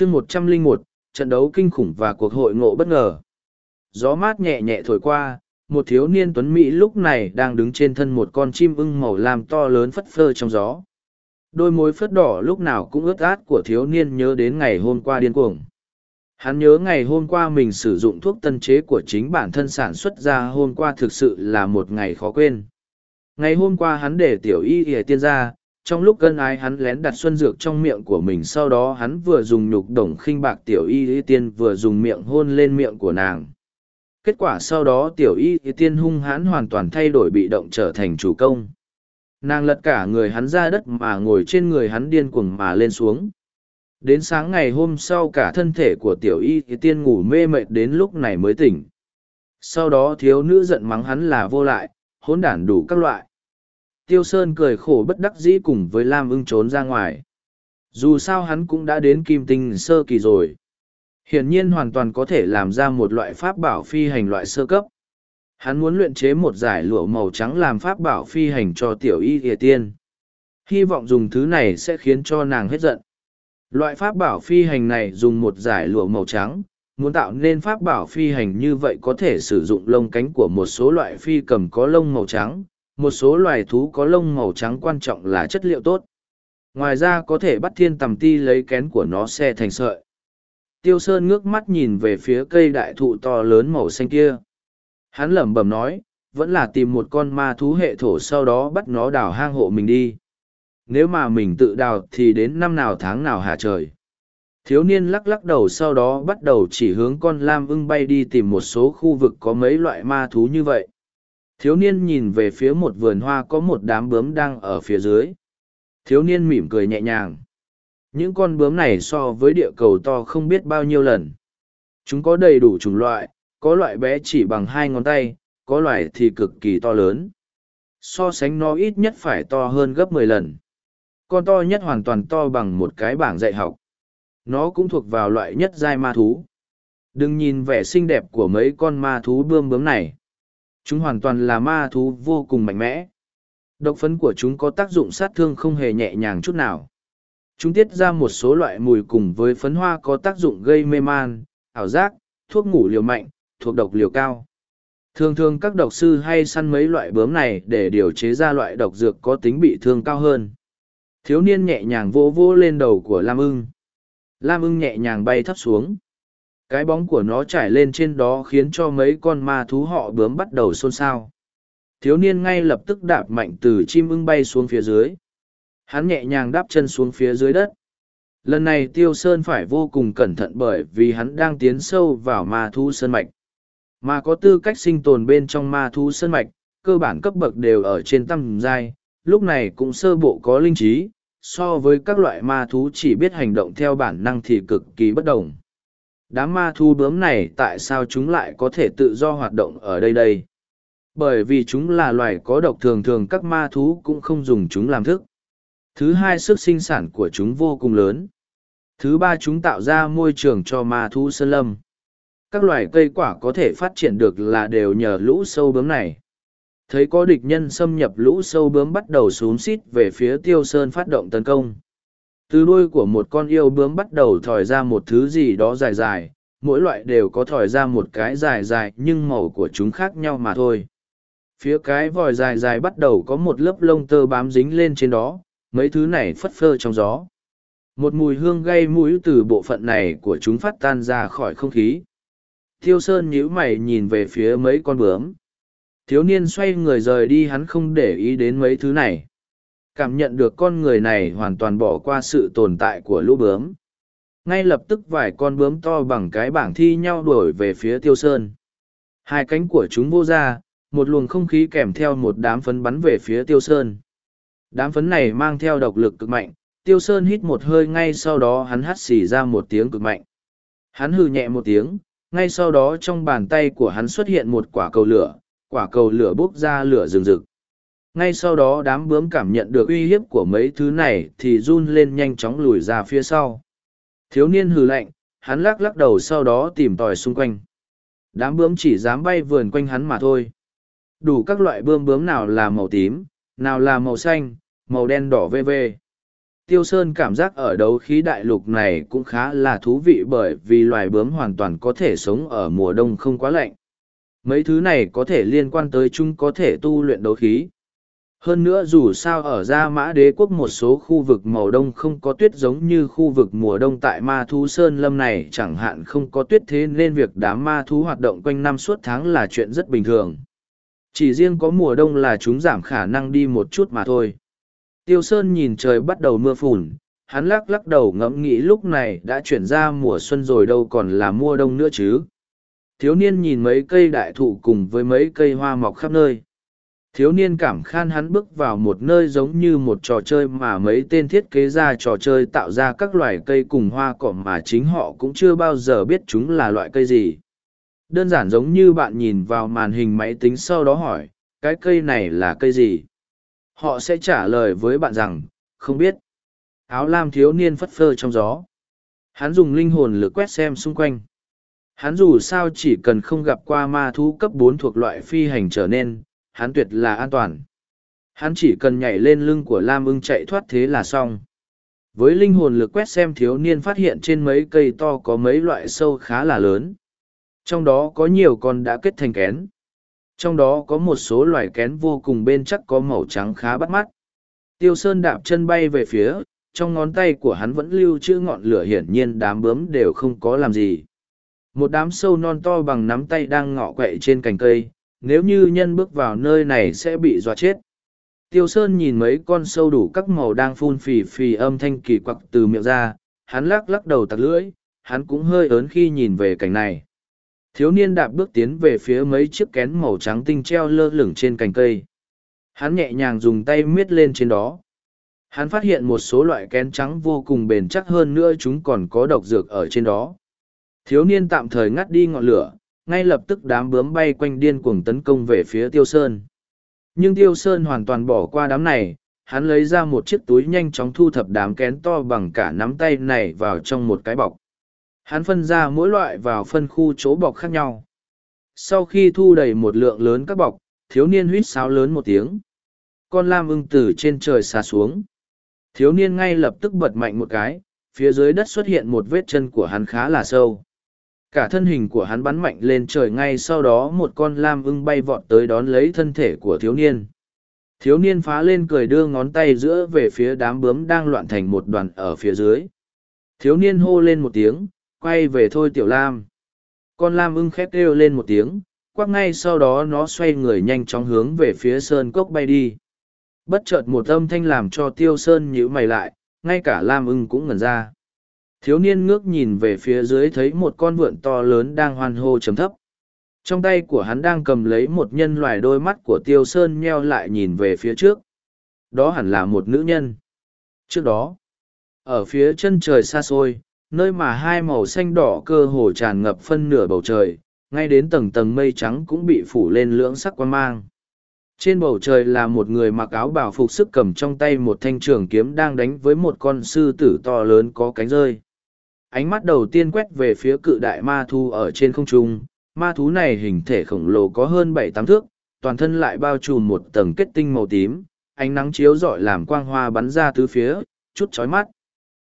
chương một trăm linh một, trận đấu kinh khủng và cuộc hội ngộ bất ngờ. Gió mát nhẹ nhẹ thổi qua, một thiếu niên tuấn mỹ lúc này đang đứng trên thân một con chim ưng màu lam to lớn phất phơ trong gió. Đôi môi phớt đỏ lúc nào cũng ướt át của thiếu niên nhớ đến ngày hôm qua điên cuồng. Hắn nhớ ngày hôm qua mình sử dụng thuốc tân chế của chính bản thân sản xuất ra hôm qua thực sự là một ngày khó quên. Ngày hôm qua hắn để tiểu y ỉa tiên ra trong lúc gân ái hắn lén đặt xuân dược trong miệng của mình, sau đó hắn vừa dùng nhục đồng khinh bạc tiểu y y tiên vừa dùng miệng hôn lên miệng của nàng. Kết quả sau đó tiểu y y tiên hung hãn hoàn toàn thay đổi bị động trở thành chủ công. Nàng lật cả người hắn ra đất mà ngồi trên người hắn điên cuồng mà lên xuống. Đến sáng ngày hôm sau cả thân thể của tiểu y y tiên ngủ mê mệt đến lúc này mới tỉnh. Sau đó thiếu nữ giận mắng hắn là vô lại, hỗn đản đủ các loại tiêu sơn cười khổ bất đắc dĩ cùng với lam ưng trốn ra ngoài. Dù sao hắn cũng đã đến kim tinh sơ kỳ rồi. Hiển nhiên hoàn toàn có thể làm ra một loại pháp bảo phi hành loại sơ cấp. Hắn muốn luyện chế một giải lụa màu trắng làm pháp bảo phi hành cho tiểu y địa tiên. Hy vọng dùng thứ này sẽ khiến cho nàng hết giận. Loại pháp bảo phi hành này dùng một giải lụa màu trắng, muốn tạo nên pháp bảo phi hành như vậy có thể sử dụng lông cánh của một số loại phi cầm có lông màu trắng một số loài thú có lông màu trắng quan trọng là chất liệu tốt. Ngoài ra có thể bắt thiên tầm ti lấy kén của nó xe thành sợi. Tiêu sơn ngước mắt nhìn về phía cây đại thụ to lớn màu xanh kia. Hắn lẩm bẩm nói, vẫn là tìm một con ma thú hệ thổ sau đó bắt nó đào hang hộ mình đi. Nếu mà mình tự đào thì đến năm nào tháng nào hạ trời. Thiếu niên lắc lắc đầu sau đó bắt đầu chỉ hướng con lam ưng bay đi tìm một số khu vực có mấy loại ma thú như vậy thiếu niên nhìn về phía một vườn hoa có một đám bướm đang ở phía dưới thiếu niên mỉm cười nhẹ nhàng những con bướm này so với địa cầu to không biết bao nhiêu lần chúng có đầy đủ chủng loại, có loại bé chỉ bằng hai ngón tay, có loại thì cực kỳ to lớn so sánh nó ít nhất phải to hơn gấp mười lần con to nhất hoàn toàn to bằng một cái bảng dạy học. Nó cũng thuộc vào loại nhất giai ma thú. Đừng nhìn vẻ xinh đẹp của mấy con ma thú bươm bướm này. Chúng hoàn toàn là ma thú vô cùng mạnh mẽ. Độc phấn của chúng có tác dụng sát thương không hề nhẹ nhàng chút nào. Chúng tiết ra một số loại mùi cùng với phấn hoa có tác dụng gây mê man, ảo giác, thuốc ngủ liều mạnh, thuộc độc liều cao. Thường thường các độc sư hay săn mấy loại bướm này để điều chế ra loại độc dược có tính bị thương cao hơn. Thiếu niên nhẹ nhàng vô vô lên đầu của Lam ưng. Lam ưng nhẹ nhàng bay thấp xuống. Cái bóng của nó trải lên trên đó khiến cho mấy con ma thú họ bướm bắt đầu xôn xao. Thiếu niên ngay lập tức đạp mạnh từ chim ưng bay xuống phía dưới. Hắn nhẹ nhàng đáp chân xuống phía dưới đất. Lần này Tiêu Sơn phải vô cùng cẩn thận bởi vì hắn đang tiến sâu vào ma thú sơn mạch. Mà có tư cách sinh tồn bên trong ma thú sơn mạch, cơ bản cấp bậc đều ở trên tăm giai, lúc này cũng sơ bộ có linh trí, so với các loại ma thú chỉ biết hành động theo bản năng thì cực kỳ bất đồng. Đám ma thu bướm này tại sao chúng lại có thể tự do hoạt động ở đây đây? Bởi vì chúng là loài có độc thường thường, các ma thú cũng không dùng chúng làm thức. Thứ hai, sức sinh sản của chúng vô cùng lớn. Thứ ba, chúng tạo ra môi trường cho ma thú sơn lâm. Các loài cây quả có thể phát triển được là đều nhờ lũ sâu bướm này thấy có địch nhân xâm nhập lũ sâu bướm bắt đầu xúm xít về phía tiêu sơn phát động tấn công từ đuôi của một con yêu bướm bắt đầu thòi ra một thứ gì đó dài dài, mỗi loại đều có thòi ra một cái dài dài nhưng màu của chúng khác nhau mà thôi. Phía cái vòi dài dài bắt đầu có một lớp lông tơ bám dính lên trên đó, mấy thứ này phất phơ trong gió. Một mùi hương gây mũi từ bộ phận này của chúng phát tan ra khỏi không khí. Thiêu sơn nhíu mày nhìn về phía mấy con bướm. Thiếu niên xoay người rời đi hắn không để ý đến mấy thứ này cảm nhận được con người này hoàn toàn bỏ qua sự tồn tại của lũ bướm. Ngay lập tức vài con bướm to bằng cái bảng thi nhau đuổi về phía tiêu sơn. Hai cánh của chúng vô ra một luồng không khí kèm theo một đám phấn bắn về phía tiêu sơn. Đám phấn này mang theo độc lực cực mạnh, tiêu sơn hít một hơi ngay sau đó hắn hắt xì ra một tiếng cực mạnh. Hắn hừ nhẹ một tiếng, ngay sau đó trong bàn tay của hắn xuất hiện một quả cầu lửa, quả cầu lửa bốc ra lửa rừng rực. Ngay sau đó đám bướm cảm nhận được uy hiếp của mấy thứ này thì run lên nhanh chóng lùi ra phía sau. Thiếu niên hừ lạnh, hắn lắc lắc đầu sau đó tìm tòi xung quanh. Đám bướm chỉ dám bay vườn quanh hắn mà thôi. Đủ các loại bướm bướm nào là màu tím, nào là màu xanh, màu đen đỏ v.v. Tiêu Sơn cảm giác ở đấu khí đại lục này cũng khá là thú vị bởi vì loài bướm hoàn toàn có thể sống ở mùa đông không quá lạnh. Mấy thứ này có thể liên quan tới chúng có thể tu luyện đấu khí. Hơn nữa dù sao ở Gia Mã Đế quốc một số khu vực màu đông không có tuyết giống như khu vực mùa đông tại Ma Thú Sơn Lâm này chẳng hạn không có tuyết thế nên việc đám ma thú hoạt động quanh năm suốt tháng là chuyện rất bình thường. Chỉ riêng có mùa đông là chúng giảm khả năng đi một chút mà thôi. Tiêu Sơn nhìn trời bắt đầu mưa phùn, hắn lắc lắc đầu ngẫm nghĩ lúc này đã chuyển ra mùa xuân rồi đâu còn là mùa đông nữa chứ. Thiếu niên nhìn mấy cây đại thụ cùng với mấy cây hoa mọc khắp nơi thiếu niên cảm khan hắn bước vào một nơi giống như một trò chơi mà mấy tên thiết kế ra trò chơi tạo ra các loài cây cùng hoa cỏ mà chính họ cũng chưa bao giờ biết chúng là loại cây gì. Đơn giản giống như bạn nhìn vào màn hình máy tính sau đó hỏi, cái cây này là cây gì? Họ sẽ trả lời với bạn rằng, không biết. Áo lam thiếu niên phất phơ trong gió. Hắn dùng linh hồn lực quét xem xung quanh. Hắn dù sao chỉ cần không gặp qua ma thú cấp bốn thuộc loại phi hành trở nên hắn tuyệt là an toàn. Hắn chỉ cần nhảy lên lưng của Lam ưng chạy thoát thế là xong. Với linh hồn lực quét xem thiếu niên phát hiện trên mấy cây to có mấy loại sâu khá là lớn. Trong đó có nhiều con đã kết thành kén. Trong đó có một số loài kén vô cùng bên chắc có màu trắng khá bắt mắt. Tiêu Sơn đạp chân bay về phía, trong ngón tay của hắn vẫn lưu trữ ngọn lửa hiển nhiên đám bướm đều không có làm gì. Một đám sâu non to bằng nắm tay đang ngọ quậy trên cành cây, nếu như nhân bước vào nơi này sẽ bị dọa chết. Tiêu Sơn nhìn mấy con sâu đủ các màu đang phun phì phì âm thanh kỳ quặc từ miệng ra, hắn lắc lắc đầu tặc lưỡi, hắn cũng hơi ớn khi nhìn về cảnh này. Thiếu niên đạp bước tiến về phía mấy chiếc kén màu trắng tinh treo lơ lửng trên cành cây. Hắn nhẹ nhàng dùng tay miết lên trên đó. Hắn phát hiện một số loại kén trắng vô cùng bền chắc hơn nữa chúng còn có độc dược ở trên đó. Thiếu niên tạm thời ngắt đi ngọn lửa, ngay lập tức đám bướm bay quanh điên cuồng tấn công về phía tiêu sơn. Nhưng tiêu sơn hoàn toàn bỏ qua đám này, hắn lấy ra một chiếc túi nhanh chóng thu thập đám kén to bằng cả nắm tay này vào trong một cái bọc. Hắn phân ra mỗi loại vào phân khu chỗ bọc khác nhau. Sau khi thu đầy một lượng lớn các bọc, thiếu niên huýt sáo lớn một tiếng. Con lam ưng từ trên trời xa xuống. Thiếu niên ngay lập tức bật mạnh một cái, phía dưới đất xuất hiện một vết chân của hắn khá là sâu cả thân hình của hắn bắn mạnh lên trời ngay sau đó một con lam ưng bay vọt tới đón lấy thân thể của thiếu niên. Thiếu niên phá lên cười đưa ngón tay giữa về phía đám bướm đang loạn thành một đoàn ở phía dưới. Thiếu niên hô lên một tiếng, quay về thôi tiểu lam. Con lam ưng khét kêu lên một tiếng, quắc ngay sau đó nó xoay người nhanh chóng hướng về phía sơn cốc bay đi. Bất chợt một âm thanh làm cho tiêu sơn nhíu mày lại, ngay cả lam ưng cũng ngẩn ra. Thiếu niên ngước nhìn về phía dưới thấy một con vượn to lớn đang hoan hô chấm thấp. Trong tay của hắn đang cầm lấy một nhân loài đôi mắt của tiêu sơn nheo lại nhìn về phía trước. Đó hẳn là một nữ nhân. Trước đó, ở phía chân trời xa xôi, nơi mà hai màu xanh đỏ cơ hồ tràn ngập phân nửa bầu trời, ngay đến tầng tầng mây trắng cũng bị phủ lên lưỡng sắc quan mang. Trên bầu trời là một người mặc áo bảo phục sức cầm trong tay một thanh trường kiếm đang đánh với một con sư tử to lớn có cánh rơi ánh mắt đầu tiên quét về phía cự đại ma thú ở trên không trung. Ma thú này hình thể khổng lồ có hơn bảy tám thước, toàn thân lại bao trùm một tầng kết tinh màu tím. Ánh nắng chiếu rọi làm quang hoa bắn ra tứ phía, chút chói mắt.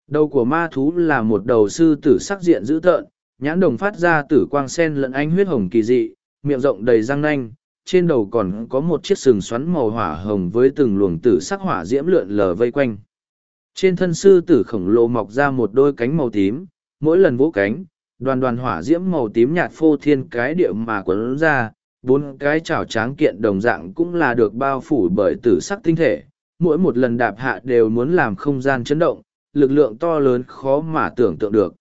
Đầu của ma thú là một đầu sư tử sắc diện dữ tợn, nhãn đồng phát ra tử quang sen lẫn ánh huyết hồng kỳ dị, miệng rộng đầy răng nanh, trên đầu còn có một chiếc sừng xoắn màu hỏa hồng với từng luồng tử sắc hỏa diễm lượn lờ vây quanh trên thân sư tử khổng lồ mọc ra một đôi cánh màu tím, mỗi lần vỗ cánh, đoàn đoàn hỏa diễm màu tím nhạt phô thiên cái địa mà quấn ra, bốn cái chảo tráng kiện đồng dạng cũng là được bao phủ bởi tử sắc tinh thể. Mỗi một lần đạp hạ đều muốn làm không gian chấn động, lực lượng to lớn khó mà tưởng tượng được.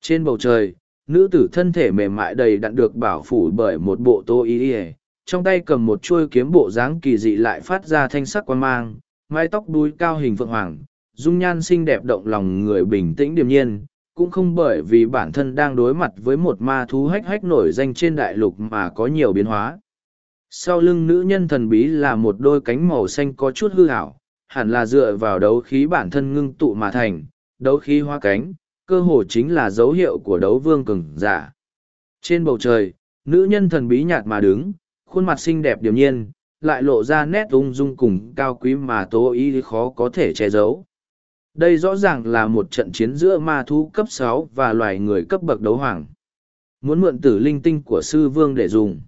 Trên bầu trời, nữ tử thân thể mềm mại đầy đặn được bảo phủ bởi một bộ tô y y trong tay cầm một chuôi kiếm bộ dáng kỳ dị lại phát ra thanh sắc quan mang, mái tóc đuôi cao hình phượng hoàng, dung nhan xinh đẹp động lòng người bình tĩnh điềm nhiên, cũng không bởi vì bản thân đang đối mặt với một ma thú hách hách nổi danh trên đại lục mà có nhiều biến hóa. Sau lưng nữ nhân thần bí là một đôi cánh màu xanh có chút hư hảo, hẳn là dựa vào đấu khí bản thân ngưng tụ mà thành, đấu khí hoa cánh, cơ hồ chính là dấu hiệu của đấu vương cường giả. Trên bầu trời, nữ nhân thần bí nhạt mà đứng, khuôn mặt xinh đẹp điềm nhiên, lại lộ ra nét ung dung cùng cao quý mà tố ý khó có thể che giấu. Đây rõ ràng là một trận chiến giữa ma thú cấp sáu và loài người cấp bậc đấu hoàng. Muốn mượn tử linh tinh của sư vương để dùng.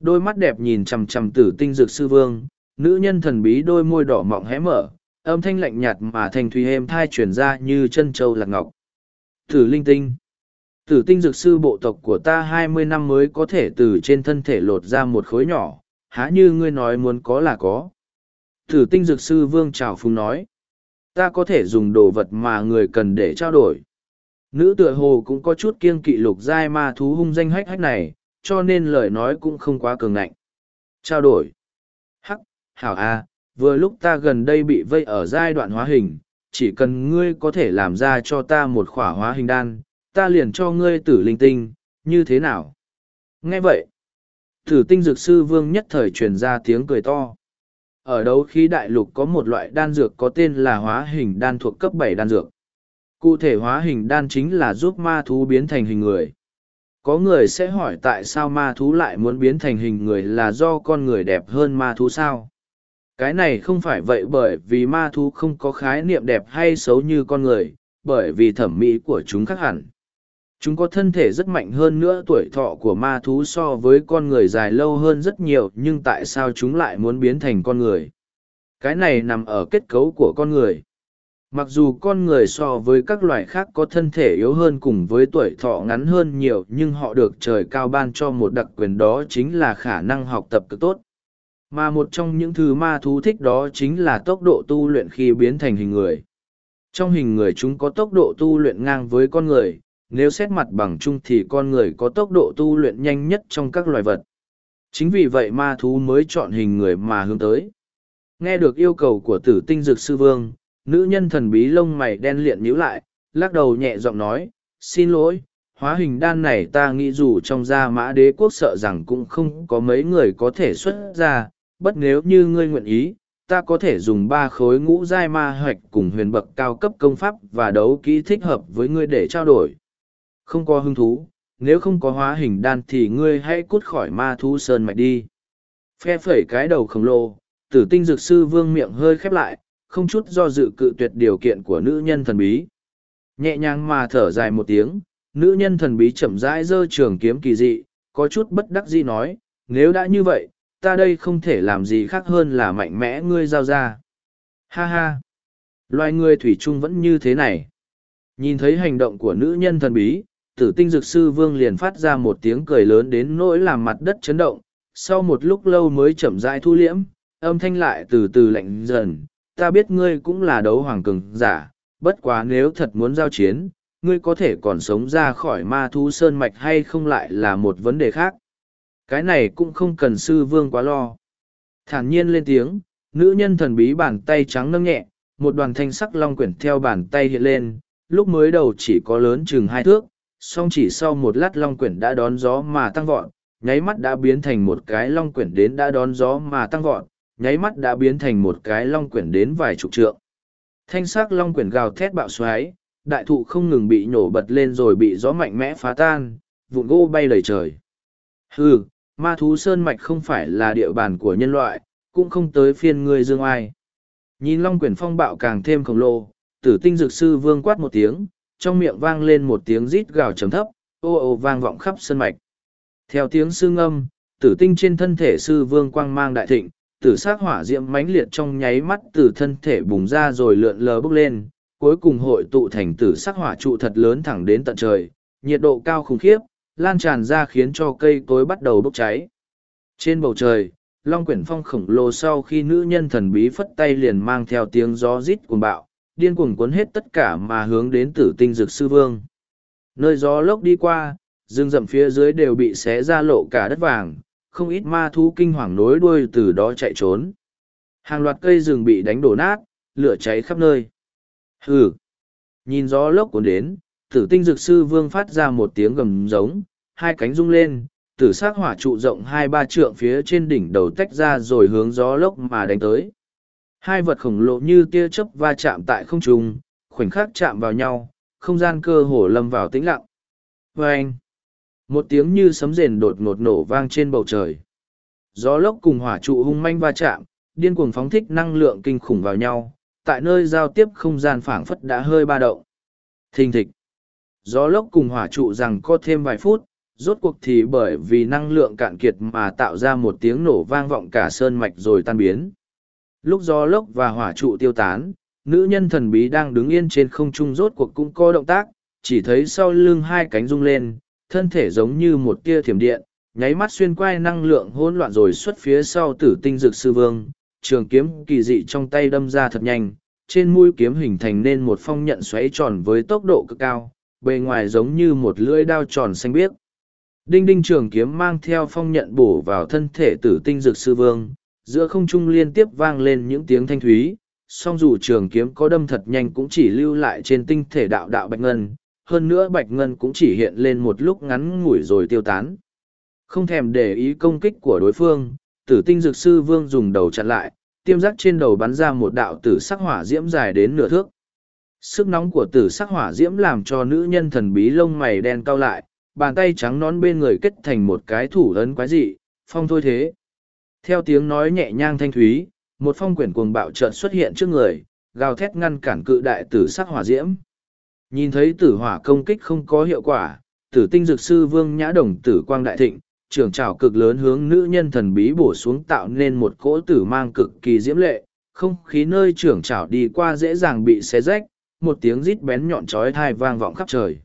Đôi mắt đẹp nhìn chằm chằm tử tinh dược sư vương, nữ nhân thần bí đôi môi đỏ mọng hé mở, âm thanh lạnh nhạt mà thành thùy êm thai chuyển ra như chân châu lạc ngọc. Tử linh tinh. Tử tinh dược sư bộ tộc của ta hai mươi năm mới có thể từ trên thân thể lột ra một khối nhỏ, há như ngươi nói muốn có là có. Tử tinh dược sư vương trào phùng nói. Ta có thể dùng đồ vật mà người cần để trao đổi. Nữ tựa hồ cũng có chút kiêng kỵ lục giai ma thú hung danh hách hách này, cho nên lời nói cũng không quá cường ngạnh. Trao đổi. Hắc, hảo a, vừa lúc ta gần đây bị vây ở giai đoạn hóa hình, chỉ cần ngươi có thể làm ra cho ta một khỏa hóa hình đan, ta liền cho ngươi tử linh tinh, như thế nào? Nghe vậy, tử tinh dược sư vương nhất thời truyền ra tiếng cười to. Ở đấu khí đại lục có một loại đan dược có tên là hóa hình đan thuộc cấp bảy đan dược. Cụ thể hóa hình đan chính là giúp ma thú biến thành hình người. Có người sẽ hỏi tại sao ma thú lại muốn biến thành hình người là do con người đẹp hơn ma thú sao? Cái này không phải vậy bởi vì ma thú không có khái niệm đẹp hay xấu như con người, bởi vì thẩm mỹ của chúng khác hẳn. Chúng có thân thể rất mạnh hơn nữa tuổi thọ của ma thú so với con người dài lâu hơn rất nhiều nhưng tại sao chúng lại muốn biến thành con người? Cái này nằm ở kết cấu của con người. Mặc dù con người so với các loài khác có thân thể yếu hơn cùng với tuổi thọ ngắn hơn nhiều nhưng họ được trời cao ban cho một đặc quyền đó chính là khả năng học tập cực tốt. Mà một trong những thứ ma thú thích đó chính là tốc độ tu luyện khi biến thành hình người. Trong hình người chúng có tốc độ tu luyện ngang với con người, nếu xét mặt bằng chung thì con người có tốc độ tu luyện nhanh nhất trong các loài vật. Chính vì vậy ma thú mới chọn hình người mà hướng tới. Nghe được yêu cầu của tử tinh dược sư vương, nữ nhân thần bí lông mày đen liện nhíu lại, lắc đầu nhẹ giọng nói, xin lỗi, hóa hình đan này ta nghĩ dù trong gia mã đế quốc sợ rằng cũng không có mấy người có thể xuất ra, bất nếu như ngươi nguyện ý, ta có thể dùng ba khối ngũ giai ma hoạch cùng huyền bậc cao cấp công pháp và đấu kỹ thích hợp với ngươi để trao đổi. Không có hứng thú, nếu không có hóa hình đan thì ngươi hãy cút khỏi ma thú sơn mạch đi. Phe phẩy cái đầu khổng lồ, tử tinh dược sư vương miệng hơi khép lại, không chút do dự cự tuyệt điều kiện của nữ nhân thần bí. Nhẹ nhàng mà thở dài một tiếng, nữ nhân thần bí chậm rãi giơ trường kiếm kỳ dị, có chút bất đắc dĩ nói, nếu đã như vậy, ta đây không thể làm gì khác hơn là mạnh mẽ ngươi giao ra. Ha ha! Loài người thủy chung vẫn như thế này. Nhìn thấy hành động của nữ nhân thần bí, tử tinh dược sư vương liền phát ra một tiếng cười lớn đến nỗi làm mặt đất chấn động, sau một lúc lâu mới chậm rãi thu liễm, âm thanh lại từ từ lạnh dần, ta biết ngươi cũng là đấu hoàng cường giả, bất quá nếu thật muốn giao chiến, ngươi có thể còn sống ra khỏi ma thú sơn mạch hay không lại là một vấn đề khác. Cái này cũng không cần sư vương quá lo. Thản nhiên lên tiếng, nữ nhân thần bí bàn tay trắng nâng nhẹ, một đoàn thanh sắc long quyển theo bàn tay hiện lên, lúc mới đầu chỉ có lớn chừng hai thước, song chỉ sau một lát long quyển đã đón gió mà tăng vọt, nháy mắt đã biến thành một cái long quyển đến đã đón gió mà tăng vọt, nháy mắt đã biến thành một cái long quyển đến vài chục trượng. Thanh sắc long quyển gào thét bạo xoáy, đại thụ không ngừng bị nhổ bật lên rồi bị gió mạnh mẽ phá tan, vụn gỗ bay lầy trời. Hừ, ma thú sơn mạch không phải là địa bàn của nhân loại, cũng không tới phiên ngươi dương ai. Nhìn long quyển phong bạo càng thêm khổng lồ, tử tinh dược sư vương quát một tiếng, trong miệng vang lên một tiếng rít gào trầm thấp, ô ô vang vọng khắp sân mạch. Theo tiếng sư ngâm, tử tinh trên thân thể sư vương quang mang đại thịnh, tử sắc hỏa diễm mãnh liệt trong nháy mắt từ thân thể bùng ra rồi lượn lờ bốc lên cuối cùng hội tụ thành tử sắc hỏa trụ thật lớn thẳng đến tận trời nhiệt độ cao khủng khiếp lan tràn ra khiến cho cây cối bắt đầu bốc cháy trên bầu trời long quyển phong khổng lồ sau khi nữ nhân thần bí phất tay liền mang theo tiếng gió rít cuồng bạo điên cuồng cuốn hết tất cả mà hướng đến tử tinh dực sư vương nơi gió lốc đi qua rừng rậm phía dưới đều bị xé ra lộ cả đất vàng không ít ma thú kinh hoàng nối đuôi từ đó chạy trốn. Hàng loạt cây rừng bị đánh đổ nát, lửa cháy khắp nơi. Hừ! Nhìn gió lốc cuốn đến, tử tinh dược sư vương phát ra một tiếng gầm giống, hai cánh rung lên, tử sắc hỏa trụ rộng hai ba trượng phía trên đỉnh đầu tách ra rồi hướng gió lốc mà đánh tới. Hai vật khổng lồ như tia chớp va chạm tại không trung, khoảnh khắc chạm vào nhau, không gian cơ hồ lâm vào tĩnh lặng. Vâng! một tiếng như sấm rền đột ngột nổ vang trên bầu trời gió lốc cùng hỏa trụ hung manh va chạm điên cuồng phóng thích năng lượng kinh khủng vào nhau tại nơi giao tiếp không gian phảng phất đã hơi ba động. Thình thịch. Gió lốc cùng hỏa trụ rằng có thêm vài phút, rốt cuộc thì bởi vì năng lượng cạn kiệt mà tạo ra một tiếng nổ vang vọng cả sơn mạch rồi tan biến. Lúc gió lốc và hỏa trụ tiêu tán, nữ nhân thần bí đang đứng yên trên không trung rốt cuộc cũng có động tác, chỉ thấy sau lưng hai cánh rung lên, thân thể giống như một tia thiểm điện, nháy mắt xuyên quai năng lượng hỗn loạn rồi xuất phía sau tử tinh dực sư vương, trường kiếm kỳ dị trong tay đâm ra thật nhanh, trên mũi kiếm hình thành nên một phong nhận xoáy tròn với tốc độ cực cao, bề ngoài giống như một lưỡi đao tròn xanh biếc. Đinh đinh trường kiếm mang theo phong nhận bổ vào thân thể tử tinh dực sư vương, giữa không trung liên tiếp vang lên những tiếng thanh thúy, song dù trường kiếm có đâm thật nhanh cũng chỉ lưu lại trên tinh thể đạo đạo bạch ngân, hơn nữa bạch ngân cũng chỉ hiện lên một lúc ngắn ngủi rồi tiêu tán. Không thèm để ý công kích của đối phương, tử tinh dược sư vương dùng đầu chặn lại, tiêm giác trên đầu bắn ra một đạo tử sắc hỏa diễm dài đến nửa thước. Sức nóng của tử sắc hỏa diễm làm cho nữ nhân thần bí lông mày đen cau lại, bàn tay trắng nón bên người kết thành một cái thủ ấn quái dị, phong thôi thế. Theo tiếng nói nhẹ nhàng thanh thúy, một phong quyển cuồng bạo chợt xuất hiện trước người, gào thét ngăn cản cự đại tử sắc hỏa diễm. Nhìn thấy tử hỏa công kích không có hiệu quả, tử tinh dược sư vương nhã đồng tử quang đại thịnh, trưởng trào cực lớn hướng nữ nhân thần bí bổ xuống tạo nên một cỗ tử mang cực kỳ diễm lệ, không khí nơi trưởng trào đi qua dễ dàng bị xé rách, một tiếng rít bén nhọn trói thai vang vọng khắp trời.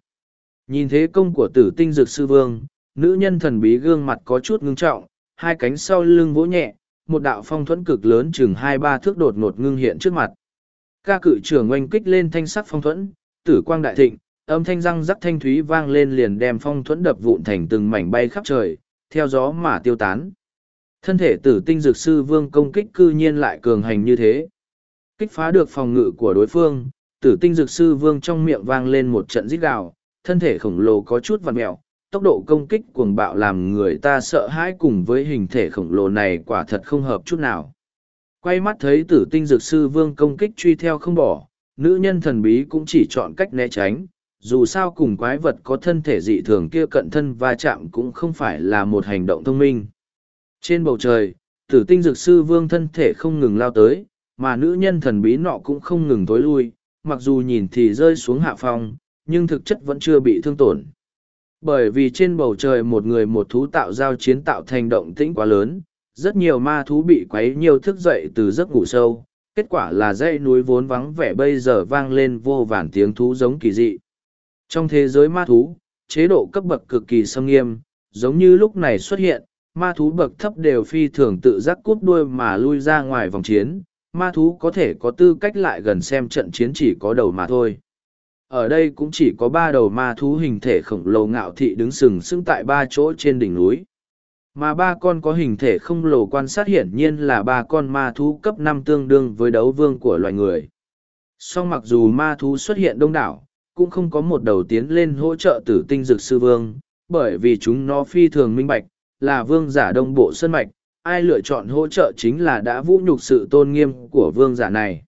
Nhìn thế công của tử tinh dược sư vương, nữ nhân thần bí gương mặt có chút ngưng trọng, hai cánh sau lưng vỗ nhẹ, một đạo phong thuẫn cực lớn chừng hai ba thước đột ngột ngưng hiện trước mặt. Ca cự trưởng oanh kích lên thanh sắc phong thuẫn, tử quang đại thịnh, âm thanh răng rắc thanh thúy vang lên liền đem phong thuẫn đập vụn thành từng mảnh bay khắp trời, theo gió mà tiêu tán. Thân thể tử tinh dược sư vương công kích cư nhiên lại cường hành như thế. Kích phá được phòng ngự của đối phương, tử tinh dược sư vương trong miệng vang lên một trận rít gào, thân thể khổng lồ có chút vằn mẹo, tốc độ công kích cuồng bạo làm người ta sợ hãi cùng với hình thể khổng lồ này quả thật không hợp chút nào. Quay mắt thấy tử tinh dược sư vương công kích truy theo không bỏ, nữ nhân thần bí cũng chỉ chọn cách né tránh, dù sao cùng quái vật có thân thể dị thường kia cận thân va chạm cũng không phải là một hành động thông minh. Trên bầu trời, tử tinh dược sư vương thân thể không ngừng lao tới, mà nữ nhân thần bí nọ cũng không ngừng tối lui, mặc dù nhìn thì rơi xuống hạ phong, nhưng thực chất vẫn chưa bị thương tổn. Bởi vì trên bầu trời một người một thú tạo giao chiến tạo thành động tĩnh quá lớn, rất nhiều ma thú bị quấy nhiều thức dậy từ giấc ngủ sâu, kết quả là dãy núi vốn vắng vẻ bây giờ vang lên vô vàn tiếng thú giống kỳ dị. Trong thế giới ma thú, chế độ cấp bậc cực kỳ sâm nghiêm, giống như lúc này xuất hiện, ma thú bậc thấp đều phi thường tự giác cút đuôi mà lui ra ngoài vòng chiến, ma thú có thể có tư cách lại gần xem trận chiến chỉ có đầu mà thôi. Ở đây cũng chỉ có ba đầu ma thú hình thể khổng lồ ngạo thị đứng sừng sững tại ba chỗ trên đỉnh núi. Mà ba con có hình thể không lồ quan sát hiển nhiên là ba con ma thú cấp năm tương đương với đấu vương của loài người. Song mặc dù ma thú xuất hiện đông đảo, cũng không có một đầu tiến lên hỗ trợ tử tinh dực sư vương, bởi vì chúng nó phi thường minh bạch, là vương giả đông bộ sân mạch, ai lựa chọn hỗ trợ chính là đã vũ nhục sự tôn nghiêm của vương giả này.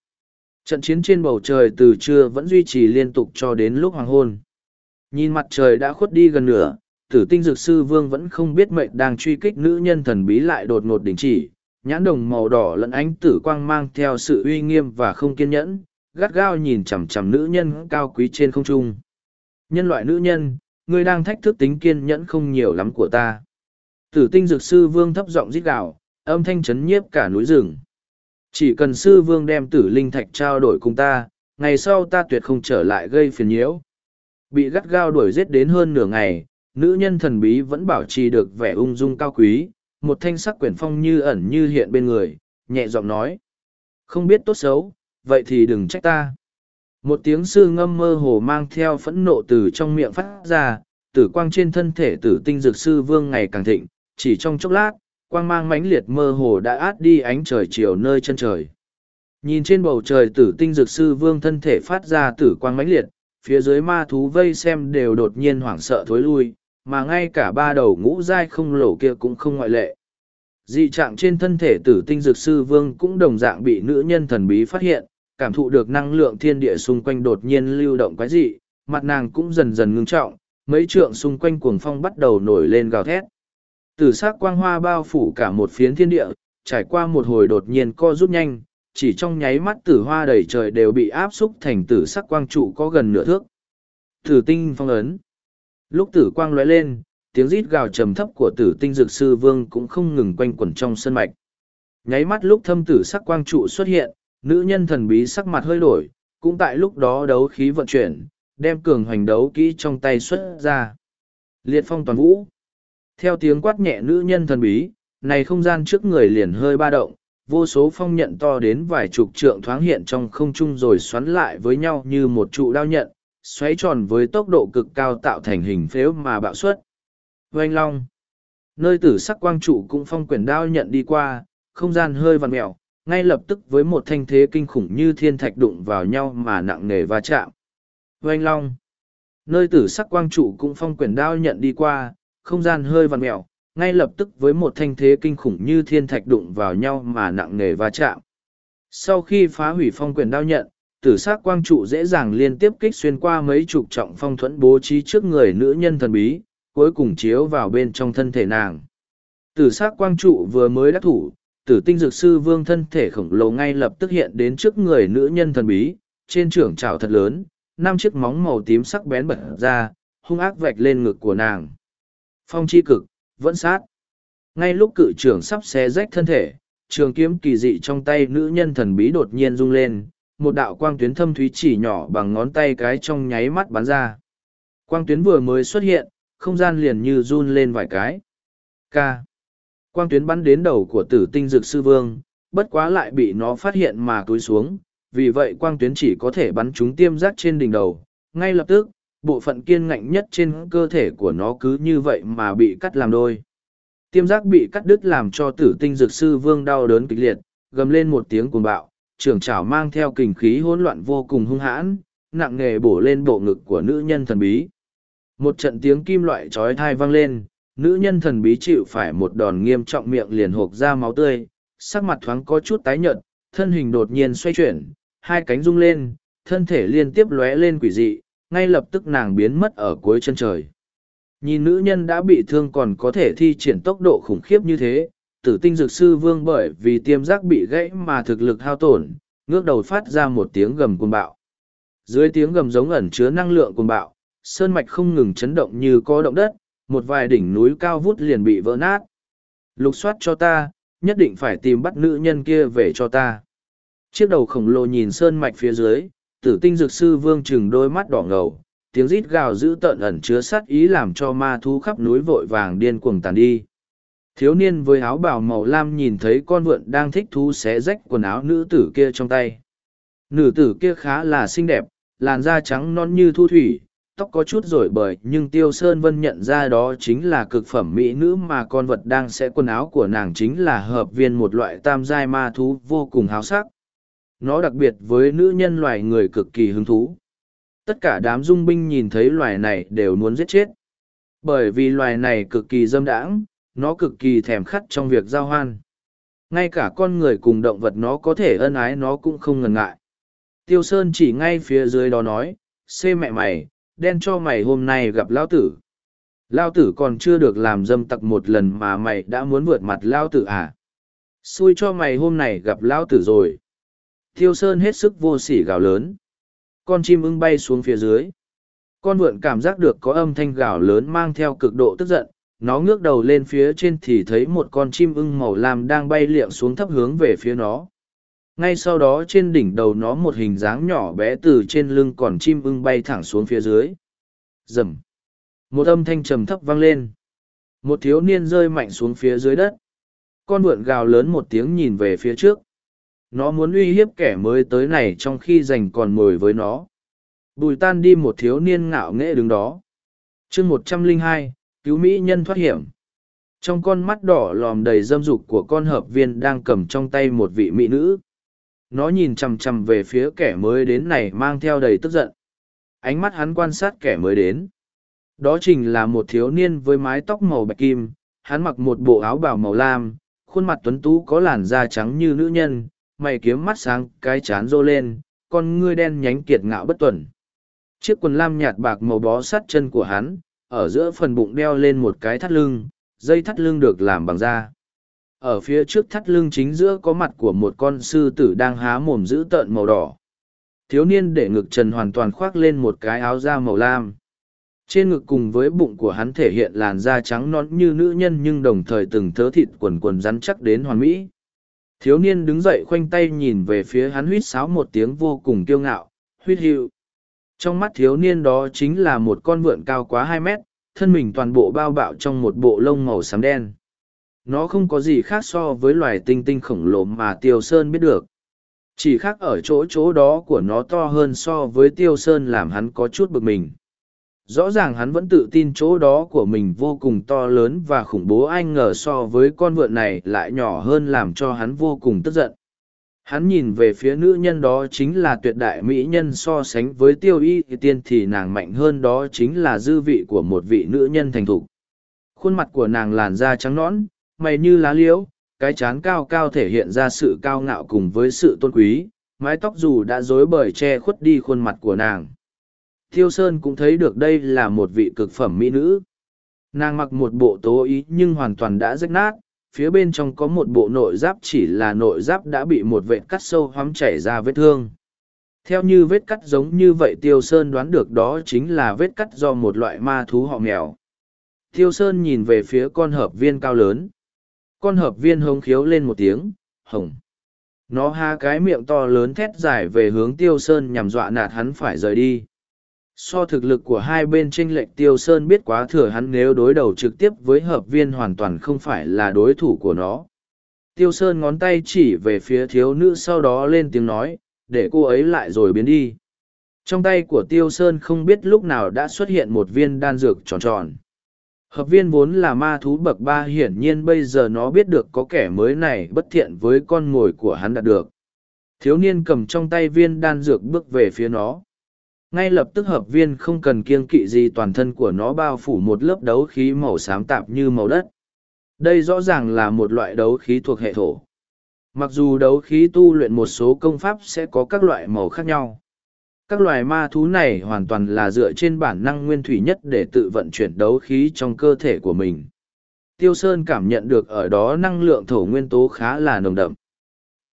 Trận chiến trên bầu trời từ trưa vẫn duy trì liên tục cho đến lúc hoàng hôn. Nhìn mặt trời đã khuất đi gần nửa, tử tinh dược sư vương vẫn không biết mệnh đang truy kích nữ nhân thần bí lại đột ngột đình chỉ. Nhãn đồng màu đỏ lẫn ánh tử quang mang theo sự uy nghiêm và không kiên nhẫn, gắt gao nhìn chằm chằm nữ nhân cao quý trên không trung. Nhân loại nữ nhân, ngươi đang thách thức tính kiên nhẫn không nhiều lắm của ta. Tử tinh dược sư vương thấp giọng rít gào, âm thanh chấn nhiếp cả núi rừng. Chỉ cần sư vương đem tử linh thạch trao đổi cùng ta, ngày sau ta tuyệt không trở lại gây phiền nhiễu. Bị gắt gao đuổi giết đến hơn nửa ngày, nữ nhân thần bí vẫn bảo trì được vẻ ung dung cao quý, một thanh sắc quyển phong như ẩn như hiện bên người, nhẹ giọng nói. Không biết tốt xấu, vậy thì đừng trách ta. Một tiếng sư ngâm mơ hồ mang theo phẫn nộ từ trong miệng phát ra, tử quang trên thân thể tử tinh dược sư vương ngày càng thịnh, chỉ trong chốc lát, quang mang mãnh liệt mơ hồ đã át đi ánh trời chiều nơi chân trời. Nhìn trên bầu trời tử tinh dược sư vương thân thể phát ra tử quang mãnh liệt, phía dưới ma thú vây xem đều đột nhiên hoảng sợ thối lui, mà ngay cả ba đầu ngũ dai không lỗ kia cũng không ngoại lệ. Dị trạng trên thân thể tử tinh dược sư vương cũng đồng dạng bị nữ nhân thần bí phát hiện, cảm thụ được năng lượng thiên địa xung quanh đột nhiên lưu động quái dị, mặt nàng cũng dần dần ngưng trọng, mấy trượng xung quanh cuồng phong bắt đầu nổi lên gào thét. Tử sắc quang hoa bao phủ cả một phiến thiên địa, trải qua một hồi đột nhiên co rút nhanh, chỉ trong nháy mắt tử hoa đầy trời đều bị áp xúc thành tử sắc quang trụ có gần nửa thước. Tử tinh phong ấn. Lúc tử quang lóe lên, tiếng rít gào trầm thấp của tử tinh dược sư vương cũng không ngừng quanh quẩn trong sân mạch. Nháy mắt lúc thâm tử sắc quang trụ xuất hiện, nữ nhân thần bí sắc mặt hơi đổi, cũng tại lúc đó đấu khí vận chuyển, đem cường hoành đấu kỹ trong tay xuất ra. Liệt phong toàn vũ. Theo tiếng quát nhẹ nữ nhân thần bí, này không gian trước người liền hơi ba động, vô số phong nhận to đến vài chục trượng thoáng hiện trong không trung rồi xoắn lại với nhau như một trụ đao nhận, xoáy tròn với tốc độ cực cao tạo thành hình phếu mà bạo suất. Oanh long. Nơi tử sắc quang trụ cũng phong quyển đao nhận đi qua, không gian hơi vằn mẹo, ngay lập tức với một thanh thế kinh khủng như thiên thạch đụng vào nhau mà nặng nề va chạm. Oanh long. Nơi tử sắc quang trụ cũng phong quyển đao nhận đi qua, không gian hơi vặn mẹo, ngay lập tức với một thanh thế kinh khủng như thiên thạch đụng vào nhau mà nặng nề va chạm. Sau khi phá hủy phong quyền đao nhận, tử sắc quang trụ dễ dàng liên tiếp kích xuyên qua mấy chục trọng phong thuẫn bố trí trước người nữ nhân thần bí, cuối cùng chiếu vào bên trong thân thể nàng. Tử sắc quang trụ vừa mới đắc thủ, tử tinh dược sư vương thân thể khổng lồ ngay lập tức hiện đến trước người nữ nhân thần bí, trên trưởng trào thật lớn, năm chiếc móng màu tím sắc bén bật ra, hung ác vạch lên ngực của nàng. Phong chi cực, vẫn sát. Ngay lúc cự trưởng sắp xé rách thân thể, trường kiếm kỳ dị trong tay nữ nhân thần bí đột nhiên rung lên, một đạo quang tuyến thâm thúy chỉ nhỏ bằng ngón tay cái trong nháy mắt bắn ra. Quang tuyến vừa mới xuất hiện, không gian liền như run lên vài cái. K. Quang tuyến bắn đến đầu của tử tinh dược sư vương, bất quá lại bị nó phát hiện mà cúi xuống, vì vậy quang tuyến chỉ có thể bắn trúng tiêm giác trên đỉnh đầu. Ngay lập tức, bộ phận kiên ngạnh nhất trên cơ thể của nó cứ như vậy mà bị cắt làm đôi. Tiêm giác bị cắt đứt làm cho tử tinh dược sư vương đau đớn kịch liệt, gầm lên một tiếng cuồng bạo, trưởng trảo mang theo kình khí hỗn loạn vô cùng hung hãn, nặng nề bổ lên bộ ngực của nữ nhân thần bí. Một trận tiếng kim loại trói thai vang lên, nữ nhân thần bí chịu phải một đòn nghiêm trọng miệng liền hộp ra máu tươi, sắc mặt thoáng có chút tái nhợt, thân hình đột nhiên xoay chuyển, hai cánh rung lên, thân thể liên tiếp lóe lên quỷ dị, ngay lập tức nàng biến mất ở cuối chân trời. Nhìn nữ nhân đã bị thương còn có thể thi triển tốc độ khủng khiếp như thế, tử tinh dược sư vương bởi vì tiêm giác bị gãy mà thực lực hao tổn, ngước đầu phát ra một tiếng gầm cuồng bạo. Dưới tiếng gầm giống ẩn chứa năng lượng cuồng bạo, sơn mạch không ngừng chấn động như có động đất, một vài đỉnh núi cao vút liền bị vỡ nát. Lục soát cho ta, nhất định phải tìm bắt nữ nhân kia về cho ta. Chiếc đầu khổng lồ nhìn sơn mạch phía dưới, tử tinh dược sư vương chừng đôi mắt đỏ ngầu, tiếng rít gào dữ tợn ẩn chứa sát ý làm cho ma thú khắp núi vội vàng điên cuồng tàn đi. Thiếu niên với áo bào màu lam nhìn thấy con vượn đang thích thú xé rách quần áo nữ tử kia trong tay. Nữ tử kia khá là xinh đẹp, làn da trắng non như thu thủy, tóc có chút rổi bời nhưng Tiêu Sơn Vân nhận ra đó chính là cực phẩm mỹ nữ mà con vật đang xé quần áo của nàng chính là hợp viên một loại tam giai ma thú vô cùng háo sắc. Nó đặc biệt với nữ nhân loài người cực kỳ hứng thú. Tất cả đám dung binh nhìn thấy loài này đều muốn giết chết. Bởi vì loài này cực kỳ dâm đãng, nó cực kỳ thèm khắt trong việc giao hoan. Ngay cả con người cùng động vật nó có thể ân ái nó cũng không ngần ngại. Tiêu Sơn chỉ ngay phía dưới đó nói, xê mẹ mày, đen cho mày hôm nay gặp Lao Tử. Lao Tử còn chưa được làm dâm tặc một lần mà mày đã muốn vượt mặt Lao Tử à? Xui cho mày hôm nay gặp Lao Tử rồi. Thiêu Sơn hết sức vô sỉ gào lớn. Con chim ưng bay xuống phía dưới. Con vượn cảm giác được có âm thanh gào lớn mang theo cực độ tức giận, nó ngước đầu lên phía trên thì thấy một con chim ưng màu lam đang bay liệng xuống thấp hướng về phía nó. Ngay sau đó trên đỉnh đầu nó một hình dáng nhỏ bé từ trên lưng còn chim ưng bay thẳng xuống phía dưới. Rầm. Một âm thanh trầm thấp vang lên. Một thiếu niên rơi mạnh xuống phía dưới đất. Con vượn gào lớn một tiếng nhìn về phía trước nó muốn uy hiếp kẻ mới tới này trong khi giành còn mồi với nó. Bùi tan đi một thiếu niên ngạo nghễ đứng đó. Chương một trăm linh hai, cứu mỹ nhân thoát hiểm. Trong con mắt đỏ lòm đầy dâm dục của con hợp viên đang cầm trong tay một vị mỹ nữ. Nó nhìn chằm chằm về phía kẻ mới đến này mang theo đầy tức giận. Ánh mắt hắn quan sát kẻ mới đến. Đó trình là một thiếu niên với mái tóc màu bạch kim. Hắn mặc một bộ áo bào màu lam. Khuôn mặt tuấn tú có làn da trắng như nữ nhân mày kiếm mắt sáng cái chán rô lên, con ngươi đen nhánh kiệt ngạo bất tuần. Chiếc quần lam nhạt bạc màu bó sát chân của hắn, ở giữa phần bụng đeo lên một cái thắt lưng, dây thắt lưng được làm bằng da. Ở phía trước thắt lưng chính giữa có mặt của một con sư tử đang há mồm dữ tợn màu đỏ. Thiếu niên để ngực trần hoàn toàn khoác lên một cái áo da màu lam. Trên ngực cùng với bụng của hắn thể hiện làn da trắng non như nữ nhân nhưng đồng thời từng thớ thịt quần quần rắn chắc đến hoàn mỹ thiếu niên đứng dậy khoanh tay nhìn về phía hắn huýt sáo một tiếng vô cùng kiêu ngạo huýt hiệu. trong mắt thiếu niên đó chính là một con vượn cao quá hai mét, thân mình toàn bộ bao bạo trong một bộ lông màu xám đen. Nó không có gì khác so với loài tinh tinh khổng lồ mà tiêu sơn biết được. Chỉ khác ở chỗ chỗ đó của nó to hơn so với tiêu sơn làm hắn có chút bực mình rõ ràng hắn vẫn tự tin chỗ đó của mình vô cùng to lớn và khủng bố anh ngờ so với con vượn này lại nhỏ hơn làm cho hắn vô cùng tức giận. Hắn nhìn về phía nữ nhân đó chính là tuyệt đại mỹ nhân so sánh với tiêu y tiên thì nàng mạnh hơn đó chính là dư vị của một vị nữ nhân thành thục. Khuôn mặt của nàng làn da trắng nõn, mày như lá liễu, cái chán cao cao thể hiện ra sự cao ngạo cùng với sự tôn quý, mái tóc dù đã rối bời che khuất đi khuôn mặt của nàng. Tiêu Sơn cũng thấy được đây là một vị cực phẩm mỹ nữ. Nàng mặc một bộ tố ý nhưng hoàn toàn đã rách nát, phía bên trong có một bộ nội giáp chỉ là nội giáp đã bị một vệt cắt sâu hoắm chảy ra vết thương. Theo như vết cắt giống như vậy Tiêu Sơn đoán được đó chính là vết cắt do một loại ma thú họ mèo. Tiêu Sơn nhìn về phía con hợp viên cao lớn. Con hợp viên hống khiếu lên một tiếng, hồng. Nó ha cái miệng to lớn thét dài về hướng Tiêu Sơn nhằm dọa nạt hắn phải rời đi. So thực lực của hai bên tranh lệch Tiêu Sơn biết quá thừa hắn nếu đối đầu trực tiếp với hợp viên hoàn toàn không phải là đối thủ của nó. Tiêu Sơn ngón tay chỉ về phía thiếu nữ sau đó lên tiếng nói, để cô ấy lại rồi biến đi. Trong tay của Tiêu Sơn không biết lúc nào đã xuất hiện một viên đan dược tròn tròn. Hợp viên vốn là ma thú bậc ba hiển nhiên bây giờ nó biết được có kẻ mới này bất thiện với con mồi của hắn đạt được. Thiếu niên cầm trong tay viên đan dược bước về phía nó ngay lập tức hợp viên không cần kiêng kỵ gì toàn thân của nó bao phủ một lớp đấu khí màu xám tạp như màu đất. Đây rõ ràng là một loại đấu khí thuộc hệ thổ. Mặc dù đấu khí tu luyện một số công pháp sẽ có các loại màu khác nhau. Các loài ma thú này hoàn toàn là dựa trên bản năng nguyên thủy nhất để tự vận chuyển đấu khí trong cơ thể của mình. Tiêu sơn cảm nhận được ở đó năng lượng thổ nguyên tố khá là nồng đậm.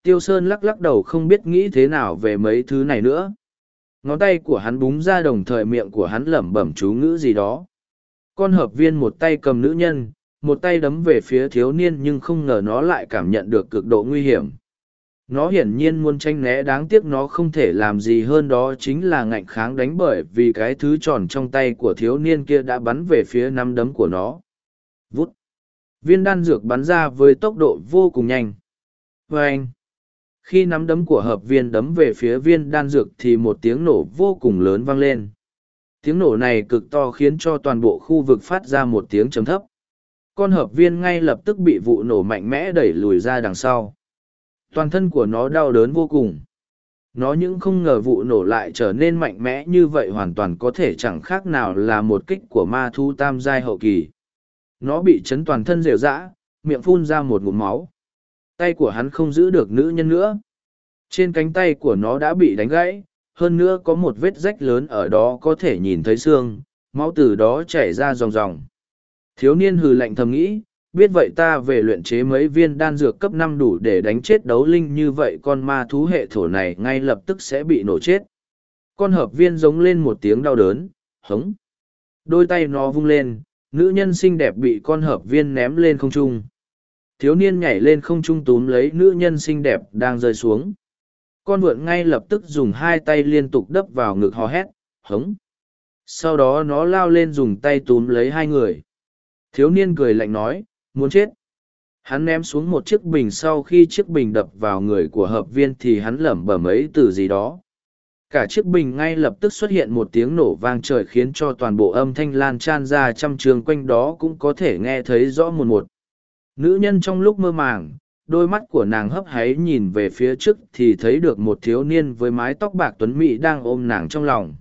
Tiêu sơn lắc lắc đầu không biết nghĩ thế nào về mấy thứ này nữa ngón tay của hắn búng ra đồng thời miệng của hắn lẩm bẩm chú ngữ gì đó. Con hợp viên một tay cầm nữ nhân, một tay đấm về phía thiếu niên nhưng không ngờ nó lại cảm nhận được cực độ nguy hiểm. Nó hiển nhiên muốn tranh né, đáng tiếc nó không thể làm gì hơn đó chính là ngạnh kháng đánh bởi vì cái thứ tròn trong tay của thiếu niên kia đã bắn về phía nắm đấm của nó. Vút. Viên đan dược bắn ra với tốc độ vô cùng nhanh. Vê anh khi nắm đấm của hợp viên đấm về phía viên đan dược thì một tiếng nổ vô cùng lớn vang lên. Tiếng nổ này cực to khiến cho toàn bộ khu vực phát ra một tiếng chấm thấp. Con hợp viên ngay lập tức bị vụ nổ mạnh mẽ đẩy lùi ra đằng sau. Toàn thân của nó đau đớn vô cùng. Nó những không ngờ vụ nổ lại trở nên mạnh mẽ như vậy hoàn toàn có thể chẳng khác nào là một kích của ma thu tam giai hậu kỳ. Nó bị chấn toàn thân rều rã, miệng phun ra một ngụm máu tay của hắn không giữ được nữ nhân nữa. Trên cánh tay của nó đã bị đánh gãy, hơn nữa có một vết rách lớn ở đó có thể nhìn thấy xương, máu từ đó chảy ra ròng ròng. Thiếu niên hừ lạnh thầm nghĩ, biết vậy ta về luyện chế mấy viên đan dược cấp năm đủ để đánh chết đấu linh như vậy con ma thú hệ thổ này ngay lập tức sẽ bị nổ chết. Con hợp viên giống lên một tiếng đau đớn, hống. Đôi tay nó vung lên, nữ nhân xinh đẹp bị con hợp viên ném lên không trung thiếu niên nhảy lên không trung túm lấy nữ nhân xinh đẹp đang rơi xuống. Con vượn ngay lập tức dùng hai tay liên tục đấp vào ngực hò hét, hống! Sau đó nó lao lên dùng tay túm lấy hai người. Thiếu niên cười lạnh nói, muốn chết. Hắn ném xuống một chiếc bình sau khi chiếc bình đập vào người của hợp viên thì hắn lẩm bẩm ấy từ gì đó. Cả chiếc bình ngay lập tức xuất hiện một tiếng nổ vang trời khiến cho toàn bộ âm thanh lan tràn ra trăm trường quanh đó cũng có thể nghe thấy rõ một một. Nữ nhân trong lúc mơ màng, đôi mắt của nàng hấp háy nhìn về phía trước thì thấy được một thiếu niên với mái tóc bạc tuấn mỹ đang ôm nàng trong lòng.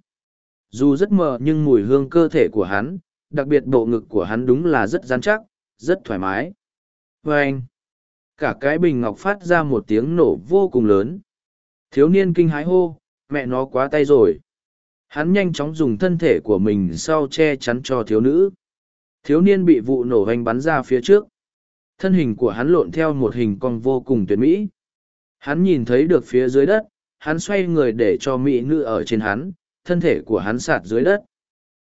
Dù rất mờ nhưng mùi hương cơ thể của hắn, đặc biệt bộ ngực của hắn đúng là rất rắn chắc, rất thoải mái. Và anh, cả cái bình ngọc phát ra một tiếng nổ vô cùng lớn. Thiếu niên kinh hái hô, mẹ nó quá tay rồi. Hắn nhanh chóng dùng thân thể của mình sau che chắn cho thiếu nữ. Thiếu niên bị vụ nổ vành bắn ra phía trước thân hình của hắn lộn theo một hình cong vô cùng tuyệt mỹ. Hắn nhìn thấy được phía dưới đất, hắn xoay người để cho mỹ nữ ở trên hắn, thân thể của hắn sạt dưới đất.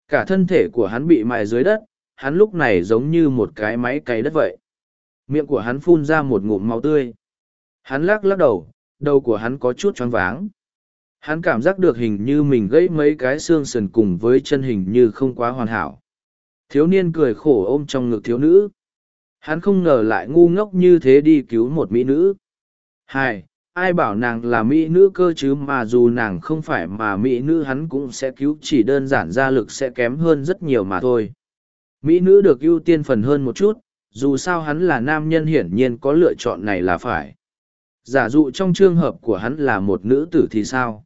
Cả thân thể của hắn bị mại dưới đất, hắn lúc này giống như một cái máy cày đất vậy. Miệng của hắn phun ra một ngụm máu tươi. Hắn lắc lắc đầu, đầu của hắn có chút choáng váng. Hắn cảm giác được hình như mình gãy mấy cái xương sườn cùng với chân hình như không quá hoàn hảo. Thiếu niên cười khổ ôm trong ngực thiếu nữ. Hắn không ngờ lại ngu ngốc như thế đi cứu một mỹ nữ. Hai, ai bảo nàng là mỹ nữ cơ chứ mà dù nàng không phải mà mỹ nữ hắn cũng sẽ cứu chỉ đơn giản ra lực sẽ kém hơn rất nhiều mà thôi. Mỹ nữ được ưu tiên phần hơn một chút, dù sao hắn là nam nhân hiển nhiên có lựa chọn này là phải. Giả dụ trong trường hợp của hắn là một nữ tử thì sao?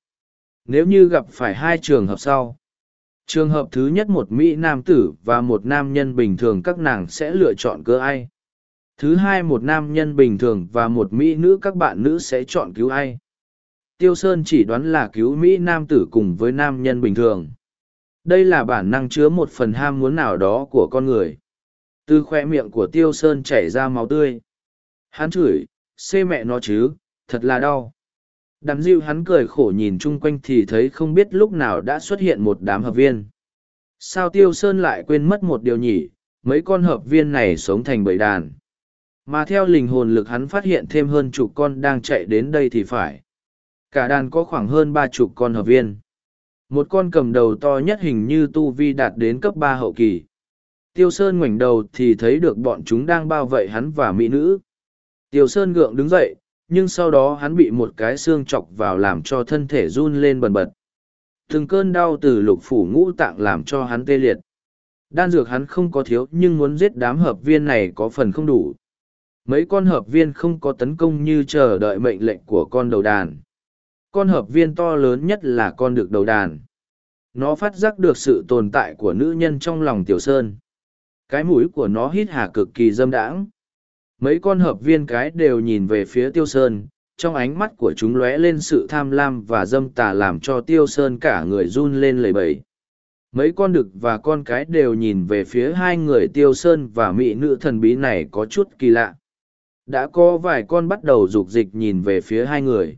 Nếu như gặp phải hai trường hợp sau, trường hợp thứ nhất một Mỹ nam tử và một nam nhân bình thường các nàng sẽ lựa chọn cơ ai? Thứ hai một nam nhân bình thường và một Mỹ nữ các bạn nữ sẽ chọn cứu ai? Tiêu Sơn chỉ đoán là cứu Mỹ nam tử cùng với nam nhân bình thường. Đây là bản năng chứa một phần ham muốn nào đó của con người. Từ khoe miệng của Tiêu Sơn chảy ra máu tươi. Hắn chửi, xê mẹ nó chứ, thật là đau. Đàm diệu hắn cười khổ nhìn chung quanh thì thấy không biết lúc nào đã xuất hiện một đám hợp viên. Sao Tiêu Sơn lại quên mất một điều nhỉ, mấy con hợp viên này sống thành bầy đàn. Mà theo linh hồn lực hắn phát hiện thêm hơn chục con đang chạy đến đây thì phải. Cả đàn có khoảng hơn ba chục con hợp viên. Một con cầm đầu to nhất hình như Tu Vi đạt đến cấp ba hậu kỳ. Tiêu Sơn ngoảnh đầu thì thấy được bọn chúng đang bao vây hắn và mỹ nữ. Tiêu Sơn gượng đứng dậy, nhưng sau đó hắn bị một cái xương chọc vào làm cho thân thể run lên bần bật. Từng cơn đau từ lục phủ ngũ tạng làm cho hắn tê liệt. Đan dược hắn không có thiếu nhưng muốn giết đám hợp viên này có phần không đủ. Mấy con hợp viên không có tấn công như chờ đợi mệnh lệnh của con đầu đàn. Con hợp viên to lớn nhất là con được đầu đàn. Nó phát giác được sự tồn tại của nữ nhân trong lòng Tiểu Sơn. Cái mũi của nó hít hà cực kỳ dâm đãng mấy con hợp viên cái đều nhìn về phía tiêu sơn, trong ánh mắt của chúng lóe lên sự tham lam và dâm tà làm cho tiêu sơn cả người run lên lầy bầy. Mấy con đực và con cái đều nhìn về phía hai người tiêu sơn và mỹ nữ thần bí này có chút kỳ lạ. Đã có vài con bắt đầu rục dịch nhìn về phía hai người.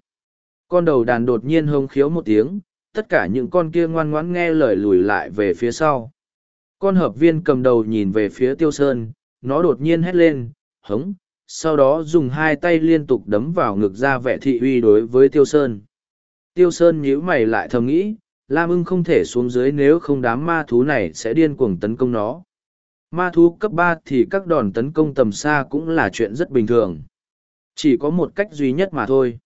Con đầu đàn đột nhiên hông khiếu một tiếng, tất cả những con kia ngoan ngoãn nghe lời lùi lại về phía sau. Con hợp viên cầm đầu nhìn về phía tiêu sơn, nó đột nhiên hét lên hống, sau đó dùng hai tay liên tục đấm vào ngực ra vẻ thị uy đối với Tiêu Sơn. Tiêu Sơn nhíu mày lại thầm nghĩ, Lam ưng không thể xuống dưới nếu không đám ma thú này sẽ điên cuồng tấn công nó. Ma thú cấp ba thì các đòn tấn công tầm xa cũng là chuyện rất bình thường. Chỉ có một cách duy nhất mà thôi.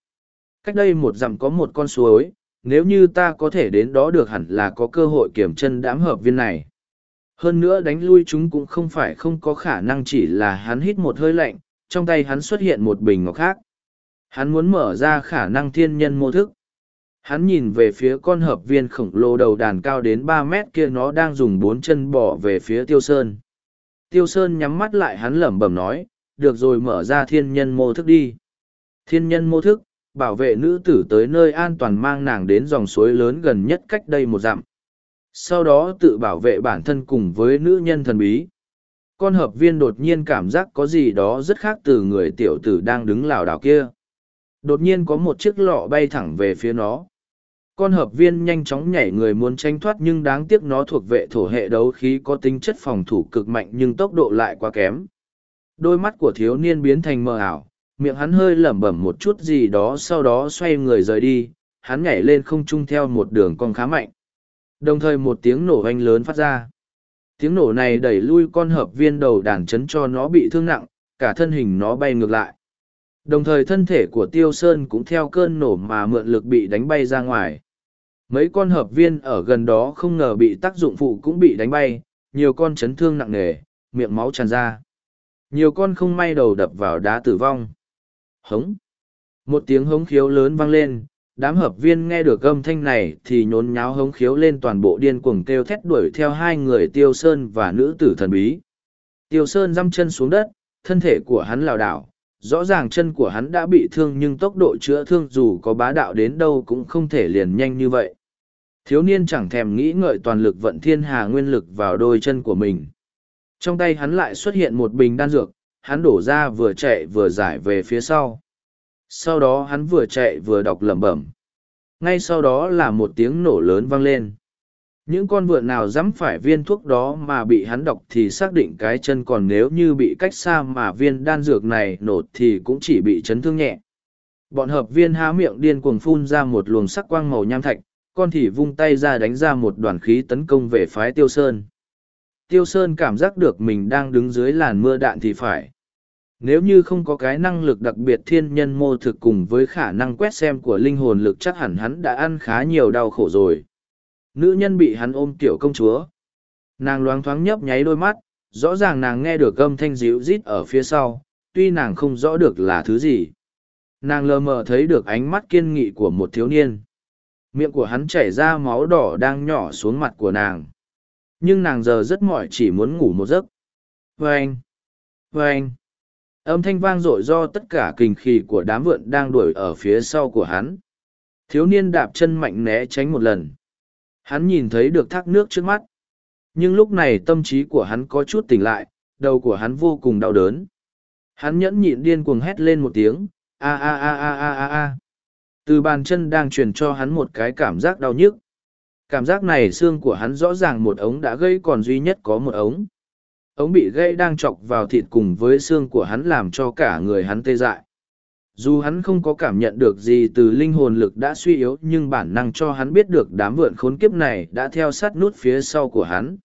Cách đây một dặm có một con suối, nếu như ta có thể đến đó được hẳn là có cơ hội kiểm chân đám hợp viên này. Hơn nữa đánh lui chúng cũng không phải không có khả năng chỉ là hắn hít một hơi lạnh, trong tay hắn xuất hiện một bình ngọc khác. Hắn muốn mở ra khả năng thiên nhân mô thức. Hắn nhìn về phía con hợp viên khổng lồ đầu đàn cao đến ba mét kia nó đang dùng bốn chân bỏ về phía Tiêu Sơn. Tiêu Sơn nhắm mắt lại hắn lẩm bẩm nói, được rồi mở ra thiên nhân mô thức đi. Thiên nhân mô thức, bảo vệ nữ tử tới nơi an toàn mang nàng đến dòng suối lớn gần nhất cách đây một dặm sau đó tự bảo vệ bản thân cùng với nữ nhân thần bí. Con hợp viên đột nhiên cảm giác có gì đó rất khác từ người tiểu tử đang đứng lảo đảo kia. Đột nhiên có một chiếc lọ bay thẳng về phía nó. Con hợp viên nhanh chóng nhảy người muốn tranh thoát nhưng đáng tiếc nó thuộc vệ thổ hệ đấu khí có tính chất phòng thủ cực mạnh nhưng tốc độ lại quá kém. Đôi mắt của thiếu niên biến thành mờ ảo, miệng hắn hơi lẩm bẩm một chút gì đó sau đó xoay người rời đi, hắn nhảy lên không trung theo một đường cong khá mạnh. Đồng thời một tiếng nổ oanh lớn phát ra. Tiếng nổ này đẩy lui con hợp viên đầu đàn chấn cho nó bị thương nặng, cả thân hình nó bay ngược lại. Đồng thời thân thể của Tiêu Sơn cũng theo cơn nổ mà mượn lực bị đánh bay ra ngoài. Mấy con hợp viên ở gần đó không ngờ bị tác dụng phụ cũng bị đánh bay, nhiều con chấn thương nặng nề, miệng máu tràn ra. Nhiều con không may đầu đập vào đá tử vong. Hống! Một tiếng hống khiếu lớn vang lên, đám hợp viên nghe được âm thanh này thì nhốn nháo hống khiếu lên toàn bộ điên cuồng kêu thét đuổi theo hai người tiêu sơn và nữ tử thần bí. Tiêu sơn dăm chân xuống đất, thân thể của hắn lảo đảo, rõ ràng chân của hắn đã bị thương nhưng tốc độ chữa thương dù có bá đạo đến đâu cũng không thể liền nhanh như vậy. Thiếu niên chẳng thèm nghĩ ngợi toàn lực vận thiên hà nguyên lực vào đôi chân của mình. Trong tay hắn lại xuất hiện một bình đan dược, hắn đổ ra vừa chạy vừa giải về phía sau. Sau đó hắn vừa chạy vừa đọc lẩm bẩm. Ngay sau đó là một tiếng nổ lớn vang lên. Những con vượn nào dám phải viên thuốc đó mà bị hắn đọc thì xác định cái chân còn nếu như bị cách xa mà viên đan dược này nổ thì cũng chỉ bị chấn thương nhẹ. Bọn hợp viên há miệng điên cuồng phun ra một luồng sắc quang màu nham thạch, con thì vung tay ra đánh ra một đoàn khí tấn công về phái Tiêu Sơn. Tiêu Sơn cảm giác được mình đang đứng dưới làn mưa đạn thì phải. Nếu như không có cái năng lực đặc biệt thiên nhân mô thực cùng với khả năng quét xem của linh hồn lực chắc hẳn hắn đã ăn khá nhiều đau khổ rồi. Nữ nhân bị hắn ôm tiểu công chúa. Nàng loáng thoáng nhấp nháy đôi mắt, rõ ràng nàng nghe được âm thanh dịu rít ở phía sau, tuy nàng không rõ được là thứ gì. Nàng lờ mờ thấy được ánh mắt kiên nghị của một thiếu niên. Miệng của hắn chảy ra máu đỏ đang nhỏ xuống mặt của nàng. Nhưng nàng giờ rất mỏi chỉ muốn ngủ một giấc. Vâng! Vâng! Âm thanh vang dội do tất cả kình khí của đám vượn đang đuổi ở phía sau của hắn. Thiếu niên đạp chân mạnh né tránh một lần. Hắn nhìn thấy được thác nước trước mắt. Nhưng lúc này tâm trí của hắn có chút tỉnh lại, đầu của hắn vô cùng đau đớn. Hắn nhẫn nhịn điên cuồng hét lên một tiếng, a a a a a a a. Từ bàn chân đang truyền cho hắn một cái cảm giác đau nhức. Cảm giác này xương của hắn rõ ràng một ống đã gây còn duy nhất có một ống ống bị gãy đang chọc vào thịt cùng với xương của hắn làm cho cả người hắn tê dại. Dù hắn không có cảm nhận được gì từ linh hồn lực đã suy yếu, nhưng bản năng cho hắn biết được đám vượn khốn kiếp này đã theo sát nút phía sau của hắn.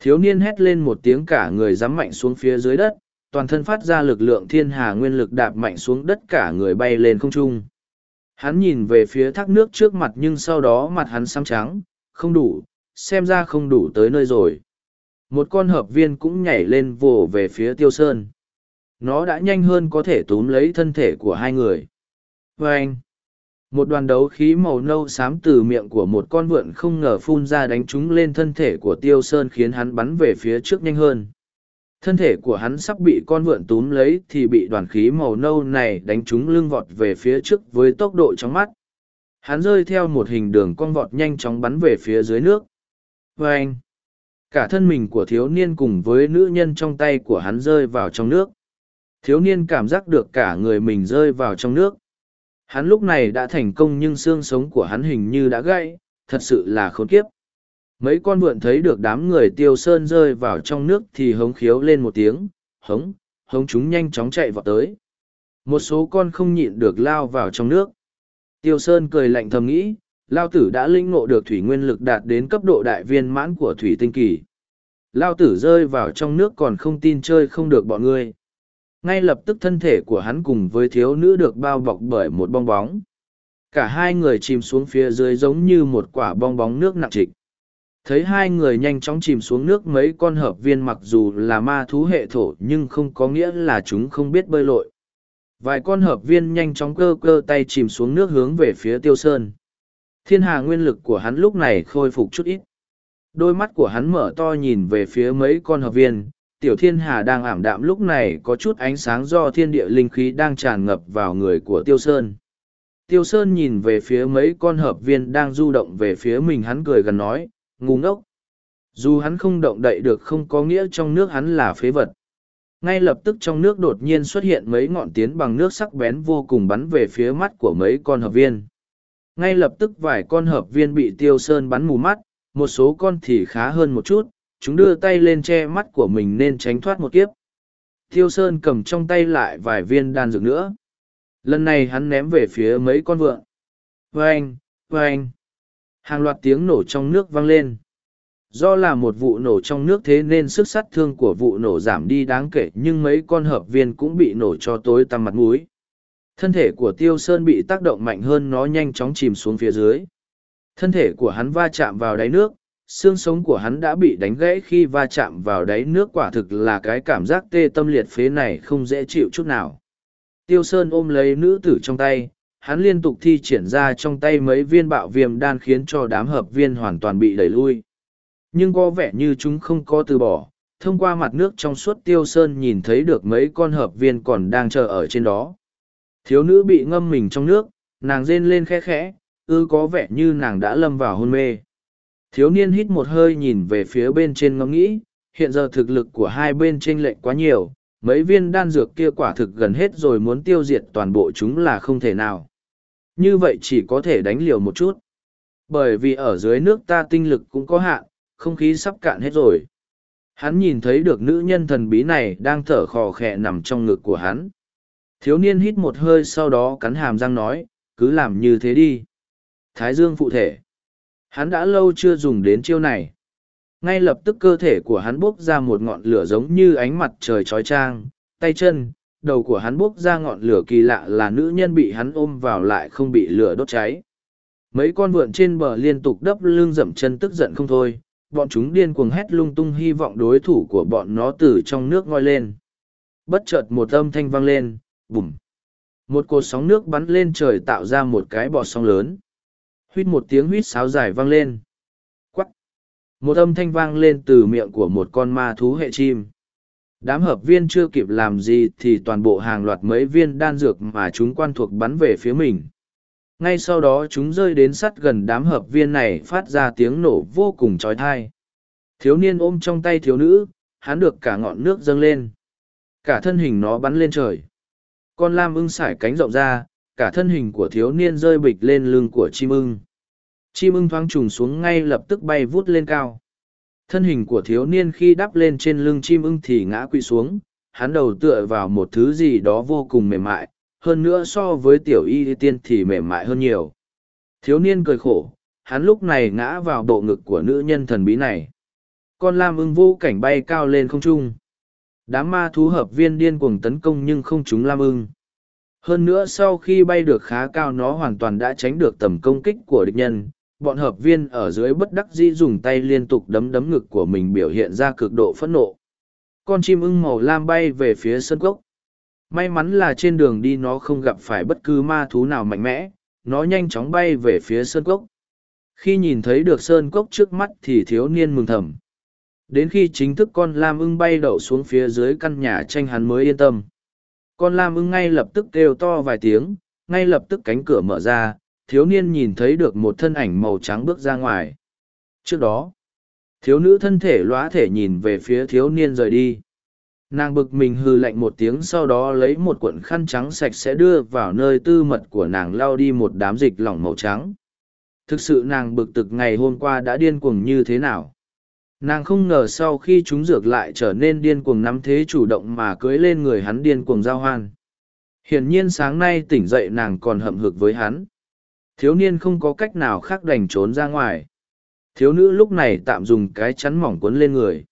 Thiếu niên hét lên một tiếng cả người dám mạnh xuống phía dưới đất, toàn thân phát ra lực lượng thiên hà nguyên lực đạp mạnh xuống đất cả người bay lên không trung. Hắn nhìn về phía thác nước trước mặt nhưng sau đó mặt hắn xăm trắng, không đủ, xem ra không đủ tới nơi rồi một con hợp viên cũng nhảy lên vồ về phía tiêu sơn. Nó đã nhanh hơn có thể túm lấy thân thể của hai người. Vê anh, một đoàn đấu khí màu nâu xám từ miệng của một con vượn không ngờ phun ra đánh trúng lên thân thể của tiêu sơn khiến hắn bắn về phía trước nhanh hơn. Thân thể của hắn sắp bị con vượn túm lấy thì bị đoàn khí màu nâu này đánh trúng lưng vọt về phía trước với tốc độ chóng mắt. Hắn rơi theo một hình đường con vọt nhanh chóng bắn về phía dưới nước. Vê anh cả thân mình của thiếu niên cùng với nữ nhân trong tay của hắn rơi vào trong nước. Thiếu niên cảm giác được cả người mình rơi vào trong nước. Hắn lúc này đã thành công nhưng xương sống của hắn hình như đã gãy, thật sự là khốn kiếp. Mấy con vượn thấy được đám người tiêu sơn rơi vào trong nước thì hống khiếu lên một tiếng, hống hống chúng nhanh chóng chạy vào tới. Một số con không nhịn được lao vào trong nước. Tiêu sơn cười lạnh thầm nghĩ Lao tử đã linh ngộ được thủy nguyên lực đạt đến cấp độ đại viên mãn của thủy tinh kỳ. Lao tử rơi vào trong nước còn không tin chơi không được bọn ngươi. Ngay lập tức thân thể của hắn cùng với thiếu nữ được bao bọc bởi một bong bóng. Cả hai người chìm xuống phía dưới giống như một quả bong bóng nước nặng trịch. Thấy hai người nhanh chóng chìm xuống nước, mấy con hợp viên mặc dù là ma thú hệ thổ nhưng không có nghĩa là chúng không biết bơi lội. Vài con hợp viên nhanh chóng cơ cơ tay chìm xuống nước hướng về phía tiêu sơn. Thiên hà nguyên lực của hắn lúc này khôi phục chút ít. Đôi mắt của hắn mở to nhìn về phía mấy con hợp viên, tiểu thiên hà đang ảm đạm lúc này có chút ánh sáng do thiên địa linh khí đang tràn ngập vào người của tiêu sơn. Tiêu sơn nhìn về phía mấy con hợp viên đang du động về phía mình hắn cười gần nói, ngu ngốc. Dù hắn không động đậy được không có nghĩa trong nước hắn là phế vật. Ngay lập tức trong nước đột nhiên xuất hiện mấy ngọn tiến bằng nước sắc bén vô cùng bắn về phía mắt của mấy con hợp viên ngay lập tức vài con hợp viên bị tiêu sơn bắn mù mắt, một số con thì khá hơn một chút, chúng đưa tay lên che mắt của mình nên tránh thoát một kiếp. Tiêu sơn cầm trong tay lại vài viên đan dược nữa. Lần này hắn ném về phía mấy con vượn. Vênh vênh hàng loạt tiếng nổ trong nước vang lên. Do là một vụ nổ trong nước thế nên sức sát thương của vụ nổ giảm đi đáng kể, nhưng mấy con hợp viên cũng bị nổ cho tối tăm mặt mũi. Thân thể của Tiêu Sơn bị tác động mạnh hơn nó nhanh chóng chìm xuống phía dưới. Thân thể của hắn va chạm vào đáy nước, xương sống của hắn đã bị đánh gãy khi va chạm vào đáy nước quả thực là cái cảm giác tê tâm liệt phế này không dễ chịu chút nào. Tiêu Sơn ôm lấy nữ tử trong tay, hắn liên tục thi triển ra trong tay mấy viên bạo viêm đan khiến cho đám hợp viên hoàn toàn bị đẩy lui. Nhưng có vẻ như chúng không có từ bỏ, thông qua mặt nước trong suốt Tiêu Sơn nhìn thấy được mấy con hợp viên còn đang chờ ở trên đó. Thiếu nữ bị ngâm mình trong nước, nàng rên lên khẽ khẽ, ư có vẻ như nàng đã lâm vào hôn mê. Thiếu niên hít một hơi nhìn về phía bên trên ngẫm nghĩ, hiện giờ thực lực của hai bên chênh lệch quá nhiều, mấy viên đan dược kia quả thực gần hết rồi muốn tiêu diệt toàn bộ chúng là không thể nào. Như vậy chỉ có thể đánh liều một chút. Bởi vì ở dưới nước ta tinh lực cũng có hạn, không khí sắp cạn hết rồi. Hắn nhìn thấy được nữ nhân thần bí này đang thở khò khẽ nằm trong ngực của hắn. Thiếu niên hít một hơi sau đó cắn hàm răng nói, cứ làm như thế đi. Thái dương phụ thể. Hắn đã lâu chưa dùng đến chiêu này. Ngay lập tức cơ thể của hắn bốc ra một ngọn lửa giống như ánh mặt trời trói trang, tay chân, đầu của hắn bốc ra ngọn lửa kỳ lạ là nữ nhân bị hắn ôm vào lại không bị lửa đốt cháy. Mấy con vượn trên bờ liên tục đắp lưng dậm chân tức giận không thôi, bọn chúng điên cuồng hét lung tung hy vọng đối thủ của bọn nó từ trong nước ngoi lên. Bất chợt một âm thanh vang lên, bùm. Một cột sóng nước bắn lên trời tạo ra một cái bọt sóng lớn. Huýt một tiếng huýt sáo dài vang lên. quắt Một âm thanh vang lên từ miệng của một con ma thú hệ chim. Đám hợp viên chưa kịp làm gì thì toàn bộ hàng loạt mấy viên đan dược mà chúng quan thuộc bắn về phía mình. Ngay sau đó chúng rơi đến sắt gần đám hợp viên này phát ra tiếng nổ vô cùng trói thai. Thiếu niên ôm trong tay thiếu nữ, hắn được cả ngọn nước dâng lên. Cả thân hình nó bắn lên trời. Con lam ưng sải cánh rộng ra, cả thân hình của thiếu niên rơi bịch lên lưng của chim ưng. Chim ưng thoáng trùng xuống ngay lập tức bay vút lên cao. Thân hình của thiếu niên khi đắp lên trên lưng chim ưng thì ngã quỵ xuống, hắn đầu tựa vào một thứ gì đó vô cùng mềm mại, hơn nữa so với tiểu y tiên thì mềm mại hơn nhiều. Thiếu niên cười khổ, hắn lúc này ngã vào bộ ngực của nữ nhân thần bí này. Con lam ưng vô cảnh bay cao lên không trung. Đám ma thú hợp viên điên cuồng tấn công nhưng không trúng lam ưng. Hơn nữa sau khi bay được khá cao nó hoàn toàn đã tránh được tầm công kích của địch nhân. Bọn hợp viên ở dưới bất đắc dĩ dùng tay liên tục đấm đấm ngực của mình biểu hiện ra cực độ phẫn nộ. Con chim ưng màu lam bay về phía sân cốc. May mắn là trên đường đi nó không gặp phải bất cứ ma thú nào mạnh mẽ, nó nhanh chóng bay về phía sơn cốc. Khi nhìn thấy được sơn cốc trước mắt thì thiếu niên mừng thầm. Đến khi chính thức con lam ưng bay đậu xuống phía dưới căn nhà tranh hắn mới yên tâm. Con lam ưng ngay lập tức kêu to vài tiếng, ngay lập tức cánh cửa mở ra, thiếu niên nhìn thấy được một thân ảnh màu trắng bước ra ngoài. Trước đó, thiếu nữ thân thể lóa thể nhìn về phía thiếu niên rời đi nàng bực mình hư lạnh một tiếng sau đó lấy một cuộn khăn trắng sạch sẽ đưa vào nơi tư mật của nàng lau đi một đám dịch lỏng màu trắng thực sự nàng bực tực ngày hôm qua đã điên cuồng như thế nào nàng không ngờ sau khi chúng dược lại trở nên điên cuồng nắm thế chủ động mà cưới lên người hắn điên cuồng giao hoan. Hiển nhiên sáng nay tỉnh dậy nàng còn hậm hực với hắn. Thiếu niên không có cách nào khác đành trốn ra ngoài. Thiếu nữ lúc này tạm dùng cái chắn mỏng quấn lên người.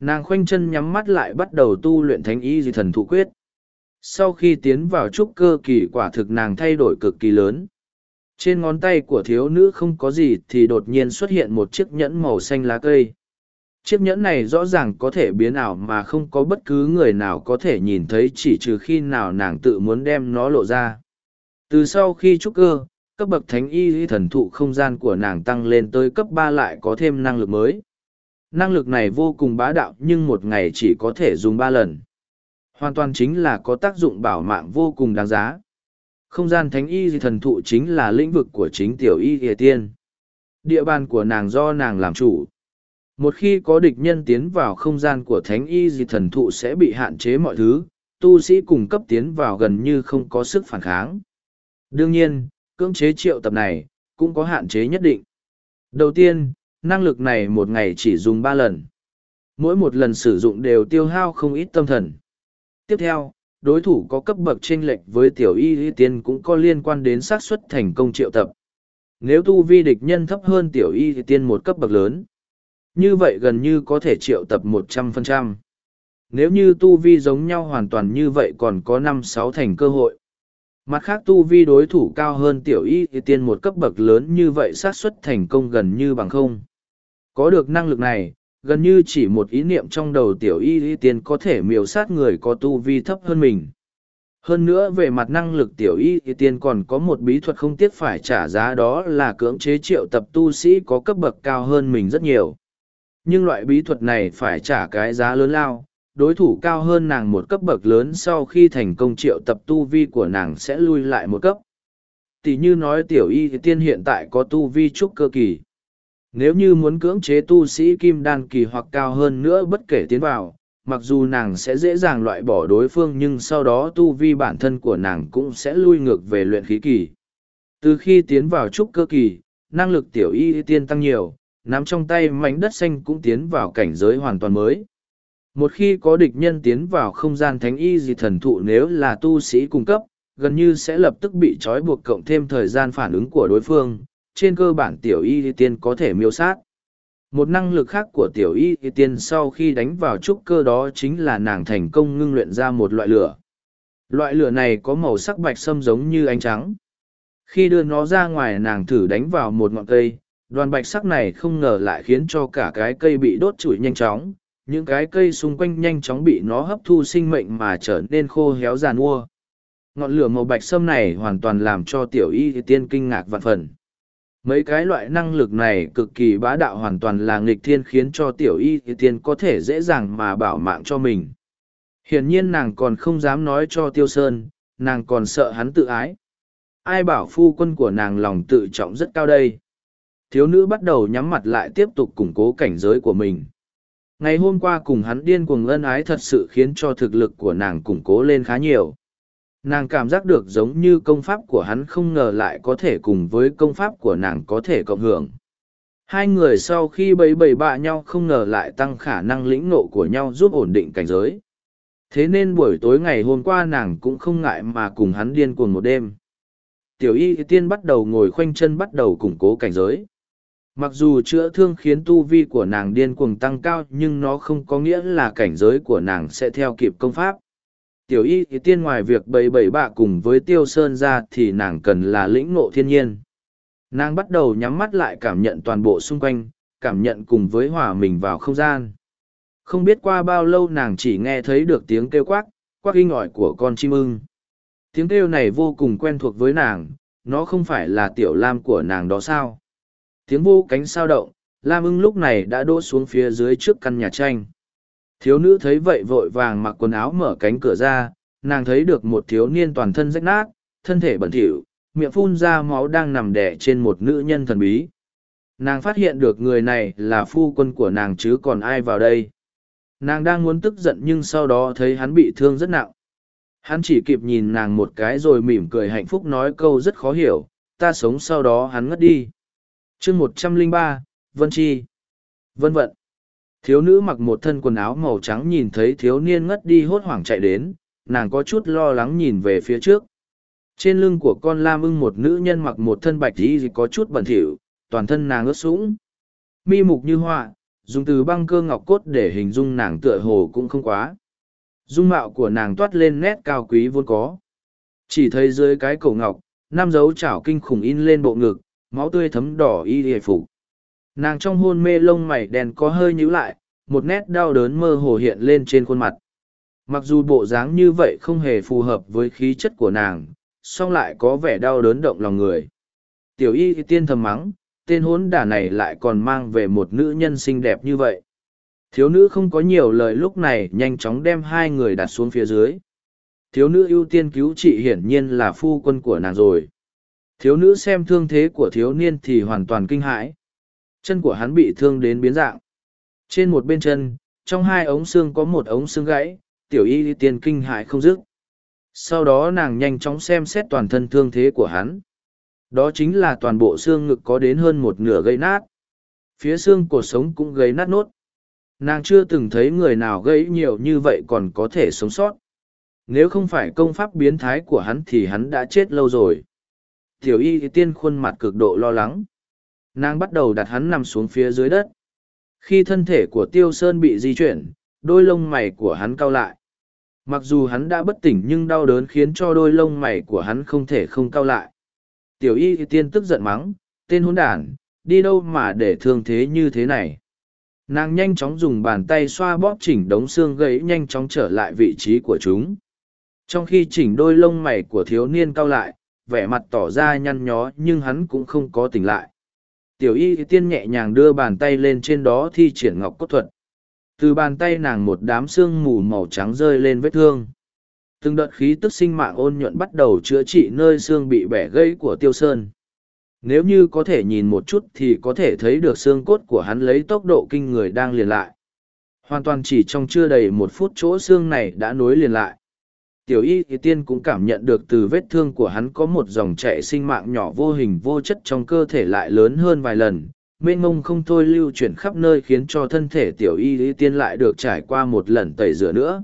Nàng khoanh chân nhắm mắt lại bắt đầu tu luyện thánh y di thần thụ quyết. Sau khi tiến vào trúc cơ kỳ quả thực nàng thay đổi cực kỳ lớn. Trên ngón tay của thiếu nữ không có gì thì đột nhiên xuất hiện một chiếc nhẫn màu xanh lá cây chiếc nhẫn này rõ ràng có thể biến ảo mà không có bất cứ người nào có thể nhìn thấy chỉ trừ khi nào nàng tự muốn đem nó lộ ra từ sau khi trúc cơ, cấp bậc thánh y thần thụ không gian của nàng tăng lên tới cấp ba lại có thêm năng lực mới Năng lực này vô cùng bá đạo nhưng một ngày chỉ có thể dùng ba lần. Hoàn toàn chính là có tác dụng bảo mạng vô cùng đáng giá. Không gian thánh y thần thụ chính là lĩnh vực của chính tiểu y địa tiên. Địa bàn của nàng do nàng làm chủ. Một khi có địch nhân tiến vào không gian của thánh y Di thần thụ sẽ bị hạn chế mọi thứ, tu sĩ cùng cấp tiến vào gần như không có sức phản kháng. Đương nhiên, cưỡng chế triệu tập này, cũng có hạn chế nhất định. Đầu tiên, năng lực này một ngày chỉ dùng ba lần. Mỗi một lần sử dụng đều tiêu hao không ít tâm thần. Tiếp theo, đối thủ có cấp bậc chênh lệch với tiểu y y tiên cũng có liên quan đến xác suất thành công triệu tập. Nếu tu vi địch nhân thấp hơn tiểu y y tiên một cấp bậc lớn, như vậy gần như có thể triệu tập một trăm phần trăm. Nếu như tu vi giống nhau hoàn toàn như vậy còn có năm sáu thành cơ hội. Mặt khác tu vi đối thủ cao hơn tiểu y thì tiên một cấp bậc lớn như vậy xác suất thành công gần như bằng không. Có được năng lực này, gần như chỉ một ý niệm trong đầu tiểu y thì tiên có thể miêu sát người có tu vi thấp hơn mình. Hơn nữa về mặt năng lực tiểu y y tiên còn có một bí thuật không tiếc phải trả giá đó là cưỡng chế triệu tập tu sĩ có cấp bậc cao hơn mình rất nhiều. Nhưng loại bí thuật này phải trả cái giá lớn lao, đối thủ cao hơn nàng một cấp bậc lớn sau khi thành công triệu tập tu vi của nàng sẽ lui lại một cấp. Tỷ như nói tiểu y tiên hiện tại có tu vi trúc cơ kỳ. Nếu như muốn cưỡng chế tu sĩ kim đan kỳ hoặc cao hơn nữa bất kể tiến vào, mặc dù nàng sẽ dễ dàng loại bỏ đối phương nhưng sau đó tu vi bản thân của nàng cũng sẽ lui ngược về luyện khí kỳ. Từ khi tiến vào trúc cơ kỳ, năng lực tiểu y tiên tăng nhiều, nắm trong tay mảnh đất xanh cũng tiến vào cảnh giới hoàn toàn mới. Một khi có địch nhân tiến vào không gian thánh y dị thần thụ nếu là tu sĩ cung cấp, gần như sẽ lập tức bị trói buộc cộng thêm thời gian phản ứng của đối phương, trên cơ bản tiểu y tiên có thể miêu sát. Một năng lực khác của tiểu y tiên sau khi đánh vào trúc cơ đó chính là nàng thành công ngưng luyện ra một loại lửa. Loại lửa này có màu sắc bạch sâm giống như ánh trắng. Khi đưa nó ra ngoài nàng thử đánh vào một ngọn cây, đoàn bạch sắc này không ngờ lại khiến cho cả cái cây bị đốt trụi nhanh chóng. Những cái cây xung quanh nhanh chóng bị nó hấp thu sinh mệnh mà trở nên khô héo giàn mua. Ngọn lửa màu bạch sâm này hoàn toàn làm cho tiểu y tiên kinh ngạc vạn phần. Mấy cái loại năng lực này cực kỳ bá đạo hoàn toàn là nghịch thiên khiến cho tiểu y tiên có thể dễ dàng mà bảo mạng cho mình. Hiển nhiên nàng còn không dám nói cho tiêu sơn, nàng còn sợ hắn tự ái. Ai bảo phu quân của nàng lòng tự trọng rất cao đây. Thiếu nữ bắt đầu nhắm mặt lại tiếp tục củng cố cảnh giới của mình. Ngày hôm qua cùng hắn điên cuồng ân ái thật sự khiến cho thực lực của nàng củng cố lên khá nhiều. Nàng cảm giác được giống như công pháp của hắn không ngờ lại có thể cùng với công pháp của nàng có thể cộng hưởng. Hai người sau khi bầy bầy bạ nhau không ngờ lại tăng khả năng lĩnh nộ của nhau giúp ổn định cảnh giới. Thế nên buổi tối ngày hôm qua nàng cũng không ngại mà cùng hắn điên cuồng một đêm. Tiểu y tiên bắt đầu ngồi khoanh chân bắt đầu củng cố cảnh giới mặc dù chữa thương khiến tu vi của nàng điên cuồng tăng cao, nhưng nó không có nghĩa là cảnh giới của nàng sẽ theo kịp công pháp. Tiểu y thì tiên ngoài việc bầy bầy bạ cùng với tiêu sơn ra thì nàng cần là lĩnh ngộ thiên nhiên. Nàng bắt đầu nhắm mắt lại cảm nhận toàn bộ xung quanh, cảm nhận cùng với hòa mình vào không gian. Không biết qua bao lâu nàng chỉ nghe thấy được tiếng kêu quát quát inh ỏi của con chim ưng. Tiếng kêu này vô cùng quen thuộc với nàng, nó không phải là tiểu lam của nàng đó sao? Tiếng vô cánh sao động lam ưng lúc này đã đỗ xuống phía dưới trước căn nhà tranh Thiếu nữ thấy vậy vội vàng mặc quần áo mở cánh cửa ra, nàng thấy được một thiếu niên toàn thân rách nát, thân thể bẩn thỉu, miệng phun ra máu đang nằm đẻ trên một nữ nhân thần bí. Nàng phát hiện được người này là phu quân của nàng chứ còn ai vào đây. Nàng đang muốn tức giận nhưng sau đó thấy hắn bị thương rất nặng. Hắn chỉ kịp nhìn nàng một cái rồi mỉm cười hạnh phúc nói câu rất khó hiểu, ta sống sau đó hắn ngất đi chương một trăm lẻ ba Vân Chi. Vân Vận. Thiếu nữ mặc một thân quần áo màu trắng nhìn thấy thiếu niên ngất đi hốt hoảng chạy đến, nàng có chút lo lắng nhìn về phía trước. Trên lưng của con lam ưng một nữ nhân mặc một thân bạch y có chút bẩn thỉu, toàn thân nàng ướt sũng. Mi mục như họa, dùng từ băng cơ ngọc cốt để hình dung nàng tựa hồ cũng không quá. Dung mạo của nàng toát lên nét cao quý vốn có. Chỉ thấy dưới cái cổ ngọc, nam dấu chảo kinh khủng in lên bộ ngực, máu tươi thấm đỏ y hề phục. Nàng trong hôn mê lông mày đen có hơi nhíu lại, một nét đau đớn mơ hồ hiện lên trên khuôn mặt. Mặc dù bộ dáng như vậy không hề phù hợp với khí chất của nàng, song lại có vẻ đau đớn động lòng người. Tiểu y tiên thầm mắng, tên hốn đả này lại còn mang về một nữ nhân xinh đẹp như vậy. Thiếu nữ không có nhiều lời lúc này nhanh chóng đem hai người đặt xuống phía dưới. Thiếu nữ ưu tiên cứu trị hiển nhiên là phu quân của nàng rồi thiếu nữ xem thương thế của thiếu niên thì hoàn toàn kinh hãi Chân của hắn bị thương đến biến dạng. Trên một bên chân, trong hai ống xương có một ống xương gãy, tiểu y tiên kinh hãi không dứt. Sau đó nàng nhanh chóng xem xét toàn thân thương thế của hắn. Đó chính là toàn bộ xương ngực có đến hơn một nửa gây nát. Phía xương cổ sống cũng gây nát nốt. Nàng chưa từng thấy người nào gây nhiều như vậy còn có thể sống sót. Nếu không phải công pháp biến thái của hắn thì hắn đã chết lâu rồi. Tiểu y tiên khuôn mặt cực độ lo lắng. Nàng bắt đầu đặt hắn nằm xuống phía dưới đất. Khi thân thể của tiêu sơn bị di chuyển, đôi lông mày của hắn cau lại. Mặc dù hắn đã bất tỉnh nhưng đau đớn khiến cho đôi lông mày của hắn không thể không cau lại. Tiểu y tiên tức giận mắng, tên hôn đản, đi đâu mà để thương thế như thế này? Nàng nhanh chóng dùng bàn tay xoa bóp chỉnh đống xương gãy nhanh chóng trở lại vị trí của chúng. Trong khi chỉnh đôi lông mày của thiếu niên cau lại vẻ mặt tỏ ra nhăn nhó nhưng hắn cũng không có tỉnh lại. Tiểu y tiên nhẹ nhàng đưa bàn tay lên trên đó thi triển ngọc cốt thuật. Từ bàn tay nàng một đám xương mù màu trắng rơi lên vết thương. Từng đợt khí tức sinh mạng ôn nhuận bắt đầu chữa trị nơi xương bị bẻ gãy của tiêu sơn. Nếu như có thể nhìn một chút thì có thể thấy được xương cốt của hắn lấy tốc độ kinh người đang liền lại. Hoàn toàn chỉ trong chưa đầy một phút chỗ xương này đã nối liền lại tiểu y thì tiên cũng cảm nhận được từ vết thương của hắn có một dòng chạy sinh mạng nhỏ vô hình vô chất trong cơ thể lại lớn hơn vài lần. Mênh mông không thôi lưu chuyển khắp nơi khiến cho thân thể tiểu y thì tiên lại được trải qua một lần tẩy rửa nữa.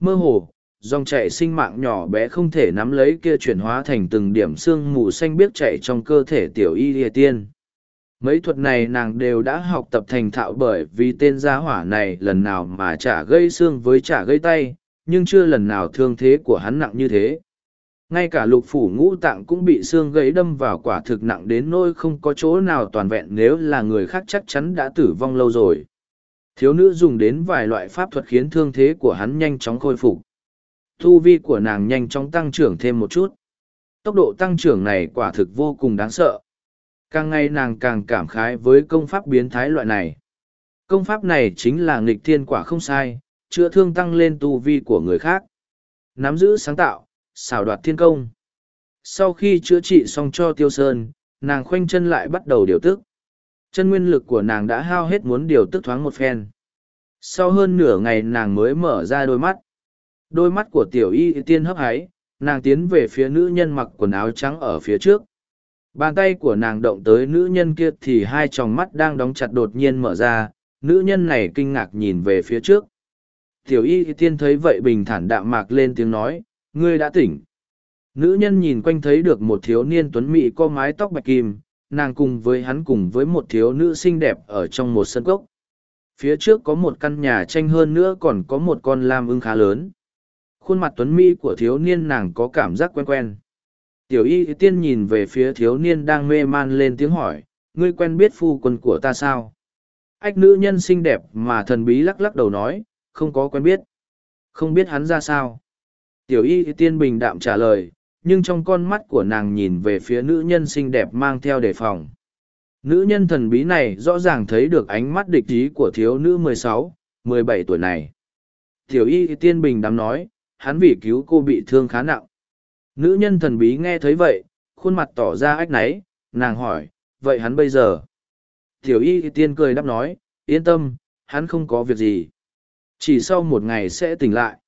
Mơ hồ, dòng chạy sinh mạng nhỏ bé không thể nắm lấy kia chuyển hóa thành từng điểm xương mù xanh biếc chạy trong cơ thể tiểu y thì tiên. Mấy thuật này nàng đều đã học tập thành thạo bởi vì tên gia hỏa này lần nào mà chả gây xương với chả gây tay nhưng chưa lần nào thương thế của hắn nặng như thế. Ngay cả lục phủ ngũ tạng cũng bị xương gãy đâm vào quả thực nặng đến nỗi không có chỗ nào toàn vẹn nếu là người khác chắc chắn đã tử vong lâu rồi. Thiếu nữ dùng đến vài loại pháp thuật khiến thương thế của hắn nhanh chóng khôi phục. Thu vi của nàng nhanh chóng tăng trưởng thêm một chút. Tốc độ tăng trưởng này quả thực vô cùng đáng sợ. Càng ngày nàng càng cảm khái với công pháp biến thái loại này. Công pháp này chính là nghịch thiên quả không sai chữa thương tăng lên tu vi của người khác nắm giữ sáng tạo xảo đoạt thiên công. Sau khi chữa trị xong cho Tiêu Sơn, nàng khoanh chân lại bắt đầu điều tức. Chân nguyên lực của nàng đã hao hết muốn điều tức thoáng một phen. Sau hơn nửa ngày nàng mới mở ra đôi mắt. Đôi mắt của tiểu y tiên hấp háy, nàng tiến về phía nữ nhân mặc quần áo trắng ở phía trước. Bàn tay của nàng động tới nữ nhân kia thì hai tròng mắt đang đóng chặt đột nhiên mở ra, nữ nhân này kinh ngạc nhìn về phía trước. Tiểu y tiên thấy vậy bình thản đạm mạc lên tiếng nói, ngươi đã tỉnh. Nữ nhân nhìn quanh thấy được một thiếu niên tuấn mỹ có mái tóc bạch kim nàng cùng với hắn cùng với một thiếu nữ xinh đẹp ở trong một sân cốc. Phía trước có một căn nhà tranh hơn nữa còn có một con lam ưng khá lớn. Khuôn mặt tuấn mỹ của thiếu niên nàng có cảm giác quen quen. Tiểu y tiên nhìn về phía thiếu niên đang mê man lên tiếng hỏi ngươi quen biết phu quân của ta sao? Ách nữ nhân xinh đẹp mà thần bí lắc lắc đầu nói không có quen biết không biết hắn ra sao Tiểu y tiên bình đạm trả lời, nhưng trong con mắt của nàng nhìn về phía nữ nhân xinh đẹp mang theo đề phòng. Nữ nhân thần bí này rõ ràng thấy được ánh mắt địch ý của thiếu nữ mười sáu, mười bảy tuổi này. Tiểu y tiên bình đắm nói, hắn vì cứu cô bị thương khá nặng. Nữ nhân thần bí nghe thấy vậy, khuôn mặt tỏ ra ách náy, nàng hỏi, vậy hắn bây giờ? Tiểu y tiên cười đáp nói, yên tâm, hắn không có việc gì. Chỉ sau một ngày sẽ tỉnh lại.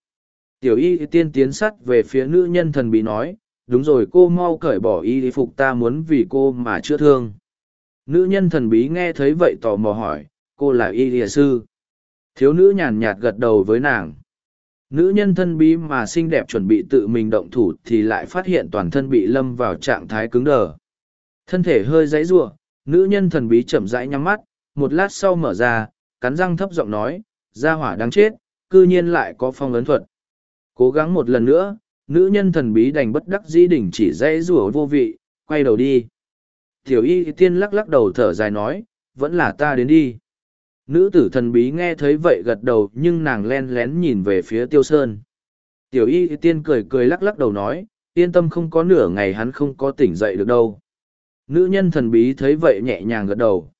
Tiểu y tiên tiến sắt về phía nữ nhân thần bí nói, đúng rồi cô mau cởi bỏ y phục ta muốn vì cô mà chữa thương. Nữ nhân thần bí nghe thấy vậy tò mò hỏi, cô là y địa sư. Thiếu nữ nhàn nhạt gật đầu với nàng. Nữ nhân thân bí mà xinh đẹp chuẩn bị tự mình động thủ thì lại phát hiện toàn thân bị lâm vào trạng thái cứng đờ. Thân thể hơi dãy giụa, nữ nhân thần bí chậm rãi nhắm mắt, một lát sau mở ra, cắn răng thấp giọng nói, gia hỏa đáng chết, cư nhiên lại có phong ấn thuật. Cố gắng một lần nữa, nữ nhân thần bí đành bất đắc dĩ đỉnh chỉ dãy rủa vô vị, quay đầu đi. Tiểu y tiên lắc lắc đầu thở dài nói, vẫn là ta đến đi. Nữ tử thần bí nghe thấy vậy gật đầu nhưng nàng len lén nhìn về phía tiêu sơn. Tiểu y tiên cười cười lắc lắc đầu nói, yên tâm không có nửa ngày hắn không có tỉnh dậy được đâu. Nữ nhân thần bí thấy vậy nhẹ nhàng gật đầu.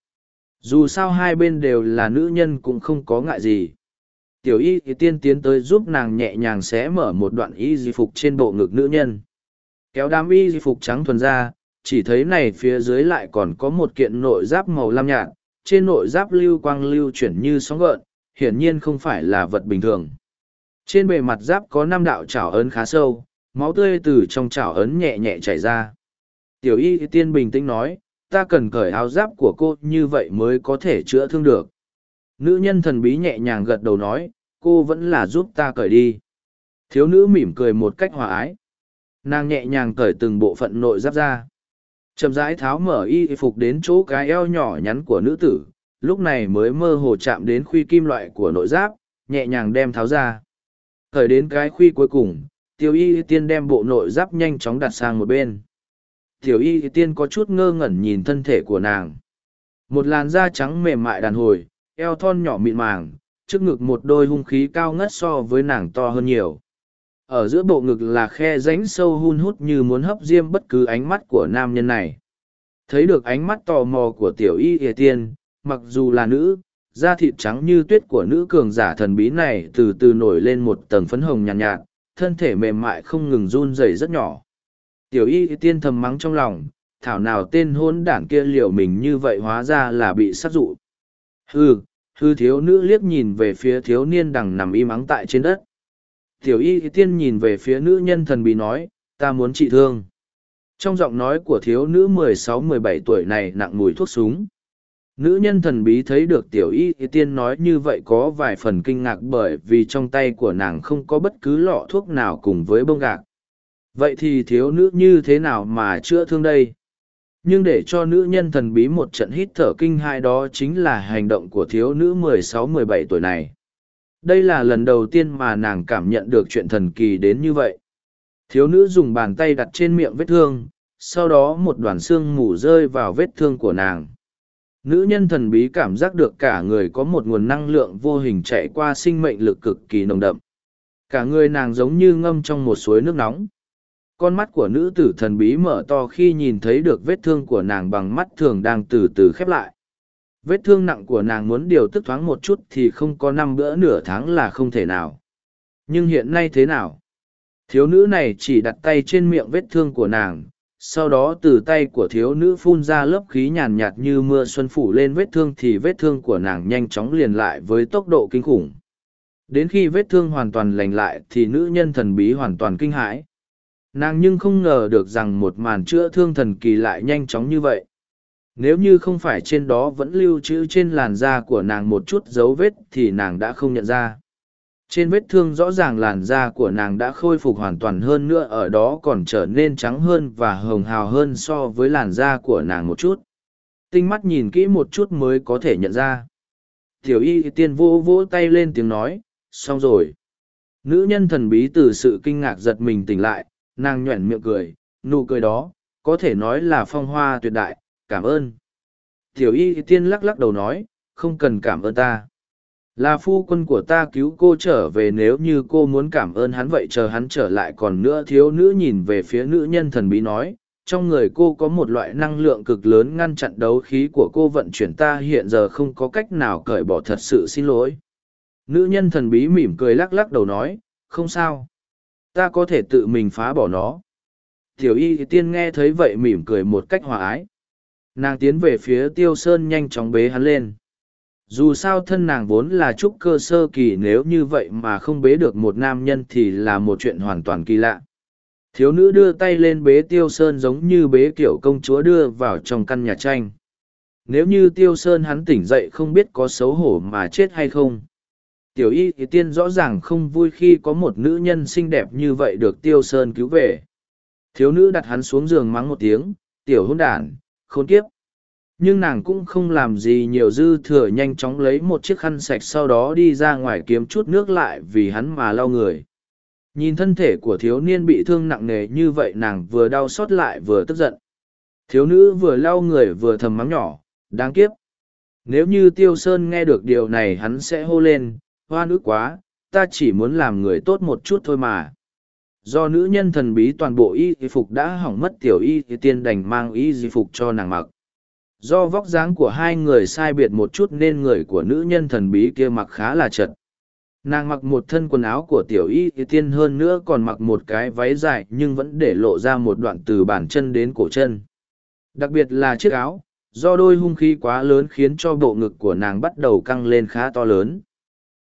Dù sao hai bên đều là nữ nhân cũng không có ngại gì. Tiểu y thì tiên tiến tới giúp nàng nhẹ nhàng xé mở một đoạn y di phục trên bộ ngực nữ nhân. Kéo đám y di phục trắng thuần ra, chỉ thấy này phía dưới lại còn có một kiện nội giáp màu lam nhạt, trên nội giáp lưu quang lưu chuyển như sóng gợn, hiển nhiên không phải là vật bình thường. Trên bề mặt giáp có năm đạo chảo ấn khá sâu, máu tươi từ trong chảo ấn nhẹ nhẹ chảy ra. Tiểu y thì tiên bình tĩnh nói ta cần cởi áo giáp của cô như vậy mới có thể chữa thương được Nữ nhân thần bí nhẹ nhàng gật đầu nói, cô vẫn là giúp ta cởi đi. Thiếu nữ mỉm cười một cách hòa ái. Nàng nhẹ nhàng cởi từng bộ phận nội giáp ra. Chậm rãi tháo mở y phục đến chỗ cái eo nhỏ nhắn của nữ tử, lúc này mới mơ hồ chạm đến khuy kim loại của nội giáp, nhẹ nhàng đem tháo ra. Cởi đến cái khuy cuối cùng, tiểu y tiên đem bộ nội giáp nhanh chóng đặt sang một bên. Tiểu y tiên có chút ngơ ngẩn nhìn thân thể của nàng. Một làn da trắng mềm mại đàn hồi, eo thon nhỏ mịn màng, trước ngực một đôi hung khí cao ngất so với nàng to hơn nhiều. Ở giữa bộ ngực là khe rãnh sâu hun hút như muốn hấp diêm bất cứ ánh mắt của nam nhân này. Thấy được ánh mắt tò mò của tiểu y hề tiên, mặc dù là nữ, da thịt trắng như tuyết của nữ cường giả thần bí này từ từ nổi lên một tầng phấn hồng nhàn nhạt, nhạt, thân thể mềm mại không ngừng run rẩy rất nhỏ. Tiểu y tiên thầm mắng trong lòng, thảo nào tên hôn đảng kia liều mình như vậy hóa ra là bị sát dụ. Hừ, hư thiếu nữ liếc nhìn về phía thiếu niên đằng nằm im ắng tại trên đất. Tiểu y tiên nhìn về phía nữ nhân thần bí nói ta muốn trị thương. Trong giọng nói của thiếu nữ mười sáu mười bảy tuổi này nặng mùi thuốc súng. Nữ nhân thần bí thấy được tiểu y tiên nói như vậy có vài phần kinh ngạc bởi vì trong tay của nàng không có bất cứ lọ thuốc nào cùng với bông gạc vậy thì thiếu nữ như thế nào mà chữa thương đây? Nhưng để cho nữ nhân thần bí một trận hít thở kinh hai đó chính là hành động của thiếu nữ mười sáu, mười bảy tuổi này. Đây là lần đầu tiên mà nàng cảm nhận được chuyện thần kỳ đến như vậy. Thiếu nữ dùng bàn tay đặt trên miệng vết thương, sau đó một đoàn xương mủ rơi vào vết thương của nàng. Nữ nhân thần bí cảm giác được cả người có một nguồn năng lượng vô hình chạy qua sinh mệnh lực cực kỳ nồng đậm. Cả người nàng giống như ngâm trong một suối nước nóng con mắt của nữ tử thần bí mở to khi nhìn thấy được vết thương của nàng bằng mắt thường đang từ từ khép lại. Vết thương nặng của nàng muốn điều tức thoáng một chút thì không có năm bữa nửa tháng là không thể nào. Nhưng hiện nay thế nào? Thiếu nữ này chỉ đặt tay trên miệng vết thương của nàng, sau đó từ tay của thiếu nữ phun ra lớp khí nhàn nhạt như mưa xuân phủ lên vết thương thì vết thương của nàng nhanh chóng liền lại với tốc độ kinh khủng. Đến khi vết thương hoàn toàn lành lại thì nữ nhân thần bí hoàn toàn kinh hãi nàng nhưng không ngờ được rằng một màn chữa thương thần kỳ lại nhanh chóng như vậy. Nếu như không phải trên đó vẫn lưu trữ trên làn da của nàng một chút dấu vết thì nàng đã không nhận ra. Trên vết thương rõ ràng làn da của nàng đã khôi phục hoàn toàn hơn nữa, ở đó còn trở nên trắng hơn và hồng hào hơn so với làn da của nàng một chút. Tinh mắt nhìn kỹ một chút mới có thể nhận ra. Tiểu y tiên vô vỗ tay lên tiếng nói, xong rồi. Nữ nhân thần bí từ sự kinh ngạc giật mình tỉnh lại nàng nhoẻn miệng cười, nụ cười đó, có thể nói là phong hoa tuyệt đại, cảm ơn. Tiểu y tiên lắc lắc đầu nói, không cần cảm ơn ta. Là phu quân của ta cứu cô trở về nếu như cô muốn cảm ơn hắn vậy chờ hắn trở lại còn nữa thiếu nữ nhìn về phía nữ nhân thần bí nói, trong người cô có một loại năng lượng cực lớn ngăn chặn đấu khí của cô vận chuyển ta hiện giờ không có cách nào cởi bỏ thật sự xin lỗi. Nữ nhân thần bí mỉm cười lắc lắc đầu nói, không sao ta có thể tự mình phá bỏ nó. Tiểu y tiên nghe thấy vậy mỉm cười một cách hòa ái. Nàng tiến về phía tiêu sơn nhanh chóng bế hắn lên. Dù sao thân nàng vốn là trúc cơ sơ kỳ, nếu như vậy mà không bế được một nam nhân thì là một chuyện hoàn toàn kỳ lạ. Thiếu nữ đưa tay lên bế tiêu sơn giống như bế kiểu công chúa đưa vào trong căn nhà tranh. Nếu như tiêu sơn hắn tỉnh dậy không biết có xấu hổ mà chết hay không tiểu y thì tiên rõ ràng không vui khi có một nữ nhân xinh đẹp như vậy được tiêu sơn cứu về. Thiếu nữ đặt hắn xuống giường mắng một tiếng, tiểu hôn đản, khốn kiếp. Nhưng nàng cũng không làm gì nhiều dư thừa nhanh chóng lấy một chiếc khăn sạch sau đó đi ra ngoài kiếm chút nước lại vì hắn mà lau người. Nhìn thân thể của thiếu niên bị thương nặng nề như vậy nàng vừa đau xót lại vừa tức giận. Thiếu nữ vừa lau người vừa thầm mắng nhỏ, đáng kiếp. Nếu như tiêu sơn nghe được điều này hắn sẽ hô lên hoa nữ quá, ta chỉ muốn làm người tốt một chút thôi mà. Do nữ nhân thần bí toàn bộ y phục đã hỏng mất tiểu y thì tiên đành mang y phục cho nàng mặc. Do vóc dáng của hai người sai biệt một chút nên người của nữ nhân thần bí kia mặc khá là chật. Nàng mặc một thân quần áo của tiểu y thì tiên hơn nữa còn mặc một cái váy dài nhưng vẫn để lộ ra một đoạn từ bàn chân đến cổ chân. Đặc biệt là chiếc áo, do đôi hung khí quá lớn khiến cho bộ ngực của nàng bắt đầu căng lên khá to lớn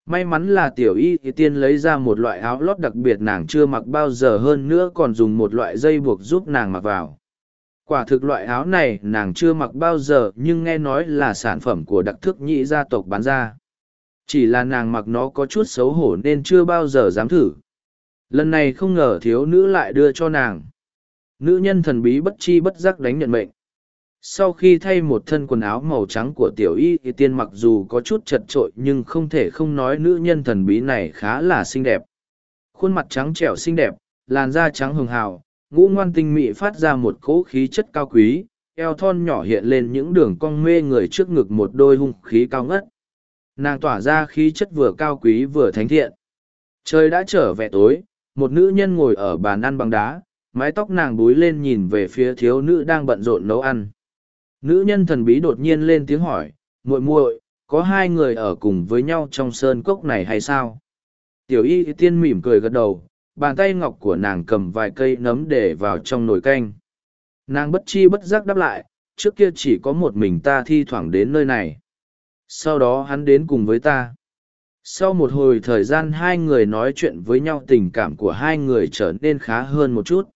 may mắn là tiểu y thì tiên lấy ra một loại áo lót đặc biệt nàng chưa mặc bao giờ hơn nữa còn dùng một loại dây buộc giúp nàng mặc vào. Quả thực loại áo này nàng chưa mặc bao giờ nhưng nghe nói là sản phẩm của đặc thức nhị gia tộc bán ra. Chỉ là nàng mặc nó có chút xấu hổ nên chưa bao giờ dám thử. Lần này không ngờ thiếu nữ lại đưa cho nàng. Nữ nhân thần bí bất chi bất giác đánh nhận mệnh sau khi thay một thân quần áo màu trắng của tiểu y, thì tiên mặc dù có chút chật trội nhưng không thể không nói nữ nhân thần bí này khá là xinh đẹp. Khuôn mặt trắng trẻo xinh đẹp, làn da trắng hường hào, ngũ ngoan tinh mị phát ra một cỗ khí chất cao quý, eo thon nhỏ hiện lên những đường cong mê người trước ngực một đôi hung khí cao ngất. Nàng tỏa ra khí chất vừa cao quý vừa thánh thiện. Trời đã trở về tối, một nữ nhân ngồi ở bàn ăn bằng đá, mái tóc nàng búi lên nhìn về phía thiếu nữ đang bận rộn nấu ăn nữ nhân thần bí đột nhiên lên tiếng hỏi, muội muội, có hai người ở cùng với nhau trong sơn cốc này hay sao? Tiểu y tiên mỉm cười gật đầu, bàn tay ngọc của nàng cầm vài cây nấm để vào trong nồi canh. Nàng bất chi bất giác đáp lại, trước kia chỉ có một mình ta thi thoảng đến nơi này. Sau đó hắn đến cùng với ta. Sau một hồi thời gian hai người nói chuyện với nhau tình cảm của hai người trở nên khá hơn một chút.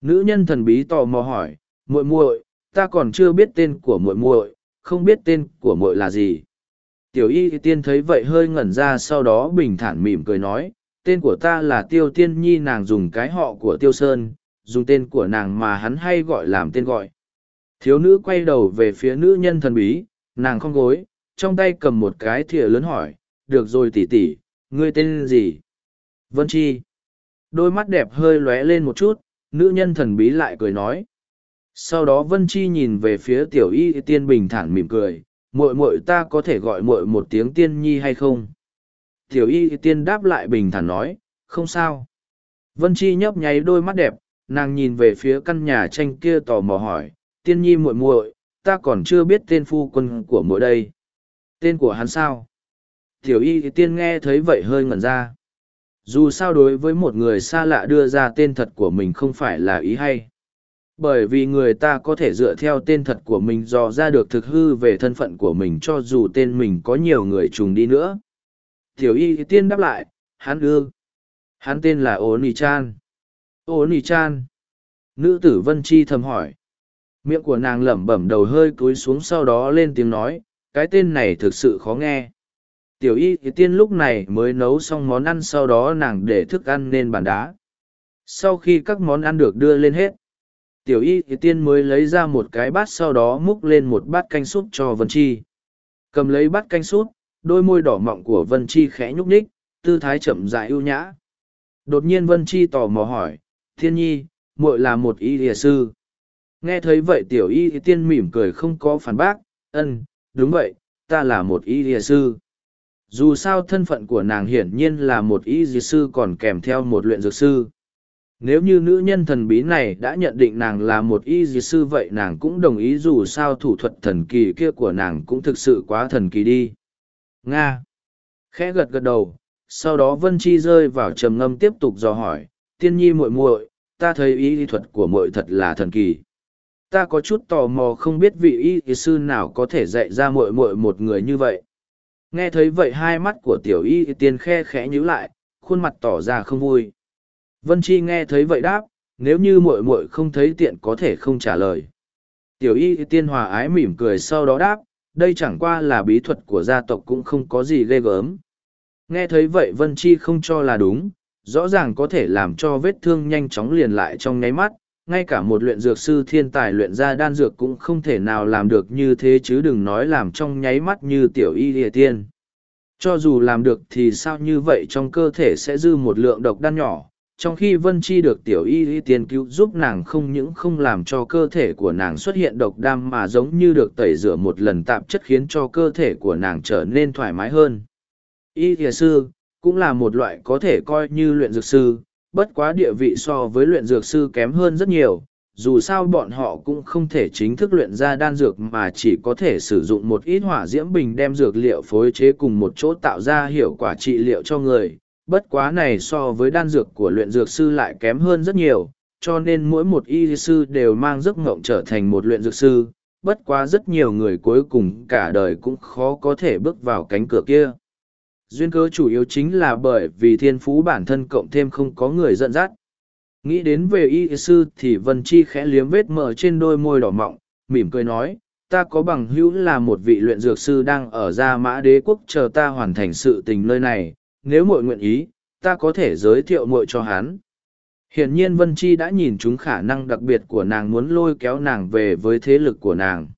Nữ nhân thần bí tò mò hỏi, muội muội ta còn chưa biết tên của muội muội, không biết tên của muội là gì. Tiểu y tiên thấy vậy hơi ngẩn ra, sau đó bình thản mỉm cười nói, tên của ta là tiêu tiên nhi, nàng dùng cái họ của tiêu sơn, dùng tên của nàng mà hắn hay gọi làm tên gọi. Thiếu nữ quay đầu về phía nữ nhân thần bí, nàng không gối, trong tay cầm một cái thìa lớn hỏi, được rồi tỉ tỉ ngươi tên gì? Vân chi. Đôi mắt đẹp hơi lóe lên một chút, nữ nhân thần bí lại cười nói sau đó vân chi nhìn về phía tiểu y tiên bình thản mỉm cười, muội muội ta có thể gọi muội một tiếng tiên nhi hay không? Tiểu y tiên đáp lại bình thản nói, không sao. Vân chi nhấp nháy đôi mắt đẹp, nàng nhìn về phía căn nhà tranh kia tò mò hỏi, tiên nhi muội muội, ta còn chưa biết tên phu quân của muội đây. Tên của hắn sao? Tiểu y tiên nghe thấy vậy hơi ngẩn ra. Dù sao đối với một người xa lạ đưa ra tên thật của mình không phải là ý hay bởi vì người ta có thể dựa theo tên thật của mình dò ra được thực hư về thân phận của mình cho dù tên mình có nhiều người trùng đi nữa. Tiểu y tiên đáp lại, hắn ư. Hắn tên là ô nì chan ô nì chan nữ tử vân chi thầm hỏi. Miệng của nàng lẩm bẩm đầu hơi cúi xuống sau đó lên tiếng nói, cái tên này thực sự khó nghe. Tiểu y tiên lúc này mới nấu xong món ăn sau đó nàng để thức ăn lên bàn đá. Sau khi các món ăn được đưa lên hết tiểu y thì tiên mới lấy ra một cái bát sau đó múc lên một bát canh súp cho vân chi. Cầm lấy bát canh súp, đôi môi đỏ mọng của vân chi khẽ nhúc nhích, tư thái chậm dại ưu nhã. Đột nhiên vân chi tò mò hỏi, thiên nhi, muội là một y lìa sư? Nghe thấy vậy tiểu y thì tiên mỉm cười không có phản bác ân đúng vậy, ta là một y lìa sư. Dù sao thân phận của nàng hiển nhiên là một y dược sư còn kèm theo một luyện dược sư nếu như nữ nhân thần bí này đã nhận định nàng là một y dì sư vậy nàng cũng đồng ý dù sao thủ thuật thần kỳ kia của nàng cũng thực sự quá thần kỳ đi. Nga. Khẽ gật gật đầu, sau đó vân chi rơi vào trầm ngâm tiếp tục dò hỏi, tiên nhi muội muội, ta thấy y thuật của muội thật là thần kỳ. Ta có chút tò mò không biết vị y sư nào có thể dạy ra muội muội một người như vậy. Nghe thấy vậy hai mắt của tiểu y tiên khe khẽ nhíu lại, khuôn mặt tỏ ra không vui vân chi nghe thấy vậy đáp nếu như muội muội không thấy tiện có thể không trả lời tiểu y tiên hòa ái mỉm cười sau đó đáp đây chẳng qua là bí thuật của gia tộc cũng không có gì ghê gớm nghe thấy vậy vân chi không cho là đúng rõ ràng có thể làm cho vết thương nhanh chóng liền lại trong nháy mắt ngay cả một luyện dược sư thiên tài luyện ra đan dược cũng không thể nào làm được như thế chứ đừng nói làm trong nháy mắt như tiểu y địa tiên. Cho dù làm được thì sao như vậy trong cơ thể sẽ dư một lượng độc đan nhỏ, trong khi Vân Chi được tiểu y y tiên cứu giúp nàng không những không làm cho cơ thể của nàng xuất hiện độc đam mà giống như được tẩy rửa một lần tạp chất khiến cho cơ thể của nàng trở nên thoải mái hơn. Y thìa sư, cũng là một loại có thể coi như luyện dược sư, bất quá địa vị so với luyện dược sư kém hơn rất nhiều dù sao bọn họ cũng không thể chính thức luyện ra đan dược mà chỉ có thể sử dụng một ít hỏa diễm bình đem dược liệu phối chế cùng một chỗ tạo ra hiệu quả trị liệu cho người bất quá này so với đan dược của luyện dược sư lại kém hơn rất nhiều cho nên mỗi một y sư đều mang giấc ngộng trở thành một luyện dược sư bất quá rất nhiều người cuối cùng cả đời cũng khó có thể bước vào cánh cửa kia Duyên cớ chủ yếu chính là bởi vì thiên phú bản thân cộng thêm không có người dẫn dắt. Nghĩ đến về y sư thì Vân Chi khẽ liếm vết mờ trên đôi môi đỏ mọng, mỉm cười nói, ta có bằng hữu là một vị luyện dược sư đang ở Gia Mã Đế Quốc chờ ta hoàn thành sự tình nơi này, nếu muội nguyện ý, ta có thể giới thiệu muội cho hắn. Hiển nhiên Vân Chi đã nhìn chúng khả năng đặc biệt của nàng muốn lôi kéo nàng về với thế lực của nàng.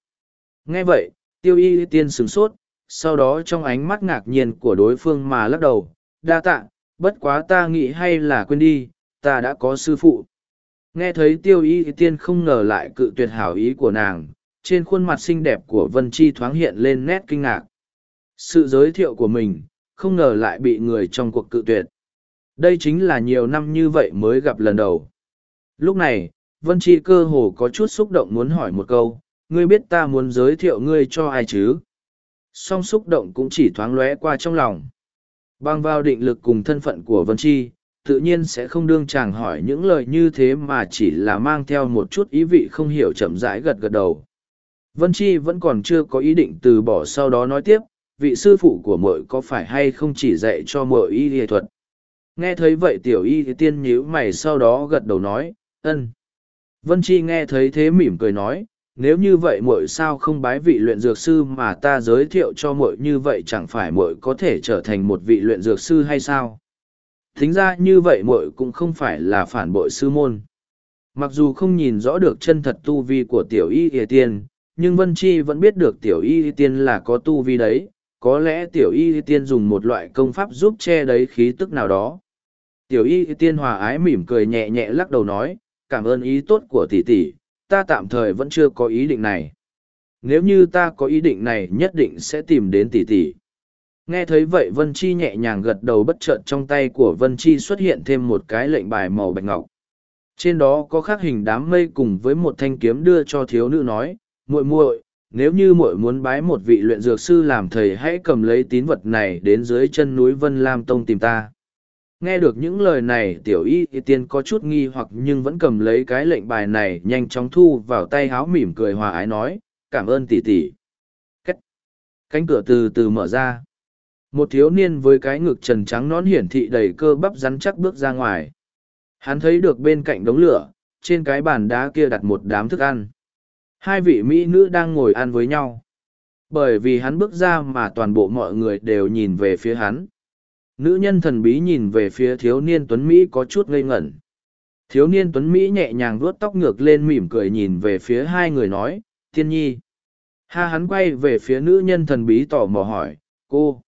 Nghe vậy, tiêu y tiên sửng sốt, sau đó trong ánh mắt ngạc nhiên của đối phương mà lắc đầu, đa tạ, bất quá ta nghĩ hay là quên đi, ta đã có sư phụ. Nghe thấy tiêu y tiên không ngờ lại cự tuyệt hảo ý của nàng, trên khuôn mặt xinh đẹp của Vân Chi thoáng hiện lên nét kinh ngạc. Sự giới thiệu của mình, không ngờ lại bị người trong cuộc cự tuyệt. Đây chính là nhiều năm như vậy mới gặp lần đầu. Lúc này, Vân Chi cơ hồ có chút xúc động muốn hỏi một câu, ngươi biết ta muốn giới thiệu ngươi cho ai chứ? song xúc động cũng chỉ thoáng lóe qua trong lòng. Bằng vào định lực cùng thân phận của Vân Chi, tự nhiên sẽ không đương chàng hỏi những lời như thế mà chỉ là mang theo một chút ý vị không hiểu chậm rãi gật gật đầu. Vân Chi vẫn còn chưa có ý định từ bỏ sau đó nói tiếp, vị sư phụ của muội có phải hay không chỉ dạy cho muội y y thuật? Nghe thấy vậy tiểu y tiên nhíu mày sau đó gật đầu nói, ân. Vân chi nghe thấy thế mỉm cười nói, nếu như vậy muội sao không bái vị luyện dược sư mà ta giới thiệu cho muội như vậy chẳng phải muội có thể trở thành một vị luyện dược sư hay sao? Thính ra như vậy muội cũng không phải là phản bội sư môn. Mặc dù không nhìn rõ được chân thật tu vi của tiểu y y tiên, nhưng vân chi vẫn biết được tiểu y y tiên là có tu vi đấy có lẽ tiểu y tiên dùng một loại công pháp giúp che đấy khí tức nào đó. Tiểu y tiên hòa ái mỉm cười nhẹ nhẹ lắc đầu nói, cảm ơn ý tốt của tỷ tỷ, ta tạm thời vẫn chưa có ý định này. Nếu như ta có ý định này nhất định sẽ tìm đến tỷ tỷ. Nghe thấy vậy vân chi nhẹ nhàng gật đầu bất chợt trong tay của vân chi xuất hiện thêm một cái lệnh bài màu bạch ngọc. Trên đó có khắc hình đám mây cùng với một thanh kiếm đưa cho thiếu nữ nói, muội muội nếu như muội muốn bái một vị luyện dược sư làm thầy hãy cầm lấy tín vật này đến dưới chân núi vân lam tông tìm ta. Nghe được những lời này, tiểu y tiên có chút nghi hoặc nhưng vẫn cầm lấy cái lệnh bài này nhanh chóng thu vào tay háo mỉm cười hòa ái nói, cảm ơn tỷ tỷ. Cánh cửa từ từ mở ra. Một thiếu niên với cái ngực trần trắng nón hiển thị đầy cơ bắp rắn chắc bước ra ngoài. Hắn thấy được bên cạnh đống lửa, trên cái bàn đá kia đặt một đám thức ăn hai vị mỹ nữ đang ngồi ăn với nhau. Bởi vì hắn bước ra mà toàn bộ mọi người đều nhìn về phía hắn. Nữ nhân thần bí nhìn về phía thiếu niên tuấn mỹ có chút ngây ngẩn. Thiếu niên tuấn mỹ nhẹ nhàng vuốt tóc ngược lên mỉm cười nhìn về phía hai người nói tiên nhi. Ha hắn quay về phía nữ nhân thần bí tò mò hỏi, cô,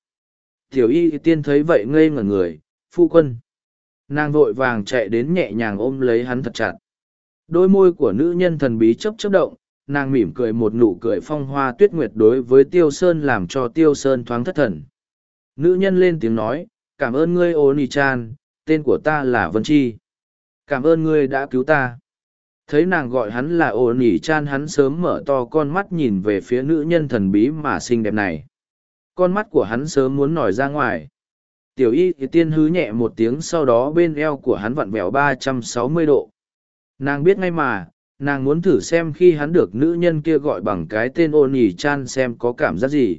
tiểu y tiên thấy vậy ngây ngẩn người, phu quân. Nàng vội vàng chạy đến nhẹ nhàng ôm lấy hắn thật chặt. Đôi môi của nữ nhân thần bí chấp chấp động nàng mỉm cười một nụ cười phong hoa tuyết nguyệt đối với tiêu sơn làm cho tiêu sơn thoáng thất thần. Nữ nhân lên tiếng nói, cảm ơn ngươi ô ni chan tên của ta là vân chi. Cảm ơn ngươi đã cứu ta. Thấy nàng gọi hắn là ô nỉ chan hắn sớm mở to con mắt nhìn về phía nữ nhân thần bí mà xinh đẹp này. Con mắt của hắn sớm muốn nổi ra ngoài. Tiểu y thì tiên hứ nhẹ một tiếng, sau đó bên eo của hắn vặn vẹo ba trăm sáu mươi độ. Nàng biết ngay mà nàng muốn thử xem khi hắn được nữ nhân kia gọi bằng cái tên ôn ỉ chan xem có cảm giác gì.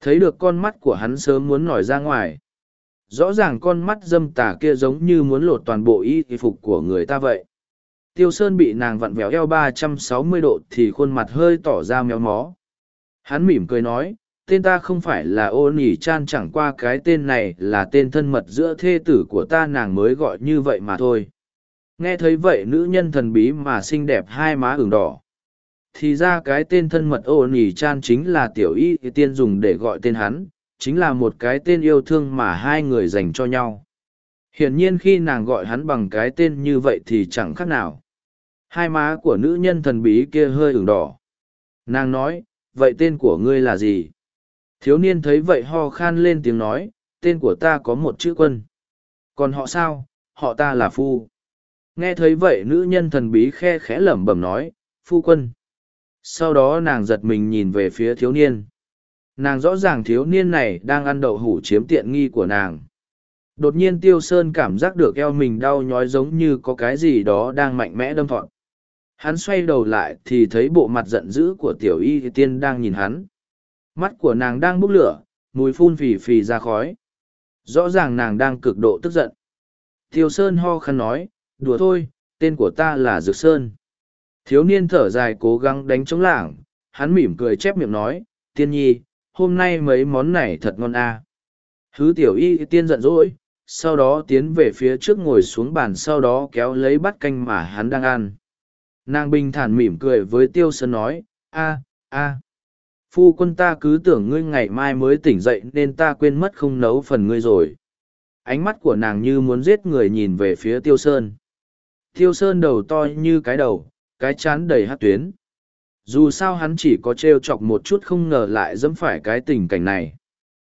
Thấy được con mắt của hắn sớm muốn nổi ra ngoài. Rõ ràng con mắt dâm tà kia giống như muốn lột toàn bộ y phục của người ta vậy. Tiêu sơn bị nàng vặn vẹo eo ba trăm sáu mươi độ thì khuôn mặt hơi tỏ ra méo mó. Hắn mỉm cười nói, tên ta không phải là ô nỉ chan chẳng qua cái tên này là tên thân mật giữa thê tử của ta, nàng mới gọi như vậy mà thôi nghe thấy vậy nữ nhân thần bí mà xinh đẹp hai má ửng đỏ. Thì ra cái tên thân mật ô nỉ chan chính là tiểu y tiên dùng để gọi tên hắn, chính là một cái tên yêu thương mà hai người dành cho nhau. Hiển nhiên khi nàng gọi hắn bằng cái tên như vậy thì chẳng khác nào. Hai má của nữ nhân thần bí kia hơi ửng đỏ. Nàng nói, vậy tên của ngươi là gì? Thiếu niên thấy vậy ho khan lên tiếng nói, tên của ta có một chữ quân. Còn họ sao? Họ ta là phu nghe thấy vậy nữ nhân thần bí khe khẽ lẩm bẩm nói, phu quân. Sau đó nàng giật mình nhìn về phía thiếu niên. Nàng rõ ràng thiếu niên này đang ăn đậu hủ chiếm tiện nghi của nàng. Đột nhiên tiêu sơn cảm giác được eo mình đau nhói giống như có cái gì đó đang mạnh mẽ đâm thọn hắn xoay đầu lại thì thấy bộ mặt giận dữ của tiểu y tiên đang nhìn hắn. Mắt của nàng đang bốc lửa, mùi phun phì phì ra khói. Rõ ràng nàng đang cực độ tức giận. Tiêu sơn ho khăn nói đùa thôi, tên của ta là dược sơn. Thiếu niên thở dài cố gắng đánh chống lảng, hắn mỉm cười chép miệng nói, tiên nhi, hôm nay mấy món này thật ngon a à. hứ tiểu y tiên giận dỗi, sau đó tiến về phía trước ngồi xuống bàn sau đó kéo lấy bát canh mà hắn đang ăn. Nàng bình thản mỉm cười với tiêu sơn nói, a a, phu quân ta cứ tưởng ngươi ngày mai mới tỉnh dậy nên ta quên mất không nấu phần ngươi rồi. Ánh mắt của nàng như muốn giết người nhìn về phía tiêu sơn tiêu sơn đầu to như cái đầu cái chán đầy hát tuyến dù sao hắn chỉ có t r e o chọc một chút không ngờ lại dẫm phải cái tình cảnh này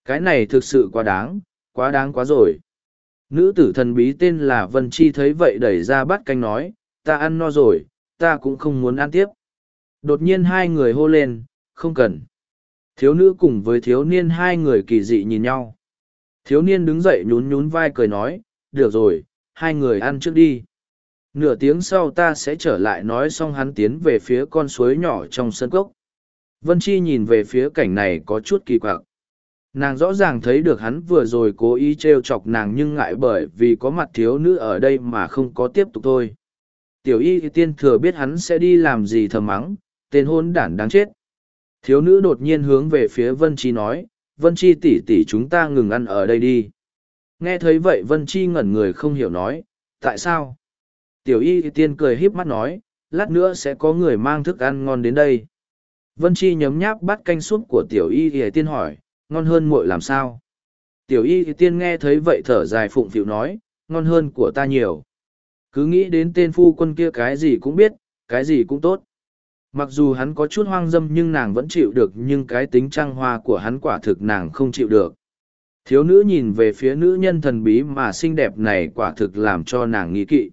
cái này thực sự quá đáng quá đáng quá rồi nữ tử thần bí tên là vân chi thấy vậy đẩy ra bát canh nói ta ăn no rồi ta cũng không muốn ăn tiếp đột nhiên hai người hô lên không cần. Thiếu nữ cùng với thiếu niên hai người kỳ dị nhìn nhau. Thiếu niên đứng dậy nhún nhún vai cười nói, được rồi, hai người ăn trước đi. Nửa tiếng sau ta sẽ trở lại nói xong hắn tiến về phía con suối nhỏ trong sân cốc. Vân Chi nhìn về phía cảnh này có chút kỳ quặc. nàng rõ ràng thấy được hắn vừa rồi cố ý t r e o chọc nàng nhưng ngại bởi vì có mặt thiếu nữ ở đây mà không có tiếp tục thôi tiểu y tiên thừa biết hắn sẽ đi làm gì thầm mắng, tên hôn đản đáng chết thiếu nữ đột nhiên hướng về phía vân chi nói, vân chi tỉ tỉ chúng ta ngừng ăn ở đây đi nghe thấy vậy vân chi ngẩn người không hiểu nói, tại sao tiểu y tiên cười híp mắt nói, lát nữa sẽ có người mang thức ăn ngon đến đây. Vân chi nhấm nháp bát canh súp của tiểu y y tiên hỏi, ngon hơn muội làm sao? Tiểu y y tiên nghe thấy vậy thở dài phụng phịu nói, ngon hơn của ta nhiều. Cứ nghĩ đến tên phu quân kia cái gì cũng biết, cái gì cũng tốt. Mặc dù hắn có chút hoang dâm nhưng nàng vẫn chịu được, nhưng cái tính trăng hoa của hắn quả thực nàng không chịu được. Thiếu nữ nhìn về phía nữ nhân thần bí mà xinh đẹp này quả thực làm cho nàng nghĩ kỵ.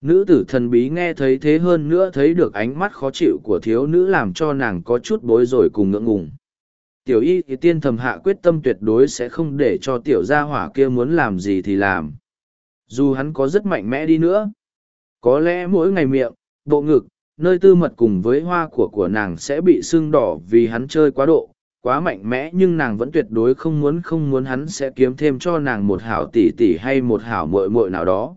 Nữ tử thần bí nghe thấy thế hơn nữa thấy được ánh mắt khó chịu của thiếu nữ làm cho nàng có chút bối rối cùng ngượng ngùng. Tiểu y thì tiên thầm hạ quyết tâm tuyệt đối sẽ không để cho tiểu gia hỏa kia muốn làm gì thì làm. Dù hắn có rất mạnh mẽ đi nữa. Có lẽ mỗi ngày miệng, bộ ngực, nơi tư mật cùng với hoa của của nàng sẽ bị sưng đỏ vì hắn chơi quá độ, quá mạnh mẽ nhưng nàng vẫn tuyệt đối không muốn không muốn hắn sẽ kiếm thêm cho nàng một hảo tỷ tỷ hay một hảo muội muội nào đó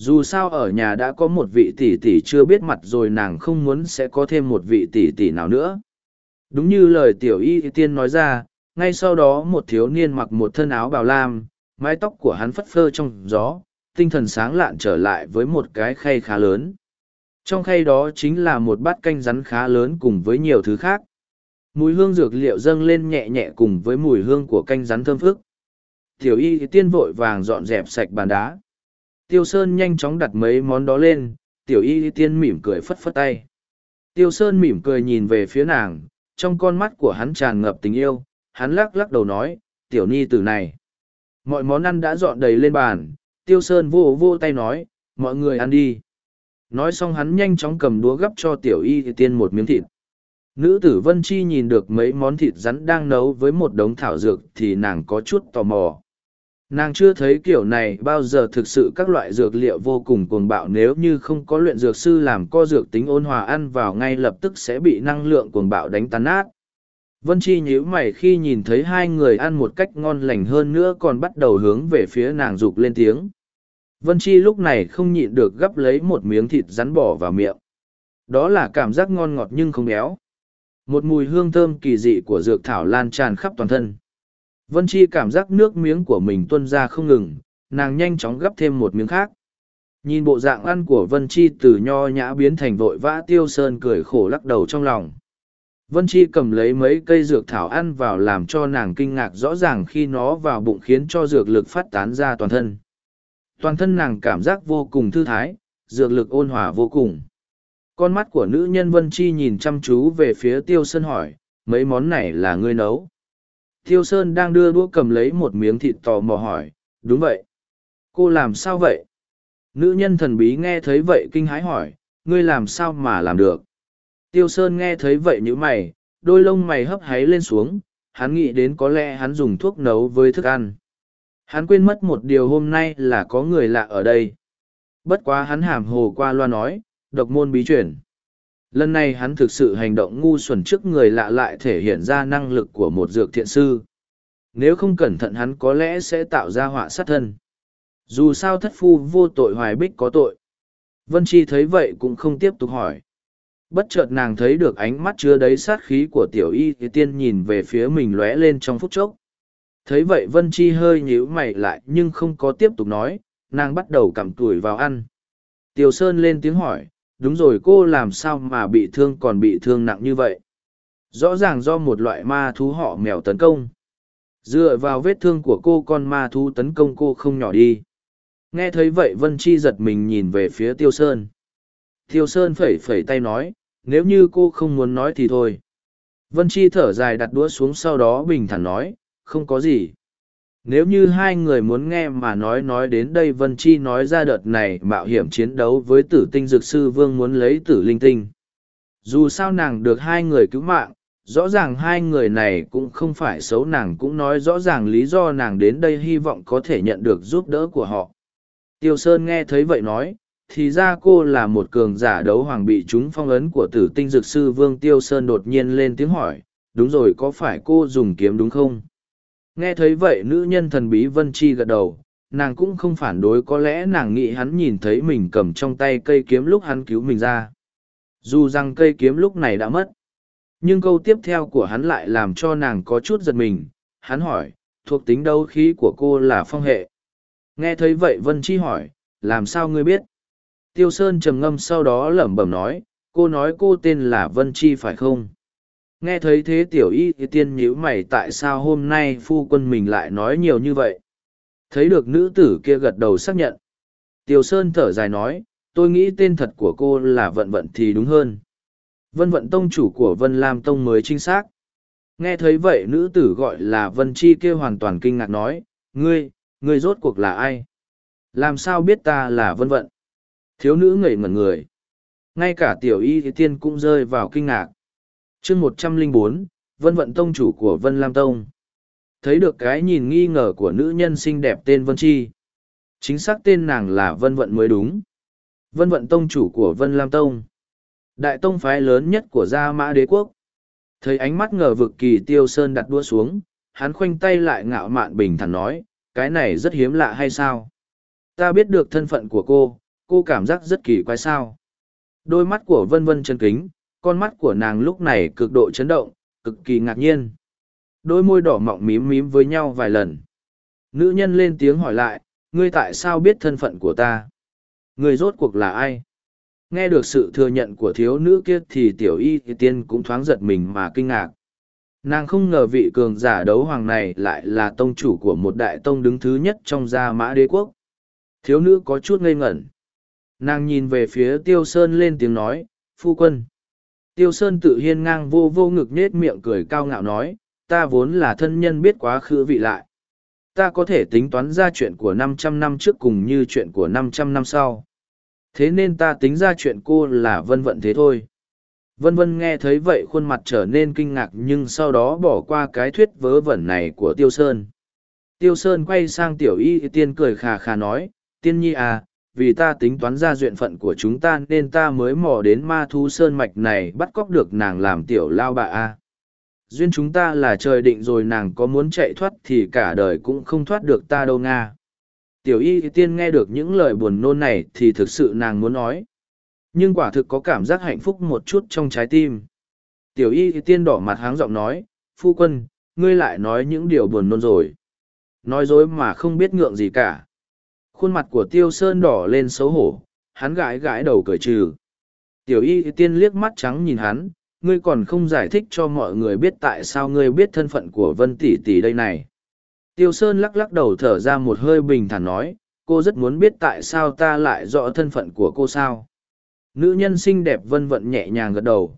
dù sao ở nhà đã có một vị tỷ tỷ chưa biết mặt rồi nàng không muốn sẽ có thêm một vị tỷ tỷ nào nữa. Đúng như lời tiểu y tiên nói ra, ngay sau đó một thiếu niên mặc một thân áo bào lam, mái tóc của hắn phất phơ trong gió, tinh thần sáng lạn trở lại với một cái khay khá lớn. Trong khay đó chính là một bát canh rắn khá lớn cùng với nhiều thứ khác. Mùi hương dược liệu dâng lên nhẹ nhẹ cùng với mùi hương của canh rắn thơm phức. Tiểu y tiên vội vàng dọn dẹp sạch bàn đá. Tiêu Sơn nhanh chóng đặt mấy món đó lên, tiểu y tiên mỉm cười phất phất tay. Tiêu Sơn mỉm cười nhìn về phía nàng, trong con mắt của hắn tràn ngập tình yêu, hắn lắc lắc đầu nói, tiểu ni tử này. Mọi món ăn đã dọn đầy lên bàn, Tiêu Sơn vô vô tay nói, mọi người ăn đi. Nói xong hắn nhanh chóng cầm đũa gấp cho tiểu y tiên một miếng thịt. Nữ tử Vân Chi nhìn được mấy món thịt rắn đang nấu với một đống thảo dược thì nàng có chút tò mò nàng chưa thấy kiểu này bao giờ thực sự các loại dược liệu vô cùng cuồng bạo nếu như không có luyện dược sư làm co dược tính ôn hòa ăn vào ngay lập tức sẽ bị năng lượng cuồng bạo đánh tan nát. Vân chi nhíu mày khi nhìn thấy hai người ăn một cách ngon lành hơn nữa còn bắt đầu hướng về phía nàng g ụ c lên tiếng. Vân chi lúc này không nhịn được gắp lấy một miếng thịt rắn bỏ vào miệng. Đó là cảm giác ngon ngọt nhưng không béo. Một mùi hương thơm kỳ dị của dược thảo lan tràn khắp toàn thân. Vân Chi cảm giác nước miếng của mình tuôn ra không ngừng, nàng nhanh chóng gấp thêm một miếng khác. Nhìn bộ dạng ăn của Vân Chi từ nho nhã biến thành vội vã tiêu sơn cười khổ lắc đầu trong lòng. Vân Chi cầm lấy mấy cây dược thảo ăn vào làm cho nàng kinh ngạc rõ ràng khi nó vào bụng khiến cho dược lực phát tán ra toàn thân. Toàn thân nàng cảm giác vô cùng thư thái, dược lực ôn hòa vô cùng. Con mắt của nữ nhân Vân Chi nhìn chăm chú về phía tiêu sơn hỏi, mấy món này là ngươi nấu. Thiêu Sơn đang đưa đũa cầm lấy một miếng thịt tò mò hỏi, đúng vậy. Cô làm sao vậy? Nữ nhân thần bí nghe thấy vậy kinh hái hỏi, ngươi làm sao mà làm được? Tiêu Sơn nghe thấy vậy như mày, đôi lông mày hấp háy lên xuống, hắn nghĩ đến có lẽ hắn dùng thuốc nấu với thức ăn. Hắn quên mất một điều hôm nay là có người lạ ở đây. Bất quá hắn hàm hồ qua loa nói, độc môn bí chuyển. Lần này hắn thực sự hành động ngu xuẩn trước người lạ lại thể hiện ra năng lực của một dược thiện sư. Nếu không cẩn thận hắn có lẽ sẽ tạo ra họa sát thân. Dù sao thất phu vô tội hoài bích có tội. Vân Chi thấy vậy cũng không tiếp tục hỏi. Bất chợt nàng thấy được ánh mắt chứa đấy sát khí của tiểu y thì tiên nhìn về phía mình lóe lên trong phút chốc. Thấy vậy Vân Chi hơi nhíu mày lại nhưng không có tiếp tục nói, nàng bắt đầu cầm tuổi vào ăn. Tiểu Sơn lên tiếng hỏi, đúng rồi, cô làm sao mà bị thương còn bị thương nặng như vậy? Rõ ràng do một loại ma thú họ mèo tấn công. Dựa vào vết thương của cô, con ma thú tấn công cô không nhỏ đi. Nghe thấy vậy, vân chi giật mình nhìn về phía tiêu sơn. Tiêu sơn phẩy phẩy tay nói, nếu như cô không muốn nói thì thôi. Vân chi thở dài đặt đũa xuống sau đó bình thản nói, không có gì nếu như hai người muốn nghe mà nói nói đến đây vân chi nói ra đợt này mạo hiểm chiến đấu với tử tinh dược sư vương muốn lấy tử linh tinh. Dù sao nàng được hai người cứu mạng, rõ ràng hai người này cũng không phải xấu, nàng cũng nói rõ ràng lý do nàng đến đây hy vọng có thể nhận được giúp đỡ của họ. Tiêu sơn nghe thấy vậy nói, thì ra cô là một cường giả đấu hoàng bị chúng phong ấn của tử tinh dược sư vương tiêu sơn đột nhiên lên tiếng hỏi, đúng rồi, có phải cô dùng kiếm đúng không? Nghe thấy vậy nữ nhân thần bí Vân Chi gật đầu, nàng cũng không phản đối có lẽ nàng nghĩ hắn nhìn thấy mình cầm trong tay cây kiếm lúc hắn cứu mình ra. Dù rằng cây kiếm lúc này đã mất. Nhưng câu tiếp theo của hắn lại làm cho nàng có chút giật mình. Hắn hỏi, thuộc tính đấu khí của cô là phong hệ. Nghe thấy vậy Vân Chi hỏi, làm sao ngươi biết? Tiêu Sơn trầm ngâm sau đó lẩm bẩm nói, cô nói cô tên là Vân Chi phải không? Nghe thấy thế tiểu y thì tiên nhíu mày tại sao hôm nay phu quân mình lại nói nhiều như vậy? Thấy được nữ tử kia gật đầu xác nhận. tiều Sơn thở dài nói, tôi nghĩ tên thật của cô là Vận Vận thì đúng hơn. Vân Vận Tông chủ của Vân Lam Tông mới chính xác. Nghe thấy vậy nữ tử gọi là Vân Chi kia hoàn toàn kinh ngạc nói, ngươi, ngươi rốt cuộc là ai? Làm sao biết ta là Vân Vận? Thiếu nữ ngẩy ngẩn người. Ngay cả tiểu y thì tiên cũng rơi vào kinh ngạc chương một trăm linh bốn Vân Vận Tông chủ của Vân Lam Tông. Thấy được cái nhìn nghi ngờ của nữ nhân xinh đẹp tên Vân Chi. Chính xác tên nàng là Vân Vận mới đúng. Vân Vận Tông chủ của Vân Lam Tông. Đại tông phái lớn nhất của Gia Mã Đế Quốc. Thấy ánh mắt ngờ vực kỳ tiêu sơn đặt đua xuống, hắn khoanh tay lại ngạo mạn bình thản nói, cái này rất hiếm lạ hay sao? Ta biết được thân phận của cô, cô cảm giác rất kỳ quái sao. Đôi mắt của vân vân chân kính, con mắt của nàng lúc này cực độ chấn động, cực kỳ ngạc nhiên. Đôi môi đỏ mọng mím mím với nhau vài lần. Nữ nhân lên tiếng hỏi lại, ngươi tại sao biết thân phận của ta? Ngươi rốt cuộc là ai? Nghe được sự thừa nhận của thiếu nữ kia thì tiểu y thì tiên cũng thoáng giật mình mà kinh ngạc. Nàng không ngờ vị cường giả đấu hoàng này lại là tông chủ của một đại tông đứng thứ nhất trong gia mã đế quốc. Thiếu nữ có chút ngây ngẩn. Nàng nhìn về phía Tiêu Sơn lên tiếng nói, phu quân. Tiêu Sơn tự hiên ngang vô vô ngực nết miệng cười cao ngạo nói, ta vốn là thân nhân biết quá khứ vị lại. Ta có thể tính toán ra chuyện của năm trăm năm trước cùng như chuyện của năm trăm năm sau. Thế nên ta tính ra chuyện cô là vân vận thế thôi. Vân vân nghe thấy vậy khuôn mặt trở nên kinh ngạc nhưng sau đó bỏ qua cái thuyết vớ vẩn này của tiêu sơn. Tiêu sơn quay sang tiểu y tiên cười khà khà nói tiên nhi à vì ta tính toán ra duyện phận của chúng ta nên ta mới mò đến ma thu sơn mạch này bắt cóc được nàng làm tiểu lao bà a duyên chúng ta là trời định rồi nàng có muốn chạy thoát thì cả đời cũng không thoát được ta đâu nga Tiểu y tiên nghe được những lời buồn nôn này thì thực sự nàng muốn nói. Nhưng quả thực có cảm giác hạnh phúc một chút trong trái tim. Tiểu y tiên đỏ mặt háng giọng nói, phu quân, ngươi lại nói những điều buồn nôn rồi. Nói dối mà không biết ngượng gì cả. Khuôn mặt của tiêu sơn đỏ lên xấu hổ, hắn gãi gãi đầu cởi trừ. Tiểu y tiên liếc mắt trắng nhìn hắn, ngươi còn không giải thích cho mọi người biết tại sao ngươi biết thân phận của vân tỷ tỷ đây này Tiêu Sơn lắc lắc đầu thở ra một hơi bình thản nói, cô rất muốn biết tại sao ta lại rõ thân phận của cô sao. Nữ nhân xinh đẹp vân vận nhẹ nhàng gật đầu.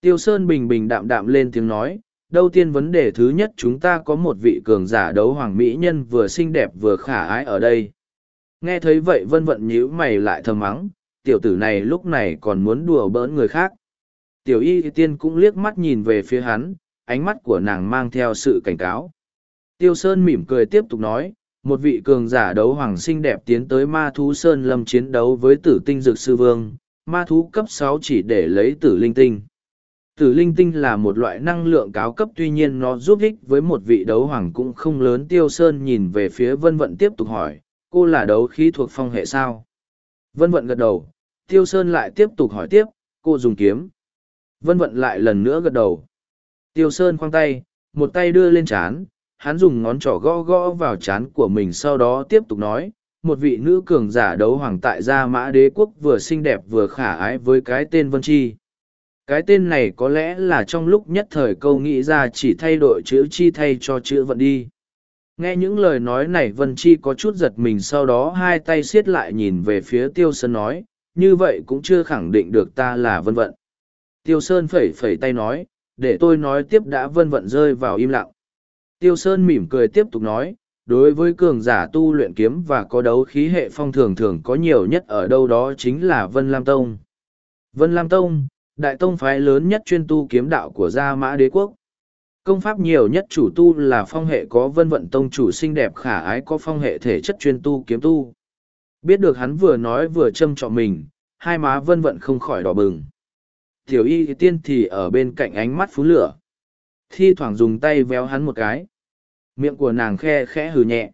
Tiêu Sơn bình bình đạm đạm lên tiếng nói, đầu tiên vấn đề thứ nhất chúng ta có một vị cường giả đấu hoàng mỹ nhân vừa xinh đẹp vừa khả ái ở đây. Nghe thấy vậy vân vận nhíu mày lại thầm mắng, tiểu tử này lúc này còn muốn đùa bỡn người khác. Tiểu y tiên cũng liếc mắt nhìn về phía hắn, ánh mắt của nàng mang theo sự cảnh cáo. Tiêu Sơn mỉm cười tiếp tục nói, một vị cường giả đấu hoàng xinh đẹp tiến tới ma thú Sơn Lâm chiến đấu với tử tinh dược sư vương, ma thú cấp sáu chỉ để lấy tử linh tinh. Tử linh tinh là một loại năng lượng cao cấp tuy nhiên nó giúp ích với một vị đấu hoàng cũng không lớn. Tiêu Sơn nhìn về phía Vân Vận tiếp tục hỏi, cô là đấu khí thuộc phong hệ sao? Vân Vận gật đầu, Tiêu Sơn lại tiếp tục hỏi tiếp, cô dùng kiếm. Vân Vận lại lần nữa gật đầu. Tiêu Sơn khoang tay, một tay đưa lên chán, hắn dùng ngón trỏ gõ gõ vào chán của mình sau đó tiếp tục nói một vị nữ cường giả đấu hoàng tại gia mã đế quốc vừa xinh đẹp vừa khả ái với cái tên vân chi cái tên này có lẽ là trong lúc nhất thời câu nghĩ ra chỉ thay đổi chữ chi thay cho chữ vận đi nghe những lời nói này vân chi có chút giật mình sau đó hai tay siết lại nhìn về phía tiêu sơn nói như vậy cũng chưa khẳng định được ta là vân vận tiêu sơn phẩy phẩy tay nói để tôi nói tiếp đã vân vận rơi vào im lặng Tiêu Sơn mỉm cười tiếp tục nói, đối với cường giả tu luyện kiếm và có đấu khí hệ phong thường thường có nhiều nhất ở đâu đó chính là Vân Lam Tông. Vân Lam Tông, đại tông phái lớn nhất chuyên tu kiếm đạo của Gia Mã Đế Quốc. Công pháp nhiều nhất chủ tu là phong hệ có vân vận tông chủ xinh đẹp khả ái có phong hệ thể chất chuyên tu kiếm tu. Biết được hắn vừa nói vừa châm trọ mình, hai má vân vận không khỏi đỏ bừng. Tiểu y tiên thì ở bên cạnh ánh mắt phú lửa. Thi thoảng dùng tay véo hắn một cái Miệng của nàng khe khẽ hừ nhẹ.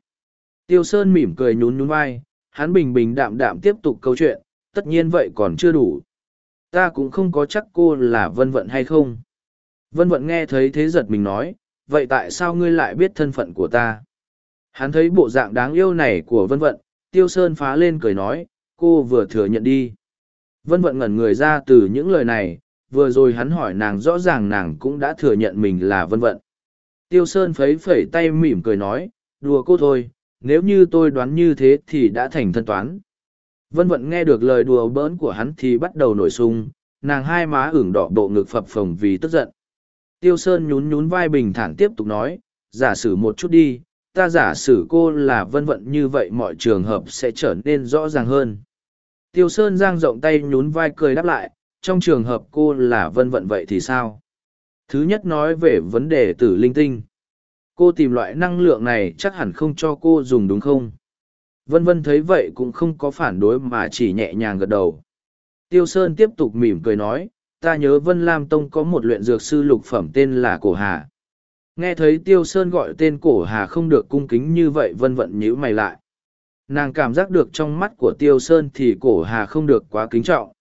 Tiêu Sơn mỉm cười nhún nhún vai, hắn bình bình đạm đạm tiếp tục câu chuyện, tất nhiên vậy còn chưa đủ. Ta cũng không có chắc cô là vân vận hay không. Vân vận nghe thấy thế giật mình nói, vậy tại sao ngươi lại biết thân phận của ta? Hắn thấy bộ dạng đáng yêu này của vân vận, Tiêu Sơn phá lên cười nói, cô vừa thừa nhận đi. Vân vận ngẩn người ra từ những lời này, vừa rồi hắn hỏi nàng rõ ràng nàng cũng đã thừa nhận mình là vân vận. Tiêu Sơn phấy phẩy tay mỉm cười nói, đùa cô thôi, nếu như tôi đoán như thế thì đã thành thân toán. Vân vận nghe được lời đùa bỡn của hắn thì bắt đầu nổi sung, nàng hai má ửng đỏ bộ ngực phập phồng vì tức giận. Tiêu Sơn nhún nhún vai bình thản tiếp tục nói, giả sử một chút đi, ta giả sử cô là vân vận như vậy mọi trường hợp sẽ trở nên rõ ràng hơn. Tiêu Sơn giang rộng tay nhún vai cười đáp lại, trong trường hợp cô là vân vận vậy thì sao? Thứ nhất nói về vấn đề tử linh tinh. Cô tìm loại năng lượng này chắc hẳn không cho cô dùng đúng không? Vân vân thấy vậy cũng không có phản đối mà chỉ nhẹ nhàng gật đầu. Tiêu Sơn tiếp tục mỉm cười nói, ta nhớ Vân Lam Tông có một luyện dược sư lục phẩm tên là Cổ Hà. Nghe thấy Tiêu Sơn gọi tên Cổ Hà không được cung kính như vậy vân vận nhíu mày lại. Nàng cảm giác được trong mắt của Tiêu Sơn thì Cổ Hà không được quá kính trọng.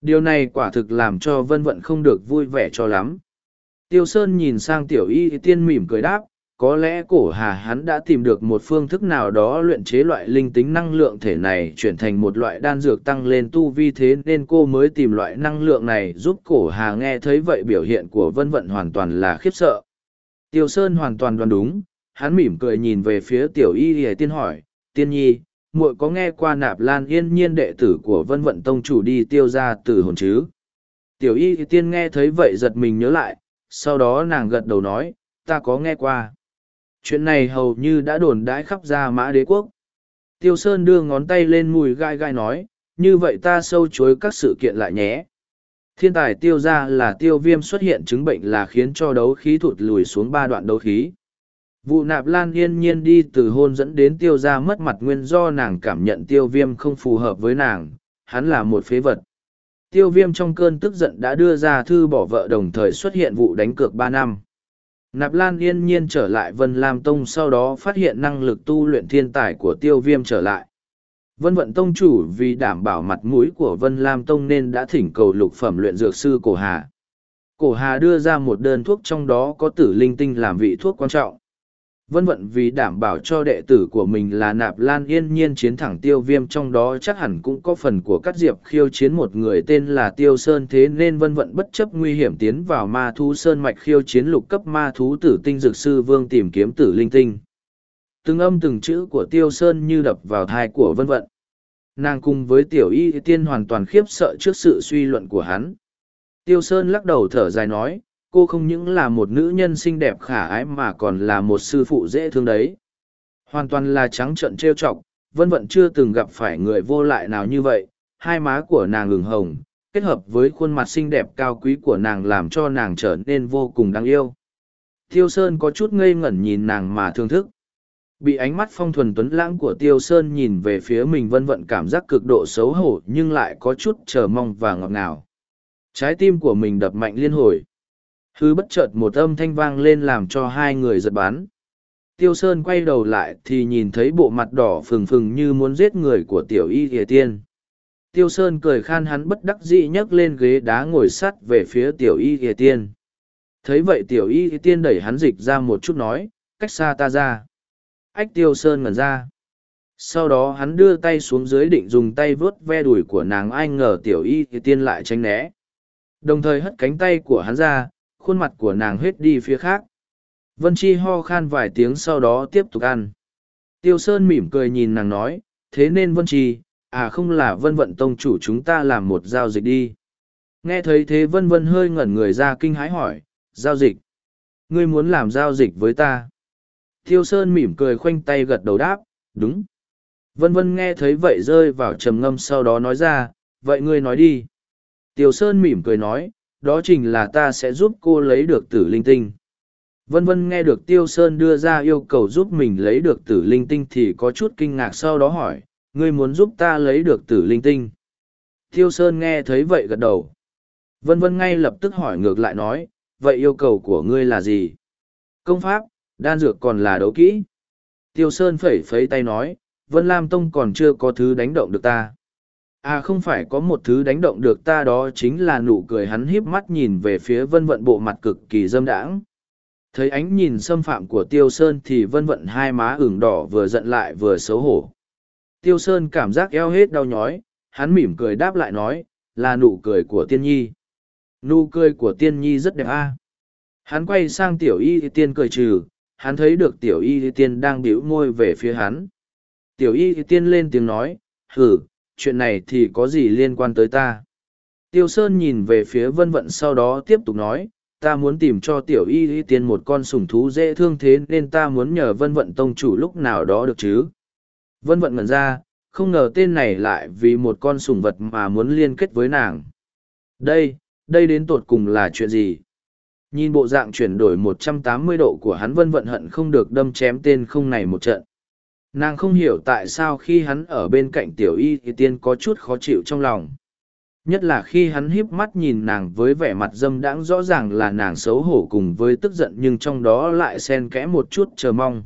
Điều này quả thực làm cho vân vận không được vui vẻ cho lắm. Tiêu Sơn nhìn sang tiểu y tiên mỉm cười đáp, có lẽ cổ hà hắn đã tìm được một phương thức nào đó luyện chế loại linh tính năng lượng thể này chuyển thành một loại đan dược tăng lên tu vi thế nên cô mới tìm loại năng lượng này giúp cổ hà nghe thấy vậy biểu hiện của vân vận hoàn toàn là khiếp sợ. Tiêu sơn hoàn toàn đoán đúng, hắn mỉm cười nhìn về phía tiểu y hề tiên hỏi, tiên nhi, muội có nghe qua nạp lan yên nhiên đệ tử của vân vận tông chủ đi tiêu ra từ hồn chứ? Tiểu y tiên nghe thấy vậy giật mình nhớ lại, sau đó nàng gật đầu nói, ta có nghe qua chuyện này hầu như đã đồn đãi khắp ra mã đế quốc. Tiêu sơn đưa ngón tay lên mùi gai gai nói, như vậy ta sâu chối các sự kiện lại nhé. Thiên tài tiêu ra là tiêu viêm xuất hiện chứng bệnh là khiến cho đấu khí thụt lùi xuống ba đoạn đấu khí. Vụ nạp lan yên nhiên đi từ hôn dẫn đến tiêu ra mất mặt nguyên do nàng cảm nhận tiêu viêm không phù hợp với nàng, hắn là một phế vật. Tiêu viêm trong cơn tức giận đã đưa ra thư bỏ vợ đồng thời xuất hiện vụ đánh cược ba năm. Nạp Lan yên nhiên trở lại Vân Lam Tông sau đó phát hiện năng lực tu luyện thiên tài của tiêu viêm trở lại. Vân Vận Tông chủ vì đảm bảo mặt mũi của Vân Lam Tông nên đã thỉnh cầu lục phẩm luyện dược sư Cổ Hà. Cổ Hà đưa ra một đơn thuốc trong đó có tử linh tinh làm vị thuốc quan trọng. Vân Vận vì đảm bảo cho đệ tử của mình là nạp lan yên nhiên chiến thẳng tiêu viêm trong đó chắc hẳn cũng có phần của cắt diệp khiêu chiến một người tên là tiêu sơn thế nên Vân Vận bất chấp nguy hiểm tiến vào ma thú sơn mạch khiêu chiến lục cấp ma thú tử tinh dược sư vương tìm kiếm tử linh tinh. Từng âm từng chữ của tiêu sơn như đập vào thai của Vân Vận. Nàng cùng với tiểu y tiên hoàn toàn khiếp sợ trước sự suy luận của hắn. Tiêu sơn lắc đầu thở dài nói, cô không những là một nữ nhân xinh đẹp khả ái mà còn là một sư phụ dễ thương đấy. Hoàn toàn là trắng trợn trêu chọc, vân vận chưa từng gặp phải người vô lại nào như vậy, hai má của nàng ửng hồng, kết hợp với khuôn mặt xinh đẹp cao quý của nàng làm cho nàng trở nên vô cùng đáng yêu. Tiêu sơn có chút ngây ngẩn nhìn nàng mà thương thức. Bị ánh mắt phong thuần tuấn lãng của tiêu sơn nhìn về phía mình vân vận cảm giác cực độ xấu hổ nhưng lại có chút chờ mong và ngọt ngào. Trái tim của mình đập mạnh liên hồi hư bất chợt một âm thanh vang lên làm cho hai người giật bắn. Tiêu sơn quay đầu lại thì nhìn thấy bộ mặt đỏ phừng phừng như muốn giết người của tiểu y ỉa tiên. Tiêu sơn cười khan hắn bất đắc dĩ nhấc lên ghế đá ngồi sắt về phía tiểu y ỉa tiên. Thấy vậy tiểu y ỉa tiên đẩy hắn dịch ra một chút nói, cách xa ta ra. Ách tiêu sơn ngẩn ra. Sau đó hắn đưa tay xuống dưới định dùng tay vớt ve đùi của nàng ai ngờ tiểu y ỉa tiên lại tránh né. Đồng thời hất cánh tay của hắn ra khuôn mặt của nàng hết đi phía khác. Vân Chi ho khan vài tiếng sau đó tiếp tục ăn. Tiêu Sơn mỉm cười nhìn nàng nói, thế nên Vân Chi, à không là Vân Vận Tông chủ chúng ta làm một giao dịch đi. Nghe thấy thế Vân Vân hơi ngẩn người ra kinh hãi hỏi, giao dịch. Ngươi muốn làm giao dịch với ta. Tiêu Sơn mỉm cười khoanh tay gật đầu đáp, đúng. Vân Vân nghe thấy vậy rơi vào trầm ngâm sau đó nói ra, vậy ngươi nói đi. Tiêu Sơn mỉm cười nói, đó chính là ta sẽ giúp cô lấy được tử linh tinh. Vân vân nghe được Tiêu Sơn đưa ra yêu cầu giúp mình lấy được tử linh tinh thì có chút kinh ngạc sau đó hỏi, ngươi muốn giúp ta lấy được tử linh tinh. Tiêu Sơn nghe thấy vậy gật đầu. Vân vân ngay lập tức hỏi ngược lại nói, vậy yêu cầu của ngươi là gì? Công pháp, Đan dược còn là đấu kỹ. Tiêu Sơn phẩy phẩy tay nói, Vân Lam Tông còn chưa có thứ đánh động được ta. À không phải có một thứ đánh động được ta đó chính là nụ cười hắn híp mắt nhìn về phía vân vận bộ mặt cực kỳ dâm đãng. Thấy ánh nhìn xâm phạm của Tiêu Sơn thì vân vận hai má ửng đỏ vừa giận lại vừa xấu hổ. Tiêu Sơn cảm giác eo hết đau nhói, hắn mỉm cười đáp lại nói, là nụ cười của tiên nhi. Nụ cười của tiên nhi rất đẹp a. À. Hắn quay sang tiểu y tiên cười trừ, hắn thấy được tiểu y tiên đang bĩu môi về phía hắn. Tiểu y tiên lên tiếng nói, hử, chuyện này thì có gì liên quan tới ta? Tiêu Sơn nhìn về phía vân vận sau đó tiếp tục nói, ta muốn tìm cho tiểu y y tiên một con sủng thú dễ thương thế nên ta muốn nhờ vân vận tông chủ lúc nào đó được chứ. Vân vận ngẩn ra, không ngờ tên này lại vì một con sủng vật mà muốn liên kết với nàng. Đây, đây đến tột cùng là chuyện gì? Nhìn bộ dạng chuyển đổi 180 độ của hắn vân vận hận không được đâm chém tên không này một trận. Nàng không hiểu tại sao khi hắn ở bên cạnh tiểu y thì tiên có chút khó chịu trong lòng. Nhất là khi hắn híp mắt nhìn nàng với vẻ mặt dâm đãng rõ ràng là nàng xấu hổ cùng với tức giận nhưng trong đó lại xen kẽ một chút chờ mong.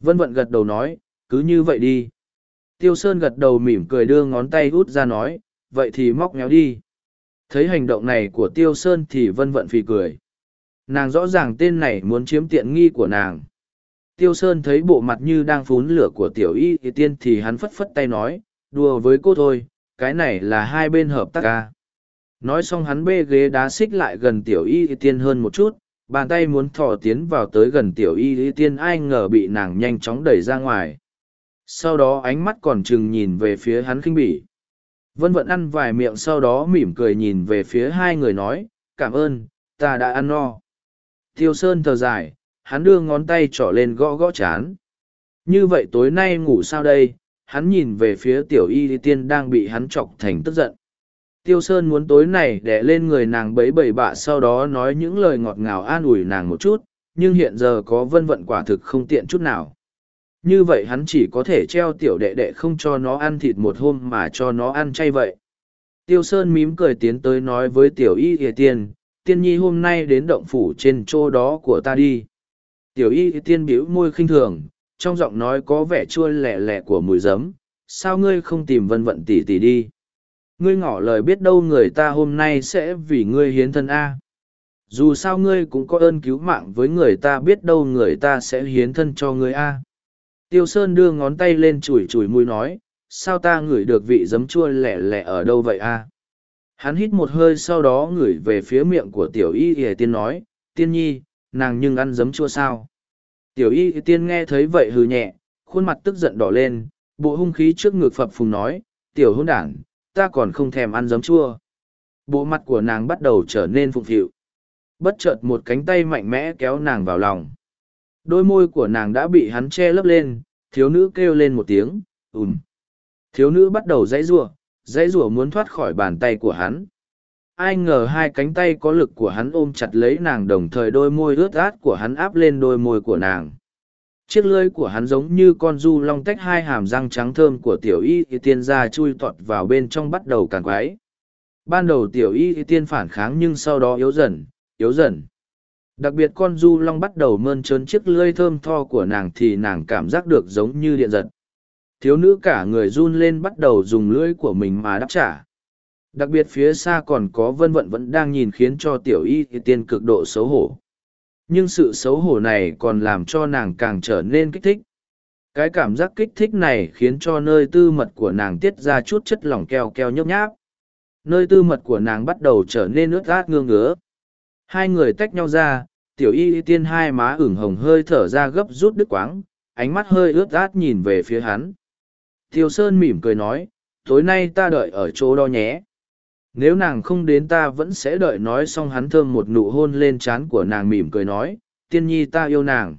Vân vận gật đầu nói, cứ như vậy đi. Tiêu Sơn gật đầu mỉm cười đưa ngón tay út ra nói, vậy thì móc méo đi. Thấy hành động này của Tiêu Sơn thì vân vận phì cười. Nàng rõ ràng tên này muốn chiếm tiện nghi của nàng. Tiêu Sơn thấy bộ mặt như đang phún lửa của tiểu y thì tiên thì hắn phất phất tay nói, đùa với cô thôi, cái này là hai bên hợp tác ca. Nói xong hắn bê ghế đá xích lại gần tiểu y thì tiên hơn một chút, bàn tay muốn thò tiến vào tới gần tiểu y thì tiên ai ngờ bị nàng nhanh chóng đẩy ra ngoài. Sau đó ánh mắt còn chừng nhìn về phía hắn khinh bỉ. Vân vận ăn vài miệng sau đó mỉm cười nhìn về phía hai người nói, cảm ơn, ta đã ăn no. Tiêu Sơn thở dài, hắn đưa ngón tay trỏ lên gõ gõ chán. Như vậy tối nay ngủ sao đây? Hắn nhìn về phía tiểu y tiên đang bị hắn chọc thành tức giận. Tiêu Sơn muốn tối này để lên người nàng bấy bầy bạ sau đó nói những lời ngọt ngào an ủi nàng một chút, nhưng hiện giờ có vân vận quả thực không tiện chút nào. Như vậy hắn chỉ có thể treo tiểu đệ đệ không cho nó ăn thịt một hôm mà cho nó ăn chay vậy. Tiêu Sơn mím cười tiến tới nói với tiểu y hề tiên, tiên nhi hôm nay đến động phủ trên chỗ đó của ta đi. Tiểu y tiên biểu môi khinh thường, trong giọng nói có vẻ chua lẻ lẻ của mùi giấm. Sao ngươi không tìm vân vận tỷ tỷ đi? Ngươi ngỏ lời biết đâu người ta hôm nay sẽ vì ngươi hiến thân A. Dù sao ngươi cũng có ơn cứu mạng với người ta biết đâu người ta sẽ hiến thân cho ngươi A. Tiêu Sơn đưa ngón tay lên chùi chùi mũi nói, sao ta ngửi được vị giấm chua lẻ lẻ ở đâu vậy a? Hắn hít một hơi sau đó ngửi về phía miệng của tiểu y y tiên nói, tiên nhi, nàng nhưng ăn giấm chua sao. Tiểu y tiên nghe thấy vậy hừ nhẹ, khuôn mặt tức giận đỏ lên, bộ hung khí trước ngực phập phùng nói, tiểu hôn đảng, ta còn không thèm ăn giấm chua. Bộ mặt của nàng bắt đầu trở nên phụng phịu. Bất chợt một cánh tay mạnh mẽ kéo nàng vào lòng. Đôi môi của nàng đã bị hắn che lấp lên, thiếu nữ kêu lên một tiếng, ùm. Thiếu nữ bắt đầu dãy rủa, dãy rủa muốn thoát khỏi bàn tay của hắn ai ngờ hai cánh tay có lực của hắn ôm chặt lấy nàng đồng thời đôi môi ướt át của hắn áp lên đôi môi của nàng. Chiếc lưỡi của hắn giống như con du long tách hai hàm răng trắng thơm của tiểu y y tiên ra chui tọt vào bên trong bắt đầu càng quái. Ban đầu tiểu y y tiên phản kháng nhưng sau đó yếu dần yếu dần. Đặc biệt con du long bắt đầu mơn trớn chiếc lưỡi thơm tho của nàng thì nàng cảm giác được giống như điện giật. Thiếu nữ cả người run lên bắt đầu dùng lưỡi của mình mà đáp trả. Đặc biệt phía xa còn có vân vận vẫn đang nhìn khiến cho tiểu y tiên cực độ xấu hổ. Nhưng sự xấu hổ này còn làm cho nàng càng trở nên kích thích. Cái cảm giác kích thích này khiến cho nơi tư mật của nàng tiết ra chút chất lỏng keo keo nhấp nháp. Nơi tư mật của nàng bắt đầu trở nên ướt át ngương ngứa. Hai người tách nhau ra, tiểu y tiên hai má ửng hồng hơi thở ra gấp rút đứt quáng, ánh mắt hơi ướt át nhìn về phía hắn. Tiêu Sơn mỉm cười nói, tối nay ta đợi ở chỗ đó nhé nếu nàng không đến ta vẫn sẽ đợi nói xong hắn thơm một nụ hôn lên trán của nàng mỉm cười nói, tiên nhi ta yêu nàng.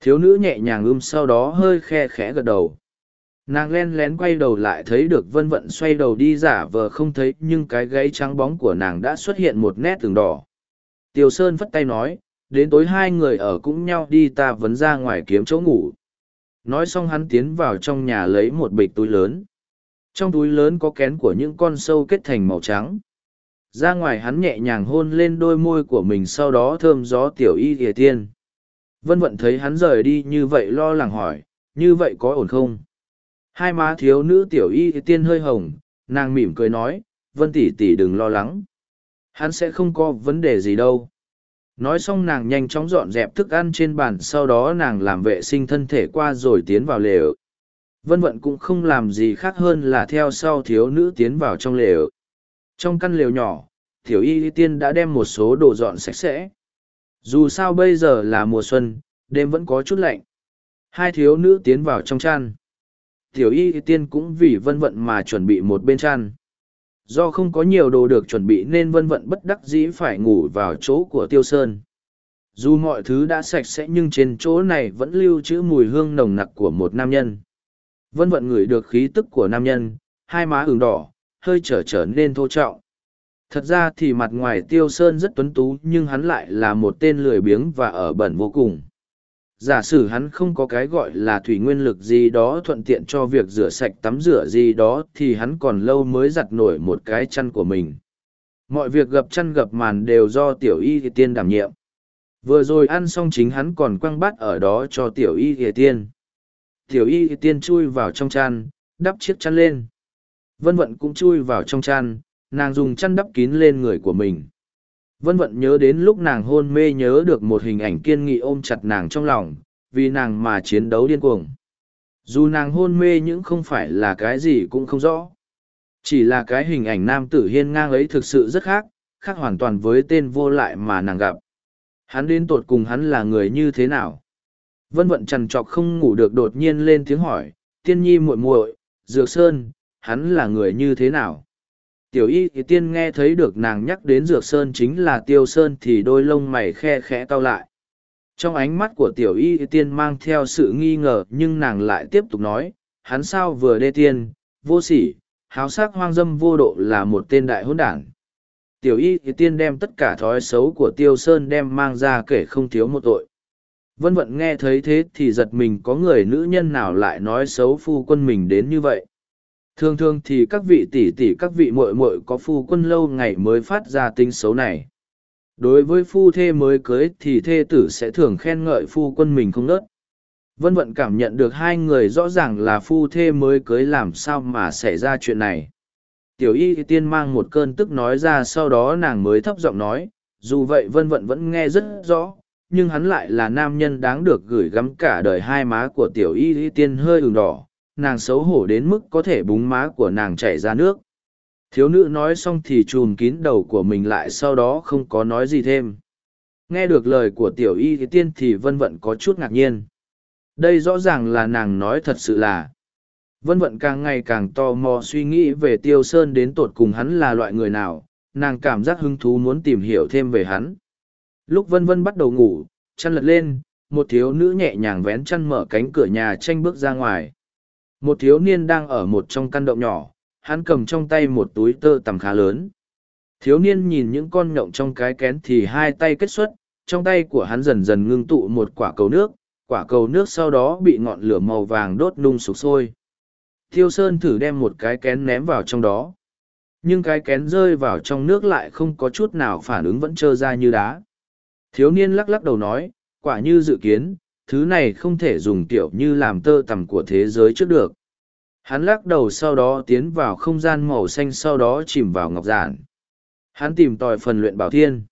Thiếu nữ nhẹ nhàng ưm sau đó hơi khe khẽ gật đầu. Nàng len lén quay đầu lại thấy được vân vận xoay đầu đi giả vờ không thấy, nhưng cái gáy trắng bóng của nàng đã xuất hiện một nét tường đỏ. Tiều sơn phất tay nói, đến tối hai người ở cũng nhau đi, ta vấn ra ngoài kiếm chỗ ngủ. Nói xong hắn tiến vào trong nhà lấy một bịch túi lớn trong túi lớn có kén của những con sâu kết thành màu trắng. Ra ngoài hắn nhẹ nhàng hôn lên đôi môi của mình sau đó thơm gió tiểu y ỉa tiên. Vân vận thấy hắn rời đi như vậy lo lắng hỏi, như vậy có ổn không? Hai má thiếu nữ tiểu y tiên hơi hồng, nàng mỉm cười nói, vân tỷ tỷ đừng lo lắng. Hắn sẽ không có vấn đề gì đâu. Nói xong nàng nhanh chóng dọn dẹp thức ăn trên bàn sau đó nàng làm vệ sinh thân thể qua rồi tiến vào lều. Vân vận cũng không làm gì khác hơn là theo sau thiếu nữ tiến vào trong lều. Trong căn lều nhỏ, tiểu y tiên đã đem một số đồ dọn sạch sẽ. Dù sao bây giờ là mùa xuân, đêm vẫn có chút lạnh. Hai thiếu nữ tiến vào trong chăn. Tiểu y tiên cũng vì vân vận mà chuẩn bị một bên chăn. Do không có nhiều đồ được chuẩn bị nên vân vận bất đắc dĩ phải ngủ vào chỗ của tiêu sơn. Dù mọi thứ đã sạch sẽ nhưng trên chỗ này vẫn lưu trữ mùi hương nồng nặc của một nam nhân. Vân vận ngửi được khí tức của nam nhân, hai má ửng đỏ, hơi trở trở nên thô trọng. Thật ra thì mặt ngoài tiêu sơn rất tuấn tú nhưng hắn lại là một tên lười biếng và ở bẩn vô cùng. Giả sử hắn không có cái gọi là thủy nguyên lực gì đó thuận tiện cho việc rửa sạch tắm rửa gì đó thì hắn còn lâu mới giặt nổi một cái chăn của mình. Mọi việc gập chăn gập màn đều do tiểu y thì tiên đảm nhiệm. Vừa rồi ăn xong chính hắn còn quăng bát ở đó cho tiểu y thì tiên. Tiểu y tiên chui vào trong chăn, đắp chiếc chăn lên. Vân vận cũng chui vào trong chăn, nàng dùng chăn đắp kín lên người của mình. Vân vận nhớ đến lúc nàng hôn mê nhớ được một hình ảnh kiên nghị ôm chặt nàng trong lòng vì nàng mà chiến đấu điên cuồng. Dù nàng hôn mê nhưng không phải là cái gì cũng không rõ. Chỉ là cái hình ảnh nam tử hiên ngang ấy thực sự rất khác khác hoàn toàn với tên vô lại mà nàng gặp. Hắn đến tột cùng hắn là người như thế nào? Vân vận trằn trọc không ngủ được đột nhiên lên tiếng hỏi tiên nhi muội muội dược sơn hắn là người như thế nào Tiểu y thì tiên nghe thấy được nàng nhắc đến dược sơn chính là tiêu sơn thì đôi lông mày khe khẽ cau lại. Trong ánh mắt của tiểu y thì tiên mang theo sự nghi ngờ nhưng nàng lại tiếp tục nói, hắn sao vừa đê tiên, vô sỉ, háo sắc hoang dâm vô độ là một tên đại hôn đảng. Tiểu y thì tiên đem tất cả thói xấu của tiêu sơn đem mang ra kể không thiếu một tội. Vân vận nghe thấy thế thì giật mình có người nữ nhân nào lại nói xấu phu quân mình đến như vậy. Thường thường thì các vị tỷ tỷ, các vị muội muội có phu quân lâu ngày mới phát ra tính xấu này. Đối với phu thê mới cưới thì thê tử sẽ thường khen ngợi phu quân mình không nớt. Vân vận cảm nhận được hai người rõ ràng là phu thê mới cưới làm sao mà xảy ra chuyện này. Tiểu y tiên mang một cơn tức nói ra sau đó nàng mới thấp giọng nói, dù vậy vân vận vẫn nghe rất rõ nhưng hắn lại là nam nhân đáng được gửi gắm cả đời hai má của tiểu y tiên hơi ửng đỏ, nàng xấu hổ đến mức có thể búng má của nàng chảy ra nước. Thiếu nữ nói xong thì chùm kín đầu của mình lại sau đó không có nói gì thêm. Nghe được lời của tiểu y thì tiên thì vân vận có chút ngạc nhiên. Đây rõ ràng là nàng nói thật sự là. Vân vận càng ngày càng tò mò suy nghĩ về tiêu sơn đến tột cùng hắn là loại người nào, nàng cảm giác hứng thú muốn tìm hiểu thêm về hắn lúc vân vân bắt đầu ngủ, chăn lật lên, một thiếu nữ nhẹ nhàng vén chăn mở cánh cửa nhà tranh bước ra ngoài. Một thiếu niên đang ở một trong căn động nhỏ, hắn cầm trong tay một túi tơ tằm khá lớn. Thiếu niên nhìn những con nhộng trong cái kén thì hai tay kết xuất, trong tay của hắn dần dần ngưng tụ một quả cầu nước, quả cầu nước sau đó bị ngọn lửa màu vàng đốt nung sục sôi. Thiêu sơn thử đem một cái kén ném vào trong đó. Nhưng cái kén rơi vào trong nước lại không có chút nào phản ứng vẫn trơ ra như đá thiếu niên lắc lắc đầu nói, quả như dự kiến, thứ này không thể dùng tiểu như làm tơ tằm của thế giới trước được. Hắn lắc đầu sau đó tiến vào không gian màu xanh sau đó chìm vào ngọc giản. Hắn tìm tòi phần luyện bảo thiên.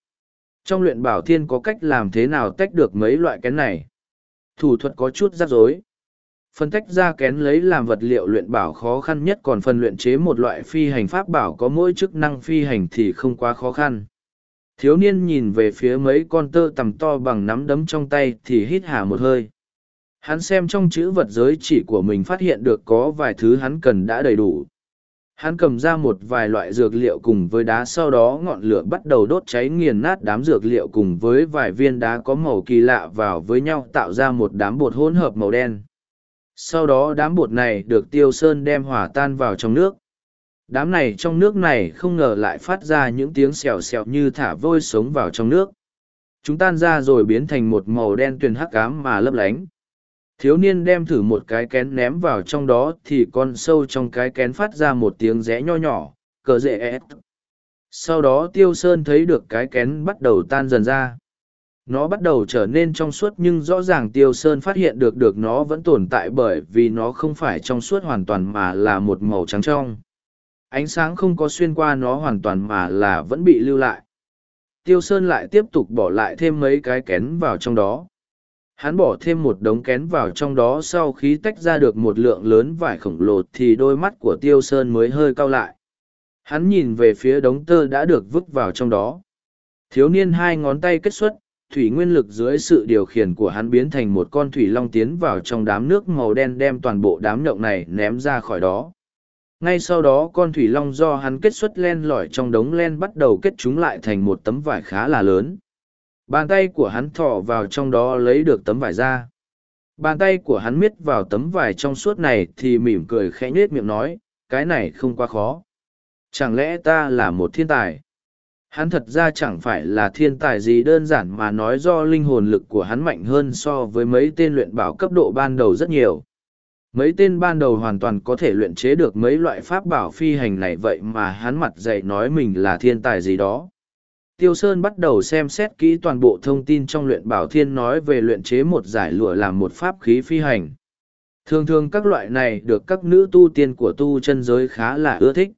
Trong luyện bảo thiên có cách làm thế nào tách được mấy loại kén này. Thủ thuật có chút rắc rối. Phân tách ra kén lấy làm vật liệu luyện bảo khó khăn nhất còn phần luyện chế một loại phi hành pháp bảo có mỗi chức năng phi hành thì không quá khó khăn thiếu niên nhìn về phía mấy con tơ tằm to bằng nắm đấm trong tay thì hít hà một hơi. Hắn xem trong chữ vật giới chỉ của mình phát hiện được có vài thứ hắn cần đã đầy đủ. Hắn cầm ra một vài loại dược liệu cùng với đá sau đó ngọn lửa bắt đầu đốt cháy nghiền nát đám dược liệu cùng với vài viên đá có màu kỳ lạ vào với nhau tạo ra một đám bột hỗn hợp màu đen. Sau đó đám bột này được tiêu sơn đem hỏa tan vào trong nước đám này trong nước này không ngờ lại phát ra những tiếng xèo xèo như thả vôi sống vào trong nước. Chúng tan ra rồi biến thành một màu đen tuyền hắc cám mà lấp lánh. Thiếu niên đem thử một cái kén ném vào trong đó thì con sâu trong cái kén phát ra một tiếng rẽ nho nhỏ, cờ rễ ép sau đó tiêu sơn thấy được cái kén bắt đầu tan dần ra. Nó bắt đầu trở nên trong suốt nhưng rõ ràng tiêu sơn phát hiện được được nó vẫn tồn tại bởi vì nó không phải trong suốt hoàn toàn mà là một màu trắng trong ánh sáng không có xuyên qua nó hoàn toàn mà là vẫn bị lưu lại. Tiêu sơn lại tiếp tục bỏ lại thêm mấy cái kén vào trong đó. Hắn bỏ thêm một đống kén vào trong đó sau khi tách ra được một lượng lớn vải khổng lồ thì đôi mắt của tiêu sơn mới hơi cau lại. Hắn nhìn về phía đống tơ đã được vứt vào trong đó. Thiếu niên hai ngón tay kết xuất, thủy nguyên lực dưới sự điều khiển của hắn biến thành một con thủy long tiến vào trong đám nước màu đen đem toàn bộ đám nhộng này ném ra khỏi đó ngay sau đó con thủy long do hắn kết xuất len lỏi trong đống len bắt đầu kết chúng lại thành một tấm vải khá là lớn. Bàn tay của hắn thọ vào trong đó lấy được tấm vải ra bàn tay của hắn miết vào tấm vải trong suốt này thì mỉm cười khẽ nhết miệng nói, cái này không quá khó. Chẳng lẽ ta là một thiên tài? Hắn thật ra chẳng phải là thiên tài gì đơn giản mà nói do linh hồn lực của hắn mạnh hơn so với mấy tên luyện bảo cấp độ ban đầu rất nhiều mấy tên ban đầu hoàn toàn có thể luyện chế được mấy loại pháp bảo phi hành này vậy mà hắn mặt dạy nói mình là thiên tài gì đó. Tiêu sơn bắt đầu xem xét kỹ toàn bộ thông tin trong luyện bảo thiên nói về luyện chế một giải lụa làm một pháp khí phi hành. Thường thường các loại này được các nữ tu tiên của tu chân giới khá là ưa thích.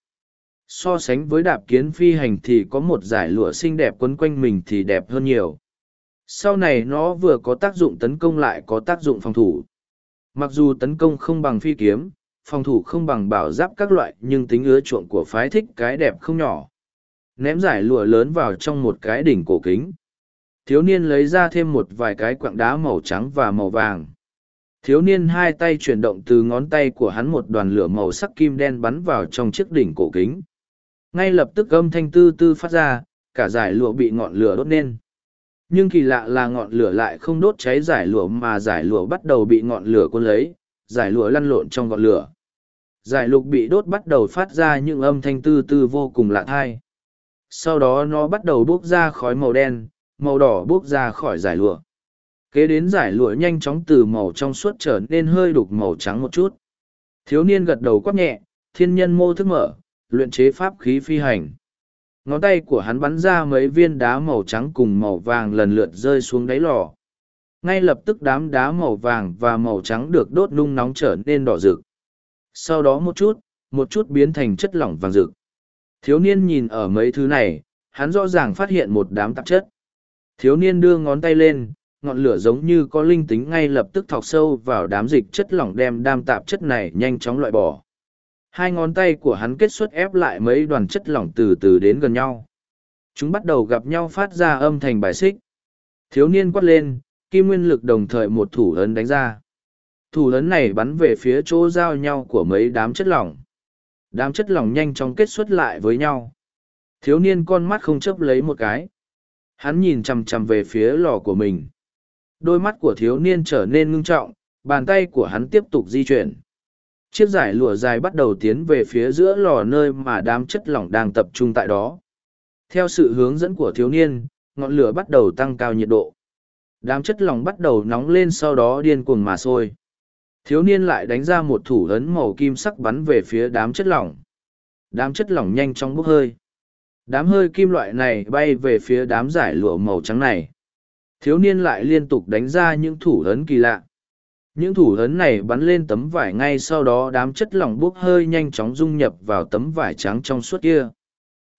So sánh với đạp kiến phi hành thì có một giải lụa xinh đẹp quấn quanh mình thì đẹp hơn nhiều. Sau này nó vừa có tác dụng tấn công lại có tác dụng phòng thủ mặc dù tấn công không bằng phi kiếm, phòng thủ không bằng bảo giáp các loại, nhưng tính ứa chuộng của phái thích cái đẹp không nhỏ. Ném giải lụa lớn vào trong một cái đỉnh cổ kính. Thiếu niên lấy ra thêm một vài cái quặng đá màu trắng và màu vàng. Thiếu niên hai tay chuyển động từ ngón tay của hắn một đoàn lửa màu sắc kim đen bắn vào trong chiếc đỉnh cổ kính. Ngay lập tức âm thanh tư tư phát ra, cả giải lụa bị ngọn lửa đốt nên nhưng kỳ lạ là ngọn lửa lại không đốt cháy giải lụa mà giải lụa bắt đầu bị ngọn lửa cuốn lấy, giải lụa lăn lộn trong ngọn lửa. Giải lục bị đốt bắt đầu phát ra những âm thanh tư tư vô cùng lạ thai. Sau đó nó bắt đầu bốc ra khói màu đen, màu đỏ bốc ra khỏi giải lụa. Kế đến giải lụa nhanh chóng từ màu trong suốt trở nên hơi đục màu trắng một chút. Thiếu niên gật đầu quắp nhẹ, thiên nhân mô thức mở, luyện chế pháp khí phi hành ngón tay của hắn bắn ra mấy viên đá màu trắng cùng màu vàng lần lượt rơi xuống đáy lò. Ngay lập tức đám đá màu vàng và màu trắng được đốt nung nóng trở nên đỏ rực. Sau đó một chút một chút biến thành chất lỏng vàng rực. Thiếu niên nhìn ở mấy thứ này, hắn rõ ràng phát hiện một đám tạp chất. Thiếu niên đưa ngón tay lên, ngọn lửa giống như có linh tính ngay lập tức thọc sâu vào đám dịch chất lỏng đem đam tạp chất này nhanh chóng loại bỏ. Hai ngón tay của hắn kết xuất ép lại mấy đoàn chất lỏng từ từ đến gần nhau. Chúng bắt đầu gặp nhau phát ra âm thành bài xích. Thiếu niên quát lên, kim nguyên lực đồng thời một thủ ấn đánh ra. Thủ ấn này bắn về phía chỗ giao nhau của mấy đám chất lỏng. Đám chất lỏng nhanh chóng kết xuất lại với nhau. Thiếu niên con mắt không chấp lấy một cái. Hắn nhìn chằm chằm về phía lò của mình. Đôi mắt của thiếu niên trở nên ngưng trọng, bàn tay của hắn tiếp tục di chuyển chiếc giải lụa dài bắt đầu tiến về phía giữa lò nơi mà đám chất lỏng đang tập trung tại đó. Theo sự hướng dẫn của thiếu niên, ngọn lửa bắt đầu tăng cao nhiệt độ. Đám chất lỏng bắt đầu nóng lên sau đó điên cuồng mà sôi. Thiếu niên lại đánh ra một thủ ấn màu kim sắc bắn về phía đám chất lỏng. Đám chất lỏng nhanh chóng bốc hơi. Đám hơi kim loại này bay về phía đám giải lụa màu trắng này. Thiếu niên lại liên tục đánh ra những thủ ấn kỳ lạ những thủ ấn này bắn lên tấm vải ngay sau đó đám chất lỏng bốc hơi nhanh chóng dung nhập vào tấm vải trắng trong suốt kia.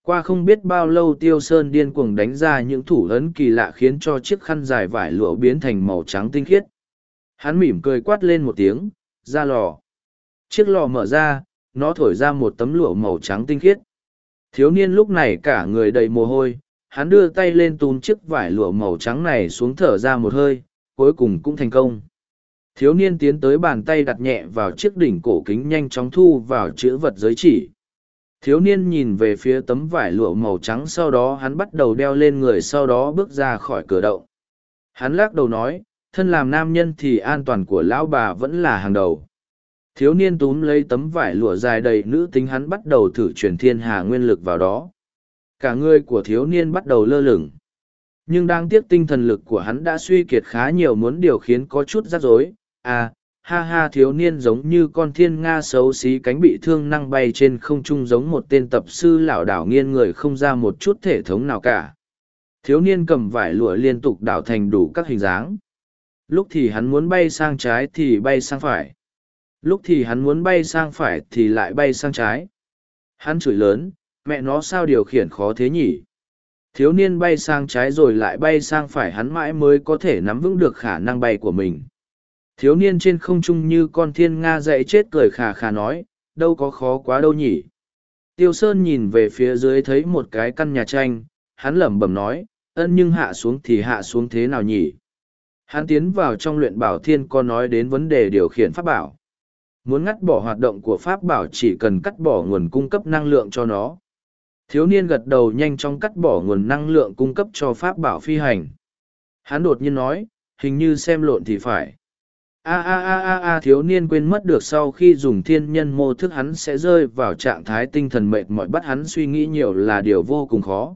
Qua không biết bao lâu tiêu sơn điên cuồng đánh ra những thủ ấn kỳ lạ khiến cho chiếc khăn dài vải lụa biến thành màu trắng tinh khiết. Hắn mỉm cười quát lên một tiếng, ra lò. Chiếc lò mở ra, nó thổi ra một tấm lụa màu trắng tinh khiết. Thiếu niên lúc này cả người đầy mồ hôi, hắn đưa tay lên túm chiếc vải lụa màu trắng này xuống thở ra một hơi, cuối cùng cũng thành công thiếu niên tiến tới bàn tay đặt nhẹ vào chiếc đỉnh cổ kính nhanh chóng thu vào chữ vật giới chỉ. Thiếu niên nhìn về phía tấm vải lụa màu trắng sau đó hắn bắt đầu đeo lên người sau đó bước ra khỏi cửa động. Hắn lắc đầu nói, thân làm nam nhân thì an toàn của lão bà vẫn là hàng đầu. Thiếu niên túm lấy tấm vải lụa dài đầy nữ tính hắn bắt đầu thử truyền thiên hà nguyên lực vào đó. Cả người của thiếu niên bắt đầu lơ lửng. Nhưng đang tiếc tinh thần lực của hắn đã suy kiệt khá nhiều muốn điều khiến có chút rắc rối à ha ha thiếu niên giống như con thiên nga xấu xí cánh bị thương năng bay trên không trung giống một tên tập sư lảo đảo nghiêng người không ra một chút thể thống nào cả Thiếu niên cầm vải lụa liên tục đảo thành đủ các hình dáng. Lúc thì hắn muốn bay sang trái thì bay sang phải. Lúc thì hắn muốn bay sang phải thì lại bay sang trái. Hắn chửi lớn, mẹ nó sao điều khiển khó thế nhỉ? Thiếu niên bay sang trái rồi lại bay sang phải hắn mãi mới có thể nắm vững được khả năng bay của mình. Thiếu niên trên không trung như con thiên nga dậy chết cười khà khà nói, đâu có khó quá đâu nhỉ. Tiêu Sơn nhìn về phía dưới thấy một cái căn nhà tranh, hắn lẩm bẩm nói, ân nhưng hạ xuống thì hạ xuống thế nào nhỉ? Hắn tiến vào trong luyện bảo thiên có nói đến vấn đề điều khiển pháp bảo. Muốn ngắt bỏ hoạt động của pháp bảo chỉ cần cắt bỏ nguồn cung cấp năng lượng cho nó. Thiếu niên gật đầu nhanh chóng cắt bỏ nguồn năng lượng cung cấp cho pháp bảo phi hành. Hắn đột nhiên nói, hình như xem lộn thì phải. A a a a a thiếu niên quên mất được sau khi dùng thiên nhân mô thức hắn sẽ rơi vào trạng thái tinh thần mệt mỏi bắt hắn suy nghĩ nhiều là điều vô cùng khó.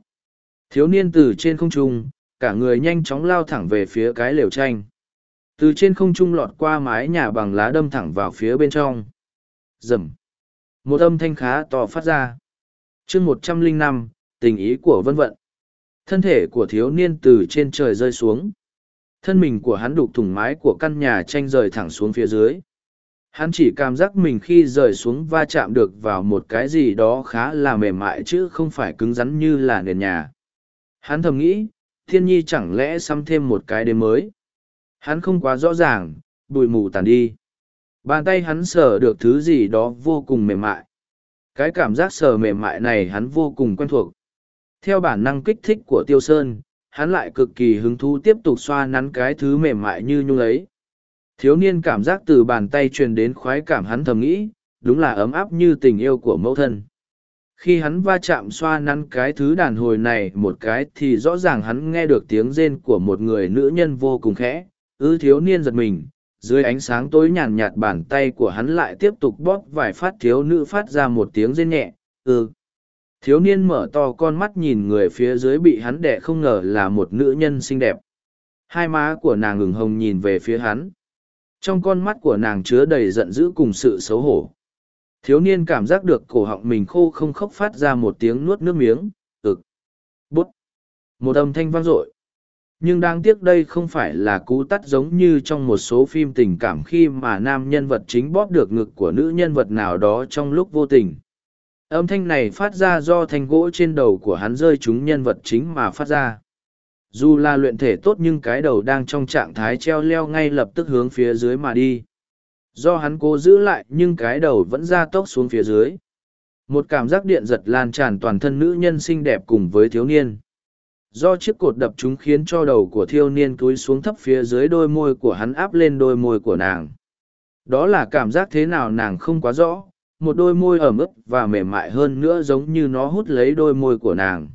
Thiếu niên từ trên không trung, cả người nhanh chóng lao thẳng về phía cái lều tranh. Từ trên không trung lọt qua mái nhà bằng lá đâm thẳng vào phía bên trong. Rầm. Một âm thanh khá to phát ra. chương một trăm linh năm tình ý của vân vận. Thân thể của thiếu niên từ trên trời rơi xuống. Thân mình của hắn đục thủng mái của căn nhà tranh rời thẳng xuống phía dưới. Hắn chỉ cảm giác mình khi rời xuống va chạm được vào một cái gì đó khá là mềm mại chứ không phải cứng rắn như là nền nhà. Hắn thầm nghĩ, thiên nhi chẳng lẽ xăm thêm một cái đêm mới. Hắn không quá rõ ràng, bụi mù tàn đi. Bàn tay hắn sờ được thứ gì đó vô cùng mềm mại. Cái cảm giác sờ mềm mại này hắn vô cùng quen thuộc. Theo bản năng kích thích của Tiêu Sơn, hắn lại cực kỳ hứng thú tiếp tục xoa nắn cái thứ mềm mại như nhung ấy. Thiếu niên cảm giác từ bàn tay truyền đến khoái cảm hắn thầm nghĩ, đúng là ấm áp như tình yêu của mẫu thân. Khi hắn va chạm xoa nắn cái thứ đàn hồi này một cái thì rõ ràng hắn nghe được tiếng rên của một người nữ nhân vô cùng khẽ, ư thiếu niên giật mình, dưới ánh sáng tối nhàn nhạt bàn tay của hắn lại tiếp tục bóp vài phát thiếu nữ phát ra một tiếng rên nhẹ, ừ. Thiếu niên mở to con mắt nhìn người phía dưới bị hắn đẻ không ngờ là một nữ nhân xinh đẹp. Hai má của nàng ngừng hồng nhìn về phía hắn. Trong con mắt của nàng chứa đầy giận dữ cùng sự xấu hổ. Thiếu niên cảm giác được cổ họng mình khô không khóc phát ra một tiếng nuốt nước miếng, ực, bút. Một âm thanh vang dội nhưng đáng tiếc đây không phải là cú tắt giống như trong một số phim tình cảm khi mà nam nhân vật chính bóp được ngực của nữ nhân vật nào đó trong lúc vô tình âm thanh này phát ra do thanh gỗ trên đầu của hắn rơi trúng nhân vật chính mà phát ra. Dù là luyện thể tốt nhưng cái đầu đang trong trạng thái treo leo ngay lập tức hướng phía dưới mà đi. Do hắn cố giữ lại nhưng cái đầu vẫn ra tốc xuống phía dưới. Một cảm giác điện giật lan tràn toàn thân nữ nhân xinh đẹp cùng với thiếu niên. Do chiếc cột đập chúng khiến cho đầu của thiêu niên cúi xuống thấp phía dưới đôi môi của hắn áp lên đôi môi của nàng. Đó là cảm giác thế nào nàng không quá rõ một đôi môi ẩm ướt và mềm mại hơn nữa giống như nó hút lấy đôi môi của nàng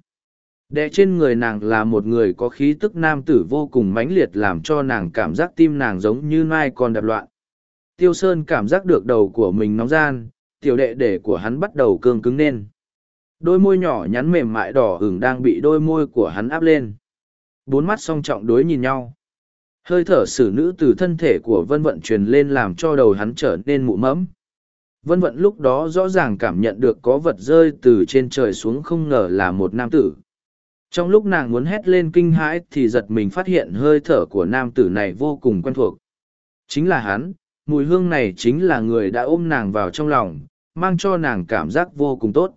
đè trên người nàng là một người có khí tức nam tử vô cùng mãnh liệt làm cho nàng cảm giác tim nàng giống như nai còn đập loạn tiêu sơn cảm giác được đầu của mình nóng gian, tiểu đệ đệ của hắn bắt đầu cương cứng lên Đôi môi nhỏ nhắn mềm mại đỏ ửng đang bị đôi môi của hắn áp lên. Bốn mắt song trọng đối nhìn nhau. Hơi thở xử nữ từ thân thể của vân vận truyền lên làm cho đầu hắn trở nên mụ mẫm. Vân vận lúc đó rõ ràng cảm nhận được có vật rơi từ trên trời xuống không ngờ là một nam tử. Trong lúc nàng muốn hét lên kinh hãi thì giật mình phát hiện hơi thở của nam tử này vô cùng quen thuộc. Chính là hắn, mùi hương này chính là người đã ôm nàng vào trong lòng, mang cho nàng cảm giác vô cùng tốt.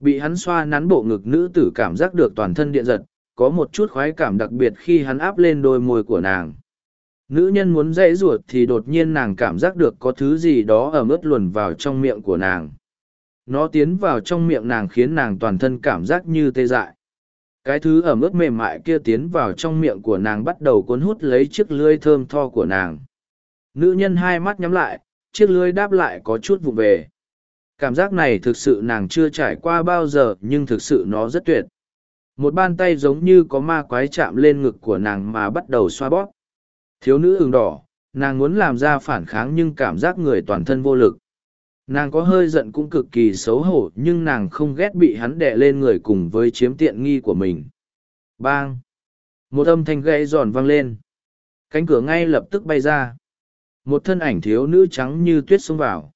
Bị hắn xoa nắn bộ ngực nữ tử cảm giác được toàn thân điện giật, có một chút khoái cảm đặc biệt khi hắn áp lên đôi môi của nàng. Nữ nhân muốn dãy ruột thì đột nhiên nàng cảm giác được có thứ gì đó ở ướt luồn vào trong miệng của nàng. Nó tiến vào trong miệng nàng khiến nàng toàn thân cảm giác như tê dại. Cái thứ ở ướt mềm mại kia tiến vào trong miệng của nàng bắt đầu cuốn hút lấy chiếc lưới thơm tho của nàng. Nữ nhân hai mắt nhắm lại, chiếc lưới đáp lại có chút vụ về. Cảm giác này thực sự nàng chưa trải qua bao giờ nhưng thực sự nó rất tuyệt. Một bàn tay giống như có ma quái chạm lên ngực của nàng mà bắt đầu xoa bóp. Thiếu nữ ửng đỏ, nàng muốn làm ra phản kháng nhưng cảm giác người toàn thân vô lực. Nàng có hơi giận cũng cực kỳ xấu hổ nhưng nàng không ghét bị hắn đè lên người cùng với chiếm tiện nghi của mình. Bang! Một âm thanh gãy giòn vang lên. Cánh cửa ngay lập tức bay ra. Một thân ảnh thiếu nữ trắng như tuyết xông vào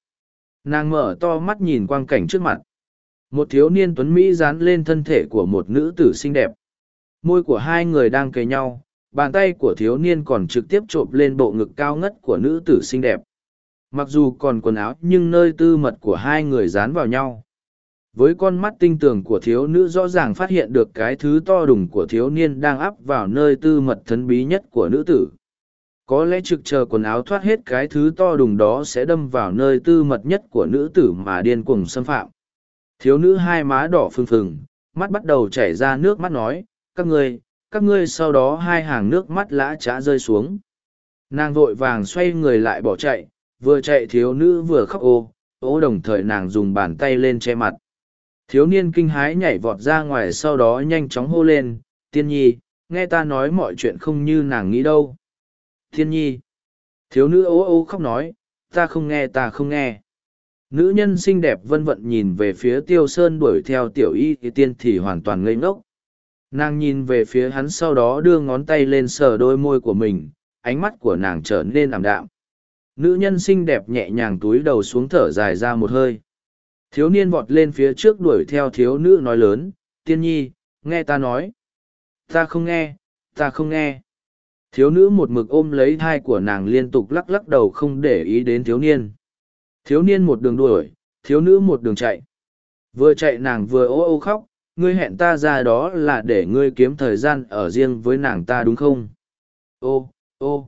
nàng mở to mắt nhìn quang cảnh trước mặt một thiếu niên tuấn mỹ dán lên thân thể của một nữ tử xinh đẹp môi của hai người đang kề nhau, bàn tay của thiếu niên còn trực tiếp trộm lên bộ ngực cao ngất của nữ tử xinh đẹp. Mặc dù còn quần áo nhưng nơi tư mật của hai người dán vào nhau. Với con mắt tinh tường của thiếu nữ rõ ràng phát hiện được cái thứ to đùng của thiếu niên đang áp vào nơi tư mật thấn bí nhất của nữ tử. Có lẽ trực chờ quần áo thoát hết cái thứ to đùng đó sẽ đâm vào nơi tư mật nhất của nữ tử mà điên cuồng xâm phạm. Thiếu nữ hai má đỏ phừng phừng, mắt bắt đầu chảy ra nước mắt nói, các ngươi, các ngươi sau đó hai hàng nước mắt lã trá rơi xuống. Nàng vội vàng xoay người lại bỏ chạy, vừa chạy thiếu nữ vừa khóc ô, ô đồng thời nàng dùng bàn tay lên che mặt. Thiếu niên kinh hái nhảy vọt ra ngoài sau đó nhanh chóng hô lên, tiên nhi, nghe ta nói mọi chuyện không như nàng nghĩ đâu. Tiên nhi. Thiếu nữ ô ô khóc nói, ta không nghe ta không nghe. Nữ nhân xinh đẹp vân vận nhìn về phía tiêu sơn đuổi theo tiểu y tiên thì hoàn toàn ngây ngốc. Nàng nhìn về phía hắn sau đó đưa ngón tay lên sờ đôi môi của mình, ánh mắt của nàng trở nên ảm đạm. Nữ nhân xinh đẹp nhẹ nhàng túi đầu xuống thở dài ra một hơi. Thiếu niên vọt lên phía trước đuổi theo thiếu nữ nói lớn, tiên nhi, nghe ta nói. Ta không nghe, ta không nghe. Thiếu nữ một mực ôm lấy thai của nàng liên tục lắc lắc đầu không để ý đến thiếu niên. Thiếu niên một đường đuổi, thiếu nữ một đường chạy. Vừa chạy nàng vừa ô ô khóc, ngươi hẹn ta ra đó là để ngươi kiếm thời gian ở riêng với nàng ta đúng không? Ô, ô.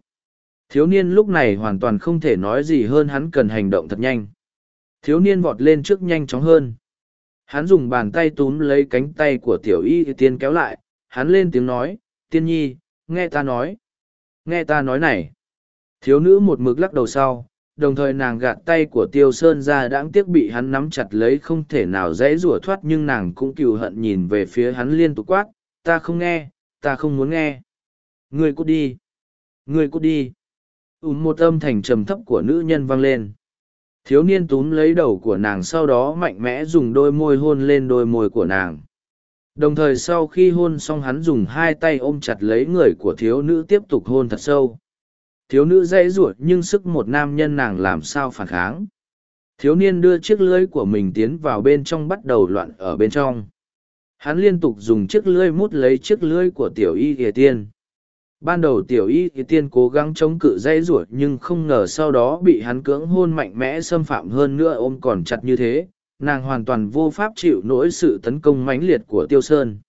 Thiếu niên lúc này hoàn toàn không thể nói gì hơn hắn cần hành động thật nhanh. Thiếu niên vọt lên trước nhanh chóng hơn. Hắn dùng bàn tay túm lấy cánh tay của tiểu y tiên kéo lại, hắn lên tiếng nói, tiên nhi, nghe ta nói. Nghe ta nói này. Thiếu nữ một mực lắc đầu sau, đồng thời nàng gạt tay của tiêu sơn ra đãng tiếc bị hắn nắm chặt lấy không thể nào dễ rủa thoát nhưng nàng cũng cừu hận nhìn về phía hắn liên tục quát, ta không nghe, ta không muốn nghe. Ngươi cút đi, ngươi cút đi. Ùm một âm thành trầm thấp của nữ nhân vang lên. Thiếu niên túm lấy đầu của nàng sau đó mạnh mẽ dùng đôi môi hôn lên đôi môi của nàng. Đồng thời sau khi hôn xong hắn dùng hai tay ôm chặt lấy người của thiếu nữ tiếp tục hôn thật sâu thiếu nữ dễ ruột nhưng sức một nam nhân nàng làm sao phản kháng. Thiếu niên đưa chiếc lưới của mình tiến vào bên trong bắt đầu loạn ở bên trong. Hắn liên tục dùng chiếc lưới mút lấy chiếc lưới của tiểu y kỳ tiên. Ban đầu tiểu y kỳ tiên cố gắng chống cự dãy ruột nhưng không ngờ sau đó bị hắn cưỡng hôn mạnh mẽ xâm phạm hơn nữa ôm còn chặt như thế, nàng hoàn toàn vô pháp chịu nổi sự tấn công mãnh liệt của tiêu sơn.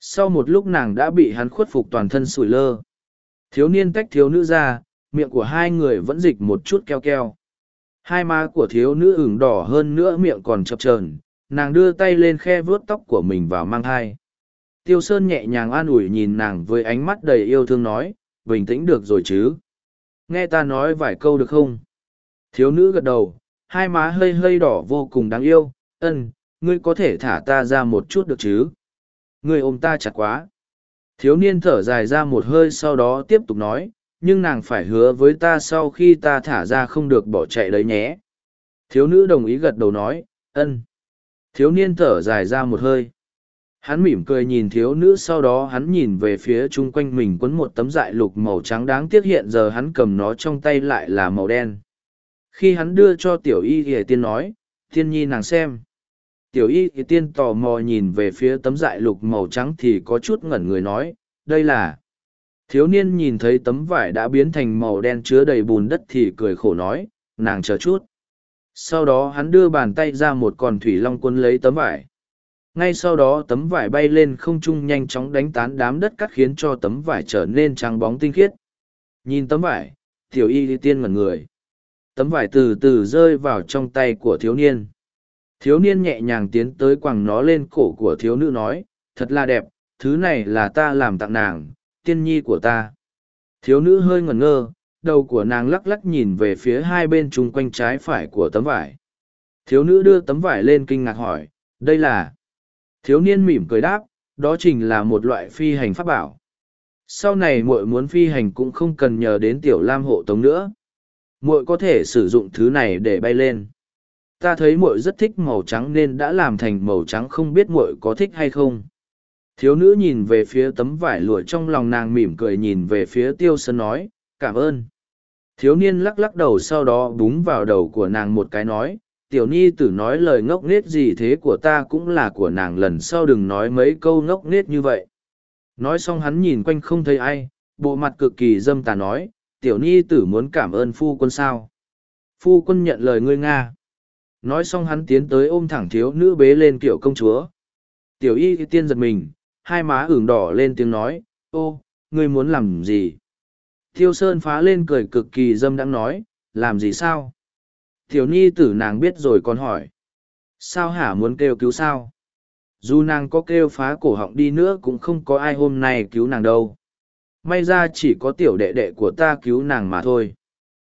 Sau một lúc nàng đã bị hắn khuất phục toàn thân sủi lơ. Thiếu niên tách thiếu nữ ra miệng của hai người vẫn dịch một chút keo keo. Hai má của thiếu nữ ửng đỏ hơn nữa miệng còn chập chờn, nàng đưa tay lên khe vuốt tóc của mình vào mang thai. Tiêu Sơn nhẹ nhàng an ủi nhìn nàng với ánh mắt đầy yêu thương nói, bình tĩnh được rồi chứ. Nghe ta nói vài câu được không? Thiếu nữ gật đầu, hai má hơi hơi đỏ vô cùng đáng yêu, ân, ngươi có thể thả ta ra một chút được chứ? Ngươi ôm ta chặt quá. Thiếu niên thở dài ra một hơi sau đó tiếp tục nói, nhưng nàng phải hứa với ta sau khi ta thả ra không được bỏ chạy đấy nhé. Thiếu nữ đồng ý gật đầu nói, ân. Thiếu niên thở dài ra một hơi. Hắn mỉm cười nhìn thiếu nữ sau đó hắn nhìn về phía chung quanh mình quấn một tấm dại lục màu trắng đáng tiếc hiện giờ hắn cầm nó trong tay lại là màu đen. Khi hắn đưa cho tiểu y thì tiên nói thiên nhi nàng xem. Tiểu y thì tiên tò mò nhìn về phía tấm dại lục màu trắng thì có chút ngẩn người nói, đây là thiếu niên nhìn thấy tấm vải đã biến thành màu đen chứa đầy bùn đất thì cười khổ nói, nàng chờ chút. Sau đó hắn đưa bàn tay ra một con thủy long quân lấy tấm vải. Ngay sau đó tấm vải bay lên không trung nhanh chóng đánh tán đám đất cắt khiến cho tấm vải trở nên trắng bóng tinh khiết. Nhìn tấm vải, tiểu y đi tiên mật người. Tấm vải từ từ rơi vào trong tay của thiếu niên. Thiếu niên nhẹ nhàng tiến tới quẳng nó lên cổ của thiếu nữ nói, thật là đẹp, thứ này là ta làm tặng nàng tiên nhi của ta. Thiếu nữ hơi ngẩn ngơ, đầu của nàng lắc lắc nhìn về phía hai bên chung quanh trái phải của tấm vải. Thiếu nữ đưa tấm vải lên kinh ngạc hỏi, đây là... Thiếu niên mỉm cười đáp, đó chính là một loại phi hành pháp bảo. Sau này muội muốn phi hành cũng không cần nhờ đến tiểu lam hộ tống nữa. Muội có thể sử dụng thứ này để bay lên. Ta thấy muội rất thích màu trắng nên đã làm thành màu trắng không biết muội có thích hay không. Thiếu nữ nhìn về phía tấm vải lụa trong lòng nàng mỉm cười nhìn về phía tiêu sơn nói, cảm ơn. Thiếu niên lắc lắc đầu sau đó búng vào đầu của nàng một cái nói, tiểu ni tử nói lời ngốc nghếch gì thế của ta cũng là của nàng lần sau đừng nói mấy câu ngốc nghếch như vậy. Nói xong hắn nhìn quanh không thấy ai, bộ mặt cực kỳ dâm tà nói, tiểu nhi tử muốn cảm ơn phu quân sao. Phu quân nhận lời ngươi Nga. Nói xong hắn tiến tới ôm thẳng thiếu nữ bế lên kiểu công chúa. Tiểu y tiên giật mình, hai má ửng đỏ lên tiếng nói, ô, ngươi muốn làm gì? Thiêu Sơn phá lên cười cực kỳ dâm đãng nói, làm gì sao? Tiểu nhi tử nàng biết rồi còn hỏi. Sao hả muốn kêu cứu sao? Dù nàng có kêu phá cổ họng đi nữa cũng không có ai hôm nay cứu nàng đâu. May ra chỉ có tiểu đệ đệ của ta cứu nàng mà thôi.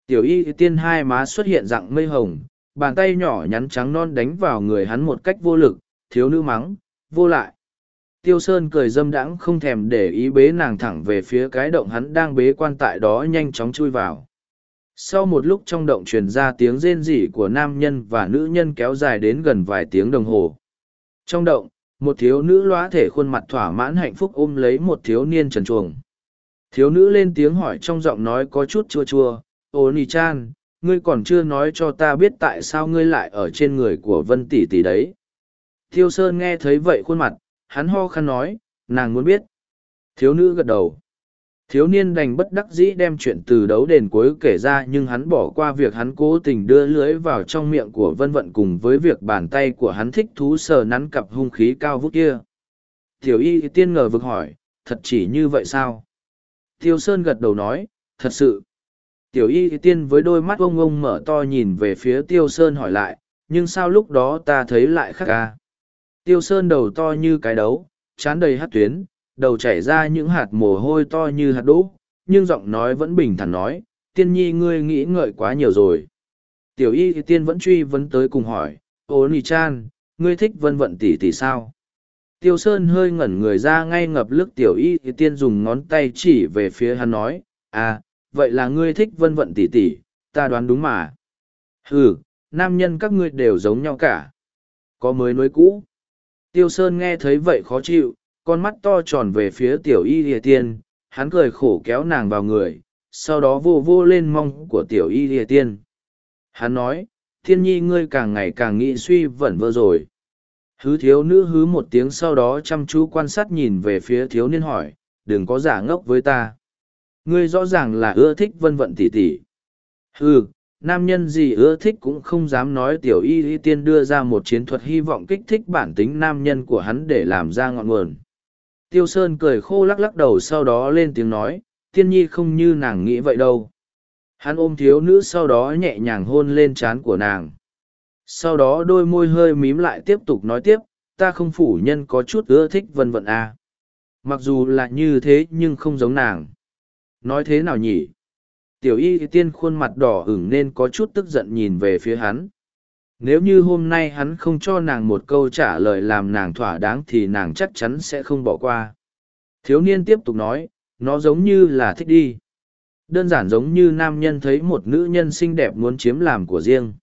Tiểu y tiên hai má xuất hiện dạng mây hồng, bàn tay nhỏ nhắn trắng non đánh vào người hắn một cách vô lực, thiếu nữ mắng, vô lại. Tiêu Sơn cười dâm đãng không thèm để ý bế nàng thẳng về phía cái động hắn đang bế quan tại đó nhanh chóng chui vào. Sau một lúc trong động truyền ra tiếng rên rỉ của nam nhân và nữ nhân kéo dài đến gần vài tiếng đồng hồ. Trong động, một thiếu nữ lóa thể khuôn mặt thỏa mãn hạnh phúc ôm lấy một thiếu niên trần chuồng. Thiếu nữ lên tiếng hỏi trong giọng nói có chút chua chua, ô nì chan, ngươi còn chưa nói cho ta biết tại sao ngươi lại ở trên người của vân tỷ tỷ đấy. Tiêu Sơn nghe thấy vậy khuôn mặt, hắn ho khăn nói, nàng muốn biết. Thiếu nữ gật đầu. Thiếu niên đành bất đắc dĩ đem chuyện từ đấu đền cuối kể ra nhưng hắn bỏ qua việc hắn cố tình đưa lưới vào trong miệng của vân vận cùng với việc bàn tay của hắn thích thú sờ nắn cặp hung khí cao vút kia. Tiểu y tiên ngờ vực hỏi, thật chỉ như vậy sao? Tiêu Sơn gật đầu nói, thật sự. Tiểu y tiên với đôi mắt ông ông mở to nhìn về phía Tiêu Sơn hỏi lại, nhưng sao lúc đó ta thấy lại khác ca? Tiêu Sơn đầu to như cái đấu, chán đầy hát tuyến, đầu chảy ra những hạt mồ hôi to như hạt đỗ, nhưng giọng nói vẫn bình thản nói, tiên nhi ngươi nghĩ ngợi quá nhiều rồi. Tiểu y thì tiên vẫn truy vấn tới cùng hỏi, ô nì chan, ngươi thích vân vận tỷ tỷ sao? Tiêu Sơn hơi ngẩn người ra ngay ngập lức tiểu y thì tiên dùng ngón tay chỉ về phía hắn nói, à, vậy là ngươi thích vân vận tỷ tỷ, ta đoán đúng mà. Ừ, nam nhân các ngươi đều giống nhau cả. Có mới nối cũ. Tiêu Sơn nghe thấy vậy khó chịu, con mắt to tròn về phía tiểu y lìa tiên, hắn cười khổ kéo nàng vào người, sau đó vô vô lên mong của tiểu y lìa tiên. Hắn nói, thiên nhi ngươi càng ngày càng nghĩ suy vẩn vơ rồi. Hứ thiếu nữ hứ một tiếng sau đó chăm chú quan sát nhìn về phía thiếu niên hỏi, đừng có giả ngốc với ta. Ngươi rõ ràng là ưa thích vân vận tỉ tỉ. Hừ, nam nhân gì ưa thích cũng không dám nói tiểu y y tiên đưa ra một chiến thuật hy vọng kích thích bản tính nam nhân của hắn để làm ra ngọn nguồn. Tiêu Sơn cười khô lắc lắc đầu sau đó lên tiếng nói, tiên nhi không như nàng nghĩ vậy đâu. Hắn ôm thiếu nữ sau đó nhẹ nhàng hôn lên trán của nàng. Sau đó đôi môi hơi mím lại tiếp tục nói tiếp, ta không phủ nhân có chút ưa thích vân vận à. Mặc dù là như thế nhưng không giống nàng. Nói thế nào nhỉ? Tiểu y tiên khuôn mặt đỏ ửng nên có chút tức giận nhìn về phía hắn. Nếu như hôm nay hắn không cho nàng một câu trả lời làm nàng thỏa đáng thì nàng chắc chắn sẽ không bỏ qua. Thiếu niên tiếp tục nói, nó giống như là thích đi. Đơn giản giống như nam nhân thấy một nữ nhân xinh đẹp muốn chiếm làm của riêng.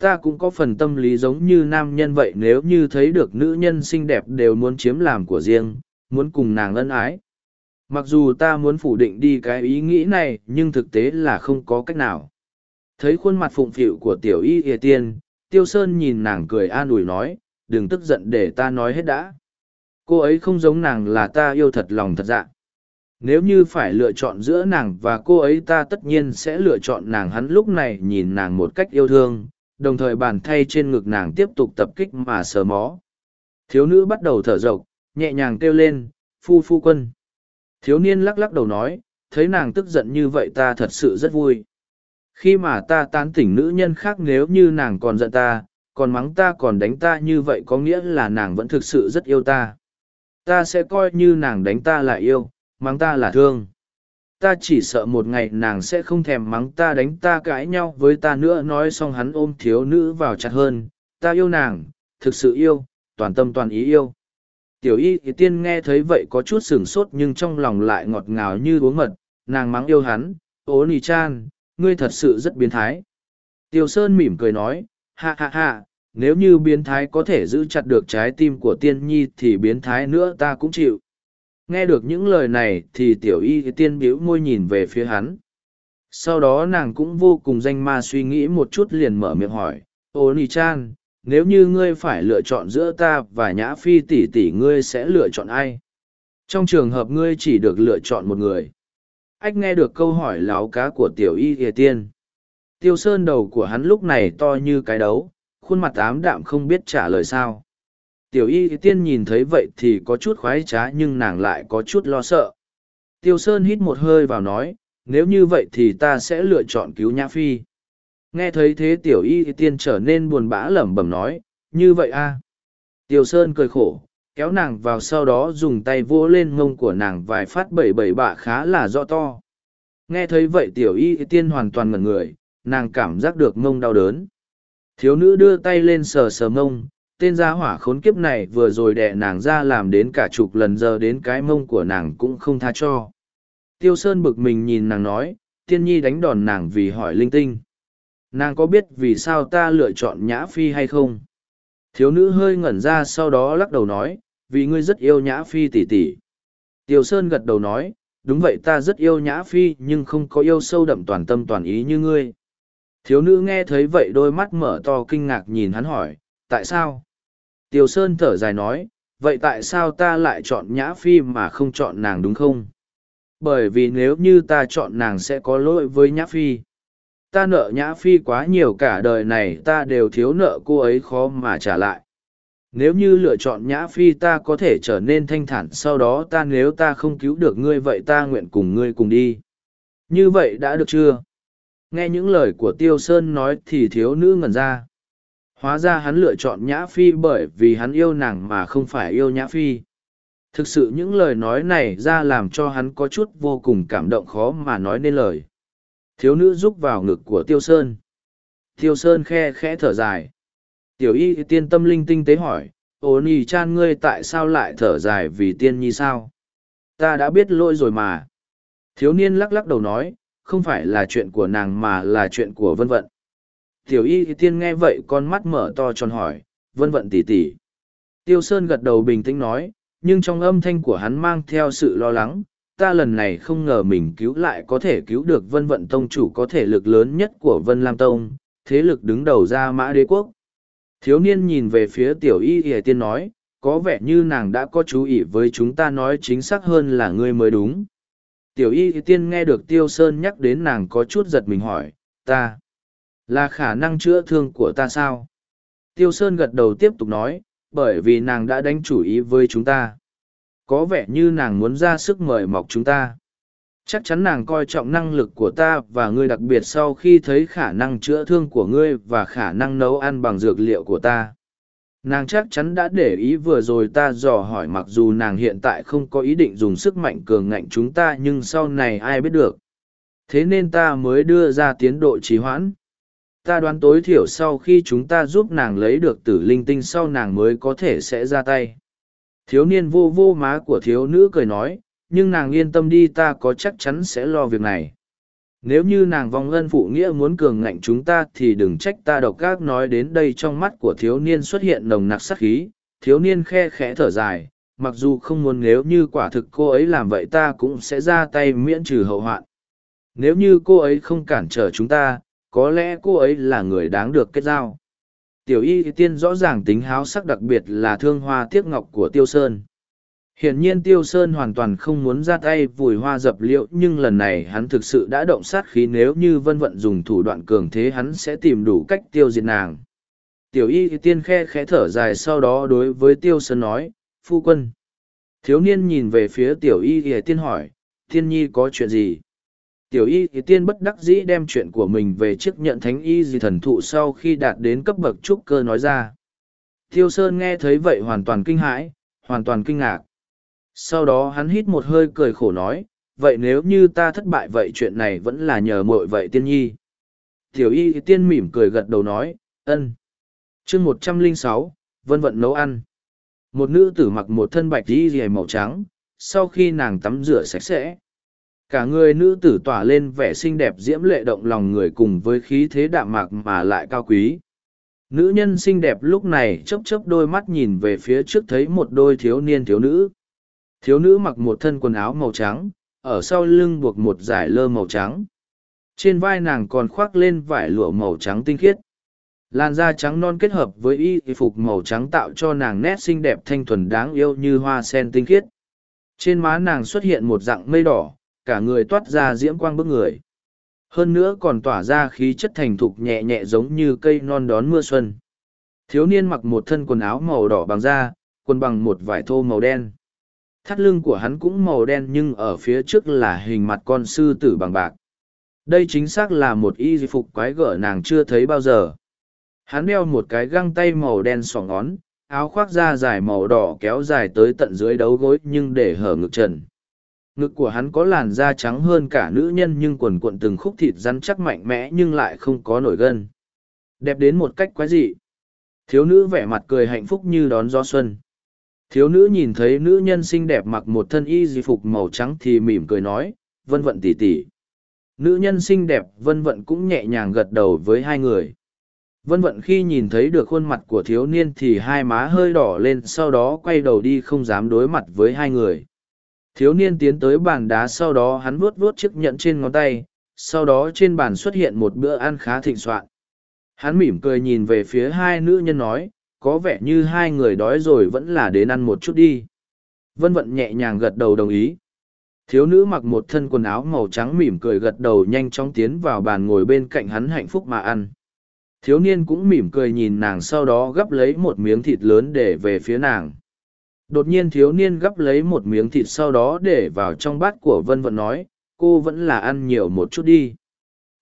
Ta cũng có phần tâm lý giống như nam nhân vậy nếu như thấy được nữ nhân xinh đẹp đều muốn chiếm làm của riêng, muốn cùng nàng ân ái. Mặc dù ta muốn phủ định đi cái ý nghĩ này nhưng thực tế là không có cách nào. Thấy khuôn mặt phụng phịu của tiểu y hề tiên, Tiêu Sơn nhìn nàng cười an ủi nói, đừng tức giận để ta nói hết đã. Cô ấy không giống nàng là ta yêu thật lòng thật dạ. Nếu như phải lựa chọn giữa nàng và cô ấy ta tất nhiên sẽ lựa chọn nàng hắn lúc này nhìn nàng một cách yêu thương, đồng thời bàn thay trên ngực nàng tiếp tục tập kích mà sờ mó. Thiếu nữ bắt đầu thở dộc, nhẹ nhàng kêu lên, phu phu quân. Thiếu niên lắc lắc đầu nói, thấy nàng tức giận như vậy ta thật sự rất vui. Khi mà ta tán tỉnh nữ nhân khác nếu như nàng còn giận ta còn mắng ta còn đánh ta như vậy có nghĩa là nàng vẫn thực sự rất yêu ta. Ta sẽ coi như nàng đánh ta là yêu mắng ta là thương. Ta chỉ sợ một ngày nàng sẽ không thèm mắng ta đánh ta cãi nhau với ta nữa nói xong hắn ôm thiếu nữ vào chặt hơn. Ta yêu nàng thực sự yêu toàn tâm toàn ý yêu tiểu y thì tiên nghe thấy vậy có chút sửng sốt nhưng trong lòng lại ngọt ngào như uống mật nàng mắng yêu hắn ố nì chan ngươi thật sự rất biến thái. Tiêu Sơn mỉm cười nói, ha ha ha, nếu như biến thái có thể giữ chặt được trái tim của tiên nhi thì biến thái nữa ta cũng chịu. Nghe được những lời này thì tiểu y tiên biểu môi nhìn về phía hắn. Sau đó nàng cũng vô cùng danh ma suy nghĩ một chút liền mở miệng hỏi, ố nì chan, nếu như ngươi phải lựa chọn giữa ta và nhã phi tỷ tỷ ngươi sẽ lựa chọn ai? Trong trường hợp ngươi chỉ được lựa chọn một người. Ách nghe được câu hỏi láo cá của tiểu y ghề tiên. Tiêu sơn đầu của hắn lúc này to như cái đấu, khuôn mặt ám đạm không biết trả lời sao. Tiểu y tiên nhìn thấy vậy thì có chút khoái trá nhưng nàng lại có chút lo sợ. Tiêu Sơn hít một hơi vào nói, nếu như vậy thì ta sẽ lựa chọn cứu Nhã Phi. Nghe thấy thế tiểu y tiên trở nên buồn bã lẩm bẩm nói, như vậy a tiểu Sơn cười khổ, kéo nàng vào sau đó dùng tay vỗ lên mông của nàng vài phát bảy bảy bạ khá là rõ to. Nghe thấy vậy tiểu y tiên hoàn toàn ngẩn người, nàng cảm giác được mông đau đớn. Thiếu nữ đưa tay lên sờ sờ mông, tên gia hỏa khốn kiếp này vừa rồi đẻ nàng ra làm đến cả chục lần giờ đến cái mông của nàng cũng không tha cho. Tiêu Sơn bực mình nhìn nàng nói, tiên nhi đánh đòn nàng vì hỏi linh tinh. Nàng có biết vì sao ta lựa chọn nhã phi hay không? Thiếu nữ hơi ngẩn ra sau đó lắc đầu nói, vì ngươi rất yêu nhã phi tỷ tỷ. Tiểu Sơn gật đầu nói, đúng vậy ta rất yêu nhã phi nhưng không có yêu sâu đậm toàn tâm toàn ý như ngươi. Thiếu nữ nghe thấy vậy đôi mắt mở to kinh ngạc nhìn hắn hỏi, tại sao? Tiểu Sơn thở dài nói, vậy tại sao ta lại chọn Nhã Phi mà không chọn nàng đúng không? Bởi vì nếu như ta chọn nàng sẽ có lỗi với Nhã Phi. Ta nợ Nhã Phi quá nhiều cả đời này ta đều thiếu nợ cô ấy khó mà trả lại. Nếu như lựa chọn Nhã Phi ta có thể trở nên thanh thản, sau đó ta nếu ta không cứu được ngươi vậy ta nguyện cùng ngươi cùng đi. Như vậy đã được chưa? Nghe những lời của Tiêu Sơn nói thì thiếu nữ ngẩn ra hóa ra hắn lựa chọn nhã phi bởi vì hắn yêu nàng mà không phải yêu nhã phi thực sự những lời nói này ra làm cho hắn có chút vô cùng cảm động khó mà nói nên lời thiếu nữ rúc vào ngực của tiêu sơn. Tiêu sơn khe khẽ thở dài. Tiểu y tiên tâm linh tinh tế hỏi ồ nì chan ngươi tại sao lại thở dài vì tiên nhi sao? Ta đã biết lỗi rồi mà. Thiếu niên lắc lắc đầu nói không phải là chuyện của nàng mà là chuyện của vân vận. Tiểu y tiên nghe vậy con mắt mở to tròn hỏi, vân vận tỉ tỉ. Tiêu Sơn gật đầu bình tĩnh nói, nhưng trong âm thanh của hắn mang theo sự lo lắng, ta lần này không ngờ mình cứu lại có thể cứu được vân vận tông chủ có thể lực lớn nhất của vân lam tông, thế lực đứng đầu ra mã đế quốc. Thiếu niên nhìn về phía tiểu y ỉa tiên nói, có vẻ như nàng đã có chú ý với chúng ta nói chính xác hơn là ngươi mới đúng. Tiểu y tiên nghe được tiêu sơn nhắc đến nàng có chút giật mình hỏi, ta, là khả năng chữa thương của ta sao? Tiêu Sơn gật đầu tiếp tục nói, bởi vì nàng đã đánh chủ ý với chúng ta. Có vẻ như nàng muốn ra sức mời mọc chúng ta. Chắc chắn nàng coi trọng năng lực của ta và ngươi đặc biệt sau khi thấy khả năng chữa thương của ngươi và khả năng nấu ăn bằng dược liệu của ta. Nàng chắc chắn đã để ý vừa rồi ta dò hỏi mặc dù nàng hiện tại không có ý định dùng sức mạnh cường ngạnh chúng ta nhưng sau này ai biết được. Thế nên ta mới đưa ra tiến độ trì hoãn ta đoán tối thiểu sau khi chúng ta giúp nàng lấy được tử linh tinh sau nàng mới có thể sẽ ra tay thiếu niên vô vô má của thiếu nữ cười nói, nhưng nàng yên tâm đi ta có chắc chắn sẽ lo việc này. Nếu như nàng vong ân phụ nghĩa muốn cường ngạnh chúng ta thì đừng trách ta độc gác nói đến đây trong mắt của thiếu niên xuất hiện nồng nặc sắc khí. Thiếu niên khe khẽ thở dài, mặc dù không muốn nếu như quả thực cô ấy làm vậy ta cũng sẽ ra tay miễn trừ hậu hoạn. Nếu như cô ấy không cản trở chúng ta, có lẽ cô ấy là người đáng được kết giao tiểu y tiên rõ ràng tính háo sắc đặc biệt là thương hoa tiếc ngọc của tiêu sơn. Hiển nhiên tiêu sơn hoàn toàn không muốn ra tay vùi hoa dập liệu, nhưng lần này hắn thực sự đã động sát khí nếu như vân vận dùng thủ đoạn cường thế hắn sẽ tìm đủ cách tiêu diệt nàng. Tiểu y tiên khe khẽ thở dài sau đó đối với tiêu sơn nói, phu quân. Thiếu niên nhìn về phía tiểu y tiên hỏi, thiên nhi có chuyện gì? Tiểu y thì tiên bất đắc dĩ đem chuyện của mình về chiếc nhận thánh y gì thần thụ sau khi đạt đến cấp bậc trúc cơ nói ra. Thiêu Sơn nghe thấy vậy hoàn toàn kinh hãi, hoàn toàn kinh ngạc. Sau đó hắn hít một hơi cười khổ nói, vậy nếu như ta thất bại vậy chuyện này vẫn là nhờ muội vậy tiên nhi. Tiểu y thì tiên mỉm cười gật đầu nói, ân. chương một trăm linh sáu vân vận nấu ăn. Một nữ tử mặc một thân bạch y dì màu trắng, sau khi nàng tắm rửa sạch sẽ cả người nữ tử tỏa lên vẻ xinh đẹp diễm lệ động lòng người cùng với khí thế đạm mạc mà lại cao quý. Nữ nhân xinh đẹp lúc này chấp chấp đôi mắt nhìn về phía trước thấy một đôi thiếu niên thiếu nữ. Thiếu nữ mặc một thân quần áo màu trắng ở sau lưng buộc một dải lơ màu trắng. Trên vai nàng còn khoác lên vải lụa màu trắng tinh khiết. Làn da trắng non kết hợp với y phục màu trắng tạo cho nàng nét xinh đẹp thanh thuần đáng yêu như hoa sen tinh khiết. Trên má nàng xuất hiện một dạng mây đỏ, cả người toát ra diễm quang bức người. Hơn nữa còn tỏa ra khí chất thành thục nhẹ nhẹ giống như cây non đón mưa xuân. Thiếu niên mặc một thân quần áo màu đỏ bằng da, quần bằng một vải thô màu đen. Thắt lưng của hắn cũng màu đen nhưng ở phía trước là hình mặt con sư tử bằng bạc. Đây chính xác là một y phục quái gở nàng chưa thấy bao giờ. Hắn đeo một cái găng tay màu đen sỏ ngón, áo khoác da dài màu đỏ kéo dài tới tận dưới đấu gối nhưng để hở ngực trần. Ngực của hắn có làn da trắng hơn cả nữ nhân nhưng quần cuộn từng khúc thịt rắn chắc mạnh mẽ nhưng lại không có nổi gân. Đẹp đến một cách quái dị. Thiếu nữ vẻ mặt cười hạnh phúc như đón gió xuân. Thiếu nữ nhìn thấy nữ nhân xinh đẹp mặc một thân y di phục màu trắng thì mỉm cười nói, vân vận tỉ tỉ. Nữ nhân xinh đẹp vân vận cũng nhẹ nhàng gật đầu với hai người. Vân vận khi nhìn thấy được khuôn mặt của thiếu niên thì hai má hơi đỏ lên sau đó quay đầu đi không dám đối mặt với hai người. Thiếu niên tiến tới bàn đá sau đó hắn vuốt vuốt chiếc nhẫn trên ngón tay, sau đó trên bàn xuất hiện một bữa ăn khá thịnh soạn. Hắn mỉm cười nhìn về phía hai nữ nhân nói, có vẻ như hai người đói rồi vẫn là đến ăn một chút đi. Vân vận nhẹ nhàng gật đầu đồng ý. Thiếu nữ mặc một thân quần áo màu trắng mỉm cười gật đầu nhanh chóng tiến vào bàn ngồi bên cạnh hắn hạnh phúc mà ăn. Thiếu niên cũng mỉm cười nhìn nàng sau đó gắp lấy một miếng thịt lớn để về phía nàng. Đột nhiên thiếu niên gắp lấy một miếng thịt sau đó để vào trong bát của vân vận nói, cô vẫn là ăn nhiều một chút đi.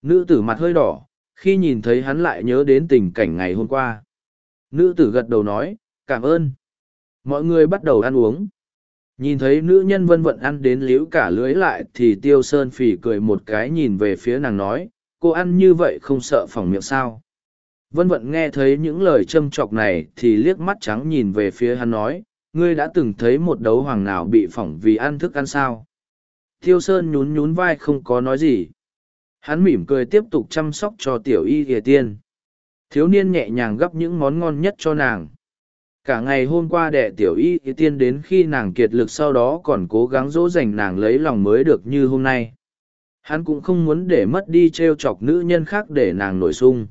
Nữ tử mặt hơi đỏ, khi nhìn thấy hắn lại nhớ đến tình cảnh ngày hôm qua. Nữ tử gật đầu nói, cảm ơn. Mọi người bắt đầu ăn uống. Nhìn thấy nữ nhân vân vận ăn đến liếu cả lưới lại thì tiêu sơn Phì cười một cái nhìn về phía nàng nói, cô ăn như vậy không sợ phỏng miệng sao. Vân vận nghe thấy những lời châm chọc này thì liếc mắt trắng nhìn về phía hắn nói, ngươi đã từng thấy một đấu hoàng nào bị phỏng vì ăn thức ăn sao. Tiêu sơn nhún nhún vai không có nói gì. Hắn mỉm cười tiếp tục chăm sóc cho tiểu y thìa tiên. Thiếu niên nhẹ nhàng gấp những món ngon nhất cho nàng. Cả ngày hôm qua đẻ tiểu y thìa tiên đến khi nàng kiệt lực sau đó còn cố gắng dỗ dành nàng lấy lòng mới được như hôm nay. Hắn cũng không muốn để mất đi t chọc nữ nhân khác để nàng nổi sung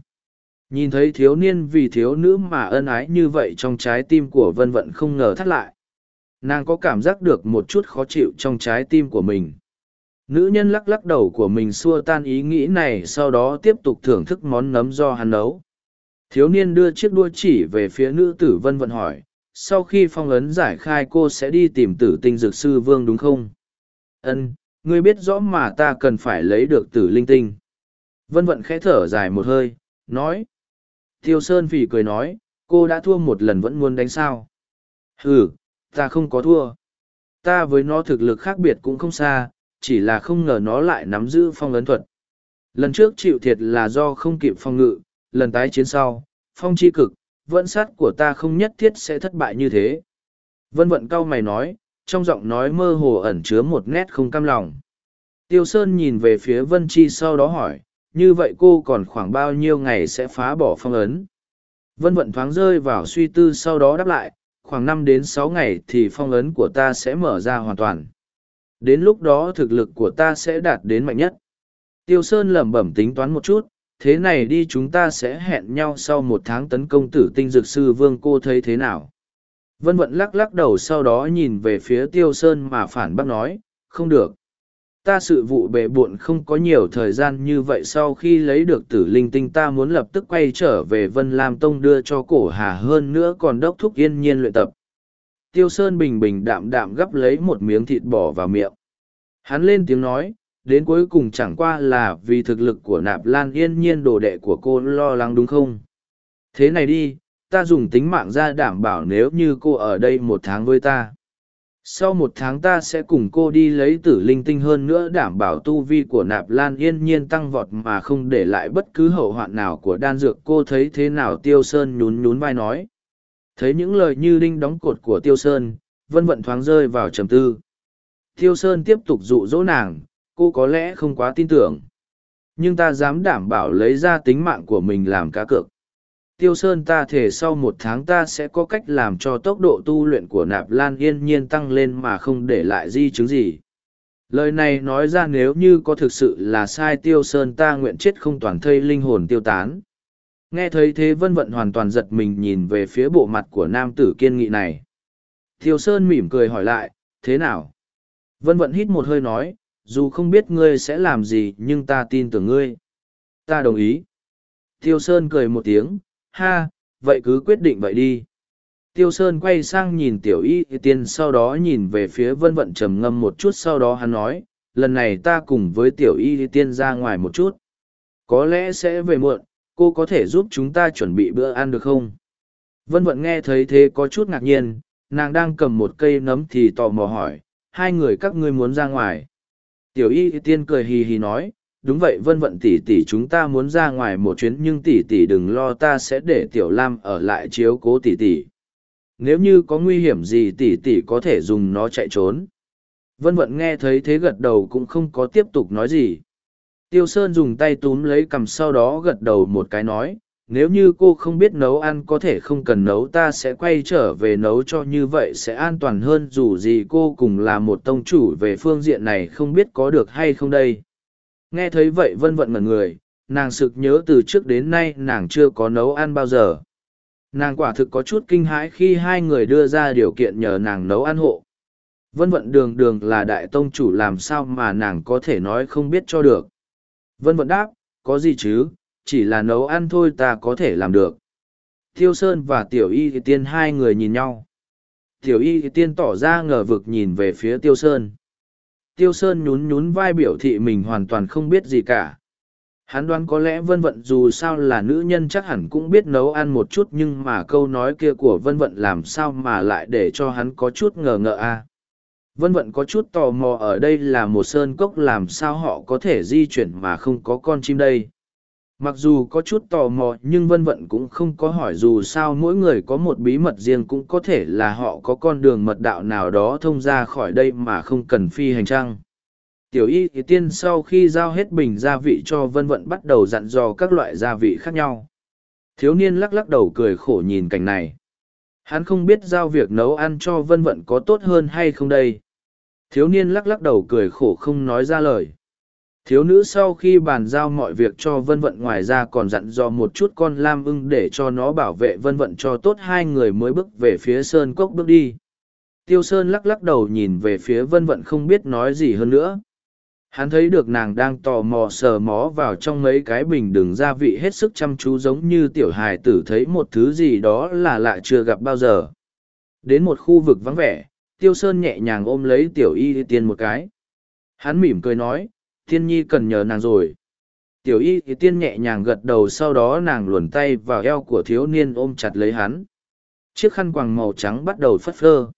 nhìn thấy thiếu niên vì thiếu nữ mà ân ái như vậy trong trái tim của vân vận không ngờ thắt lại. Nàng có cảm giác được một chút khó chịu trong trái tim của mình. Nữ nhân lắc lắc đầu của mình xua tan ý nghĩ này, sau đó tiếp tục thưởng thức món nấm do hắn nấu. Thiếu niên đưa chiếc đua chỉ về phía nữ tử vân vận hỏi, sau khi phong ấn giải khai cô sẽ đi tìm tử tinh dược sư vương đúng không? Ân, ngươi biết rõ mà ta cần phải lấy được tử linh tinh. Vân vận khẽ thở dài một hơi, nói Tiêu Sơn phỉ cười nói, cô đã thua một lần vẫn muốn đánh sao. Ừ, ta không có thua. Ta với nó thực lực khác biệt cũng không xa, chỉ là không ngờ nó lại nắm giữ phong ấn thuật. Lần trước chịu thiệt là do không kịp phong ngự, lần tái chiến sau, phong chi cực, vận sát của ta không nhất thiết sẽ thất bại như thế. Vân vận cao mày nói, trong giọng nói mơ hồ ẩn chứa một nét không cam lòng. Tiêu Sơn nhìn về phía Vân Chi sau đó hỏi, như vậy cô còn khoảng bao nhiêu ngày sẽ phá bỏ phong ấn? Vân vận thoáng rơi vào suy tư sau đó đáp lại, khoảng năm đến sáu ngày thì phong ấn của ta sẽ mở ra hoàn toàn. Đến lúc đó thực lực của ta sẽ đạt đến mạnh nhất. Tiêu sơn lẩm bẩm tính toán một chút, thế này đi chúng ta sẽ hẹn nhau sau một tháng tấn công tử tinh dược sư vương cô thấy thế nào? Vân vận lắc lắc đầu sau đó nhìn về phía tiêu sơn mà phản bác nói, không được ta sự vụ bề bộn không có nhiều thời gian như vậy sau khi lấy được tử linh tinh ta muốn lập tức quay trở về vân lam tông đưa cho cổ hà hơn nữa còn đốc thúc yên nhiên luyện tập. Tiêu sơn bình bình đạm đạm gắp lấy một miếng thịt bỏ vào miệng. Hắn lên tiếng nói, đến cuối cùng chẳng qua là vì thực lực của nạp lan yên nhiên đồ đệ của cô lo lắng đúng không? Thế này đi, ta dùng tính mạng ra đảm bảo nếu như cô ở đây một tháng với ta sau một tháng ta sẽ cùng cô đi lấy tử linh tinh hơn nữa đảm bảo tu vi của nạp lan yên nhiên tăng vọt mà không để lại bất cứ hậu hoạn nào của đan dược. Cô thấy thế nào? Tiêu sơn nhún nhún vai nói. Thấy những lời như đinh đóng cột của tiêu sơn, vân vận thoáng rơi vào trầm tư. Tiêu sơn tiếp tục dụ dỗ nàng. Cô có lẽ không quá tin tưởng. Nhưng ta dám đảm bảo lấy ra tính mạng của mình làm cá cược. Tiêu Sơn ta thể sau một tháng ta sẽ có cách làm cho tốc độ tu luyện của nạp lan yên nhiên tăng lên mà không để lại di chứng gì. Lời này nói ra nếu như có thực sự là sai Tiêu Sơn ta nguyện chết không toàn thây linh hồn tiêu tán. Nghe thấy thế vân vận hoàn toàn giật mình nhìn về phía bộ mặt của nam tử kiên nghị này. Tiêu Sơn mỉm cười hỏi lại, thế nào? Vân vận hít một hơi nói, dù không biết ngươi sẽ làm gì nhưng ta tin tưởng ngươi. Ta đồng ý. Tiêu Sơn cười một tiếng, ha, vậy cứ quyết định vậy đi. Tiêu Sơn quay sang nhìn tiểu y tiên sau đó nhìn về phía vân vận trầm ngâm một chút sau đó hắn nói, lần này ta cùng với tiểu y tiên ra ngoài một chút. Có lẽ sẽ về muộn, cô có thể giúp chúng ta chuẩn bị bữa ăn được không? Vân vận nghe thấy thế có chút ngạc nhiên, nàng đang cầm một cây nấm thì tò mò hỏi, hai người các ngươi muốn ra ngoài. Tiểu y tiên cười hì hì nói, đúng vậy, vân vận tỷ tỷ, chúng ta muốn ra ngoài một chuyến, nhưng tỷ tỷ đừng lo, ta sẽ để tiểu lam ở lại chiếu cố tỷ tỷ. Nếu như có nguy hiểm gì, tỷ tỷ có thể dùng nó chạy trốn. Vân vận nghe thấy thế gật đầu cũng không có tiếp tục nói gì. Tiêu sơn dùng tay túm lấy cằm sau đó gật đầu một cái nói, nếu như cô không biết nấu ăn, có thể không cần nấu, ta sẽ quay trở về nấu cho như vậy sẽ an toàn hơn, dù gì cô cùng là một tông chủ về phương diện này không biết có được hay không đây nghe thấy vậy vân vận ngẩn người, nàng sực nhớ từ trước đến nay nàng chưa có nấu ăn bao giờ. Nàng quả thực có chút kinh hãi khi hai người đưa ra điều kiện nhờ nàng nấu ăn hộ. Vân vận đường đường là đại tông chủ làm sao mà nàng có thể nói không biết cho được. Vân vận đáp, có gì chứ, chỉ là nấu ăn thôi ta có thể làm được. Thiêu sơn và tiểu y thì tiên hai người nhìn nhau. Tiểu y thì tiên tỏ ra ngờ vực nhìn về phía tiêu sơn tiêu sơn nhún nhún vai biểu thị mình hoàn toàn không biết gì cả. Hắn đoán có lẽ vân vận dù sao là nữ nhân chắc hẳn cũng biết nấu ăn một chút nhưng mà câu nói kia của vân vận làm sao mà lại để cho hắn có chút ngờ ngợ a vân vận có chút tò mò ở đây là một sơn cốc làm sao họ có thể di chuyển mà không có con chim đây? Mặc dù có chút tò mò, nhưng vân vận cũng không có hỏi dù sao mỗi người có một bí mật riêng cũng có thể là họ có con đường mật đạo nào đó thông ra khỏi đây mà không cần phi hành trang tiểu y thì tiên sau khi giao hết bình gia vị cho vân vận bắt đầu dặn dò các loại gia vị khác nhau. Thiếu niên lắc lắc đầu cười khổ nhìn cảnh này. Hắn không biết giao việc nấu ăn cho vân vận có tốt hơn hay không đây. Thiếu niên lắc lắc đầu cười khổ không nói ra lời thiếu nữ sau khi bàn giao mọi việc cho vân vận ngoài ra còn dặn dò một chút con lam ưng để cho nó bảo vệ vân vận cho tốt hai người mới bước về phía sơn cốc bước đi. Tiêu sơn lắc lắc đầu nhìn về phía vân vận không biết nói gì hơn nữa. Hắn thấy được nàng đang tò mò sờ mó vào trong mấy cái bình đừng gia vị hết sức chăm chú giống như tiểu hài tử thấy một thứ gì đó là lạ chưa gặp bao giờ. Đến một khu vực vắng vẻ, tiêu sơn nhẹ nhàng ôm lấy tiểu y tiên một cái. Hắn mỉm cười nói thiên nhi cần nhờ nàng rồi. Tiểu y thì tiên nhẹ nhàng gật đầu, sau đó nàng luồn tay vào eo của thiếu niên ôm chặt lấy hắn. Chiếc khăn quàng màu trắng bắt đầu phất phơ.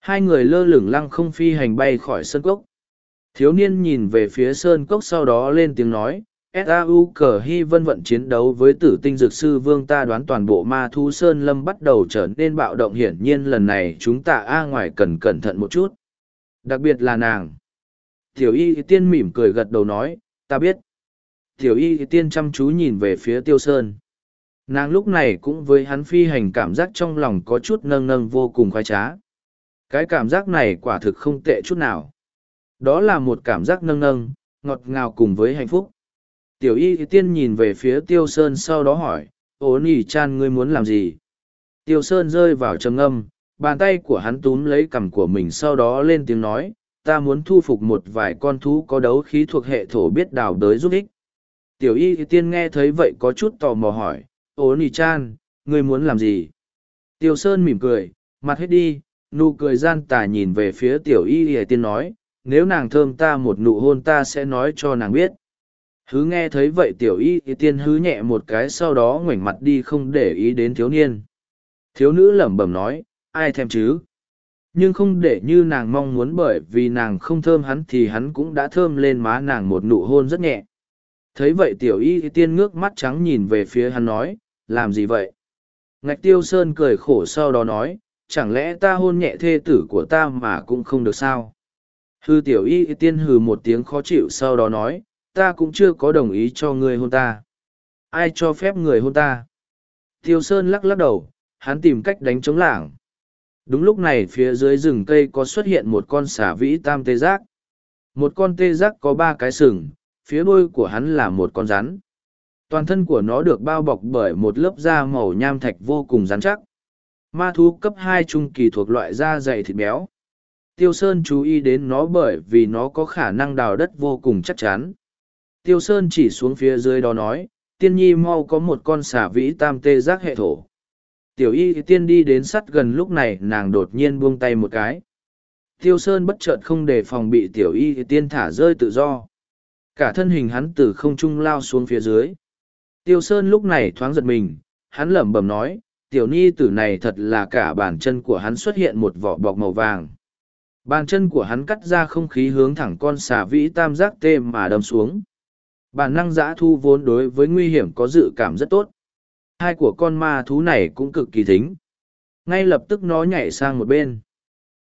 Hai người lơ lửng lăng không phi hành bay khỏi sân cốc. Thiếu niên nhìn về phía sơn cốc, sau đó lên tiếng nói sau cờ hy vân vận chiến đấu với tử tinh dược sư vương ta đoán toàn bộ ma thu sơn lâm bắt đầu trở nên bạo động hiển nhiên, lần này chúng ta a ngoài cần cẩn thận một chút. Đặc biệt là nàng tiểu y tiên mỉm cười gật đầu nói ta biết tiểu y tiên chăm chú nhìn về phía tiêu sơn nàng lúc này cũng với hắn phi hành cảm giác trong lòng có chút nâng nâng vô cùng khoái trá cái cảm giác này quả thực không tệ chút nào đó là một cảm giác nâng nâng, ngọt ngào cùng với hạnh phúc. Tiểu y tiên nhìn về phía tiêu sơn sau đó hỏi, ố nỉ chan ngươi muốn làm gì? Tiêu sơn rơi vào trầm ngâm, bàn tay của hắn túm lấy cằm của mình sau đó lên tiếng nói, ta muốn thu phục một vài con thú có đấu khí thuộc hệ thổ biết đào đới giúp ích. Tiểu y tiên nghe thấy vậy có chút tò mò hỏi, ố nì chan, ngươi muốn làm gì? Tiêu sơn mỉm cười, mặt hết đi, nụ cười gian tà nhìn về phía tiểu y tiên nói, nếu nàng thơm ta một nụ hôn ta sẽ nói cho nàng biết hứ nghe thấy vậy tiểu y tiên hứ nhẹ một cái sau đó ngoảnh mặt đi không để ý đến thiếu niên thiếu nữ lẩm bẩm nói ai thèm chứ nhưng không để như nàng mong muốn bởi vì nàng không thơm hắn thì hắn cũng đã thơm lên má nàng một nụ hôn rất nhẹ thấy vậy tiểu y tiên ngước mắt trắng nhìn về phía hắn nói làm gì vậy ngạch tiêu sơn cười khổ sau đó nói chẳng lẽ ta hôn nhẹ thê tử của ta mà cũng không được sao Hư tiểu y tiên hừ một tiếng khó chịu sau đó nói, ta cũng chưa có đồng ý cho ngươi hôn ta. Ai cho phép người hôn ta? Tiêu Sơn lắc lắc đầu, hắn tìm cách đánh chống lảng. Đúng lúc này phía dưới rừng cây có xuất hiện một con xà vĩ tam tê giác. Một con tê giác có ba cái sừng, phía đuôi của hắn là một con rắn. Toàn thân của nó được bao bọc bởi một lớp da màu nham thạch vô cùng rắn chắc. Ma thú cấp hai trung kỳ thuộc loại da dày thịt béo Tiêu Sơn chú ý đến nó bởi vì nó có khả năng đào đất vô cùng chắc chắn. Tiêu Sơn chỉ xuống phía dưới đó nói, tiên nhi mau có một con xà vĩ tam tê giác hệ thổ. Tiểu y tiên đi đến sắt gần lúc này nàng đột nhiên buông tay một cái. Tiêu Sơn bất chợt không đề phòng bị tiểu y tiên thả rơi tự do. Cả thân hình hắn từ không trung lao xuống phía dưới. Tiêu Sơn lúc này thoáng giật mình, hắn lẩm bẩm nói, tiểu ni tử này thật là cả bàn chân của hắn xuất hiện một vỏ bọc màu vàng. Bàn chân của hắn cắt ra không khí hướng thẳng con xà vĩ tam giác tê mà đâm xuống. Bản năng giã thu vốn đối với nguy hiểm có dự cảm rất tốt. Hai của con ma thú này cũng cực kỳ thính. Ngay lập tức nó nhảy sang một bên.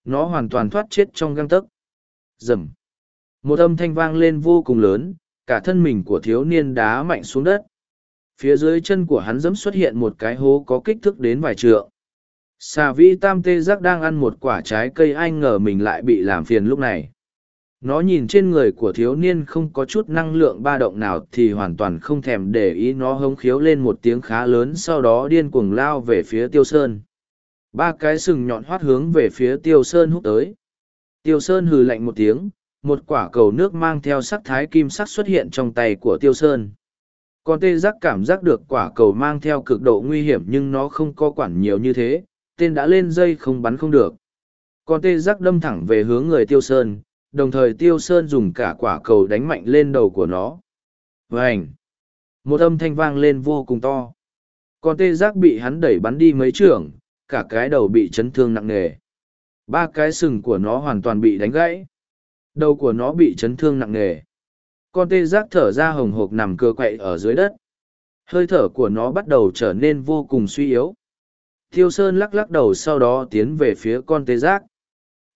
Nó hoàn toàn thoát chết trong găng tấc. Rầm. Một âm thanh vang lên vô cùng lớn, cả thân mình của thiếu niên đá mạnh xuống đất. Phía dưới chân của hắn dẫm xuất hiện một cái hố có kích thước đến vài trượng. Xà vĩ tam tê giác đang ăn một quả trái cây anh ngờ mình lại bị làm phiền lúc này. Nó nhìn trên người của thiếu niên không có chút năng lượng ba động nào thì hoàn toàn không thèm để ý nó hống khiếu lên một tiếng khá lớn sau đó điên cuồng lao về phía tiêu sơn. Ba cái sừng nhọn hoắt hướng về phía tiêu sơn hút tới. Tiêu sơn hừ lạnh một tiếng, một quả cầu nước mang theo sắc thái kim sắc xuất hiện trong tay của tiêu sơn. Con tê giác cảm giác được quả cầu mang theo cực độ nguy hiểm nhưng nó không có quản nhiều như thế, tên đã lên dây không bắn không được. Con tê giác đâm thẳng về hướng người tiêu sơn, đồng thời tiêu sơn dùng cả quả cầu đánh mạnh lên đầu của nó. vảnh Một âm thanh vang lên vô cùng to. Con tê giác bị hắn đẩy bắn đi mấy trường, cả cái đầu bị chấn thương nặng nề. Ba cái sừng của nó hoàn toàn bị đánh gãy. Đầu của nó bị chấn thương nặng nề. Con tê giác thở ra hồng hộc nằm cơ quậy ở dưới đất. Hơi thở của nó bắt đầu trở nên vô cùng suy yếu. Thiêu Sơn lắc lắc đầu sau đó tiến về phía con tê giác.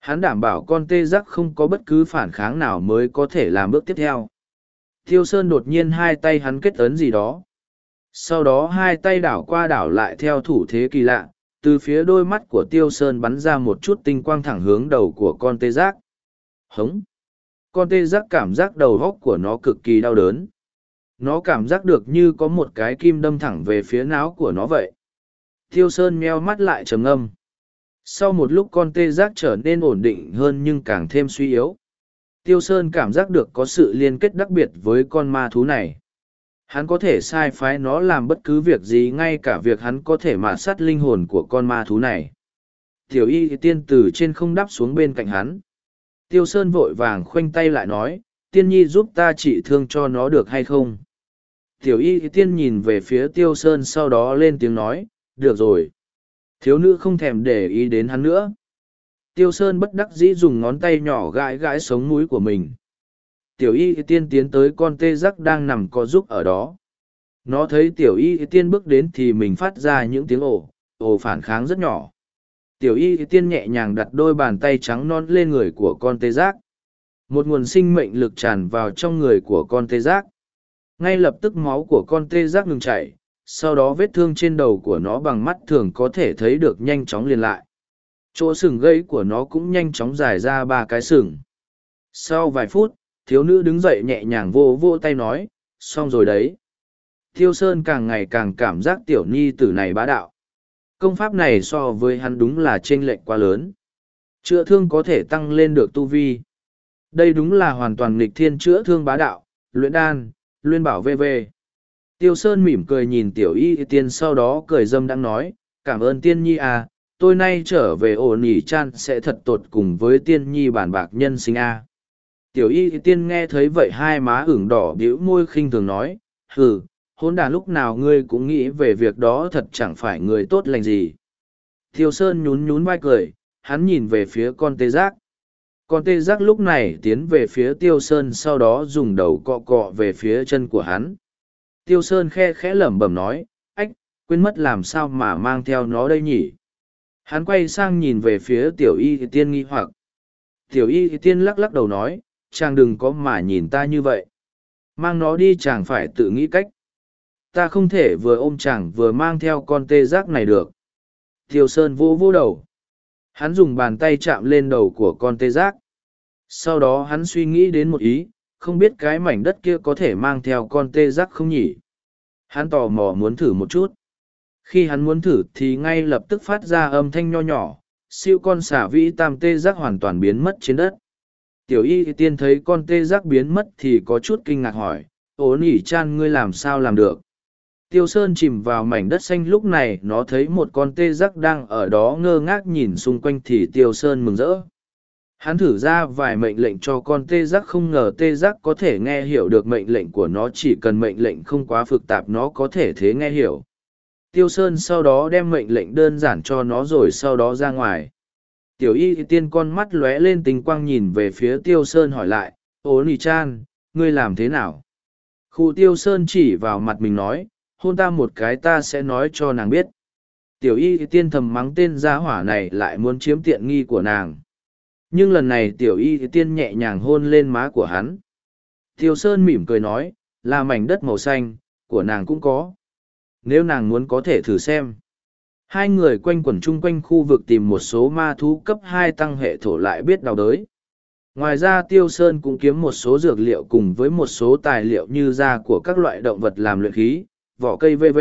Hắn đảm bảo con tê giác không có bất cứ phản kháng nào mới có thể làm bước tiếp theo. Thiêu Sơn đột nhiên hai tay hắn kết ấn gì đó. Sau đó hai tay đảo qua đảo lại theo thủ thế kỳ lạ, từ phía đôi mắt của Tiêu Sơn bắn ra một chút tinh quang thẳng hướng đầu của con tê giác. Hống! Con tê giác cảm giác đầu góc của nó cực kỳ đau đớn. Nó cảm giác được như có một cái kim đâm thẳng về phía não của nó vậy. Tiêu Sơn meo mắt lại trầm ngâm. Sau một lúc con tê giác trở nên ổn định hơn nhưng càng thêm suy yếu. Tiêu Sơn cảm giác được có sự liên kết đặc biệt với con ma thú này. Hắn có thể sai phái nó làm bất cứ việc gì ngay cả việc hắn có thể mạ sát linh hồn của con ma thú này. Tiểu y tiên từ trên không đắp xuống bên cạnh hắn. Tiêu Sơn vội vàng khoanh tay lại nói, tiên nhi giúp ta trị thương cho nó được hay không? Tiểu y tiên nhìn về phía Tiêu Sơn sau đó lên tiếng nói, được rồi. Thiếu nữ không thèm để ý đến hắn nữa. Tiêu Sơn bất đắc dĩ dùng ngón tay nhỏ gãi gãi sống mũi của mình. Tiểu y tiên tiến tới con tê giác đang nằm co giúp ở đó. Nó thấy tiểu y tiên bước đến thì mình phát ra những tiếng ồ, ồ phản kháng rất nhỏ. Tiểu y tiên nhẹ nhàng đặt đôi bàn tay trắng non lên người của con tê giác. Một nguồn sinh mệnh lực tràn vào trong người của con tê giác. Ngay lập tức máu của con tê giác ngừng chảy, sau đó vết thương trên đầu của nó bằng mắt thường có thể thấy được nhanh chóng liền lại. Chỗ sừng gãy của nó cũng nhanh chóng dài ra ba cái sừng. Sau vài phút, thiếu nữ đứng dậy nhẹ nhàng vô vô tay nói, xong rồi đấy. Thiêu Sơn càng ngày càng cảm giác tiểu nhi tử này bá đạo. Công pháp này so với hắn đúng là chênh lệch quá lớn. Chữa thương có thể tăng lên được tu vi. Đây đúng là hoàn toàn nghịch thiên chữa thương bá đạo, luyện đan, luyện bảo VV. Tiêu Sơn mỉm cười nhìn tiểu y tiên sau đó cười dâm đang nói, cảm ơn tiên nhi à, tôi nay trở về ổ nỉ chan sẽ thật tột cùng với tiên nhi bản bạc nhân sinh a à. tiểu y tiên nghe thấy vậy hai má ửng đỏ bĩu môi khinh thường nói hừ hôn đà lúc nào ngươi cũng nghĩ về việc đó thật chẳng phải người tốt lành gì Tiêu Sơn nhún nhún vai cười, hắn nhìn về phía con tê giác. Con tê giác lúc này tiến về phía Tiêu Sơn sau đó dùng đầu cọ cọ về phía chân của hắn. Tiêu Sơn khe khẽ lẩm bẩm nói, ách, quên mất làm sao mà mang theo nó đây nhỉ. Hắn quay sang nhìn về phía tiểu y tiên nghi hoặc. Tiểu y tiên lắc lắc đầu nói, chàng đừng có mà nhìn ta như vậy. Mang nó đi chàng phải tự nghĩ cách. Ta không thể vừa ôm chàng vừa mang theo con tê giác này được. Tiêu Sơn vô vô đầu. Hắn dùng bàn tay chạm lên đầu của con tê giác. Sau đó hắn suy nghĩ đến một ý, không biết cái mảnh đất kia có thể mang theo con tê giác không nhỉ? Hắn tò mò muốn thử một chút. Khi hắn muốn thử thì ngay lập tức phát ra âm thanh nho nhỏ, siêu con xả vĩ tam tê giác hoàn toàn biến mất trên đất. Tiểu y tiên thấy con tê giác biến mất thì có chút kinh ngạc hỏi, ố nỉ chan, ngươi làm sao làm được? Tiêu sơn chìm vào mảnh đất xanh lúc này, nó thấy một con tê giác đang ở đó ngơ ngác nhìn xung quanh thì tiêu sơn mừng rỡ hắn thử ra vài mệnh lệnh cho con tê giác không ngờ tê giác có thể nghe hiểu được mệnh lệnh của nó, chỉ cần mệnh lệnh không quá phức tạp nó có thể thế nghe hiểu. Tiêu sơn sau đó đem mệnh lệnh đơn giản cho nó rồi sau đó ra ngoài. Tiểu y tiên con mắt lóe lên tình quang nhìn về phía tiêu sơn hỏi lại ố nì chan, ngươi làm thế nào? Khu tiêu sơn chỉ vào mặt mình nói, hôn ta một cái ta sẽ nói cho nàng biết. Tiểu y tiên thầm mắng tên gia hỏa này lại muốn chiếm tiện nghi của nàng nhưng lần này tiểu y tiên nhẹ nhàng hôn lên má của hắn. Tiêu sơn mỉm cười nói, là mảnh đất màu xanh, của nàng cũng có. Nếu nàng muốn có thể thử xem. Hai người quanh quẩn chung quanh khu vực tìm một số ma thú cấp hai tăng hệ thổ lại biết đào đới. Ngoài ra tiêu sơn cũng kiếm một số dược liệu cùng với một số tài liệu như da của các loại động vật làm luyện khí, vỏ cây vv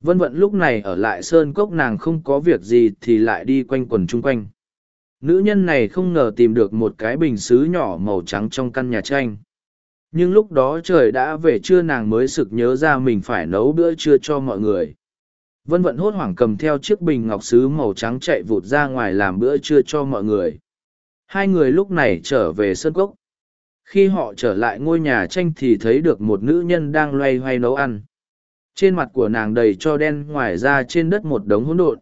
vân vận lúc này ở lại sơn cốc nàng không có việc gì thì lại đi quanh quần chung quanh nữ nhân này không ngờ tìm được một cái bình xứ nhỏ màu trắng trong căn nhà tranh. Nhưng lúc đó trời đã về trưa nàng mới sực nhớ ra mình phải nấu bữa trưa cho mọi người. Vân vận hốt hoảng cầm theo chiếc bình ngọc sứ màu trắng chạy vụt ra ngoài làm bữa trưa cho mọi người. Hai người lúc này trở về sân cốc. Khi họ trở lại ngôi nhà tranh thì thấy được một nữ nhân đang loay hoay nấu ăn. Trên mặt của nàng đầy cho đen, ngoài ra trên đất một đống hỗn độn.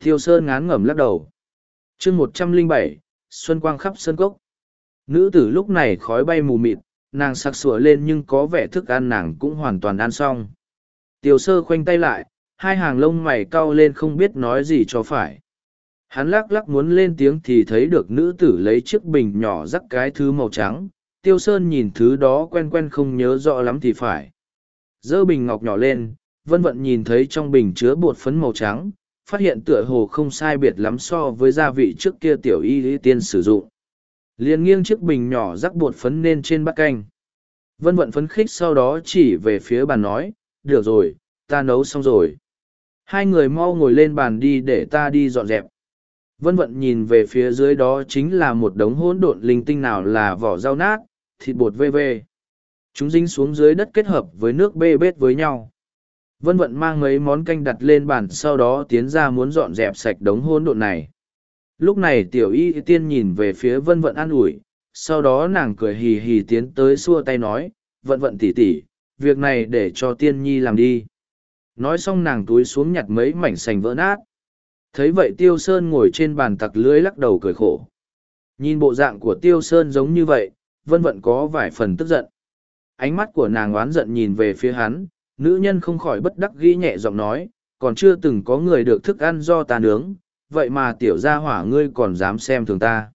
Thiêu sơn ngán ngẩm lắc đầu chương một trăm lẻ bảy, xuân quang khắp sân cốc. Nữ tử lúc này khói bay mù mịt, nàng sặc sủa lên nhưng có vẻ thức ăn nàng cũng hoàn toàn ăn xong. Tiêu sơ khoanh tay lại, hai hàng lông mày cau lên không biết nói gì cho phải. Hắn lắc lắc muốn lên tiếng thì thấy được nữ tử lấy chiếc bình nhỏ rắc cái thứ màu trắng. Tiêu sơn nhìn thứ đó quen quen không nhớ rõ lắm thì phải. Giơ bình ngọc nhỏ lên, vân vận nhìn thấy trong bình chứa bột phấn màu trắng phát hiện tựa hồ không sai biệt lắm so với gia vị trước kia tiểu y lý tiên sử dụng. Liền nghiêng chiếc bình nhỏ rắc bột phấn lên trên bát canh. Vân vận phấn khích sau đó chỉ về phía bàn nói, được rồi, ta nấu xong rồi. Hai người mau ngồi lên bàn đi để ta đi dọn dẹp. Vân vận nhìn về phía dưới đó chính là một đống hỗn độn linh tinh nào là vỏ rau nát, thịt bột vv chúng dính xuống dưới đất kết hợp với nước bê bết với nhau vân vận mang mấy món canh đặt lên bàn, sau đó tiến ra muốn dọn dẹp sạch đống hỗn độn này. Lúc này tiểu y tiên nhìn về phía vân vận an ủi, sau đó nàng cười hì hì tiến tới xua tay nói, vận vận tỉ tỉ việc này để cho tiên nhi làm đi. Nói xong nàng túi xuống nhặt mấy mảnh sành vỡ nát. Thấy vậy tiêu sơn ngồi trên bàn tặc lưới lắc đầu cười khổ. Nhìn bộ dạng của tiêu sơn giống như vậy, vân vận có vài phần tức giận. Ánh mắt của nàng oán giận nhìn về phía hắn nữ nhân không khỏi bất đắc ghi nhẹ giọng nói, còn chưa từng có người được thức ăn do ta nướng, vậy mà tiểu gia hỏa ngươi còn dám xem thường ta.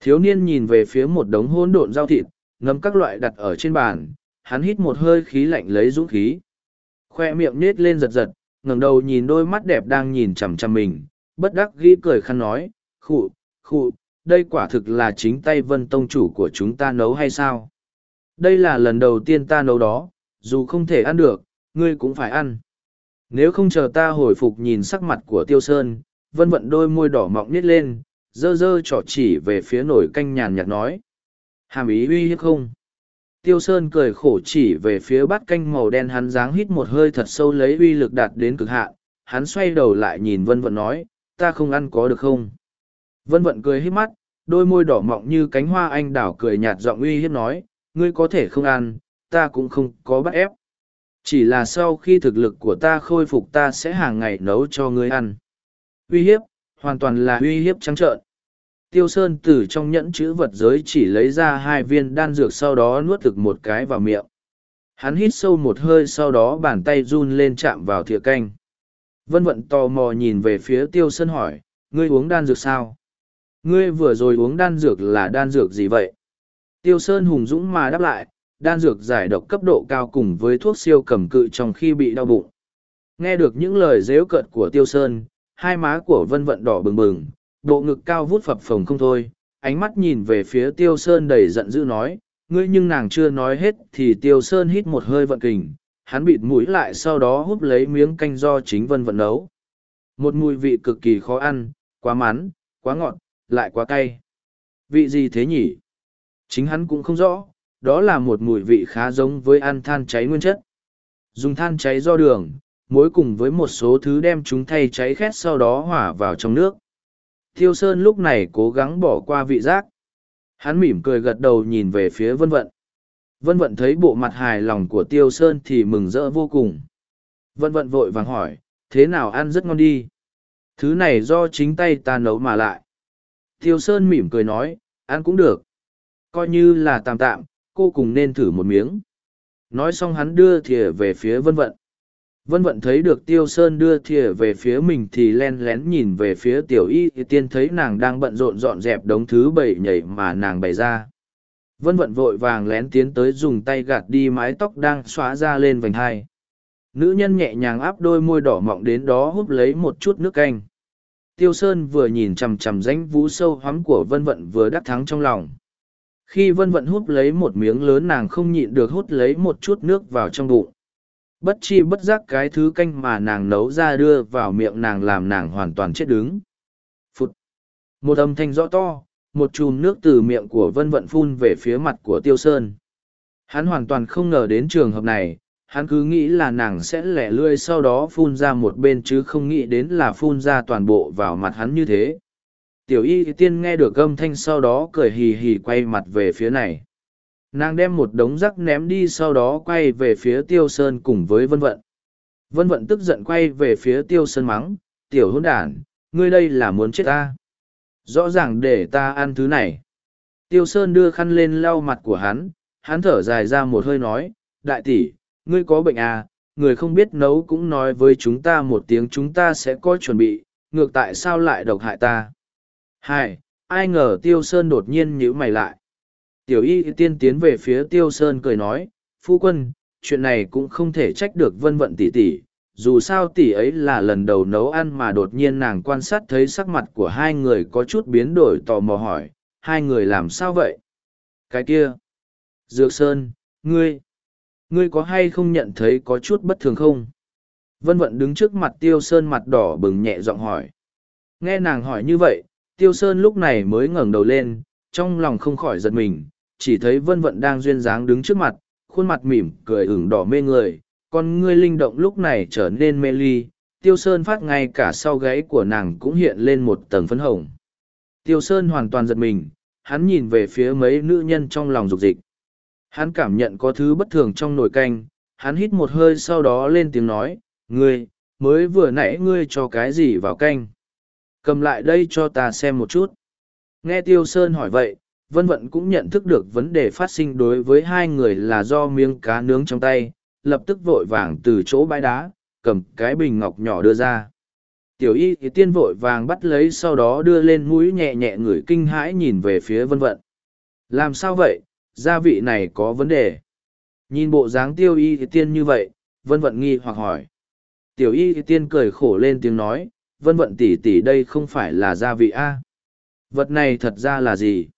Thiếu niên nhìn về phía một đống hỗn độn rau thịt ngấm các loại đặt ở trên bàn, hắn hít một hơi khí lạnh lấy dũng khí. Khoe miệng nết lên giật giật, ngẩng đầu nhìn đôi mắt đẹp đang nhìn chằm chằm mình, bất đắc ghi cười khăn nói, khụ khụ, đây quả thực là chính tay vân tông chủ của chúng ta nấu hay sao? Đây là lần đầu tiên ta nấu đó, dù không thể ăn được ngươi cũng phải ăn. Nếu không chờ ta hồi phục nhìn sắc mặt của tiêu sơn, vân vận đôi môi đỏ mọng nít lên, dơ dơ trỏ chỉ về phía nổi canh nhàn nhạt nói. Hàm ý uy hiếp không? Tiêu sơn cười khổ chỉ về phía bát canh màu đen hắn dáng hít một hơi thật sâu lấy uy lực đạt đến cực hạn. Hắn xoay đầu lại nhìn vân vận nói, ta không ăn có được không? Vân vận cười hít mắt, đôi môi đỏ mọng như cánh hoa anh đảo cười nhạt giọng uy hiếp nói, ngươi có thể không ăn, ta cũng không có bắt ép chỉ là sau khi thực lực của ta khôi phục ta sẽ hàng ngày nấu cho ngươi ăn. Uy hiếp, hoàn toàn là uy hiếp trắng trợn. Tiêu sơn từ trong nhẫn chữ vật giới chỉ lấy ra hai viên đan dược sau đó nuốt thực một cái vào miệng. Hắn hít sâu một hơi sau đó bàn tay run lên chạm vào thìa canh. Vân vận tò mò nhìn về phía tiêu sơn hỏi, ngươi uống đan dược sao? Ngươi vừa rồi uống đan dược là đan dược gì vậy? Tiêu sơn hùng dũng mà đáp lại đan dược giải độc cấp độ cao cùng với thuốc siêu cầm cự trong khi bị đau bụng nghe được những lời dễu cợt của tiêu sơn hai má của vân vận đỏ bừng bừng bộ ngực cao vút phập phồng không thôi ánh mắt nhìn về phía tiêu sơn đầy giận dữ nói ngươi nhưng nàng chưa nói hết thì tiêu sơn hít một hơi vận kình hắn bịt mũi lại sau đó hút lấy miếng canh do chính vân vận nấu một mùi vị cực kỳ khó ăn quá mắn, quá ngọt, lại quá cay. Vị gì thế nhỉ? Chính hắn cũng không rõ, đó là một mùi vị khá giống với ăn than cháy nguyên chất. Dùng than cháy do đường, muối cùng với một số thứ đem chúng thay cháy khét sau đó hỏa vào trong nước. Tiêu Sơn lúc này cố gắng bỏ qua vị giác. Hắn mỉm cười gật đầu nhìn về phía vân vận. Vân vận thấy bộ mặt hài lòng của Tiêu Sơn thì mừng rỡ vô cùng. Vân vận vội vàng hỏi, thế nào ăn rất ngon đi. Thứ này do chính tay ta nấu mà lại. Tiêu Sơn mỉm cười nói, ăn cũng được. Coi như là tạm tạm, cô cùng nên thử một miếng. Nói xong hắn đưa thìa về phía vân vận. Vân vận thấy được Tiêu Sơn đưa thìa về phía mình thì len lén nhìn về phía tiểu y, thì tiên thấy nàng đang bận rộn dọn dẹp đống thứ bậy nhảy mà nàng bày ra. Vân vận vội vàng lén tiến tới dùng tay gạt đi mái tóc đang xóa ra lên vành hai. Nữ nhân nhẹ nhàng áp đôi môi đỏ mọng đến đó hút lấy một chút nước canh. Tiêu Sơn vừa nhìn chằm chằm ránh vũ sâu hoắm của vân vận vừa đắc thắng trong lòng. Khi vân vận hút lấy một miếng lớn nàng không nhịn được hút lấy một chút nước vào trong bụng. Bất chi bất giác cái thứ canh mà nàng nấu ra đưa vào miệng nàng làm nàng hoàn toàn chết đứng. Phút, Một âm thanh rõ to, một chùm nước từ miệng của vân vận phun về phía mặt của Tiêu Sơn. Hắn hoàn toàn không ngờ đến trường hợp này, hắn cứ nghĩ là nàng sẽ lẻ lươi sau đó phun ra một bên chứ không nghĩ đến là phun ra toàn bộ vào mặt hắn như thế tiểu y tiên nghe được âm thanh sau đó cười hì hì quay mặt về phía này. Nàng đem một đống rắc ném đi sau đó quay về phía tiêu sơn cùng với vân vận. Vân vận tức giận quay về phía tiêu sơn mắng tiểu hôn đản ngươi đây là muốn chết ta? Rõ ràng để ta ăn thứ này. Tiêu sơn đưa khăn lên lau mặt của hắn hắn thở dài ra một hơi nói đại tỷ ngươi có bệnh à, người không biết nấu cũng nói với chúng ta một tiếng chúng ta sẽ có chuẩn bị, ngược tại sao lại độc hại ta. Hai, ai ngờ Tiêu Sơn đột nhiên nhíu mày lại. Tiểu y tiên tiến về phía Tiêu Sơn cười nói, phu quân, chuyện này cũng không thể trách được vân vận tỷ tỷ. Dù sao tỷ ấy là lần đầu nấu ăn mà đột nhiên nàng quan sát thấy sắc mặt của hai người có chút biến đổi tò mò hỏi, hai người làm sao vậy? Cái kia! Dược Sơn, ngươi! ngươi có hay không nhận thấy có chút bất thường không vân vận đứng trước mặt tiêu sơn mặt đỏ bừng nhẹ giọng hỏi nghe nàng hỏi như vậy tiêu sơn lúc này mới ngẩng đầu lên trong lòng không khỏi giật mình chỉ thấy vân vận đang duyên dáng đứng trước mặt khuôn mặt mỉm cười ửng đỏ mê người con ngươi linh động lúc này trở nên mê ly tiêu sơn phát ngay cả sau gáy của nàng cũng hiện lên một tầng phấn hồng tiêu sơn hoàn toàn giật mình hắn nhìn về phía mấy nữ nhân trong lòng dục dịch Hắn cảm nhận có thứ bất thường trong nồi canh, hắn hít một hơi sau đó lên tiếng nói, ngươi, mới vừa nãy ngươi cho cái gì vào canh. Cầm lại đây cho ta xem một chút. Nghe Tiêu Sơn hỏi vậy, Vân Vận cũng nhận thức được vấn đề phát sinh đối với hai người là do miếng cá nướng trong tay, lập tức vội vàng từ chỗ bãi đá, cầm cái bình ngọc nhỏ đưa ra. Tiểu y thì tiên vội vàng bắt lấy sau đó đưa lên mũi nhẹ nhẹ người kinh hãi nhìn về phía Vân Vận. Làm sao vậy, gia vị này có vấn đề. Nhìn bộ dáng tiêu y thì tiên như vậy, vân vận nghi hoặc hỏi. Tiểu y thì tiên cười khổ lên tiếng nói, vân vận tỷ tỷ đây không phải là gia vị A. Vật này thật ra là gì?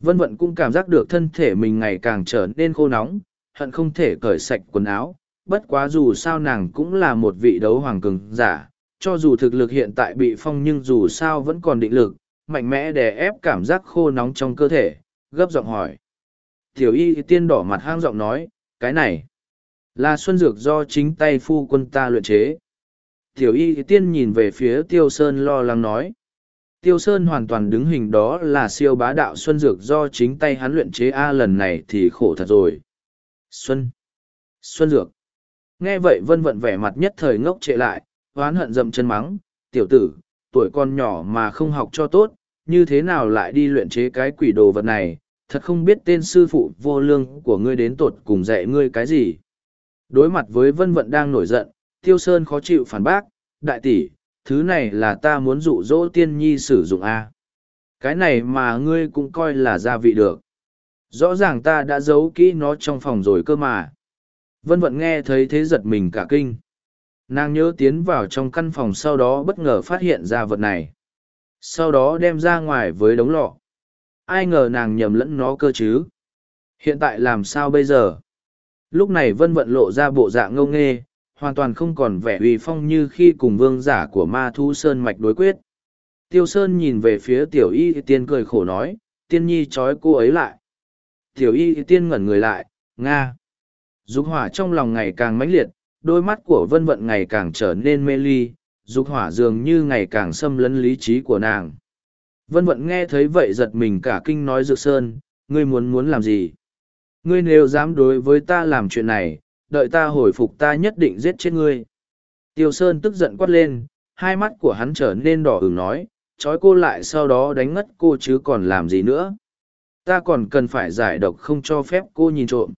Vân vận cũng cảm giác được thân thể mình ngày càng trở nên khô nóng, hận không thể cởi sạch quần áo. Bất quá dù sao nàng cũng là một vị đấu hoàng cường giả, cho dù thực lực hiện tại bị phong nhưng dù sao vẫn còn định lực, mạnh mẽ đè ép cảm giác khô nóng trong cơ thể, gấp giọng hỏi. Tiểu y tiên đỏ mặt hang giọng nói, cái này là xuân dược do chính tay phu quân ta luyện chế. Tiểu y tiên nhìn về phía tiêu sơn lo lắng nói. Tiêu Sơn hoàn toàn đứng hình đó là siêu bá đạo Xuân Dược do chính tay hắn luyện chế A lần này thì khổ thật rồi. Xuân. Xuân Dược. Nghe vậy vân vận vẻ mặt nhất thời ngốc trệ lại, hoán hận dậm chân mắng, tiểu tử, tuổi con nhỏ mà không học cho tốt, như thế nào lại đi luyện chế cái quỷ đồ vật này, thật không biết tên sư phụ vô lương của ngươi đến tột cùng dạy ngươi cái gì. Đối mặt với vân vận đang nổi giận, tiêu sơn khó chịu phản bác, đại tỷ, thứ này là ta muốn dụ dỗ tiên nhi sử dụng a Cái này mà ngươi cũng coi là gia vị được. Rõ ràng ta đã giấu kỹ nó trong phòng rồi cơ mà. Vân vận nghe thấy thế giật mình cả kinh. Nàng nhớ tiến vào trong căn phòng sau đó bất ngờ phát hiện ra vật này. Sau đó đem ra ngoài với đống lọ ai ngờ nàng nhầm lẫn nó cơ chứ hiện tại làm sao bây giờ lúc này vân vận lộ ra bộ dạng ngông nghê hoàn toàn không còn vẻ uy phong như khi cùng vương giả của ma thu sơn mạch đối quyết Tiêu Sơn nhìn về phía tiểu y tiên cười khổ nói, tiên nhi trói cô ấy lại. Tiểu y tiên ngẩn người lại, Nga. Dục hỏa trong lòng ngày càng mãnh liệt, đôi mắt của vân vận ngày càng trở nên mê ly, dục hỏa dường như ngày càng xâm lấn lý trí của nàng. Vân vận nghe thấy vậy giật mình cả kinh nói Dược Sơn, ngươi muốn muốn làm gì? Ngươi nếu dám đối với ta làm chuyện này, đợi ta hồi phục ta nhất định giết chết ngươi. Tiêu Sơn tức giận quát lên, hai mắt của hắn trở nên đỏ ửng nói, trói cô lại sau đó đánh ngất cô chứ còn làm gì nữa. Ta còn cần phải giải độc không cho phép cô nhìn trộm.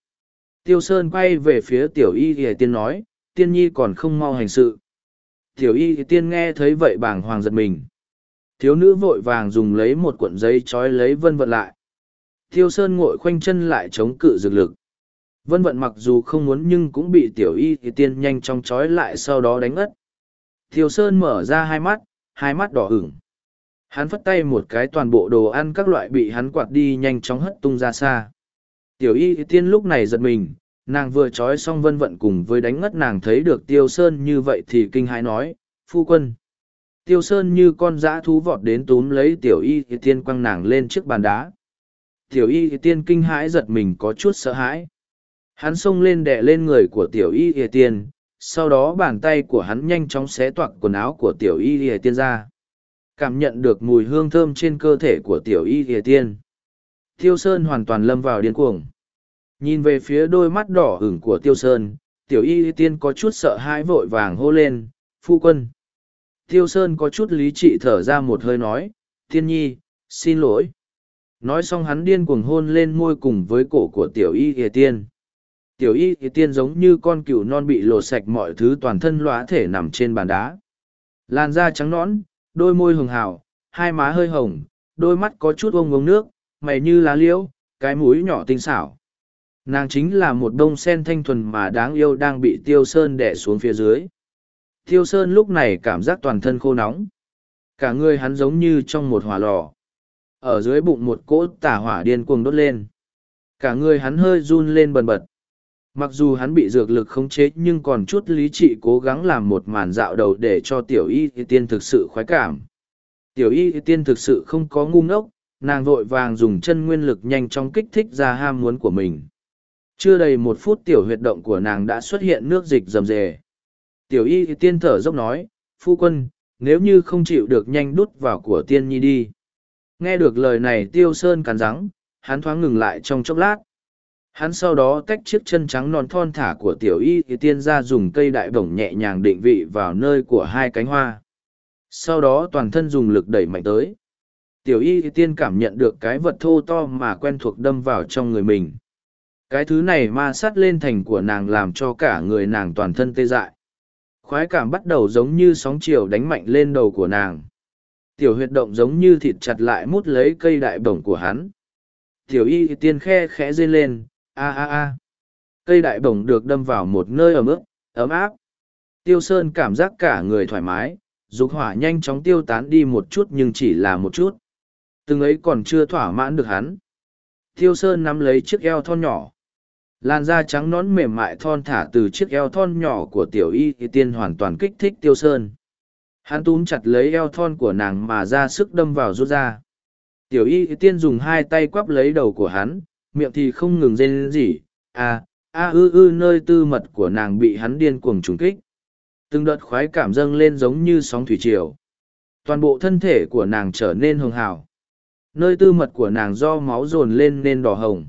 Tiêu Sơn quay về phía tiểu y thì tiên nói, tiên nhi còn không mau hành sự. Tiểu y thì tiên nghe thấy vậy bàng hoàng giật mình. Thiếu nữ vội vàng dùng lấy một cuộn giấy trói lấy vân vận lại. Tiêu Sơn ngội khoanh chân lại chống cự dược lực. Vân vận mặc dù không muốn nhưng cũng bị tiểu y thì tiên nhanh chóng trói lại sau đó đánh ngất. Tiểu Sơn mở ra hai mắt, hai mắt đỏ ửng. Hắn phất tay một cái toàn bộ đồ ăn các loại bị hắn quạt đi nhanh chóng hất tung ra xa. Tiểu y thì tiên lúc này giật mình, nàng vừa trói xong vân vận cùng với đánh ngất nàng thấy được Tiêu Sơn như vậy thì kinh hãi nói, phu quân. Tiêu Sơn như con dã thú vọt đến túm lấy tiểu y thì tiên quăng nàng lên chiếc bàn đá. Tiểu y thì tiên kinh hãi giật mình có chút sợ hãi. Hắn xông lên đè lên người của tiểu y ỉa tiên, sau đó bàn tay của hắn nhanh chóng xé toạc quần áo của tiểu y ỉa tiên ra. Cảm nhận được mùi hương thơm trên cơ thể của tiểu y ỉa tiên. Tiêu Sơn hoàn toàn lâm vào điên cuồng. Nhìn về phía đôi mắt đỏ ửng của Tiêu Sơn, tiểu y tiên có chút sợ hãi vội vàng hô lên, phu quân. Tiêu Sơn có chút lý trị thở ra một hơi nói, tiên nhi, xin lỗi. Nói xong hắn điên cuồng hôn lên môi cùng với cổ của tiểu y ỉa tiên. Tiểu y thì tiên giống như con cừu non bị lột sạch mọi thứ toàn thân lõa thể nằm trên bàn đá. Làn da trắng nõn, đôi môi hường hào, hai má hơi hồng, đôi mắt có chút ông ông nước, mày như lá liễu, cái mũi nhỏ tinh xảo. Nàng chính là một đông sen thanh thuần mà đáng yêu đang bị Tiêu Sơn đẻ xuống phía dưới. Tiêu Sơn lúc này cảm giác toàn thân khô nóng. Cả người hắn giống như trong một hỏa lò. Ở dưới bụng một cỗ tả hỏa điên cuồng đốt lên. Cả người hắn hơi run lên bần bật. Mặc dù hắn bị dược lực khống chế nhưng còn chút lý trị cố gắng làm một màn dạo đầu để cho tiểu y tiên thực sự khoái cảm. Tiểu y tiên thực sự không có ngu ngốc, nàng vội vàng dùng chân nguyên lực nhanh chóng kích thích ra ham muốn của mình. Chưa đầy một phút tiểu huyệt động của nàng đã xuất hiện nước dịch rầm rề. Tiểu y tiên thở dốc nói, phu quân, nếu như không chịu được nhanh đút vào của tiên nhi đi. Nghe được lời này tiêu sơn cắn rắng, hắn thoáng ngừng lại trong chốc lát. Hắn sau đó tách chiếc chân trắng non thon thả của tiểu y thì tiên ra dùng cây đại bổng nhẹ nhàng định vị vào nơi của hai cánh hoa. Sau đó toàn thân dùng lực đẩy mạnh tới. Tiểu y thì tiên cảm nhận được cái vật thô to mà quen thuộc đâm vào trong người mình. Cái thứ này ma sát lên thành của nàng làm cho cả người nàng toàn thân tê dại. Khoái cảm bắt đầu giống như sóng chiều đánh mạnh lên đầu của nàng. Tiểu huyệt động giống như thịt chặt lại mút lấy cây đại bổng của hắn. Tiểu y tiên khe khẽ rên lên, a a a. Cây đại bổng được đâm vào một nơi ấm ức ấm áp. Tiêu Sơn cảm giác cả người thoải mái, dục hỏa nhanh chóng tiêu tán đi một chút nhưng chỉ là một chút. Từng ấy còn chưa thỏa mãn được hắn. Tiêu Sơn nắm lấy chiếc eo thon nhỏ, Làn da trắng nón mềm mại thon thả từ chiếc eo thon nhỏ của tiểu y thì tiên hoàn toàn kích thích tiêu sơn. Hắn túm chặt lấy eo thon của nàng mà ra sức đâm vào rút ra. Tiểu y thì tiên dùng hai tay quắp lấy đầu của hắn, miệng thì không ngừng rên rỉ, à, a ư ư nơi tư mật của nàng bị hắn điên cuồng trùng kích. Từng đợt khoái cảm dâng lên giống như sóng thủy triều. Toàn bộ thân thể của nàng trở nên hường hào. Nơi tư mật của nàng do máu dồn lên nên đỏ hồng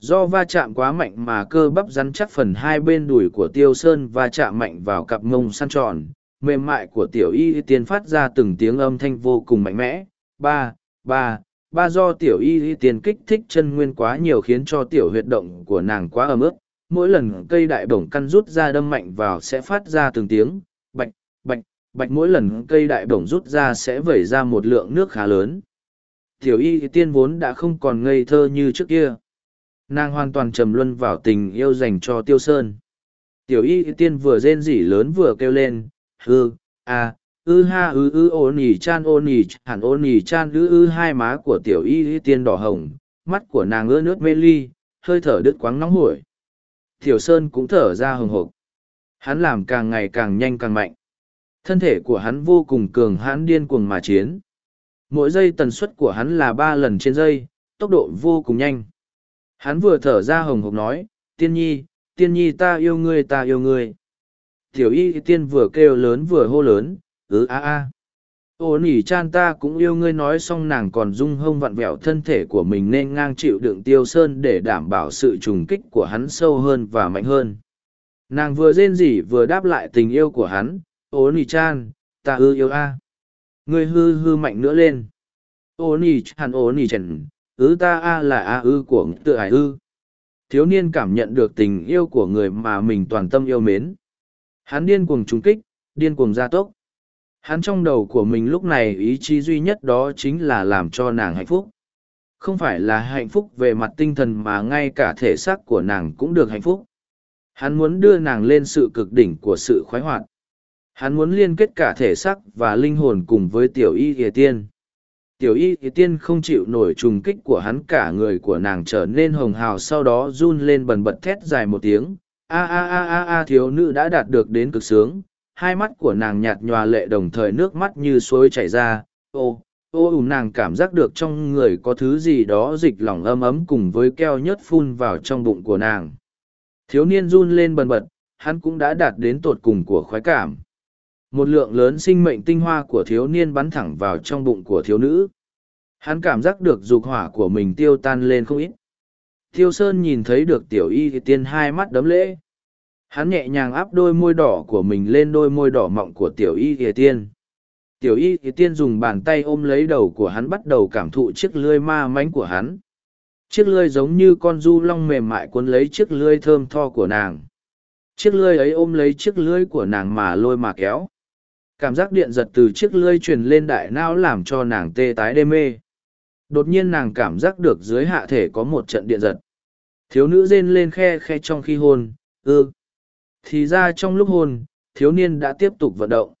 do va chạm quá mạnh mà cơ bắp rắn chắc phần hai bên đùi của tiêu sơn va chạm mạnh vào cặp mông săn tròn mềm mại của tiểu y tiên phát ra từng tiếng âm thanh vô cùng mạnh mẽ ba ba ba do tiểu y tiên kích thích chân nguyên quá nhiều khiến cho tiểu huyệt động của nàng quá ấm ướt mỗi lần cây đại bổng căn rút ra đâm mạnh vào sẽ phát ra từng tiếng, bạch bạch bạch. Mỗi lần cây đại bổng rút ra sẽ vẩy ra một lượng nước khá lớn. Tiểu y tiên vốn đã không còn ngây thơ như trước kia. Nàng hoàn toàn trầm luân vào tình yêu dành cho tiêu sơn. Tiểu y tiên vừa rên rỉ lớn vừa kêu lên, hư, a ư ha ư ư, ô nỉ chan, ô nỉ hẳn ô nỉ chan, ư ư, hai má của tiểu y tiên đỏ hồng, mắt của nàng ưa nước mê ly, hơi thở đứt quáng nóng hổi. Tiểu sơn cũng thở ra hừng hộp hắn làm càng ngày càng nhanh càng mạnh. Thân thể của hắn vô cùng cường hãn điên cuồng mà chiến. Mỗi giây tần suất của hắn là ba lần trên giây, tốc độ vô cùng nhanh. Hắn vừa thở ra hồng hộc nói, tiên nhi tiên nhi ta yêu ngươi, ta yêu ngươi. Tiểu y tiên vừa kêu lớn vừa hô lớn ứ, a a. Ô nỉ chan ta cũng yêu ngươi nói xong nàng còn rung hông vặn vẹo thân thể của mình nên ngang chịu đựng tiêu sơn để đảm bảo sự trùng kích của hắn sâu hơn và mạnh hơn. Nàng vừa rên rỉ vừa đáp lại tình yêu của hắn, ô nỉ chan, ta ư yêu a. Ngươi hư hư mạnh nữa lên. Ô nỉ chan ô nỉ trần ư ta a là a ư của tự ải ư. Thiếu niên cảm nhận được tình yêu của người mà mình toàn tâm yêu mến. Hắn điên cuồng trúng kích, điên cuồng gia tốc hắn trong đầu của mình lúc này ý chí duy nhất đó chính là làm cho nàng hạnh phúc. Không phải là hạnh phúc về mặt tinh thần mà ngay cả thể xác của nàng cũng được hạnh phúc. Hắn muốn đưa nàng lên sự cực đỉnh của sự khoái hoạt. Hắn muốn liên kết cả thể xác và linh hồn cùng với tiểu y ỉa tiên. Tiểu y ỉa tiên không chịu nổi trùng kích của hắn, cả người của nàng trở nên hồng hào, sau đó run lên bần bật thét dài một tiếng. A a a a a, thiếu nữ đã đạt được đến cực sướng hai mắt của nàng nhạt nhòa lệ đồng thời nước mắt như suối chảy ra. Ô ô, ù, nàng cảm giác được trong người có thứ gì đó dịch lỏng ấm ấm cùng với keo nhớt phun vào trong bụng của nàng. Thiếu niên run lên bần bật, hắn cũng đã đạt đến tột cùng của khoái cảm. Một lượng lớn sinh mệnh tinh hoa của thiếu niên bắn thẳng vào trong bụng của thiếu nữ. Hắn cảm giác được dục hỏa của mình tiêu tan lên không ít. Thiêu Sơn nhìn thấy được tiểu y thì tiên hai mắt đấm lễ. Hắn nhẹ nhàng áp đôi môi đỏ của mình lên đôi môi đỏ mọng của tiểu y thì tiên. Tiểu y thì tiên dùng bàn tay ôm lấy đầu của hắn bắt đầu cảm thụ chiếc lưới ma mánh của hắn. Chiếc lưới giống như con du long mềm mại cuốn lấy chiếc lưới thơm tho của nàng. Chiếc lưới ấy ôm lấy chiếc lưới của nàng mà lôi mà kéo. Cảm giác điện giật từ chiếc lưới truyền lên đại não làm cho nàng tê tái đê mê Đột nhiên nàng cảm giác được dưới hạ thể có một trận điện giật. Thiếu nữ rên lên khe khe trong khi hôn, ư. Thì ra trong lúc hôn, thiếu niên đã tiếp tục vận động.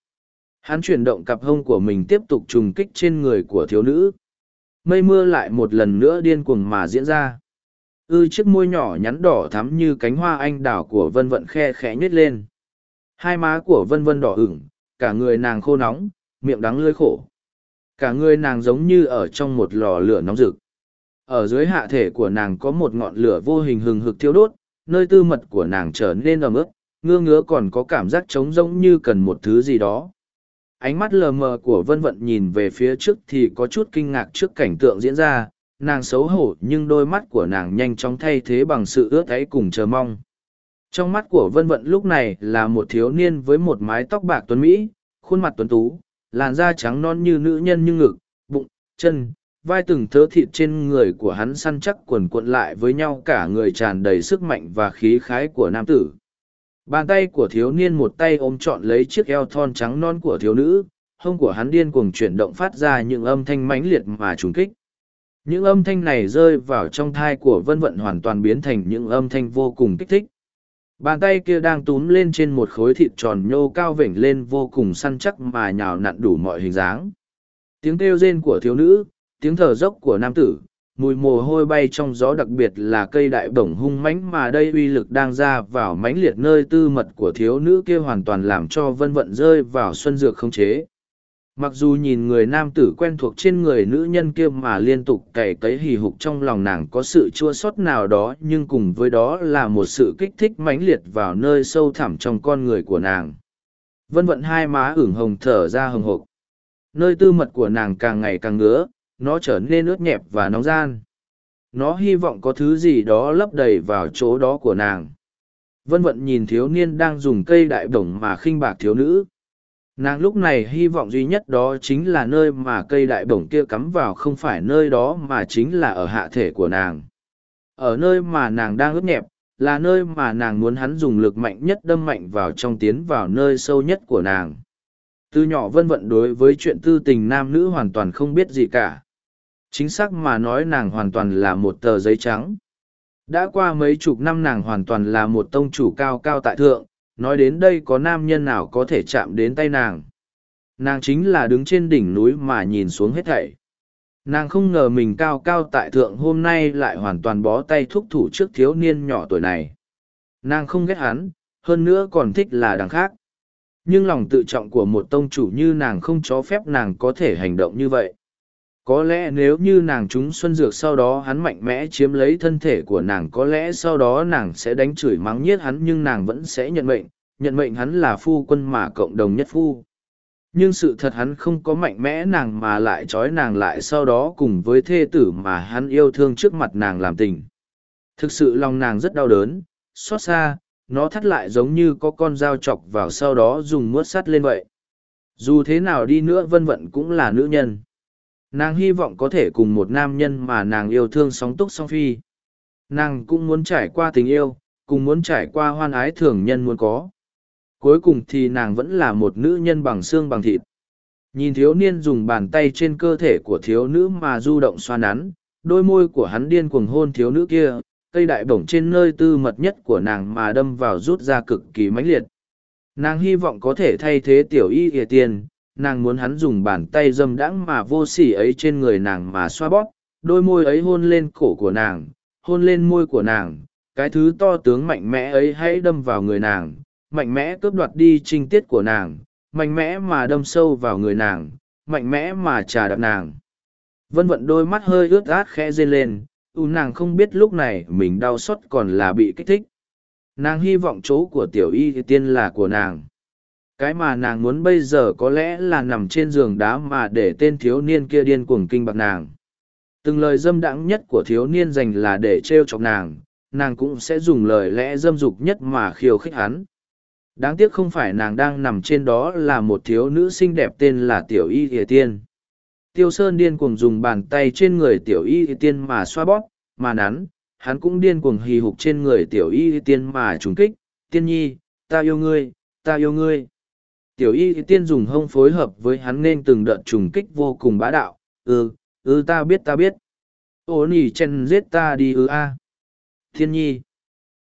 Hắn chuyển động cặp hông của mình tiếp tục trùng kích trên người của thiếu nữ. Mây mưa lại một lần nữa điên cuồng mà diễn ra. Ư chiếc môi nhỏ nhắn đỏ thắm như cánh hoa anh đào của vân vận khe khẽ nhếch lên. Hai má của vân vân đỏ ửng, cả người nàng khô nóng, miệng đắng lưỡi khổ cả người nàng giống như ở trong một lò lửa nóng rực ở dưới hạ thể của nàng có một ngọn lửa vô hình hừng hực thiêu đốt nơi tư mật của nàng trở nên ấm ức Ngơ ngứa còn có cảm giác trống rỗng như cần một thứ gì đó ánh mắt lờ mờ của vân vận nhìn về phía trước thì có chút kinh ngạc trước cảnh tượng diễn ra nàng xấu hổ nhưng đôi mắt của nàng nhanh chóng thay thế bằng sự ướt áy cùng chờ mong trong mắt của vân vận lúc này là một thiếu niên với một mái tóc bạc tuấn mỹ khuôn mặt tuấn tú làn da trắng non như nữ nhân như ngực, bụng, chân, vai từng thớ thịt trên người của hắn săn chắc quần cuộn lại với nhau cả người tràn đầy sức mạnh và khí khái của nam tử. Bàn tay của thiếu niên một tay ôm trọn lấy chiếc eo thon trắng non của thiếu nữ, hông của hắn điên cuồng chuyển động phát ra những âm thanh mãnh liệt mà trùng kích. Những âm thanh này rơi vào trong thai của vân vận hoàn toàn biến thành những âm thanh vô cùng kích thích. Bàn tay kia đang túm lên trên một khối thịt tròn nhô cao vểnh lên vô cùng săn chắc mà nhào nặn đủ mọi hình dáng. Tiếng kêu rên của thiếu nữ, tiếng thở dốc của nam tử, mùi mồ hôi bay trong gió đặc biệt là cây đại bổng hung mãnh mà đây uy lực đang ra vào mãnh liệt nơi tư mật của thiếu nữ kia hoàn toàn làm cho vân vận rơi vào xuân dược không chế. Mặc dù nhìn người nam tử quen thuộc trên người nữ nhân kia mà liên tục cày cấy hì hục trong lòng nàng có sự chua sót nào đó, nhưng cùng với đó là một sự kích thích mãnh liệt vào nơi sâu thẳm trong con người của nàng. Vân vận hai má ửng hồng thở ra hồng hộc nơi tư mật của nàng càng ngày càng ngứa nó trở nên ướt nhẹp và nóng gian. Nó hy vọng có thứ gì đó lấp đầy vào chỗ đó của nàng. Vân vận nhìn thiếu niên đang dùng cây đại bổng mà khinh bạc thiếu nữ. Nàng lúc này hy vọng duy nhất đó chính là nơi mà cây đại bổng kia cắm vào không phải nơi đó mà chính là ở hạ thể của nàng. Ở nơi mà nàng đang ướt nhẹp, là nơi mà nàng muốn hắn dùng lực mạnh nhất đâm mạnh vào trong tiến vào nơi sâu nhất của nàng. Từ nhỏ vân vận đối với chuyện tư tình nam nữ hoàn toàn không biết gì cả chính xác mà nói nàng hoàn toàn là một tờ giấy trắng. Đã qua mấy chục năm nàng hoàn toàn là một tông chủ cao cao tại thượng, nói đến đây có nam nhân nào có thể chạm đến tay nàng. Nàng chính là đứng trên đỉnh núi mà nhìn xuống hết thảy. Nàng không ngờ mình cao cao tại thượng hôm nay lại hoàn toàn bó tay thúc thủ trước thiếu niên nhỏ tuổi này. Nàng không ghét hắn, hơn nữa còn thích là đằng khác. Nhưng lòng tự trọng của một tông chủ như nàng không cho phép nàng có thể hành động như vậy có lẽ nếu như nàng trúng xuân dược sau đó hắn mạnh mẽ chiếm lấy thân thể của nàng, có lẽ sau đó nàng sẽ đánh chửi mắng nhiết hắn, nhưng nàng vẫn sẽ nhận mệnh. Nhận mệnh hắn là phu quân mà cộng đồng nhất phu. Nhưng sự thật hắn không có mạnh mẽ nàng mà lại trói nàng lại sau đó cùng với thê tử mà hắn yêu thương trước mặt nàng làm tình. Thực sự lòng nàng rất đau đớn, xót xa, nó thắt lại giống như có con dao chọc vào sau đó dùng muốt sắt lên vậy. Dù thế nào đi nữa, vân vận cũng là nữ nhân nàng hy vọng có thể cùng một nam nhân mà nàng yêu thương sóng túc song phi. Nàng cũng muốn trải qua tình yêu, cùng muốn trải qua hoan ái thường nhân muốn có. Cuối cùng thì nàng vẫn là một nữ nhân bằng xương bằng thịt. Nhìn thiếu niên dùng bàn tay trên cơ thể của thiếu nữ mà du động xoa nắn, đôi môi của hắn điên cuồng hôn thiếu nữ kia, cây đại bổng trên nơi tư mật nhất của nàng mà đâm vào rút ra cực kỳ mãnh liệt. Nàng hy vọng có thể thay thế tiểu y ỉa tiền nàng muốn hắn dùng bàn tay dâm đãng mà vô sỉ ấy trên người nàng mà xoa bóp, đôi môi ấy hôn lên cổ của nàng, hôn lên môi của nàng, cái thứ to tướng mạnh mẽ ấy hãy đâm vào người nàng, mạnh mẽ cướp đoạt đi trinh tiết của nàng, mạnh mẽ mà đâm sâu vào người nàng, mạnh mẽ mà trà đạp nàng. Vân vận đôi mắt hơi ướt át khẽ rên lên u nàng không biết lúc này mình đau xót còn là bị kích thích. Nàng hy vọng chỗ của tiểu y tiên là của nàng cái mà nàng muốn bây giờ có lẽ là nằm trên giường đá mà để tên thiếu niên kia điên cuồng kinh bạc nàng. Từng lời dâm đãng nhất của thiếu niên dành là để t r e o chọc nàng nàng cũng sẽ dùng lời lẽ dâm dục nhất mà khiêu khích hắn. Đáng tiếc không phải nàng đang nằm trên đó là một thiếu nữ xinh đẹp tên là tiểu y ỉa tiên. Tiêu sơn điên cuồng dùng bàn tay trên người tiểu y ỉa tiên mà xoa bóp, mà nắn, hắn cũng điên cuồng hì hục trên người tiểu y ỉa tiên mà trúng kích. Tiên nhi, ta yêu ngươi, ta yêu ngươi. Tiểu y tiên dùng hông phối hợp với hắn nên từng đợt trùng kích vô cùng bá đạo. Ừ, ừ ta biết ta biết. Ô nì chen giết ta đi ừ a. Thiên nhi.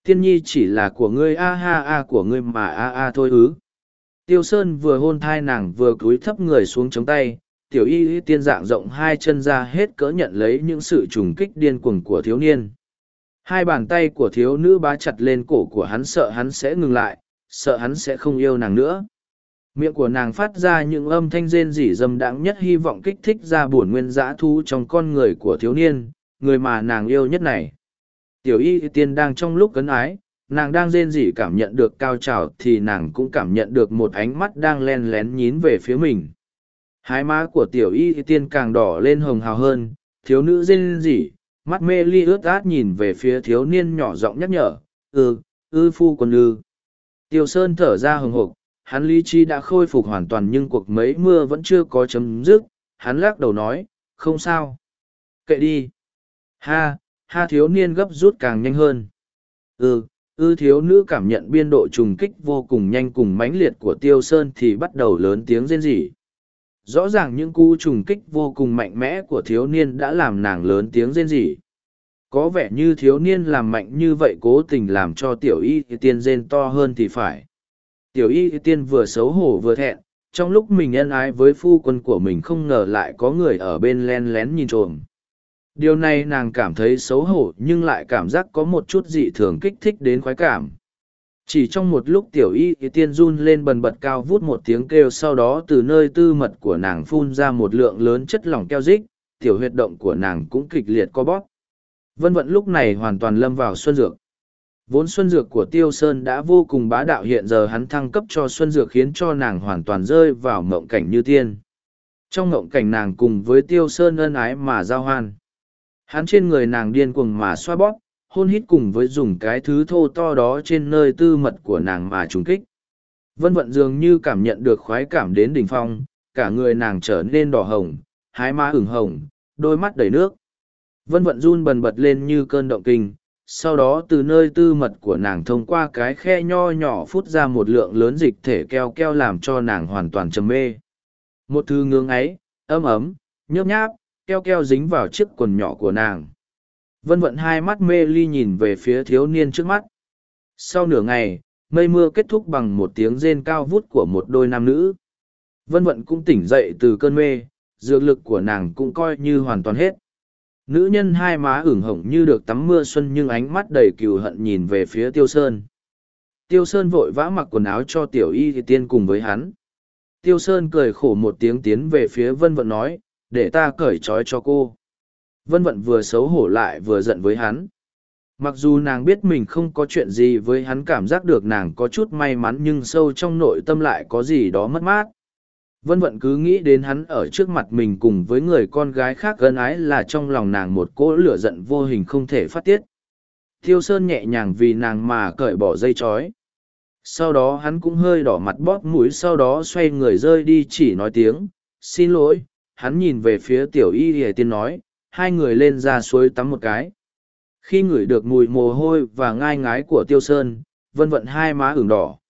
Thiên nhi chỉ là của ngươi a ha a của ngươi mà a a thôi ứ. Tiêu Sơn vừa hôn thai nàng vừa cúi thấp người xuống chống tay, tiểu y tiên dạng rộng hai chân ra hết cỡ nhận lấy những sự trùng kích điên cuồng của thiếu niên. Hai bàn tay của thiếu nữ bá chặt lên cổ của hắn sợ hắn sẽ ngừng lại, sợ hắn sẽ không yêu nàng nữa miệng của nàng phát ra những âm thanh rên rỉ dâm đãng nhất hy vọng kích thích ra buồn nguyên dã thu trong con người của thiếu niên người mà nàng yêu nhất này. Tiểu y tiên đang trong lúc cấn ái nàng đang rên rỉ cảm nhận được cao trào thì nàng cũng cảm nhận được một ánh mắt đang len lén nhín về phía mình. Hai má của tiểu y tiên càng đỏ lên hồng hào hơn thiếu nữ rên rỉ mắt mê ly ướt át nhìn về phía thiếu niên nhỏ giọng nhắc nhở ư ừ, ư phu quân ư. Tiêu sơn thở ra hừng hộc hắn lý trí đã khôi phục hoàn toàn nhưng cuộc mấy mưa vẫn chưa có chấm dứt, hắn lắc đầu nói, không sao. Kệ đi. Ha ha thiếu niên gấp rút càng nhanh hơn. Ừ ư thiếu nữ cảm nhận biên độ trùng kích vô cùng nhanh cùng mãnh liệt của tiêu sơn thì bắt đầu lớn tiếng rên rỉ. Rõ ràng những cú trùng kích vô cùng mạnh mẽ của thiếu niên đã làm nàng lớn tiếng rên rỉ. Có vẻ như thiếu niên làm mạnh như vậy cố tình làm cho tiểu y tiên rên to hơn thì phải. Tiểu y tiên vừa xấu hổ vừa thẹn, trong lúc mình ân ái với phu quân của mình không ngờ lại có người ở bên len lén nhìn trộm. Điều này nàng cảm thấy xấu hổ nhưng lại cảm giác có một chút dị thường kích thích đến khoái cảm. Chỉ trong một lúc tiểu y tiên run lên bần bật cao vút một tiếng kêu sau đó từ nơi tư mật của nàng phun ra một lượng lớn chất lỏng keo dích, tiểu huyệt động của nàng cũng kịch liệt co bóp. Vân vận lúc này hoàn toàn lâm vào xuân dược. Vốn Xuân Dược của Tiêu Sơn đã vô cùng bá đạo hiện giờ hắn thăng cấp cho Xuân Dược khiến cho nàng hoàn toàn rơi vào mộng cảnh như tiên. Trong mộng cảnh nàng cùng với Tiêu Sơn ân ái mà giao hoan. Hắn trên người nàng điên cuồng mà xoa bóp, hôn hít cùng với dùng cái thứ thô to đó trên nơi tư mật của nàng mà trùng kích. Vân vận dường như cảm nhận được khoái cảm đến đỉnh phong, cả người nàng trở nên đỏ hồng, hái má ửng hồng, đôi mắt đầy nước. Vân vận run bần bật lên như cơn động kinh, sau đó từ nơi tư mật của nàng thông qua cái khe nho nhỏ phút ra một lượng lớn dịch thể keo keo làm cho nàng hoàn toàn trầm mê. Một thứ ngưỡng ấy, ấm ấm, nhớp nháp, keo keo dính vào chiếc quần nhỏ của nàng. Vân vận hai mắt mê ly nhìn về phía thiếu niên trước mắt. Sau nửa ngày, mây mưa kết thúc bằng một tiếng rên cao vút của một đôi nam nữ. Vân vận cũng tỉnh dậy từ cơn mê, dược lực của nàng cũng coi như hoàn toàn hết nữ nhân hai má ửng hồng như được tắm mưa xuân nhưng ánh mắt đầy cừu hận nhìn về phía tiêu sơn. Tiêu sơn vội vã mặc quần áo cho tiểu y thì tiên cùng với hắn. Tiêu sơn cười khổ một tiếng tiến về phía vân vận nói, để ta cởi trói cho cô. Vân vận vừa xấu hổ lại vừa giận với hắn. Mặc dù nàng biết mình không có chuyện gì với hắn cảm giác được nàng có chút may mắn nhưng sâu trong nội tâm lại có gì đó mất mát vân vận cứ nghĩ đến hắn ở trước mặt mình cùng với người con gái khác gân ái là trong lòng nàng một cỗ lửa giận vô hình không thể phát tiết. Thiêu sơn nhẹ nhàng vì nàng mà cởi bỏ dây chói. Sau đó hắn cũng hơi đỏ mặt bóp mũi, sau đó xoay người rơi đi chỉ nói tiếng, xin lỗi. Hắn nhìn về phía tiểu y hề tiên nói, hai người lên ra suối tắm một cái. Khi ngửi được mùi mồ hôi và ngai ngái của tiêu sơn, vân vận hai má ửng đỏ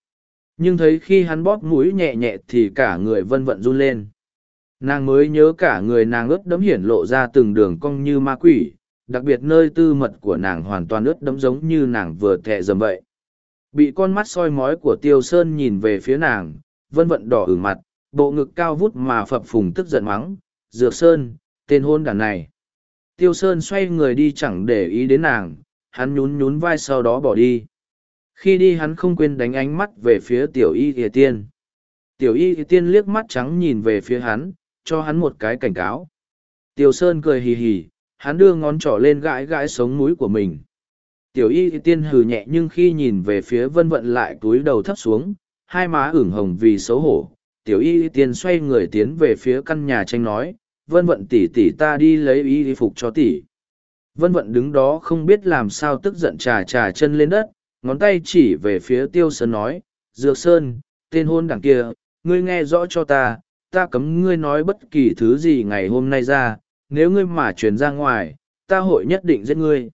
nhưng thấy khi hắn bóp mũi nhẹ nhẹ thì cả người vân vận run lên. Nàng mới nhớ cả người nàng ướt đẫm hiển lộ ra từng đường cong như ma quỷ, đặc biệt nơi tư mật của nàng hoàn toàn ướt đẫm giống như nàng vừa thẹ dầm vậy. Bị con mắt soi mói của tiêu sơn nhìn về phía nàng, vân vận đỏ ửng mặt, bộ ngực cao vút mà phập phùng tức giận mắng, dược sơn, tên hôn đàn này. Tiêu sơn xoay người đi chẳng để ý đến nàng, hắn nhún nhún vai sau đó bỏ đi khi đi hắn không quên đánh ánh mắt về phía tiểu y ỉa tiên. Tiểu y ỉa tiên liếc mắt trắng nhìn về phía hắn, cho hắn một cái cảnh cáo. Tiểu sơn cười hì hì, hắn đưa ngón trỏ lên gãi gãi sống mũi của mình. Tiểu y ỉa tiên hừ nhẹ nhưng khi nhìn về phía vân vận lại túi đầu thấp xuống, hai má ửng hồng vì xấu hổ. Tiểu y ỉa tiên xoay người tiến về phía căn nhà tranh nói, vân vận tỉ tỉ ta đi lấy y phục cho tỉ vân vận đứng đó không biết làm sao tức giận trà trà chân lên đất ngón tay chỉ về phía tiêu sơn nói, dược sơn, tên hôn đảng kia, ngươi nghe rõ cho ta ta cấm ngươi nói bất kỳ thứ gì ngày hôm nay ra, nếu ngươi mà truyền ra ngoài, ta hội nhất định giết ngươi.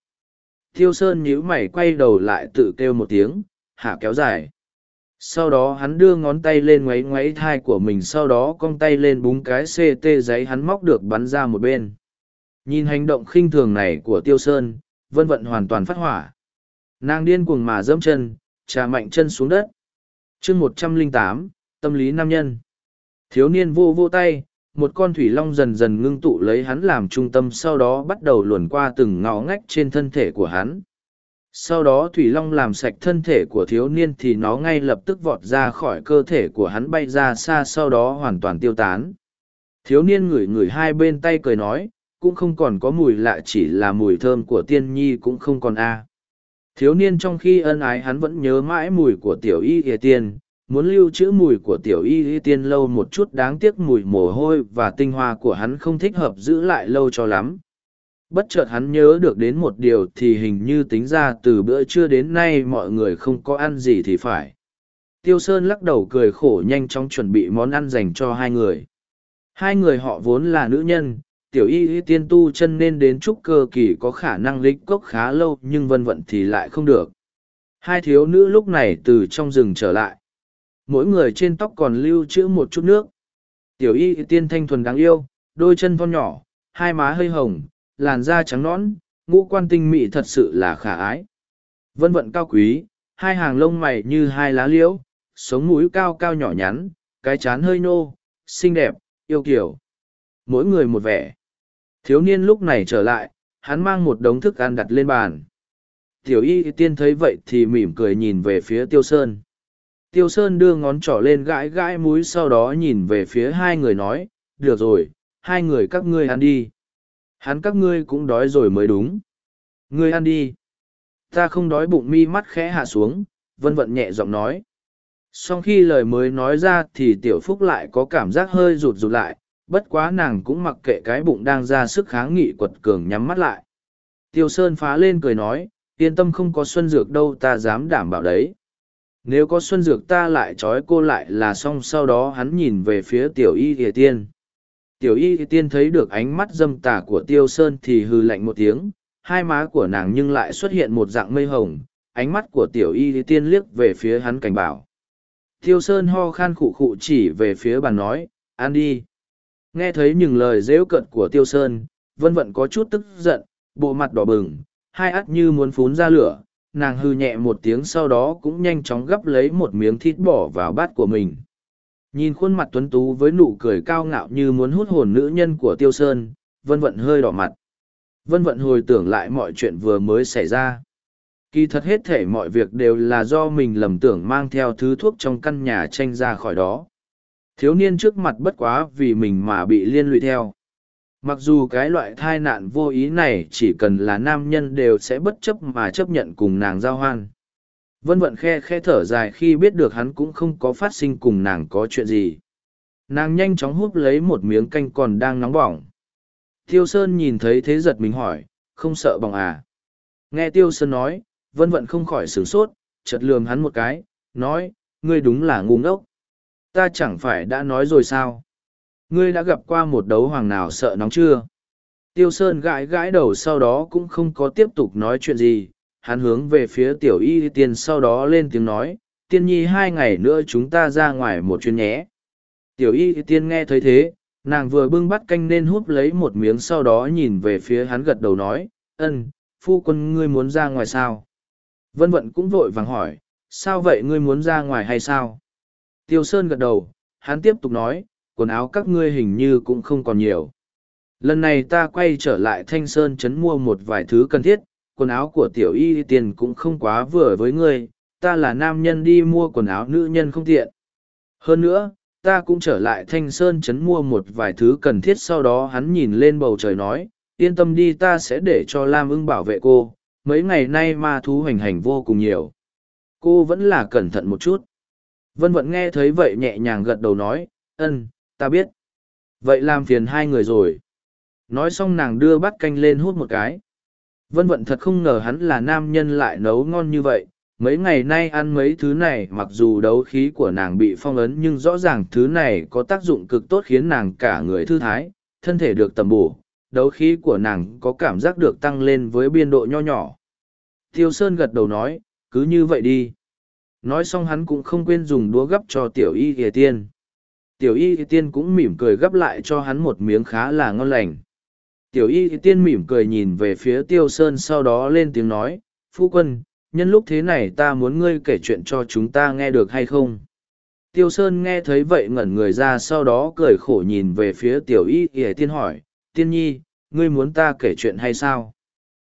Tiêu sơn nhíu mày quay đầu lại tự kêu một tiếng, hạ kéo dài. Sau đó hắn đưa ngón tay lên ngoáy ngoáy thai của mình, sau đó cong tay lên búng cái ct giấy hắn móc được bắn ra một bên. Nhìn hành động khinh thường này của tiêu sơn, vân vận hoàn toàn phát hỏa nàng điên cuồng mà dẫm chân, trà mạnh chân xuống đất. Chương một trăm lẻ tám, tâm lý nam nhân. Thiếu niên vô vô tay, một con thủy long dần dần ngưng tụ lấy hắn làm trung tâm, sau đó bắt đầu luồn qua từng ngõ ngách trên thân thể của hắn. Sau đó thủy long làm sạch thân thể của thiếu niên thì nó ngay lập tức vọt ra khỏi cơ thể của hắn bay ra xa, sau đó hoàn toàn tiêu tán. Thiếu niên ngửi ngửi hai bên tay cười nói, cũng không còn có mùi lạ, chỉ là mùi thơm của tiên nhi cũng không còn a thiếu niên trong khi ân ái hắn vẫn nhớ mãi mùi của tiểu y y tiên, muốn lưu trữ mùi của tiểu y y tiên lâu một chút đáng tiếc mùi mồ hôi và tinh hoa của hắn không thích hợp giữ lại lâu cho lắm. Bất chợt hắn nhớ được đến một điều thì hình như tính ra từ bữa trưa đến nay mọi người không có ăn gì thì phải. Tiêu sơn lắc đầu cười khổ nhanh chóng chuẩn bị món ăn dành cho hai người. Hai người họ vốn là nữ nhân tiểu y y tiên tu chân nên đến trúc cơ kỳ có khả năng lịch cốc khá lâu, nhưng vân vận thì lại không được. Hai thiếu nữ lúc này từ trong rừng trở lại. Mỗi người trên tóc còn lưu trữ một chút nước. Tiểu y y tiên thanh thuần đáng yêu, đôi chân thon nhỏ, hai má hơi hồng, làn da trắng nõn, ngũ quan tinh mị thật sự là khả ái. Vân vận cao quý, hai hàng lông mày như hai lá liễu, sống mũi cao cao nhỏ nhắn, cái chán hơi nô, xinh đẹp, yêu kiểu. Mỗi người một vẻ thiếu niên lúc này trở lại, hắn mang một đống thức ăn đặt lên bàn. Tiểu y tiên thấy vậy thì mỉm cười nhìn về phía tiêu sơn. Tiêu sơn đưa ngón trỏ lên gãi gãi múi sau đó nhìn về phía hai người nói, được rồi, hai người các ngươi ăn đi. Hắn các ngươi cũng đói rồi mới đúng. Ngươi ăn đi. Ta không đói bụng mi mắt khẽ hạ xuống, vân vận nhẹ giọng nói. Sau khi lời mới nói ra thì tiểu phúc lại có cảm giác hơi rụt rụt lại bất quá nàng cũng mặc kệ cái bụng đang ra sức kháng nghị quật cường nhắm mắt lại. Tiêu sơn phá lên cười nói, yên tâm không có xuân dược đâu ta dám đảm bảo đấy. Nếu có xuân dược ta lại trói cô lại là xong, sau đó hắn nhìn về phía tiểu y ỉa tiên. Tiểu y tiên thấy được ánh mắt dâm tà của tiêu sơn thì hư lạnh một tiếng, hai má của nàng nhưng lại xuất hiện một dạng mây hồng, ánh mắt của tiểu y tiên liếc về phía hắn cảnh bảo. Tiêu sơn ho khan khụ khụ chỉ về phía bàn nói ăn đi nghe thấy những lời dễu cận của tiêu sơn, vân vận có chút tức giận, bộ mặt đỏ bừng, hai ắt như muốn phún ra lửa. Nàng hư nhẹ một tiếng sau đó cũng nhanh chóng gấp lấy một miếng thịt bỏ vào bát của mình. Nhìn khuôn mặt tuấn tú với nụ cười cao ngạo như muốn hút hồn nữ nhân của tiêu sơn, vân vận hơi đỏ mặt. Vân vận hồi tưởng lại mọi chuyện vừa mới xảy ra. Kỳ thật hết thể mọi việc đều là do mình lầm tưởng mang theo thứ thuốc trong căn nhà tranh ra khỏi đó thiếu niên trước mặt bất quá vì mình mà bị liên lụy theo. Mặc dù cái loại thai nạn vô ý này chỉ cần là nam nhân đều sẽ bất chấp mà chấp nhận cùng nàng giao hoan. Vân vận khe khe thở dài khi biết được hắn cũng không có phát sinh cùng nàng có chuyện gì. Nàng nhanh chóng húp lấy một miếng canh còn đang nóng bỏng. Tiêu sơn nhìn thấy thế giật mình hỏi, không sợ bỏng à? Nghe tiêu sơn nói, vân vận không khỏi sửng sốt, chợt lườm hắn một cái, nói, ngươi đúng là ngu ngốc ta chẳng phải đã nói rồi sao? Ngươi đã gặp qua một đấu hoàng nào sợ nóng chưa? Tiêu sơn gãi gãi đầu sau đó cũng không có tiếp tục nói chuyện gì. Hắn hướng về phía tiểu y tiên sau đó lên tiếng nói, tiên nhi hai ngày nữa chúng ta ra ngoài một chuyến nhé. Tiểu y tiên nghe thấy thế, nàng vừa bưng bắt canh nên húp lấy một miếng sau đó nhìn về phía hắn gật đầu nói, ân, phu quân ngươi muốn ra ngoài sao? Vân vận cũng vội vàng hỏi, sao vậy ngươi muốn ra ngoài hay sao? Tiêu sơn gật đầu, hắn tiếp tục nói, quần áo các ngươi hình như cũng không còn nhiều. Lần này ta quay trở lại thanh sơn chấn mua một vài thứ cần thiết, quần áo của tiểu y tiền cũng không quá vừa với ngươi, ta là nam nhân đi mua quần áo nữ nhân không tiện. Hơn nữa, ta cũng trở lại thanh sơn chấn mua một vài thứ cần thiết sau đó hắn nhìn lên bầu trời nói, yên tâm đi ta sẽ để cho lam ưng bảo vệ cô, mấy ngày nay ma thú hành hành vô cùng nhiều. Cô vẫn là cẩn thận một chút vân vận nghe thấy vậy nhẹ nhàng gật đầu nói, ân, ta biết. Vậy làm phiền hai người rồi. Nói xong nàng đưa bát canh lên hút một cái. Vân vận thật không ngờ hắn là nam nhân lại nấu ngon như vậy. Mấy ngày nay ăn mấy thứ này, mặc dù đấu khí của nàng bị phong ấn, nhưng rõ ràng thứ này có tác dụng cực tốt khiến nàng cả người thư thái, thân thể được tầm bổ. Đấu khí của nàng có cảm giác được tăng lên với biên độ nho nhỏ. Tiêu sơn gật đầu nói, cứ như vậy đi nói xong hắn cũng không quên dùng đũa gấp cho tiểu y ỉa tiên. Tiểu y ỉa tiên cũng mỉm cười gấp lại cho hắn một miếng khá là ngon lành. Tiểu y ỉa tiên mỉm cười nhìn về phía tiêu sơn sau đó lên tiếng nói, phu quân, nhân lúc thế này ta muốn ngươi kể chuyện cho chúng ta nghe được hay không? Tiêu sơn nghe thấy vậy ngẩn người ra sau đó cười khổ nhìn về phía tiểu y ỉa tiên hỏi, tiên nhi, ngươi muốn ta kể chuyện hay sao?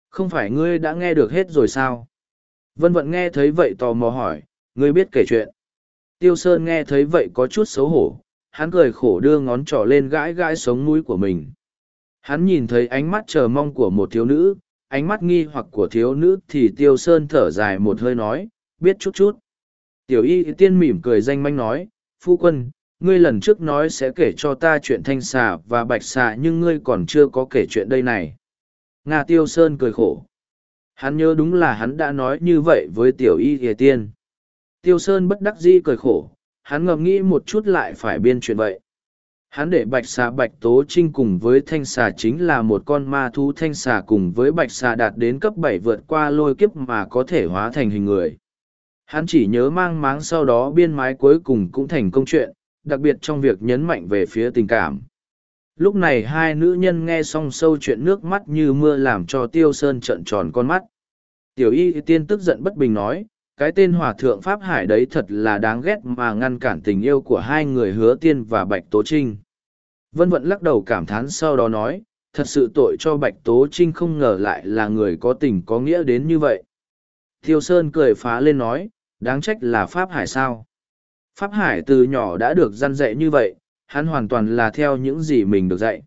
Không phải ngươi đã nghe được hết rồi sao? Vân vận nghe thấy vậy tò mò hỏi ngươi biết kể chuyện. Tiêu sơn nghe thấy vậy có chút xấu hổ, hắn cười khổ đưa ngón trỏ lên gãi gãi sống mũi của mình. Hắn nhìn thấy ánh mắt chờ mong của một thiếu nữ, ánh mắt nghi hoặc của thiếu nữ thì tiêu sơn thở dài một hơi nói, biết chút chút. Tiểu y tiên mỉm cười danh manh nói, phu quân, ngươi lần trước nói sẽ kể cho ta chuyện thanh xà và bạch xà nhưng ngươi còn chưa có kể chuyện đây này. Nga tiêu sơn cười khổ. Hắn nhớ đúng là hắn đã nói như vậy với tiểu y y tiên tiêu sơn bất đắc dĩ cười khổ, hắn ngầm nghĩ một chút lại phải biên chuyện vậy. Hắn để bạch xà bạch tố trinh cùng với thanh xà chính là một con ma thú. Thanh xà cùng với bạch xà đạt đến cấp bảy vượt qua lôi kiếp mà có thể hóa thành hình người. Hắn chỉ nhớ mang máng sau đó biên mái cuối cùng cũng thành công chuyện, đặc biệt trong việc nhấn mạnh về phía tình cảm. Lúc này hai nữ nhân nghe xong sâu chuyện nước mắt như mưa làm cho tiêu sơn trợn tròn con mắt. Tiểu y tiên tức giận bất bình nói cái tên hòa thượng pháp hải đấy thật là đáng ghét mà ngăn cản tình yêu của hai người hứa tiên và bạch tố trinh. Vân vận lắc đầu cảm thán sau đó nói, thật sự tội cho bạch tố trinh không ngờ lại là người có tình có nghĩa đến như vậy. Thiêu sơn cười phá lên nói, đáng trách là pháp hải sao? Pháp hải từ nhỏ đã được dăn dạy như vậy, hắn hoàn toàn là theo những gì mình được dạy.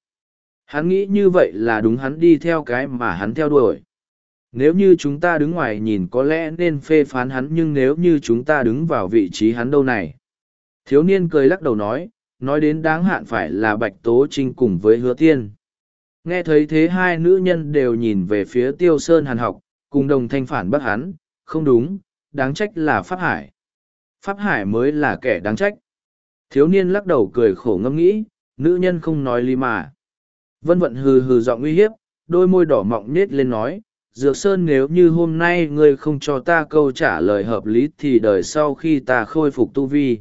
Hắn nghĩ như vậy là đúng hắn đi theo cái mà hắn theo đuổi nếu như chúng ta đứng ngoài nhìn có lẽ nên phê phán hắn nhưng nếu như chúng ta đứng vào vị trí hắn đâu này? Thiếu niên cười lắc đầu nói nói đến đáng hạn phải là bạch tố trinh cùng với hứa tiên nghe thấy thế hai nữ nhân đều nhìn về phía tiêu sơn hàn học, cùng đồng thanh phản bác hắn, không đúng, đáng trách là pháp hải. Pháp hải mới là kẻ đáng trách. Thiếu niên lắc đầu cười khổ ngâm nghĩ, nữ nhân không nói lý mà. Vân vận hừ hừ giọng uy hiếp, đôi môi đỏ mọng nết lên nói dược sơn nếu như hôm nay ngươi không cho ta câu trả lời hợp lý thì đời sau khi ta khôi phục tu vi.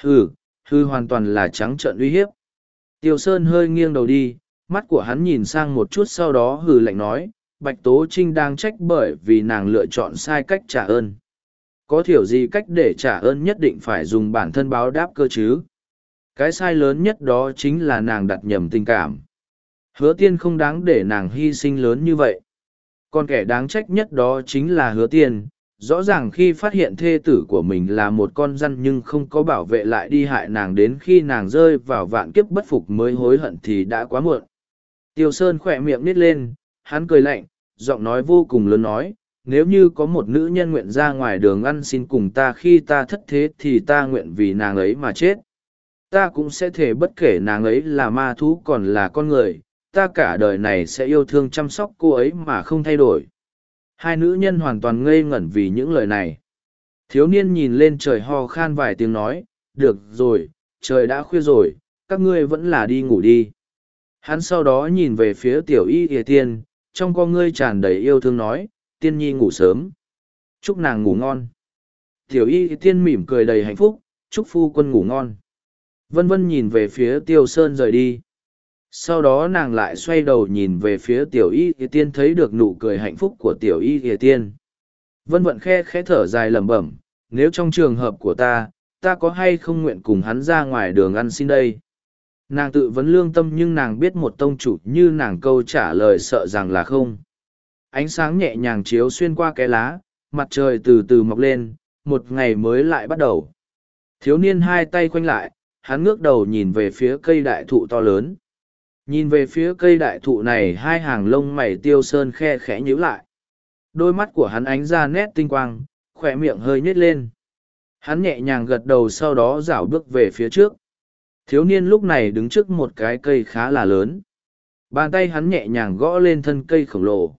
Hừ, hư hoàn toàn là trắng trợn uy hiếp. Tiêu sơn hơi nghiêng đầu đi, mắt của hắn nhìn sang một chút sau đó hừ lạnh nói, bạch tố trinh đang trách bởi vì nàng lựa chọn sai cách trả ơn. Có thiểu gì cách để trả ơn nhất định phải dùng bản thân báo đáp cơ chứ? Cái sai lớn nhất đó chính là nàng đặt nhầm tình cảm. Hứa tiên không đáng để nàng hy sinh lớn như vậy còn kẻ đáng trách nhất đó chính là hứa tiên rõ ràng khi phát hiện thê tử của mình là một con răn nhưng không có bảo vệ lại đi hại nàng đến khi nàng rơi vào vạn kiếp bất phục mới hối hận thì đã quá muộn Tiêu Sơn khỏe miệng nít lên, hắn cười lạnh, giọng nói vô cùng lớn nói, nếu như có một nữ nhân nguyện ra ngoài đường ăn xin cùng ta khi ta thất thế thì ta nguyện vì nàng ấy mà chết. Ta cũng sẽ thể bất kể nàng ấy là ma thú còn là con người, ta cả đời này sẽ yêu thương chăm sóc cô ấy mà không thay đổi. Hai nữ nhân hoàn toàn ngây ngẩn vì những lời này. Thiếu niên nhìn lên trời ho khan vài tiếng nói, được rồi, trời đã khuya rồi, các ngươi vẫn là đi ngủ đi. Hắn sau đó nhìn về phía tiểu y kìa tiên, trong con ngươi tràn đầy yêu thương nói, tiên nhi ngủ sớm. Chúc nàng ngủ ngon. Tiểu y tiên mỉm cười đầy hạnh phúc, chúc phu quân ngủ ngon. Vân vân nhìn về phía tiêu sơn rời đi. Sau đó nàng lại xoay đầu nhìn về phía tiểu y kìa tiên thấy được nụ cười hạnh phúc của tiểu y kìa tiên. Vân vận khe khẽ thở dài lẩm bẩm, nếu trong trường hợp của ta, ta có hay không nguyện cùng hắn ra ngoài đường ăn xin đây? Nàng tự vấn lương tâm nhưng nàng biết một tông chủ như nàng câu trả lời sợ rằng là không. Ánh sáng nhẹ nhàng chiếu xuyên qua cái lá mặt trời từ từ mọc lên một ngày mới lại bắt đầu. Thiếu niên hai tay khoanh lại hắn ngước đầu nhìn về phía cây đại thụ to lớn nhìn về phía cây đại thụ này hai hàng lông mày tiêu sơn khe khẽ nhíu lại đôi mắt của hắn ánh ra nét tinh quang khỏe miệng hơi nhếch lên hắn nhẹ nhàng gật đầu sau đó rảo bước về phía trước Thiếu niên lúc này đứng trước một cái cây khá là lớn. Bàn tay hắn nhẹ nhàng gõ lên thân cây khổng lồ.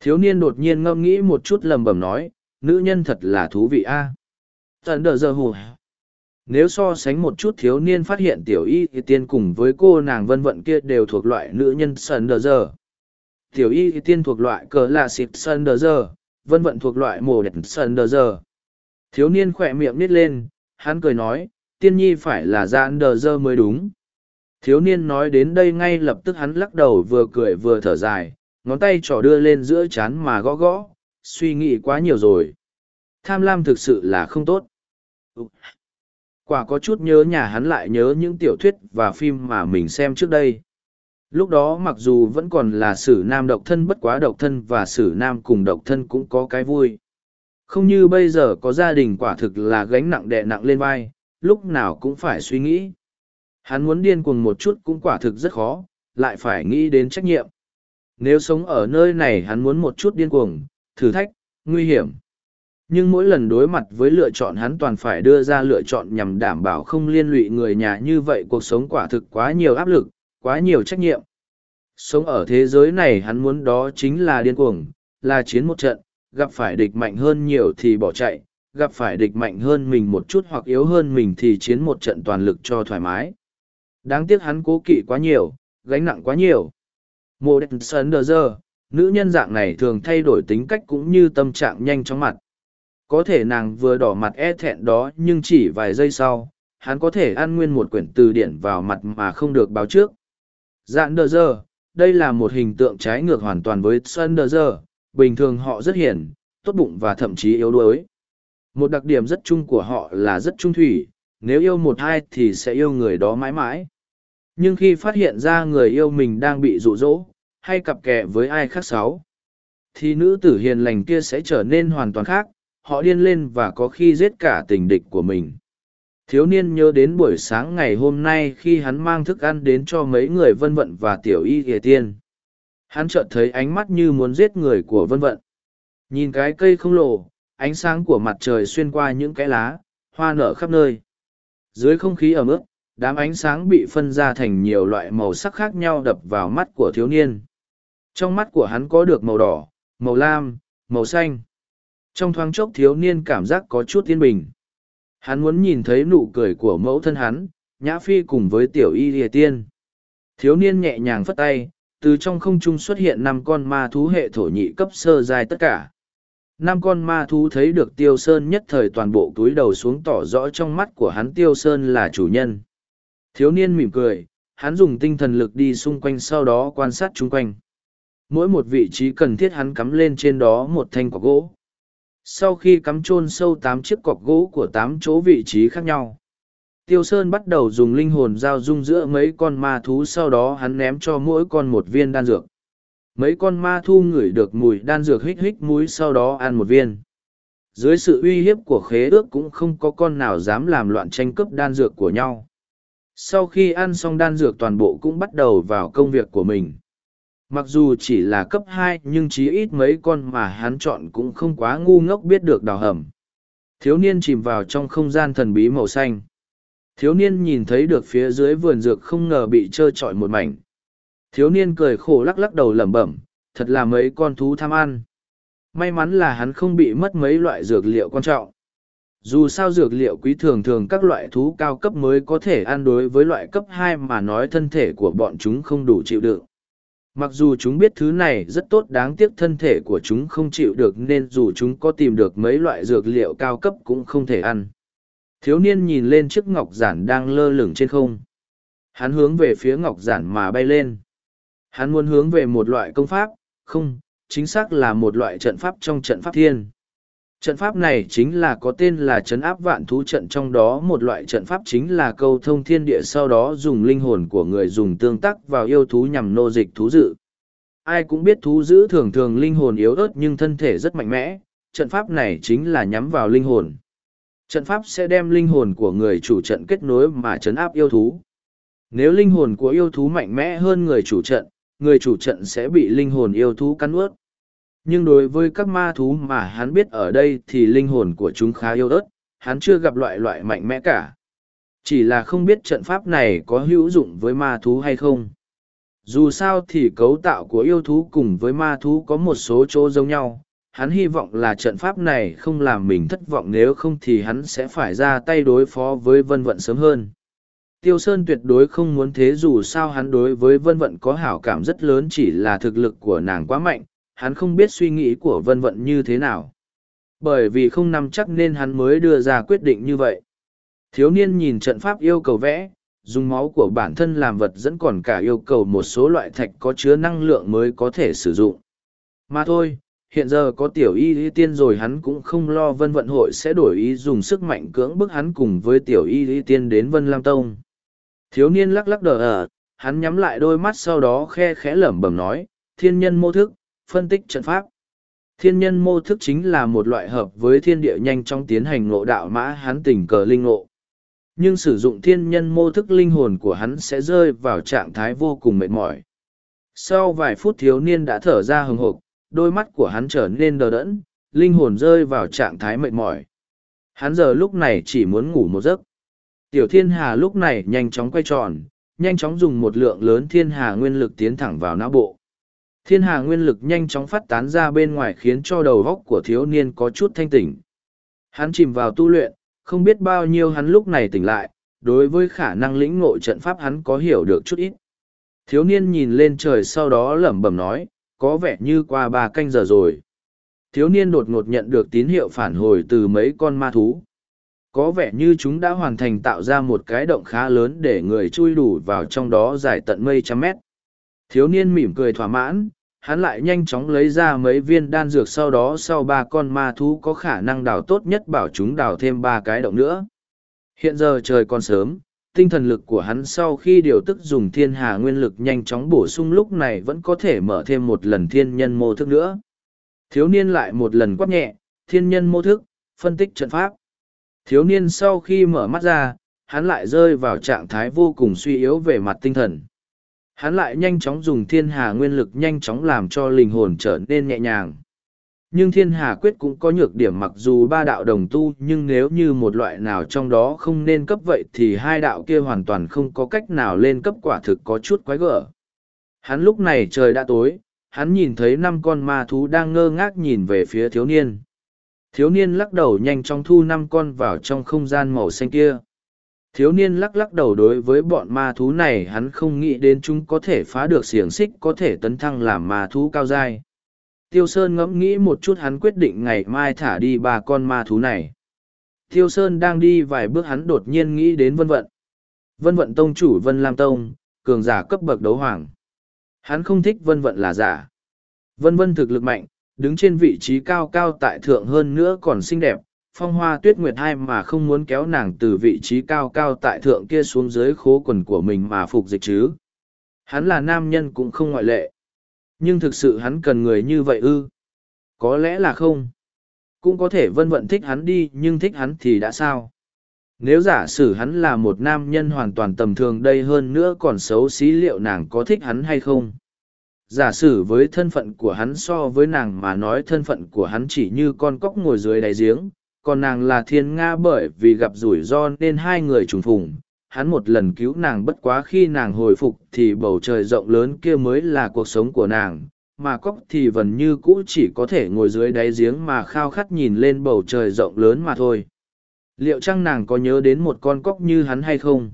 Thiếu niên đột nhiên ngẫm nghĩ một chút lầm bầm nói, nữ nhân thật là thú vị a. Tần đờ giờ hồ. Nếu so sánh một chút thiếu niên phát hiện tiểu y thì tiên cùng với cô nàng vân vận kia đều thuộc loại nữ nhân sơn đờ giờ. Tiểu y thì tiên thuộc loại cờ là xịt sơn đờ giờ, vân vận thuộc loại mồ đẹp sơn đờ giờ. Thiếu niên khỏe miệng nít lên, hắn cười nói, tiên nhi phải là gian đờ dơ mới đúng thiếu niên nói đến đây ngay lập tức hắn lắc đầu vừa cười vừa thở dài ngón tay trỏ đưa lên giữa c h á n mà gõ gõ suy nghĩ quá nhiều rồi tham lam thực sự là không tốt quả có chút nhớ nhà hắn lại nhớ những tiểu thuyết và phim mà mình xem trước đây lúc đó mặc dù vẫn còn là sử nam độc thân bất quá độc thân và sử nam cùng độc thân cũng có cái vui không như bây giờ có gia đình quả thực là gánh nặng đè nặng lên vai lúc nào cũng phải suy nghĩ. Hắn muốn điên cuồng một chút cũng quả thực rất khó, lại phải nghĩ đến trách nhiệm. Nếu sống ở nơi này hắn muốn một chút điên cuồng, thử thách, nguy hiểm. Nhưng mỗi lần đối mặt với lựa chọn hắn toàn phải đưa ra lựa chọn nhằm đảm bảo không liên lụy người nhà như vậy cuộc sống quả thực quá nhiều áp lực, quá nhiều trách nhiệm. Sống ở thế giới này hắn muốn đó chính là điên cuồng, là chiến một trận, gặp phải địch mạnh hơn nhiều thì bỏ chạy, gặp phải địch mạnh hơn mình một chút hoặc yếu hơn mình thì chiến một trận toàn lực cho thoải mái. Đáng tiếc hắn cố kỵ quá nhiều, gánh nặng quá nhiều. mô đen sơn đờ giờ, nữ nhân dạng này thường thay đổi tính cách cũng như tâm trạng nhanh chóng mặt. Có thể nàng vừa đỏ mặt e thẹn đó nhưng chỉ vài giây sau, hắn có thể ăn nguyên một quyển từ điển vào mặt mà không được báo trước. dạn đờ giờ, đây là một hình tượng trái ngược hoàn toàn với sơn đờ giờ, bình thường họ rất hiền, tốt bụng và thậm chí yếu đuối. Một đặc điểm rất chung của họ là rất trung thủy, nếu yêu một hai thì sẽ yêu người đó mãi mãi. Nhưng khi phát hiện ra người yêu mình đang bị rụ rỗ, hay cặp kè với ai khác sáu, thì nữ tử hiền lành kia sẽ trở nên hoàn toàn khác, họ điên lên và có khi giết cả tình địch của mình. Thiếu niên nhớ đến buổi sáng ngày hôm nay khi hắn mang thức ăn đến cho mấy người vân vận và tiểu y kể tiên. Hắn chợt thấy ánh mắt như muốn giết người của vân vận. Nhìn cái cây không lộ, ánh sáng của mặt trời xuyên qua những cái lá, hoa nở khắp nơi. Dưới không khí ẩm ướt, đám ánh sáng bị phân ra thành nhiều loại màu sắc khác nhau đập vào mắt của thiếu niên. Trong mắt của hắn có được màu đỏ, màu lam, màu xanh. Trong thoáng chốc thiếu niên cảm giác có chút yên bình. Hắn muốn nhìn thấy nụ cười của mẫu thân hắn, Nhã Phi cùng với tiểu y lìa tiên. Thiếu niên nhẹ nhàng phất tay, từ trong không trung xuất hiện năm con ma thú hệ thổ nhị cấp sơ dài tất cả năm con ma thú thấy được tiêu sơn nhất thời toàn bộ túi đầu xuống tỏ rõ trong mắt của hắn tiêu sơn là chủ nhân thiếu niên mỉm cười hắn dùng tinh thần lực đi xung quanh sau đó quan sát chung quanh mỗi một vị trí cần thiết hắn cắm lên trên đó một thanh cọc gỗ sau khi cắm chôn sâu tám chiếc cọc gỗ của tám chỗ vị trí khác nhau. Tiêu sơn bắt đầu dùng linh hồn giao dung giữa mấy con ma thú, sau đó hắn ném cho mỗi con một viên đan dược. Mấy con ma thu ngửi được mùi đan dược hích hích múi sau đó ăn một viên. Dưới sự uy hiếp của khế ước cũng không có con nào dám làm loạn tranh cướp đan dược của nhau. Sau khi ăn xong đan dược toàn bộ cũng bắt đầu vào công việc của mình mặc dù chỉ là cấp hai, nhưng chí ít mấy con mà hắn chọn cũng không quá ngu ngốc biết được đào hầm. Thiếu niên chìm vào trong không gian thần bí màu xanh. Thiếu niên nhìn thấy được phía dưới vườn dược không ngờ bị trơ trọi một mảnh. Thiếu niên cười khổ lắc lắc đầu lẩm bẩm, thật là mấy con thú tham ăn. May mắn là hắn không bị mất mấy loại dược liệu quan trọng. Dù sao dược liệu quý thường thường các loại thú cao cấp mới có thể ăn đối với loại cấp hai mà nói thân thể của bọn chúng không đủ chịu đựng mặc dù chúng biết thứ này rất tốt đáng tiếc thân thể của chúng không chịu được nên dù chúng có tìm được mấy loại dược liệu cao cấp cũng không thể ăn. Thiếu niên nhìn lên chiếc ngọc giản đang lơ lửng trên không. Hắn hướng về phía ngọc giản mà bay lên. Hắn muốn hướng về một loại công pháp, không, chính xác là một loại trận pháp trong trận pháp thiên. Trận pháp này chính là có tên là trấn áp vạn thú trận trong đó một loại trận pháp chính là câu thông thiên địa sau đó dùng linh hồn của người dùng tương tác vào yêu thú nhằm nô dịch thú dự. Ai cũng biết thú dữ thường thường linh hồn yếu ớt nhưng thân thể rất mạnh mẽ, trận pháp này chính là nhắm vào linh hồn. Trận pháp sẽ đem linh hồn của người chủ trận kết nối mà trấn áp yêu thú. Nếu linh hồn của yêu thú mạnh mẽ hơn người chủ trận, người chủ trận sẽ bị linh hồn yêu thú cắn ướt nhưng đối với các ma thú mà hắn biết ở đây thì linh hồn của chúng khá yếu ớt, hắn chưa gặp loại loại mạnh mẽ cả. Chỉ là không biết trận pháp này có hữu dụng với ma thú hay không. Dù sao thì cấu tạo của yêu thú cùng với ma thú có một số chỗ giống nhau. Hắn hy vọng là trận pháp này không làm mình thất vọng, nếu không thì hắn sẽ phải ra tay đối phó với vân vận sớm hơn. Tiêu sơn tuyệt đối không muốn thế dù sao hắn đối với vân vận có hảo cảm rất lớn, chỉ là thực lực của nàng quá mạnh hắn không biết suy nghĩ của vân vận như thế nào. Bởi vì không nắm chắc nên hắn mới đưa ra quyết định như vậy. Thiếu niên nhìn trận pháp yêu cầu vẽ, dùng máu của bản thân làm vật dẫn còn cả yêu cầu một số loại thạch có chứa năng lượng mới có thể sử dụng. Mà thôi, hiện giờ có tiểu y y tiên rồi hắn cũng không lo vân vận hội sẽ đổi ý dùng sức mạnh cưỡng bức hắn cùng với tiểu y y tiên đến vân lam tông. Thiếu niên lắc lắc đờ ở, hắn nhắm lại đôi mắt sau đó khe khẽ lẩm bẩm nói, thiên nhân mô thức, phân tích trận pháp. Thiên nhân mô thức chính là một loại hợp với thiên địa nhanh trong tiến hành ngộ đạo mã hắn tình cờ linh ngộ. Nhưng sử dụng thiên nhân mô thức linh hồn của hắn sẽ rơi vào trạng thái vô cùng mệt mỏi. Sau vài phút thiếu niên đã thở ra hừng hộp, đôi mắt của hắn trở nên đờ đẫn, linh hồn rơi vào trạng thái mệt mỏi. Hắn giờ lúc này chỉ muốn ngủ một giấc. Tiểu thiên hà lúc này nhanh chóng quay tròn, nhanh chóng dùng một lượng lớn thiên hà nguyên lực tiến thẳng vào não bộ thiên hà nguyên lực nhanh chóng phát tán ra bên ngoài khiến cho đầu góc của thiếu niên có chút thanh tỉnh. Hắn chìm vào tu luyện, không biết bao nhiêu hắn lúc này tỉnh lại, đối với khả năng lĩnh ngộ trận pháp hắn có hiểu được chút ít. Thiếu niên nhìn lên trời sau đó lẩm bẩm nói, có vẻ như qua ba canh giờ rồi. Thiếu niên đột ngột nhận được tín hiệu phản hồi từ mấy con ma thú. Có vẻ như chúng đã hoàn thành tạo ra một cái động khá lớn để người chui đủ vào trong đó dài tận mây trăm mét. Thiếu niên mỉm cười thỏa mãn hắn lại nhanh chóng lấy ra mấy viên đan dược sau đó sau ba con ma thú có khả năng đào tốt nhất bảo chúng đào thêm ba cái động nữa. Hiện giờ trời còn sớm, tinh thần lực của hắn sau khi điều tức dùng thiên hà nguyên lực nhanh chóng bổ sung lúc này vẫn có thể mở thêm một lần thiên nhân mô thức nữa. Thiếu niên lại một lần quát nhẹ, thiên nhân mô thức, phân tích trận pháp. Thiếu niên sau khi mở mắt ra, hắn lại rơi vào trạng thái vô cùng suy yếu về mặt tinh thần. Hắn lại nhanh chóng dùng thiên hà nguyên lực nhanh chóng làm cho linh hồn trở nên nhẹ nhàng. Nhưng thiên hà quyết cũng có nhược điểm mặc dù ba đạo đồng tu nhưng nếu như một loại nào trong đó không nên cấp vậy thì hai đạo kia hoàn toàn không có cách nào lên cấp quả thực có chút quái gở. Hắn lúc này trời đã tối, hắn nhìn thấy năm con ma thú đang ngơ ngác nhìn về phía thiếu niên. Thiếu niên lắc đầu nhanh chóng thu năm con vào trong không gian màu xanh kia thiếu niên lắc lắc đầu đối với bọn ma thú này, hắn không nghĩ đến chúng có thể phá được xiềng xích, có thể tấn thăng làm ma thú cao dai tiêu sơn ngẫm nghĩ một chút, hắn quyết định ngày mai thả đi ba con ma thú này. Tiêu sơn đang đi vài bước, hắn đột nhiên nghĩ đến vân vận. Vân vận tông chủ vân lam tông, cường giả cấp bậc đấu hoàng. Hắn không thích vân vận là giả. Vân vân thực lực mạnh, đứng trên vị trí cao cao tại thượng hơn nữa còn xinh đẹp phong hoa tuyết nguyệt hai mà không muốn kéo nàng từ vị trí cao cao tại thượng kia xuống dưới khố quần của mình mà phục dịch chứ. Hắn là nam nhân cũng không ngoại lệ. Nhưng thực sự hắn cần người như vậy ư? Có lẽ là không. Cũng có thể vân vận thích hắn đi, nhưng thích hắn thì đã sao? Nếu giả sử hắn là một nam nhân hoàn toàn tầm thường đây hơn nữa còn xấu xí liệu nàng có thích hắn hay không? Giả sử với thân phận của hắn so với nàng mà nói thân phận của hắn chỉ như con cóc ngồi dưới đáy giếng còn nàng là thiên nga bởi vì gặp rủi ro nên hai người trùng phùng. Hắn một lần cứu nàng bất quá khi nàng hồi phục thì bầu trời rộng lớn kia mới là cuộc sống của nàng. Mà cóc thì vần như cũ chỉ có thể ngồi dưới đáy giếng mà khao khát nhìn lên bầu trời rộng lớn mà thôi. Liệu chăng nàng có nhớ đến một con cóc như hắn hay không?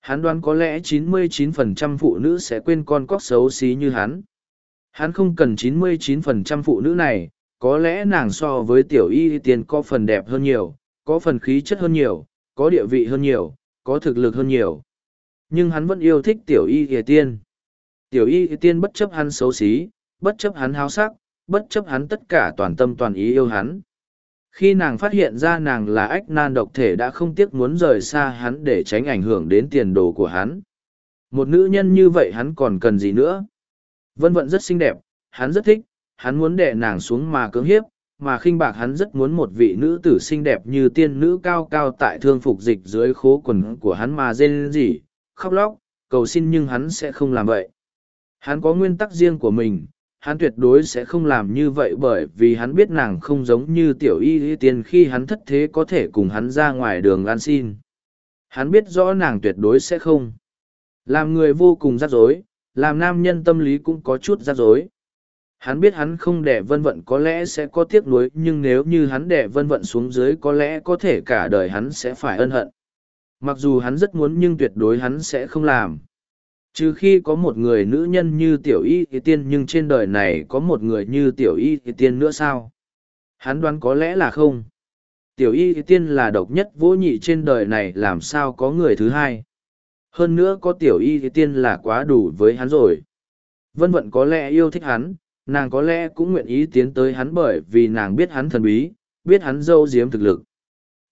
Hắn đoán có lẽ 99% phụ nữ sẽ quên con cóc xấu xí như hắn. Hắn không cần 99% phụ nữ này có lẽ nàng so với tiểu y tiên có phần đẹp hơn nhiều, có phần khí chất hơn nhiều, có địa vị hơn nhiều, có thực lực hơn nhiều. Nhưng hắn vẫn yêu thích tiểu y ỉa tiên. Tiểu y ỉa tiên bất chấp hắn xấu xí, bất chấp hắn háo sắc, bất chấp hắn tất cả toàn tâm toàn ý yêu hắn. Khi nàng phát hiện ra nàng là ách nan độc thể đã không tiếc muốn rời xa hắn để tránh ảnh hưởng đến tiền đồ của hắn. Một nữ nhân như vậy hắn còn cần gì nữa? Vân vận rất xinh đẹp, hắn rất thích hắn muốn đẻ nàng xuống mà cưỡng hiếp, mà khinh bạc hắn rất muốn một vị nữ tử xinh đẹp như tiên nữ cao cao tại thương phục dịch dưới khố quần của hắn mà rên rỉ, khóc lóc, cầu xin nhưng hắn sẽ không làm vậy. Hắn có nguyên tắc riêng của mình, hắn tuyệt đối sẽ không làm như vậy bởi vì hắn biết nàng không giống như tiểu y y tiên khi hắn thất thế có thể cùng hắn ra ngoài đường lan xin. Hắn biết rõ nàng tuyệt đối sẽ không. Làm người vô cùng rắc rối, làm nam nhân tâm lý cũng có chút rắc rối hắn biết hắn không đẻ vân vận có lẽ sẽ có tiếc nuối, nhưng nếu như hắn đẻ vân vận xuống dưới có lẽ có thể cả đời hắn sẽ phải ân hận. Mặc dù hắn rất muốn nhưng tuyệt đối hắn sẽ không làm. Trừ khi có một người nữ nhân như tiểu y thì tiên, nhưng trên đời này có một người như tiểu y thì tiên nữa sao? Hắn đoán có lẽ là không. Tiểu y thì tiên là độc nhất vô nhị trên đời này, làm sao có người thứ hai? Hơn nữa có tiểu y thì tiên là quá đủ với hắn rồi. Vân vận có lẽ yêu thích hắn nàng có lẽ cũng nguyện ý tiến tới hắn bởi vì nàng biết hắn thần bí, biết hắn dâu diếm thực lực.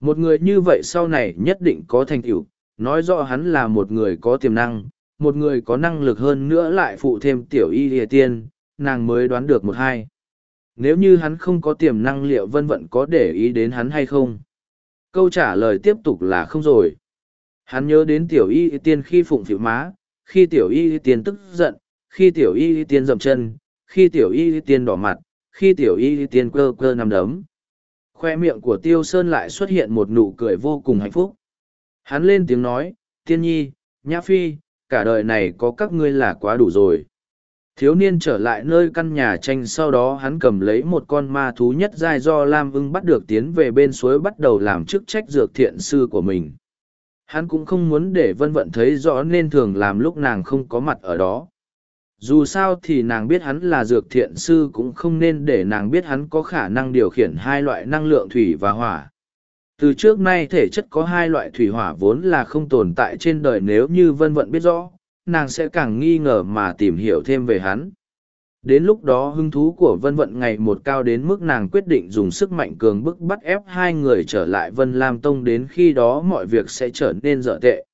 Một người như vậy sau này nhất định có thành tựu, nói rõ hắn là một người có tiềm năng, một người có năng lực hơn nữa lại phụ thêm tiểu y địa tiên, nàng mới đoán được một hai. Nếu như hắn không có tiềm năng liệu vân vận có để ý đến hắn hay không? Câu trả lời tiếp tục là không rồi. Hắn nhớ đến tiểu y tiên khi phụng phịu má, khi tiểu y tiên tức giận, khi tiểu y tiên dậm chân khi tiểu y tiên đỏ mặt, khi tiểu y tiên cơ cơ nằm đấm. Khoe miệng của tiêu sơn lại xuất hiện một nụ cười vô cùng hạnh phúc. Hắn lên tiếng nói, tiên nhi, nhã phi, cả đời này có các ngươi là quá đủ rồi. Thiếu niên trở lại nơi căn nhà tranh sau đó hắn cầm lấy một con ma thú nhất giai do lam ưng bắt được tiến về bên suối bắt đầu làm chức trách dược thiện sư của mình. Hắn cũng không muốn để vân vận thấy rõ nên thường làm lúc nàng không có mặt ở đó dù sao thì nàng biết hắn là dược thiện sư cũng không nên để nàng biết hắn có khả năng điều khiển hai loại năng lượng thủy và hỏa. Từ trước nay thể chất có hai loại thủy hỏa vốn là không tồn tại trên đời nếu như vân vận biết rõ, nàng sẽ càng nghi ngờ mà tìm hiểu thêm về hắn. Đến lúc đó hứng thú của vân vận ngày một cao đến mức nàng quyết định dùng sức mạnh cường bức bắt ép hai người trở lại vân lam tông đến khi đó mọi việc sẽ trở nên dở tệ.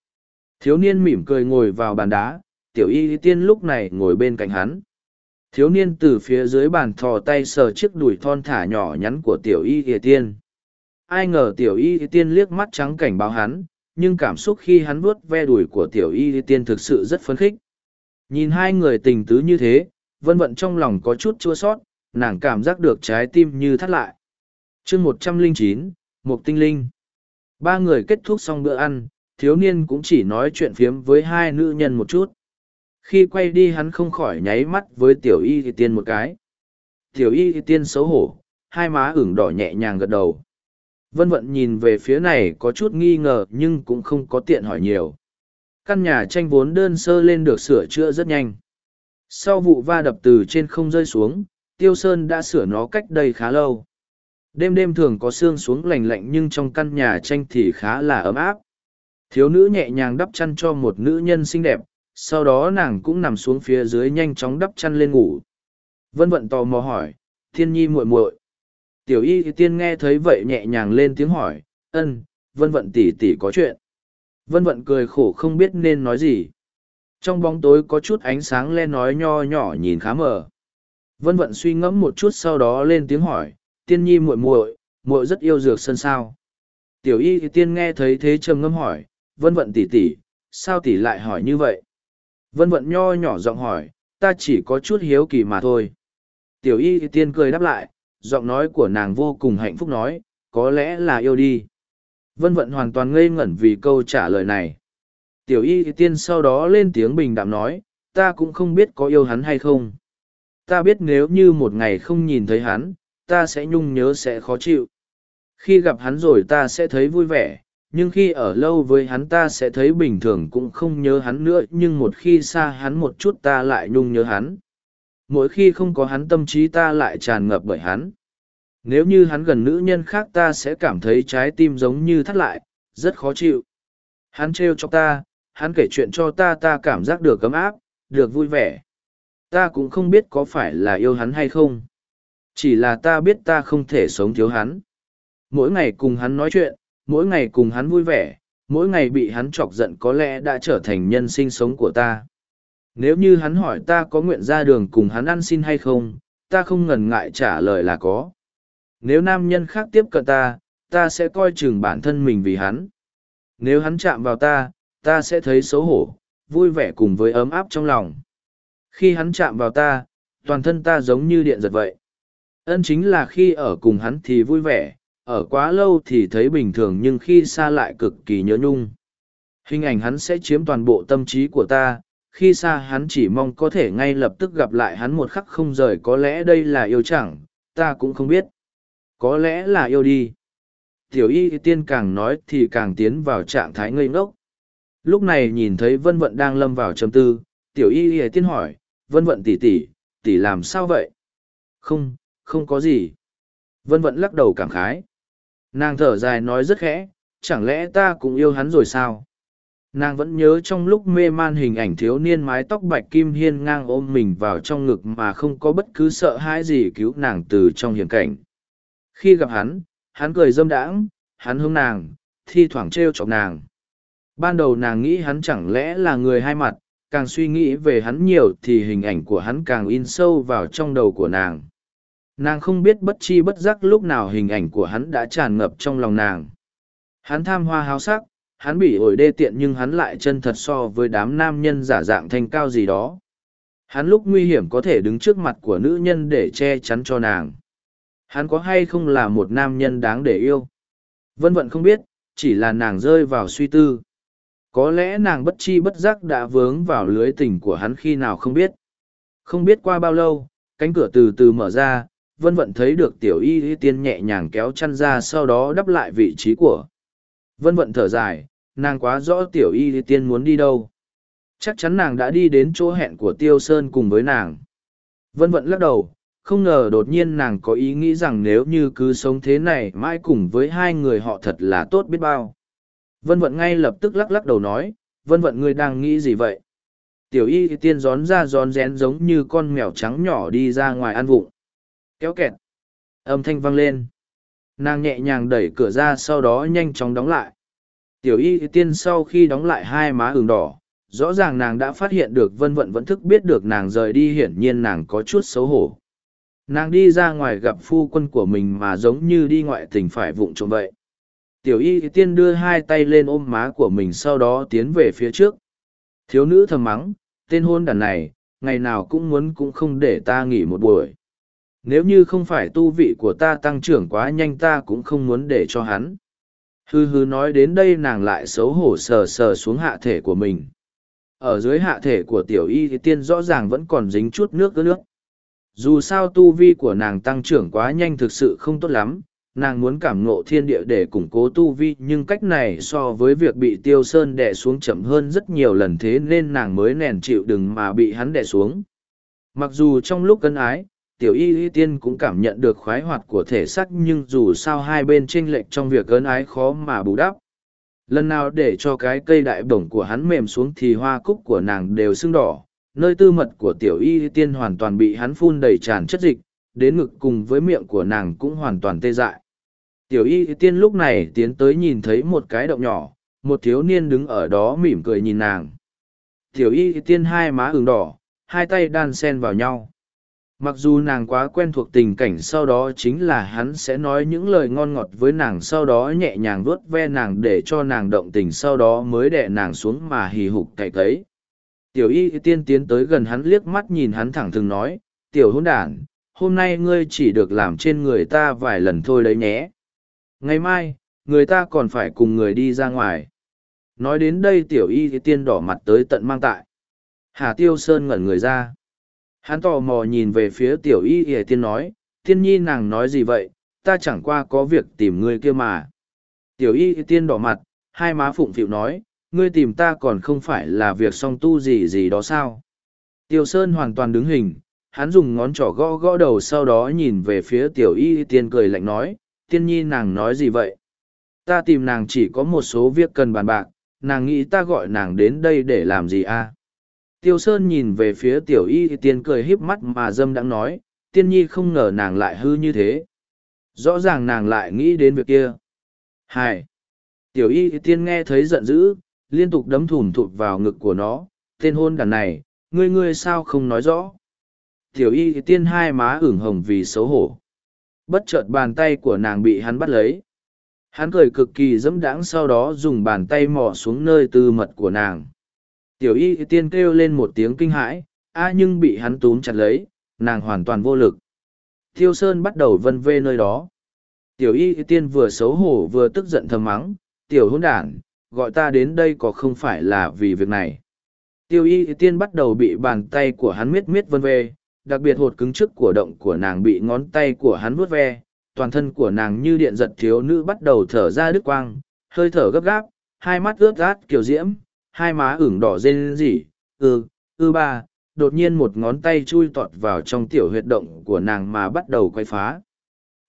Thiếu niên mỉm cười ngồi vào bàn đá tiểu y tiên lúc này ngồi bên cạnh hắn. Thiếu niên từ phía dưới bàn thò tay sờ chiếc đùi thon thả nhỏ nhắn của tiểu y tiên. Ai ngờ tiểu y tiên liếc mắt trắng cảnh báo hắn, nhưng cảm xúc khi hắn vuốt ve đùi của tiểu y tiên thực sự rất phấn khích. Nhìn hai người tình tứ như thế, vân vận trong lòng có chút chua sót, nàng cảm giác được trái tim như thắt lại. Chương một trăm lẻ chín, mục tinh linh. Ba người kết thúc xong bữa ăn, thiếu niên cũng chỉ nói chuyện phiếm với hai nữ nhân một chút khi quay đi hắn không khỏi nháy mắt với tiểu y tiên một cái tiểu y tiên xấu hổ hai má ửng đỏ nhẹ nhàng gật đầu Vân vận nhìn về phía này có chút nghi ngờ nhưng cũng không có tiện hỏi nhiều. Căn nhà tranh vốn đơn sơ lên được sửa chữa rất nhanh. Sau vụ va đập từ trên không rơi xuống, Tiêu Sơn đã sửa nó cách đây khá lâu. Đêm đêm thường có sương xuống lành lạnh nhưng trong căn nhà tranh thì khá là ấm áp. Thiếu nữ nhẹ nhàng đắp chăn cho một nữ nhân xinh đẹp, sau đó nàng cũng nằm xuống phía dưới nhanh chóng đắp chăn lên ngủ. Vân vận tò mò hỏi, thiên nhi muội muội Tiểu y tiên nghe thấy vậy nhẹ nhàng lên tiếng hỏi, ân, vân vận tỷ tỷ có chuyện. Vân vận cười khổ không biết nên nói gì. Trong bóng tối có chút ánh sáng le nói nho nhỏ nhìn khá mờ. Vân vận suy ngẫm một chút sau đó lên tiếng hỏi, tiên nhi muội muội, muội rất yêu dược sân sao. Tiểu y tiên nghe thấy thế trầm ngâm hỏi, vân vận tỷ tỷ, sao tỷ lại hỏi như vậy? Vân vận nho nhỏ giọng hỏi, ta chỉ có chút hiếu kỳ mà thôi. Tiểu y tiên cười đáp lại, giọng nói của nàng vô cùng hạnh phúc nói, có lẽ là yêu đi. Vân vận hoàn toàn ngây ngẩn vì câu trả lời này. Tiểu y tiên sau đó lên tiếng bình đạm nói, ta cũng không biết có yêu hắn hay không. Ta biết nếu như một ngày không nhìn thấy hắn, ta sẽ nhung nhớ sẽ khó chịu. Khi gặp hắn rồi ta sẽ thấy vui vẻ, nhưng khi ở lâu với hắn ta sẽ thấy bình thường cũng không nhớ hắn nữa, nhưng một khi xa hắn một chút ta lại nhung nhớ hắn. Mỗi khi không có hắn tâm trí ta lại tràn ngập bởi hắn. Nếu như hắn gần nữ nhân khác ta sẽ cảm thấy trái tim giống như thắt lại, rất khó chịu. Hắn trêu cho ta, hắn kể chuyện cho ta ta cảm giác được ấm áp, được vui vẻ. Ta cũng không biết có phải là yêu hắn hay không. Chỉ là ta biết ta không thể sống thiếu hắn. Mỗi ngày cùng hắn nói chuyện mỗi ngày cùng hắn vui vẻ, mỗi ngày bị hắn chọc giận có lẽ đã trở thành nhân sinh sống của ta. Nếu như hắn hỏi ta có nguyện ra đường cùng hắn ăn xin hay không, ta không ngần ngại trả lời là có. Nếu nam nhân khác tiếp cận ta ta sẽ coi chừng bản thân mình vì hắn. Nếu hắn chạm vào ta ta sẽ thấy xấu hổ, vui vẻ cùng với ấm áp trong lòng. Khi hắn chạm vào ta, toàn thân ta giống như điện giật vậy. Ân chính là khi ở cùng hắn thì vui vẻ ở quá lâu thì thấy bình thường nhưng khi xa lại cực kỳ nhớ nhung. Hình ảnh hắn sẽ chiếm toàn bộ tâm trí của ta, khi xa hắn chỉ mong có thể ngay lập tức gặp lại hắn một khắc không rời có lẽ đây là yêu chẳng, ta cũng không biết. Có lẽ là yêu đi. Tiểu y tiên càng nói thì càng tiến vào trạng thái ngây ngốc. Lúc này nhìn thấy vân vận đang lâm vào trầm tư, tiểu y y tiên hỏi, vân vận tỉ tỉ tỉ làm sao vậy? Không không có gì. Vân vận lắc đầu cảm khái nàng thở dài nói rất khẽ, chẳng lẽ ta cũng yêu hắn rồi sao? Nàng vẫn nhớ trong lúc mê man hình ảnh thiếu niên mái tóc bạch kim hiên ngang ôm mình vào trong ngực mà không có bất cứ sợ hãi gì cứu nàng từ trong hiểm cảnh. Khi gặp hắn hắn cười dâm đãng, hắn hướng nàng, thi thoảng t r e o chọc nàng. Ban đầu nàng nghĩ hắn chẳng lẽ là người hai mặt, càng suy nghĩ về hắn nhiều thì hình ảnh của hắn càng in sâu vào trong đầu của nàng nàng không biết bất chi bất giác lúc nào hình ảnh của hắn đã tràn ngập trong lòng nàng hắn tham hoa háo sắc hắn bị ổi đê tiện nhưng hắn lại chân thật so với đám nam nhân giả dạng thanh cao gì đó. Hắn lúc nguy hiểm có thể đứng trước mặt của nữ nhân để che chắn cho nàng. Hắn có hay không là một nam nhân đáng để yêu? Vân vận không biết, chỉ là nàng rơi vào suy tư. Có lẽ nàng bất chi bất giác đã vướng vào lưới tình của hắn khi nào không biết. Không biết qua bao lâu, cánh cửa từ từ mở ra, vân vận thấy được tiểu y y tiên nhẹ nhàng kéo chăn ra sau đó đắp lại vị trí của Vân vận thở dài, nàng quá rõ tiểu y tiên muốn đi đâu. Chắc chắn nàng đã đi đến chỗ hẹn của Tiêu Sơn cùng với nàng. Vân vận lắc đầu, không ngờ đột nhiên nàng có ý nghĩ rằng nếu như cứ sống thế này mãi cùng với hai người họ thật là tốt biết bao. Vân vận ngay lập tức lắc lắc đầu nói, vân vận ngươi đang nghĩ gì vậy? Tiểu y tiên gión ra gión rén giống như con mèo trắng nhỏ đi ra ngoài ăn vụng. Kéo kẹt. Âm thanh vang lên. Nàng nhẹ nhàng đẩy cửa ra sau đó nhanh chóng đóng lại. Tiểu y tiên sau khi đóng lại hai má ừng đỏ, rõ ràng nàng đã phát hiện được vân vận vẫn thức biết được nàng rời đi hiển nhiên nàng có chút xấu hổ. Nàng đi ra ngoài gặp phu quân của mình mà giống như đi ngoại tình phải vụng trộm vậy. Tiểu y tiên đưa hai tay lên ôm má của mình sau đó tiến về phía trước. Thiếu nữ thầm mắng, tên hôn đàn này, ngày nào cũng muốn cũng không để ta nghỉ một buổi nếu như không phải tu vị của ta tăng trưởng quá nhanh ta cũng không muốn để cho hắn. Hư hư nói đến đây nàng lại xấu hổ sờ sờ xuống hạ thể của mình. Ở dưới hạ thể của tiểu y thì tiên rõ ràng vẫn còn dính chút nước ướt nước. Dù sao tu vi của nàng tăng trưởng quá nhanh thực sự không tốt lắm, nàng muốn cảm ngộ thiên địa để củng cố tu vi nhưng cách này so với việc bị tiêu sơn đẻ xuống chậm hơn rất nhiều lần thế nên nàng mới nèn chịu đừng mà bị hắn đẻ xuống. Mặc dù trong lúc cân ái, tiểu y y tiên cũng cảm nhận được khoái hoạt của thể xác nhưng dù sao hai bên tranh lệch trong việc ơn ái khó mà bù đắp. Lần nào để cho cái cây đại bổng của hắn mềm xuống thì hoa cúc của nàng đều sưng đỏ, nơi tư mật của tiểu y y tiên hoàn toàn bị hắn phun đầy tràn chất dịch, đến ngực cùng với miệng của nàng cũng hoàn toàn tê dại. Tiểu y y tiên lúc này tiến tới nhìn thấy một cái động nhỏ, một thiếu niên đứng ở đó mỉm cười nhìn nàng. Tiểu y y tiên hai má ửng đỏ, hai tay đan sen vào nhau mặc dù nàng quá quen thuộc tình cảnh sau đó chính là hắn sẽ nói những lời ngon ngọt với nàng sau đó nhẹ nhàng vuốt ve nàng để cho nàng động tình sau đó mới đẻ nàng xuống mà hì hục cậy cấy Tiểu y tiên tiến tới gần hắn liếc mắt nhìn hắn thẳng thừng nói, tiểu hôn đản, hôm nay ngươi chỉ được làm trên người ta vài lần thôi đấy nhé. Ngày mai, người ta còn phải cùng người đi ra ngoài. Nói đến đây tiểu y tiên đỏ mặt tới tận mang tại. Hà Tiêu Sơn ngẩn người ra. Hắn tò mò nhìn về phía tiểu y y tiên nói, tiên nhi nàng nói gì vậy, ta chẳng qua có việc tìm ngươi kia mà. Tiểu y tiên đỏ mặt, hai má phụng phịu nói, ngươi tìm ta còn không phải là việc song tu gì gì đó sao. Tiêu Sơn hoàn toàn đứng hình, hắn dùng ngón trỏ gõ gõ đầu sau đó nhìn về phía tiểu y tiên cười lạnh nói, tiên nhi nàng nói gì vậy? Ta tìm nàng chỉ có một số việc cần bàn bạc, nàng nghĩ ta gọi nàng đến đây để làm gì à? Tiêu Sơn nhìn về phía tiểu y tiên cười híp mắt mà dâm đang nói, tiên nhi không ngờ nàng lại hư như thế. Rõ ràng nàng lại nghĩ đến việc kia. Hai. Tiểu y tiên nghe thấy giận dữ, liên tục đấm thủm thụt vào ngực của nó, tên hôn đàn này, ngươi ngươi sao không nói rõ. Tiểu y tiên hai má ửng hồng vì xấu hổ. Bất chợt bàn tay của nàng bị hắn bắt lấy. Hắn cười cực kỳ dẫm đãng sau đó dùng bàn tay mò xuống nơi tư mật của nàng. Tiểu y tiên kêu lên một tiếng kinh hãi, a nhưng bị hắn túm chặt lấy, nàng hoàn toàn vô lực. Thiêu Sơn bắt đầu vân vê nơi đó. Tiểu y tiên vừa xấu hổ vừa tức giận thầm mắng, tiểu hôn đản, gọi ta đến đây có không phải là vì việc này. Tiêu y tiên bắt đầu bị bàn tay của hắn miết miết vân vê, đặc biệt hột cứng trước của động của nàng bị ngón tay của hắn vuốt ve, toàn thân của nàng như điện giật thiếu nữ bắt đầu thở ra đứt quang, hơi thở gấp gáp, hai mắt ướt át kiểu diễm, hai má ửng đỏ rên rỉ, ư, ư ba, đột nhiên một ngón tay chui tọt vào trong tiểu huyệt động của nàng mà bắt đầu quay phá.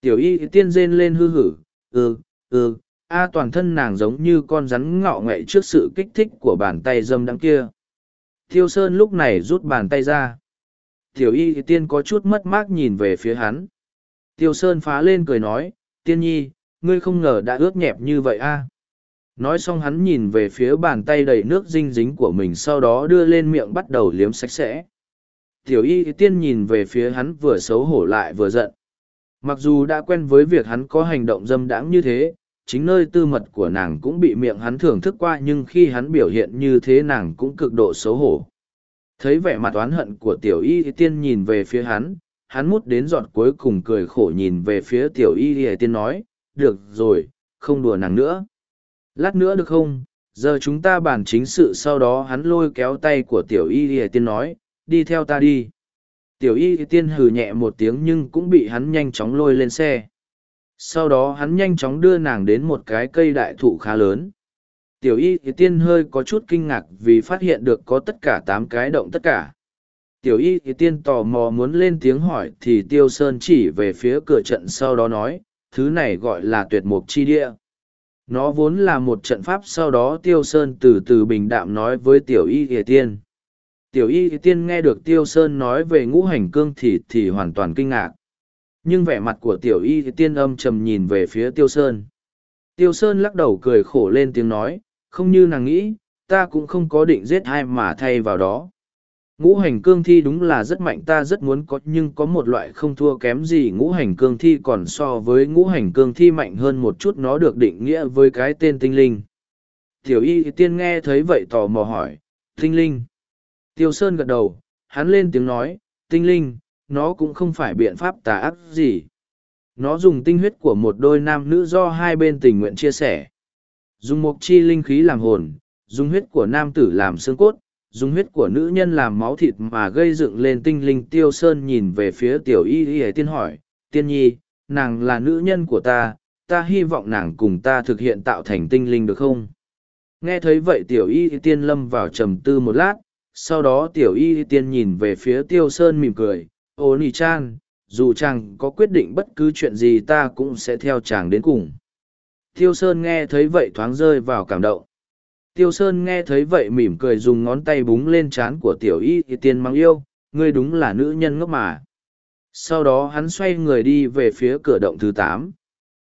Tiểu y tiên rên lên hư hử, ư, ư, a toàn thân nàng giống như con rắn ngọ ngậy trước sự kích thích của bàn tay dâm đắng kia. Thiêu Sơn lúc này rút bàn tay ra. Tiểu y tiên có chút mất mát nhìn về phía hắn. Tiêu Sơn phá lên cười nói, tiên nhi, ngươi không ngờ đã ướt nhẹp như vậy a nói xong hắn nhìn về phía bàn tay đầy nước dinh dính của mình sau đó đưa lên miệng bắt đầu liếm sạch sẽ. Tiểu y tiên nhìn về phía hắn vừa xấu hổ lại vừa giận. Mặc dù đã quen với việc hắn có hành động dâm đãng như thế, chính nơi tư mật của nàng cũng bị miệng hắn thưởng thức qua nhưng khi hắn biểu hiện như thế nàng cũng cực độ xấu hổ. Thấy vẻ mặt oán hận của tiểu y tiên nhìn về phía hắn hắn mút đến giọt cuối cùng cười khổ nhìn về phía tiểu y tiên nói, được rồi, không đùa nàng nữa lát nữa được không? Giờ chúng ta bàn chính sự sau đó hắn lôi kéo tay của tiểu y ỉa tiên nói, đi theo ta đi. Tiểu y ỉa tiên hừ nhẹ một tiếng nhưng cũng bị hắn nhanh chóng lôi lên xe. Sau đó hắn nhanh chóng đưa nàng đến một cái cây đại thụ khá lớn. Tiểu y ỉa tiên hơi có chút kinh ngạc vì phát hiện được có tất cả tám cái động tất cả. Tiểu y y tiên tò mò muốn lên tiếng hỏi thì tiêu sơn chỉ về phía cửa trận sau đó nói, thứ này gọi là tuyệt mục chi địa nó vốn là một trận pháp sau đó tiêu sơn từ từ bình đạm nói với tiểu y ỉa tiên. Tiểu y tiên nghe được tiêu sơn nói về ngũ hành cương thì thì hoàn toàn kinh ngạc. Nhưng vẻ mặt của tiểu y tiên âm trầm nhìn về phía tiêu sơn. Tiêu sơn lắc đầu cười khổ lên tiếng nói, không như nàng nghĩ, ta cũng không có định giết ai mà thay vào đó ngũ hành cương thi đúng là rất mạnh, ta rất muốn có, nhưng có một loại không thua kém gì ngũ hành cương thi, còn so với ngũ hành cương thi mạnh hơn một chút, nó được định nghĩa với cái tên tinh linh. Tiểu y tiên nghe thấy vậy tò mò hỏi, tinh linh? Tiêu sơn gật đầu, hắn lên tiếng nói, tinh linh, nó cũng không phải biện pháp tà ác gì. Nó dùng tinh huyết của một đôi nam nữ do hai bên tình nguyện chia sẻ. Dùng một chi linh khí làm hồn, dùng huyết của nam tử làm xương cốt dùng huyết của nữ nhân làm máu thịt mà gây dựng lên tinh linh tiêu sơn nhìn về phía tiểu y y tiên hỏi, tiên nhi, nàng là nữ nhân của ta ta hy vọng nàng cùng ta thực hiện tạo thành tinh linh được không? Nghe thấy vậy tiểu y y tiên lâm vào trầm tư một lát, sau đó tiểu y y tiên nhìn về phía tiêu sơn mỉm cười, ô nỉ chan, dù chàng có quyết định bất cứ chuyện gì ta cũng sẽ theo chàng đến cùng. Tiêu sơn nghe thấy vậy thoáng rơi vào cảm động. Tiêu Sơn nghe thấy vậy mỉm cười dùng ngón tay búng lên trán của tiểu y thì tiên mang yêu, ngươi đúng là nữ nhân ngốc mà. Sau đó hắn xoay người đi về phía cửa động thứ tám.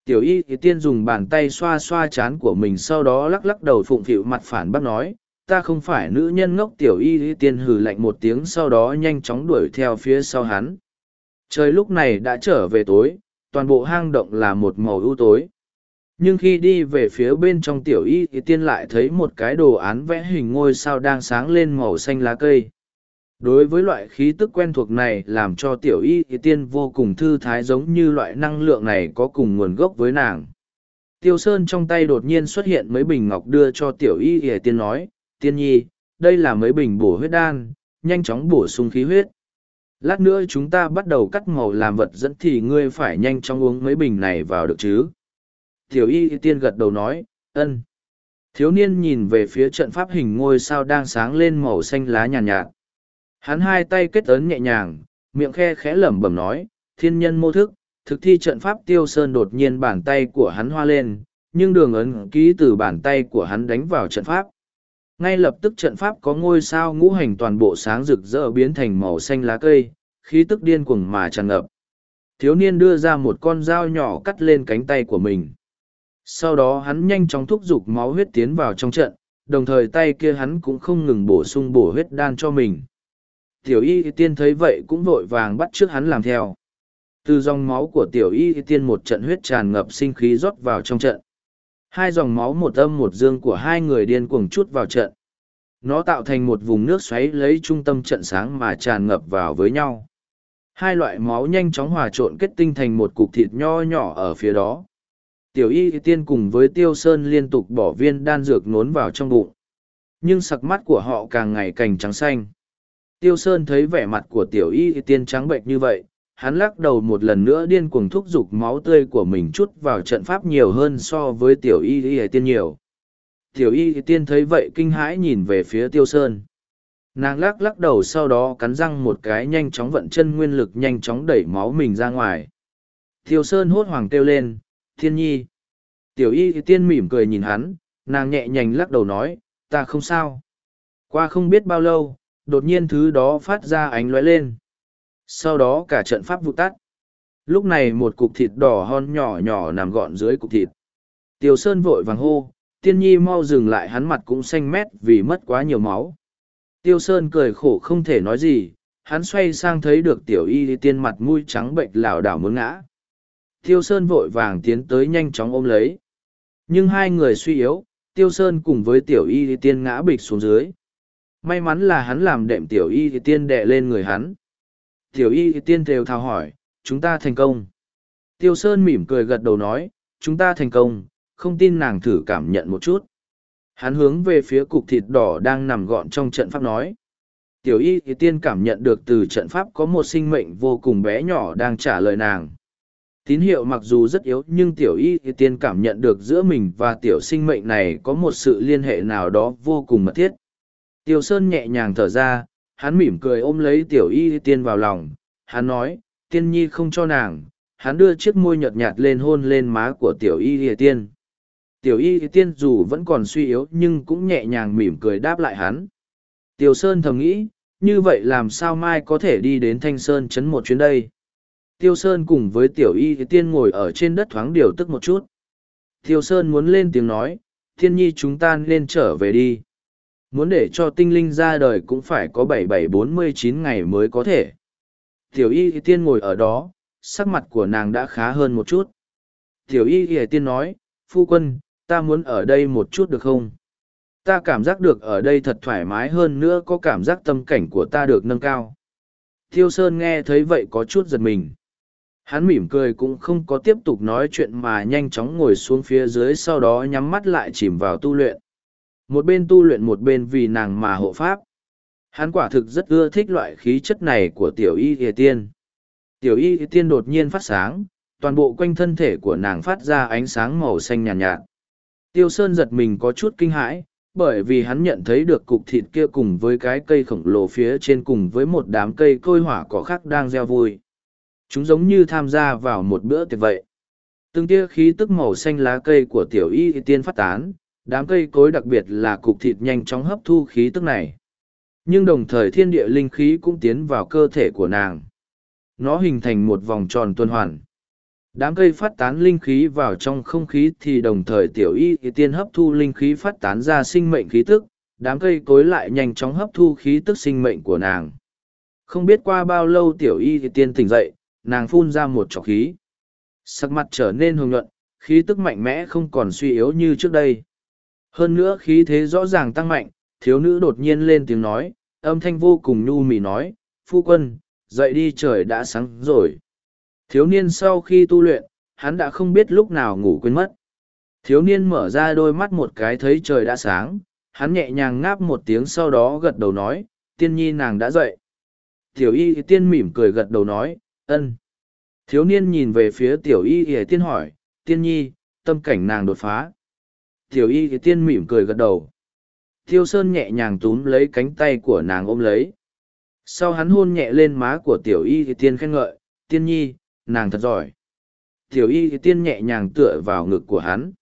Tiểu y thì tiên dùng bàn tay xoa xoa trán của mình sau đó lắc lắc đầu phụng phịu mặt phản bác nói, ta không phải nữ nhân ngốc tiểu y thì tiên hừ lạnh một tiếng sau đó nhanh chóng đuổi theo phía sau hắn. Trời lúc này đã trở về tối, toàn bộ hang động là một màu ưu tối nhưng khi đi về phía bên trong tiểu y thì tiên lại thấy một cái đồ án vẽ hình ngôi sao đang sáng lên màu xanh lá cây. Đối với loại khí tức quen thuộc này làm cho tiểu y thì tiên vô cùng thư thái giống như loại năng lượng này có cùng nguồn gốc với nàng. Tiêu sơn trong tay đột nhiên xuất hiện mấy bình ngọc đưa cho tiểu y thì tiên nói, tiên nhi, đây là mấy bình bổ huyết đan, nhanh chóng bổ sung khí huyết. Lát nữa chúng ta bắt đầu cắt màu làm vật dẫn thì ngươi phải nhanh chóng uống mấy bình này vào được chứ? Tiểu y tiên gật đầu nói ân. Thiếu niên nhìn về phía trận pháp hình ngôi sao đang sáng lên màu xanh lá nhàn nhạt, nhạt. Hắn hai tay kết ấn nhẹ nhàng miệng khe khẽ lẩm bẩm nói thiên nhân mô thức thực thi trận pháp tiêu sơn đột nhiên bàn tay của hắn hoa lên nhưng đường ấn ký từ bàn tay của hắn đánh vào trận pháp. Ngay lập tức trận pháp có ngôi sao ngũ hành toàn bộ sáng rực rỡ biến thành màu xanh lá cây khí tức điên cuồng mà tràn ngập. Thiếu niên đưa ra một con dao nhỏ cắt lên cánh tay của mình sau đó hắn nhanh chóng thúc giục máu huyết tiến vào trong trận, đồng thời tay kia hắn cũng không ngừng bổ sung bổ huyết đan cho mình. Tiểu y tiên thấy vậy cũng vội vàng bắt trước hắn làm theo. Từ dòng máu của tiểu y tiên một trận huyết tràn ngập sinh khí rót vào trong trận. Hai dòng máu một âm một dương của hai người điên cuồng chút vào trận. Nó tạo thành một vùng nước xoáy lấy trung tâm trận sáng mà tràn ngập vào với nhau. Hai loại máu nhanh chóng hòa trộn kết tinh thành một cục thịt nho nhỏ ở phía đó tiểu y tiên cùng với tiêu sơn liên tục bỏ viên đan dược nốn vào trong bụng. Nhưng sặc mắt của họ càng ngày càng trắng xanh. Tiêu sơn thấy vẻ mặt của tiểu y tiên trắng bệnh như vậy, hắn lắc đầu một lần nữa điên cuồng thúc giục máu tươi của mình chút vào trận pháp nhiều hơn so với tiểu y y tiên nhiều. Tiểu y tiên thấy vậy kinh hãi nhìn về phía tiêu sơn. Nàng lắc lắc đầu sau đó cắn răng một cái nhanh chóng vận chân nguyên lực nhanh chóng đẩy máu mình ra ngoài. Tiêu sơn hốt hoảng kêu lên thiên nhi. Tiểu y tiên mỉm cười nhìn hắn, nàng nhẹ nhành lắc đầu nói, ta không sao. Qua không biết bao lâu, đột nhiên thứ đó phát ra ánh lóe lên. Sau đó cả trận pháp vụt tắt. Lúc này một cục thịt đỏ hon nhỏ nhỏ nằm gọn dưới cục thịt. Tiểu sơn vội vàng hô tiên nhi mau dừng lại, hắn mặt cũng xanh mét vì mất quá nhiều máu. Tiêu sơn cười khổ không thể nói gì, hắn xoay sang thấy được tiểu y tiên mặt mũi trắng bệnh lảo đảo muốn ngã tiêu sơn vội vàng tiến tới nhanh chóng ôm lấy. Nhưng hai người suy yếu, tiêu sơn cùng với tiểu y tiên ngã bịch xuống dưới. May mắn là hắn làm đệm tiểu y tiên đệ lên người hắn. Tiểu y tiên thều thào hỏi, chúng ta thành công? Tiêu sơn mỉm cười gật đầu nói, chúng ta thành công, không tin nàng thử cảm nhận một chút. Hắn hướng về phía cục thịt đỏ đang nằm gọn trong trận pháp nói, tiểu y thì tiên cảm nhận được từ trận pháp có một sinh mệnh vô cùng bé nhỏ đang trả lời nàng tín hiệu mặc dù rất yếu nhưng tiểu y thì tiên cảm nhận được giữa mình và tiểu sinh mệnh này có một sự liên hệ nào đó vô cùng mật thiết tiêu sơn nhẹ nhàng thở ra hắn mỉm cười ôm lấy tiểu y thì tiên vào lòng hắn nói tiên nhi không cho nàng hắn đưa chiếc môi nhợt nhạt lên hôn lên má của tiểu y thì tiên Tiểu y tiên dù vẫn còn suy yếu nhưng cũng nhẹ nhàng mỉm cười đáp lại hắn. Tiểu Sơn thầm nghĩ, như vậy làm sao mai có thể đi đến Thanh Sơn chấn một chuyến đây. Tiêu Sơn cùng với Tiểu y tiên ngồi ở trên đất thoáng điều tức một chút. Tiêu Sơn muốn lên tiếng nói, thiên nhi chúng ta nên trở về đi. Muốn để cho tinh linh ra đời cũng phải có bảy bảy bốn mươi chín ngày mới có thể. Tiểu y tiên ngồi ở đó, sắc mặt của nàng đã khá hơn một chút. Tiểu y tiên nói, phu quân, ta muốn ở đây một chút được không? Ta cảm giác được ở đây thật thoải mái hơn nữa có cảm giác tâm cảnh của ta được nâng cao. Thiêu Sơn nghe thấy vậy có chút giật mình. Hắn mỉm cười cũng không có tiếp tục nói chuyện mà nhanh chóng ngồi xuống phía dưới sau đó nhắm mắt lại chìm vào tu luyện. Một bên tu luyện một bên vì nàng mà hộ pháp. Hắn quả thực rất ưa thích loại khí chất này của tiểu y ỉa tiên. Tiểu y tiên đột nhiên phát sáng, toàn bộ quanh thân thể của nàng phát ra ánh sáng màu xanh nhàn nhạt, nhạt. Tiêu Sơn giật mình có chút kinh hãi, bởi vì hắn nhận thấy được cục thịt kia cùng với cái cây khổng lồ phía trên cùng với một đám cây côi hỏa cỏ khác đang gieo vui. Chúng giống như tham gia vào một bữa tiệc vậy. Từng tia khí tức màu xanh lá cây của tiểu y tiên phát tán, đám cây cối đặc biệt là cục thịt nhanh chóng hấp thu khí tức này. Nhưng đồng thời thiên địa linh khí cũng tiến vào cơ thể của nàng. Nó hình thành một vòng tròn tuần hoàn. Đám cây phát tán linh khí vào trong không khí thì đồng thời tiểu y tiên hấp thu linh khí phát tán ra sinh mệnh khí tức, đám cây cối lại nhanh chóng hấp thu khí tức sinh mệnh của nàng. Không biết qua bao lâu tiểu y tiên tỉnh dậy, nàng phun ra một trọc khí. Sắc mặt trở nên hồng nhuận, khí tức mạnh mẽ không còn suy yếu như trước đây. Hơn nữa khí thế rõ ràng tăng mạnh, thiếu nữ đột nhiên lên tiếng nói, âm thanh vô cùng nhu mì nói, phu quân, dậy đi trời đã sáng rồi. Thiếu niên sau khi tu luyện, hắn đã không biết lúc nào ngủ quên mất. Thiếu niên mở ra đôi mắt một cái thấy trời đã sáng, hắn nhẹ nhàng ngáp một tiếng sau đó gật đầu nói, tiên nhi nàng đã dậy. Tiểu y tiên mỉm cười gật đầu nói, ân. Thiếu niên nhìn về phía tiểu y ỉa tiên hỏi, tiên nhi, tâm cảnh nàng đột phá. Tiểu y tiên mỉm cười gật đầu. Thiêu Sơn nhẹ nhàng túm lấy cánh tay của nàng ôm lấy. Sau hắn hôn nhẹ lên má của tiểu y ỉa tiên khen ngợi, tiên nhi, nàng thật giỏi. Tiểu y ỉa tiên nhẹ nhàng tựa vào ngực của hắn.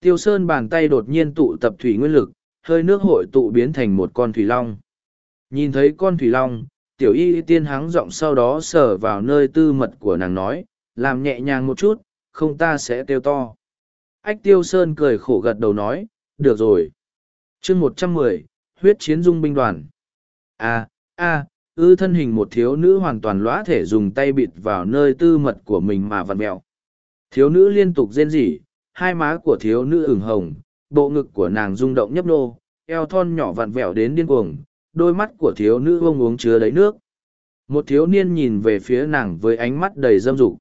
Tiêu Sơn bàn tay đột nhiên tụ tập thủy nguyên lực, hơi nước hội tụ biến thành một con thủy long. Nhìn thấy con thủy long, tiểu y tiên hắng giọng sau đó sờ vào nơi tư mật của nàng nói, làm nhẹ nhàng một chút, không ta sẽ kêu to. Ách tiêu sơn cười khổ gật đầu nói, được rồi. chương một trăm mười huyết chiến dung binh đoàn. a a ư thân hình một thiếu nữ hoàn toàn lõa thể dùng tay bịt vào nơi tư mật của mình mà vặn mẹo. Thiếu nữ liên tục rên rỉ, hai má của thiếu nữ ửng hồng, bộ ngực của nàng rung động nhấp nô, eo thon nhỏ vặn vẹo đến điên cuồng, đôi mắt của thiếu nữ bông uống chứa đầy nước. Một thiếu niên nhìn về phía nàng với ánh mắt đầy dâm dục.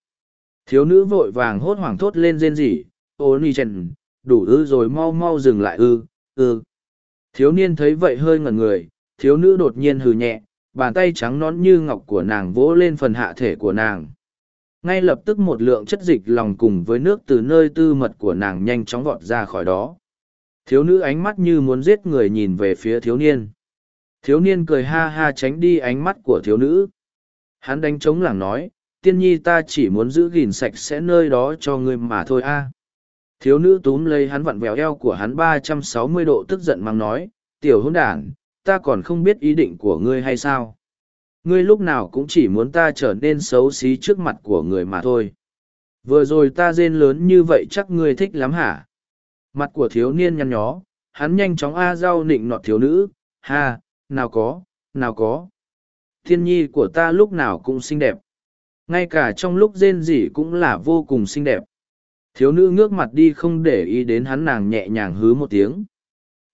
Thiếu nữ vội vàng hốt hoảng thốt lên rên rỉ, ô ni chen, đủ ư rồi mau mau dừng lại ư, ư. Thiếu niên thấy vậy hơi ngẩn người, thiếu nữ đột nhiên hừ nhẹ, bàn tay trắng nón như ngọc của nàng vỗ lên phần hạ thể của nàng. Ngay lập tức một lượng chất dịch lòng cùng với nước từ nơi tư mật của nàng nhanh chóng vọt ra khỏi đó. Thiếu nữ ánh mắt như muốn giết người nhìn về phía thiếu niên. Thiếu niên cười ha ha tránh đi ánh mắt của thiếu nữ. Hắn đánh trống lảng nói, tiên nhi ta chỉ muốn giữ gìn sạch sẽ nơi đó cho ngươi mà thôi a. Thiếu nữ túm lấy hắn vặn vẹo eo của hắn ba trăm sáu mươi độ tức giận mang nói, tiểu hôn đản, ta còn không biết ý định của ngươi hay sao. Ngươi lúc nào cũng chỉ muốn ta trở nên xấu xí trước mặt của người mà thôi. Vừa rồi ta rên lớn như vậy chắc ngươi thích lắm hả? Mặt của thiếu niên nhăn nhó, hắn nhanh chóng a rau nịnh nọt thiếu nữ, ha, nào có, nào có. Thiên nhi của ta lúc nào cũng xinh đẹp. Ngay cả trong lúc rên rỉ cũng là vô cùng xinh đẹp. Thiếu nữ ngước mặt đi không để ý đến hắn nàng nhẹ nhàng hứ một tiếng.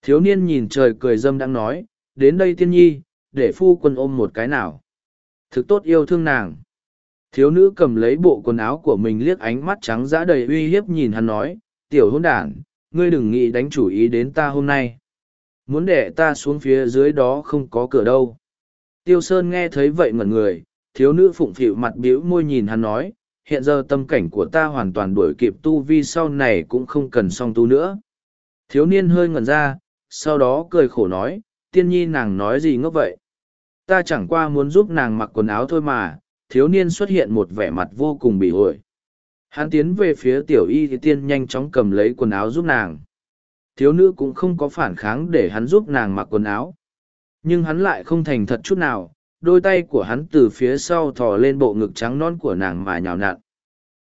Thiếu niên nhìn trời cười dâm đang nói, đến đây tiên nhi, để phu quân ôm một cái nào. Thực tốt yêu thương nàng. Thiếu nữ cầm lấy bộ quần áo của mình liếc ánh mắt trắng dã đầy uy hiếp nhìn hắn nói, tiểu hôn đản, ngươi đừng nghĩ đánh chủ ý đến ta hôm nay. Muốn để ta xuống phía dưới đó không có cửa đâu. Tiêu Sơn nghe thấy vậy ngẩn người, thiếu nữ phụng phịu mặt biểu môi nhìn hắn nói, hiện giờ tâm cảnh của ta hoàn toàn đuổi kịp tu vi sau này cũng không cần song tu nữa. Thiếu niên hơi ngẩn ra, sau đó cười khổ nói, tiên nhi nàng nói gì ngốc vậy? Ta chẳng qua muốn giúp nàng mặc quần áo thôi mà, thiếu niên xuất hiện một vẻ mặt vô cùng bị ổi. Hắn tiến về phía tiểu y thì tiên nhanh chóng cầm lấy quần áo giúp nàng. Thiếu nữ cũng không có phản kháng để hắn giúp nàng mặc quần áo. Nhưng hắn lại không thành thật chút nào, đôi tay của hắn từ phía sau thò lên bộ ngực trắng non của nàng mà nhào nặn.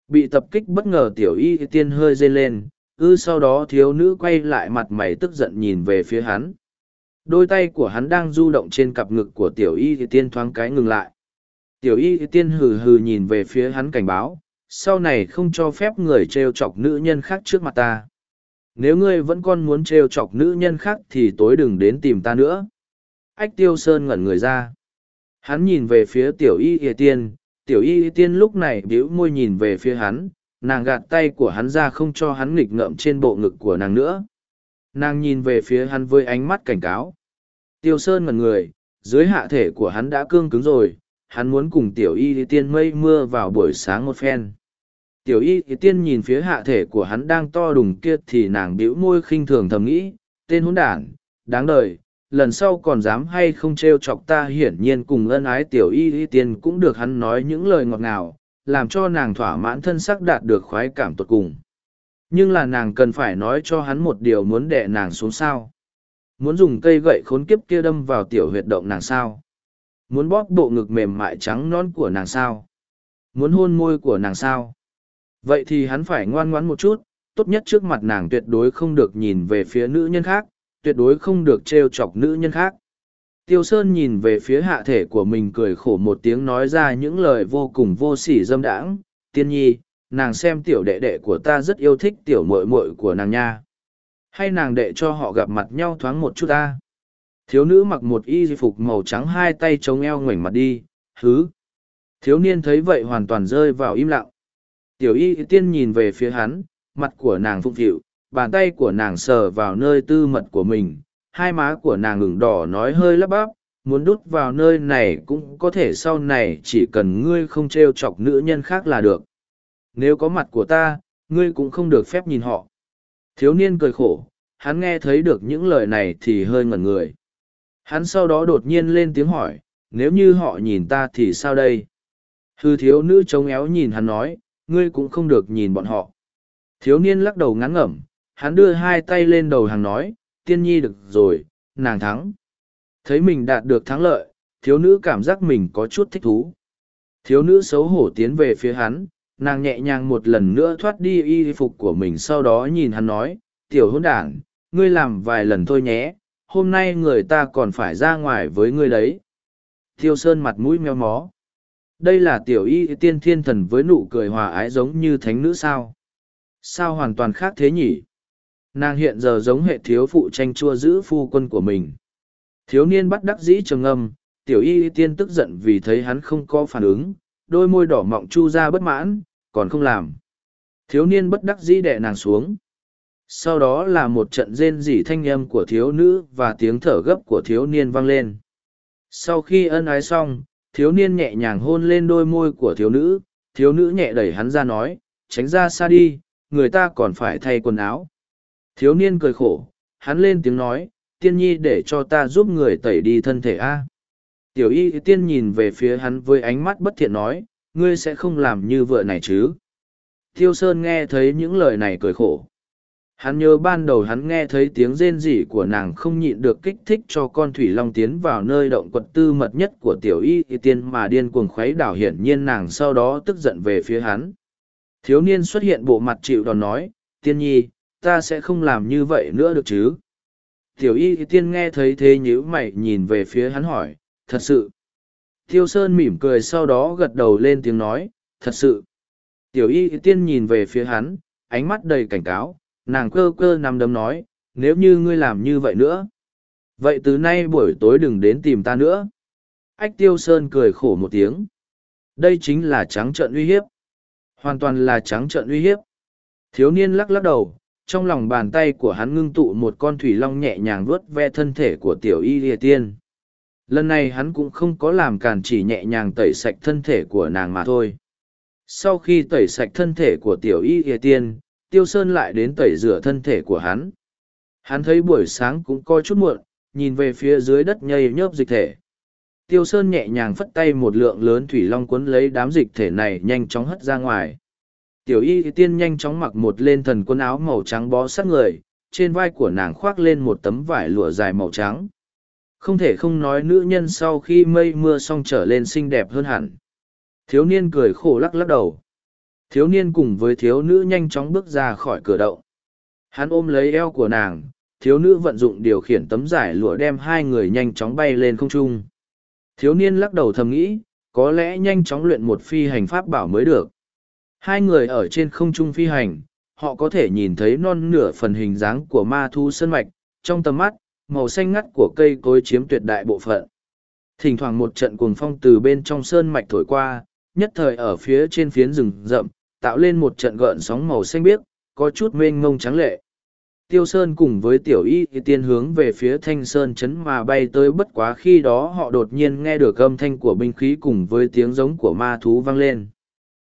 Bị tập kích bất ngờ tiểu y tiên hơi dây lên, ư sau đó thiếu nữ quay lại mặt mày tức giận nhìn về phía hắn. Đôi tay của hắn đang du động trên cặp ngực của tiểu y tiên thoáng cái ngừng lại. Tiểu y tiên hừ hừ nhìn về phía hắn cảnh báo, sau này không cho phép người trêu chọc nữ nhân khác trước mặt ta nếu ngươi vẫn còn muốn trêu chọc nữ nhân khác thì tối đừng đến tìm ta nữa. Ách tiêu sơn ngẩn người ra. Hắn nhìn về phía tiểu y ỉa tiên. Tiểu y ỉa tiên lúc này bĩu môi nhìn về phía hắn. Nàng gạt tay của hắn ra không cho hắn nghịch ngợm trên bộ ngực của nàng nữa. Nàng nhìn về phía hắn với ánh mắt cảnh cáo. Tiêu sơn ngẩn người. Dưới hạ thể của hắn đã cương cứng rồi. Hắn muốn cùng tiểu y ỉa tiên mây mưa vào buổi sáng một phen. Tiểu y thì tiên nhìn phía hạ thể của hắn đang to đùng kia thì nàng bĩu môi khinh thường thầm nghĩ, tên hỗn đản, đáng đời, lần sau còn dám hay không trêu chọc ta hiển nhiên cùng ân ái tiểu y y tiên cũng được hắn nói những lời ngọt ngào, làm cho nàng thỏa mãn thân sắc đạt được khoái cảm tột cùng. Nhưng là nàng cần phải nói cho hắn một điều muốn đẻ nàng xuống sao. Muốn dùng cây gậy khốn kiếp kia đâm vào tiểu huyệt động nàng sao. Muốn bóp bộ ngực mềm mại trắng non của nàng sao. Muốn hôn môi của nàng sao Vậy thì hắn phải ngoan ngoãn một chút, tốt nhất trước mặt nàng tuyệt đối không được nhìn về phía nữ nhân khác, tuyệt đối không được trêu chọc nữ nhân khác. Tiêu Sơn nhìn về phía hạ thể của mình cười khổ một tiếng nói ra những lời vô cùng vô sỉ dâm đãng, tiên nhi, nàng xem tiểu đệ đệ của ta rất yêu thích tiểu mội mội của nàng nha. Hay nàng đệ cho họ gặp mặt nhau thoáng một chút ta. Thiếu nữ mặc một y phục màu trắng hai tay chống eo ngoảnh mặt đi hứ? Thiếu niên thấy vậy hoàn toàn rơi vào im lặng tiểu y tiên nhìn về phía hắn, mặt của nàng phụng phịu, bàn tay của nàng sờ vào nơi tư mật của mình, hai má của nàng ngừng đỏ nói hơi lắp bắp, muốn đút vào nơi này cũng có thể sau này chỉ cần ngươi không t r e o chọc nữ nhân khác là được. Nếu có mặt của ta, ngươi cũng không được phép nhìn họ. Thiếu niên cười khổ, hắn nghe thấy được những lời này thì hơi ngẩn người. Hắn sau đó đột nhiên lên tiếng hỏi, nếu như họ nhìn ta thì sao đây? Hư thiếu nữ chống éo nhìn hắn nói ngươi cũng không được nhìn bọn họ thiếu niên lắc đầu ngắn ngẩm hắn đưa hai tay lên đầu hàng nói, tiên nhi được rồi, nàng thắng. Thấy mình đạt được thắng lợi, thiếu nữ cảm giác mình có chút thích thú. Thiếu nữ xấu hổ tiến về phía hắn, nàng nhẹ nhàng một lần nữa thoát đi y phục của mình sau đó nhìn hắn nói, tiểu hôn đảng, ngươi làm vài lần thôi nhé, hôm nay người ta còn phải ra ngoài với ngươi đấy. Thiêu sơn mặt mũi meo mó. Đây là tiểu y tiên thiên thần với nụ cười hòa ái giống như thánh nữ sao? Sao hoàn toàn khác thế nhỉ? nàng hiện giờ giống hệ thiếu phụ tranh chua giữ phu quân của mình thiếu niên bắt đắc dĩ trầm ngâm, tiểu y tiên tức giận vì thấy hắn không có phản ứng, đôi môi đỏ mọng chu ra bất mãn, còn không làm thiếu niên bất đắc dĩ đệ nàng xuống sau đó là một trận rên rỉ thanh âm của thiếu nữ và tiếng thở gấp của thiếu niên vang lên sau khi ân ái xong thiếu niên nhẹ nhàng hôn lên đôi môi của thiếu nữ thiếu nữ nhẹ đẩy hắn ra nói tránh ra xa đi người ta còn phải thay quần áo Thiếu niên cười khổ, hắn lên tiếng nói, tiên nhi để cho ta giúp người tẩy đi thân thể a. Tiểu y tiên nhìn về phía hắn với ánh mắt bất thiện nói, ngươi sẽ không làm như vợ này chứ. Thiêu Sơn nghe thấy những lời này cười khổ. Hắn nhớ ban đầu hắn nghe thấy tiếng rên rỉ của nàng không nhịn được kích thích cho con thủy long tiến vào nơi động quật tư mật nhất của tiểu y tiên mà điên cuồng khuấy đảo hiển nhiên nàng sau đó tức giận về phía hắn. Thiếu niên xuất hiện bộ mặt chịu đòn nói, tiên nhi, ta sẽ không làm như vậy nữa được chứ? Tiểu y tiên nghe thấy thế nhíu mày nhìn về phía hắn hỏi thật sự? Thiêu sơn mỉm cười sau đó gật đầu lên tiếng nói thật sự. Tiểu y tiên nhìn về phía hắn ánh mắt đầy cảnh cáo nàng cơ cơ nằm đấm nói, nếu như ngươi làm như vậy nữa, vậy từ nay buổi tối đừng đến tìm ta nữa. Ách tiêu sơn cười khổ một tiếng. Đây chính là trắng trợn uy hiếp. Hoàn toàn là trắng trợn uy hiếp. Thiếu niên lắc lắc đầu, trong lòng bàn tay của hắn ngưng tụ một con thủy long nhẹ nhàng vuốt ve thân thể của tiểu y lìa tiên. Lần này hắn cũng không có làm càn chỉ nhẹ nhàng tẩy sạch thân thể của nàng mà thôi. Sau khi tẩy sạch thân thể của tiểu y lìa tiên tiêu sơn lại đến tẩy rửa thân thể của hắn hắn thấy buổi sáng cũng coi chút muộn nhìn về phía dưới đất nhây nhớp dịch thể tiêu sơn nhẹ nhàng phất tay một lượng lớn thủy long cuốn lấy đám dịch thể này nhanh chóng hất ra ngoài Tiểu y tiên nhanh chóng mặc một lên thần quần áo màu trắng bó sát người, trên vai của nàng khoác lên một tấm vải lụa dài màu trắng. Không thể không nói nữ nhân sau khi mây mưa xong trở lên xinh đẹp hơn hẳn. Thiếu niên cười khổ lắc lắc đầu. Thiếu niên cùng với thiếu nữ nhanh chóng bước ra khỏi cửa động. Hắn ôm lấy eo của nàng, thiếu nữ vận dụng điều khiển tấm giải lụa đem hai người nhanh chóng bay lên không trung. Thiếu niên lắc đầu thầm nghĩ, có lẽ nhanh chóng luyện một phi hành pháp bảo mới được. Hai người ở trên không trung phi hành, họ có thể nhìn thấy non nửa phần hình dáng của ma thu sơn mạch, trong tầm mắt, màu xanh ngắt của cây cối chiếm tuyệt đại bộ phận. Thỉnh thoảng một trận cuồng phong từ bên trong sơn mạch thổi qua, nhất thời ở phía trên phiến rừng rậm, tạo lên một trận gợn sóng màu xanh biếc, có chút mênh ngông trắng lệ. Tiêu Sơn cùng với Tiểu Y tiên hướng về phía Thanh Sơn chấn mà bay tới bất quá khi đó họ đột nhiên nghe được âm thanh của binh khí cùng với tiếng giống của ma thú vang lên.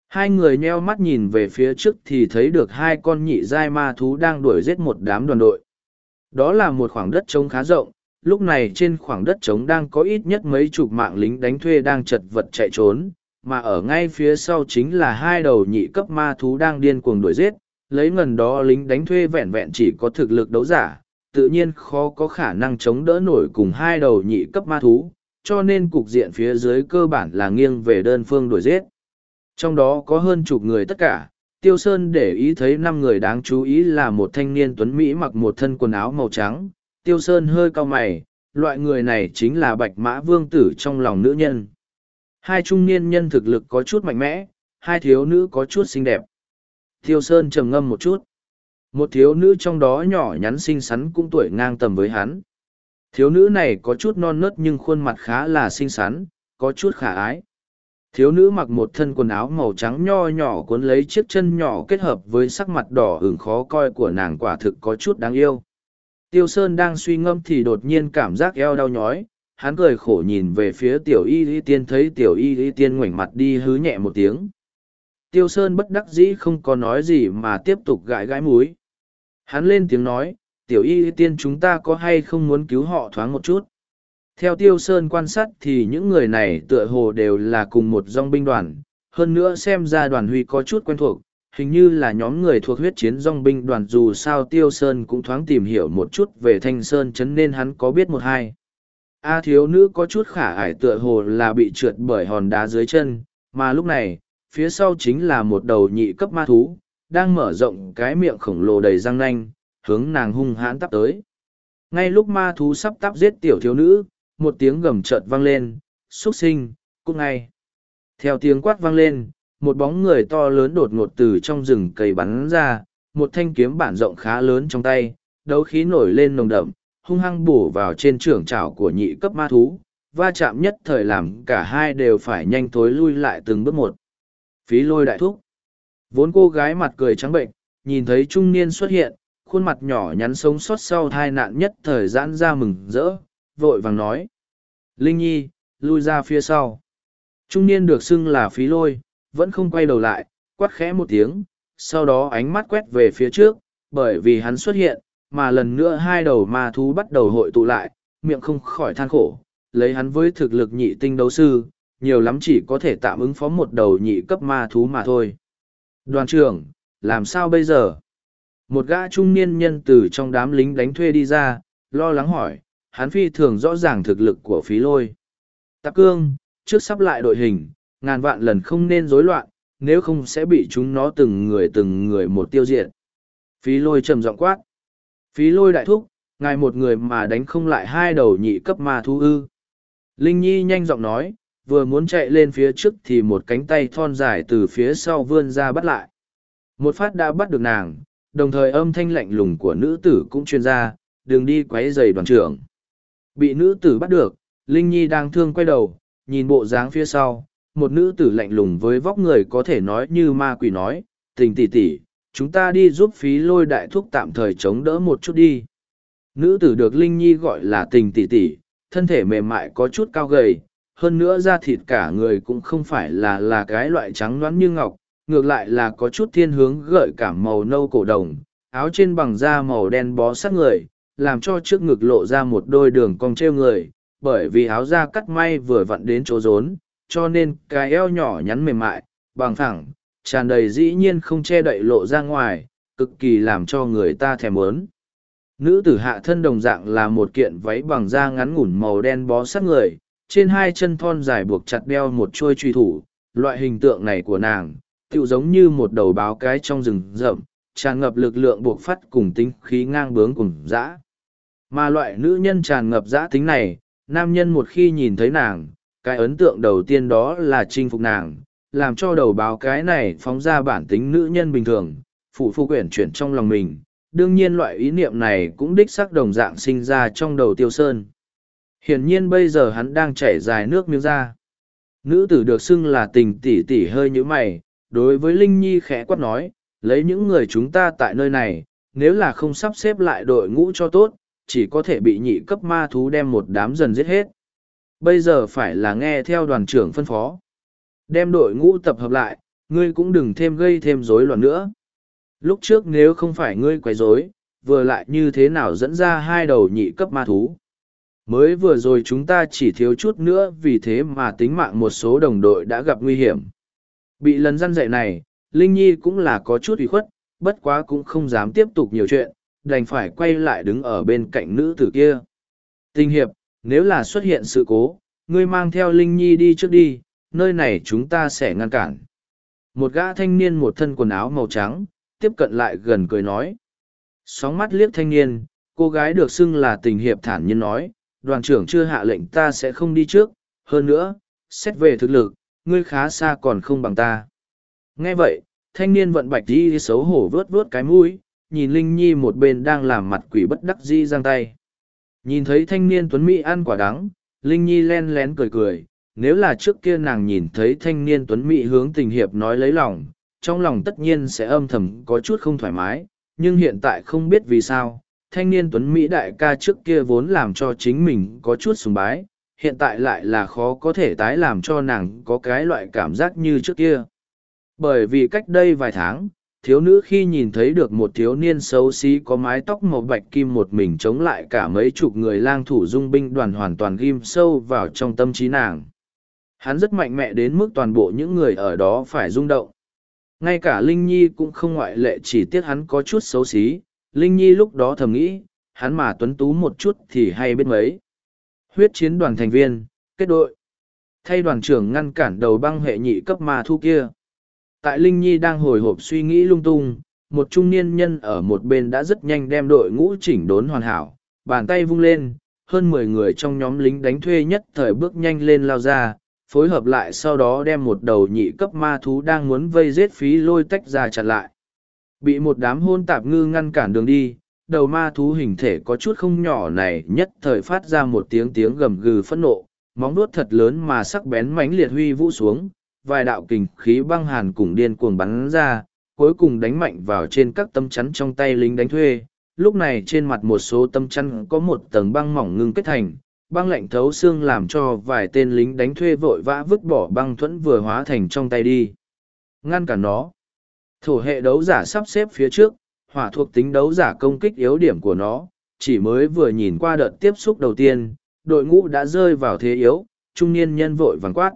Hai người nheo mắt nhìn về phía trước thì thấy được hai con nhị giai ma thú đang đuổi giết một đám đoàn đội. Đó là một khoảng đất trống khá rộng, lúc này trên khoảng đất trống đang có ít nhất mấy chục mạng lính đánh thuê đang chật vật chạy trốn, mà ở ngay phía sau chính là hai đầu nhị cấp ma thú đang điên cuồng đuổi giết, lấy ngần đó lính đánh thuê vẹn vẹn chỉ có thực lực đấu giả, tự nhiên khó có khả năng chống đỡ nổi cùng hai đầu nhị cấp ma thú, cho nên cục diện phía dưới cơ bản là nghiêng về đơn phương đuổi giết. Trong đó có hơn chục người tất cả, Tiêu Sơn để ý thấy năm người đáng chú ý là một thanh niên tuấn Mỹ mặc một thân quần áo màu trắng. Tiêu Sơn hơi cau mày, loại người này chính là bạch mã vương tử trong lòng nữ nhân. Hai trung niên nhân thực lực có chút mạnh mẽ, hai thiếu nữ có chút xinh đẹp. Thiêu Sơn trầm ngâm một chút. Một thiếu nữ trong đó nhỏ nhắn xinh xắn cũng tuổi ngang tầm với hắn. Thiếu nữ này có chút non nớt nhưng khuôn mặt khá là xinh xắn, có chút khả ái. Thiếu nữ mặc một thân quần áo màu trắng nho nhỏ cuốn lấy chiếc chân nhỏ kết hợp với sắc mặt đỏ ửng khó coi của nàng quả thực có chút đáng yêu. Tiêu Sơn đang suy ngẫm thì đột nhiên cảm giác eo đau nhói, hắn cười khổ nhìn về phía tiểu y y tiên thấy tiểu y y tiên ngoảnh mặt đi hứ nhẹ một tiếng. Tiêu Sơn bất đắc dĩ không có nói gì mà tiếp tục gãi gãi múi. Hắn lên tiếng nói, tiểu y y tiên chúng ta có hay không muốn cứu họ thoáng một chút. Theo Tiêu Sơn quan sát thì những người này tựa hồ đều là cùng một dòng binh đoàn, hơn nữa xem ra đoàn huy có chút quen thuộc, hình như là nhóm người thuộc huyết chiến dòng binh đoàn dù sao Tiêu Sơn cũng thoáng tìm hiểu một chút về Thanh Sơn chấn nên hắn có biết một hai. A thiếu nữ có chút khả ải tựa hồ là bị trượt bởi hòn đá dưới chân, mà lúc này, phía sau chính là một đầu nhị cấp ma thú, đang mở rộng cái miệng khổng lồ đầy răng nanh, hướng nàng hung hãn tắp tới. Ngay lúc ma thú sắp tắp giết tiểu thiếu nữ, một tiếng gầm chợt vang lên, xuất sinh, cũng ngay. Theo tiếng quát vang lên, một bóng người to lớn đột ngột từ trong rừng cây bắn ra, một thanh kiếm bản rộng khá lớn trong tay, đấu khí nổi lên nồng đậm, hung hăng bổ vào trên trưởng trảo của nhị cấp ma thú, va chạm nhất thời làm cả hai đều phải nhanh thối lui lại từng bước một. Phí lôi đại thúc. Vốn cô gái mặt cười trắng bệnh, nhìn thấy trung niên xuất hiện, khuôn mặt nhỏ nhắn sống sót sau tai nạn nhất thời giãn ra mừng rỡ, vội vàng nói. Linh Nhi, lui ra phía sau. Trung niên được xưng là phí lôi, vẫn không quay đầu lại, quát khẽ một tiếng, sau đó ánh mắt quét về phía trước, bởi vì hắn xuất hiện, mà lần nữa hai đầu ma thú bắt đầu hội tụ lại, miệng không khỏi than khổ, lấy hắn với thực lực nhị tinh đấu sư, nhiều lắm chỉ có thể tạm ứng phó một đầu nhị cấp ma thú mà thôi. Đoàn trưởng, làm sao bây giờ? Một gã trung niên nhân từ trong đám lính đánh thuê đi ra, lo lắng hỏi, hắn phi thường rõ ràng thực lực của phí lôi. Tạp cương, trước sắp lại đội hình, ngàn vạn lần không nên rối loạn, nếu không sẽ bị chúng nó từng người từng người một tiêu diệt. Phí lôi trầm giọng quát. Phí lôi đại thúc, ngài một người mà đánh không lại hai đầu nhị cấp ma thú ư. Linh Nhi nhanh giọng nói, vừa muốn chạy lên phía trước thì một cánh tay thon dài từ phía sau vươn ra bắt lại. Một phát đã bắt được nàng, đồng thời âm thanh lạnh lùng của nữ tử cũng truyền ra, đường đi quấy giày đoàn trưởng. Bị nữ tử bắt được, Linh Nhi đang thương quay đầu, nhìn bộ dáng phía sau, một nữ tử lạnh lùng với vóc người có thể nói như ma quỷ nói, tình tỷ tỷ, chúng ta đi giúp phí lôi đại thúc tạm thời chống đỡ một chút đi. Nữ tử được Linh Nhi gọi là tình tỷ tỷ, thân thể mềm mại có chút cao gầy, hơn nữa da thịt cả người cũng không phải là là cái loại trắng loãng như ngọc, ngược lại là có chút thiên hướng gợi cảm màu nâu cổ đồng, áo trên bằng da màu đen bó sát người, làm cho trước ngực lộ ra một đôi đường cong treo người, bởi vì áo da cắt may vừa vặn đến chỗ rốn, cho nên cái eo nhỏ nhắn mềm mại, bằng thẳng, tràn đầy dĩ nhiên không che đậy lộ ra ngoài, cực kỳ làm cho người ta thèm muốn. Nữ tử hạ thân đồng dạng là một kiện váy bằng da ngắn ngủn màu đen bó sát người, trên hai chân thon dài buộc chặt đeo một chuôi truy thủ, loại hình tượng này của nàng, tựu giống như một đầu báo cái trong rừng rậm, tràn ngập lực lượng buộc phát cùng tính khí ngang bướng cùng dã. Mà loại nữ nhân tràn ngập dã tính này, nam nhân một khi nhìn thấy nàng, cái ấn tượng đầu tiên đó là chinh phục nàng, làm cho đầu báo cái này phóng ra bản tính nữ nhân bình thường, phụ phu quyển chuyển trong lòng mình. Đương nhiên loại ý niệm này cũng đích xác đồng dạng sinh ra trong đầu tiêu sơn. Hiển nhiên bây giờ hắn đang chảy dài nước miếng ra. Nữ tử được xưng là tình tỷ tỷ hơi như mày, đối với Linh Nhi khẽ quát nói, lấy những người chúng ta tại nơi này, nếu là không sắp xếp lại đội ngũ cho tốt, chỉ có thể bị nhị cấp ma thú đem một đám dần giết hết. Bây giờ phải là nghe theo đoàn trưởng phân phó. Đem đội ngũ tập hợp lại, ngươi cũng đừng thêm gây thêm rối loạn nữa. Lúc trước nếu không phải ngươi quấy rối, vừa lại như thế nào dẫn ra hai đầu nhị cấp ma thú. Mới vừa rồi chúng ta chỉ thiếu chút nữa vì thế mà tính mạng một số đồng đội đã gặp nguy hiểm. Bị lần răn dạy này, Linh Nhi cũng là có chút ủy khuất, bất quá cũng không dám tiếp tục nhiều chuyện, đành phải quay lại đứng ở bên cạnh nữ tử kia. Tinh hiệp, nếu là xuất hiện sự cố, ngươi mang theo Linh Nhi đi trước đi, nơi này chúng ta sẽ ngăn cản. Một gã thanh niên một thân quần áo màu trắng, tiếp cận lại gần cười nói. Sóng mắt liếc thanh niên, cô gái được xưng là tình hiệp thản nhiên nói, đoàn trưởng chưa hạ lệnh ta sẽ không đi trước, hơn nữa, xét về thực lực, ngươi khá xa còn không bằng ta. Nghe vậy, thanh niên vận bạch đi xấu hổ vớt vớt cái mũi, nhìn Linh Nhi một bên đang làm mặt quỷ bất đắc di giang tay. Nhìn thấy thanh niên Tuấn Mỹ ăn quả đắng, Linh Nhi len lén cười cười, nếu là trước kia nàng nhìn thấy thanh niên Tuấn Mỹ hướng tình hiệp nói lấy lòng, trong lòng tất nhiên sẽ âm thầm có chút không thoải mái, nhưng hiện tại không biết vì sao, thanh niên Tuấn Mỹ đại ca trước kia vốn làm cho chính mình có chút sùng bái, hiện tại lại là khó có thể tái làm cho nàng có cái loại cảm giác như trước kia. Bởi vì cách đây vài tháng, thiếu nữ khi nhìn thấy được một thiếu niên xấu xí có mái tóc màu bạch kim một mình chống lại cả mấy chục người lang thủ dung binh đoàn hoàn toàn ghim sâu vào trong tâm trí nàng. Hắn rất mạnh mẽ đến mức toàn bộ những người ở đó phải rung động. Ngay cả Linh Nhi cũng không ngoại lệ chỉ tiếc hắn có chút xấu xí, Linh Nhi lúc đó thầm nghĩ, hắn mà tuấn tú một chút thì hay biết mấy. Huyết chiến đoàn thành viên, kết đội. Thay đoàn trưởng ngăn cản đầu băng hệ nhị cấp ma thu kia. Tại Linh Nhi đang hồi hộp suy nghĩ lung tung, một trung niên nhân ở một bên đã rất nhanh đem đội ngũ chỉnh đốn hoàn hảo, bàn tay vung lên, hơn mười người trong nhóm lính đánh thuê nhất thời bước nhanh lên lao ra, phối hợp lại sau đó đem một đầu nhị cấp ma thú đang muốn vây giết phí lôi tách ra chặt lại. Bị một đám hôn tạp ngư ngăn cản đường đi, đầu ma thú hình thể có chút không nhỏ này nhất thời phát ra một tiếng tiếng gầm gừ phẫn nộ, móng nuốt thật lớn mà sắc bén mãnh liệt huy vũ xuống, vài đạo kình khí băng hàn cùng điên cuồng bắn ra, cuối cùng đánh mạnh vào trên các tâm chắn trong tay lính đánh thuê. Lúc này trên mặt một số tâm chắn có một tầng băng mỏng ngưng kết thành, băng lạnh thấu xương làm cho vài tên lính đánh thuê vội vã vứt bỏ băng thuẫn vừa hóa thành trong tay đi. Ngăn cản nó. Thổ hệ đấu giả sắp xếp phía trước, hỏa thuộc tính đấu giả công kích yếu điểm của nó, chỉ mới vừa nhìn qua đợt tiếp xúc đầu tiên, đội ngũ đã rơi vào thế yếu, trung niên nhân vội vàng quát.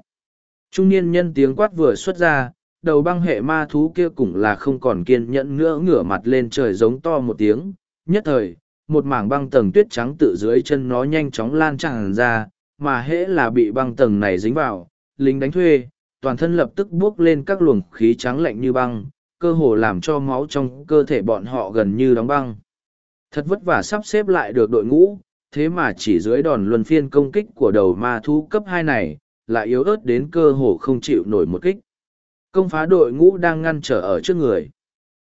Trung niên nhân tiếng quát vừa xuất ra, đầu băng hệ ma thú kia cũng là không còn kiên nhẫn nữa ngửa mặt lên trời giống to một tiếng. Nhất thời, một mảng băng tầng tuyết trắng tự dưới chân nó nhanh chóng lan tràn ra, mà hễ là bị băng tầng này dính vào, lính đánh thuê, toàn thân lập tức buốc lên các luồng khí trắng lạnh như băng, cơ hồ làm cho máu trong cơ thể bọn họ gần như đóng băng. Thật vất vả sắp xếp lại được đội ngũ, thế mà chỉ dưới đòn luân phiên công kích của đầu ma thú cấp hai này, lại yếu ớt đến cơ hồ không chịu nổi một kích. Công phá đội ngũ đang ngăn trở ở trước người.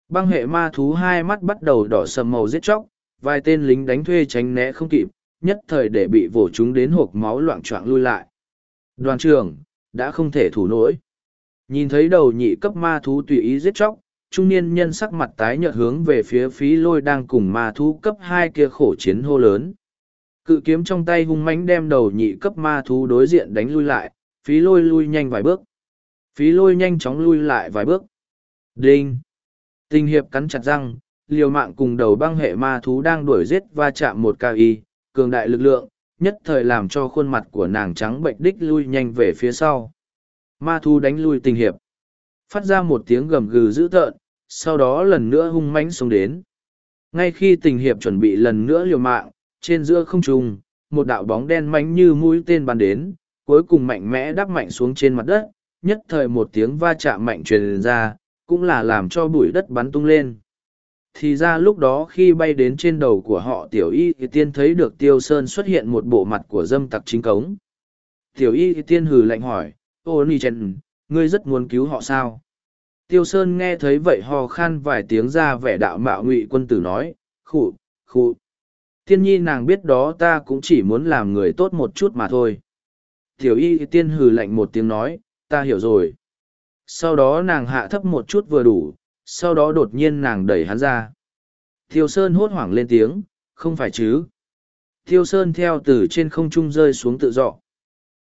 Băng hệ ma thú hai mắt bắt đầu đỏ sầm màu giết chóc, vài tên lính đánh thuê tránh né không kịp, nhất thời để bị vồ chúng đến hộp máu loạn choạng lui lại. Đoàn trưởng, đã không thể thủ nổi. Nhìn thấy đầu nhị cấp ma thú tùy ý giết chóc, trung niên nhân sắc mặt tái nhợt hướng về phía phí lôi đang cùng ma thú cấp hai kia khổ chiến hô lớn. Cự kiếm trong tay hung mãnh đem đầu nhị cấp ma thú đối diện đánh lui lại, phí lôi lui nhanh vài bước. Phí lôi nhanh chóng lui lại vài bước. Đinh! Tình hiệp cắn chặt răng, liều mạng cùng đầu băng hệ ma thú đang đuổi giết va chạm một cao y, cường đại lực lượng, nhất thời làm cho khuôn mặt của nàng trắng bệnh đích lui nhanh về phía sau. Ma thú đánh lui tình hiệp. Phát ra một tiếng gầm gừ dữ tợn, sau đó lần nữa hung mãnh xuống đến. Ngay khi tình hiệp chuẩn bị lần nữa liều mạng, trên giữa không trung, một đạo bóng đen mánh như mũi tên bắn đến, cuối cùng mạnh mẽ đắp mạnh xuống trên mặt đất, nhất thời một tiếng va chạm mạnh truyền ra, cũng là làm cho bụi đất bắn tung lên. Thì ra lúc đó khi bay đến trên đầu của họ tiểu y thì tiên thấy được tiêu sơn xuất hiện một bộ mặt của dâm tặc chính cống. Tiểu y thì tiên hừ lạnh hỏi, ô ni chen, ngươi rất muốn cứu họ sao? Tiêu sơn nghe thấy vậy hò khan vài tiếng ra vẻ đạo mạo ngụy quân tử nói, khụ, khụ. Tiên nhi nàng biết đó ta cũng chỉ muốn làm người tốt một chút mà thôi. Tiểu y tiên hừ lạnh một tiếng nói, ta hiểu rồi. Sau đó nàng hạ thấp một chút vừa đủ, sau đó đột nhiên nàng đẩy hắn ra. Tiêu Sơn hốt hoảng lên tiếng, không phải chứ. Tiêu Sơn theo từ trên không trung rơi xuống tự dọ.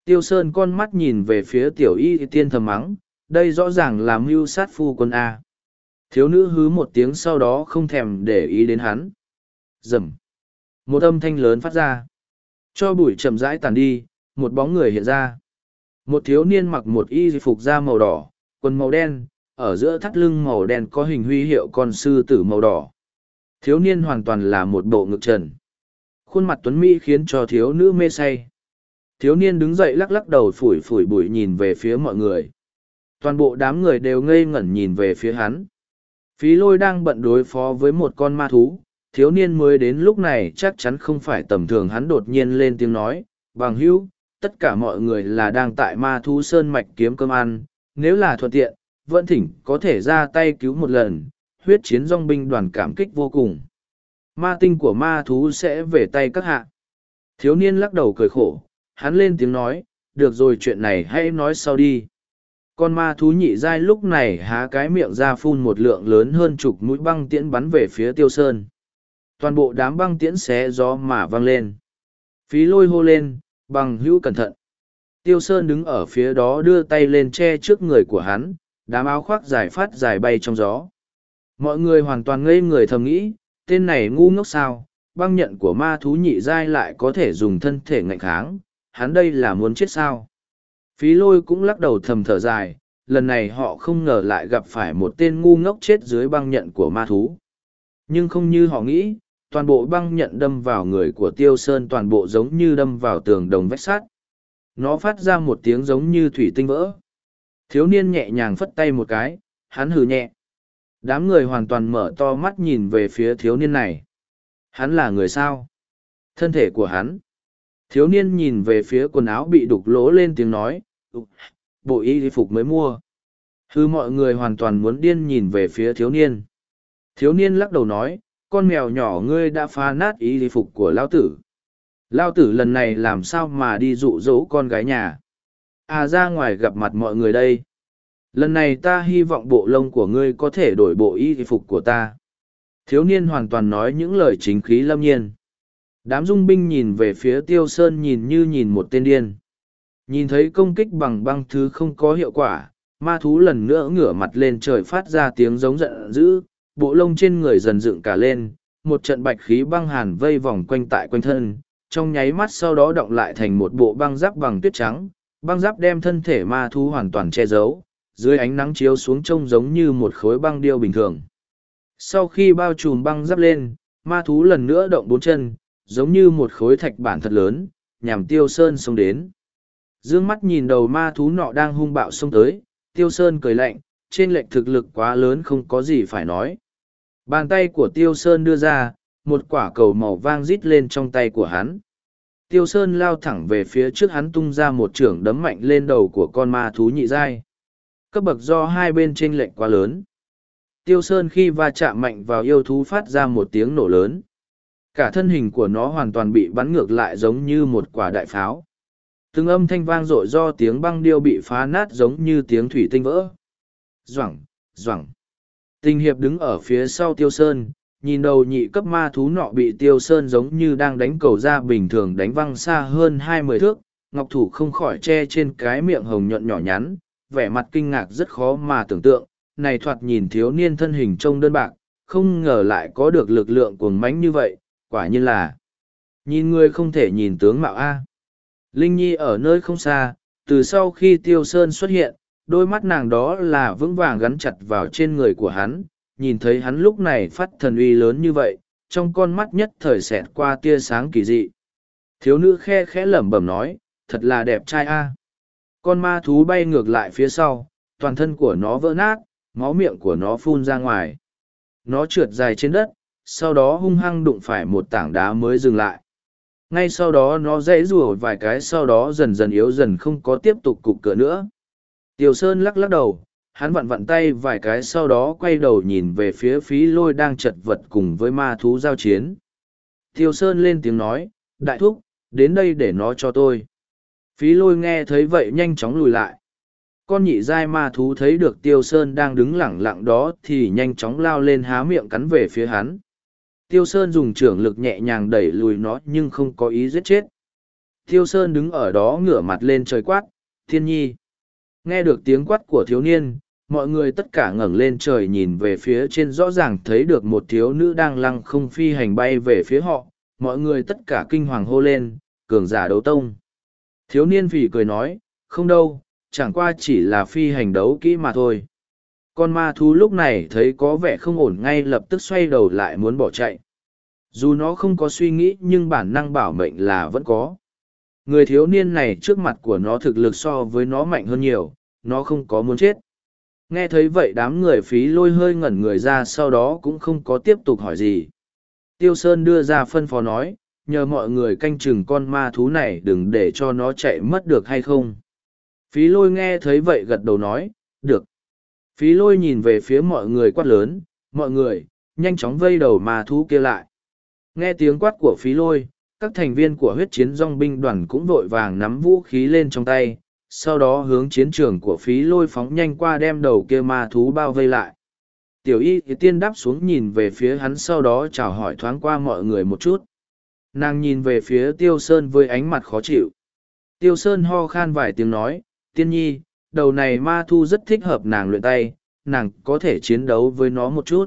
Tiêu Sơn con mắt nhìn về phía tiểu y tiên thầm mắng, đây rõ ràng là mưu sát phu quân A. Thiếu nữ hứ một tiếng sau đó không thèm để ý đến hắn. Rầm. Một âm thanh lớn phát ra. Cho bụi chậm rãi tàn đi, một bóng người hiện ra. Một thiếu niên mặc một y phục da màu đỏ, quần màu đen, ở giữa thắt lưng màu đen có hình huy hiệu con sư tử màu đỏ. Thiếu niên hoàn toàn là một bộ ngực trần. Khuôn mặt tuấn Mỹ khiến cho thiếu nữ mê say. Thiếu niên đứng dậy lắc lắc đầu phủi phủi bụi nhìn về phía mọi người. Toàn bộ đám người đều ngây ngẩn nhìn về phía hắn. Phí lôi đang bận đối phó với một con ma thú, thiếu niên mới đến lúc này chắc chắn không phải tầm thường hắn đột nhiên lên tiếng nói, bằng hữu, tất cả mọi người là đang tại ma thú sơn mạch kiếm cơm ăn, nếu là thuận tiện, vẫn thỉnh có thể ra tay cứu một lần, huyết chiến dòng binh đoàn cảm kích vô cùng. Ma tinh của ma thú sẽ về tay các hạ. Thiếu niên lắc đầu cười khổ, hắn lên tiếng nói, được rồi chuyện này hãy nói sau đi. Con ma thú nhị dai lúc này há cái miệng ra phun một lượng lớn hơn chục mũi băng tiễn bắn về phía tiêu sơn. Toàn bộ đám băng tiễn xé gió mà văng lên. Phí lôi hô lên, bằng hữu cẩn thận. Tiêu Sơn đứng ở phía đó đưa tay lên che trước người của hắn, đám áo khoác dài phát dài bay trong gió. Mọi người hoàn toàn ngây người thầm nghĩ, tên này ngu ngốc sao, băng nhận của ma thú nhị giai lại có thể dùng thân thể ngạnh kháng, hắn đây là muốn chết sao. Phí lôi cũng lắc đầu thầm thở dài, lần này họ không ngờ lại gặp phải một tên ngu ngốc chết dưới băng nhận của ma thú. Nhưng không như họ nghĩ, toàn bộ băng nhận đâm vào người của tiêu sơn toàn bộ giống như đâm vào tường đồng vách sắt nó phát ra một tiếng giống như thủy tinh vỡ thiếu niên nhẹ nhàng phất tay một cái, hắn hừ nhẹ. Đám người hoàn toàn mở to mắt nhìn về phía thiếu niên này. Hắn là người sao? Thân thể của hắn. Thiếu niên nhìn về phía quần áo bị đục lỗ lên tiếng nói bộ y phục mới mua. Hư mọi người hoàn toàn muốn điên nhìn về phía thiếu niên. Thiếu niên lắc đầu nói, con mèo nhỏ ngươi đã phá nát y phục của lao tử. Lao tử lần này làm sao mà đi dụ dỗ con gái nhà? À ra ngoài gặp mặt mọi người đây. Lần này ta hy vọng bộ lông của ngươi có thể đổi bộ y phục của ta. Thiếu niên hoàn toàn nói những lời chính khí lâm nhiên. Đám dung binh nhìn về phía tiêu sơn nhìn như nhìn một tên điên. Nhìn thấy công kích bằng băng thứ không có hiệu quả, ma thú lần nữa ngửa mặt lên trời phát ra tiếng giống giận dữ, bộ lông trên người dần dựng cả lên, một trận bạch khí băng hàn vây vòng quanh tại quanh thân, trong nháy mắt sau đó động lại thành một bộ băng giáp bằng tuyết trắng băng giáp đem thân thể ma thú hoàn toàn che giấu, dưới ánh nắng chiếu xuống trông giống như một khối băng điêu bình thường. Sau khi bao trùm băng giáp lên, ma thú lần nữa động bốn chân, giống như một khối thạch bản thật lớn, nhằm tiêu sơn xông đến. Dương mắt nhìn đầu ma thú nọ đang hung bạo xông tới, tiêu sơn cười lạnh, trên lệnh thực lực quá lớn không có gì phải nói. Bàn tay của tiêu sơn đưa ra, một quả cầu màu vang rít lên trong tay của hắn. Tiêu Sơn lao thẳng về phía trước hắn tung ra một trưởng đấm mạnh lên đầu của con ma thú nhị giai. Cấp bậc do hai bên chênh lệnh quá lớn. Tiêu Sơn khi va chạm mạnh vào yêu thú phát ra một tiếng nổ lớn. Cả thân hình của nó hoàn toàn bị bắn ngược lại giống như một quả đại pháo. Từng âm thanh vang rội do tiếng băng điêu bị phá nát giống như tiếng thủy tinh vỡ. Doảng, doảng. Tình hiệp đứng ở phía sau Tiêu Sơn, nhìn đầu nhị cấp ma thú nọ bị tiêu sơn giống như đang đánh cầu ra bình thường đánh văng xa hơn hai mươi thước, ngọc thủ không khỏi che trên cái miệng hồng nhuận nhỏ nhắn, vẻ mặt kinh ngạc rất khó mà tưởng tượng, này thoạt nhìn thiếu niên thân hình trông đơn bạc, không ngờ lại có được lực lượng cuồng mánh như vậy, quả nhiên là nhìn người không thể nhìn tướng mạo a. Linh nhi ở nơi không xa, từ sau khi tiêu sơn xuất hiện, đôi mắt nàng đó là vững vàng gắn chặt vào trên người của hắn nhìn thấy hắn lúc này phát thần uy lớn như vậy, trong con mắt nhất thời xẹt qua tia sáng kỳ dị. Thiếu nữ khe khẽ lẩm bẩm nói, thật là đẹp trai a. Con ma thú bay ngược lại phía sau, toàn thân của nó vỡ nát, máu miệng của nó phun ra ngoài. Nó trượt dài trên đất, sau đó hung hăng đụng phải một tảng đá mới dừng lại. Ngay sau đó nó dãy rùa vài cái sau đó dần dần yếu dần không có tiếp tục cục cửa nữa. Tiểu Sơn lắc lắc đầu, hắn vặn vặn tay vài cái sau đó quay đầu nhìn về phía phí lôi đang chật vật cùng với ma thú giao chiến. Tiêu Sơn lên tiếng nói, đại thúc, đến đây để nó cho tôi. Phí lôi nghe thấy vậy nhanh chóng lùi lại. Con nhị giai ma thú thấy được Tiêu Sơn đang đứng lẳng lặng đó thì nhanh chóng lao lên há miệng cắn về phía hắn. Tiêu Sơn dùng trưởng lực nhẹ nhàng đẩy lùi nó nhưng không có ý giết chết. Tiêu Sơn đứng ở đó ngửa mặt lên trời quát, thiên nhi. Nghe được tiếng quát của thiếu niên, mọi người tất cả ngẩng lên trời nhìn về phía trên rõ ràng thấy được một thiếu nữ đang lăng không phi hành bay về phía họ mọi người tất cả kinh hoàng hô lên cường giả đấu tông. Thiếu niên phỉ cười nói không đâu chẳng qua chỉ là phi hành đấu kỹ mà thôi. Con ma thú lúc này thấy có vẻ không ổn ngay lập tức xoay đầu lại muốn bỏ chạy. Dù nó không có suy nghĩ nhưng bản năng bảo mệnh là vẫn có người thiếu niên này trước mặt của nó thực lực so với nó mạnh hơn nhiều nó không có muốn chết Nghe thấy vậy đám người phí lôi hơi ngẩn người ra sau đó cũng không có tiếp tục hỏi gì. Tiêu Sơn đưa ra phân phó nói, nhờ mọi người canh chừng con ma thú này đừng để cho nó chạy mất được hay không. Phí lôi nghe thấy vậy gật đầu nói, được. Phí lôi nhìn về phía mọi người quát lớn, mọi người, nhanh chóng vây đầu ma thú kia lại. Nghe tiếng quát của phí lôi, các thành viên của huyết chiến dong binh đoàn cũng vội vàng nắm vũ khí lên trong tay, sau đó hướng chiến trường của phí lôi phóng nhanh qua đem đầu kia ma thú bao vây lại. Tiểu y thì tiên đáp xuống nhìn về phía hắn sau đó chào hỏi thoáng qua mọi người một chút. Nàng nhìn về phía Tiêu Sơn với ánh mặt khó chịu. Tiêu Sơn ho khan vài tiếng nói, tiên nhi, đầu này ma thu rất thích hợp nàng luyện tay, nàng có thể chiến đấu với nó một chút.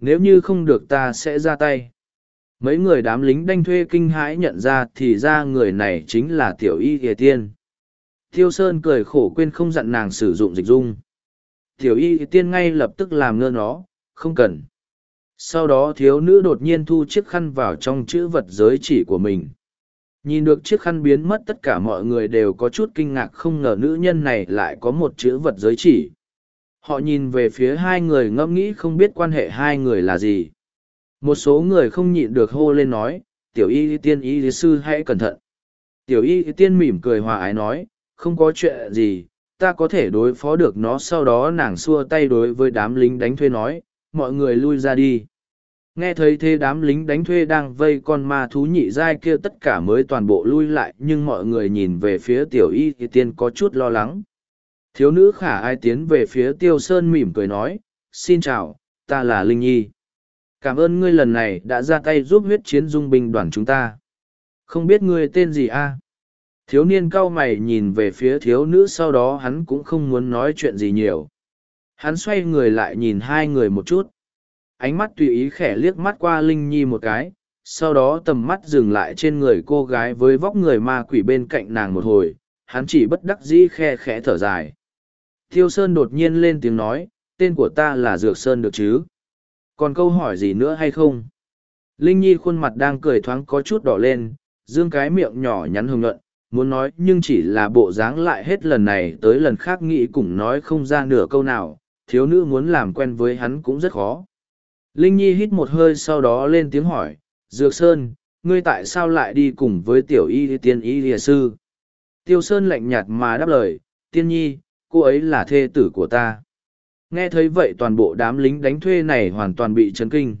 Nếu như không được ta sẽ ra tay. Mấy người đám lính đanh thuê kinh hãi nhận ra thì ra người này chính là tiểu y hề tiên. Tiêu Sơn cười khổ quên không dặn nàng sử dụng dịch dung. Tiểu y tiên ngay lập tức làm ngơ nó, không cần. Sau đó thiếu nữ đột nhiên thu chiếc khăn vào trong chữ vật giới chỉ của mình. Nhìn được chiếc khăn biến mất tất cả mọi người đều có chút kinh ngạc không ngờ nữ nhân này lại có một chữ vật giới chỉ. Họ nhìn về phía hai người ngẫm nghĩ không biết quan hệ hai người là gì. Một số người không nhịn được hô lên nói, tiểu y tiên y sư hãy cẩn thận. Tiểu y tiên mỉm cười hòa ái nói, không có chuyện gì, ta có thể đối phó được nó sau đó nàng xua tay đối với đám lính đánh thuê nói, mọi người lui ra đi. Nghe thấy thế đám lính đánh thuê đang vây con ma thú nhị dai kia tất cả mới toàn bộ lui lại nhưng mọi người nhìn về phía tiểu y tiên có chút lo lắng. Thiếu nữ khả ai tiến về phía tiêu sơn mỉm cười nói, xin chào, ta là Linh Nhi. Cảm ơn ngươi lần này đã ra tay giúp huyết chiến dung binh đoàn chúng ta. Không biết ngươi tên gì a? Thiếu niên cau mày nhìn về phía thiếu nữ sau đó hắn cũng không muốn nói chuyện gì nhiều. Hắn xoay người lại nhìn hai người một chút ánh mắt tùy ý khẽ liếc mắt qua Linh Nhi một cái, sau đó tầm mắt dừng lại trên người cô gái với vóc người ma quỷ bên cạnh nàng một hồi, hắn chỉ bất đắc dĩ khe khẽ thở dài. Thiêu Sơn đột nhiên lên tiếng nói, tên của ta là Dược Sơn được chứ? Còn câu hỏi gì nữa hay không? Linh Nhi khuôn mặt đang cười thoáng có chút đỏ lên, dương cái miệng nhỏ nhắn hồng luận, muốn nói nhưng chỉ là bộ dáng lại hết lần này tới lần khác nghĩ cũng nói không ra nửa câu nào, thiếu nữ muốn làm quen với hắn cũng rất khó. Linh Nhi hít một hơi sau đó lên tiếng hỏi, Dược Sơn, ngươi tại sao lại đi cùng với tiểu y tiên y lìa sư? Tiêu Sơn lạnh nhạt mà đáp lời, tiên nhi, cô ấy là thê tử của ta. Nghe thấy vậy toàn bộ đám lính đánh thuê này hoàn toàn bị chấn kinh.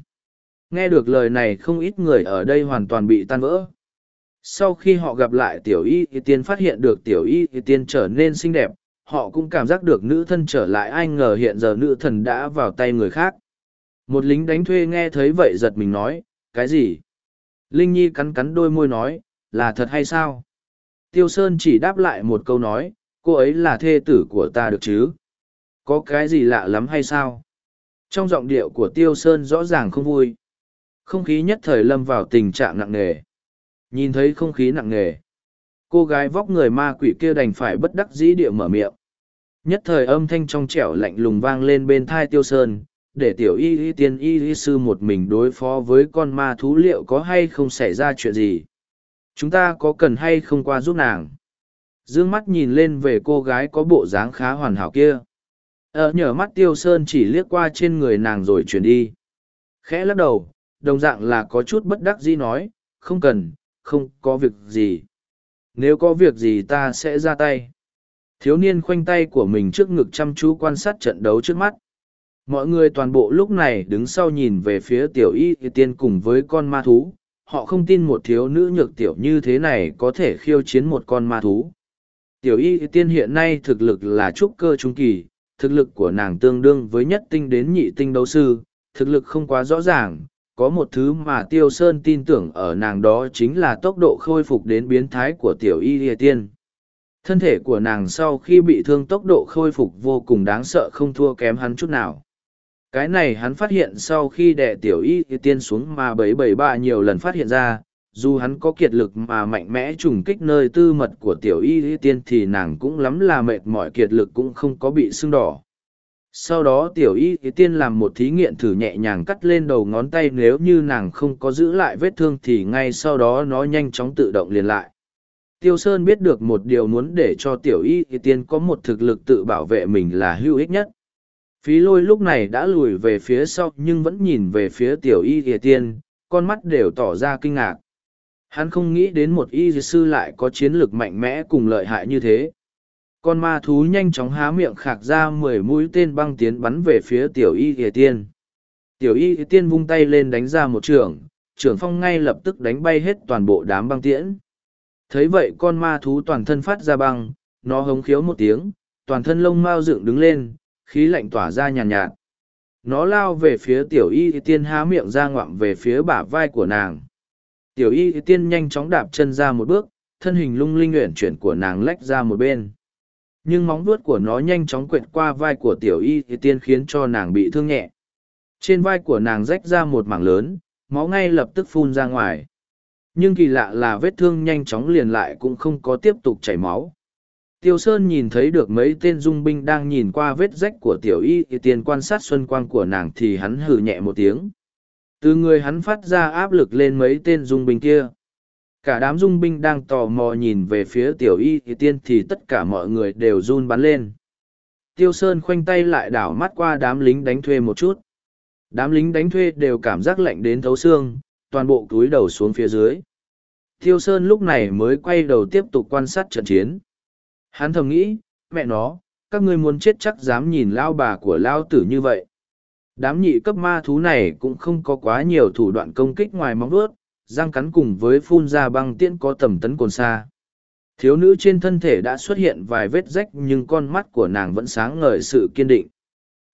Nghe được lời này không ít người ở đây hoàn toàn bị tan vỡ. Sau khi họ gặp lại tiểu y tiên phát hiện được tiểu y tiên trở nên xinh đẹp, họ cũng cảm giác được nữ thân trở lại ai ngờ hiện giờ nữ thần đã vào tay người khác một lính đánh thuê nghe thấy vậy giật mình nói, cái gì? Linh Nhi cắn cắn đôi môi nói, là thật hay sao? Tiêu Sơn chỉ đáp lại một câu nói, cô ấy là thê tử của ta được chứ? Có cái gì lạ lắm hay sao? Trong giọng điệu của Tiêu Sơn rõ ràng không vui. Không khí nhất thời lâm vào tình trạng nặng nề. Nhìn thấy không khí nặng nề. Cô gái vóc người ma quỷ kia đành phải bất đắc dĩ địa mở miệng. Nhất thời âm thanh trong trẻo lạnh lùng vang lên bên thai Tiêu Sơn, để tiểu y y tiên y y sư một mình đối phó với con ma thú liệu có hay không xảy ra chuyện gì chúng ta có cần hay không qua giúp nàng d ư ơ n g mắt nhìn lên về cô gái có bộ dáng khá hoàn hảo kia ờ, nhờ mắt tiêu sơn chỉ liếc qua trên người nàng rồi chuyển đi. Khẽ lắc đầu đồng dạng là có chút bất đắc dĩ nói không cần không có việc gì. Nếu có việc gì ta sẽ ra tay. Thiếu niên khoanh tay của mình trước ngực chăm chú quan sát trận đấu trước mắt. Mọi người toàn bộ lúc này đứng sau nhìn về phía tiểu y tiên cùng với con ma thú. Họ không tin một thiếu nữ nhược tiểu như thế này có thể khiêu chiến một con ma thú. Tiểu y tiên hiện nay thực lực là trúc cơ trung kỳ thực lực của nàng tương đương với nhất tinh đến nhị tinh đấu sư, thực lực không quá rõ ràng, có một thứ mà tiêu sơn tin tưởng ở nàng đó chính là tốc độ khôi phục đến biến thái của tiểu y tiên. Thân thể của nàng sau khi bị thương tốc độ khôi phục vô cùng đáng sợ không thua kém hắn chút nào. Cái này hắn phát hiện sau khi đẻ tiểu y tiên xuống mà bảy bảy ba nhiều lần phát hiện ra dù hắn có kiệt lực mà mạnh mẽ trùng kích nơi tư mật của tiểu y tiên thì nàng cũng lắm là mệt mỏi kiệt lực cũng không có bị sưng đỏ. Sau đó tiểu y tiên làm một thí nghiệm thử nhẹ nhàng cắt lên đầu ngón tay nếu như nàng không có giữ lại vết thương thì ngay sau đó nó nhanh chóng tự động liền lại. Tiêu sơn biết được một điều muốn để cho tiểu y tiên có một thực lực tự bảo vệ mình là hữu ích nhất. Phí lôi lúc này đã lùi về phía sau nhưng vẫn nhìn về phía tiểu y y tiên, con mắt đều tỏ ra kinh ngạc. Hắn không nghĩ đến một y sư lại có chiến lược mạnh mẽ cùng lợi hại như thế. con ma thú nhanh chóng há miệng khạc ra mười mũi tên băng tiến bắn về phía tiểu y ỉa tiên. Tiểu y ỉa tiên vung tay lên đánh ra một trường trưởng phong ngay lập tức đánh bay hết toàn bộ đám băng tiễn. Thấy vậy con ma thú toàn thân phát ra băng nó hống khiếu một tiếng toàn thân lông mao dựng đứng lên khí lạnh tỏa ra nhàn nhạt, nhạt nó lao về phía tiểu y tiên há miệng ra ngoạm về phía bả vai của nàng tiểu y tiên nhanh chóng đạp chân ra một bước, thân hình lung linh uyển chuyển của nàng lách ra một bên. Nhưng móng vuốt của nó nhanh chóng quệt qua vai của tiểu y tiên khiến cho nàng bị thương nhẹ. Trên vai của nàng rách ra một mảng lớn, máu ngay lập tức phun ra ngoài. Nhưng kỳ lạ là vết thương nhanh chóng liền lại cũng không có tiếp tục chảy máu. Tiêu sơn nhìn thấy được mấy tên dung binh đang nhìn qua vết rách của tiểu y tiên quan sát xuân quang của nàng thì hắn hừ nhẹ một tiếng từ người hắn phát ra áp lực lên mấy tên dung binh kia. Cả đám dung binh đang tò mò nhìn về phía tiểu y tiên thì tất cả mọi người đều run bắn lên. Tiêu sơn khoanh tay lại đảo mắt qua đám lính đánh thuê một chút. Đám lính đánh thuê đều cảm giác lạnh đến thấu xương, toàn bộ cúi đầu xuống phía dưới. Tiêu sơn lúc này mới quay đầu tiếp tục quan sát trận chiến. Hắn thầm nghĩ, mẹ nó, các ngươi muốn chết chắc dám nhìn lao bà của lao tử như vậy đám nhị cấp ma thú này cũng không có quá nhiều thủ đoạn công kích ngoài móng vuốt, răng cắn cùng với phun ra băng tiễn có tầm tấn cồn xa. Thiếu nữ trên thân thể đã xuất hiện vài vết rách nhưng con mắt của nàng vẫn sáng ngời sự kiên định.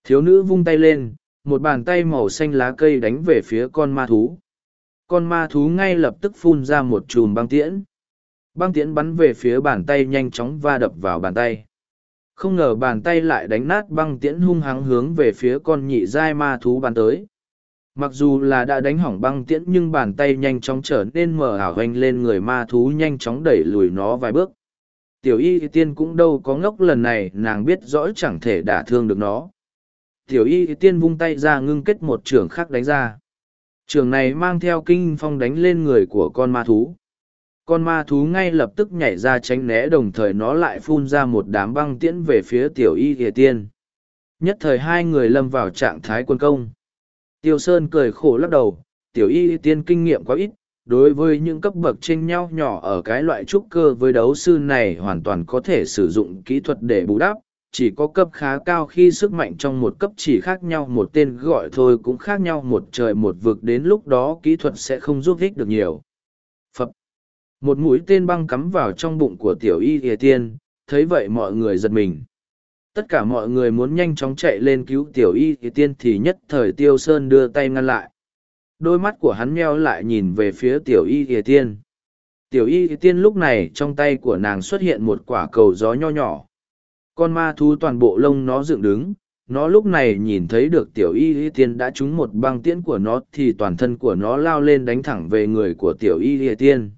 Thiếu nữ vung tay lên, một bàn tay màu xanh lá cây đánh về phía con ma thú. Con ma thú ngay lập tức phun ra một chùm băng tiễn. Băng tiễn bắn về phía bàn tay nhanh chóng va đập vào bàn tay không ngờ bàn tay lại đánh nát băng tiễn hung hăng hướng về phía con nhị giai ma thú bắn tới. Mặc dù là đã đánh hỏng băng tiễn nhưng bàn tay nhanh chóng trở nên mờ ảo hoành lên người ma thú nhanh chóng đẩy lùi nó vài bước. Tiểu y tiên cũng đâu có ngốc lần này, nàng biết rõ chẳng thể đả thương được nó. Tiểu y tiên vung tay ra ngưng kết một trường khác đánh ra. Trường này mang theo kinh phong đánh lên người của con ma thú con ma thú ngay lập tức nhảy ra tránh né, đồng thời nó lại phun ra một đám băng tiễn về phía tiểu y ỉa tiên. Nhất thời hai người lâm vào trạng thái quân công. Tiêu sơn cười khổ lắc đầu, tiểu y tiên kinh nghiệm quá ít, đối với những cấp bậc trên nhau nhỏ ở cái loại trúc cơ với đấu sư này hoàn toàn có thể sử dụng kỹ thuật để bù đắp, chỉ có cấp khá cao khi sức mạnh trong một cấp chỉ khác nhau, một tên gọi thôi cũng khác nhau, một trời một vực đến lúc đó kỹ thuật sẽ không giúp ích được nhiều một mũi tên băng cắm vào trong bụng của tiểu y ỉa tiên, thấy vậy mọi người giật mình. Tất cả mọi người muốn nhanh chóng chạy lên cứu tiểu y ỉa tiên thì nhất thời tiêu sơn đưa tay ngăn lại. Đôi mắt của hắn meo lại nhìn về phía tiểu y ỉa tiên. Tiểu y ỉa tiên lúc này trong tay của nàng xuất hiện một quả cầu gió nho nhỏ. Con ma thú toàn bộ lông nó dựng đứng, nó lúc này nhìn thấy được tiểu y y tiên đã trúng một băng tiễn của nó thì toàn thân của nó lao lên đánh thẳng về người của tiểu y y tiên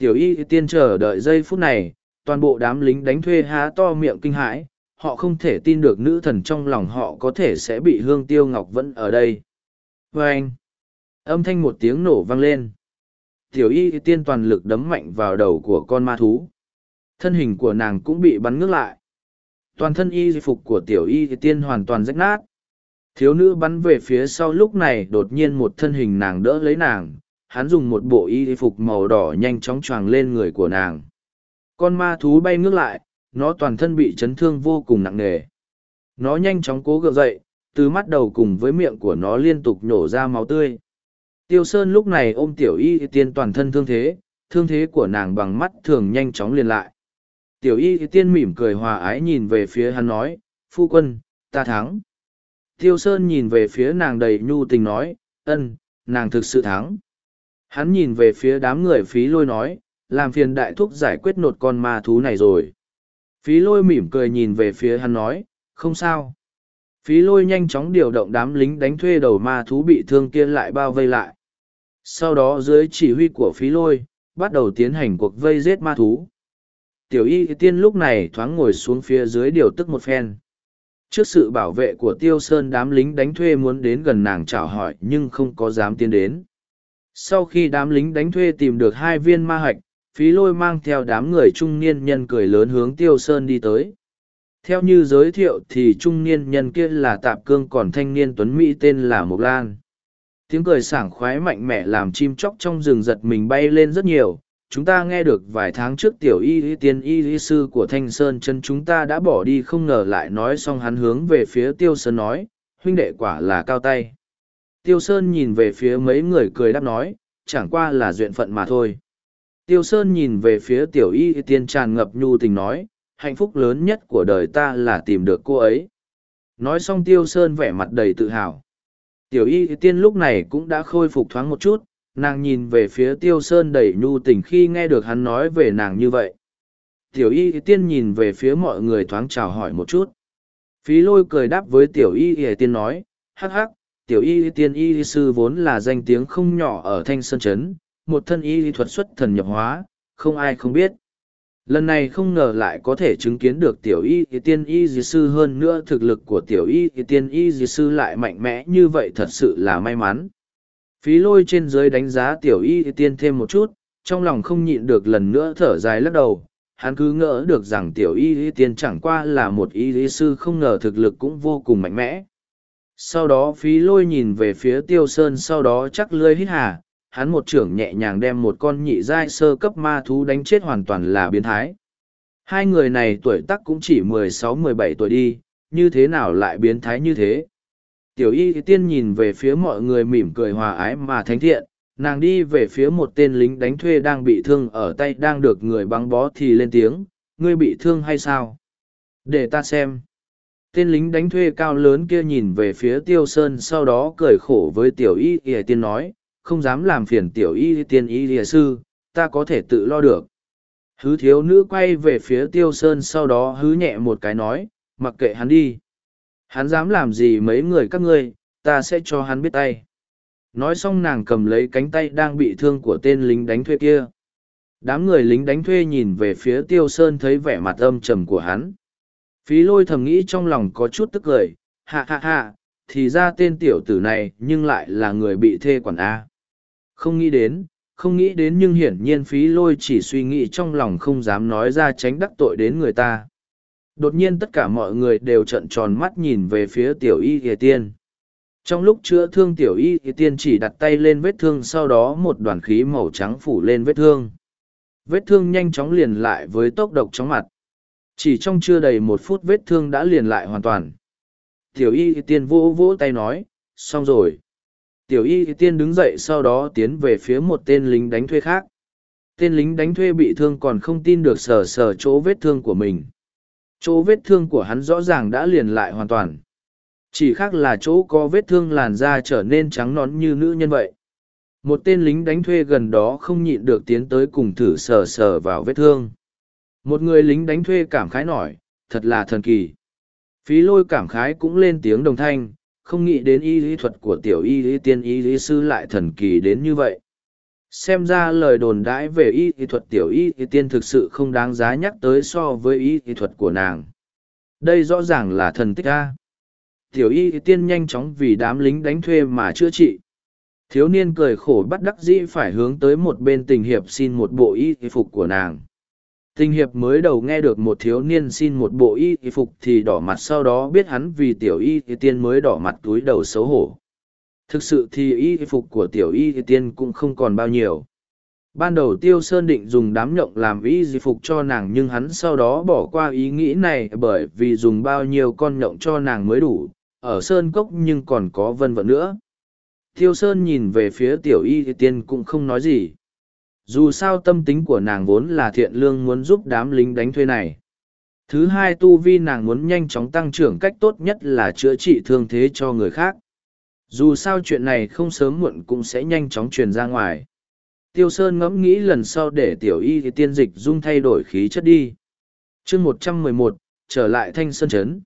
tiểu y tiên chờ đợi giây phút này, toàn bộ đám lính đánh thuê há to miệng kinh hãi, họ không thể tin được nữ thần trong lòng họ có thể sẽ bị hương tiêu ngọc vẫn ở đây. Vê anh, âm thanh một tiếng nổ vang lên. Tiểu y y tiên toàn lực đấm mạnh vào đầu của con ma thú. Thân hình của nàng cũng bị bắn ngước lại. Toàn thân y phục của tiểu y tiên hoàn toàn rách nát. Thiếu nữ bắn về phía sau lúc này đột nhiên một thân hình nàng đỡ lấy nàng hắn dùng một bộ y phục màu đỏ nhanh chóng choàng lên người của nàng con ma thú bay ngước lại nó toàn thân bị chấn thương vô cùng nặng nề nó nhanh chóng cố gượng dậy từ mắt đầu cùng với miệng của nó liên tục nhổ ra máu tươi tiêu sơn lúc này ôm tiểu y tiên toàn thân thương thế thương thế của nàng bằng mắt thường nhanh chóng liền lại Tiểu y tiên mỉm cười hòa ái nhìn về phía hắn nói, phu quân, ta thắng. Tiêu Sơn nhìn về phía nàng đầy nhu tình nói, ân, nàng thực sự thắng. Hắn nhìn về phía đám người phí lôi nói, làm phiền đại thúc giải quyết nột con ma thú này rồi. Phí lôi mỉm cười nhìn về phía hắn nói, không sao. Phí lôi nhanh chóng điều động đám lính đánh thuê đầu ma thú bị thương kia lại bao vây lại. Sau đó dưới chỉ huy của phí lôi, bắt đầu tiến hành cuộc vây giết ma thú tiểu y tiên lúc này thoáng ngồi xuống phía dưới điều tức một phen trước sự bảo vệ của tiêu sơn đám lính đánh thuê muốn đến gần nàng chào hỏi nhưng không có dám tiến đến sau khi đám lính đánh thuê tìm được hai viên ma hạch, phí lôi mang theo đám người trung niên nhân cười lớn hướng tiêu sơn đi tới. Theo như giới thiệu thì trung niên nhân kia là tạp cương, còn thanh niên tuấn mỹ tên là mộc lan. Tiếng cười sảng khoái mạnh mẽ làm chim chóc trong rừng giật mình bay lên rất nhiều. Chúng ta nghe được vài tháng trước tiểu y y tiên y y sư của thanh sơn chân chúng ta đã bỏ đi không ngờ lại nói xong hắn hướng về phía tiêu sơn nói, huynh đệ quả là cao tay tiêu sơn nhìn về phía mấy người cười đáp nói, chẳng qua là duyện phận mà thôi. Tiêu sơn nhìn về phía tiểu y tiên tràn ngập nhu tình nói, hạnh phúc lớn nhất của đời ta là tìm được cô ấy. Nói xong tiêu sơn vẻ mặt đầy tự hào. Tiểu y tiên lúc này cũng đã khôi phục thoáng một chút, nàng nhìn về phía tiêu sơn đầy nhu tình khi nghe được hắn nói về nàng như vậy. Tiểu y tiên nhìn về phía mọi người thoáng chào hỏi một chút. Phí lôi cười đáp với tiểu y y tiên nói, hắc hắc tiểu y tiên y sư vốn là danh tiếng không nhỏ ở thanh sơn trấn một thân y thuật xuất thần nhập hóa không ai không biết lần này không ngờ lại có thể chứng kiến được tiểu y tiên y dì sư hơn nữa thực lực của tiểu y tiên y dì sư lại mạnh mẽ như vậy thật sự là may mắn Phí lôi trên dưới đánh giá tiểu y tiên thêm một chút, trong lòng không nhịn được lần nữa thở dài lắc đầu. Hắn cứ ngỡ được rằng tiểu y tiên chẳng qua là một y lý sư không ngờ thực lực cũng vô cùng mạnh mẽ. Sau đó phí lôi nhìn về phía tiêu sơn sau đó chắc lơi hít hà, hắn một trưởng nhẹ nhàng đem một con nhị giai sơ cấp ma thú đánh chết hoàn toàn là biến thái. Hai người này tuổi tác cũng chỉ mười sáu mười bảy tuổi đi, như thế nào lại biến thái như thế? Tiểu y tiên nhìn về phía mọi người mỉm cười hòa ái mà thánh thiện, nàng đi về phía một tên lính đánh thuê đang bị thương ở tay đang được người băng bó thì lên tiếng, ngươi bị thương hay sao? Để ta xem. Tên lính đánh thuê cao lớn kia nhìn về phía tiêu sơn sau đó cười khổ với tiểu y y tiên nói, không dám làm phiền tiểu y tiên y y sư, ta có thể tự lo được. Hứ thiếu nữ quay về phía tiêu sơn sau đó hứ nhẹ một cái nói, mặc kệ hắn đi. Hắn dám làm gì mấy người các ngươi, ta sẽ cho hắn biết tay. Nói xong nàng cầm lấy cánh tay đang bị thương của tên lính đánh thuê kia. Đám người lính đánh thuê nhìn về phía Tiêu Sơn thấy vẻ mặt âm trầm của hắn. Phí lôi thầm nghĩ trong lòng có chút tức cười, hạ hạ hạ, thì ra tên tiểu tử này nhưng lại là người bị thê quản A. Không nghĩ đến, không nghĩ đến nhưng hiển nhiên phí lôi chỉ suy nghĩ trong lòng không dám nói ra tránh đắc tội đến người ta. Đột nhiên tất cả mọi người đều trợn tròn mắt nhìn về phía tiểu y ỉa tiên. Trong lúc chữa thương tiểu y ỉa tiên chỉ đặt tay lên vết thương sau đó một đoàn khí màu trắng phủ lên vết thương. Vết thương nhanh chóng liền lại với tốc độc chóng mặt chỉ trong chưa đầy một phút vết thương đã liền lại hoàn toàn tiểu y tiên vỗ vỗ tay nói, xong rồi tiểu y tiên đứng dậy sau đó tiến về phía một tên lính đánh thuê khác tên lính đánh thuê bị thương còn không tin được sờ sờ chỗ vết thương của mình Chỗ vết thương của hắn rõ ràng đã liền lại hoàn toàn. Chỉ khác là chỗ có vết thương làn da trở nên trắng nón như nữ nhân vậy. Một tên lính đánh thuê gần đó không nhịn được tiến tới cùng thử sờ sờ vào vết thương. Một người lính đánh thuê cảm khái nổi, thật là thần kỳ. Phí lôi cảm khái cũng lên tiếng đồng thanh, không nghĩ đến y lý thuật của tiểu y lý tiên y lý sư lại thần kỳ đến như vậy. Xem ra lời đồn đãi về y y thuật tiểu y y tiên thực sự không đáng giá nhắc tới so với y y thuật của nàng. Đây rõ ràng là thần tích a. Tiểu y y tiên nhanh chóng vì đám lính đánh thuê mà chữa trị. Thiếu niên cười khổ bắt đắc dĩ phải hướng tới một bên tình hiệp xin một bộ y y phục của nàng tình hiệp mới đầu nghe được một thiếu niên xin một bộ y phục thì đỏ mặt sau đó biết hắn vì tiểu y y tiên mới đỏ mặt túi đầu xấu hổ Thực sự thì y phục của tiểu y tiên cũng không còn bao nhiêu. Ban đầu Tiêu Sơn định dùng đám nhộng làm y phục cho nàng nhưng hắn sau đó bỏ qua ý nghĩ này bởi vì dùng bao nhiêu con nhộng cho nàng mới đủ, ở Sơn Cốc nhưng còn có vân vân nữa. Tiêu Sơn nhìn về phía tiểu y tiên cũng không nói gì. Dù sao tâm tính của nàng vốn là thiện lương muốn giúp đám lính đánh thuê này. Thứ hai tu vi nàng muốn nhanh chóng tăng trưởng cách tốt nhất là chữa trị thương thế cho người khác. Dù sao chuyện này không sớm muộn cũng sẽ nhanh chóng truyền ra ngoài. Tiêu sơn ngẫm nghĩ lần sau để tiểu y thì tiên dịch dung thay đổi khí chất đi. Chương một trăm mười một, trở lại thanh sơn chấn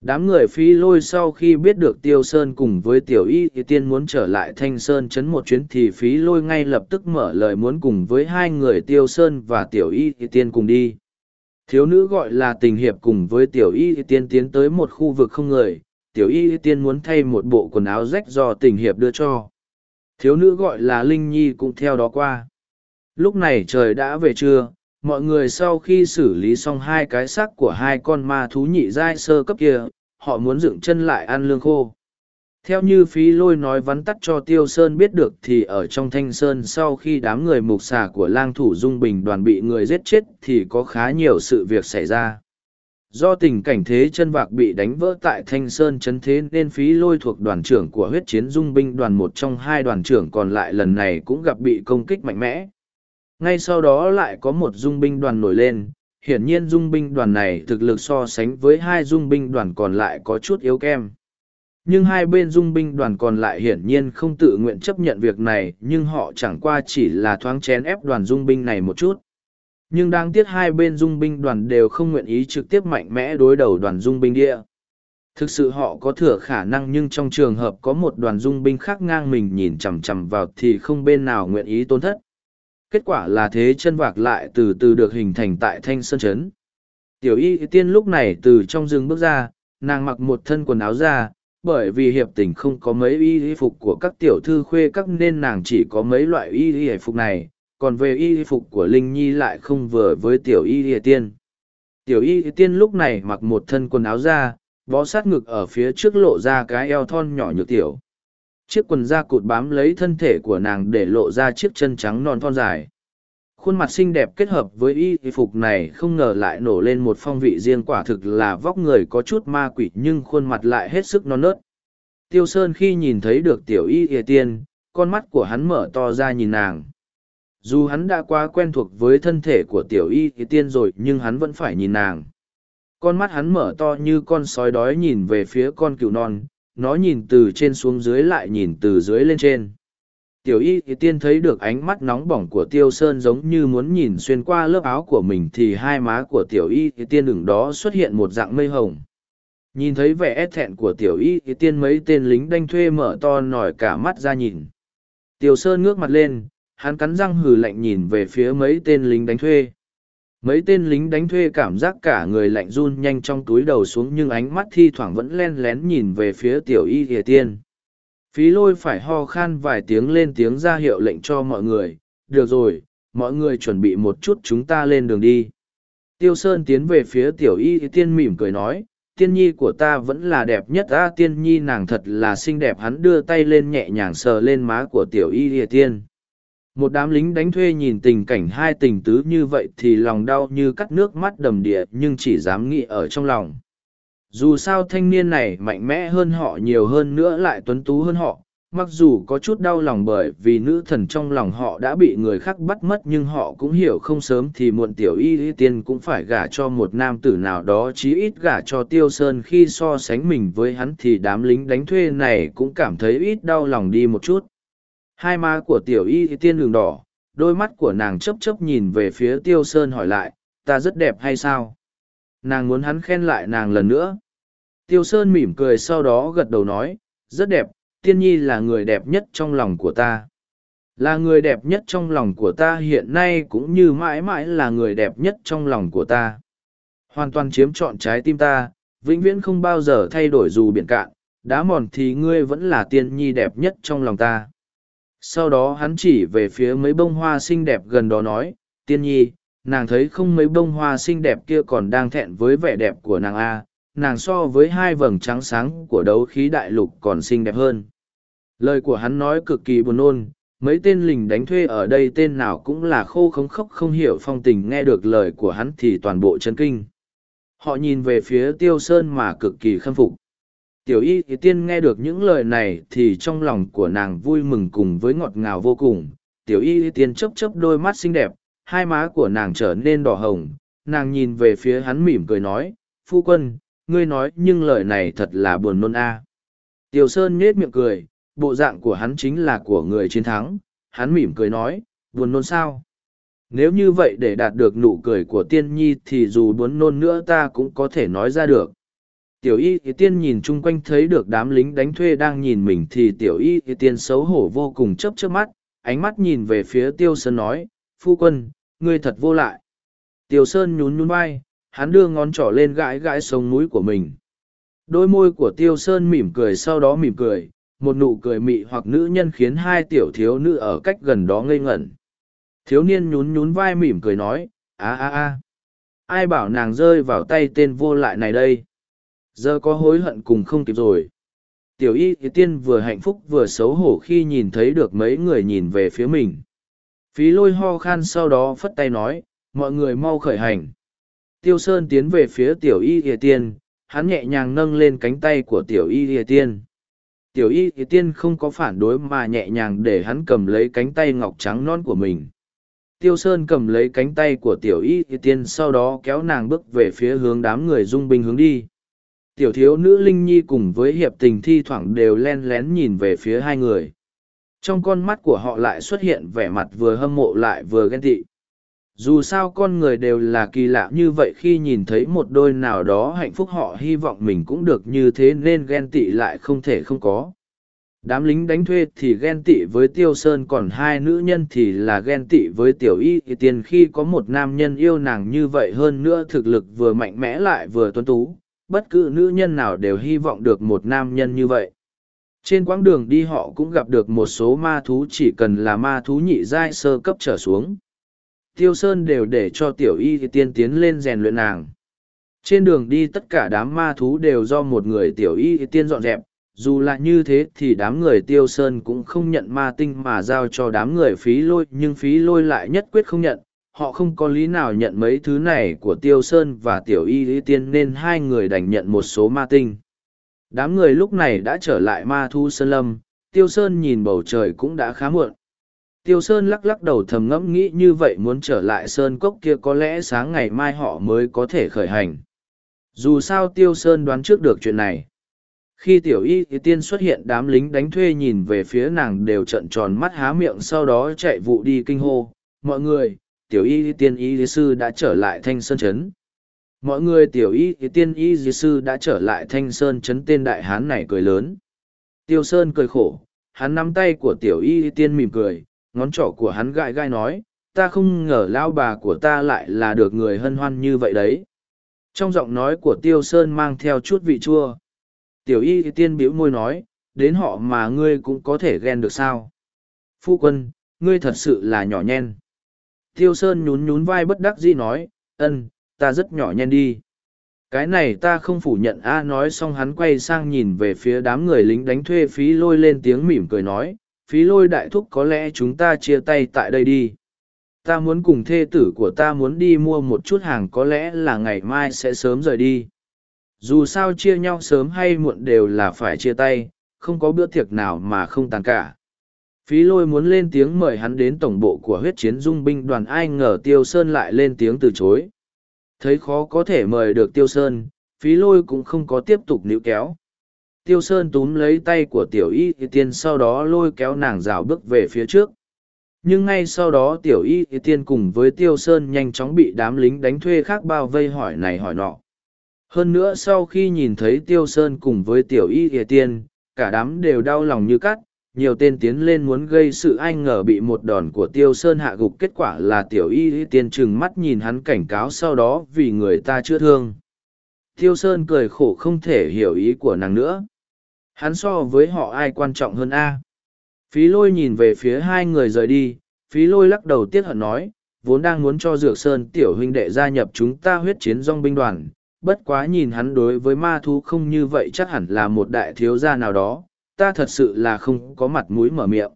đám người phi lôi sau khi biết được tiêu sơn cùng với tiểu y thì tiên muốn trở lại thanh sơn chấn một chuyến thì phí lôi ngay lập tức mở lời muốn cùng với hai người tiêu sơn và tiểu y thì tiên cùng đi thiếu nữ gọi là tình hiệp cùng với tiểu y thì tiên tiến tới một khu vực không người tiểu y tiên muốn thay một bộ quần áo rách do tình hiệp đưa cho. Thiếu nữ gọi là Linh Nhi cũng theo đó qua. Lúc này trời đã về trưa, mọi người sau khi xử lý xong hai cái xác của hai con ma thú nhị giai sơ cấp kia, họ muốn dựng chân lại ăn lương khô. theo như phí lôi nói vắn tắt cho tiêu sơn biết được thì ở trong thanh sơn sau khi đám người mục xà của lang thủ dung bình đoàn bị người giết chết thì có khá nhiều sự việc xảy ra do tình cảnh thế chân vạc bị đánh vỡ tại thanh sơn chấn thế nên phí lôi thuộc đoàn trưởng của huyết chiến dung binh đoàn một trong hai đoàn trưởng còn lại lần này cũng gặp bị công kích mạnh mẽ ngay sau đó lại có một dung binh đoàn nổi lên. Hiển nhiên dung binh đoàn này thực lực so sánh với hai dung binh đoàn còn lại có chút yếu kem nhưng hai bên dung binh đoàn còn lại hiển nhiên không tự nguyện chấp nhận việc này, nhưng họ chẳng qua chỉ là thoáng chén ép đoàn dung binh này một chút. Nhưng đáng tiếc hai bên dung binh đoàn đều không nguyện ý trực tiếp mạnh mẽ đối đầu đoàn dung binh địa. Thực sự họ có thừa khả năng nhưng trong trường hợp có một đoàn dung binh khác ngang mình nhìn chằm chằm vào thì không bên nào nguyện ý tốn thất kết quả là thế chân vạc lại từ từ được hình thành tại thanh sơn chấn. Tiểu y tiên lúc này từ trong rừng bước ra, nàng mặc một thân quần áo ra bởi vì hiệp tình không có mấy y y phục của các tiểu thư khuê các nên nàng chỉ có mấy loại y y phục này, còn về y phục của linh nhi lại không vừa với tiểu y y tiên. Tiểu y tiên lúc này mặc một thân quần áo ra bó sát ngực ở phía trước lộ ra cái eo thon nhỏ nhược tiểu chiếc quần da cụt bám lấy thân thể của nàng để lộ ra chiếc chân trắng non thon dài. Khuôn mặt xinh đẹp kết hợp với y phục này không ngờ lại nổ lên một phong vị riêng quả thực là vóc người có chút ma quỷ nhưng khuôn mặt lại hết sức non nớt. Tiêu sơn khi nhìn thấy được tiểu y ỉa tiên, con mắt của hắn mở to ra nhìn nàng. Dù hắn đã quá quen thuộc với thân thể của tiểu y ỉa tiên rồi nhưng hắn vẫn phải nhìn nàng. Con mắt hắn mở to như con sói đói nhìn về phía con cừu non nó nhìn từ trên xuống dưới lại nhìn từ dưới lên trên. Tiểu y thì tiên thấy được ánh mắt nóng bỏng của tiêu sơn giống như muốn nhìn xuyên qua lớp áo của mình thì hai má của tiểu y thì tiên đừng đó xuất hiện một dạng mây hồng. Nhìn thấy vẻ ép thẹn của tiểu y thì tiên mấy tên lính đanh thuê mở to nổi cả mắt ra nhìn. Tiểu sơn ngước mặt lên, hắn cắn răng hừ lạnh nhìn về phía mấy tên lính đánh thuê mấy tên lính đánh thuê cảm giác cả người lạnh run nhanh trong túi đầu xuống nhưng ánh mắt thi thoảng vẫn len lén nhìn về phía tiểu y kìa tiên. Phí lôi phải ho khan vài tiếng lên tiếng ra hiệu lệnh cho mọi người. Được rồi, mọi người chuẩn bị một chút chúng ta lên đường đi. Tiêu sơn tiến về phía tiểu y tiên mỉm cười nói, tiên nhi của ta vẫn là đẹp nhất a tiên nhi nàng thật là xinh đẹp. Hắn đưa tay lên nhẹ nhàng sờ lên má của tiểu y tiên một đám lính đánh thuê nhìn tình cảnh hai tình tứ như vậy thì lòng đau như cắt nước mắt đầm địa nhưng chỉ dám nghĩ ở trong lòng. Dù sao thanh niên này mạnh mẽ hơn họ nhiều hơn nữa lại tuấn tú hơn họ, mặc dù có chút đau lòng bởi vì nữ thần trong lòng họ đã bị người khác bắt mất nhưng họ cũng hiểu không sớm thì muộn tiểu y y tiên cũng phải gả cho một nam tử nào đó chí ít gả cho tiêu sơn khi so sánh mình với hắn thì đám lính đánh thuê này cũng cảm thấy ít đau lòng đi một chút hai má của tiểu y tiên đường đỏ, đôi mắt của nàng chấp chấp nhìn về phía tiêu sơn hỏi lại, ta rất đẹp hay sao? Nàng muốn hắn khen lại nàng lần nữa. Tiêu sơn mỉm cười sau đó gật đầu nói, rất đẹp, tiên nhi là người đẹp nhất trong lòng của ta. Là người đẹp nhất trong lòng của ta hiện nay cũng như mãi mãi là người đẹp nhất trong lòng của ta. Hoàn toàn chiếm trọn trái tim ta, vĩnh viễn không bao giờ thay đổi dù biển cạn, đá mòn thì ngươi vẫn là tiên nhi đẹp nhất trong lòng ta sau đó hắn chỉ về phía mấy bông hoa xinh đẹp gần đó nói, tiên nhi, nàng thấy không mấy bông hoa xinh đẹp kia còn đang thẹn với vẻ đẹp của nàng a, nàng so với hai vầng trắng sáng của đấu khí đại lục còn xinh đẹp hơn. Lời của hắn nói cực kỳ buồn nôn, mấy tên lính đánh thuê ở đây tên nào cũng là khô khống khốc không hiểu phong tình nghe được lời của hắn thì toàn bộ chân kinh. Họ nhìn về phía tiêu sơn mà cực kỳ khâm phục tiểu y thì tiên nghe được những lời này thì trong lòng của nàng vui mừng cùng với ngọt ngào vô cùng. Tiểu y thì tiên chấp chấp đôi mắt xinh đẹp, hai má của nàng trở nên đỏ hồng. Nàng nhìn về phía hắn mỉm cười nói, phu quân, ngươi nói nhưng lời này thật là buồn nôn a. Tiểu sơn nhết miệng cười, bộ dạng của hắn chính là của người chiến thắng. Hắn mỉm cười nói, buồn nôn sao? Nếu như vậy để đạt được nụ cười của tiên nhi thì dù buồn nôn nữa ta cũng có thể nói ra được tiểu y thì tiên nhìn chung quanh thấy được đám lính đánh thuê đang nhìn mình thì tiểu y thì tiên xấu hổ vô cùng chấp trước mắt, ánh mắt nhìn về phía tiêu sơn nói, phu quân, ngươi thật vô lại. Tiêu sơn nhún nhún vai, hắn đưa ngón trỏ lên gãi gãi sống mũi của mình. Đôi môi của tiêu sơn mỉm cười sau đó mỉm cười, một nụ cười mị hoặc nữ nhân khiến hai tiểu thiếu nữ ở cách gần đó ngây ngẩn. Thiếu niên nhún nhún vai mỉm cười nói a a a ai bảo nàng rơi vào tay tên vô lại này đây? Giờ có hối hận cùng không kịp rồi Tiểu y tiên vừa hạnh phúc vừa xấu hổ khi nhìn thấy được mấy người nhìn về phía mình. Phí lôi ho khan sau đó phất tay nói, mọi người mau khởi hành. Tiêu Sơn tiến về phía tiểu y ỉa tiên, hắn nhẹ nhàng nâng lên cánh tay của tiểu y ỉa tiên. Tiểu y ỉa tiên không có phản đối mà nhẹ nhàng để hắn cầm lấy cánh tay ngọc trắng non của mình. Tiêu Sơn cầm lấy cánh tay của tiểu y ỉa tiên sau đó kéo nàng bước về phía hướng đám người dung binh hướng đi. Tiểu thiếu nữ Linh Nhi cùng với hiệp tình thi thoảng đều len lén nhìn về phía hai người. Trong con mắt của họ lại xuất hiện vẻ mặt vừa hâm mộ lại vừa ghen tị. Dù sao con người đều là kỳ lạ như vậy khi nhìn thấy một đôi nào đó hạnh phúc họ hy vọng mình cũng được như thế nên ghen tị lại không thể không có. Đám lính đánh thuê thì ghen tị với tiêu sơn còn hai nữ nhân thì là ghen tị với tiểu y. Thì tiền khi có một nam nhân yêu nàng như vậy hơn nữa thực lực vừa mạnh mẽ lại vừa tuân tú bất cứ nữ nhân nào đều hy vọng được một nam nhân như vậy. Trên quãng đường đi họ cũng gặp được một số ma thú chỉ cần là ma thú nhị giai sơ cấp trở xuống. Tiêu sơn đều để cho tiểu y tiên tiến lên rèn luyện nàng. Trên đường đi tất cả đám ma thú đều do một người tiểu y tiên dọn dẹp. Dù là như thế thì đám người tiêu sơn cũng không nhận ma tinh mà giao cho đám người phí lôi, nhưng phí lôi lại nhất quyết không nhận họ không có lý nào nhận mấy thứ này của tiêu sơn và tiểu y tiên nên hai người đành nhận một số ma tinh đám người lúc này đã trở lại ma thu sơn lâm tiêu sơn nhìn bầu trời cũng đã khá muộn Tiêu Sơn lắc lắc đầu thầm ngẫm nghĩ như vậy muốn trở lại Sơn Cốc kia có lẽ sáng ngày mai họ mới có thể khởi hành. Dù sao Tiêu Sơn đoán trước được chuyện này. Khi tiểu y thì tiên xuất hiện đám lính đánh thuê nhìn về phía nàng đều trận tròn mắt há miệng sau đó chạy vụ đi kinh hô. Mọi người, tiểu y tiên y sư đã trở lại thanh sơn chấn. Mọi người tiểu y tiên y sư đã trở lại thanh sơn chấn tên đại hán này cười lớn. Tiêu Sơn cười khổ, hắn nắm tay của tiểu y tiên mỉm cười, ngón trỏ của hắn gãi gai nói ta không ngờ lao bà của ta lại là được người hân hoan như vậy đấy trong giọng nói của tiêu sơn mang theo chút vị chua tiểu y tiên bĩu môi nói đến họ mà ngươi cũng có thể ghen được sao phu quân ngươi thật sự là nhỏ nhen tiêu sơn nhún nhún vai bất đắc dĩ nói, ân, ta rất nhỏ nhen đi. Cái này ta không phủ nhận. A nói xong hắn quay sang nhìn về phía đám người lính đánh thuê phí lôi lên tiếng mỉm cười nói, phí lôi đại thúc có lẽ chúng ta chia tay tại đây đi. Ta muốn cùng thê tử của ta muốn đi mua một chút hàng, có lẽ là ngày mai sẽ sớm rời đi. Dù sao chia nhau sớm hay muộn đều là phải chia tay, không có bữa tiệc nào mà không tàn cả phí lôi muốn lên tiếng mời hắn đến tổng bộ của huyết chiến dung binh đoàn ai ngờ tiêu sơn lại lên tiếng từ chối thấy khó có thể mời được tiêu sơn phí lôi cũng không có tiếp tục níu kéo Tiêu Sơn túm lấy tay của tiểu y tiên sau đó lôi kéo nàng rào bước về phía trước. Nhưng ngay sau đó tiểu y tiên cùng với Tiêu Sơn nhanh chóng bị đám lính đánh thuê khác bao vây hỏi này hỏi nọ. Hơn nữa sau khi nhìn thấy Tiêu Sơn cùng với tiểu y tiên, cả đám đều đau lòng như cắt, nhiều tên tiến lên muốn gây sự anh ngờ bị một đòn của Tiêu Sơn hạ gục kết quả là tiểu y tiên trừng mắt nhìn hắn cảnh cáo sau đó vì người ta chưa thương. Tiêu Sơn cười khổ không thể hiểu ý của nàng nữa. Hắn so với họ ai quan trọng hơn A. Phí lôi nhìn về phía hai người rời đi, phí lôi lắc đầu tiếc hận nói, vốn đang muốn cho Dược Sơn tiểu huynh đệ gia nhập chúng ta huyết chiến dong binh đoàn. Bất quá nhìn hắn đối với ma thú không như vậy chắc hẳn là một đại thiếu gia nào đó, ta thật sự là không có mặt mũi mở miệng.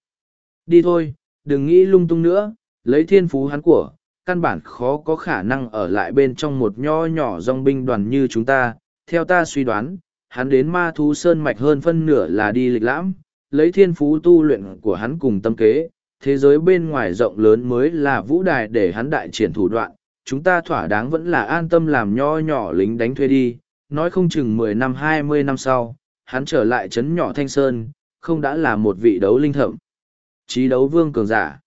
Đi thôi, đừng nghĩ lung tung nữa, lấy thiên phú hắn của, căn bản khó có khả năng ở lại bên trong một nho nhỏ dòng binh đoàn như chúng ta. Theo ta suy đoán, hắn đến ma thú sơn mạch hơn phân nửa là đi lịch lãm, lấy thiên phú tu luyện của hắn cùng tâm kế, thế giới bên ngoài rộng lớn mới là vũ đài để hắn đại triển thủ đoạn, chúng ta thỏa đáng vẫn là an tâm làm nho nhỏ lính đánh thuê đi, nói không chừng mười năm hai mươi năm sau, hắn trở lại trấn nhỏ Thanh Sơn, không đã là một vị đấu linh thẩm. Chí đấu vương cường giả.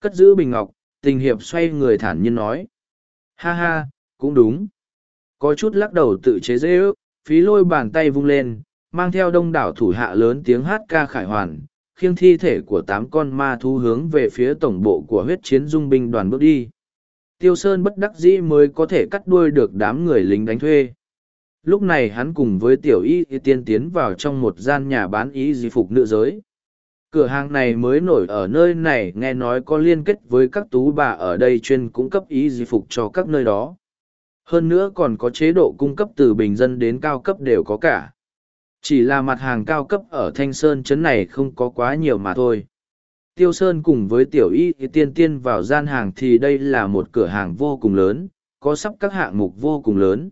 Cất giữ bình ngọc, tình hiệp xoay người thản nhiên nói. Ha ha, cũng đúng. Có chút lắc đầu tự chế dễ ước, phí lôi bàn tay vung lên, mang theo đông đảo thủ hạ lớn tiếng hát ca khải hoàn, khiêng thi thể của tám con ma thú hướng về phía tổng bộ của huyết chiến dung binh đoàn bước đi. Tiêu Sơn bất đắc dĩ mới có thể cắt đuôi được đám người lính đánh thuê. Lúc này hắn cùng với tiểu y tiên tiến vào trong một gian nhà bán y di phục nữ giới. Cửa hàng này mới nổi ở nơi này nghe nói có liên kết với các tú bà ở đây chuyên cung cấp y di phục cho các nơi đó. Hơn nữa còn có chế độ cung cấp từ bình dân đến cao cấp đều có cả. Chỉ là mặt hàng cao cấp ở Thanh Sơn Trấn này không có quá nhiều mà thôi. Tiêu Sơn cùng với Tiểu Y tiên tiên vào gian hàng thì đây là một cửa hàng vô cùng lớn, có sắp các hạng mục vô cùng lớn.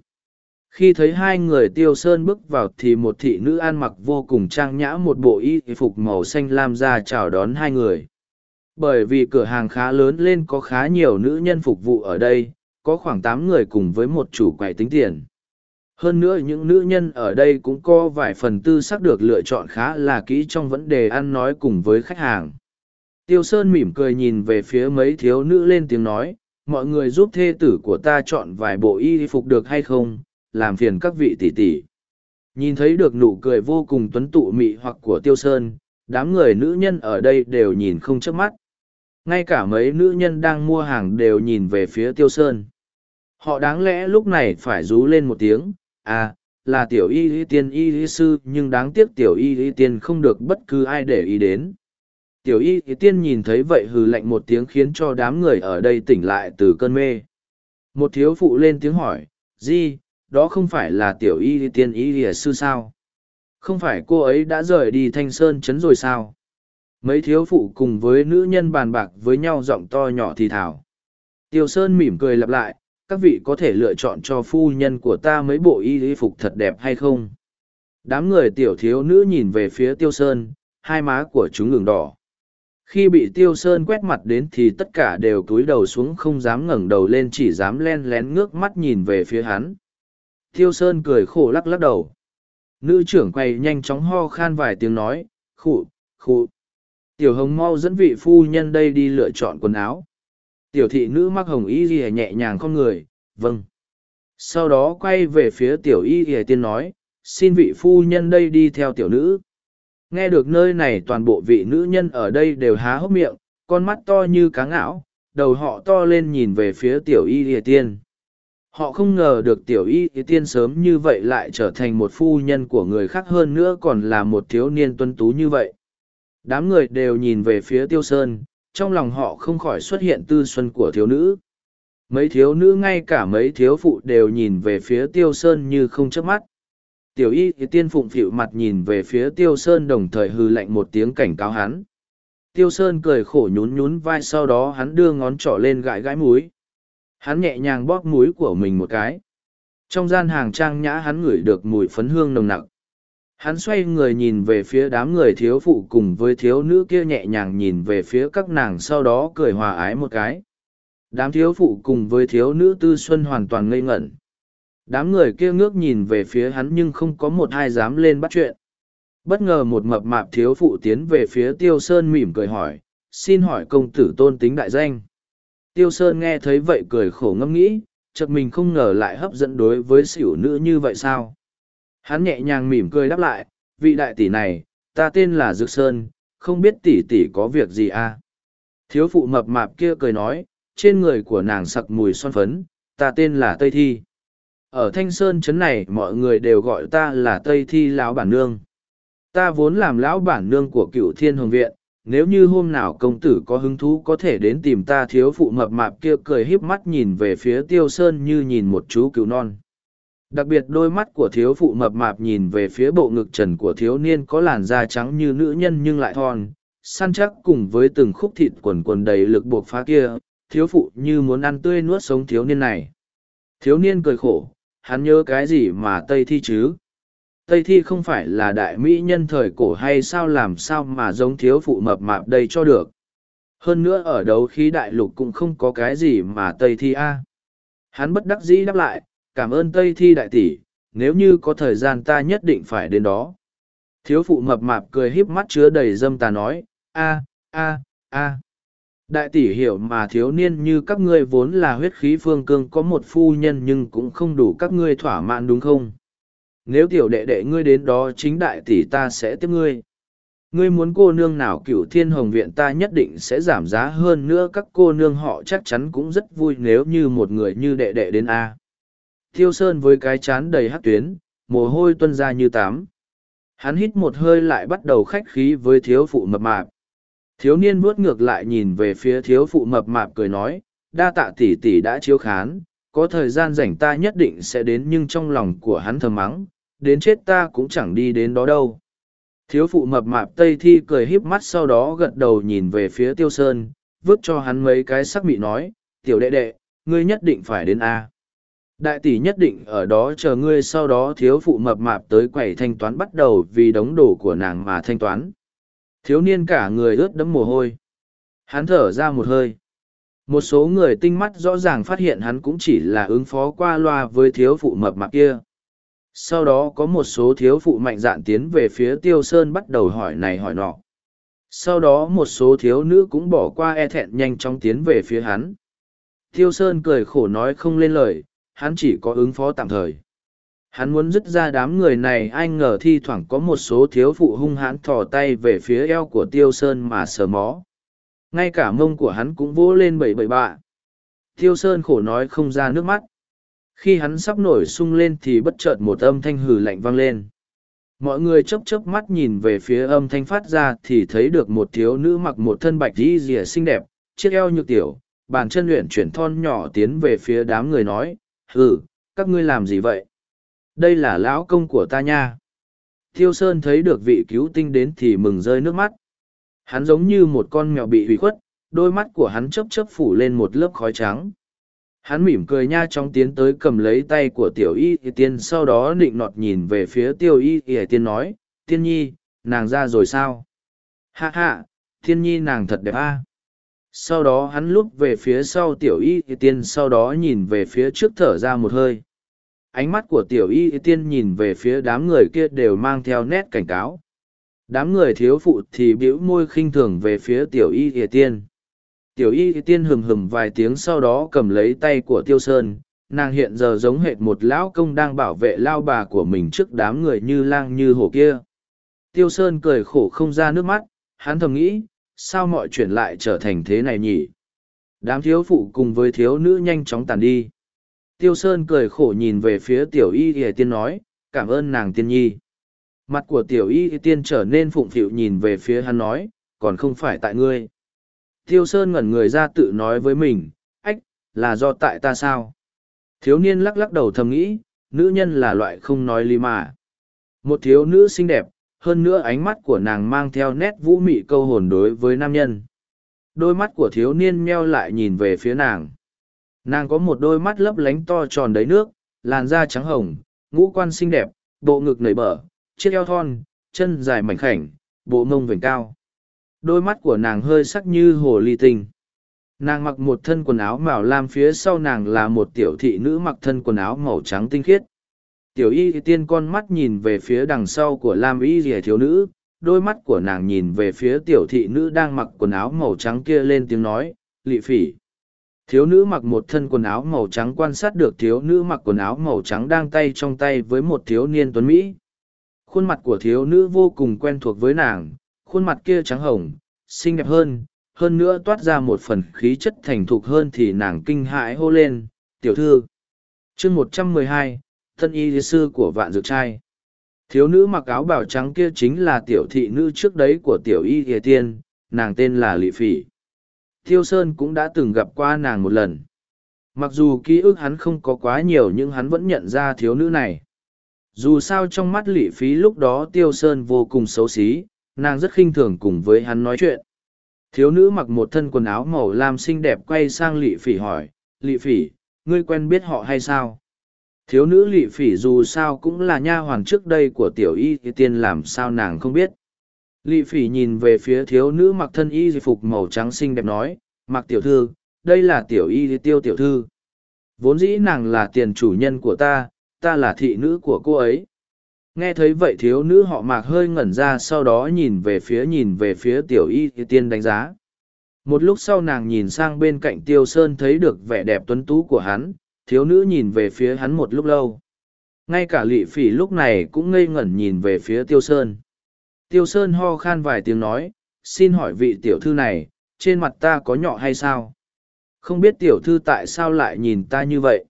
Khi thấy hai người Tiêu Sơn bước vào thì một thị nữ ăn mặc vô cùng trang nhã một bộ y phục màu xanh lam ra chào đón hai người. Bởi vì cửa hàng khá lớn lên có khá nhiều nữ nhân phục vụ ở đây, có khoảng tám người cùng với một chủ quầy tính tiền. Hơn nữa những nữ nhân ở đây cũng có vài phần tư sắc được lựa chọn khá là kỹ trong vấn đề ăn nói cùng với khách hàng. Tiêu Sơn mỉm cười nhìn về phía mấy thiếu nữ lên tiếng nói, mọi người giúp thê tử của ta chọn vài bộ y phục được hay không, làm phiền các vị tỷ tỷ. Nhìn thấy được nụ cười vô cùng tuấn tụ mị hoặc của Tiêu Sơn, đám người nữ nhân ở đây đều nhìn không chớp mắt. Ngay cả mấy nữ nhân đang mua hàng đều nhìn về phía Tiêu Sơn. Họ đáng lẽ lúc này phải rú lên một tiếng, à, là tiểu y y tiên y y sư nhưng đáng tiếc tiểu y y tiên không được bất cứ ai để ý đến. Tiểu y y tiên nhìn thấy vậy hừ lạnh một tiếng khiến cho đám người ở đây tỉnh lại từ cơn mê. Một thiếu phụ lên tiếng hỏi, gì, đó không phải là tiểu y tiên y lìa sư sao? Không phải cô ấy đã rời đi thanh sơn chấn rồi sao? Mấy thiếu phụ cùng với nữ nhân bàn bạc với nhau giọng to nhỏ thì thảo. Tiêu Sơn mỉm cười lặp lại, các vị có thể lựa chọn cho phu nhân của ta mấy bộ y y phục thật đẹp hay không đám người tiểu thiếu nữ nhìn về phía tiêu sơn hai má của chúng ngừng đỏ khi bị tiêu sơn quét mặt đến thì tất cả đều cúi đầu xuống không dám ngẩng đầu lên chỉ dám len lén ngước mắt nhìn về phía hắn tiêu sơn cười khổ lắc lắc đầu nữ trưởng quay nhanh chóng ho khan vài tiếng nói khụ khụ tiểu hồng mau dẫn vị phu nhân đây đi lựa chọn quần áo Tiểu thị nữ mắc hồng y ghi nhẹ nhàng con người, vâng. Sau đó quay về phía tiểu y ghi tiên nói, xin vị phu nhân đây đi theo tiểu nữ. Nghe được nơi này toàn bộ vị nữ nhân ở đây đều há hốc miệng, con mắt to như cá ngão, đầu họ to lên nhìn về phía tiểu y ghi tiên. Họ không ngờ được tiểu y ghi tiên sớm như vậy lại trở thành một phu nhân của người khác hơn nữa còn là một thiếu niên tuân tú như vậy. Đám người đều nhìn về phía tiêu sơn, trong lòng họ không khỏi xuất hiện tư xuân của thiếu nữ. Mấy thiếu nữ ngay cả mấy thiếu phụ đều nhìn về phía tiêu sơn như không chớp mắt. Tiểu y thì tiên phụng phịu mặt nhìn về phía tiêu sơn đồng thời hư lạnh một tiếng cảnh cáo hắn. Tiêu sơn cười khổ nhún nhún vai sau đó hắn đưa ngón trỏ lên gãi gãi múi. Hắn nhẹ nhàng bóp múi của mình một cái. Trong gian hàng trang nhã hắn ngửi được mùi phấn hương nồng nặc. Hắn xoay người nhìn về phía đám người thiếu phụ cùng với thiếu nữ kia nhẹ nhàng nhìn về phía các nàng sau đó cười hòa ái một cái. Đám thiếu phụ cùng với thiếu nữ tư xuân hoàn toàn ngây ngẩn. Đám người kia ngước nhìn về phía hắn nhưng không có một ai dám lên bắt chuyện. Bất ngờ một mập mạp thiếu phụ tiến về phía tiêu sơn mỉm cười hỏi, xin hỏi công tử tôn tính đại danh? Tiêu sơn nghe thấy vậy cười khổ ngâm nghĩ chợt mình không ngờ lại hấp dẫn đối với xỉu nữ như vậy sao Hắn nhẹ nhàng mỉm cười đáp lại, vị đại tỷ này, ta tên là Dược Sơn, không biết tỷ tỷ có việc gì à? Thiếu phụ mập mạp kia cười nói, trên người của nàng sặc mùi son phấn, ta tên là Tây Thi. Ở Thanh Sơn Trấn này mọi người đều gọi ta là Tây Thi Lão Bản Nương. Ta vốn làm Lão Bản Nương của cựu Thiên Hồng Viện, nếu như hôm nào công tử có hứng thú có thể đến tìm ta thiếu phụ mập mạp kia cười híp mắt nhìn về phía Tiêu Sơn như nhìn một chú cừu non. Đặc biệt đôi mắt của thiếu phụ mập mạp nhìn về phía bộ ngực trần của thiếu niên có làn da trắng như nữ nhân nhưng lại thon, săn chắc cùng với từng khúc thịt quần quần đầy lực buộc phá kia, thiếu phụ như muốn ăn tươi nuốt sống thiếu niên này. Thiếu niên cười khổ, hắn nhớ cái gì mà Tây Thi chứ? Tây Thi không phải là đại mỹ nhân thời cổ hay sao làm sao mà giống thiếu phụ mập mạp đây cho được. Hơn nữa ở đấu khí đại lục cũng không có cái gì mà Tây Thi a. Hắn bất đắc dĩ đáp lại, cảm ơn Tây Thi đại tỷ, nếu như có thời gian ta nhất định phải đến đó. Thiếu phụ mập mạp cười híp mắt chứa đầy dâm tà nói, a a a Đại tỷ hiểu mà thiếu niên như các ngươi vốn là huyết khí phương cương có một phu nhân nhưng cũng không đủ các ngươi thỏa mãn đúng không? Nếu tiểu đệ đệ ngươi đến đó chính đại tỷ ta sẽ tiếp ngươi. Ngươi muốn cô nương nào cửu thiên hồng viện ta nhất định sẽ giảm giá hơn nữa các cô nương họ chắc chắn cũng rất vui nếu như một người như đệ đệ đến A. Thiêu Sơn với cái chán đầy hát tuyến, mồ hôi tuân ra như tám. Hắn hít một hơi lại bắt đầu khách khí với thiếu phụ mập mạp. Thiếu niên vuốt ngược lại nhìn về phía thiếu phụ mập mạp cười nói, đa tạ tỷ tỷ đã chiếu khán, có thời gian rảnh ta nhất định sẽ đến nhưng trong lòng của hắn thầm mắng, đến chết ta cũng chẳng đi đến đó đâu. Thiếu phụ mập mạp Tây Thi cười híp mắt sau đó gật đầu nhìn về phía Tiêu Sơn, vứt cho hắn mấy cái sắc mị nói, tiểu đệ đệ, ngươi nhất định phải đến A. Đại tỷ nhất định ở đó chờ ngươi sau đó thiếu phụ mập mạp tới quầy thanh toán bắt đầu vì đống đồ của nàng mà thanh toán. Thiếu niên cả người ướt đẫm mồ hôi. Hắn thở ra một hơi. Một số người tinh mắt rõ ràng phát hiện hắn cũng chỉ là ứng phó qua loa với thiếu phụ mập mạp kia. Sau đó có một số thiếu phụ mạnh dạn tiến về phía tiêu sơn bắt đầu hỏi này hỏi nọ. Sau đó một số thiếu nữ cũng bỏ qua e thẹn nhanh chóng tiến về phía hắn. Tiêu sơn cười khổ nói không lên lời, hắn chỉ có ứng phó tạm thời. Hắn muốn dứt ra đám người này anh ngờ thi thoảng có một số thiếu phụ hung hãn thò tay về phía eo của tiêu sơn mà sờ mó. Ngay cả mông của hắn cũng vỗ lên bậy bậy bạ. Tiêu sơn khổ nói không ra nước mắt. Khi hắn sắp nổi sung lên thì bất chợt một âm thanh hừ lạnh vang lên. Mọi người chớp chớp mắt nhìn về phía âm thanh phát ra thì thấy được một thiếu nữ mặc một thân bạch y rìa xinh đẹp, chiếc eo nhược tiểu, bàn chân luyện chuyển thon nhỏ tiến về phía đám người nói, hừ, các ngươi làm gì vậy? Đây là lão công của ta nha. Thiêu Sơn thấy được vị cứu tinh đến thì mừng rơi nước mắt. Hắn giống như một con mèo bị hủy khuất, đôi mắt của hắn chớp chớp phủ lên một lớp khói trắng. Hắn mỉm cười nha trong tiến tới cầm lấy tay của tiểu y ỉa tiên sau đó định nọt nhìn về phía Tiểu y ỉa tiên nói, tiên nhi, nàng ra rồi sao? Hạ hạ, Thiên nhi nàng thật đẹp a. Sau đó hắn lúc về phía sau tiểu y tiên sau đó nhìn về phía trước thở ra một hơi. Ánh mắt của tiểu y tiên nhìn về phía đám người kia đều mang theo nét cảnh cáo. Đám người thiếu phụ thì bĩu môi khinh thường về phía tiểu y tiên tiểu y tiên hừng hừng vài tiếng sau đó cầm lấy tay của tiêu sơn nàng hiện giờ giống hệt một lão công đang bảo vệ lao bà của mình trước đám người như lang như hổ kia tiêu sơn cười khổ không ra nước mắt hắn thầm nghĩ sao mọi chuyện lại trở thành thế này nhỉ? Đám thiếu phụ cùng với thiếu nữ nhanh chóng tàn đi. Tiêu Sơn cười khổ nhìn về phía tiểu y y tiên nói, cảm ơn nàng tiên nhi. Mặt của tiểu y y tiên trở nên phụng phịu nhìn về phía hắn nói, còn không phải tại ngươi. Tiêu Sơn ngẩn người ra tự nói với mình, ách, là do tại ta sao? Thiếu niên lắc lắc đầu thầm nghĩ, nữ nhân là loại không nói lý mà. Một thiếu nữ xinh đẹp, hơn nữa ánh mắt của nàng mang theo nét vũ mị câu hồn đối với nam nhân đôi mắt của thiếu niên meo lại nhìn về phía nàng nàng có một đôi mắt lấp lánh to tròn đầy nước làn da trắng hồng ngũ quan xinh đẹp bộ ngực nảy bở chiếc eo thon chân dài mảnh khảnh bộ mông vểnh cao đôi mắt của nàng hơi sắc như hồ ly tinh nàng mặc một thân quần áo màu lam phía sau nàng là một tiểu thị nữ mặc thân quần áo màu trắng tinh khiết Tiểu y tiên con mắt nhìn về phía đằng sau của Lam y rìa thiếu nữ, đôi mắt của nàng nhìn về phía tiểu thị nữ đang mặc quần áo màu trắng kia lên tiếng nói, lị phỉ. Thiếu nữ mặc một thân quần áo màu trắng quan sát được thiếu nữ mặc quần áo màu trắng đang tay trong tay với một thiếu niên tuấn Mỹ. Khuôn mặt của thiếu nữ vô cùng quen thuộc với nàng, khuôn mặt kia trắng hồng, xinh đẹp hơn, hơn nữa toát ra một phần khí chất thành thục hơn thì nàng kinh hãi hô lên, tiểu thư. chương một trăm mười hai thân y sư của vạn dược trai. Thiếu nữ mặc áo bào trắng kia chính là tiểu thị nữ trước đấy của tiểu y hề tiên, nàng tên là Lị Phỉ. Thiêu Sơn cũng đã từng gặp qua nàng một lần. Mặc dù ký ức hắn không có quá nhiều nhưng hắn vẫn nhận ra thiếu nữ này. Dù sao trong mắt Lị Phí lúc đó Tiêu Sơn vô cùng xấu xí, nàng rất khinh thường cùng với hắn nói chuyện. Thiếu nữ mặc một thân quần áo màu lam xinh đẹp quay sang Lị Phỉ hỏi, Lị Phỉ, ngươi quen biết họ hay sao? thiếu nữ lị phỉ dù sao cũng là nha hoàn trước đây của tiểu y thì tiên làm sao nàng không biết Lị phỉ nhìn về phía thiếu nữ mặc thân y phục màu trắng xinh đẹp nói mặc tiểu thư đây là tiểu y tiêu tiểu thư vốn dĩ nàng là tiền chủ nhân của ta ta là thị nữ của cô ấy nghe thấy vậy thiếu nữ họ mạc hơi ngẩn ra, sau đó nhìn về phía, nhìn về phía tiểu y tiên đánh giá. Một lúc sau nàng nhìn sang bên cạnh tiêu sơn thấy được vẻ đẹp tuấn tú của hắn, thiếu nữ nhìn về phía hắn một lúc lâu. Ngay cả lị phỉ lúc này cũng ngây ngẩn nhìn về phía tiêu sơn. Tiêu sơn ho khan vài tiếng nói, xin hỏi vị tiểu thư này, trên mặt ta có nhọ hay sao? Không biết tiểu thư tại sao lại nhìn ta như vậy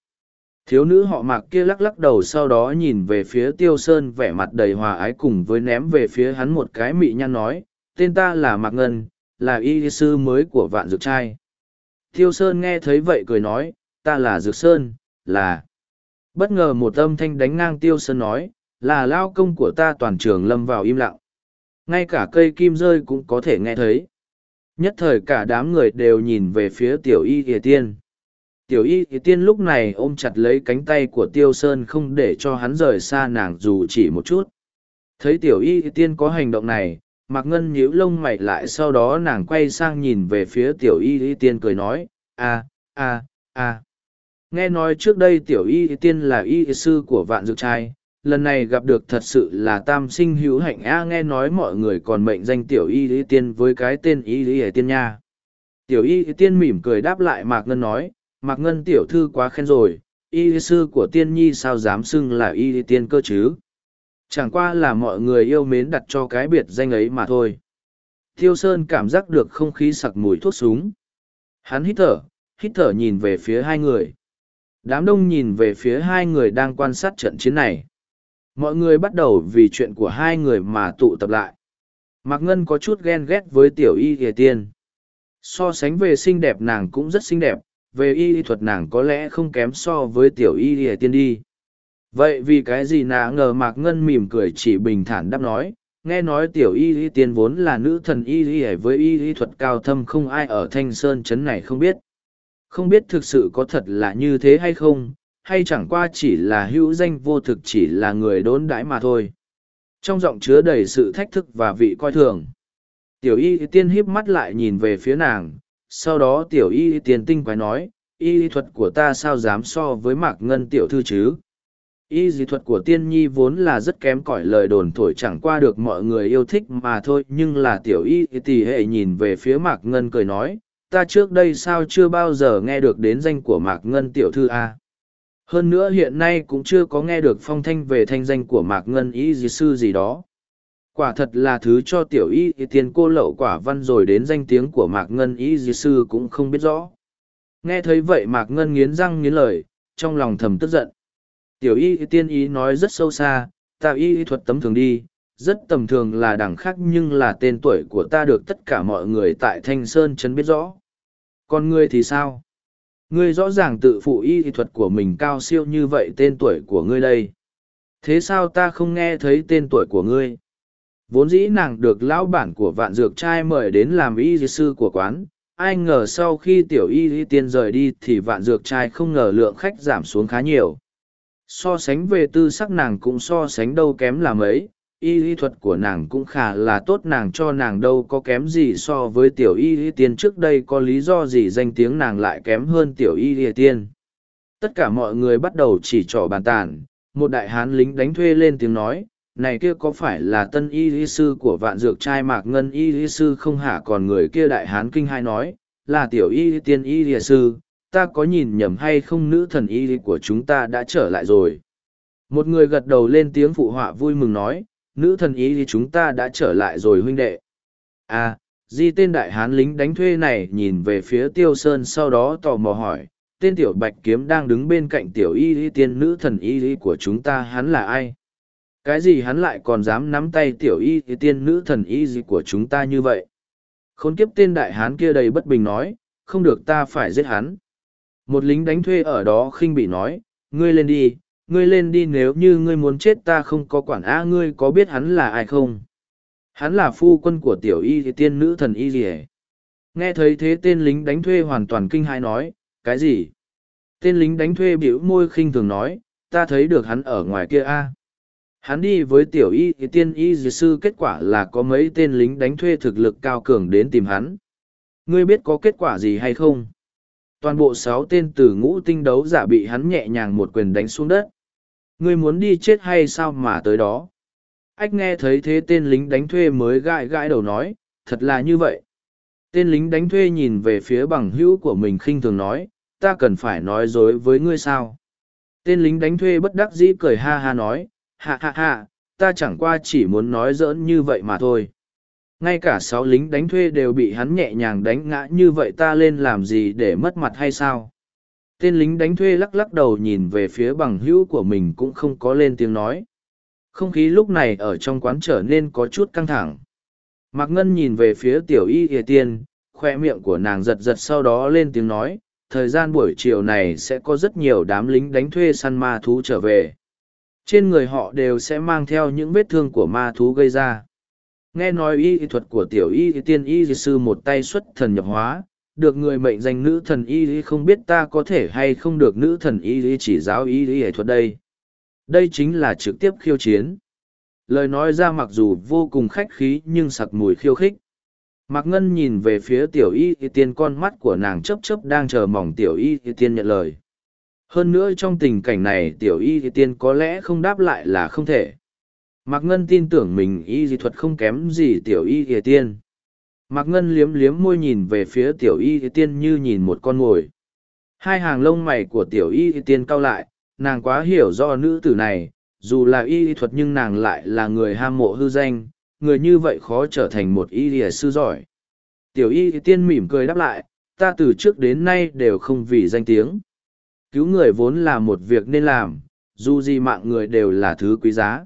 thiếu nữ họ mạc kia lắc lắc đầu sau đó nhìn về phía tiêu sơn vẻ mặt đầy hòa ái cùng với ném về phía hắn một cái mị nhăn nói tên ta là mạc ngân là y sư mới của vạn dược trai tiêu sơn nghe thấy vậy cười nói ta là Dược Sơn, là... Bất ngờ một âm thanh đánh ngang Tiêu Sơn nói, là lao công của ta toàn trường lâm vào im lặng. Ngay cả cây kim rơi cũng có thể nghe thấy. Nhất thời cả đám người đều nhìn về phía tiểu y thìa tiên. Tiểu y thì tiên lúc này ôm chặt lấy cánh tay của tiêu sơn không để cho hắn rời xa nàng dù chỉ một chút. Thấy tiểu y thì tiên có hành động này, Mạc Ngân nhíu lông mày lại sau đó nàng quay sang nhìn về phía tiểu y thì tiên cười nói, a a a Nghe nói trước đây tiểu y thì tiên là y sư của vạn dược trai, lần này gặp được thật sự là tam sinh hữu hạnh a nghe nói mọi người còn mệnh danh tiểu y y tiên với cái tên y y tiên nha. Tiểu y y tiên mỉm cười đáp lại Mạc Ngân nói, Mạc Ngân tiểu thư quá khen rồi, y sư của tiên nhi sao dám xưng là y tiên cơ chứ Chẳng qua là mọi người yêu mến đặt cho cái biệt danh ấy mà thôi. Thiêu Sơn cảm giác được không khí sặc mùi thuốc súng. Hắn hít thở, hít thở nhìn về phía hai người. Đám đông nhìn về phía hai người đang quan sát trận chiến này. Mọi người bắt đầu vì chuyện của hai người mà tụ tập lại. Mạc Ngân có chút ghen ghét với tiểu y thìa tiên. So sánh về xinh đẹp nàng cũng rất xinh đẹp, về y thuật nàng có lẽ không kém so với tiểu y y tiên đi. Vậy vì cái gì nà ngờ mạc ngân mỉm cười chỉ bình thản đáp nói, nghe nói tiểu y y tiên vốn là nữ thần y y với y y thuật cao thâm không ai ở thanh sơn chấn này không biết. Không biết thực sự có thật là như thế hay không, hay chẳng qua chỉ là hữu danh vô thực chỉ là người đốn đãi mà thôi. Trong giọng chứa đầy sự thách thức và vị coi thường. Tiểu y tiên híp mắt lại nhìn về phía nàng sau đó tiểu y tiền tinh quái nói, y thuật của ta sao dám so với mạc ngân tiểu thư chứ? Y dị thuật của tiên nhi vốn là rất kém cỏi lời đồn thổi chẳng qua được mọi người yêu thích mà thôi, nhưng là tiểu y thì hệ nhìn về phía mạc ngân cười nói, ta trước đây sao chưa bao giờ nghe được đến danh của mạc ngân tiểu thư a? Hơn nữa hiện nay cũng chưa có nghe được phong thanh về thanh danh của mạc ngân y dị sư gì đó quả thật là thứ cho tiểu y tiền cô lậu quả văn rồi đến danh tiếng của mạc ngân y dị sư cũng không biết rõ nghe thấy vậy mạc ngân nghiến răng nghiến lời trong lòng thầm tức giận Tiểu y tiên ý nói rất sâu xa, ta y thuật tấm thường đi, rất tầm thường là đẳng khác nhưng là tên tuổi của ta được tất cả mọi người tại Thanh Sơn Trấn biết rõ. Còn ngươi thì sao? Ngươi rõ ràng tự phụ y thuật của mình cao siêu như vậy tên tuổi của ngươi đây. Thế sao ta không nghe thấy tên tuổi của ngươi? Vốn dĩ nàng được lão bản của vạn dược trai mời đến làm y sư của quán, ai ngờ sau khi tiểu y tiên rời đi thì vạn dược trai không ngờ lượng khách giảm xuống khá nhiều. So sánh về tư sắc nàng cũng so sánh đâu kém là mấy y lý thuật của nàng cũng khá là tốt nàng cho nàng đâu có kém gì so với tiểu y lý tiên. Trước đây có lý do gì danh tiếng nàng lại kém hơn tiểu y lý tiên? Tất cả mọi người bắt đầu chỉ trỏ bàn tàn một đại hán lính đánh thuê lên tiếng nói này kia có phải là tân y lý sư của vạn dược trai mạc ngân y lý sư không hả còn người kia đại hán kinh hai nói là tiểu y tiên y lý sư ta có nhìn nhầm hay không nữ thần y của chúng ta đã trở lại rồi. Một người gật đầu lên tiếng phụ họa vui mừng nói, nữ thần y chúng ta đã trở lại rồi huynh đệ. À, di tên đại hán lính đánh thuê này nhìn về phía tiêu sơn sau đó tò mò hỏi, tên tiểu bạch kiếm đang đứng bên cạnh tiểu y y tiên nữ thần y y của chúng ta hắn là ai? Cái gì hắn lại còn dám nắm tay tiểu y thì tiên nữ thần y gì của chúng ta như vậy? Khốn kiếp tên đại hán kia đầy bất bình nói, không được ta phải giết hắn. Một lính đánh thuê ở đó khinh bị nói, ngươi lên đi, ngươi lên đi nếu như ngươi muốn chết ta không có quản a ngươi có biết hắn là ai không? Hắn là phu quân của tiểu y tiên nữ thần y gì Nghe thấy thế tên lính đánh thuê hoàn toàn kinh hãi nói, cái gì? Tên lính đánh thuê biểu môi khinh thường nói, ta thấy được hắn ở ngoài kia a. Hắn đi với tiểu y tiên y dì sư kết quả là có mấy tên lính đánh thuê thực lực cao cường đến tìm hắn. Ngươi biết có kết quả gì hay không? toàn bộ sáu tên từ ngũ tinh đấu giả bị hắn nhẹ nhàng một quyền đánh xuống đất ngươi muốn đi chết hay sao mà tới đó ách nghe thấy thế tên lính đánh thuê mới gãi gãi đầu nói, thật là như vậy tên lính đánh thuê nhìn về phía bằng hữu của mình khinh thường nói, ta cần phải nói dối với ngươi sao tên lính đánh thuê bất đắc dĩ cười ha ha nói hạ hạ hạ ta chẳng qua chỉ muốn nói giỡn như vậy mà thôi. Ngay cả sáu lính đánh thuê đều bị hắn nhẹ nhàng đánh ngã như vậy ta lên làm gì để mất mặt hay sao? Tên lính đánh thuê lắc lắc đầu nhìn về phía bằng hữu của mình cũng không có lên tiếng nói. Không khí lúc này ở trong quán trở nên có chút căng thẳng. Mạc ngân nhìn về phía tiểu y hề tiên, khoe miệng của nàng giật giật sau đó lên tiếng nói, thời gian buổi chiều này sẽ có rất nhiều đám lính đánh thuê săn ma thú trở về. Trên người họ đều sẽ mang theo những vết thương của ma thú gây ra. Nghe nói y thuật của tiểu y tiên y sư một tay xuất thần nhập hóa, được người mệnh danh nữ thần y không biết ta có thể hay không được nữ thần y chỉ giáo y y thuật đây. Đây chính là trực tiếp khiêu chiến. Lời nói ra mặc dù vô cùng khách khí nhưng sặc mùi khiêu khích. Mạc Ngân nhìn về phía tiểu y tiên con mắt của nàng chấp chấp đang chờ mong tiểu y tiên nhận lời. Hơn nữa trong tình cảnh này tiểu y tiên có lẽ không đáp lại là không thể. Mạc Ngân tin tưởng mình y dị thuật không kém gì tiểu y tiên. Mạc Ngân liếm liếm môi nhìn về phía tiểu y tiên như nhìn một con mồi. Hai hàng lông mày của tiểu y tiên cau lại, nàng quá hiểu do nữ tử này, dù là y thuật nhưng nàng lại là người ham mộ hư danh, người như vậy khó trở thành một y lìa sư giỏi. Tiểu y tiên mỉm cười đáp lại, ta từ trước đến nay đều không vì danh tiếng. Cứu người vốn là một việc nên làm, dù gì mạng người đều là thứ quý giá.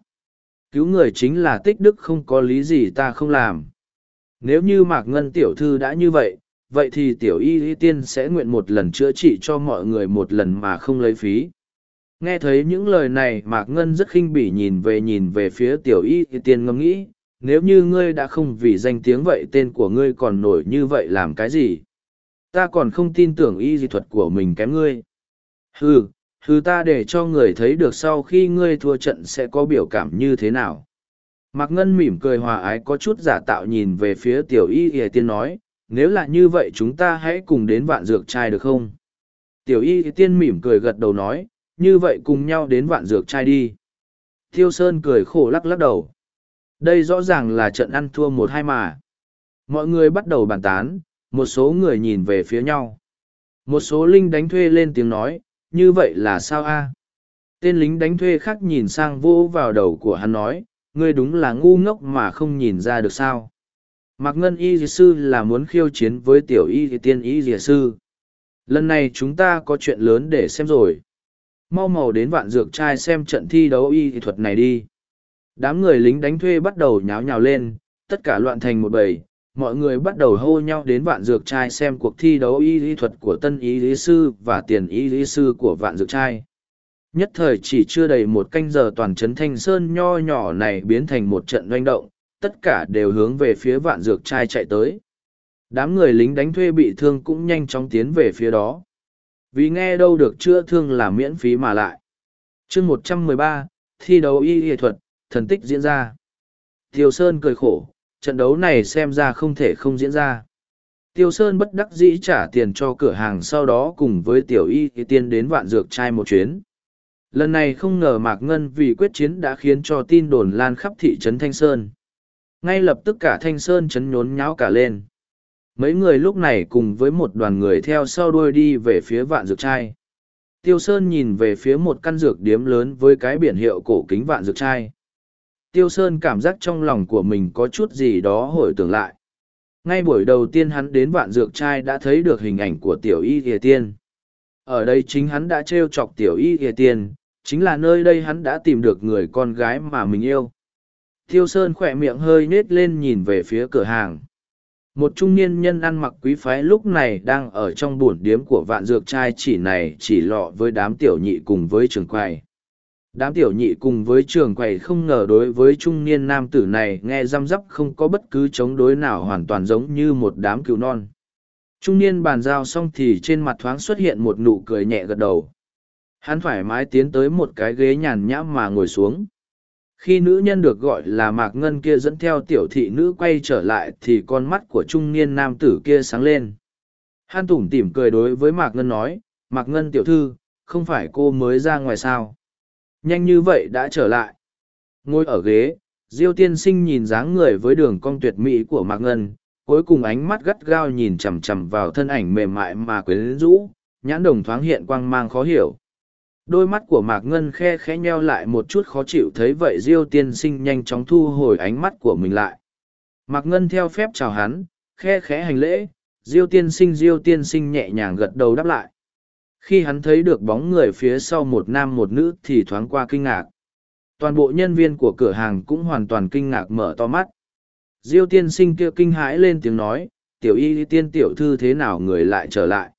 Cứu người chính là tích đức không có lý gì ta không làm. Nếu như Mạc Ngân tiểu thư đã như vậy, vậy thì tiểu y y tiên sẽ nguyện một lần chữa trị cho mọi người một lần mà không lấy phí. Nghe thấy những lời này Mạc Ngân rất khinh bỉ nhìn về nhìn về phía tiểu y y tiên ngẫm nghĩ, nếu như ngươi đã không vì danh tiếng vậy tên của ngươi còn nổi như vậy làm cái gì? Ta còn không tin tưởng y di thuật của mình kém ngươi. Hừ, hừ ta để cho người thấy được sau khi ngươi thua trận sẽ có biểu cảm như thế nào. Mạc Ngân mỉm cười hòa ái có chút giả tạo nhìn về phía tiểu y y tiên nói, nếu là như vậy chúng ta hãy cùng đến vạn dược trai được không? Tiểu y tiên mỉm cười gật đầu nói, như vậy cùng nhau đến vạn dược trai đi. Thiêu Sơn cười khổ lắc lắc đầu. Đây rõ ràng là trận ăn thua một hai mà. Mọi người bắt đầu bàn tán, một số người nhìn về phía nhau. Một số linh đánh thuê lên tiếng nói, như vậy là sao a? Tên lính đánh thuê khác nhìn sang vô vào đầu của hắn nói, ngươi đúng là ngu ngốc mà không nhìn ra được sao. Mạc Ngân Y Dì Sư là muốn khiêu chiến với tiểu Y Dì Tiên Y Dì Sư. Lần này chúng ta có chuyện lớn để xem rồi. Mau màu đến vạn dược trai xem trận thi đấu y thuật này đi. Đám người lính đánh thuê bắt đầu nháo nhào lên, tất cả loạn thành một bầy, mọi người bắt đầu hô nhau đến vạn dược trai xem cuộc thi đấu y lý thuật của tân y lý sư và tiền y lý sư của vạn dược trai. Nhất thời chỉ chưa đầy một canh giờ toàn trấn thanh sơn nho nhỏ này biến thành một trận doanh động, tất cả đều hướng về phía vạn dược trai chạy tới. Đám người lính đánh thuê bị thương cũng nhanh chóng tiến về phía đó. Vì nghe đâu được chữa thương là miễn phí mà lại. chương một trăm mười ba thi đấu y y thuật, thần tích diễn ra. thiều Sơn cười khổ, trận đấu này xem ra không thể không diễn ra. Tiêu Sơn bất đắc dĩ trả tiền cho cửa hàng sau đó cùng với tiểu y tiên đến vạn dược trai một chuyến. Lần này không ngờ Mạc Ngân vì quyết chiến đã khiến cho tin đồn lan khắp thị trấn Thanh Sơn. Ngay lập tức cả Thanh Sơn chấn nhốn nháo cả lên. Mấy người lúc này cùng với một đoàn người theo sau đuôi đi về phía vạn dược trai. Tiêu Sơn nhìn về phía một căn dược điếm lớn với cái biển hiệu cổ kính vạn dược trai. Tiêu Sơn cảm giác trong lòng của mình có chút gì đó hồi tưởng lại. Ngay buổi đầu tiên hắn đến vạn dược trai đã thấy được hình ảnh của tiểu y thìa tiên. Ở đây chính hắn đã trêu chọc tiểu y thìa tiên, chính là nơi đây hắn đã tìm được người con gái mà mình yêu. Tiêu Sơn khỏe miệng hơi nết lên nhìn về phía cửa hàng. Một trung niên nhân ăn mặc quý phái lúc này đang ở trong buồn điếm của vạn dược trai chỉ này chỉ lọ với đám tiểu nhị cùng với trường quầy. Đám tiểu nhị cùng với trường quầy không ngờ đối với trung niên nam tử này nghe răm rắp không có bất cứ chống đối nào hoàn toàn giống như một đám cứu non. Trung niên bàn giao xong thì trên mặt thoáng xuất hiện một nụ cười nhẹ gật đầu. Hắn thoải mái tiến tới một cái ghế nhàn nhãm mà ngồi xuống. Khi nữ nhân được gọi là Mạc Ngân kia dẫn theo tiểu thị nữ quay trở lại thì con mắt của trung niên nam tử kia sáng lên. Hắn tủm tỉm cười đối với Mạc Ngân nói, Mạc Ngân tiểu thư, không phải cô mới ra ngoài sao? Nhanh như vậy đã trở lại. Ngồi ở ghế, Diêu tiên sinh nhìn dáng người với đường cong tuyệt mỹ của Mạc Ngân, cuối cùng ánh mắt gắt gao nhìn chằm chằm vào thân ảnh mềm mại mà quyến rũ, nhãn đồng thoáng hiện quang mang khó hiểu. Đôi mắt của Mạc Ngân khe khẽ nheo lại một chút khó chịu thấy vậy Diêu tiên sinh nhanh chóng thu hồi ánh mắt của mình lại. Mạc Ngân theo phép chào hắn, khe khẽ hành lễ, Diêu tiên sinh Diêu tiên sinh nhẹ nhàng gật đầu đáp lại khi hắn thấy được bóng người phía sau một nam một nữ thì thoáng qua kinh ngạc. Toàn bộ nhân viên của cửa hàng cũng hoàn toàn kinh ngạc mở to mắt. Diêu tiên sinh kia kinh hãi lên tiếng nói, tiểu y, tiên tiểu thư thế nào người lại trở lại?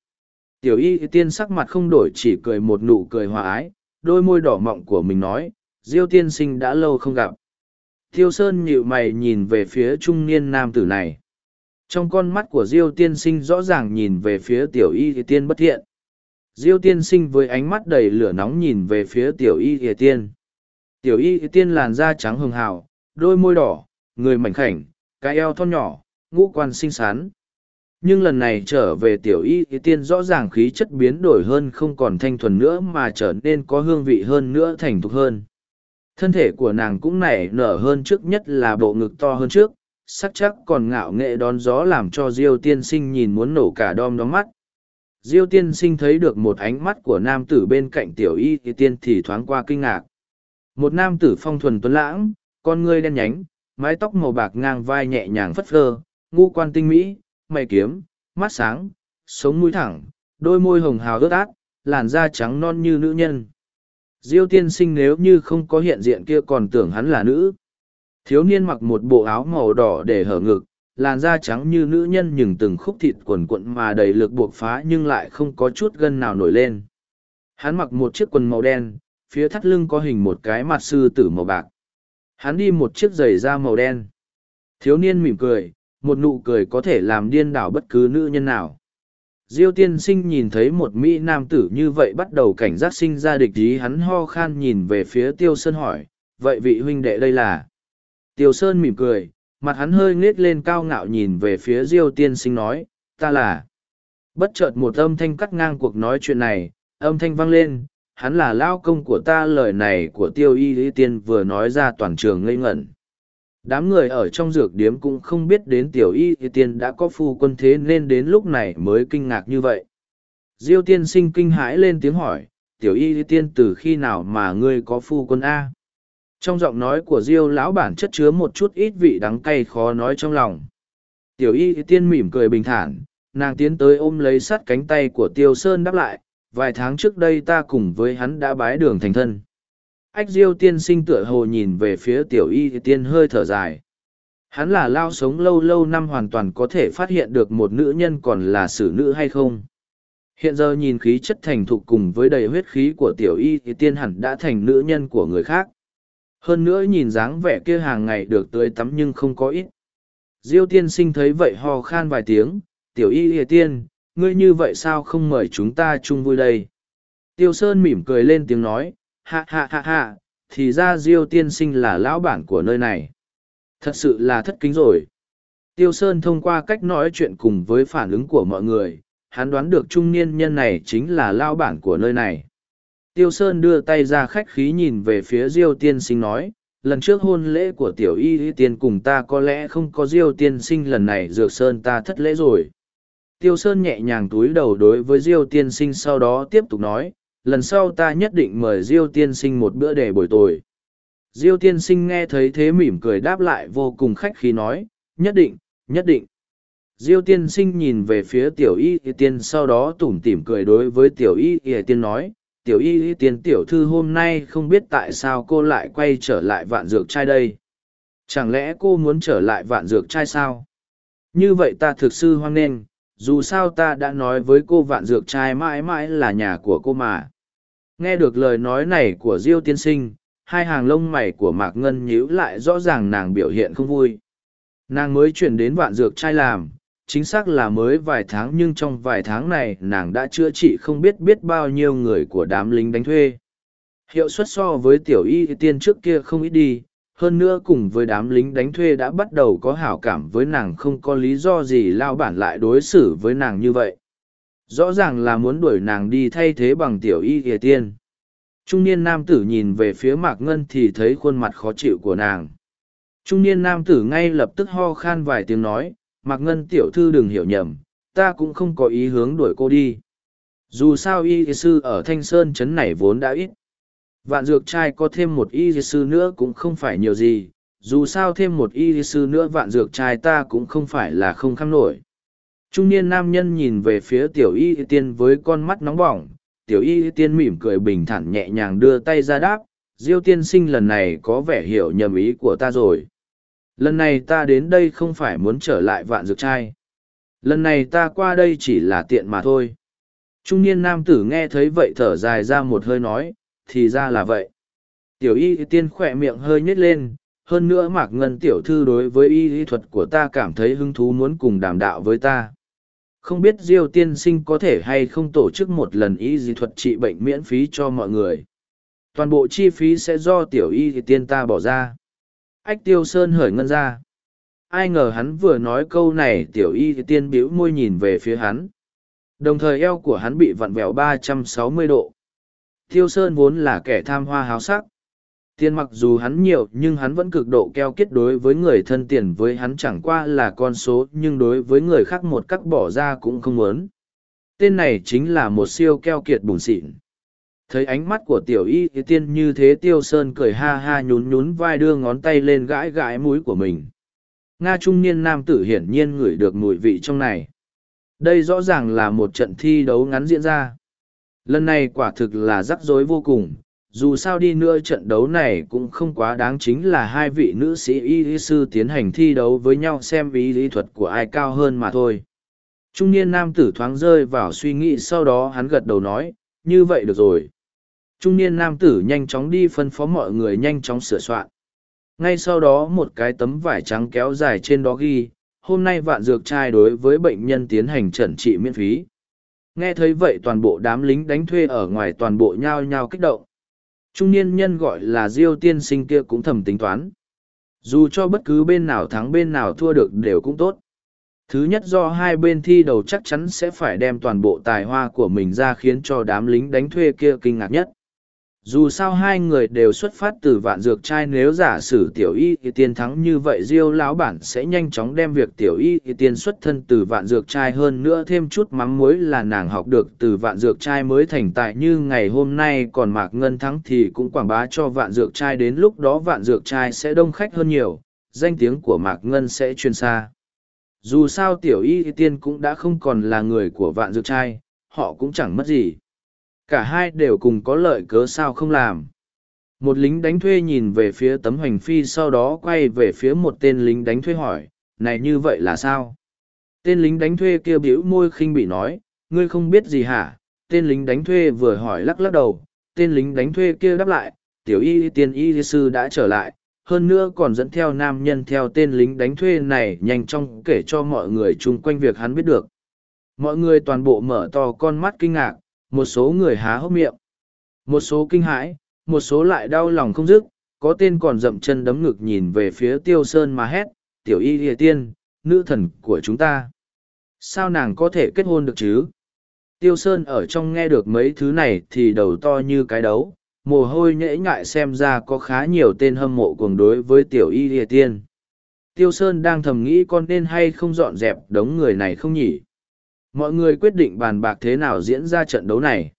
Tiểu y, tiên sắc mặt không đổi chỉ cười một nụ cười hòa ái, đôi môi đỏ mọng của mình nói, diêu tiên sinh đã lâu không gặp. Thiêu sơn nhịu mày nhìn về phía trung niên nam tử này. Trong con mắt của diêu tiên sinh rõ ràng nhìn về phía tiểu y, tiên bất thiện diêu tiên sinh với ánh mắt đầy lửa nóng nhìn về phía tiểu y ỉa tiên. Tiểu y ỉa tiên làn da trắng hường hào, đôi môi đỏ, người mảnh khảnh, cái eo thon nhỏ, ngũ quan xinh xắn. Nhưng lần này trở về tiểu y ỉa tiên rõ ràng khí chất biến đổi hơn không còn thanh thuần nữa mà trở nên có hương vị hơn nữa thành thục hơn. Thân thể của nàng cũng nảy nở hơn trước nhất là bộ ngực to hơn trước, sắc chắc còn ngạo nghệ đón gió làm cho diêu tiên sinh nhìn muốn nổ cả đom đóm mắt diêu tiên sinh thấy được một ánh mắt của nam tử bên cạnh tiểu y thì tiên thì thoáng qua kinh ngạc. Một nam tử phong thuần tuấn lãng, con ngươi đen nhánh, mái tóc màu bạc ngang vai nhẹ nhàng phất phơ, ngu quan tinh mỹ, mày kiếm, mắt sáng, sống mũi thẳng, đôi môi hồng hào ướt át, làn da trắng non như nữ nhân. Diêu tiên sinh nếu như không có hiện diện kia còn tưởng hắn là nữ. Thiếu niên mặc một bộ áo màu đỏ để hở ngực làn da trắng như nữ nhân nhưng từng khúc thịt quần quận mà đầy lực buộc phá nhưng lại không có chút gân nào nổi lên. Hắn mặc một chiếc quần màu đen, phía thắt lưng có hình một cái mặt sư tử màu bạc. Hắn đi một chiếc giày da màu đen. Thiếu niên mỉm cười, một nụ cười có thể làm điên đảo bất cứ nữ nhân nào. Diêu tiên sinh nhìn thấy một mỹ nam tử như vậy bắt đầu cảnh giác sinh ra địch ý, hắn ho khan nhìn về phía tiêu sơn hỏi, vậy vị huynh đệ đây là? Tiêu sơn mỉm cười mặt hắn hơi nết lên cao ngạo nhìn về phía diêu tiên sinh nói, ta là. Bất chợt một âm thanh cắt ngang cuộc nói chuyện này, âm thanh vang lên, hắn là lao công của ta, lời này của tiêu y lý tiên vừa nói ra toàn trường ngây ngẩn. Đám người ở trong dược điếm cũng không biết đến tiểu y lý tiên đã có phu quân thế nên đến lúc này mới kinh ngạc như vậy. Diêu tiên sinh kinh hãi lên tiếng hỏi, tiểu y lý tiên, từ khi nào mà ngươi có phu quân a? Trong giọng nói của diêu lão bản chất chứa một chút ít vị đắng cay khó nói trong lòng. Tiểu y tiên mỉm cười bình thản, nàng tiến tới ôm lấy sắt cánh tay của tiêu sơn đáp lại, vài tháng trước đây ta cùng với hắn đã bái đường thành thân. Ách diêu tiên sinh tựa hồ nhìn về phía tiểu y tiên hơi thở dài. Hắn là lao sống lâu lâu năm hoàn toàn có thể phát hiện được một nữ nhân còn là xử nữ hay không? Hiện giờ nhìn khí chất thành thục cùng với đầy huyết khí của tiểu y thì tiên hẳn đã thành nữ nhân của người khác hơn nữa nhìn dáng vẻ kia hàng ngày được tưới tắm nhưng không có ít. Diêu tiên sinh thấy vậy ho khan vài tiếng, tiểu y ỉa tiên, ngươi như vậy sao không mời chúng ta chung vui đây? Tiêu sơn mỉm cười lên tiếng nói hạ hạ hạ hạ thì ra diêu tiên sinh là lão bản của nơi này. Thật sự là thất kính rồi. Tiêu sơn thông qua cách nói chuyện cùng với phản ứng của mọi người, hắn đoán được trung niên nhân này chính là lao bản của nơi này tiêu sơn đưa tay ra khách khí nhìn về phía diêu tiên sinh nói lần trước hôn lễ của tiểu y y tiên cùng ta có lẽ không có diêu tiên sinh lần này dược sơn ta thất lễ rồi Tiêu Sơn nhẹ nhàng túi đầu đối với Diêu tiên sinh sau đó tiếp tục nói, lần sau ta nhất định mời Diêu tiên sinh một bữa để bồi tồi. Diêu tiên sinh nghe thấy thế mỉm cười đáp lại vô cùng khách khí nói, nhất định, nhất định. Diêu tiên sinh nhìn về phía tiểu y y tiên sau đó tủm tỉm cười đối với tiểu y y tiên nói, tiểu y y tiên tiểu thư hôm nay không biết tại sao cô lại quay trở lại vạn dược trai đây. Chẳng lẽ cô muốn trở lại vạn dược trai sao? Như vậy ta thực sự hoan nghênh, dù sao ta đã nói với cô vạn dược trai mãi mãi là nhà của cô mà nghe được lời nói này của diêu tiên sinh hai hàng lông mày của mạc ngân nhíu lại rõ ràng nàng biểu hiện không vui nàng mới chuyển đến vạn dược trai làm chính xác là mới vài tháng nhưng trong vài tháng này nàng đã chữa trị không biết biết bao nhiêu người của đám lính đánh thuê. Hiệu suất so với tiểu y tiên trước kia không ít đi, hơn nữa cùng với đám lính đánh thuê đã bắt đầu có hảo cảm với nàng không có lý do gì lao bản lại đối xử với nàng như vậy. Rõ ràng là muốn đuổi nàng đi thay thế bằng tiểu y ỉa tiên. Trung niên nam tử nhìn về phía mạc ngân thì thấy khuôn mặt khó chịu của nàng. Trung niên nam tử ngay lập tức ho khan vài tiếng nói mạc ngân tiểu thư đừng hiểu nhầm ta cũng không có ý hướng đuổi cô đi dù sao y sư ở thanh sơn trấn này vốn đã ít Vạn dược trai có thêm một y sư nữa cũng không phải nhiều gì, dù sao thêm một y sư nữa vạn dược trai ta cũng không phải là không khăng nổi. Trung niên nam nhân nhìn về phía tiểu y tiên với con mắt nóng bỏng, tiểu y tiên mỉm cười bình thản nhẹ nhàng đưa tay ra đáp, diêu tiên sinh lần này có vẻ hiểu nhầm ý của ta rồi. Lần này ta đến đây không phải muốn trở lại vạn dược trai. Lần này ta qua đây chỉ là tiện mà thôi. Trung niên nam tử nghe thấy vậy thở dài ra một hơi nói, thì ra là vậy. Tiểu y tiên khỏe miệng hơi nhếch lên, hơn nữa mạc ngân tiểu thư đối với y y thuật của ta cảm thấy hứng thú muốn cùng đàm đạo với ta. Không biết Diêu tiên sinh có thể hay không tổ chức một lần y y thuật trị bệnh miễn phí cho mọi người. Toàn bộ chi phí sẽ do tiểu y tiên ta bỏ ra. Ách tiêu sơn hởi ngân ra. Ai ngờ hắn vừa nói câu này, tiểu y tiên bĩu môi nhìn về phía hắn. Đồng thời eo của hắn bị vặn vẹo ba trăm sáu mươi độ. Tiêu sơn vốn là kẻ tham hoa háo sắc Tiền mặc dù hắn nhiều, nhưng hắn vẫn cực độ keo kết đối với người thân tiền với hắn chẳng qua là con số, nhưng đối với người khác một cắt bỏ ra cũng không muốn. Tên này chính là một siêu keo kiệt bùn xịn. Thấy ánh mắt của tiểu y thì tiên như thế tiêu sơn cười ha ha nhún nhún vai đưa ngón tay lên gãi gãi mũi của mình. Nga trung niên nam tử hiển nhiên ngửi được mùi vị trong này. Đây rõ ràng là một trận thi đấu ngắn diễn ra. Lần này quả thực là rắc rối vô cùng, dù sao đi nữa trận đấu này cũng không quá đáng chính là hai vị nữ sĩ y lý sư tiến hành thi đấu với nhau xem ý lý thuật của ai cao hơn mà thôi trung niên nam tử thoáng rơi vào suy nghĩ sau đó hắn gật đầu nói như vậy được rồi trung niên nam tử nhanh chóng đi phân phó mọi người nhanh chóng sửa soạn ngay sau đó một cái tấm vải trắng kéo dài trên đó ghi, hôm nay vạn dược trai đối với bệnh nhân tiến hành trần trị miễn phí nghe thấy vậy toàn bộ đám lính đánh thuê ở ngoài toàn bộ nhao nhao kích động Trung niên nhân gọi là Diêu tiên sinh kia cũng thầm tính toán. Dù cho bất cứ bên nào thắng bên nào thua được đều cũng tốt. Thứ nhất do hai bên thi đầu chắc chắn sẽ phải đem toàn bộ tài hoa của mình ra khiến cho đám lính đánh thuê kia kinh ngạc nhất dù sao hai người đều xuất phát từ vạn dược trai nếu giả sử tiểu y thì tiên thắng như vậy, diêu lão bản sẽ nhanh chóng đem việc tiểu y thì tiên xuất thân từ vạn dược trai hơn nữa thêm chút mắm muối là nàng học được từ vạn dược trai mới thành tại như ngày hôm nay còn mạc ngân thắng thì cũng quảng bá cho vạn dược trai đến lúc đó vạn dược trai sẽ đông khách hơn nhiều, danh tiếng của mạc ngân sẽ truyền xa. Dù sao tiểu y thì tiên cũng đã không còn là người của vạn dược trai họ cũng chẳng mất gì cả hai đều cùng có lợi cớ sao không làm. Một lính đánh thuê nhìn về phía tấm hoành phi sau đó quay về phía một tên lính đánh thuê hỏi, này như vậy là sao? Tên lính đánh thuê kia bĩu môi khinh bị nói, ngươi không biết gì hả? Tên lính đánh thuê vừa hỏi lắc lắc đầu, tên lính đánh thuê kia đáp lại, tiểu y, tiên y sư đã trở lại, hơn nữa còn dẫn theo nam nhân theo tên lính đánh thuê này nhanh chóng kể cho mọi người chung quanh việc hắn biết được. Mọi người toàn bộ mở to con mắt kinh ngạc một số người há hốc miệng. Một số kinh hãi, một số lại đau lòng không dứt, có tên còn dậm chân đấm ngực nhìn về phía tiêu sơn mà hét, tiểu y địa tiên, nữ thần của chúng ta, sao nàng có thể kết hôn được chứ? Tiêu sơn ở trong nghe được mấy thứ này thì đầu to như cái đấu, mồ hôi nhễ nhại xem ra có khá nhiều tên hâm mộ cuồng đối với tiểu y địa tiên. Tiêu sơn đang thầm nghĩ con nên hay không dọn dẹp đống người này không nhỉ? Mọi người quyết định bàn bạc thế nào diễn ra trận đấu này.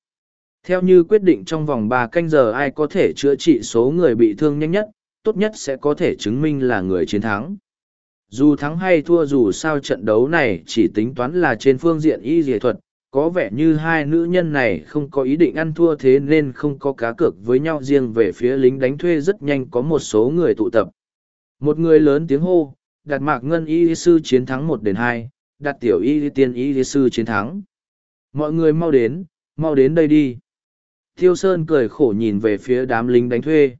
Theo như quyết định trong vòng ba canh giờ ai có thể chữa trị số người bị thương nhanh nhất, tốt nhất sẽ có thể chứng minh là người chiến thắng. Dù thắng hay thua dù sao trận đấu này chỉ tính toán là trên phương diện y dề thuật, có vẻ như hai nữ nhân này không có ý định ăn thua thế nên không có cá cược với nhau riêng về phía lính đánh thuê rất nhanh có một số người tụ tập. Một người lớn tiếng hô, đặt mạc ngân y sư chiến thắng một đến hai đặt tiểu y tiên y sư chiến thắng. Mọi người mau đến, mau đến đây đi. Thiêu Sơn cười khổ nhìn về phía đám lính đánh thuê.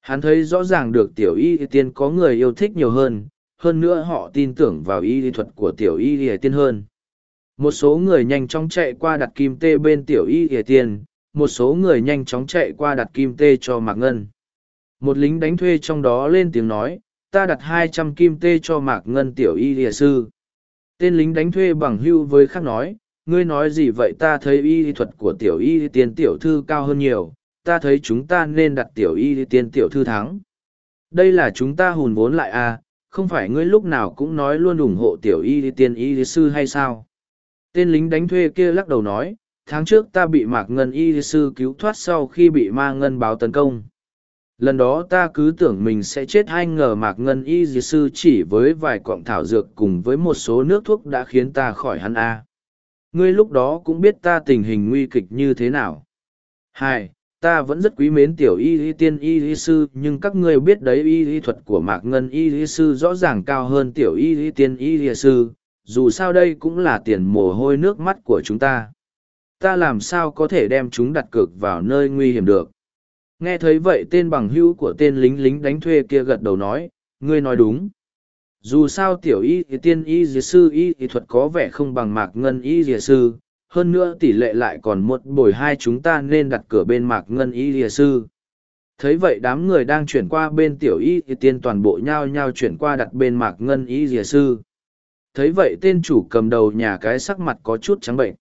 Hắn thấy rõ ràng được tiểu y tiên có người yêu thích nhiều hơn, hơn nữa họ tin tưởng vào y thuật của tiểu y tiên hơn. Một số người nhanh chóng chạy qua đặt kim tê bên tiểu y tiên, một số người nhanh chóng chạy qua đặt kim tê cho Mạc Ngân. Một lính đánh thuê trong đó lên tiếng nói, ta đặt hai trăm kim tê cho Mạc Ngân tiểu y sư. Tên lính đánh thuê bằng hưu với khác nói, ngươi nói gì vậy ta thấy y thuật của tiểu y tiên tiểu thư cao hơn nhiều, ta thấy chúng ta nên đặt tiểu y tiên tiểu thư thắng. Đây là chúng ta hùn vốn lại à, không phải ngươi lúc nào cũng nói luôn ủng hộ tiểu y tiên y sư hay sao? Tên lính đánh thuê kia lắc đầu nói, tháng trước ta bị mạc ngân y sư cứu thoát sau khi bị ma ngân báo tấn công lần đó ta cứ tưởng mình sẽ chết hay ngờ mạc ngân y dì sư chỉ với vài cọng thảo dược cùng với một số nước thuốc đã khiến ta khỏi hắn a. Ngươi lúc đó cũng biết ta tình hình nguy kịch như thế nào. Hai, ta vẫn rất quý mến tiểu y y tiên y y sư, nhưng các ngươi biết đấy, y y thuật của mạc ngân y y sư rõ ràng cao hơn tiểu y y tiên y y sư. Dù sao đây cũng là tiền mồ hôi nước mắt của chúng ta. Ta làm sao có thể đem chúng đặt cược vào nơi nguy hiểm được? Nghe thấy vậy tên bằng hữu của tên lính lính đánh thuê kia gật đầu nói, ngươi nói đúng. Dù sao tiểu y thì tiên y dìa sư y thì thuật có vẻ không bằng mạc ngân y dìa sư. Hơn nữa tỷ lệ lại còn một bồi hai chúng ta nên đặt cửa bên mạc ngân y dìa sư. Thấy vậy đám người đang chuyển qua bên tiểu y thì tiên toàn bộ nhao nhao chuyển qua đặt bên mạc ngân y dìa sư. Thấy vậy tên chủ cầm đầu nhà cái sắc mặt có chút trắng bệnh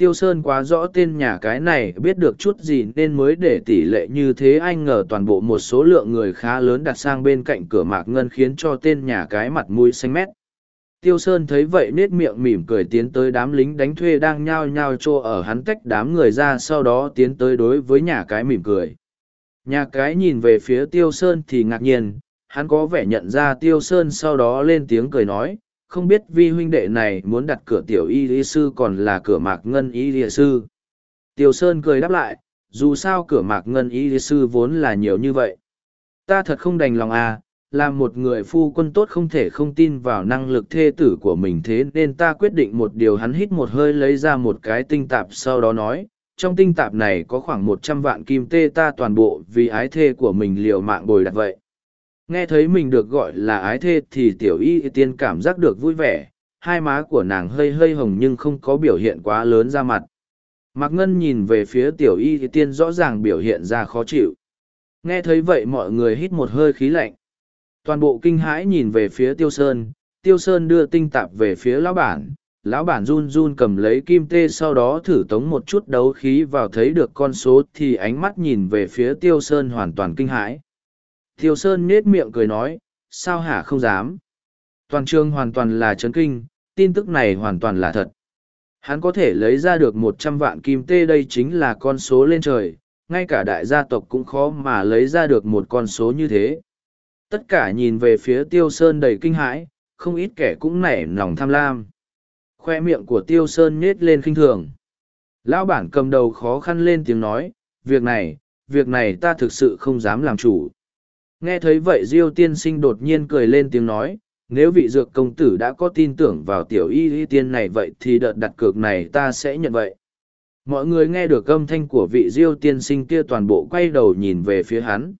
tiêu sơn quá rõ tên nhà cái này, biết được chút gì nên mới để tỷ lệ như thế. Anh ngờ toàn bộ một số lượng người khá lớn đặt sang bên cạnh cửa mạc ngân khiến cho tên nhà cái mặt mũi xanh mét. Tiêu sơn thấy vậy nết miệng mỉm cười tiến tới đám lính đánh thuê đang nhao nhao trô ở hắn tách đám người ra, sau đó tiến tới đối với nhà cái mỉm cười. Nhà cái nhìn về phía tiêu sơn thì ngạc nhiên, hắn có vẻ nhận ra tiêu sơn sau đó lên tiếng cười nói không biết vi huynh đệ này muốn đặt cửa tiểu y lý sư còn là cửa mạc ngân y lý sư. Tiểu Sơn cười đáp lại, dù sao cửa mạc ngân y lý sư vốn là nhiều như vậy. Ta thật không đành lòng à, làm một người phu quân tốt không thể không tin vào năng lực thê tử của mình thế nên ta quyết định một điều hắn hít một hơi lấy ra một cái tinh tạp sau đó nói, trong tinh tạp này có khoảng một trăm vạn kim tê ta toàn bộ vì ái thê của mình liều mạng bồi đặt vậy nghe thấy mình được gọi là ái thê thì tiểu y tiên cảm giác được vui vẻ. Hai má của nàng hơi hơi hồng nhưng không có biểu hiện quá lớn ra mặt. Mạc ngân nhìn về phía tiểu y tiên rõ ràng biểu hiện ra khó chịu. Nghe thấy vậy mọi người hít một hơi khí lạnh. Toàn bộ kinh hãi nhìn về phía tiêu sơn. Tiêu sơn đưa tinh tạp về phía lão bản. Lão bản run run cầm lấy kim tê sau đó thử tống một chút đấu khí vào thấy được con số thì ánh mắt nhìn về phía tiêu sơn hoàn toàn kinh hãi. Thiêu Sơn nết miệng cười nói, sao hả không dám. Toàn trường hoàn toàn là chấn kinh, tin tức này hoàn toàn là thật. Hắn có thể lấy ra được một trăm vạn kim tê đây chính là con số lên trời, ngay cả đại gia tộc cũng khó mà lấy ra được một con số như thế. Tất cả nhìn về phía Tiêu Sơn đầy kinh hãi, không ít kẻ cũng nảy lòng tham lam. Khoe miệng của Tiêu Sơn nhết lên khinh thường. Lão bản cầm đầu khó khăn lên tiếng nói, việc này, việc này ta thực sự không dám làm chủ. Nghe thấy vậy Diêu tiên sinh đột nhiên cười lên tiếng nói, nếu vị dược công tử đã có tin tưởng vào tiểu y y tiên này vậy thì đợt đặt cược này ta sẽ nhận vậy. Mọi người nghe được âm thanh của vị Diêu tiên sinh kia toàn bộ quay đầu nhìn về phía hắn.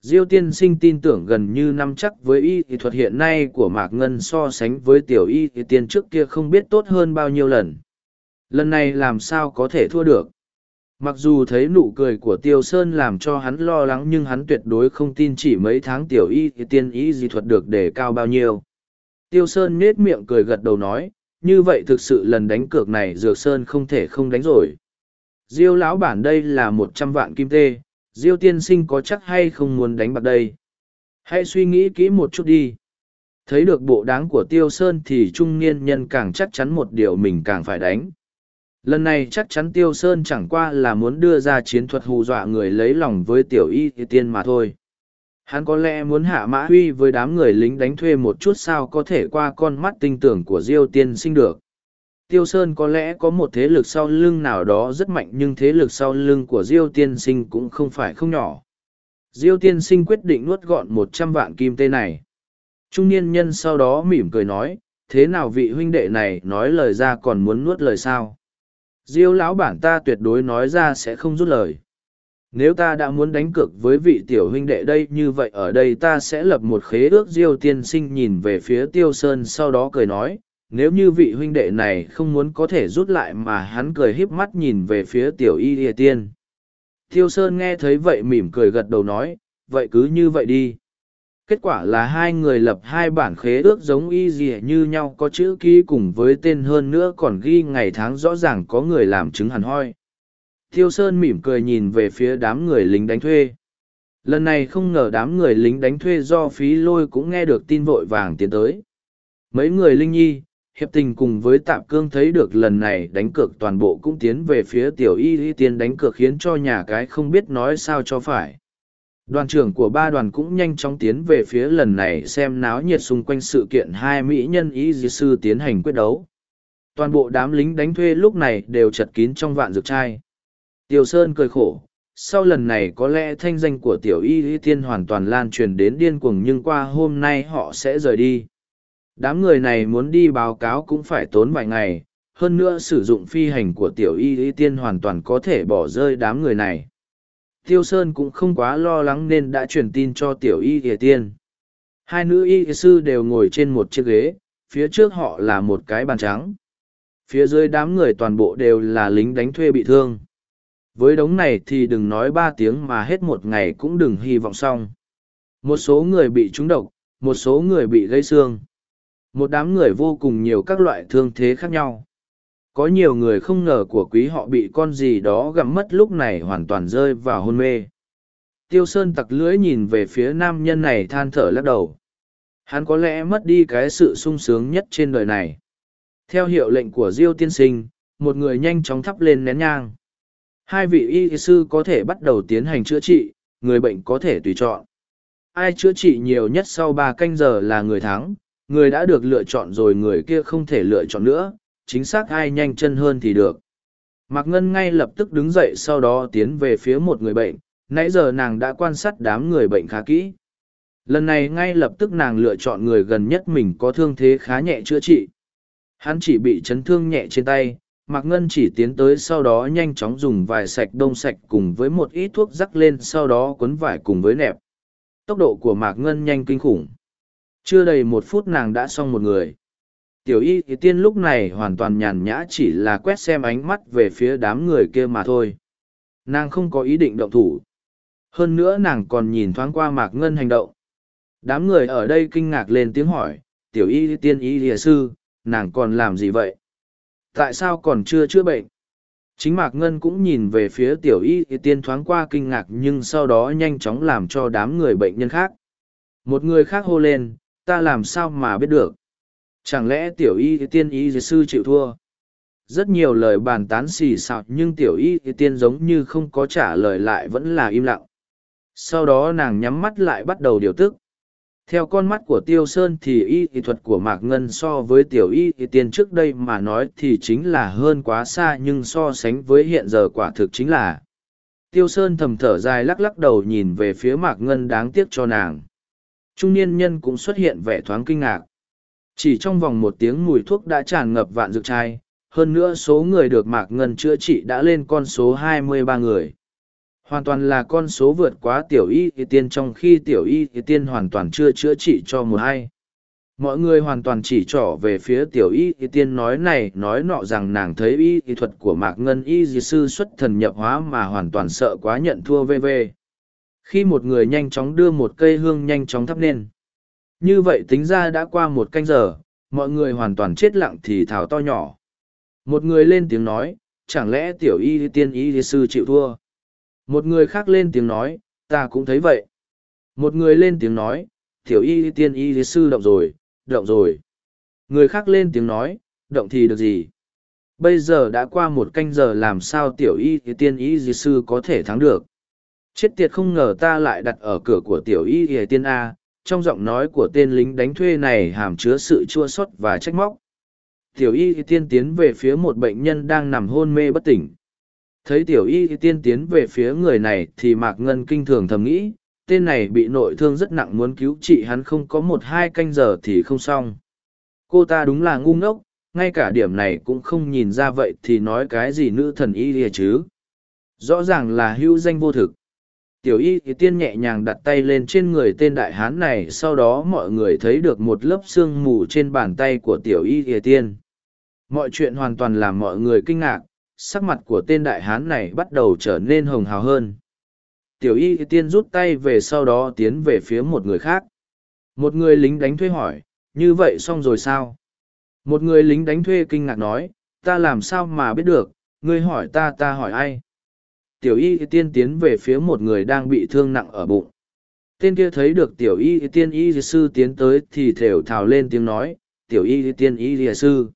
Diêu tiên sinh tin tưởng gần như năm chắc với y y thuật hiện nay của Mạc Ngân so sánh với tiểu y y tiên trước kia không biết tốt hơn bao nhiêu lần. Lần này làm sao có thể thua được mặc dù thấy nụ cười của tiêu sơn làm cho hắn lo lắng nhưng hắn tuyệt đối không tin chỉ mấy tháng tiểu y thì tiên y di thuật được đề cao bao nhiêu. Tiêu sơn nết miệng cười gật đầu nói, như vậy thực sự lần đánh cược này dược sơn không thể không đánh rồi. Diêu lão bản đây là một trăm vạn kim tê, diêu tiên sinh có chắc hay không muốn đánh bạc đây? Hãy suy nghĩ kỹ một chút đi. Thấy được bộ đáng của tiêu sơn thì trung niên nhân càng chắc chắn một điều mình càng phải đánh lần này chắc chắn tiêu sơn chẳng qua là muốn đưa ra chiến thuật hù dọa người lấy lòng với tiểu y tiên mà thôi. Hắn có lẽ muốn hạ mã huy với đám người lính đánh thuê một chút sao có thể qua con mắt tinh tưởng của diêu tiên sinh được. Tiêu sơn có lẽ có một thế lực sau lưng nào đó rất mạnh nhưng thế lực sau lưng của diêu tiên sinh cũng không phải không nhỏ. Diêu tiên sinh quyết định nuốt gọn một trăm vạn kim tê này. Trung niên nhân sau đó mỉm cười nói, thế nào vị huynh đệ này nói lời ra còn muốn nuốt lời sao? Diêu lão bản ta tuyệt đối nói ra sẽ không rút lời. Nếu ta đã muốn đánh cược với vị tiểu huynh đệ đây như vậy ở đây ta sẽ lập một khế ước diêu tiên sinh nhìn về phía tiêu sơn sau đó cười nói, nếu như vị huynh đệ này không muốn có thể rút lại mà hắn cười híp mắt nhìn về phía tiểu y ỉa tiên. Tiêu sơn nghe thấy vậy mỉm cười gật đầu nói, vậy cứ như vậy đi kết quả là hai người lập hai bản khế ước giống y gì như nhau, có chữ ký cùng với tên hơn nữa còn ghi ngày tháng rõ ràng có người làm chứng hẳn hoi. Thiêu sơn mỉm cười nhìn về phía đám người lính đánh thuê. Lần này không ngờ đám người lính đánh thuê do phí lôi cũng nghe được tin vội vàng tiến tới. Mấy người linh nhi, hiệp tình cùng với tạp cương thấy được lần này đánh cược toàn bộ cũng tiến về phía tiểu y y tiên đánh cược khiến cho nhà cái không biết nói sao cho phải đoàn trưởng của ba đoàn cũng nhanh chóng tiến về phía lần này xem náo nhiệt xung quanh sự kiện hai mỹ nhân ý dì sư tiến hành quyết đấu. Toàn bộ đám lính đánh thuê lúc này đều chật kín trong vạn dược trai tiêu sơn cười khổ, sau lần này có lẽ thanh danh của tiểu y y tiên hoàn toàn lan truyền đến điên cuồng nhưng qua hôm nay họ sẽ rời đi. Đám người này muốn đi báo cáo cũng phải tốn vài ngày, hơn nữa sử dụng phi hành của tiểu y y tiên hoàn toàn có thể bỏ rơi đám người này. Tiêu Sơn cũng không quá lo lắng nên đã truyền tin cho tiểu y kìa tiên. Hai nữ y sư đều ngồi trên một chiếc ghế, phía trước họ là một cái bàn trắng. Phía dưới đám người toàn bộ đều là lính đánh thuê bị thương. Với đống này thì đừng nói ba tiếng mà hết một ngày cũng đừng hy vọng xong. Một số người bị trúng độc, một số người bị gây xương. Một đám người vô cùng nhiều các loại thương thế khác nhau. Có nhiều người không ngờ của quý họ bị con gì đó gặm mất lúc này hoàn toàn rơi vào hôn mê. Tiêu Sơn tặc lưỡi nhìn về phía nam nhân này than thở lắc đầu. Hắn có lẽ mất đi cái sự sung sướng nhất trên đời này. Theo hiệu lệnh của Diêu tiên sinh, một người nhanh chóng thắp lên nén nhang. Hai vị y sư có thể bắt đầu tiến hành chữa trị, người bệnh có thể tùy chọn. Ai chữa trị nhiều nhất sau ba canh giờ là người thắng, người đã được lựa chọn rồi người kia không thể lựa chọn nữa, chính xác ai nhanh chân hơn thì được. Mạc Ngân ngay lập tức đứng dậy sau đó tiến về phía một người bệnh, nãy giờ nàng đã quan sát đám người bệnh khá kỹ. Lần này ngay lập tức nàng lựa chọn người gần nhất mình có thương thế khá nhẹ chữa trị. Hắn chỉ bị chấn thương nhẹ trên tay, Mạc Ngân chỉ tiến tới sau đó nhanh chóng dùng vải sạch đông sạch cùng với một ít thuốc rắc lên sau đó cuốn vải cùng với nẹp. Tốc độ của Mạc Ngân nhanh kinh khủng. Chưa đầy một phút nàng đã xong một người. Tiểu y thì tiên lúc này hoàn toàn nhàn nhã chỉ là quét xem ánh mắt về phía đám người kia mà thôi. Nàng không có ý định động thủ. Hơn nữa nàng còn nhìn thoáng qua Mạc Ngân hành động. Đám người ở đây kinh ngạc lên tiếng hỏi, tiểu y tiên y lìa sư, nàng còn làm gì vậy? Tại sao còn chưa chữa bệnh? Chính Mạc Ngân cũng nhìn về phía tiểu y tiên thoáng qua kinh ngạc nhưng sau đó nhanh chóng làm cho đám người bệnh nhân khác. Một người khác hô lên, ta làm sao mà biết được? Chẳng lẽ tiểu y tiên y sư chịu thua? Rất nhiều lời bàn tán xì xào nhưng tiểu y tiên giống như không có trả lời lại vẫn là im lặng. Sau đó nàng nhắm mắt lại bắt đầu điều tức, theo con mắt của tiêu sơn thì y kỹ thuật của mạc ngân so với tiểu y kỹ tiên trước đây mà nói thì chính là hơn quá xa nhưng so sánh với hiện giờ quả thực chính là tiêu sơn thầm thở dài lắc lắc đầu nhìn về phía mạc ngân đáng tiếc cho nàng trung niên nhân cũng xuất hiện vẻ thoáng kinh ngạc chỉ trong vòng một tiếng mùi thuốc đã tràn ngập vạn dược chai. hơn nữa số người được mạc ngân chữa trị đã lên con số 23 người hoàn toàn là con số vượt quá tiểu y thì tiên trong khi tiểu y thì tiên hoàn toàn chưa chữa trị cho một ai. mọi người hoàn toàn chỉ trỏ về phía tiểu y thì tiên nói này, nói nọ rằng nàng thấy y thì thuật của mạc ngân y di sư xuất thần nhập hóa mà hoàn toàn sợ quá nhận thua vv khi một người nhanh chóng đưa một cây hương nhanh chóng thắp lên như vậy tính ra đã qua một canh giờ mọi người hoàn toàn chết lặng thì thảo to nhỏ một người lên tiếng nói chẳng lẽ tiểu y tiên y sư chịu thua một người khác lên tiếng nói, ta cũng thấy vậy. Một người lên tiếng nói, tiểu y tiên y sư động rồi, động rồi. Người khác lên tiếng nói, động thì được gì? Bây giờ đã qua một canh giờ làm sao tiểu y tiên y sư có thể thắng được? Chết tiệt không ngờ ta lại đặt ở cửa của tiểu y tiên A, trong giọng nói của tên lính đánh thuê này hàm chứa sự chua xót và trách móc. Tiểu y tiên tiến về phía một bệnh nhân đang nằm hôn mê bất tỉnh Thấy tiểu y tiên tiến về phía người này thì Mạc Ngân kinh thường thầm nghĩ, tên này bị nội thương rất nặng muốn cứu trị hắn không có một hai canh giờ thì không xong. Cô ta đúng là ngu ngốc, ngay cả điểm này cũng không nhìn ra vậy thì nói cái gì nữ thần y lìa chứ. Rõ ràng là hữu danh vô thực. Tiểu y thì tiên nhẹ nhàng đặt tay lên trên người tên đại hán này sau đó mọi người thấy được một lớp sương mù trên bàn tay của tiểu y thì tiên. Mọi chuyện hoàn toàn làm mọi người kinh ngạc, sắc mặt của tên đại hán này bắt đầu trở nên hồng hào hơn. Tiểu y tiên rút tay về sau đó tiến về phía một người khác. Một người lính đánh thuê hỏi, như vậy xong rồi sao? Một người lính đánh thuê kinh ngạc nói, ta làm sao mà biết được, ngươi hỏi ta ta hỏi ai? Tiểu y tiên tiến về phía một người đang bị thương nặng ở bụng. Tên kia thấy được tiểu y tiên y sư tiến tới thì thều thào lên tiếng nói, tiểu y tiên y sư.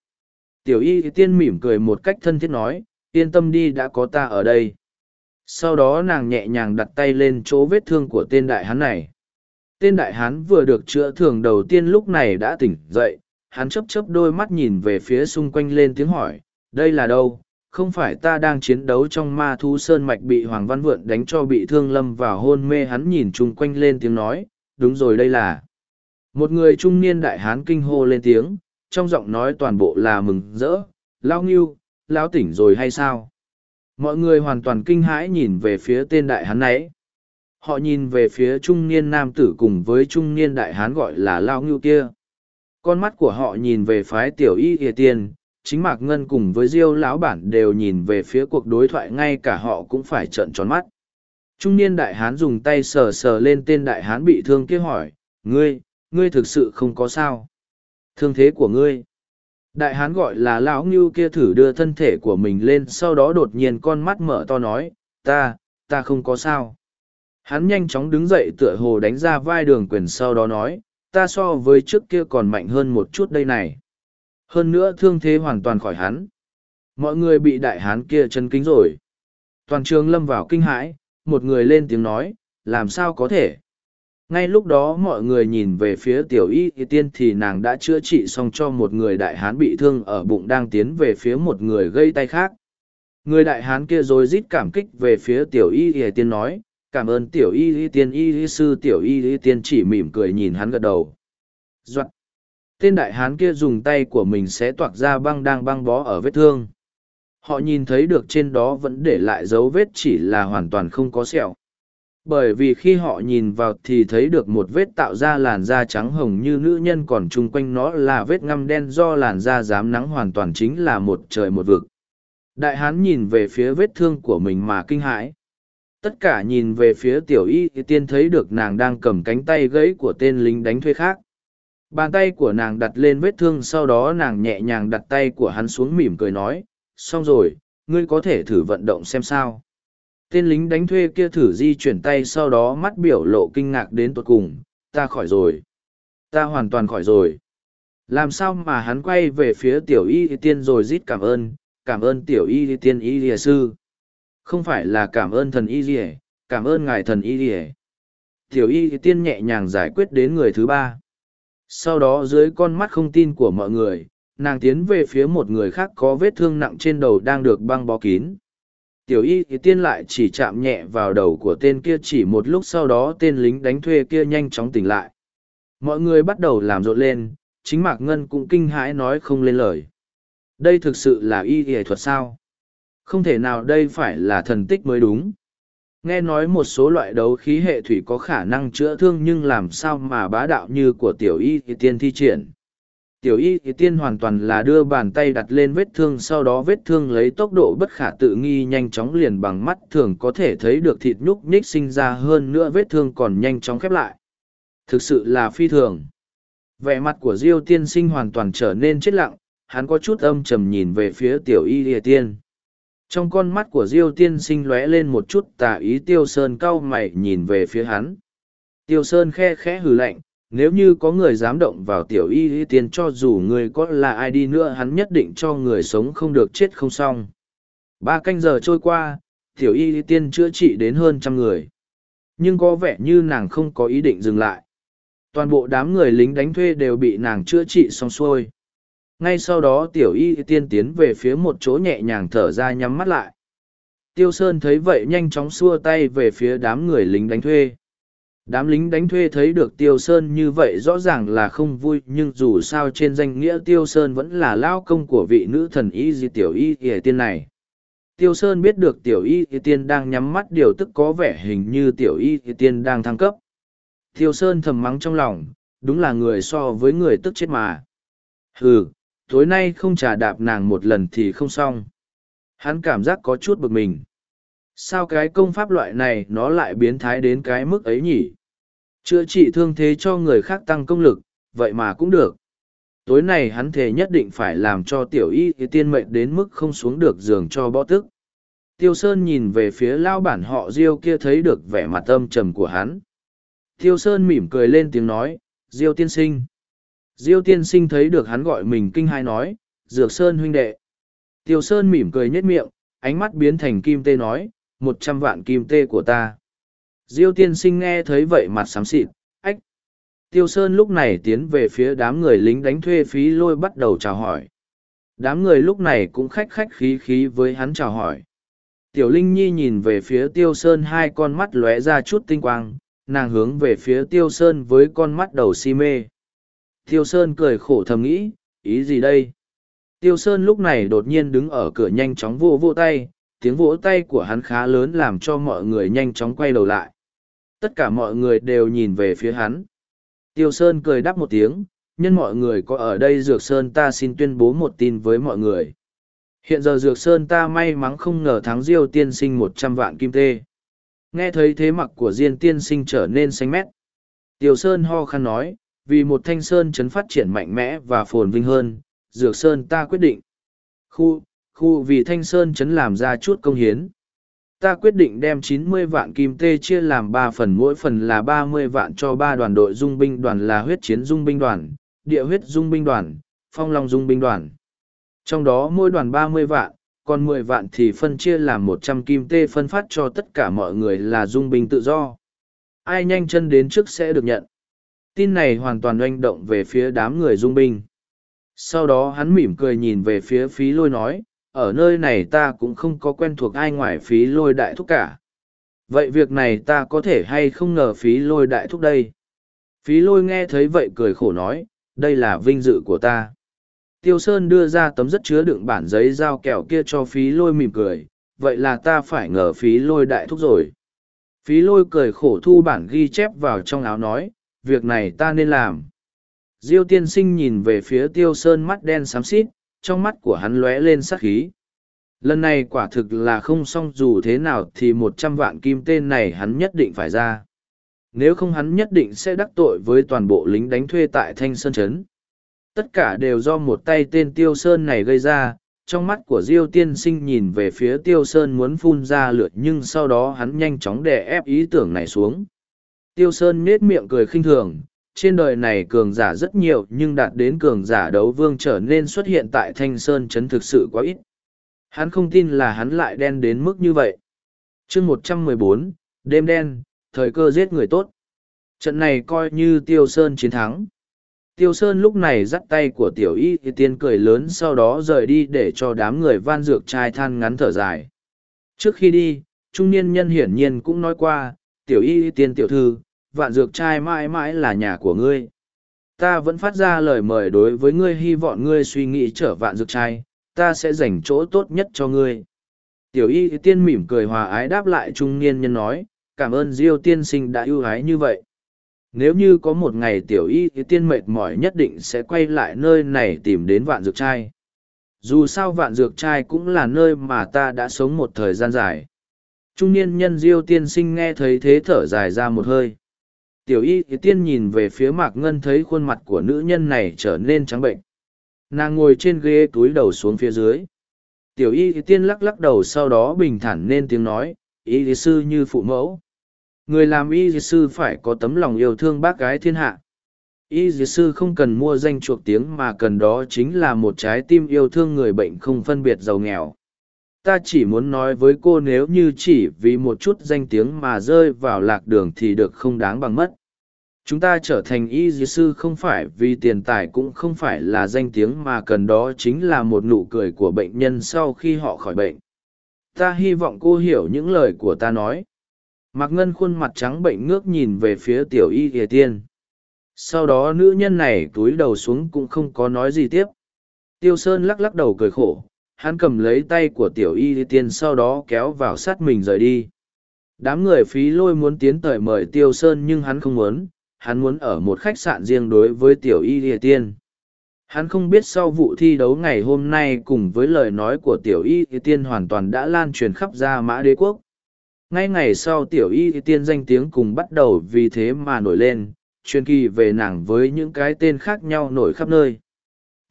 Tiểu y tiên mỉm cười một cách thân thiết nói, yên tâm đi đã có ta ở đây sau đó nàng nhẹ nhàng đặt tay lên chỗ vết thương của tên đại hán này tên đại hán vừa được chữa thường đầu tiên lúc này đã tỉnh dậy hắn chấp chấp đôi mắt nhìn về phía xung quanh lên tiếng hỏi đây là đâu không phải ta đang chiến đấu trong ma thú sơn mạch bị hoàng văn vượn đánh cho bị thương lâm vào hôn mê, hắn nhìn chung quanh lên tiếng nói, đúng rồi, đây là. Một người trung niên đại hán kinh hô lên tiếng, trong giọng nói toàn bộ là mừng rỡ lao nghiêu lão tỉnh rồi hay sao? mọi người hoàn toàn kinh hãi nhìn về phía tên đại hán ấy. Họ nhìn về phía trung niên nam tử cùng với trung niên đại hán gọi là lao nghiêu kia. Con mắt của họ nhìn về phái tiểu y ỉa tiên chính mạc ngân cùng với diêu lão bản đều nhìn về phía cuộc đối thoại, ngay cả họ cũng phải trợn tròn mắt. Trung niên đại hán dùng tay sờ sờ lên tên đại hán bị thương kia hỏi, ngươi ngươi thực sự không có sao? Thương thế của ngươi. Đại hán gọi là lão ngưu kia thử đưa thân thể của mình lên, sau đó đột nhiên con mắt mở to nói, ta ta không có sao. Hắn nhanh chóng đứng dậy tựa hồ đánh ra vai đường quyền sau đó nói, ta so với trước kia còn mạnh hơn một chút đây này hơn nữa thương thế hoàn toàn khỏi hắn. Mọi người bị đại hán kia chân kính rồi. Toàn trường lâm vào kinh hãi, một người lên tiếng nói, làm sao có thể? Ngay lúc đó mọi người nhìn về phía tiểu y tiên thì nàng đã chữa trị xong cho một người đại hán bị thương ở bụng đang tiến về phía một người gây tay khác. Người đại hán kia rồi rít cảm kích về phía tiểu y tiên nói, cảm ơn tiểu y tiên, y sư tiểu y y tiên chỉ mỉm cười nhìn hắn gật đầu. Doạn tên đại hán kia dùng tay của mình sẽ toạc ra băng đang băng bó ở vết thương. Họ nhìn thấy được trên đó vẫn để lại dấu vết chỉ là hoàn toàn không có sẹo. Bởi vì khi họ nhìn vào thì thấy được một vết tạo ra làn da trắng hồng như nữ nhân còn chung quanh nó là vết ngăm đen do làn da dám nắng hoàn toàn chính là một trời một vực. Đại hán nhìn về phía vết thương của mình mà kinh hãi. Tất cả nhìn về phía tiểu y thì tiên thấy được nàng đang cầm cánh tay gãy của tên lính đánh thuê khác bàn tay của nàng đặt lên vết thương, sau đó nàng nhẹ nhàng đặt tay của hắn xuống mỉm cười nói, xong rồi, ngươi có thể thử vận động xem sao. Tên lính đánh thuê kia thử di chuyển tay, sau đó mắt biểu lộ kinh ngạc đến tột cùng, ta khỏi rồi. Ta hoàn toàn khỏi rồi. Làm sao mà hắn quay về phía tiểu y tiên rồi rít cảm ơn cảm ơn tiểu y tiên y lìa sư. Không phải là cảm ơn thần y lìa, cảm ơn ngài thần y lìa. Tiểu y tiên nhẹ nhàng giải quyết đến người thứ ba sau đó dưới con mắt không tin của mọi người, nàng tiến về phía một người khác có vết thương nặng trên đầu đang được băng bó kín. Tiểu y thì tiên lại chỉ chạm nhẹ vào đầu của tên kia chỉ một lúc sau đó tên lính đánh thuê kia nhanh chóng tỉnh lại. Mọi người bắt đầu làm rộn lên, chính mạc ngân cũng kinh hãi nói không lên lời. Đây thực sự là y y thuật sao? Không thể nào đây phải là thần tích mới đúng nghe nói một số loại đấu khí hệ thủy có khả năng chữa thương nhưng làm sao mà bá đạo như của tiểu y thì tiên thi triển? Tiểu y thì tiên hoàn toàn là đưa bàn tay đặt lên vết thương sau đó vết thương lấy tốc độ bất khả tự nghi nhanh chóng liền bằng mắt thường có thể thấy được thịt nhúc nhích sinh ra hơn nữa vết thương còn nhanh chóng khép lại. Thực sự là phi thường. Vẻ mặt của diêu tiên sinh hoàn toàn trở nên chết lặng, hắn có chút âm trầm nhìn về phía tiểu y lìa tiên trong con mắt của diêu tiên sinh lóe lên một chút tà ý tiêu sơn cau mày nhìn về phía hắn. Tiêu sơn khe khẽ hừ lạnh, nếu như có người dám động vào tiểu y y tiên cho dù người có là ai đi nữa, hắn nhất định cho người sống không được chết không xong. Ba canh giờ trôi qua, tiểu y y tiên chữa trị đến hơn trăm người. Nhưng có vẻ như nàng không có ý định dừng lại. Toàn bộ đám người lính đánh thuê đều bị nàng chữa trị xong xuôi ngay sau đó tiểu y tiên tiến về phía một chỗ nhẹ nhàng thở ra nhắm mắt lại. Tiêu sơn thấy vậy nhanh chóng xua tay về phía đám người lính đánh thuê. Đám lính đánh thuê thấy được tiêu sơn như vậy rõ ràng là không vui, nhưng dù sao trên danh nghĩa tiêu sơn vẫn là lao công của vị nữ thần y di tiểu y y tiên này. Tiêu sơn biết được tiểu y y tiên đang nhắm mắt, điều tức có vẻ hình như tiểu y y tiên đang thăng cấp. Tiêu sơn thầm mắng trong lòng, đúng là người so với người tức chết mà. Hừ tối nay không trả đạp nàng một lần thì không xong. Hắn cảm giác có chút bực mình. Sao cái công pháp loại này nó lại biến thái đến cái mức ấy nhỉ? Chữa trị thương thế cho người khác tăng công lực, vậy mà cũng được. Tối nay hắn thề nhất định phải làm cho tiểu y tiên mệnh đến mức không xuống được giường cho bõ tức. Tiêu sơn nhìn về phía lao bản họ diêu kia thấy được vẻ mặt âm trầm của hắn. Tiêu sơn mỉm cười lên tiếng nói, diêu tiên sinh diêu tiên sinh thấy được hắn gọi mình kinh hai nói dược sơn huynh đệ tiêu sơn mỉm cười nhất miệng ánh mắt biến thành kim tê nói một trăm vạn kim tê của ta. Diêu tiên sinh nghe thấy vậy mặt xám xịt, ách. Tiêu Sơn lúc này tiến về phía đám người lính đánh thuê phí lôi bắt đầu chào hỏi. Đám người lúc này cũng khách khách khí khí với hắn chào hỏi. Tiểu Linh Nhi nhìn về phía Tiêu Sơn hai con mắt lóe ra chút tinh quang, nàng hướng về phía Tiêu Sơn với con mắt đầu si mê. Tiêu Sơn cười khổ thầm nghĩ, ý gì đây? Tiêu Sơn lúc này đột nhiên đứng ở cửa nhanh chóng vô vô tay, tiếng vỗ tay của hắn khá lớn làm cho mọi người nhanh chóng quay đầu lại. Tất cả mọi người đều nhìn về phía hắn. Tiêu Sơn cười đáp một tiếng, nhân mọi người có ở đây Dược Sơn ta xin tuyên bố một tin với mọi người. Hiện giờ Dược Sơn ta may mắn không ngờ thắng Diêu tiên sinh một trăm vạn kim tê. Nghe thấy thế mặt của Diên tiên sinh trở nên xanh mét. Tiêu Sơn ho khăn nói, vì một thanh sơn chấn phát triển mạnh mẽ và phồn vinh hơn, Dược Sơn ta quyết định. Khu, khu vì thanh sơn chấn làm ra chút công hiến. Ta quyết định đem chín mươi vạn kim tê chia làm ba phần mỗi phần là ba mươi vạn cho ba đoàn đội dung binh đoàn là huyết chiến dung binh đoàn, địa huyết dung binh đoàn, phong long dung binh đoàn. Trong đó mỗi đoàn ba mươi vạn, còn mười vạn thì phân chia làm một trăm kim tê phân phát cho tất cả mọi người là dung binh tự do. Ai nhanh chân đến trước sẽ được nhận. Tin này hoàn toàn oanh động về phía đám người dung binh. Sau đó hắn mỉm cười nhìn về phía phí lôi nói, ở nơi này ta cũng không có quen thuộc ai ngoài phí lôi đại thúc cả. Vậy việc này ta có thể hay không ngờ phí lôi đại thúc đây? Phí lôi nghe thấy vậy cười khổ nói, đây là vinh dự của ta. Tiêu Sơn đưa ra tấm rất chứa đựng bản giấy giao kẹo kia cho phí lôi mỉm cười, vậy là ta phải ngờ phí lôi đại thúc rồi. Phí lôi cười khổ thu bản ghi chép vào trong áo nói, việc này ta nên làm. Diêu tiên sinh nhìn về phía tiêu sơn mắt đen xám xít, trong mắt của hắn lóe lên sắc khí. Lần này quả thực là không xong dù thế nào thì một trăm vạn kim tên này hắn nhất định phải ra. Nếu không hắn nhất định sẽ đắc tội với toàn bộ lính đánh thuê tại Thanh Sơn Trấn. Tất cả đều do một tay tên Tiêu Sơn này gây ra, trong mắt của Diêu tiên sinh nhìn về phía Tiêu Sơn muốn phun ra lửa nhưng sau đó hắn nhanh chóng đè ép ý tưởng này xuống. Tiêu Sơn nết miệng cười khinh thường, trên đời này cường giả rất nhiều nhưng đạt đến cường giả đấu vương trở nên xuất hiện tại Thanh Sơn Trấn thực sự quá ít. Hắn không tin là hắn lại đen đến mức như vậy. chương một trăm mười bốn đêm đen, thời cơ giết người tốt. Trận này coi như Tiêu Sơn chiến thắng. Tiêu Sơn lúc này dắt tay của tiểu y thì tiên cười lớn sau đó rời đi để cho đám người van dược trai than ngắn thở dài. Trước khi đi, trung niên nhân hiển nhiên cũng nói qua, tiểu y tiên tiểu thư, vạn dược trai mãi mãi là nhà của ngươi. Ta vẫn phát ra lời mời đối với ngươi hy vọng ngươi suy nghĩ trở vạn dược trai, ta sẽ dành chỗ tốt nhất cho ngươi. Tiểu y tiên mỉm cười hòa ái đáp lại trung niên nhân nói, cảm ơn Diêu tiên sinh đã ưu ái như vậy. Nếu như có một ngày tiểu y tiên mệt mỏi nhất định sẽ quay lại nơi này tìm đến vạn dược trai. Dù sao vạn dược trai cũng là nơi mà ta đã sống một thời gian dài. Trung niên nhân Diêu tiên sinh nghe thấy thế thở dài ra một hơi. Tiểu y tiên nhìn về phía mạc ngân thấy khuôn mặt của nữ nhân này trở nên trắng bệnh. Nàng ngồi trên ghế túi đầu xuống phía dưới. Tiểu y tiên lắc lắc đầu sau đó bình thản nên tiếng nói, y sư như phụ mẫu. Người làm y sư phải có tấm lòng yêu thương bác gái thiên hạ. Y sư không cần mua danh chuộc tiếng mà cần đó chính là một trái tim yêu thương người bệnh không phân biệt giàu nghèo ta chỉ muốn nói với cô nếu như chỉ vì một chút danh tiếng mà rơi vào lạc đường thì được không đáng bằng mất. Chúng ta trở thành y dì sư không phải vì tiền tài cũng không phải là danh tiếng mà cần đó chính là một nụ cười của bệnh nhân sau khi họ khỏi bệnh. Ta hy vọng cô hiểu những lời của ta nói. Mạc ngân khuôn mặt trắng bệnh ngước nhìn về phía tiểu y ỉa tiên. Sau đó nữ nhân này túi đầu xuống cũng không có nói gì tiếp. Tiêu sơn lắc lắc đầu cười khổ hắn cầm lấy tay của tiểu y tiên sau đó kéo vào sát mình rời đi. Đám người phí lôi muốn tiến tới mời tiêu sơn nhưng hắn không muốn, hắn muốn ở một khách sạn riêng đối với tiểu y tiên. Hắn không biết sau vụ thi đấu ngày hôm nay cùng với lời nói của tiểu y tiên hoàn toàn đã lan truyền khắp ra mã đế quốc. Ngay ngày sau tiểu y tiên danh tiếng cùng bắt đầu vì thế mà nổi lên, truyền kỳ về nàng với những cái tên khác nhau nổi khắp nơi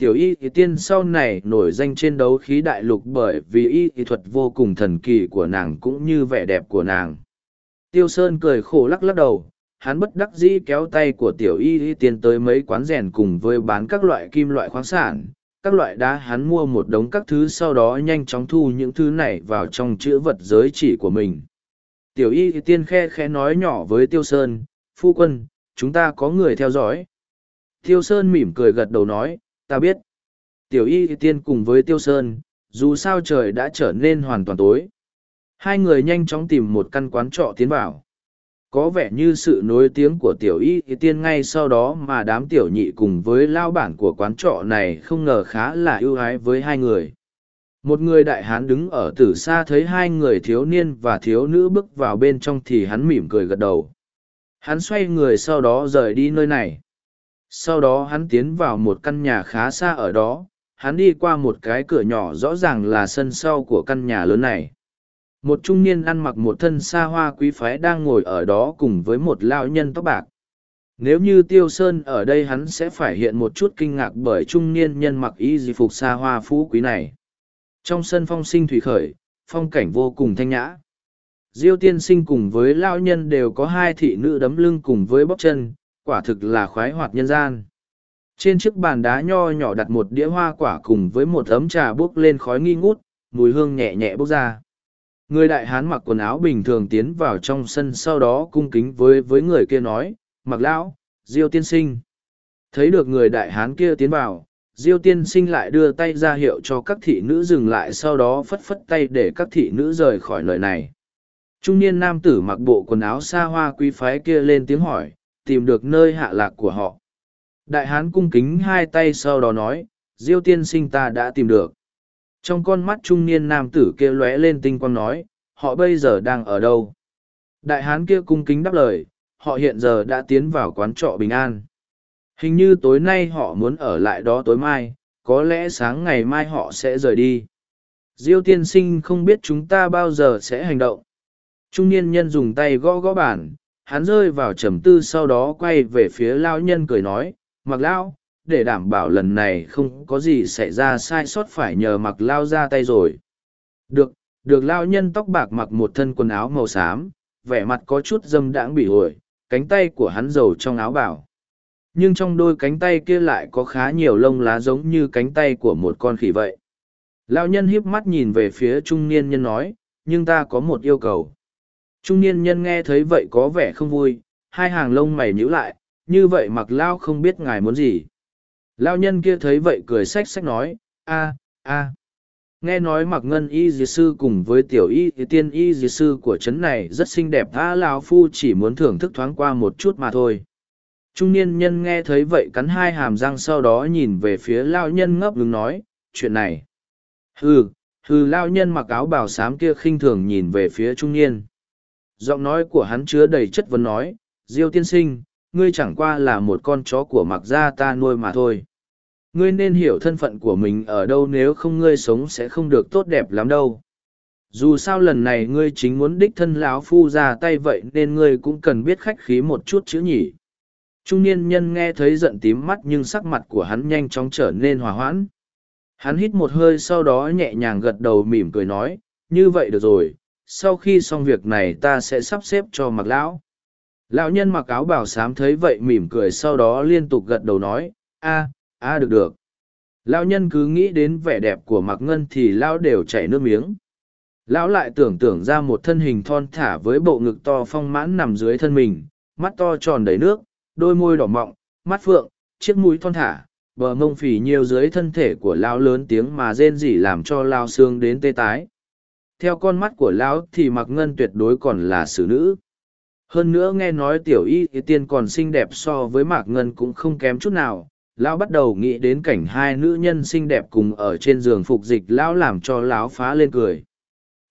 tiểu y thì tiên sau này nổi danh trên đấu khí đại lục bởi vì y thì thuật vô cùng thần kỳ của nàng cũng như vẻ đẹp của nàng. Tiêu sơn cười khổ lắc lắc đầu, hắn bất đắc dĩ kéo tay của tiểu y thì tiên tới mấy quán rèn cùng với bán các loại kim loại khoáng sản. Các loại đá hắn mua một đống các thứ sau đó nhanh chóng thu những thứ này vào trong chữ vật giới chỉ của mình. Tiểu y y tiên khe khẽ nói nhỏ với tiêu sơn, phu quân, chúng ta có người theo dõi. Tiêu sơn mỉm cười gật đầu nói ta biết. Tiểu y tiên cùng với tiêu sơn, dù sao trời đã trở nên hoàn toàn tối. Hai người nhanh chóng tìm một căn quán trọ tiến vào. Có vẻ như sự nối tiếng của tiểu y tiên ngay sau đó mà đám tiểu nhị cùng với lao bản của quán trọ này không ngờ khá là ưu ái với hai người. một người đại hán đứng ở từ xa thấy hai người thiếu niên và thiếu nữ bước vào bên trong thì hắn mỉm cười gật đầu hắn xoay người sau đó rời đi nơi này sau đó hắn tiến vào một căn nhà khá xa ở đó, hắn đi qua một cái cửa nhỏ rõ ràng là sân sau của căn nhà lớn này. Một trung niên ăn mặc một thân xa hoa quý phái đang ngồi ở đó cùng với một lao nhân tóc bạc. Nếu như tiêu sơn ở đây hắn sẽ phải hiện một chút kinh ngạc bởi trung niên nhân mặc y di phục xa hoa phú quý này. Trong sân phong sinh thủy khởi, phong cảnh vô cùng thanh nhã. Diêu tiên sinh cùng với lao nhân đều có hai thị nữ đấm lưng cùng với bóc chân quả thực là khoái hoạt nhân gian. Trên chiếc bàn đá nho nhỏ đặt một đĩa hoa quả cùng với một ấm trà bốc lên khói nghi ngút, mùi hương nhẹ nhẹ bốc ra. Người đại hán mặc quần áo bình thường tiến vào trong sân sau đó cung kính với với người kia nói, mặc lão, diêu tiên sinh. Thấy được người đại hán kia tiến vào, diêu tiên sinh lại đưa tay ra hiệu cho các thị nữ dừng lại sau đó phất phất tay để các thị nữ rời khỏi nơi này. Trung niên nam tử mặc bộ quần áo xa hoa quý phái kia lên tiếng hỏi tìm được nơi hạ lạc của họ. Đại hán cung kính hai tay sau đó nói, diêu tiên sinh ta đã tìm được. Trong con mắt trung niên nam tử kia lóe lên tinh quang nói, họ bây giờ đang ở đâu? Đại hán kia cung kính đáp lời, họ hiện giờ đã tiến vào quán trọ bình an. Hình như tối nay họ muốn ở lại đó tối mai, có lẽ sáng ngày mai họ sẽ rời đi. Diêu tiên sinh không biết chúng ta bao giờ sẽ hành động. Trung niên nhân dùng tay gõ gõ bản hắn rơi vào trầm tư sau đó quay về phía lao nhân cười nói, mặc lao để đảm bảo lần này không có gì xảy ra sai sót phải nhờ mặc lao ra tay rồi. Được được lao nhân tóc bạc mặc một thân quần áo màu xám, vẻ mặt có chút dâm đãng bị ổi, cánh tay của hắn giàu trong áo bảo nhưng trong đôi cánh tay kia lại có khá nhiều lông lá giống như cánh tay của một con khỉ vậy. Lao nhân hiếp mắt nhìn về phía trung niên nhân nói, nhưng ta có một yêu cầu trung niên nhân nghe thấy vậy có vẻ không vui, hai hàng lông mày nhíu lại, như vậy mặc lao không biết ngài muốn gì. Lao nhân kia thấy vậy cười xách xách nói, a a. Nghe nói mặc ngân y dì sư cùng với tiểu y thì tiên y dì sư của trấn này rất xinh đẹp, a lao phu chỉ muốn thưởng thức thoáng qua một chút mà thôi. Trung niên nhân nghe thấy vậy cắn hai hàm răng sau đó nhìn về phía lao nhân ngấp ngừng nói, chuyện này. Hừ hừ. Lao nhân mặc áo bào xám kia khinh thường nhìn về phía trung niên giọng nói của hắn chứa đầy chất vấn nói, diêu tiên sinh, ngươi chẳng qua là một con chó của mặc gia ta nuôi mà thôi. Ngươi nên hiểu thân phận của mình ở đâu nếu không ngươi sống sẽ không được tốt đẹp lắm đâu. Dù sao lần này ngươi chính muốn đích thân lão phu ra tay vậy nên ngươi cũng cần biết khách khí một chút chữ nhỉ. Trung niên nhân nghe thấy giận tím mắt nhưng sắc mặt của hắn nhanh chóng trở nên hòa hoãn. Hắn hít một hơi sau đó nhẹ nhàng gật đầu mỉm cười nói, như vậy được rồi sau khi xong việc này ta sẽ sắp xếp cho mặc lão. Lão nhân mặc áo bảo sám thấy vậy mỉm cười sau đó liên tục gật đầu nói, a a được được. Lão nhân cứ nghĩ đến vẻ đẹp của mặc ngân thì lão đều chảy nước miếng. Lão lại tưởng tượng ra một thân hình thon thả với bộ ngực to phong mãn nằm dưới thân mình, mắt to tròn đầy nước, đôi môi đỏ mọng, mắt phượng, chiếc mũi thon thả, bờ mông phì nhiều dưới thân thể của lão lớn tiếng mà rên rỉ làm cho lao xương đến tê tái theo con mắt của lão thì mặc ngân tuyệt đối còn là xử nữ. Hơn nữa nghe nói tiểu y tiên còn xinh đẹp so với mạc ngân cũng không kém chút nào. Lão bắt đầu nghĩ đến cảnh hai nữ nhân xinh đẹp cùng ở trên giường phục dịch lão làm cho lão phá lên cười.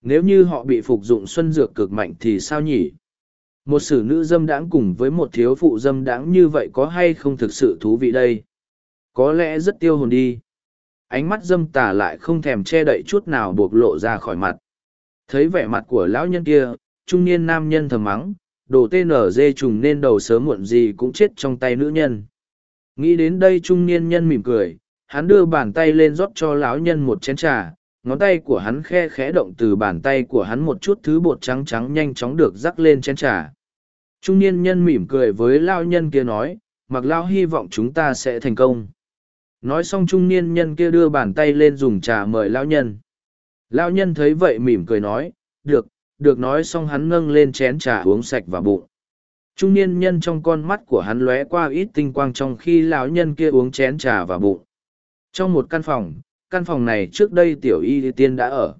Nếu như họ bị phục dụng xuân dược cực mạnh thì sao nhỉ? Một xử nữ dâm đãng cùng với một thiếu phụ dâm đãng như vậy có hay không thực sự thú vị đây? Có lẽ rất tiêu hồn đi. Ánh mắt dâm tà lại không thèm che đậy chút nào buộc lộ ra khỏi mặt thấy vẻ mặt của lão nhân kia, trung niên nam nhân thầm mắng, đồ tnz trùng nên đầu sớm muộn gì cũng chết trong tay nữ nhân. Nghĩ đến đây trung niên nhân mỉm cười, hắn đưa bàn tay lên rót cho lão nhân một chén trà, ngón tay của hắn khe khẽ động từ bàn tay của hắn một chút thứ bột trắng trắng nhanh chóng được rắc lên chén trà. Trung niên nhân mỉm cười với lao nhân kia nói, mặc lao hy vọng chúng ta sẽ thành công. Nói xong trung niên nhân kia đưa bàn tay lên dùng trà mời lao nhân lao nhân thấy vậy mỉm cười nói, được được nói xong hắn nâng lên chén trà uống sạch vào bụng. Trung niên nhân trong con mắt của hắn lóe qua ít tinh quang trong khi lão nhân kia uống chén trà vào bụng. Trong một căn phòng căn phòng này trước đây tiểu y tiên đã ở.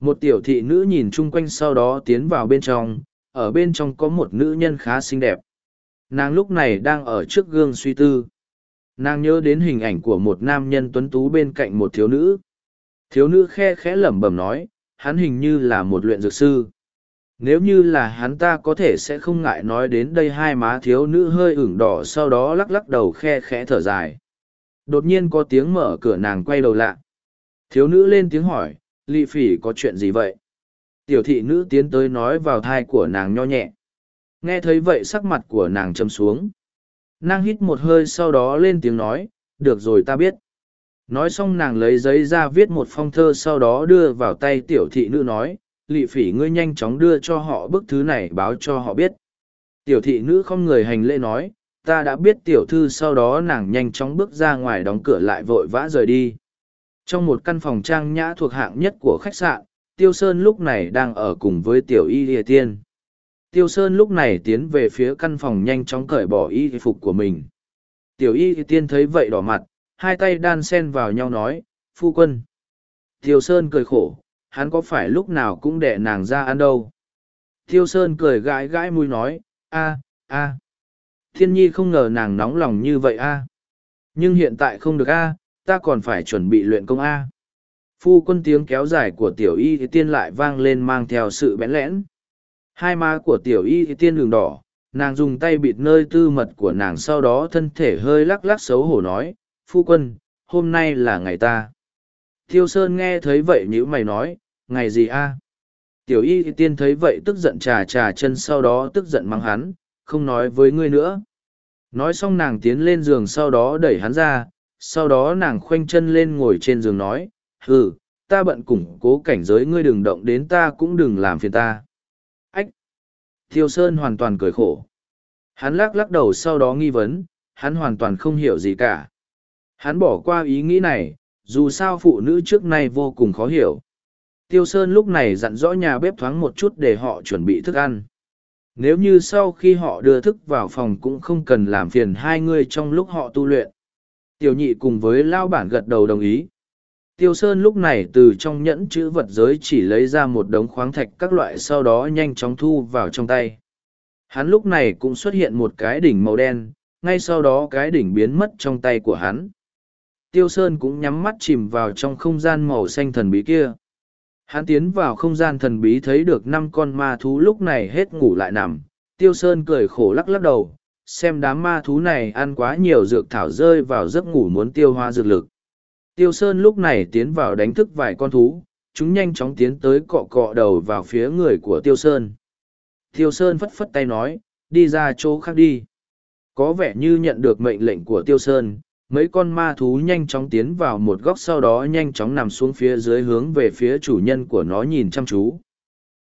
Một tiểu thị nữ nhìn chung quanh sau đó tiến vào bên trong, ở bên trong có một nữ nhân khá xinh đẹp. Nàng lúc này đang ở trước gương suy tư. Nàng nhớ đến hình ảnh của một nam nhân tuấn tú bên cạnh một thiếu nữ. Thiếu nữ khe khẽ lẩm bẩm nói, hắn hình như là một luyện dược sư. Nếu như là hắn ta có thể sẽ không ngại nói đến đây hai má thiếu nữ hơi ửng đỏ sau đó lắc lắc đầu khe khẽ thở dài. Đột nhiên có tiếng mở cửa nàng quay đầu lạ. Thiếu nữ lên tiếng hỏi, Lị Phỉ có chuyện gì vậy? Tiểu thị nữ tiến tới nói vào thai của nàng nho nhẹ. Nghe thấy vậy sắc mặt của nàng châm xuống. Nàng hít một hơi sau đó lên tiếng nói, được rồi ta biết. Nói xong nàng lấy giấy ra viết một phong thơ sau đó đưa vào tay tiểu thị nữ nói, lị phỉ ngươi nhanh chóng đưa cho họ bức thứ này báo cho họ biết. Tiểu thị nữ không người hành lễ nói, ta đã biết tiểu thư sau đó nàng nhanh chóng bước ra ngoài đóng cửa lại vội vã rời đi. Trong một căn phòng trang nhã thuộc hạng nhất của khách sạn, Tiêu Sơn lúc này đang ở cùng với tiểu y lìa tiên. Tiêu Sơn lúc này tiến về phía căn phòng nhanh chóng cởi bỏ y phục của mình. Tiểu y tiên thấy vậy đỏ mặt, hai tay đan sen vào nhau nói, phu quân. Tiêu Sơn cười khổ, hắn có phải lúc nào cũng để nàng ra ăn đâu. Tiêu Sơn cười gãi gãi mũi nói, a, a. Thiên nhi không ngờ nàng nóng lòng như vậy a. Nhưng hiện tại không được a, ta còn phải chuẩn bị luyện công a. Phu quân tiếng kéo dài của tiểu y thì tiên lại vang lên mang theo sự bẽn lẽn. Hai má của tiểu y thì tiên đường đỏ, nàng dùng tay bịt nơi tư mật của nàng sau đó thân thể hơi lắc lắc xấu hổ nói, phu quân, hôm nay là ngày ta. Tiêu Sơn nghe thấy vậy nhữ mày nói, ngày gì a? Tiểu y thì tiên thấy vậy tức giận trà trà chân sau đó tức giận mắng hắn, không nói với ngươi nữa. Nói xong nàng tiến lên giường sau đó đẩy hắn ra, sau đó nàng khoanh chân lên ngồi trên giường nói, ừ, ta bận củng cố cảnh giới ngươi đừng động đến ta cũng đừng làm phiền ta. Ách! Tiêu Sơn hoàn toàn cười khổ. Hắn lắc lắc đầu sau đó nghi vấn, hắn hoàn toàn không hiểu gì cả. Hắn bỏ qua ý nghĩ này, dù sao phụ nữ trước nay vô cùng khó hiểu. Tiêu Sơn lúc này dặn rõ nhà bếp thoáng một chút để họ chuẩn bị thức ăn. Nếu như sau khi họ đưa thức vào phòng cũng không cần làm phiền hai người trong lúc họ tu luyện. Tiểu nhị cùng với lao bản gật đầu đồng ý. Tiêu Sơn lúc này từ trong nhẫn chữ vật giới chỉ lấy ra một đống khoáng thạch các loại sau đó nhanh chóng thu vào trong tay. Hắn lúc này cũng xuất hiện một cái đỉnh màu đen, ngay sau đó cái đỉnh biến mất trong tay của hắn. Tiêu Sơn cũng nhắm mắt chìm vào trong không gian màu xanh thần bí kia. Hắn tiến vào không gian thần bí thấy được năm con ma thú lúc này hết ngủ lại nằm. Tiêu Sơn cười khổ lắc lắc đầu, xem đám ma thú này ăn quá nhiều dược thảo rơi vào giấc ngủ muốn tiêu hóa dược lực. Tiêu Sơn lúc này tiến vào đánh thức vài con thú, chúng nhanh chóng tiến tới cọ cọ đầu vào phía người của Tiêu Sơn. Tiêu Sơn phất phất tay nói, đi ra chỗ khác đi. Có vẻ như nhận được mệnh lệnh của Tiêu Sơn, mấy con ma thú nhanh chóng tiến vào một góc sau đó nhanh chóng nằm xuống phía dưới hướng về phía chủ nhân của nó nhìn chăm chú.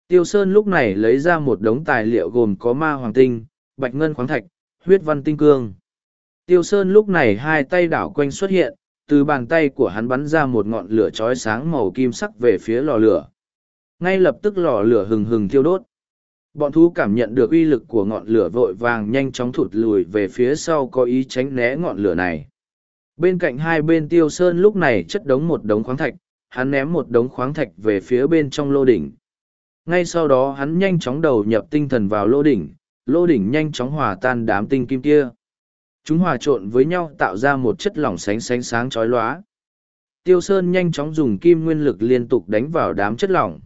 Tiêu Sơn lúc này lấy ra một đống tài liệu gồm có ma hoàng tinh, bạch ngân khoáng thạch, huyết văn tinh cương. Tiêu Sơn lúc này hai tay đảo quanh xuất hiện, từ bàn tay của hắn bắn ra một ngọn lửa trói sáng màu kim sắc về phía lò lửa. Ngay lập tức lò lửa hừng hừng thiêu đốt. Bọn thú cảm nhận được uy lực của ngọn lửa vội vàng nhanh chóng thụt lùi về phía sau có ý tránh né ngọn lửa này. Bên cạnh hai bên tiêu sơn lúc này chất đống một đống khoáng thạch, hắn ném một đống khoáng thạch về phía bên trong lô đỉnh. Ngay sau đó hắn nhanh chóng đầu nhập tinh thần vào lô đỉnh, lô đỉnh nhanh chóng hòa tan đám tinh kim kia. Chúng hòa trộn với nhau tạo ra một chất lỏng sánh sánh sáng chói lóa. Tiêu Sơn nhanh chóng dùng kim nguyên lực liên tục đánh vào đám chất lỏng.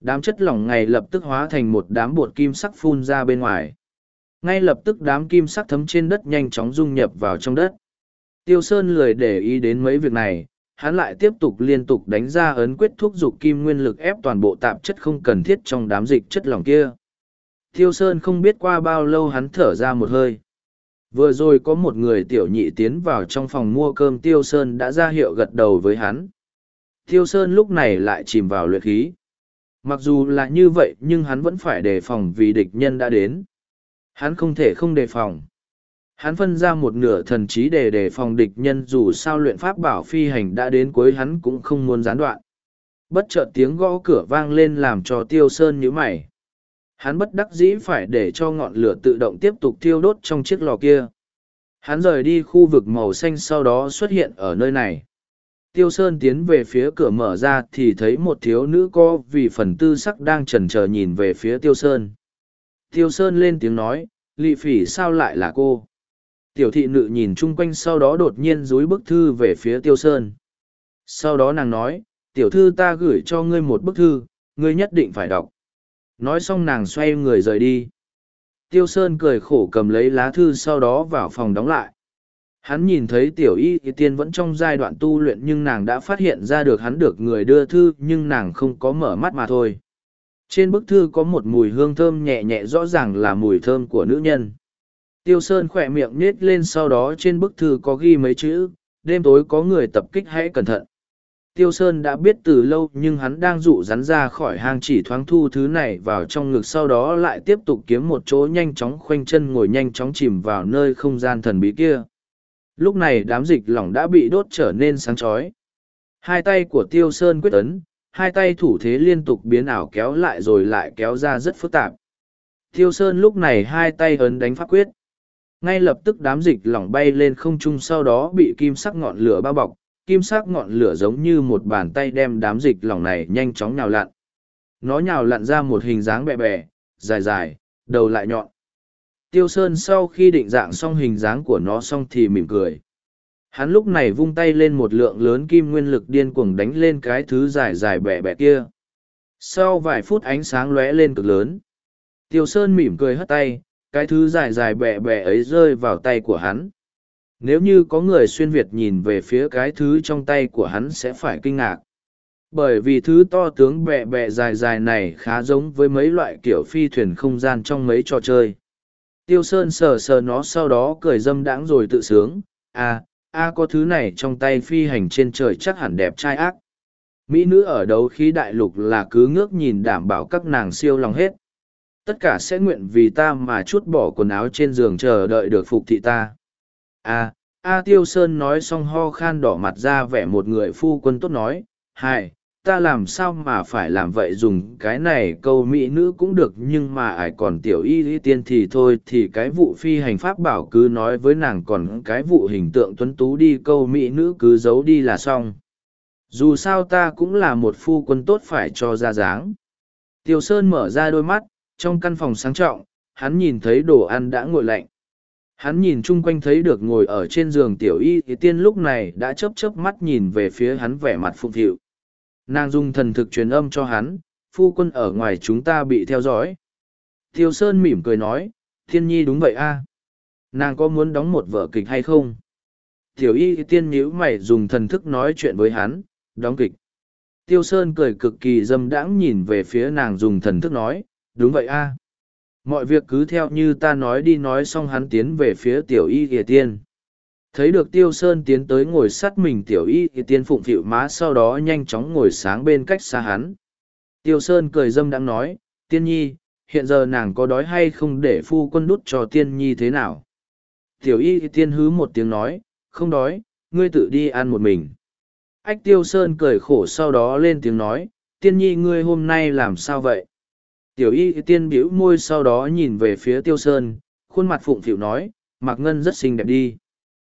Đám chất lỏng ngay lập tức hóa thành một đám bột kim sắc phun ra bên ngoài. Ngay lập tức đám kim sắc thấm trên đất nhanh chóng dung nhập vào trong đất. Tiêu Sơn lười để ý đến mấy việc này, hắn lại tiếp tục liên tục đánh ra ấn quyết thúc dục kim nguyên lực ép toàn bộ tạp chất không cần thiết trong đám dịch chất lỏng kia. Tiêu Sơn không biết qua bao lâu hắn thở ra một hơi. Vừa rồi có một người tiểu nhị tiến vào trong phòng mua cơm Tiêu Sơn đã ra hiệu gật đầu với hắn. Tiêu Sơn lúc này lại chìm vào luyện khí. Mặc dù là như vậy nhưng hắn vẫn phải đề phòng vì địch nhân đã đến. Hắn không thể không đề phòng. Hắn phân ra một nửa thần trí để đề phòng địch nhân dù sao luyện pháp bảo phi hành đã đến cuối hắn cũng không muốn gián đoạn. Bất chợt tiếng gõ cửa vang lên làm cho Tiêu Sơn nhíu mày. Hắn bất đắc dĩ phải để cho ngọn lửa tự động tiếp tục thiêu đốt trong chiếc lò kia. Hắn rời đi khu vực màu xanh sau đó xuất hiện ở nơi này. Tiêu Sơn tiến về phía cửa mở ra thì thấy một thiếu nữ co vì phần tư sắc đang chần chờ nhìn về phía Tiêu Sơn. Tiêu Sơn lên tiếng nói, lị phỉ sao lại là cô? Tiểu thị nữ nhìn chung quanh sau đó đột nhiên dúi bức thư về phía Tiêu Sơn. Sau đó nàng nói, tiểu thư ta gửi cho ngươi một bức thư ngươi nhất định phải đọc. Nói xong nàng xoay người rời đi. Tiêu sơn cười khổ cầm lấy lá thư sau đó vào phòng đóng lại. Hắn nhìn thấy tiểu y y tiên vẫn trong giai đoạn tu luyện nhưng nàng đã phát hiện ra được hắn được người đưa thư nhưng nàng không có mở mắt mà thôi. Trên bức thư có một mùi hương thơm nhẹ nhẹ rõ ràng là mùi thơm của nữ nhân tiêu sơn khỏe miệng nết lên sau đó trên bức thư có ghi mấy chữ, đêm tối có người tập kích hãy cẩn thận. Tiêu sơn đã biết từ lâu nhưng hắn đang dụ rắn ra khỏi hang chỉ thoáng thu thứ này vào trong ngực sau đó lại tiếp tục kiếm một chỗ nhanh chóng khoanh chân ngồi nhanh chóng chìm vào nơi không gian thần bí kia. Lúc này đám dịch lỏng đã bị đốt trở nên sáng chói. Hai tay của tiêu sơn quyết ấn, hai tay thủ thế liên tục biến ảo kéo lại rồi lại kéo ra rất phức tạp. Tiêu sơn lúc này hai tay ấn đánh pháp quyết ngay lập tức đám dịch lỏng bay lên không trung sau đó bị kim sắc ngọn lửa bao bọc, kim sắc ngọn lửa giống như một bàn tay đem đám dịch lỏng này nhanh chóng nhào lặn. Nó nhào lặn ra một hình dáng bẹ bẹ, dài dài, đầu lại nhọn. Tiêu sơn sau khi định dạng xong hình dáng của nó xong thì mỉm cười. Hắn lúc này vung tay lên một lượng lớn kim nguyên lực điên cuồng đánh lên cái thứ dài dài bẹ bẹ kia. Sau vài phút ánh sáng lóe lên cực lớn. Tiêu sơn mỉm cười hất tay cái thứ dài dài bẹ bẹ ấy rơi vào tay của hắn. Nếu như có người xuyên việt nhìn về phía cái thứ trong tay của hắn sẽ phải kinh ngạc. Bởi vì thứ to tướng bẹ bẹ dài dài này khá giống với mấy loại kiểu phi thuyền không gian trong mấy trò chơi. Tiêu sơn sờ sờ nó sau đó cười dâm đãng rồi tự sướng. À a có thứ này trong tay phi hành trên trời chắc hẳn đẹp trai ác. Mỹ nữ ở đấu khí đại lục là cứ ngước nhìn đảm bảo các nàng siêu lòng hết tất cả sẽ nguyện vì ta mà chút bỏ quần áo trên giường chờ đợi được phục thị ta. A a tiêu sơn nói xong ho khan đỏ mặt ra vẻ một người phu quân tốt nói hai ta làm sao mà phải làm vậy dùng cái này câu mỹ nữ cũng được nhưng mà ải còn tiểu y y tiên thì thôi, thì cái vụ phi hành pháp bảo cứ nói với nàng còn cái vụ hình tượng tuấn tú đi, câu mỹ nữ cứ giấu đi là xong. Dù sao ta cũng là một phu quân tốt phải cho ra dáng. Tiêu sơn mở ra đôi mắt trong căn phòng sáng trọng, hắn nhìn thấy đồ ăn đã nguội lạnh. Hắn nhìn chung quanh thấy được ngồi ở trên giường tiểu y, thì tiên lúc này đã chấp chấp mắt nhìn về phía hắn vẻ mặt phụng thịu. nàng dùng thần thực truyền âm cho hắn, phu quân ở ngoài chúng ta bị theo dõi. Tiêu sơn mỉm cười nói, thiên nhi đúng vậy a. Nàng có muốn đóng một vở kịch hay không? Tiểu y tiên nhíu mày dùng thần thức nói chuyện với hắn, đóng kịch. Tiêu sơn cười cực kỳ dâm đãng nhìn về phía nàng dùng thần thức nói đúng vậy a. Mọi việc cứ theo như ta nói đi nói xong hắn tiến về phía tiểu y ỉa tiên. Thấy được tiêu sơn tiến tới ngồi sát mình tiểu y thì tiên phụng phịu má sau đó nhanh chóng ngồi sáng bên cách xa hắn. Tiêu sơn cười dâm đang nói, tiên nhi, hiện giờ nàng có đói hay không để phu quân đút cho tiên nhi thế nào? Tiểu y thì tiên hứ một tiếng nói, không đói, ngươi tự đi ăn một mình. Ách tiêu sơn cười khổ sau đó lên tiếng nói, tiên nhi, ngươi hôm nay làm sao vậy? Tiểu y tiên bĩu môi sau đó nhìn về phía tiêu sơn, khuôn mặt phụng phịu nói, mạc ngân rất xinh đẹp đi.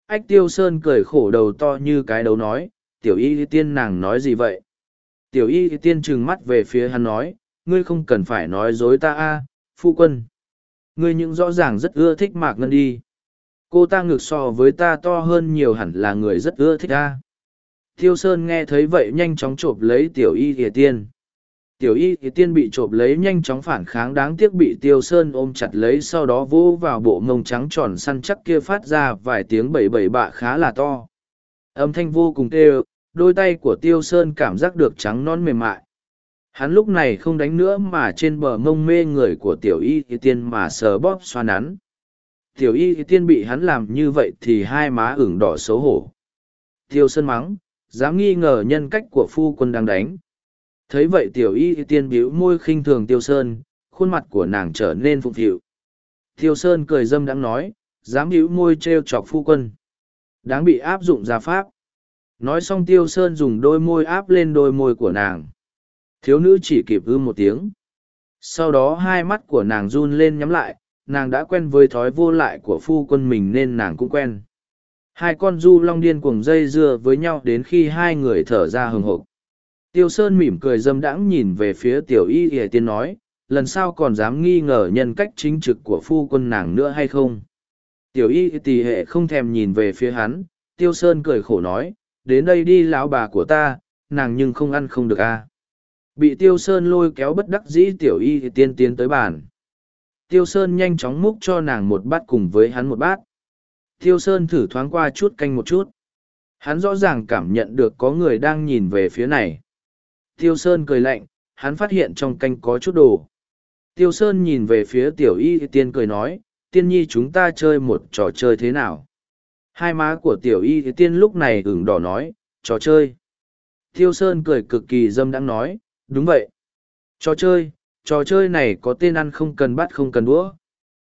Ách tiêu sơn cười khổ đầu to như cái đầu nói, tiểu y tiên nàng nói gì vậy? Tiểu y tiên trừng mắt về phía hắn nói, ngươi không cần phải nói dối ta a, phu quân. Ngươi những rõ ràng rất ưa thích mạc ngân đi. Cô ta ngược so với ta to hơn nhiều hẳn là người rất ưa thích ta. Tiêu sơn nghe thấy vậy nhanh chóng chộp lấy tiểu y thìa tiên. Tiểu y thì tiên bị trộm lấy nhanh chóng phản kháng đáng tiếc bị tiêu sơn ôm chặt lấy sau đó vỗ vào bộ mông trắng tròn săn chắc kia phát ra vài tiếng bẩy bẩy bạ khá là to. Âm thanh vô cùng tê đôi tay của tiêu sơn cảm giác được trắng non mềm mại. Hắn lúc này không đánh nữa mà trên bờ mông mê người của tiểu y thì tiên mà sờ bóp xoa nắn. Tiểu y thì tiên bị hắn làm như vậy thì hai má ửng đỏ xấu hổ. Tiêu sơn mắng, dám nghi ngờ nhân cách của phu quân đang đánh thấy vậy tiểu y tiên bĩu môi khinh thường tiêu sơn, khuôn mặt của nàng trở nên phụng phịu. Tiêu sơn cười dâm đáng nói, dám bĩu môi t r e o chọc phu quân. Đáng bị áp dụng gia pháp. Nói xong tiêu sơn dùng đôi môi áp lên đôi môi của nàng. Thiếu nữ chỉ kịp ư một tiếng. Sau đó hai mắt của nàng run lên nhắm lại, nàng đã quen với thói vô lại của phu quân mình nên nàng cũng quen. Hai con du long điên cuồng dây dưa với nhau đến khi hai người thở ra hừng hộp Tiêu Sơn mỉm cười dâm đãng nhìn về phía tiểu y y tiên nói, lần sau còn dám nghi ngờ nhân cách chính trực của phu quân nàng nữa hay không? Tiểu y tỷ hệ không thèm nhìn về phía hắn, Tiêu Sơn cười khổ nói, đến đây đi lão bà của ta, nàng nhưng không ăn không được a bị tiêu sơn lôi kéo bất đắc dĩ tiểu y tiên tiến tới bàn. Tiêu sơn nhanh chóng múc cho nàng một bát cùng với hắn một bát. Tiêu sơn thử thoáng qua chút canh một chút. Hắn rõ ràng cảm nhận được có người đang nhìn về phía này tiêu sơn cười lạnh, hắn phát hiện trong canh có chút đồ. Tiêu sơn nhìn về phía tiểu y tiên cười nói, tiên nhi chúng ta chơi một trò chơi thế nào? Hai má của tiểu y tiên lúc này ửng đỏ nói, trò chơi. Tiêu sơn cười cực kỳ dâm đãng nói, đúng vậy. Trò chơi trò chơi này có tên ăn không cần bắt không cần đũa.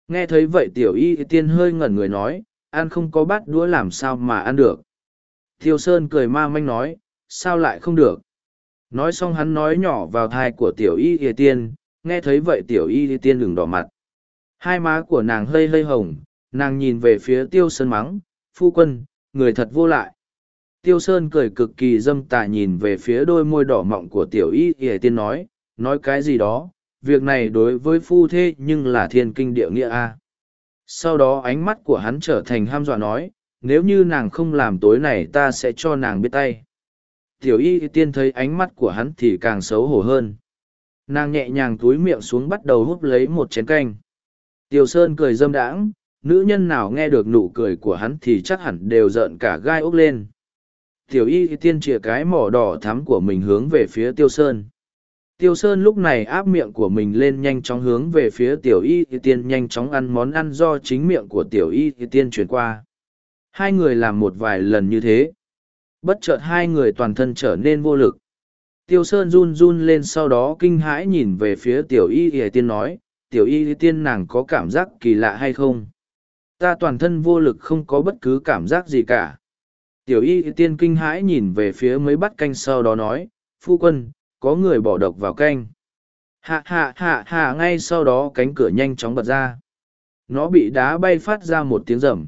Nghe thấy vậy tiểu y tiên hơi ngẩn người nói, ăn không có bát đũa làm sao mà ăn được? Tiêu sơn cười ma manh nói, sao lại không được? Nói xong hắn nói nhỏ vào thai của tiểu y thì tiên, nghe thấy vậy tiểu y thì tiên đừng đỏ mặt. Hai má của nàng hơi hơi hồng, nàng nhìn về phía tiêu sơn mắng, phu quân, người thật vô lại. Tiêu sơn cười cực kỳ dâm tà nhìn về phía đôi môi đỏ mọng của tiểu y ỉa tiên nói nói cái gì đó, việc này đối với phu thê nhưng là thiên kinh địa nghĩa a. Sau đó ánh mắt của hắn trở thành ham dọa nói, nếu như nàng không làm tối này ta sẽ cho nàng biết tay tiểu y tiên thấy ánh mắt của hắn thì càng xấu hổ hơn. Nàng nhẹ nhàng túi miệng xuống bắt đầu hút lấy một chén canh. Tiêu sơn cười dâm đãng, nữ nhân nào nghe được nụ cười của hắn thì chắc hẳn đều rợn cả gai ốc lên. Tiểu y tiên chìa cái mỏ đỏ thắm của mình hướng về phía tiêu sơn. Tiêu sơn lúc này áp miệng của mình lên nhanh chóng hướng về phía tiểu y tiên nhanh chóng ăn món ăn do chính miệng của tiểu y tiên chuyển qua. Hai người làm một vài lần như thế bất chợt hai người toàn thân trở nên vô lực. Tiêu sơn run run lên sau đó kinh hãi nhìn về phía tiểu y y tiên nói, tiểu y tiên nàng có cảm giác kỳ lạ hay không? Ta toàn thân vô lực không có bất cứ cảm giác gì cả. Tiểu y tiên kinh hãi nhìn về phía mấy bát canh sau đó nói, phu quân, có người bỏ độc vào canh. Hạ hạ hạ hạ ngay sau đó cánh cửa nhanh chóng bật ra. Nó bị đá bay phát ra một tiếng rầm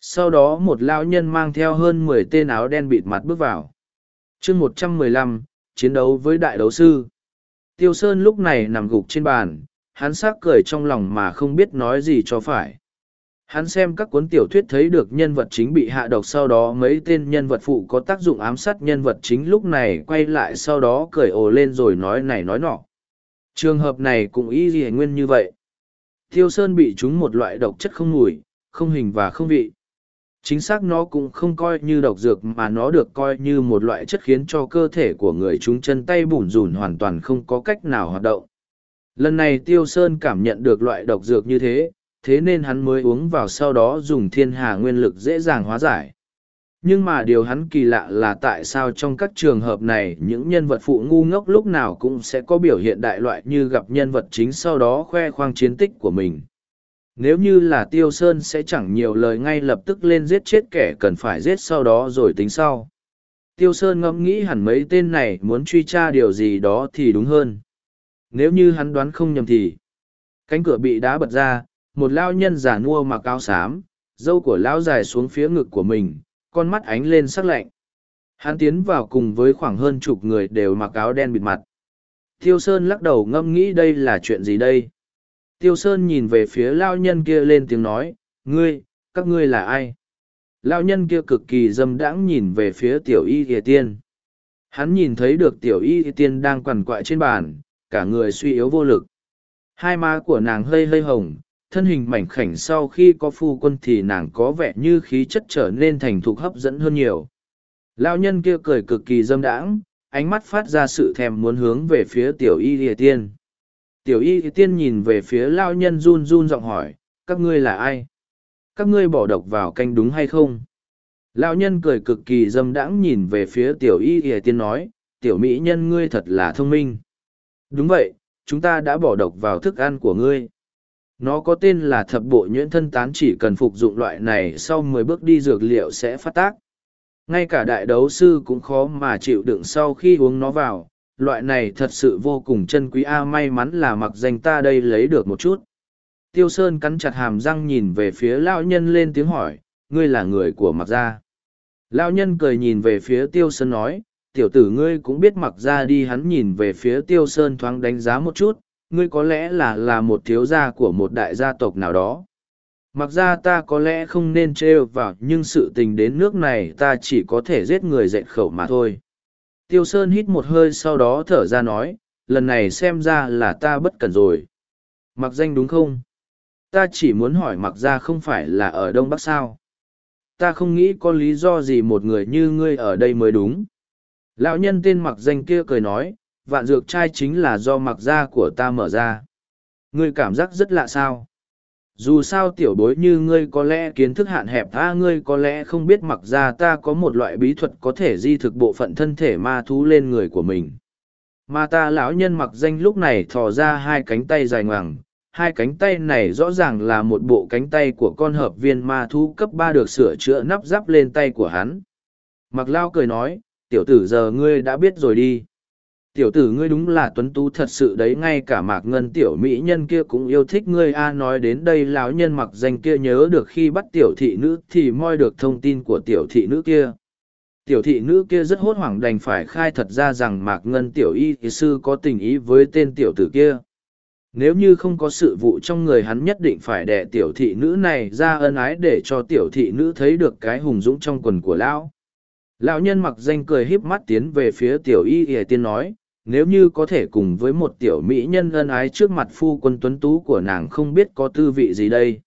sau đó một lao nhân mang theo hơn mười tên áo đen bịt mặt bước vào chương một trăm mười lăm chiến đấu với đại đấu sư tiêu sơn lúc này nằm gục trên bàn hắn s ắ c cười trong lòng mà không biết nói gì cho phải Hắn xem các cuốn tiểu thuyết thấy được nhân vật chính bị hạ độc sau đó mấy tên nhân vật phụ có tác dụng ám sát nhân vật chính lúc này quay lại sau đó cười ồ lên rồi nói này nói nọ. Trường hợp này cũng y gì nguyên như vậy. Tiêu Sơn bị trúng một loại độc chất không mùi, không hình và không vị. Chính xác nó cũng không coi như độc dược mà nó được coi như một loại chất khiến cho cơ thể của người chúng chân tay bủn rủn hoàn toàn không có cách nào hoạt động. Lần này Tiêu Sơn cảm nhận được loại độc dược như thế, thế nên hắn mới uống vào sau đó dùng thiên hà nguyên lực dễ dàng hóa giải. Nhưng mà điều hắn kỳ lạ là tại sao trong các trường hợp này những nhân vật phụ ngu ngốc lúc nào cũng sẽ có biểu hiện đại loại như gặp nhân vật chính sau đó khoe khoang chiến tích của mình. Nếu như là Tiêu Sơn sẽ chẳng nhiều lời ngay lập tức lên giết chết kẻ cần phải giết sau đó rồi tính sau. Tiêu Sơn ngẫm nghĩ hẳn mấy tên này muốn truy tra điều gì đó thì đúng hơn. Nếu như hắn đoán không nhầm thì, cánh cửa bị đá bật ra, một lao nhân giả nua mặc áo xám dâu của lão dài xuống phía ngực của mình con mắt ánh lên sắc lạnh hắn tiến vào cùng với khoảng hơn chục người đều mặc áo đen bịt mặt tiêu sơn lắc đầu ngẫm nghĩ đây là chuyện gì đây tiêu sơn nhìn về phía lao nhân kia lên tiếng nói ngươi các ngươi là ai lao nhân kia cực kỳ dâm đãng nhìn về phía tiểu y ỉa tiên hắn nhìn thấy được tiểu y ỉa tiên đang quằn quại trên bàn cả người suy yếu vô lực hai má của nàng hơi hơi hồng thân hình mảnh khảnh sau khi có phu quân thì nàng có vẻ như khí chất trở nên thành thục hấp dẫn hơn nhiều. Lao nhân kia cười cực kỳ dâm đãng, ánh mắt phát ra sự thèm muốn hướng về phía tiểu y lìa tiên. Tiểu y tiên nhìn về phía lao nhân run run giọng hỏi, các ngươi là ai? Các ngươi bỏ độc vào canh đúng hay không? Lao nhân cười cực kỳ dâm đãng nhìn về phía tiểu y y tiên nói, tiểu mỹ nhân ngươi thật là thông minh. Đúng vậy, chúng ta đã bỏ độc vào thức ăn của ngươi nó có tên là thập bộ nhuyễn thân tán chỉ cần phục dụng loại này sau mười bước đi dược liệu sẽ phát tác ngay cả đại đấu sư cũng khó mà chịu đựng sau khi uống nó vào loại này thật sự vô cùng chân quý a may mắn là mặc danh ta đây lấy được một chút. Tiêu sơn cắn chặt hàm răng nhìn về phía lão nhân lên tiếng hỏi, ngươi là người của mặc gia. Lão nhân cười nhìn về phía tiêu sơn nói, tiểu tử ngươi cũng biết mặc gia đi, hắn nhìn về phía tiêu sơn thoáng đánh giá một chút, ngươi có lẽ là là một thiếu gia của một đại gia tộc nào đó. Mặc ra ta có lẽ không nên trêu vào, nhưng sự tình đến nước này ta chỉ có thể giết người dạy khẩu mà thôi. Tiêu Sơn hít một hơi sau đó thở ra nói, lần này xem ra là ta bất cẩn rồi. Mặc danh đúng không? Ta chỉ muốn hỏi mặc ra không phải là ở Đông Bắc sao? Ta không nghĩ có lý do gì một người như ngươi ở đây mới đúng. Lão nhân tên mặc danh kia cười nói, vạn dược trai chính là do mặc ra của ta mở ra. Ngươi cảm giác rất lạ sao? Dù sao tiểu bối như ngươi có lẽ kiến thức hạn hẹp tha ngươi có lẽ không biết mặc ra ta có một loại bí thuật có thể di thực bộ phận thân thể ma thú lên người của mình. Mà ta lão nhân mặc danh lúc này thò ra hai cánh tay dài ngoằng, hai cánh tay này rõ ràng là một bộ cánh tay của con hợp viên ma thú cấp ba được sửa chữa nắp giáp lên tay của hắn. Mặc lao cười nói, tiểu tử giờ ngươi đã biết rồi đi tiểu tử ngươi đúng là tuấn tú thật sự đấy, ngay cả mạc ngân tiểu mỹ nhân kia cũng yêu thích ngươi. A, nói đến đây lão nhân mặc danh kia nhớ được khi bắt tiểu thị nữ thì moi được thông tin của tiểu thị nữ kia. Tiểu thị nữ kia rất hốt hoảng đành phải khai thật ra rằng mạc ngân tiểu y sư có tình ý với tên tiểu tử kia. Nếu như không có sự vụ trong người hắn nhất định phải đẻ tiểu thị nữ này ra ân ái để cho tiểu thị nữ thấy được cái hùng dũng trong quần của lão. Lão nhân mặc danh cười híp mắt tiến về phía tiểu y ỉa tiên nói nếu như có thể cùng với một tiểu mỹ nhân ân ái trước mặt phu quân tuấn tú của nàng không biết có tư vị gì đây.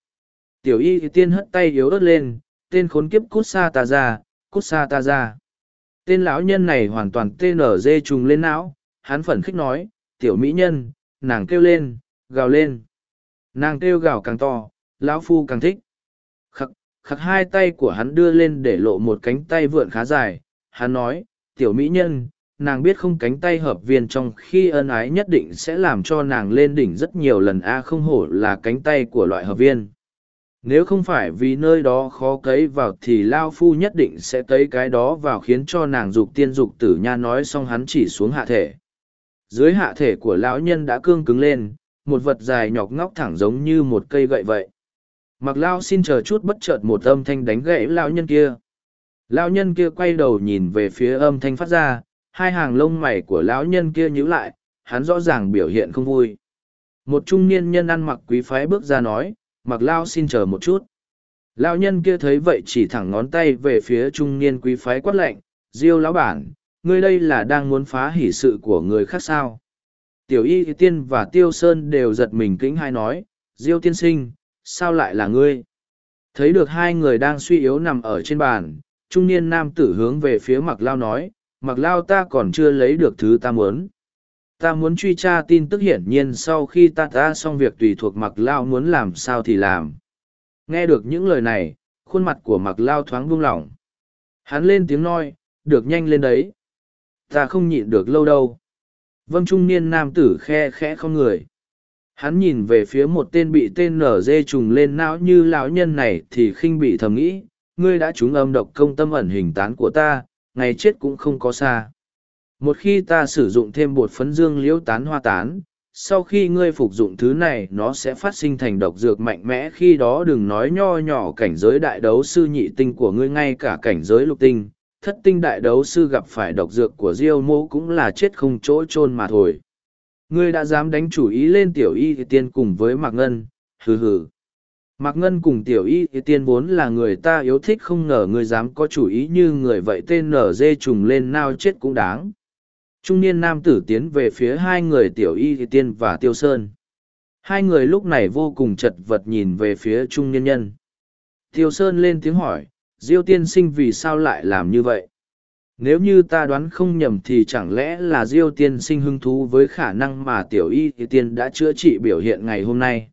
Tiểu y tiên hất tay yếu ớt lên, tên khốn kiếp cút xa ta ra, cút xa ta ra. Tên lão nhân này hoàn toàn tn dê trùng lên não, hắn phẩn khích nói, tiểu mỹ nhân, nàng kêu lên, gào lên. Nàng kêu gào càng to, lão phu càng thích. Khắc khắc hai tay của hắn đưa lên để lộ một cánh tay vượn khá dài, hắn nói, tiểu mỹ nhân nàng biết không cánh tay hợp viên trong khi ân ái nhất định sẽ làm cho nàng lên đỉnh rất nhiều lần a, không hổ là cánh tay của loại hợp viên. Nếu không phải vì nơi đó khó cấy vào thì lao phu nhất định sẽ cấy cái đó vào khiến cho nàng dục tiên dục tử nha nói xong hắn chỉ xuống hạ thể. Dưới hạ thể của lão nhân đã cương cứng lên, một vật dài nhọc ngóc thẳng giống như một cây gậy vậy. Mặc lao xin chờ chút bất chợt một âm thanh đánh gậy lão nhân kia. Lão nhân kia quay đầu nhìn về phía âm thanh phát ra hai hàng lông mày của lão nhân kia nhíu lại, hắn rõ ràng biểu hiện không vui. Một trung niên nhân ăn mặc quý phái bước ra nói, mặc lao xin chờ một chút. Lão nhân kia thấy vậy chỉ thẳng ngón tay về phía trung niên quý phái quát lệnh, diêu lão bản, ngươi đây là đang muốn phá hỷ sự của người khác sao. Tiểu y tiên và tiêu sơn đều giật mình kính hai nói, diêu tiên sinh, sao lại là ngươi? Thấy được hai người đang suy yếu nằm ở trên bàn, trung niên nam tử hướng về phía mặc lao nói, mặc lao ta còn chưa lấy được thứ ta muốn. Ta muốn truy tra tin tức hiển nhiên sau khi ta ta xong việc tùy thuộc mặc lao muốn làm sao thì làm. Nghe được những lời này, khuôn mặt của mặc lao thoáng buông lỏng. Hắn lên tiếng nói, được nhanh lên đấy. Ta không nhịn được lâu đâu. Vâng trung niên nam tử khe khẽ không người. Hắn nhìn về phía một tên bị tên nở dê trùng lên não như lão nhân này thì khinh bị thầm nghĩ, ngươi đã trúng âm độc công tâm ẩn hình tán của ta ngày chết cũng không có xa. Một khi ta sử dụng thêm bột phấn dương liễu tán hoa tán, sau khi ngươi phục dụng thứ này nó sẽ phát sinh thành độc dược mạnh mẽ khi đó đừng nói nho nhỏ cảnh giới đại đấu sư nhị tinh của ngươi ngay cả cảnh giới lục tinh, thất tinh đại đấu sư gặp phải độc dược của Diêu mô cũng là chết không chỗ chôn mà thôi. Ngươi đã dám đánh chủ ý lên tiểu y thì tiên cùng với Mạc Ngân, hừ hừ. Mạc Ngân cùng tiểu y tiên vốn là người ta yêu thích không ngờ người dám có chủ ý như người vậy tên nở dê trùng lên nao chết cũng đáng. Trung niên nam tử tiến về phía hai người tiểu y tiên và tiêu sơn. Hai người lúc này vô cùng chật vật nhìn về phía trung niên nhân. Tiêu sơn lên tiếng hỏi, diêu tiên sinh vì sao lại làm như vậy? Nếu như ta đoán không nhầm thì chẳng lẽ là diêu tiên sinh hứng thú với khả năng mà tiểu y tiên đã chữa trị biểu hiện ngày hôm nay?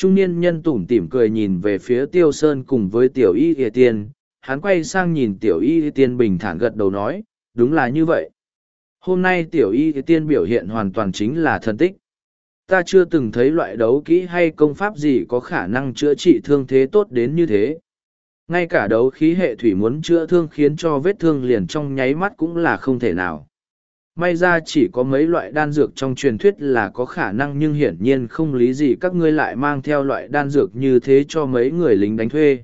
Trung niên nhân tủm tỉm cười nhìn về phía tiêu sơn cùng với tiểu y ỉa tiên. Hắn quay sang nhìn tiểu y ỉa tiên bình thản gật đầu nói, đúng là như vậy. Hôm nay tiểu y ỉa tiên biểu hiện hoàn toàn chính là thần tích. Ta chưa từng thấy loại đấu kỹ hay công pháp gì có khả năng chữa trị thương thế tốt đến như thế. Ngay cả đấu khí hệ thủy muốn chữa thương khiến cho vết thương liền trong nháy mắt cũng là không thể nào may ra chỉ có mấy loại đan dược trong truyền thuyết là có khả năng nhưng hiển nhiên không lý gì các ngươi lại mang theo loại đan dược như thế cho mấy người lính đánh thuê.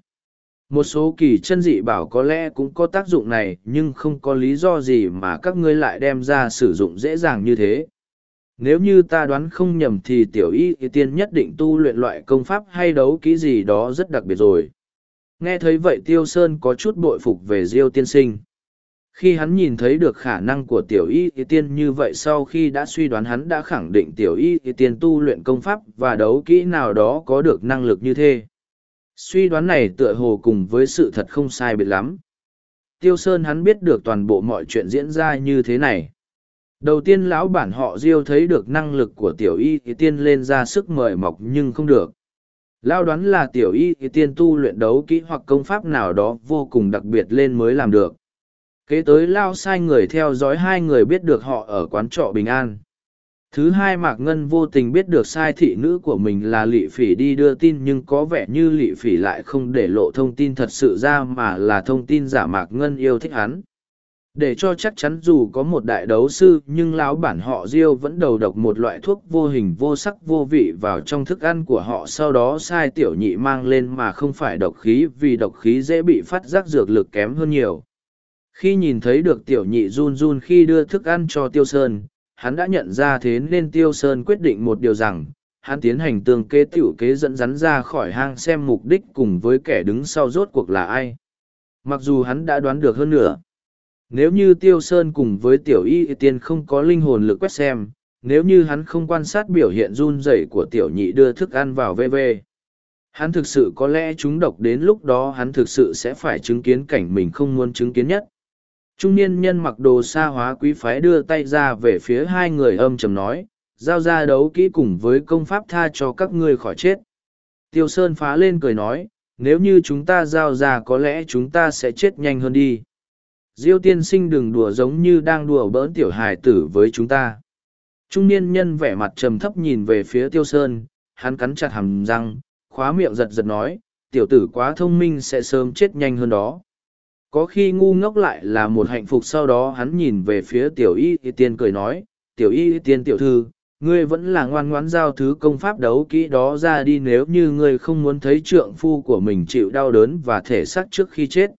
Một số kỳ chân dị bảo có lẽ cũng có tác dụng này, nhưng không có lý do gì mà các ngươi lại đem ra sử dụng dễ dàng như thế. Nếu như ta đoán không nhầm thì tiểu y tiên nhất định tu luyện loại công pháp hay đấu kỹ gì đó rất đặc biệt rồi. Nghe thấy vậy tiêu sơn có chút bội phục về diêu tiên sinh khi hắn nhìn thấy được khả năng của tiểu y y tiên như vậy sau khi đã suy đoán hắn đã khẳng định tiểu y y tiên tu luyện công pháp và đấu kỹ nào đó có được năng lực như thế. Suy đoán này tựa hồ cùng với sự thật không sai biệt lắm. Tiêu sơn hắn biết được toàn bộ mọi chuyện diễn ra như thế này. Đầu tiên lão bản họ diêu thấy được năng lực của tiểu y y tiên lên ra sức mời mọc nhưng không được. Lao đoán là tiểu y y tiên tu luyện đấu kỹ hoặc công pháp nào đó vô cùng đặc biệt lên mới làm được kế tới lao sai người theo dõi hai người biết được họ ở quán trọ bình an. Thứ hai mạc ngân vô tình biết được sai thị nữ của mình là lỵ phỉ đi đưa tin nhưng có vẻ như lỵ phỉ lại không để lộ thông tin thật sự ra mà là thông tin giả mạc ngân yêu thích hắn. Để cho chắc chắn dù có một đại đấu sư nhưng lão bản họ diêu vẫn đầu độc một loại thuốc vô hình vô sắc vô vị vào trong thức ăn của họ sau đó sai tiểu nhị mang lên mà không phải độc khí vì độc khí dễ bị phát giác dược lực kém hơn nhiều khi nhìn thấy được tiểu nhị run run khi đưa thức ăn cho tiêu sơn, hắn đã nhận ra thế nên tiêu sơn quyết định một điều rằng, hắn tiến hành tương kế t i ể u kế dẫn rắn ra khỏi hang xem mục đích cùng với kẻ đứng sau rốt cuộc là ai. Mặc dù hắn đã đoán được hơn nữa nếu như tiêu sơn cùng với tiểu y tiên không có linh hồn lực quét xem, nếu như hắn không quan sát biểu hiện run rẩy của tiểu nhị đưa thức ăn vào vv hắn thực sự có lẽ chúng độc đến lúc đó hắn thực sự sẽ phải chứng kiến cảnh mình không muốn chứng kiến nhất. Trung niên nhân mặc đồ xa hóa quý phái đưa tay ra về phía hai người âm trầm nói, giao ra đấu kỹ cùng với công pháp tha cho các ngươi khỏi chết. Tiêu Sơn phá lên cười nói, nếu như chúng ta giao ra có lẽ chúng ta sẽ chết nhanh hơn đi. Diêu tiên sinh đừng đùa giống như đang đùa bỡn tiểu hài tử với chúng ta. Trung niên nhân vẻ mặt trầm thấp nhìn về phía Tiêu Sơn, hắn cắn chặt hàm răng, khóa miệng giật giật nói, tiểu tử quá thông minh sẽ sớm chết nhanh hơn đó có khi ngu ngốc lại là một hạnh phúc sau đó hắn nhìn về phía tiểu y y tiên cười nói, tiểu y y tiên tiểu thư, ngươi vẫn là ngoan ngoãn giao thứ công pháp đấu kỹ đó ra đi nếu như ngươi không muốn thấy trượng phu của mình chịu đau đớn và thể xác trước khi chết.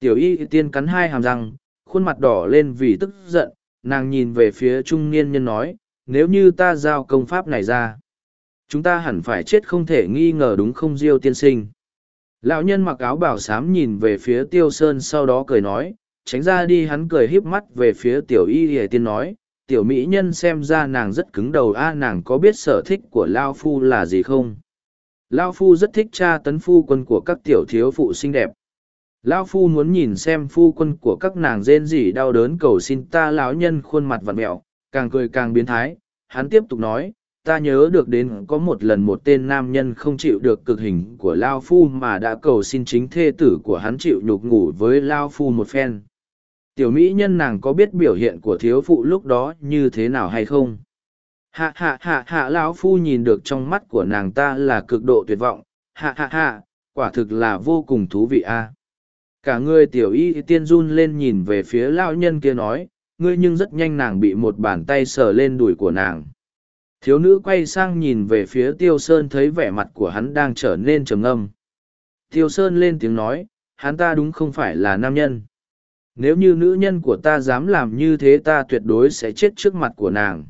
Tiểu y y tiên cắn hai hàm răng, khuôn mặt đỏ lên vì tức giận, nàng nhìn về phía trung niên nhân nói, nếu như ta giao công pháp này ra, chúng ta hẳn phải chết không thể nghi ngờ đúng không diêu tiên sinh? Lão nhân mặc áo bảo xám nhìn về phía tiêu sơn sau đó cười nói, tránh ra đi hắn cười híp mắt về phía tiểu y ỉa tiên nói, tiểu mỹ nhân xem ra nàng rất cứng đầu a, nàng có biết sở thích của lao phu là gì không? Lao phu rất thích cha tấn phu quân của các tiểu thiếu phụ xinh đẹp. Lao phu muốn nhìn xem phu quân của các nàng rên rỉ đau đớn cầu xin ta lão nhân khuôn mặt vặn mẹo càng cười càng biến thái, hắn tiếp tục nói ta nhớ được đến có một lần một tên nam nhân không chịu được cực hình của lao phu mà đã cầu xin chính thê tử của hắn chịu nhục ngủ với lao phu một phen. Tiểu mỹ nhân nàng có biết biểu hiện của thiếu phụ lúc đó như thế nào hay không? Hạ hạ hạ hạ lão phu nhìn được trong mắt của nàng ta là cực độ tuyệt vọng. Hạ hạ hạ, quả thực là vô cùng thú vị a. Cả người tiểu y tiên run lên nhìn về phía lao nhân kia nói, ngươi nhưng rất nhanh nàng bị một bàn tay sờ lên đùi của nàng thiếu nữ quay sang nhìn về phía tiêu sơn thấy vẻ mặt của hắn đang trở nên trầm ngâm. Tiêu sơn lên tiếng nói, hắn ta đúng không phải là nam nhân. Nếu như nữ nhân của ta dám làm như thế ta tuyệt đối sẽ chết trước mặt của nàng.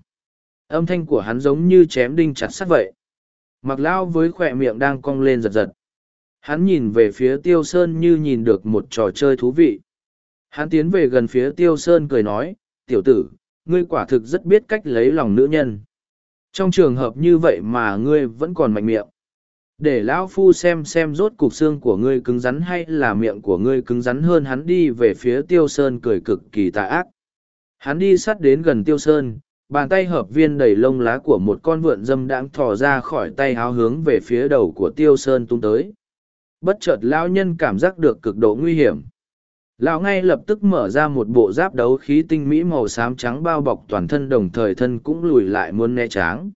Âm thanh của hắn giống như chém đinh chặt sắt vậy. Mặc lão với khoe miệng đang cong lên giật giật. Hắn nhìn về phía tiêu sơn như nhìn được một trò chơi thú vị. Hắn tiến về gần phía tiêu sơn cười nói, tiểu tử, ngươi quả thực rất biết cách lấy lòng nữ nhân trong trường hợp như vậy mà ngươi vẫn còn mạnh miệng. Để lão phu xem xem rốt cục xương của ngươi cứng rắn hay là miệng của ngươi cứng rắn hơn hắn đi về phía tiêu sơn cười cực kỳ tà ác. Hắn đi sát đến gần tiêu sơn, bàn tay hợp viên đầy lông lá của một con vượn dâm đãng thò ra khỏi tay háo hướng về phía đầu của tiêu sơn tung tới. Bất chợt lão nhân cảm giác được cực độ nguy hiểm lão ngay lập tức mở ra một bộ giáp đấu khí tinh mỹ màu xám trắng bao bọc toàn thân đồng thời thân cũng lùi lại muốn né tráng.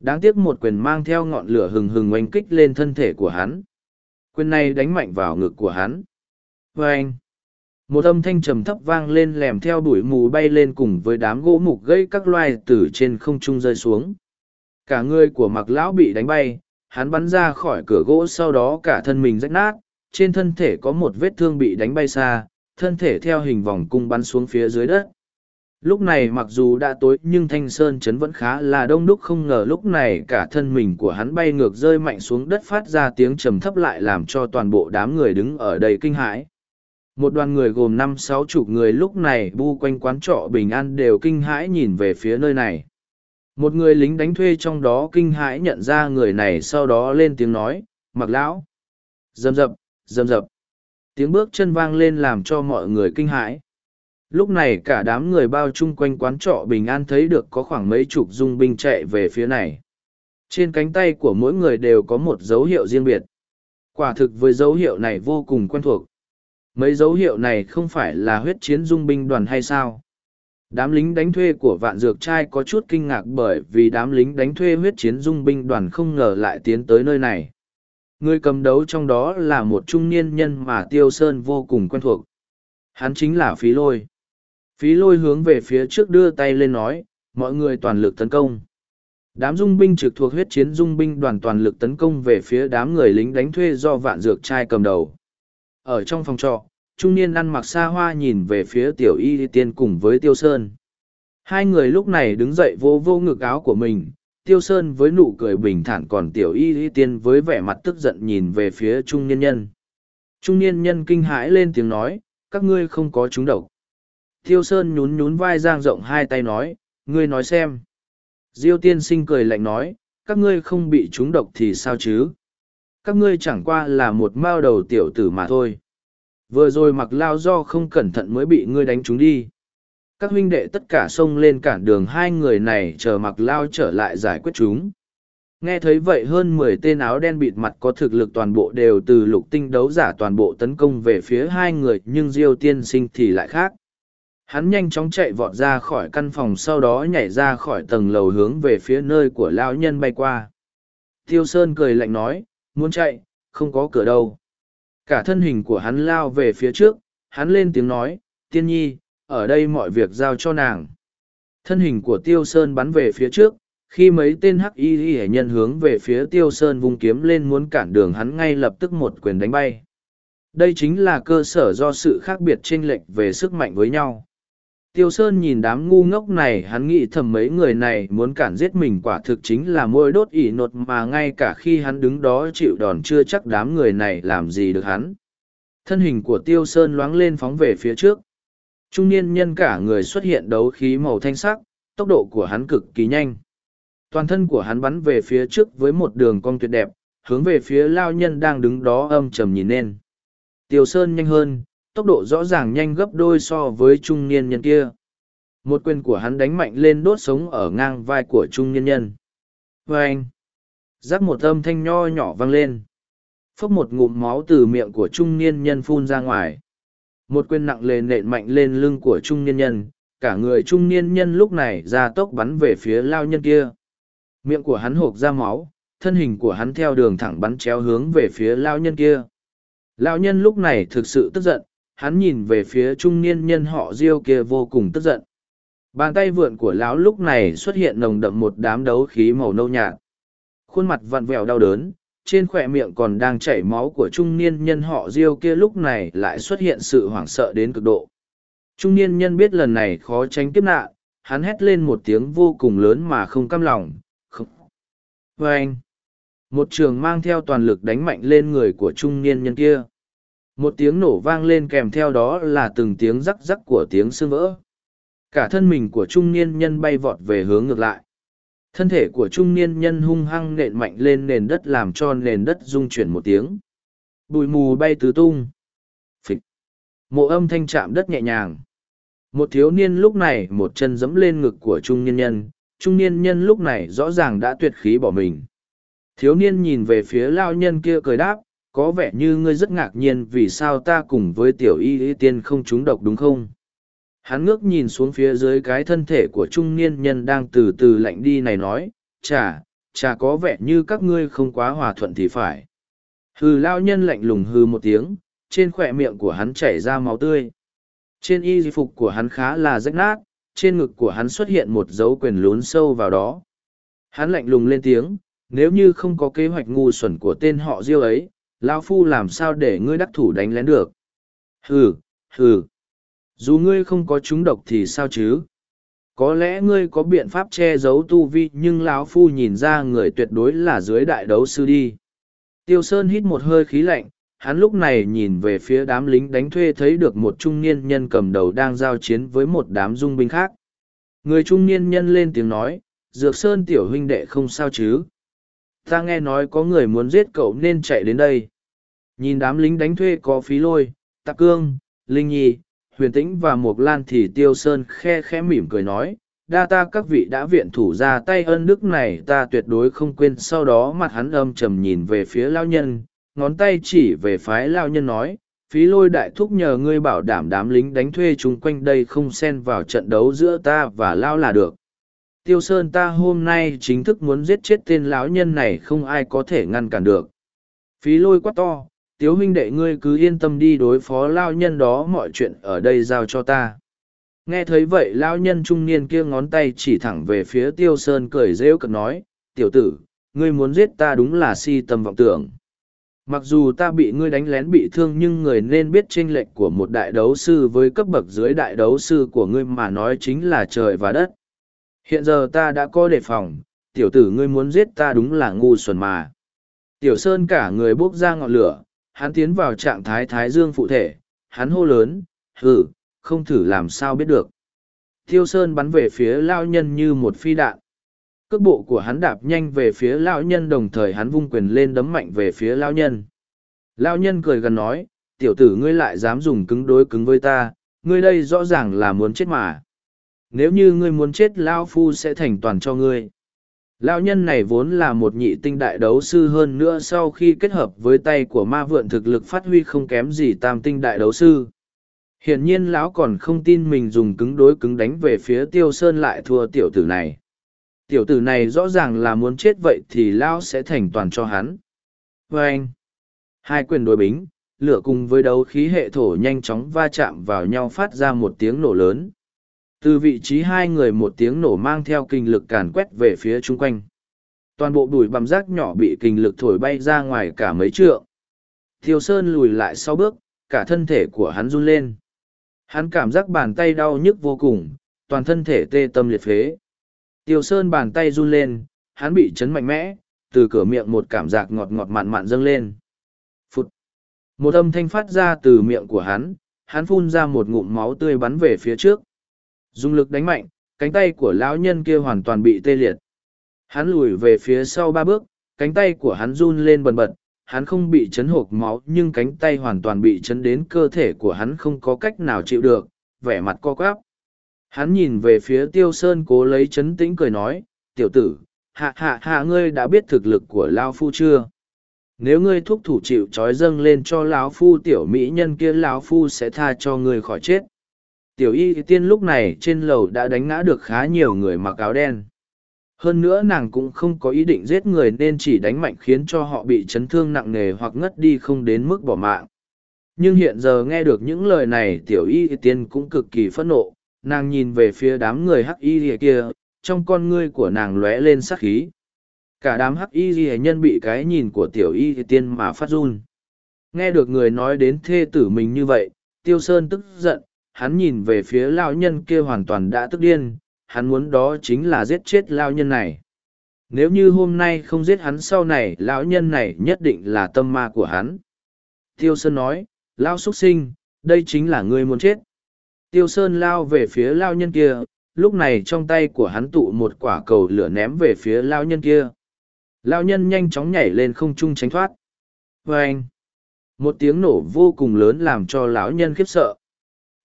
Đáng tiếc một quyền mang theo ngọn lửa hừng hừng oanh kích lên thân thể của hắn. Quyền này đánh mạnh vào ngực của hắn. Vê anh một âm thanh trầm thấp vang lên lèm theo đuổi mù bay lên cùng với đám gỗ mục gây các loài từ trên không trung rơi xuống. Cả người của mặc lão bị đánh bay, hắn bắn ra khỏi cửa gỗ sau đó cả thân mình rách nát, trên thân thể có một vết thương bị đánh bay xa thân thể theo hình vòng cung bắn xuống phía dưới đất. Lúc này mặc dù đã tối nhưng thanh sơn chấn vẫn khá là đông đúc không ngờ lúc này cả thân mình của hắn bay ngược rơi mạnh xuống đất phát ra tiếng trầm thấp lại làm cho toàn bộ đám người đứng ở đây kinh hãi. một đoàn người gồm năm sáu chục người lúc này bu quanh quán trọ bình an đều kinh hãi nhìn về phía nơi này một người lính đánh thuê trong đó kinh hãi nhận ra người này sau đó lên tiếng nói mặc lão Dầm dập, dầm dập tiếng bước chân vang lên làm cho mọi người kinh hãi. Lúc này cả đám người bao chung quanh quán trọ bình an thấy được có khoảng mấy chục dung binh chạy về phía này. Trên cánh tay của mỗi người đều có một dấu hiệu riêng biệt. Quả thực với dấu hiệu này vô cùng quen thuộc. Mấy dấu hiệu này không phải là huyết chiến dung binh đoàn hay sao? Đám lính đánh thuê của vạn dược trai có chút kinh ngạc bởi vì đám lính đánh thuê huyết chiến dung binh đoàn không ngờ lại tiến tới nơi này người cầm đấu trong đó là một trung niên nhân mà tiêu sơn vô cùng quen thuộc. Hắn chính là phí lôi. Phí lôi hướng về phía trước đưa tay lên nói, mọi người toàn lực tấn công. Đám dung binh trực thuộc huyết chiến dung binh đoàn toàn lực tấn công về phía đám người lính đánh thuê do vạn dược trai cầm đầu. Ở trong phòng trọ, trung niên ăn mặc xa hoa nhìn về phía tiểu y tiên cùng với tiêu sơn. Hai người lúc này đứng dậy vô vô ngực áo của mình tiêu sơn với nụ cười bình thản còn tiểu y tiên với vẻ mặt tức giận nhìn về phía trung niên nhân. Trung niên nhân kinh hãi lên tiếng nói, các ngươi không có trúng độc. Tiêu sơn nhún nhún vai giang rộng hai tay nói, ngươi nói xem. Diêu tiên sinh cười lạnh nói, các ngươi không bị trúng độc thì sao chứ? Các ngươi chẳng qua là một mao đầu tiểu tử mà thôi. Vừa rồi mặc lao do không cẩn thận mới bị ngươi đánh trúng đi các huynh đệ tất cả xông lên cản đường hai người này chờ mặc lao trở lại giải quyết chúng. Nghe thấy vậy hơn mười tên áo đen bịt mặt có thực lực toàn bộ đều từ lục tinh đấu giả toàn bộ tấn công về phía hai người, nhưng diêu tiên sinh thì lại khác. Hắn nhanh chóng chạy vọt ra khỏi căn phòng sau đó nhảy ra khỏi tầng lầu hướng về phía nơi của lão nhân bay qua. Tiêu sơn cười lạnh nói, muốn chạy, không có cửa đâu. Cả thân hình của hắn lao về phía trước, hắn lên tiếng nói, tiên nhi ở đây mọi việc giao cho nàng thân hình của tiêu sơn bắn về phía trước, khi mấy tên hắc y hệ nhân hướng về phía tiêu sơn vung kiếm lên muốn cản đường hắn ngay lập tức một quyền đánh bay đây chính là cơ sở do sự khác biệt chênh lệch về sức mạnh với nhau Tiêu Sơn nhìn đám ngu ngốc này, hắn nghĩ thầm mấy người này muốn cản giết mình quả thực chính là môi đốt ỉ nột mà ngay cả khi hắn đứng đó chịu đòn chưa chắc đám người này làm gì được hắn. Thân hình của Tiêu Sơn loáng lên phóng về phía trước. Trung niên nhân cả người xuất hiện đấu khí màu thanh sắc, tốc độ của hắn cực kỳ nhanh. Toàn thân của hắn bắn về phía trước với một đường cong tuyệt đẹp, hướng về phía lao nhân đang đứng đó âm trầm nhìn lên. Tiêu Sơn nhanh hơn, tốc độ rõ ràng nhanh gấp đôi so với trung niên nhân kia. Một quyền của hắn đánh mạnh lên đốt sống ở ngang vai của trung niên nhân. Và anh, rắc một âm thanh nho nhỏ vang lên. Phốc một ngụm máu từ miệng của trung niên nhân phun ra ngoài. Một quyền nặng lên nện mạnh lên lưng của trung niên nhân, cả người trung niên nhân lúc này ra tốc bắn về phía lao nhân kia. Miệng của hắn hộp ra máu, thân hình của hắn theo đường thẳng bắn chéo hướng về phía lao nhân kia. Lao nhân lúc này thực sự tức giận, hắn nhìn về phía trung niên nhân họ diêu kia vô cùng tức giận bàn tay vượn của lão lúc này xuất hiện nồng đậm một đám đấu khí màu nâu nhạt khuôn mặt vặn vẹo đau đớn trên khỏe miệng còn đang chảy máu của trung niên nhân họ diêu kia lúc này lại xuất hiện sự hoảng sợ đến cực độ. Trung niên nhân biết lần này khó tránh kiếp nạn, hắn hét lên một tiếng vô cùng lớn mà không căm lòng, không. Vê anh, một trường mang theo toàn lực đánh mạnh lên người của trung niên nhân kia. Một tiếng nổ vang lên kèm theo đó là từng tiếng rắc rắc của tiếng xương vỡ. Cả thân mình của trung niên nhân bay vọt về hướng ngược lại thân thể của trung niên nhân hung hăng nện mạnh lên nền đất làm cho nền đất rung chuyển một tiếng. Bụi mù bay tứ tung. Phịch. Mộ âm thanh chạm đất nhẹ nhàng. Một thiếu niên lúc này một chân dẫm lên ngực của trung niên nhân. Trung niên nhân lúc này rõ ràng đã tuyệt khí bỏ mình. Thiếu niên nhìn về phía lao nhân kia cười đáp, có vẻ như ngươi rất ngạc nhiên vì sao ta cùng với tiểu y y tiên không trúng độc đúng không? Hắn ngước nhìn xuống phía dưới cái thân thể của trung niên nhân đang từ từ lạnh đi này nói chả chả có vẻ như các ngươi không quá hòa thuận thì phải. Hừ, lao nhân lạnh lùng hừ một tiếng, trên khỏe miệng của hắn chảy ra máu tươi. Trên y phục của hắn khá là rách nát, trên ngực của hắn xuất hiện một dấu quyền lún sâu vào đó. Hắn lạnh lùng lên tiếng, nếu như không có kế hoạch ngu xuẩn của tên họ diêu ấy lao phu làm sao để ngươi đắc thủ đánh lén được? Hừ hừ dù ngươi không có chúng độc thì sao chứ? Có lẽ ngươi có biện pháp che giấu tu vi, nhưng lão phu nhìn ra người tuyệt đối là dưới đại đấu sư đi. Tiêu sơn hít một hơi khí lạnh, hắn lúc này nhìn về phía đám lính đánh thuê thấy được một trung niên nhân cầm đầu đang giao chiến với một đám dung binh khác. Người trung niên nhân lên tiếng nói, dược sơn tiểu huynh đệ không sao chứ? Ta nghe nói có người muốn giết cậu nên chạy đến đây. Nhìn đám lính đánh thuê có phí lôi, tạc cương, linh nhi huyền tĩnh và mộc lan thì tiêu sơn khe khẽ mỉm cười nói, đa ta các vị đã viện thủ ra tay ơn đức này, ta tuyệt đối không quên. Sau đó mặt hắn âm trầm nhìn về phía lao nhân, ngón tay chỉ về phái lao nhân nói, phí lôi đại thúc nhờ ngươi bảo đảm đám lính đánh thuê chung quanh đây không xen vào trận đấu giữa ta và lao là được. Tiêu sơn, ta hôm nay chính thức muốn giết chết tên lão nhân này, không ai có thể ngăn cản được. Phí lôi quát to tiếu huynh đệ ngươi cứ yên tâm đi đối phó lao nhân đó, mọi chuyện ở đây giao cho ta. Nghe thấy vậy, lao nhân trung niên kia ngón tay chỉ thẳng về phía tiêu sơn cười rêu cực nói, tiểu tử, ngươi muốn giết ta đúng là si tâm vọng tưởng. Mặc dù ta bị ngươi đánh lén bị thương nhưng người nên biết tranh lệch của một đại đấu sư với cấp bậc dưới đại đấu sư của ngươi mà nói chính là trời và đất. Hiện giờ ta đã có đề phòng, tiểu tử ngươi muốn giết ta đúng là ngu xuẩn mà. Tiểu sơn cả người bốc ra ngọn lửa hắn tiến vào trạng thái thái dương phụ thể hắn hô lớn hử, không thử làm sao biết được. Thiêu sơn bắn về phía lao nhân như một phi đạn. Cước bộ của hắn đạp nhanh về phía lao nhân đồng thời hắn vung quyền lên đấm mạnh về phía lao nhân. Lao nhân cười gần nói tiểu tử ngươi lại dám dùng cứng đối cứng với ta ngươi đây rõ ràng là muốn chết mà. Nếu như ngươi muốn chết lao phu sẽ thành toàn cho ngươi. Lão nhân này vốn là một nhị tinh đại đấu sư hơn nữa sau khi kết hợp với tay của ma vượn thực lực phát huy không kém gì tam tinh đại đấu sư. Hiển nhiên lão còn không tin mình dùng cứng đối cứng đánh về phía tiêu sơn lại thua tiểu tử này. Tiểu tử này rõ ràng là muốn chết vậy thì lão sẽ thành toàn cho hắn. Vê anh, hai quyền đối bính, lửa cùng với đấu khí hệ thổ nhanh chóng va chạm vào nhau phát ra một tiếng nổ lớn từ vị trí hai người một tiếng nổ mang theo kinh lực càn quét về phía chung quanh. Toàn bộ bụi bằm rác nhỏ bị kinh lực thổi bay ra ngoài cả mấy trượng. Thiêu sơn lùi lại sau bước, cả thân thể của hắn run lên. Hắn cảm giác bàn tay đau nhức vô cùng, toàn thân thể tê tâm liệt phế. Tiêu sơn bàn tay run lên, hắn bị chấn mạnh mẽ, từ cửa miệng một cảm giác ngọt ngọt mặn mặn dâng lên. Phụt. Một âm thanh phát ra từ miệng của hắn hắn phun ra một ngụm máu tươi bắn về phía trước. Dùng lực đánh mạnh, cánh tay của lão nhân kia hoàn toàn bị tê liệt. Hắn lùi về phía sau ba bước, cánh tay của hắn run lên bần bật, hắn không bị chấn hộp máu nhưng cánh tay hoàn toàn bị chấn đến cơ thể của hắn không có cách nào chịu được, vẻ mặt co quắp. Hắn nhìn về phía tiêu sơn cố lấy chấn tĩnh cười nói, tiểu tử, hạ hạ hạ ngươi đã biết thực lực của Lao Phu chưa? Nếu ngươi thúc thủ chịu trói dâng lên cho lão Phu tiểu mỹ nhân kia lão Phu sẽ tha cho ngươi khỏi chết tiểu y tiên lúc này trên lầu đã đánh ngã được khá nhiều người mặc áo đen. Hơn nữa nàng cũng không có ý định giết người nên chỉ đánh mạnh khiến cho họ bị chấn thương nặng nề hoặc ngất đi không đến mức bỏ mạng. Nhưng hiện giờ nghe được những lời này, tiểu y tiên cũng cực kỳ phẫn nộ. Nàng nhìn về phía đám người hắc y kia, trong con ngươi của nàng lóe lên sắc khí. Cả đám hắc y nhân bị cái nhìn của tiểu y tiên mà phát run. Nghe được người nói đến thê tử mình như vậy, tiêu sơn tức giận hắn nhìn về phía lao nhân kia hoàn toàn đã tức điên, hắn muốn đó chính là giết chết lao nhân này. Nếu như hôm nay không giết hắn sau này, lão nhân này nhất định là tâm ma của hắn. Tiêu Sơn nói, lao xuất sinh, đây chính là ngươi muốn chết. Tiêu Sơn lao về phía lao nhân kia, lúc này trong tay của hắn tụ một quả cầu lửa ném về phía lao nhân kia. Lao nhân nhanh chóng nhảy lên không trung tránh thoát. Và anh, một tiếng nổ vô cùng lớn làm cho lão nhân khiếp sợ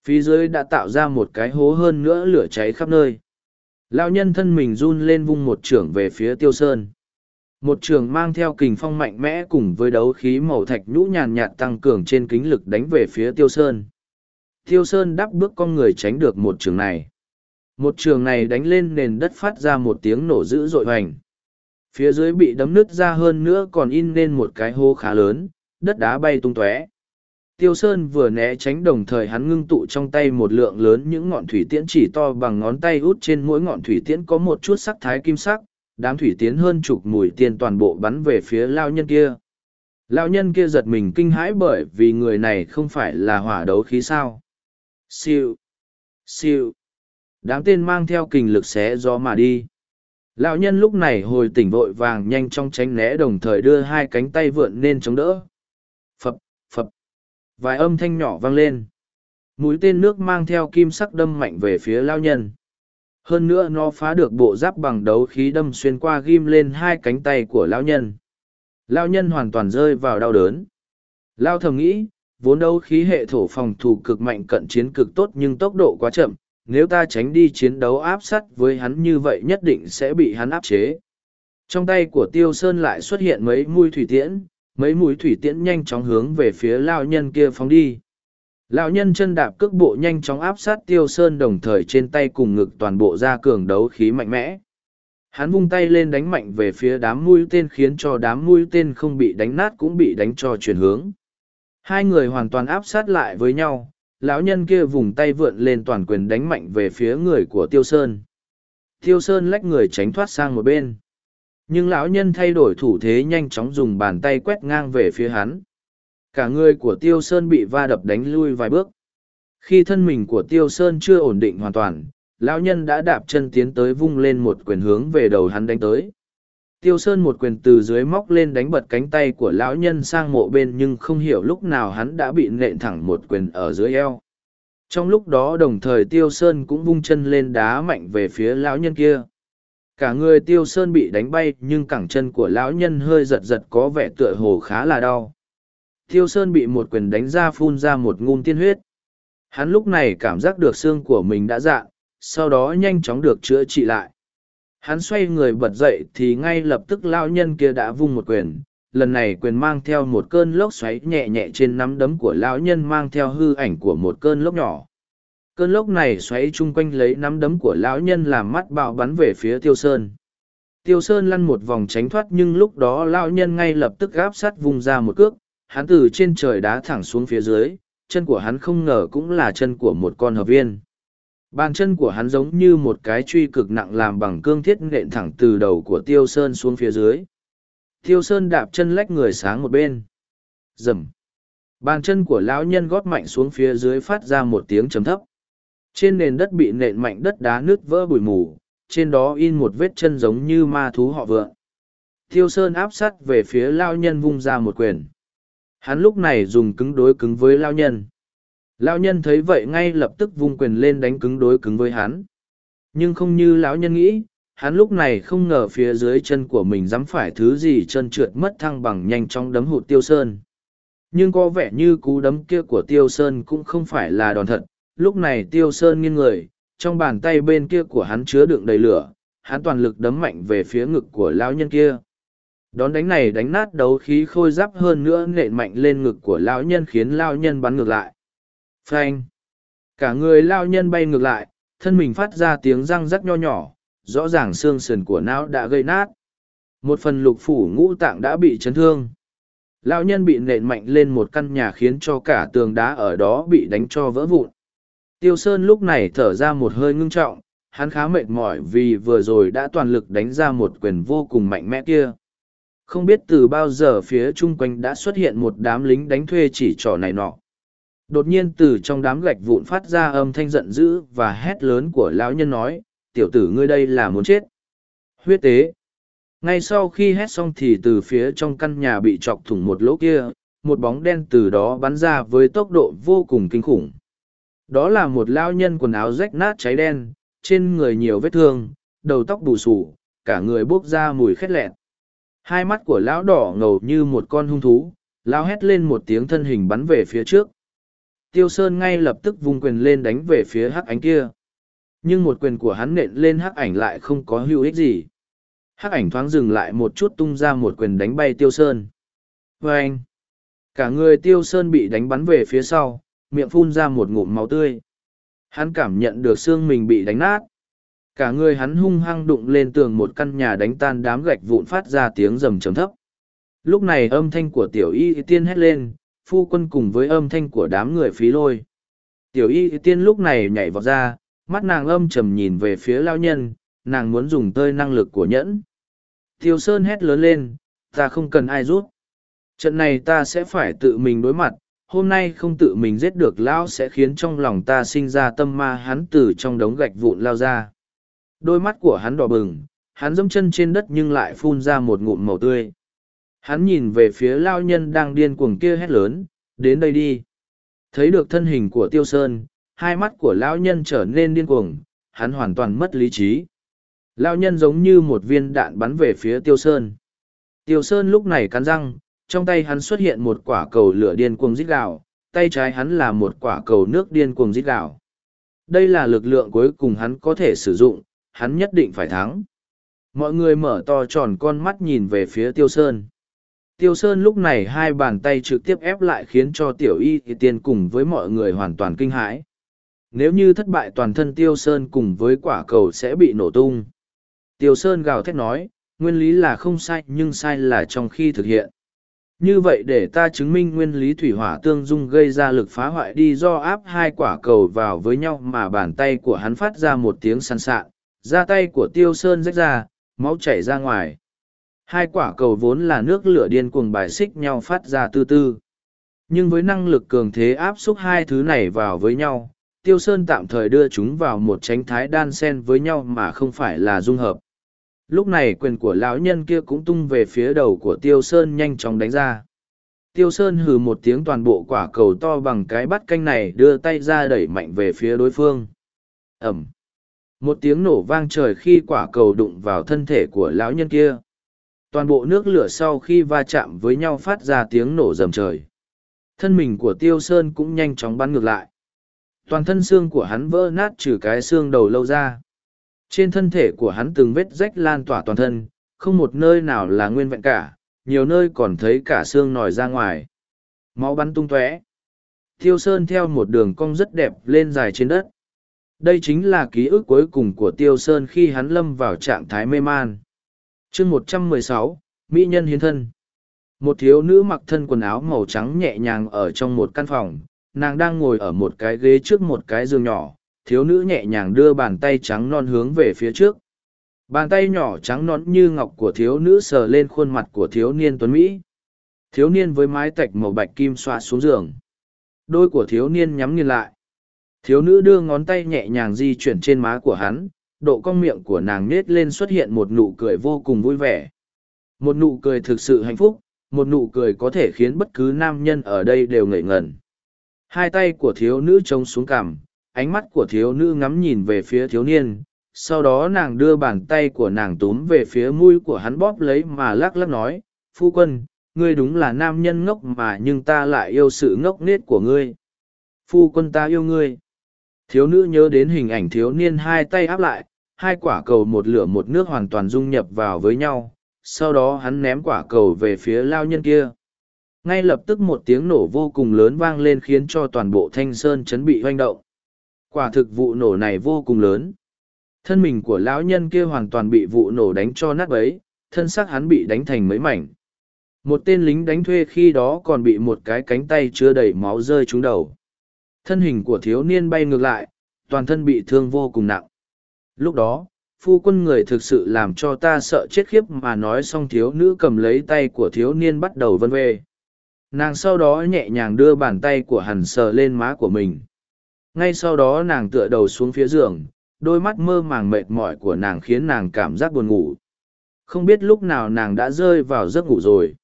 phía dưới đã tạo ra một cái hố hơn nữa lửa cháy khắp nơi. Lao nhân thân mình run lên vung một trưởng về phía tiêu sơn. Một trường mang theo kình phong mạnh mẽ cùng với đấu khí màu thạch nhũ nhàn nhạt tăng cường trên kính lực đánh về phía tiêu sơn. Tiêu sơn đắp bước con người tránh được một trường này. Một trường này đánh lên nền đất phát ra một tiếng nổ dữ dội hoành. Phía dưới bị đấm nứt ra hơn nữa còn in lên một cái hô khá lớn, đất đá bay tung tóe. Tiêu Sơn vừa né tránh đồng thời hắn ngưng tụ trong tay một lượng lớn những ngọn thủy tiễn chỉ to bằng ngón tay út trên mỗi ngọn thủy tiễn có một chút sắc thái kim sắc, đám thủy tiễn hơn chục mùi tiền toàn bộ bắn về phía lao nhân kia. Lao nhân kia giật mình kinh hãi bởi vì người này không phải là hỏa đấu khí sao. Siêu! Siêu! Đám tên mang theo kình lực xé gió mà đi. Lão nhân lúc này hồi tỉnh vội vàng nhanh trong tránh né đồng thời đưa hai cánh tay vượn lên chống đỡ. Phập. Vài âm thanh nhỏ vang lên. Mũi tên nước mang theo kim sắc đâm mạnh về phía lao nhân. Hơn nữa nó phá được bộ giáp bằng đấu khí đâm xuyên qua ghim lên hai cánh tay của lão nhân. Lao nhân hoàn toàn rơi vào đau đớn. Lao thầm nghĩ, vốn đấu khí hệ thổ phòng thủ cực mạnh cận chiến cực tốt nhưng tốc độ quá chậm, nếu ta tránh đi chiến đấu áp sát với hắn như vậy nhất định sẽ bị hắn áp chế. Trong tay của Tiêu Sơn lại xuất hiện mấy mũi thủy tiễn, mấy mũi thủy tiễn nhanh chóng hướng về phía lao nhân kia phóng đi. Lão nhân chân đạp cước bộ nhanh chóng áp sát Tiêu Sơn đồng thời trên tay cùng ngực toàn bộ ra cường đấu khí mạnh mẽ. Hắn vung tay lên đánh mạnh về phía đám mũi tên khiến cho đám mũi tên không bị đánh nát cũng bị đánh cho chuyển hướng. Hai người hoàn toàn áp sát lại với nhau, lão nhân kia vùng tay vượn lên toàn quyền đánh mạnh về phía người của Tiêu Sơn. Tiêu Sơn lách người tránh thoát sang một bên nhưng lão nhân thay đổi thủ thế nhanh chóng dùng bàn tay quét ngang về phía hắn. Cả người của tiêu sơn bị va đập đánh lui vài bước. Khi thân mình của tiêu sơn chưa ổn định hoàn toàn, lão nhân đã đạp chân tiến tới vung lên một quyền hướng về đầu hắn đánh tới. Tiêu sơn một quyền từ dưới móc lên đánh bật cánh tay của lão nhân sang mộ bên nhưng không hiểu lúc nào hắn đã bị nện thẳng một quyền ở dưới eo. Trong lúc đó đồng thời tiêu sơn cũng vung chân lên đá mạnh về phía lão nhân kia cả người tiêu sơn bị đánh bay, nhưng cẳng chân của lão nhân hơi giật giật có vẻ tựa hồ khá là đau. Tiêu sơn bị một quyền đánh ra phun ra một ngun tiên huyết. Hắn lúc này cảm giác được xương của mình đã dạ sau đó nhanh chóng được chữa trị lại. Hắn xoay người bật dậy thì ngay lập tức lão nhân kia đã vung một quyền. Lần này quyền mang theo một cơn lốc xoáy nhẹ nhẹ trên nắm đấm của lão nhân mang theo hư ảnh của một cơn lốc nhỏ cơn lốc này xoáy chung quanh lấy nắm đấm của lão nhân làm mắt bạo bắn về phía tiêu sơn. Tiêu sơn lăn một vòng tránh thoát nhưng lúc đó lão nhân ngay lập tức gáp sát vùng ra một cước, hắn từ trên trời đá thẳng xuống phía dưới, chân của hắn không ngờ cũng là chân của một con hợp viên. Bàn chân của hắn giống như một cái truy cực nặng làm bằng cương thiết nện thẳng từ đầu của tiêu sơn xuống phía dưới. Tiêu sơn đạp chân lách người sáng một bên. Rầm bàn chân của lão nhân gót mạnh xuống phía dưới phát ra một tiếng chấm thấp trên nền đất bị nện mạnh đất đá nước vỡ bụi mù, trên đó in một vết chân giống như ma thú họ vượng. Thiêu Sơn áp sát về phía lao nhân vung ra một quyền. Hắn lúc này dùng cứng đối cứng với lao nhân. Lao nhân thấy vậy ngay lập tức vung quyền lên đánh cứng đối cứng với hắn. Nhưng không như lão nhân nghĩ, hắn lúc này không ngờ phía dưới chân của mình dám phải thứ gì chân trượt mất thăng bằng nhanh chóng đấm hụt Tiêu Sơn. Nhưng có vẻ như cú đấm kia của Tiêu Sơn cũng không phải là đòn thật, lúc này tiêu sơn nghiêng người, trong bàn tay bên kia của hắn chứa đựng đầy lửa, hắn toàn lực đấm mạnh về phía ngực của lão nhân kia. Đón đánh này đánh nát đấu khí khôi giáp hơn nữa nện mạnh lên ngực của lão nhân khiến lao nhân bắn ngược lại. Phanh! Cả người lao nhân bay ngược lại, thân mình phát ra tiếng răng rắc nho nhỏ, rõ ràng xương sườn của não đã gây nát. Một phần lục phủ ngũ tạng đã bị chấn thương. Lão nhân bị nện mạnh lên một căn nhà khiến cho cả tường đá ở đó bị đánh cho vỡ vụn. Tiêu Sơn lúc này thở ra một hơi ngưng trọng, hắn khá mệt mỏi vì vừa rồi đã toàn lực đánh ra một quyền vô cùng mạnh mẽ kia. Không biết từ bao giờ phía chung quanh đã xuất hiện một đám lính đánh thuê chỉ trỏ này nọ. Đột nhiên từ trong đám gạch vụn phát ra âm thanh giận dữ và hét lớn của lão nhân nói, tiểu tử ngươi đây là muốn chết. Huyết tế. Ngay sau khi hét xong thì từ phía trong căn nhà bị chọc thủng một lỗ kia, một bóng đen từ đó bắn ra với tốc độ vô cùng kinh khủng đó là một lao nhân quần áo rách nát cháy đen, trên người nhiều vết thương, đầu tóc bù sù cả người buốc ra mùi khét lẹt. Hai mắt của lão đỏ ngầu như một con hung thú, lao hét lên một tiếng thân hình bắn về phía trước. Tiêu sơn ngay lập tức vung quyền lên đánh về phía hắc ánh kia. Nhưng một quyền của hắn nện lên hắc ảnh lại không có hữu ích gì. Hắc ảnh thoáng dừng lại một chút tung ra một quyền đánh bay tiêu sơn. Vê anh cả người tiêu sơn bị đánh bắn về phía sau miệng phun ra một ngụm máu tươi. Hắn cảm nhận được xương mình bị đánh nát. Cả người hắn hung hăng đụng lên tường một căn nhà đánh tan đám gạch vụn phát ra tiếng rầm trầm thấp. Lúc này âm thanh của tiểu y tiên hét lên, phu quân cùng với âm thanh của đám người phí lôi. Tiểu y tiên lúc này nhảy vào ra, mắt nàng âm trầm nhìn về phía lao nhân, nàng muốn dùng tơi năng lực của nhẫn. Tiêu Sơn hét lớn lên, ta không cần ai rút. Trận này ta sẽ phải tự mình đối mặt, hôm nay không tự mình giết được lão sẽ khiến trong lòng ta sinh ra tâm ma hắn từ trong đống gạch vụn lao ra. Đôi mắt của hắn đỏ bừng, hắn dẫm chân trên đất nhưng lại phun ra một ngụm màu tươi. Hắn nhìn về phía lao nhân đang điên cuồng kia hét lớn, đến đây đi. Thấy được thân hình của tiêu sơn, hai mắt của lão nhân trở nên điên cuồng, hắn hoàn toàn mất lý trí. Lão nhân giống như một viên đạn bắn về phía tiêu sơn. Tiêu sơn lúc này cắn răng trong tay hắn xuất hiện một quả cầu lửa điên cuồng rít gạo tay trái hắn là một quả cầu nước điên cuồng rít gạo đây là lực lượng cuối cùng hắn có thể sử dụng, hắn nhất định phải thắng. Mọi người mở to tròn con mắt nhìn về phía tiêu sơn. Tiêu sơn lúc này hai bàn tay trực tiếp ép lại khiến cho tiểu y thì tiên cùng với mọi người hoàn toàn kinh hãi. Nếu như thất bại toàn thân tiêu sơn cùng với quả cầu sẽ bị nổ tung. Tiêu sơn gào thét nói, nguyên lý là không sai nhưng sai là trong khi thực hiện như vậy để ta chứng minh nguyên lý thủy hỏa tương dung gây ra lực phá hoại đi do áp hai quả cầu vào với nhau mà bàn tay của hắn phát ra một tiếng săn sạn, da tay của tiêu sơn rách ra, máu chảy ra ngoài. Hai quả cầu vốn là nước lửa điên cuồng bài xích nhau phát ra tư tư. Nhưng với năng lực cường thế áp xúc hai thứ này vào với nhau, tiêu sơn tạm thời đưa chúng vào một tránh thái đan sen với nhau mà không phải là dung hợp lúc này quyền của lão nhân kia cũng tung về phía đầu của tiêu sơn nhanh chóng đánh ra. Tiêu sơn hừ một tiếng toàn bộ quả cầu to bằng cái bắt canh này đưa tay ra đẩy mạnh về phía đối phương. Ẩm. Một tiếng nổ vang trời khi quả cầu đụng vào thân thể của lão nhân kia. Toàn bộ nước lửa sau khi va chạm với nhau phát ra tiếng nổ rầm trời. Thân mình của tiêu sơn cũng nhanh chóng bắn ngược lại. Toàn thân xương của hắn vỡ nát trừ cái xương đầu lâu ra trên thân thể của hắn từng vết rách lan tỏa toàn thân, không một nơi nào là nguyên vẹn cả, nhiều nơi còn thấy cả xương nòi ra ngoài. Máu bắn tung tóe. Tiêu sơn theo một đường cong rất đẹp lên dài trên đất. Đây chính là ký ức cuối cùng của tiêu sơn khi hắn lâm vào trạng thái mê man. Chương một trăm mười sáu, mỹ nhân hiến thân. Một thiếu nữ mặc thân quần áo màu trắng nhẹ nhàng ở trong một căn phòng, nàng đang ngồi ở một cái ghế trước một cái giường nhỏ thiếu nữ nhẹ nhàng đưa bàn tay trắng non hướng về phía trước. Bàn tay nhỏ trắng non như ngọc của thiếu nữ sờ lên khuôn mặt của thiếu niên tuấn mỹ. Thiếu niên với mái tạch màu bạch kim xoa xuống giường. Đôi của thiếu niên nhắm nghiền lại. Thiếu nữ đưa ngón tay nhẹ nhàng di chuyển trên má của hắn, độ cong miệng của nàng nết lên xuất hiện một nụ cười vô cùng vui vẻ. Một nụ cười thực sự hạnh phúc, một nụ cười có thể khiến bất cứ nam nhân ở đây đều ngẩng ngẩn. Hai tay của thiếu nữ trông xuống cằm ánh mắt của thiếu nữ ngắm nhìn về phía thiếu niên, sau đó nàng đưa bàn tay của nàng túm về phía mũi của hắn bóp lấy mà lắc lắc nói, phu quân, ngươi đúng là nam nhân ngốc mà nhưng ta lại yêu sự ngốc nết của ngươi. Phu quân ta yêu ngươi. Thiếu nữ nhớ đến hình ảnh thiếu niên hai tay áp lại, hai quả cầu một lửa một nước hoàn toàn dung nhập vào với nhau, sau đó hắn ném quả cầu về phía lao nhân kia. Ngay lập tức một tiếng nổ vô cùng lớn vang lên khiến cho toàn bộ thanh sơn chấn bị hoành động quả thực vụ nổ này vô cùng lớn. Thân mình của lão nhân kia hoàn toàn bị vụ nổ đánh cho nát bấy, thân xác hắn bị đánh thành mấy mảnh. Một tên lính đánh thuê khi đó còn bị một cái cánh tay chứa đầy máu rơi trúng đầu. Thân hình của thiếu niên bay ngược lại, toàn thân bị thương vô cùng nặng. Lúc đó, phu quân người thực sự làm cho ta sợ chết khiếp mà nói xong thiếu nữ cầm lấy tay của thiếu niên bắt đầu vân vê. Nàng sau đó nhẹ nhàng đưa bàn tay của hằn sờ lên má của mình ngay sau đó nàng tựa đầu xuống phía giường, đôi mắt mơ màng mệt mỏi của nàng khiến nàng cảm giác buồn ngủ. Không biết lúc nào nàng đã rơi vào giấc ngủ rồi.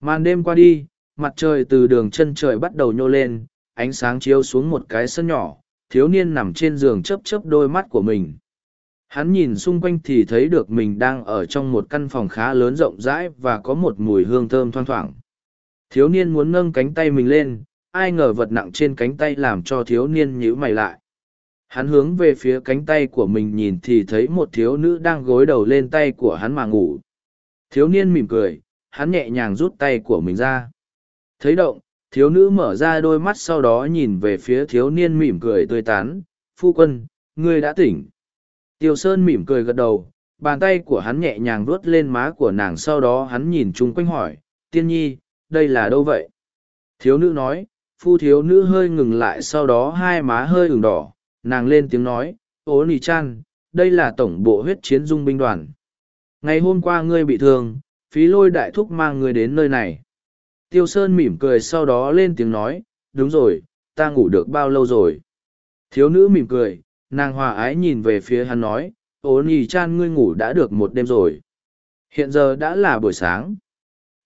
Màn đêm qua đi, mặt trời từ đường chân trời bắt đầu nhô lên, ánh sáng chiếu xuống một cái sân nhỏ, thiếu niên nằm trên giường chấp chấp đôi mắt của mình. Hắn nhìn xung quanh thì thấy được mình đang ở trong một căn phòng khá lớn rộng rãi và có một mùi hương thơm thoang thoảng. Thiếu niên muốn nâng cánh tay mình lên ai ngờ vật nặng trên cánh tay làm cho thiếu niên nhíu mày lại. Hắn hướng về phía cánh tay của mình nhìn thì thấy một thiếu nữ đang gối đầu lên tay của hắn mà ngủ. Thiếu niên mỉm cười, hắn nhẹ nhàng rút tay của mình ra. Thấy động, thiếu nữ mở ra đôi mắt sau đó nhìn về phía thiếu niên mỉm cười tươi tán. Phu quân, ngươi đã tỉnh. Tiêu sơn mỉm cười gật đầu, bàn tay của hắn nhẹ nhàng vuốt lên má của nàng sau đó hắn nhìn chung quanh hỏi, tiên nhi, đây là đâu vậy? Thiếu nữ nói phu thiếu nữ hơi ngừng lại sau đó hai má hơi ửng đỏ, nàng lên tiếng nói ố nì chan, đây là tổng bộ huyết chiến dung binh đoàn. Ngày hôm qua ngươi bị thương, phí lôi đại thúc mang ngươi đến nơi này. Tiêu sơn mỉm cười sau đó lên tiếng nói, đúng rồi, ta ngủ được bao lâu rồi? Thiếu nữ mỉm cười, nàng hòa ái nhìn về phía hắn nói ố nì chan, ngươi ngủ đã được một đêm rồi. Hiện giờ đã là buổi sáng.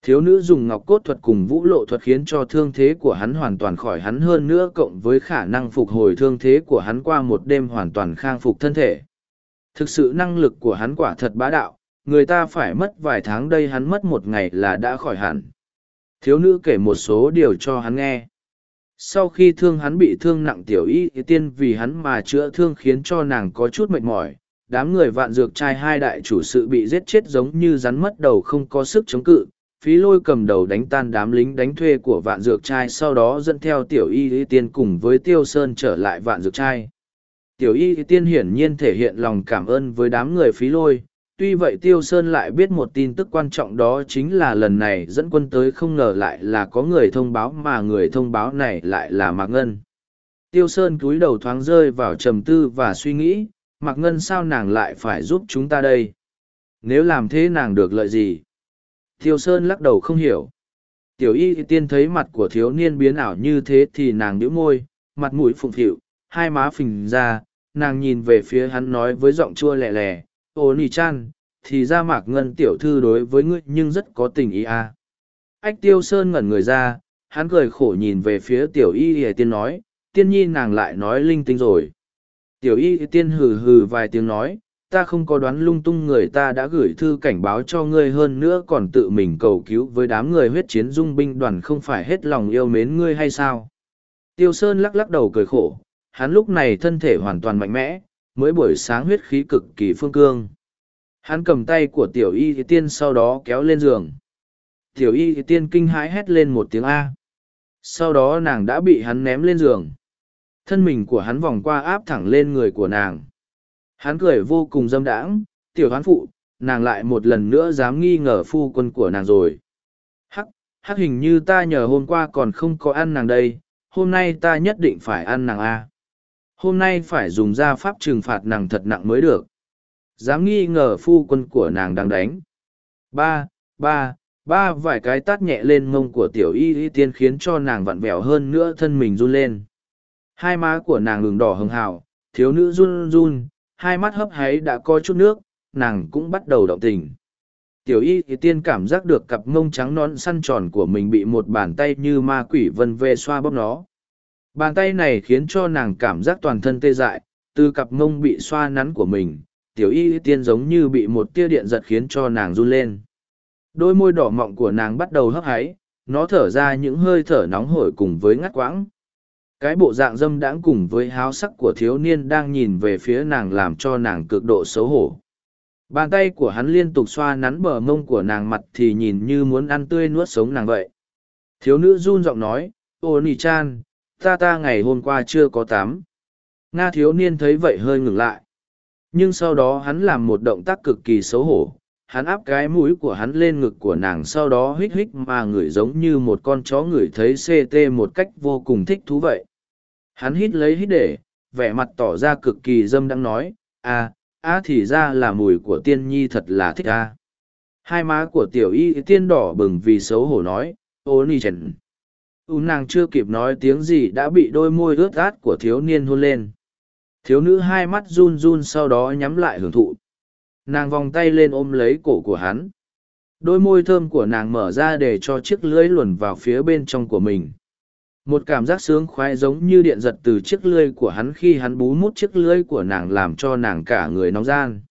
Thiếu nữ dùng ngọc cốt thuật cùng vũ lộ thuật khiến cho thương thế của hắn hoàn toàn khỏi hắn hơn nữa cộng với khả năng phục hồi thương thế của hắn qua một đêm hoàn toàn khang phục thân thể. Thực sự năng lực của hắn quả thật bá đạo, người ta phải mất vài tháng đây hắn mất một ngày là đã khỏi hẳn. Thiếu nữ kể một số điều cho hắn nghe. Sau khi thương hắn bị thương nặng tiểu y tiên vì hắn mà chữa thương khiến cho nàng có chút mệt mỏi, đám người vạn dược trai hai đại chủ sự bị giết chết giống như rắn mất đầu không có sức chống cự, phí lôi cầm đầu đánh tan đám lính đánh thuê của vạn dược trai, sau đó dẫn theo tiểu y y tiên cùng với tiêu sơn trở lại vạn dược trai. Tiểu y y tiên hiển nhiên thể hiện lòng cảm ơn với đám người phí lôi. Tuy vậy tiêu sơn lại biết một tin tức quan trọng đó chính là lần này dẫn quân tới không ngờ lại là có người thông báo mà người thông báo này lại là mạc ngân. Tiêu sơn cúi đầu thoáng rơi vào trầm tư và suy nghĩ, mạc ngân sao nàng lại phải giúp chúng ta đây? Nếu làm thế nàng được lợi gì? Thiêu Sơn lắc đầu không hiểu. Tiểu y tiên thấy mặt của thiếu niên biến ảo như thế thì nàng nhíu môi, mặt mũi phụng phịu, hai má phình ra, nàng nhìn về phía hắn nói với giọng chua lẹ lẹ, ô nì chan, thì ra mạc ngân tiểu thư đối với ngươi nhưng rất có tình ý à. Ách tiêu sơn ngẩn người ra, hắn cười khổ nhìn về phía tiểu y y tiên nói, tiên nhi nàng lại nói linh tinh rồi. Tiểu y tiên hừ hừ vài tiếng nói, ta không có đoán lung tung người ta đã gửi thư cảnh báo cho ngươi hơn nữa còn tự mình cầu cứu với đám người huyết chiến dung binh đoàn không phải hết lòng yêu mến ngươi hay sao? Tiêu sơn lắc lắc đầu cười khổ, hắn lúc này thân thể hoàn toàn mạnh mẽ, mới buổi sáng huyết khí cực kỳ phương cương. Hắn cầm tay của tiểu y tiên sau đó kéo lên giường. Tiểu y tiên kinh hãi hét lên một tiếng a. Sau đó nàng đã bị hắn ném lên giường. Thân mình của hắn vòng qua áp thẳng lên người của nàng. Hắn cười vô cùng dâm đãng, tiểu hoán phụ, nàng lại một lần nữa dám nghi ngờ phu quân của nàng rồi. Hắc, hắc hình như ta nhờ hôm qua còn không có ăn nàng đây, hôm nay ta nhất định phải ăn nàng A. Hôm nay phải dùng gia pháp trừng phạt nàng thật nặng mới được. Dám nghi ngờ phu quân của nàng đang đánh. Ba, ba, ba vài cái tát nhẹ lên mông của tiểu y y tiên khiến cho nàng vặn vẹo hơn nữa thân mình run lên. Hai má của nàng ngừng đỏ hưng hào, thiếu nữ run run, hai mắt hấp háy đã có chút nước, nàng cũng bắt đầu động tình. Tiểu y thì tiên cảm giác được cặp mông trắng non săn tròn của mình bị một bàn tay như ma quỷ vân về xoa bóp nó. Bàn tay này khiến cho nàng cảm giác toàn thân tê dại, từ cặp mông bị xoa nắn của mình, tiểu y tiên giống như bị một tia điện giật khiến cho nàng run lên. Đôi môi đỏ mọng của nàng bắt đầu hấp háy, nó thở ra những hơi thở nóng hổi cùng với ngắt quãng. Cái bộ dạng dâm đãng cùng với háo sắc của thiếu niên đang nhìn về phía nàng làm cho nàng cực độ xấu hổ. Bàn tay của hắn liên tục xoa nắn bờ mông của nàng mặt thì nhìn như muốn ăn tươi nuốt sống nàng vậy. Thiếu nữ run giọng nói, ô nỉ chan, ta ta ngày hôm qua chưa có tắm. Nga thiếu niên thấy vậy hơi ngừng lại. Nhưng sau đó hắn làm một động tác cực kỳ xấu hổ, hắn áp cái mũi của hắn lên ngực của nàng sau đó hích hích mà ngửi giống như một con chó ngửi thấy ct một cách vô cùng thích thú vậy. Hắn hít lấy hít để, vẻ mặt tỏ ra cực kỳ dâm đang nói à à thì ra là mùi của tiên nhi thật là thích à. hai má của tiểu y tiên đỏ bừng vì xấu hổ nói, ô ni trần u nàng chưa kịp nói tiếng gì đã bị đôi môi ướt át của thiếu niên hôn lên. Thiếu nữ hai mắt run run sau đó nhắm lại hưởng thụ nàng vòng tay lên ôm lấy cổ của hắn. Đôi môi thơm của nàng mở ra để cho chiếc lưới luồn vào phía bên trong của mình. Một cảm giác sướng khoái giống như điện giật từ chiếc lưới của hắn khi hắn bú mút chiếc lưới của nàng làm cho nàng cả người nóng gian.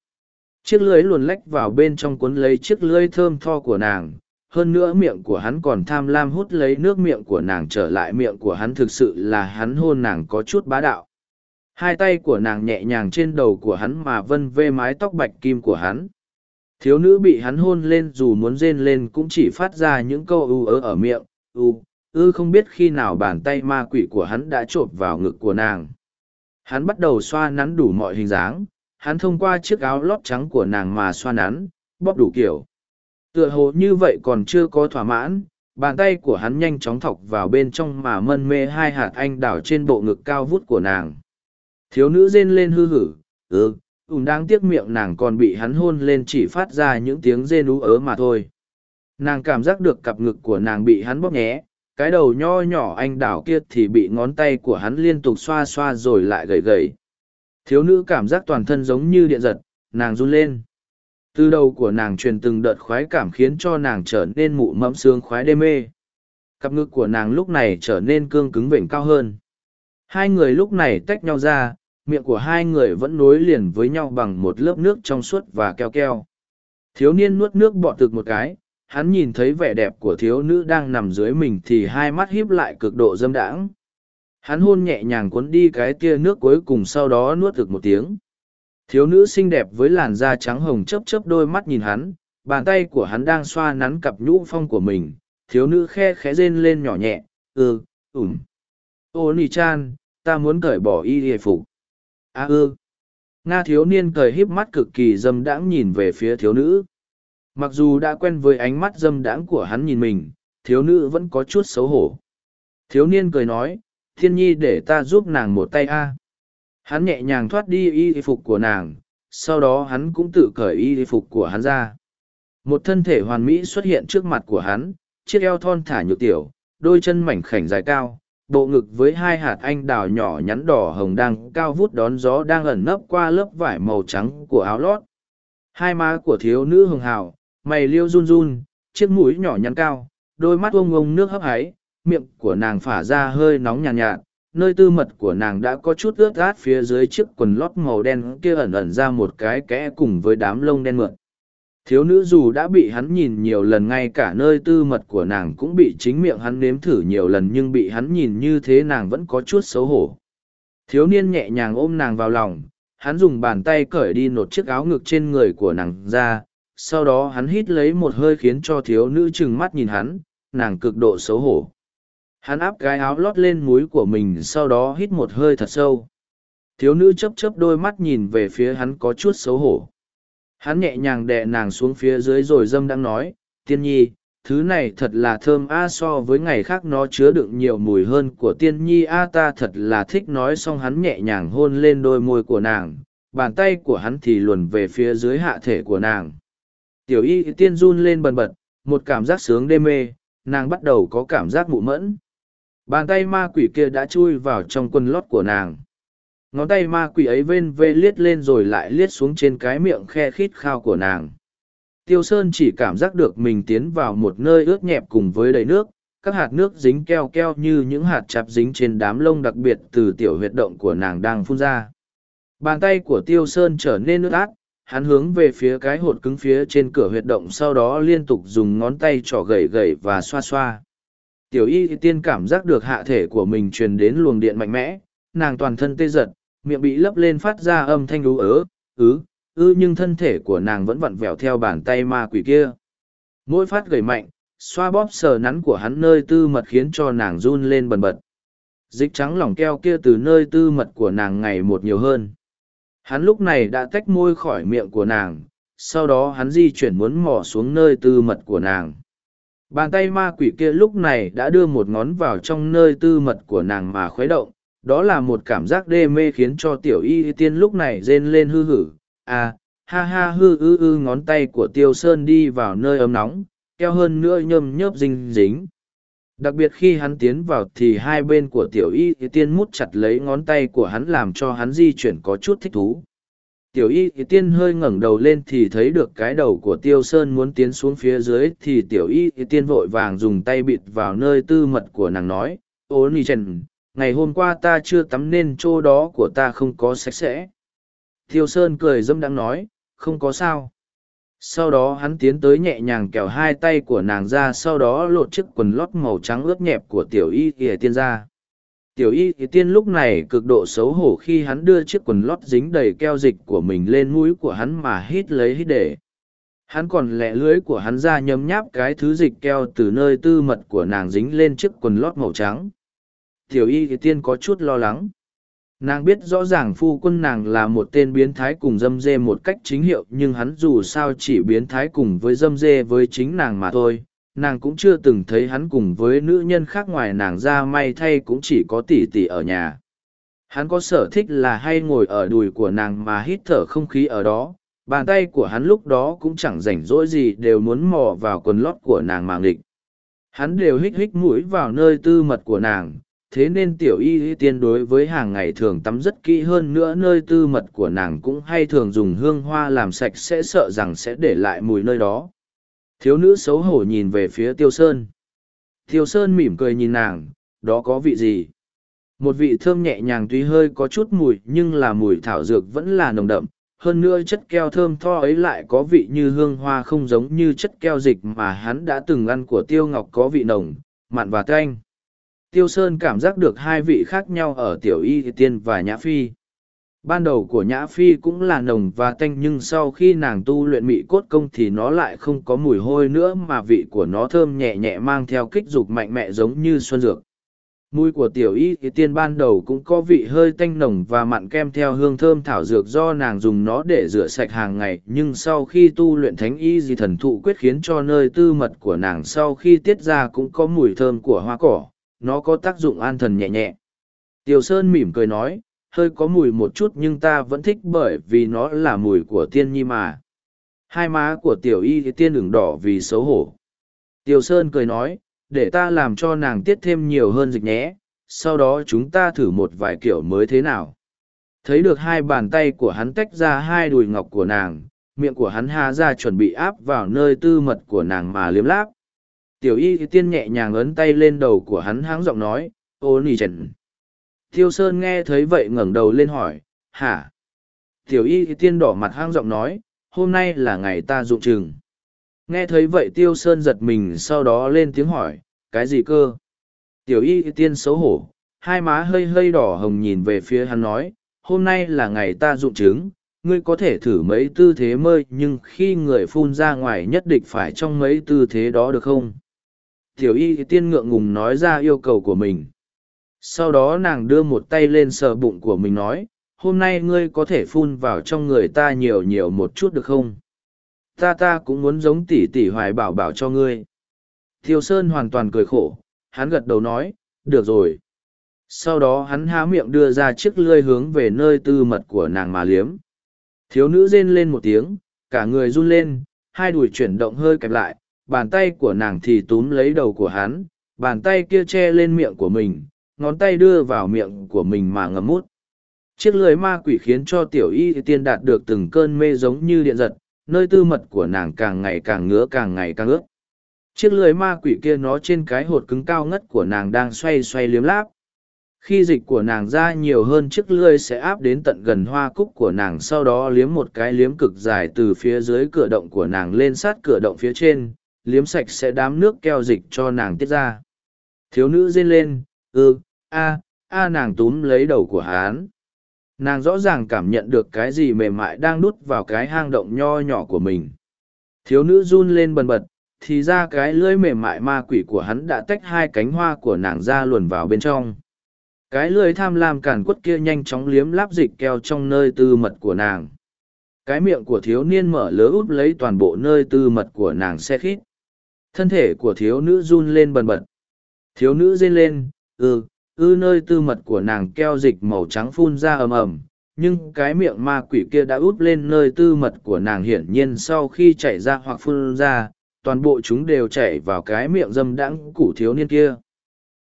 Chiếc lưới luồn lách vào bên trong cuốn lấy chiếc lưới thơm tho của nàng. Hơn nữa miệng của hắn còn tham lam hút lấy nước miệng của nàng trở lại miệng của hắn thực sự là hắn hôn nàng có chút bá đạo hai tay của nàng nhẹ nhàng trên đầu của hắn mà vân vê mái tóc bạch kim của hắn. Thiếu nữ bị hắn hôn lên dù muốn rên lên cũng chỉ phát ra những câu ư ớ ở miệng ư, ư không biết khi nào bàn tay ma quỷ của hắn đã chộp vào ngực của nàng. Hắn bắt đầu xoa nắn đủ mọi hình dáng hắn thông qua chiếc áo lót trắng của nàng mà xoa nắn bóp đủ kiểu. Tựa hồ như vậy còn chưa có thỏa mãn bàn tay của hắn nhanh chóng thọc vào bên trong mà mân mê hai hạt anh đào trên bộ ngực cao vút của nàng thiếu nữ rên lên hư hử ừ ùn đáng tiếc miệng nàng còn bị hắn hôn lên chỉ phát ra những tiếng rên ú ớ mà thôi. Nàng cảm giác được cặp ngực của nàng bị hắn bóp nhé, cái đầu nho nhỏ anh đảo kia thì bị ngón tay của hắn liên tục xoa xoa rồi lại gầy gầy. Thiếu nữ cảm giác toàn thân giống như điện giật, nàng run lên. Từ đầu của nàng truyền từng đợt khoái cảm khiến cho nàng trở nên mụ mẫm sướng khoái đê mê. Cặp ngực của nàng lúc này trở nên cương cứng vểnh cao hơn hai người lúc này tách nhau ra miệng của hai người vẫn nối liền với nhau bằng một lớp nước trong suốt và keo keo. Thiếu niên nuốt nước bọt thực một cái hắn nhìn thấy vẻ đẹp của thiếu nữ đang nằm dưới mình thì hai mắt híp lại cực độ dâm đãng. Hắn hôn nhẹ nhàng cuốn đi cái tia nước cuối cùng sau đó nuốt thực một tiếng. Thiếu nữ xinh đẹp với làn da trắng hồng chớp chớp đôi mắt nhìn hắn bàn tay của hắn đang xoa nắn cặp nhũ phong của mình. Thiếu nữ khe khẽ rên lên nhỏ nhẹ ừ, ủm ô nì chan ta muốn cởi bỏ y hề phục. A à, ư. Nga thiếu niên cởi híp mắt cực kỳ dâm đãng nhìn về phía thiếu nữ. Mặc dù đã quen với ánh mắt dâm đãng của hắn nhìn mình thiếu nữ vẫn có chút xấu hổ. Thiếu niên cười nói thiên nhi để ta giúp nàng một tay a. Hắn nhẹ nhàng thoát đi y phục của nàng sau đó hắn cũng tự cởi y phục của hắn ra. Một thân thể hoàn mỹ xuất hiện trước mặt của hắn chiếc eo thon thả nhược tiểu đôi chân mảnh khảnh dài cao bộ ngực với hai hạt anh đào nhỏ nhắn đỏ hồng đang cao vút đón gió đang ẩn nấp qua lớp vải màu trắng của áo lót. Hai má của thiếu nữ hường hào mày liêu run run chiếc mũi nhỏ nhắn cao đôi mắt ông ông nước hấp háy miệng của nàng phả ra hơi nóng nhàn nhạt, nhạt nơi tư mật của nàng đã có chút ướt át phía dưới chiếc quần lót màu đen kia ẩn ẩn ra một cái kẽ cùng với đám lông đen mượn thiếu nữ dù đã bị hắn nhìn nhiều lần ngay cả nơi tư mật của nàng cũng bị chính miệng hắn nếm thử nhiều lần nhưng bị hắn nhìn như thế nàng vẫn có chút xấu hổ. Thiếu niên nhẹ nhàng ôm nàng vào lòng, hắn dùng bàn tay cởi đi nột chiếc áo ngực trên người của nàng ra, sau đó hắn hít lấy một hơi khiến cho thiếu nữ trừng mắt nhìn hắn, nàng cực độ xấu hổ. Hắn áp cái áo lót lên múi của mình sau đó hít một hơi thật sâu. Thiếu nữ chấp chấp đôi mắt nhìn về phía hắn có chút xấu hổ hắn nhẹ nhàng đè nàng xuống phía dưới rồi dâm đang nói, tiên nhi, thứ này thật là thơm a, so với ngày khác nó chứa đựng nhiều mùi hơn của tiên nhi a, ta thật là thích. Nói xong hắn nhẹ nhàng hôn lên đôi môi của nàng, bàn tay của hắn thì luồn về phía dưới hạ thể của nàng. Tiểu y tiên run lên bần bật, một cảm giác sướng đê mê, nàng bắt đầu có cảm giác mụ mẫn. Bàn tay ma quỷ kia đã chui vào trong quần lót của nàng ngón tay ma quỷ ấy vên vê liết lên rồi lại liết xuống trên cái miệng khe khít khao của nàng. Tiêu sơn chỉ cảm giác được mình tiến vào một nơi ướt nhẹp cùng với đầy nước, các hạt nước dính keo keo như những hạt chạp dính trên đám lông đặc biệt từ tiểu huyệt động của nàng đang phun ra. Bàn tay của tiêu sơn trở nên ướt át, hắn hướng về phía cái hột cứng phía trên cửa huyệt động sau đó liên tục dùng ngón tay trỏ gẩy gẩy và xoa xoa. Tiểu y tiên cảm giác được hạ thể của mình truyền đến luồng điện mạnh mẽ nàng toàn thân tê giật, miệng bị lấp lên phát ra âm thanh ú ớ, ứ, ư nhưng thân thể của nàng vẫn vặn vẹo theo bàn tay ma quỷ kia. Mỗi phát gầy mạnh, xoa bóp sờ nắn của hắn nơi tư mật khiến cho nàng run lên bần bật. Dịch trắng lỏng keo kia từ nơi tư mật của nàng ngày một nhiều hơn. Hắn lúc này đã tách môi khỏi miệng của nàng, sau đó hắn di chuyển muốn mò xuống nơi tư mật của nàng. Bàn tay ma quỷ kia lúc này đã đưa một ngón vào trong nơi tư mật của nàng mà khuấy động đó là một cảm giác đê mê khiến cho tiểu y tiên lúc này rên lên hư hử. À ha ha hư ư ư ngón tay của tiêu sơn đi vào nơi ấm nóng, keo hơn nữa nhơm nhớp dinh dính. Đặc biệt khi hắn tiến vào thì hai bên của tiểu y tiên mút chặt lấy ngón tay của hắn làm cho hắn di chuyển có chút thích thú. Tiểu y tiên hơi ngẩng đầu lên thì thấy được cái đầu của tiêu sơn muốn tiến xuống phía dưới thì tiểu y tiên vội vàng dùng tay bịt vào nơi tư mật của nàng nói, ô ni chen ngày hôm qua ta chưa tắm nên chỗ đó của ta không có sạch sẽ. Thiêu sơn cười dâm đang nói, không có sao. Sau đó hắn tiến tới nhẹ nhàng kéo hai tay của nàng ra, sau đó lột chiếc quần lót màu trắng ướt nhẹp của tiểu y ỉa tiên ra. Tiểu y ỉa tiên lúc này cực độ xấu hổ khi hắn đưa chiếc quần lót dính đầy keo dịch của mình lên mũi của hắn mà hít lấy hít để. Hắn còn lẹ lưới của hắn ra nhấm nháp cái thứ dịch keo từ nơi tư mật của nàng dính lên chiếc quần lót màu trắng tiểu y thì tiên có chút lo lắng. Nàng biết rõ ràng phu quân nàng là một tên biến thái cùng dâm dê một cách chính hiệu, nhưng hắn dù sao chỉ biến thái cùng với dâm dê với chính nàng mà thôi. Nàng cũng chưa từng thấy hắn cùng với nữ nhân khác ngoài nàng ra may thay cũng chỉ có tỷ tỷ ở nhà. Hắn có sở thích là hay ngồi ở đùi của nàng mà hít thở không khí ở đó. Bàn tay của hắn lúc đó cũng chẳng rảnh rỗi gì, đều muốn mò vào quần lót của nàng màng địch hắn đều hít hít mũi vào nơi tư mật của nàng thế nên tiểu y tiên đối với hàng ngày thường tắm rất kỹ hơn nữa, nơi tư mật của nàng cũng hay thường dùng hương hoa làm sạch sẽ, sợ rằng sẽ để lại mùi nơi đó. Thiếu nữ xấu hổ nhìn về phía tiêu sơn. Tiêu sơn mỉm cười nhìn nàng, đó có vị gì? Một vị thơm nhẹ nhàng tuy hơi có chút mùi, nhưng là mùi thảo dược vẫn là nồng đậm. Hơn nữa chất keo thơm tho ấy lại có vị như hương hoa không giống như chất keo dịch mà hắn đã từng ăn của tiêu ngọc có vị nồng, mặn và canh tiêu sơn cảm giác được hai vị khác nhau ở tiểu y tiên và nhã phi. Ban đầu của nhã phi cũng là nồng và tanh nhưng sau khi nàng tu luyện mị cốt công thì nó lại không có mùi hôi nữa mà vị của nó thơm nhẹ nhẹ mang theo kích dục mạnh mẽ giống như xuân dược. Mùi của tiểu y tiên ban đầu cũng có vị hơi tanh nồng và mặn kem theo hương thơm thảo dược do nàng dùng nó để rửa sạch hàng ngày, nhưng sau khi tu luyện thánh y di thần thụ quyết khiến cho nơi tư mật của nàng sau khi tiết ra cũng có mùi thơm của hoa cỏ nó có tác dụng an thần nhẹ nhẹ. Tiểu sơn mỉm cười nói, hơi có mùi một chút nhưng ta vẫn thích bởi vì nó là mùi của tiên nhi mà. Hai má của tiểu y thì tiên đường đỏ vì xấu hổ. Tiểu sơn cười nói, để ta làm cho nàng tiết thêm nhiều hơn dịch nhé, sau đó chúng ta thử một vài kiểu mới thế nào. Thấy được hai bàn tay của hắn tách ra hai đùi ngọc của nàng, miệng của hắn há ra chuẩn bị áp vào nơi tư mật của nàng mà liếm láp tiểu y tiên nhẹ nhàng ấn tay lên đầu của hắn háng giọng nói ô nì trần tiêu sơn nghe thấy vậy ngẩng đầu lên hỏi hả tiểu y tiên đỏ mặt háng giọng nói hôm nay là ngày ta dụng chừng Nghe thấy vậy tiêu sơn giật mình sau đó lên tiếng hỏi, cái gì cơ? Tiểu y tiên xấu hổ, hai má hơi hơi đỏ hồng nhìn về phía hắn nói, hôm nay là ngày ta dụng chứng, ngươi có thể thử mấy tư thế mơi nhưng khi người phun ra ngoài nhất định phải trong mấy tư thế đó được không? Tiểu y tiên ngượng ngùng nói ra yêu cầu của mình. Sau đó nàng đưa một tay lên sờ bụng của mình nói, hôm nay ngươi có thể phun vào trong người ta nhiều nhiều một chút được không? ta ta cũng muốn giống tỷ tỷ hoài bảo bảo cho ngươi thiêu sơn hoàn toàn cười khổ hắn gật đầu nói được rồi sau đó hắn há miệng đưa ra chiếc lươi hướng về nơi tư mật của nàng mà liếm thiếu nữ rên lên một tiếng cả người run lên hai đùi chuyển động hơi kẹp lại bàn tay của nàng thì túm lấy đầu của hắn, bàn tay kia che lên miệng của mình, ngón tay đưa vào miệng của mình mà ngấm mút. Chiếc lưới ma quỷ khiến cho tiểu y tiên đạt được từng cơn mê giống như điện giật, nơi tư mật của nàng càng ngày càng ngứa càng ngày càng ướt. Chiếc lưới ma quỷ kia nó trên cái hột cứng cao ngất của nàng đang xoay xoay liếm láp. Khi dịch của nàng ra nhiều hơn chiếc lưới sẽ áp đến tận gần hoa cúc của nàng, sau đó liếm một cái liếm cực dài từ phía dưới cửa động của nàng lên sát cửa động phía trên liếm sạch sẽ đám nước keo dịch cho nàng tiết ra. Thiếu nữ rên lên ư a a nàng túm lấy đầu của hán nàng rõ ràng cảm nhận được cái gì mềm mại đang đút vào cái hang động nho nhỏ của mình. Thiếu nữ run lên bần bật, thì ra cái lưỡi mềm mại ma quỷ của hắn đã tách hai cánh hoa của nàng ra luồn vào bên trong. Cái lưỡi tham lam càn quất kia nhanh chóng liếm láp dịch keo trong nơi tư mật của nàng. Cái miệng của thiếu niên mở lớ út lấy toàn bộ nơi tư mật của nàng xe khít thân thể của thiếu nữ run lên bần bật. Thiếu nữ rên lên ừ ư nơi tư mật của nàng keo dịch màu trắng phun ra ầm ầm, nhưng cái miệng ma quỷ kia đã út lên nơi tư mật của nàng hiển nhiên sau khi chảy ra hoặc phun ra, toàn bộ chúng đều chảy vào cái miệng dâm đãng củ thiếu niên kia.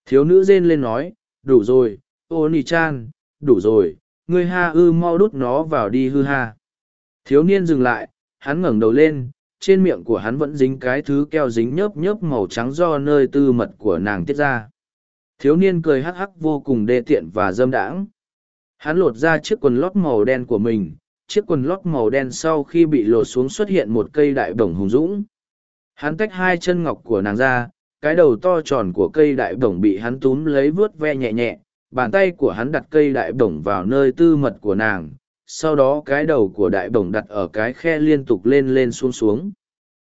Thiếu nữ rên lên nói, đủ rồi, ô nì chan, đủ rồi, ngươi ha ư mau đút nó vào đi hư ha. Thiếu niên dừng lại, hắn ngẩng đầu lên trên miệng của hắn vẫn dính cái thứ keo dính nhớp nhớp màu trắng do nơi tư mật của nàng tiết ra. Thiếu niên cười hắc hắc vô cùng đê tiện và dâm đãng. Hắn lột ra chiếc quần lót màu đen của mình, chiếc quần lót màu đen sau khi bị lột xuống xuất hiện một cây đại bổng hùng dũng. Hắn tách hai chân ngọc của nàng ra, cái đầu to tròn của cây đại bổng bị hắn túm lấy vớt ve nhẹ nhẹ, bàn tay của hắn đặt cây đại bổng vào nơi tư mật của nàng sau đó cái đầu của đại bổng đặt ở cái khe liên tục lên lên xuống xuống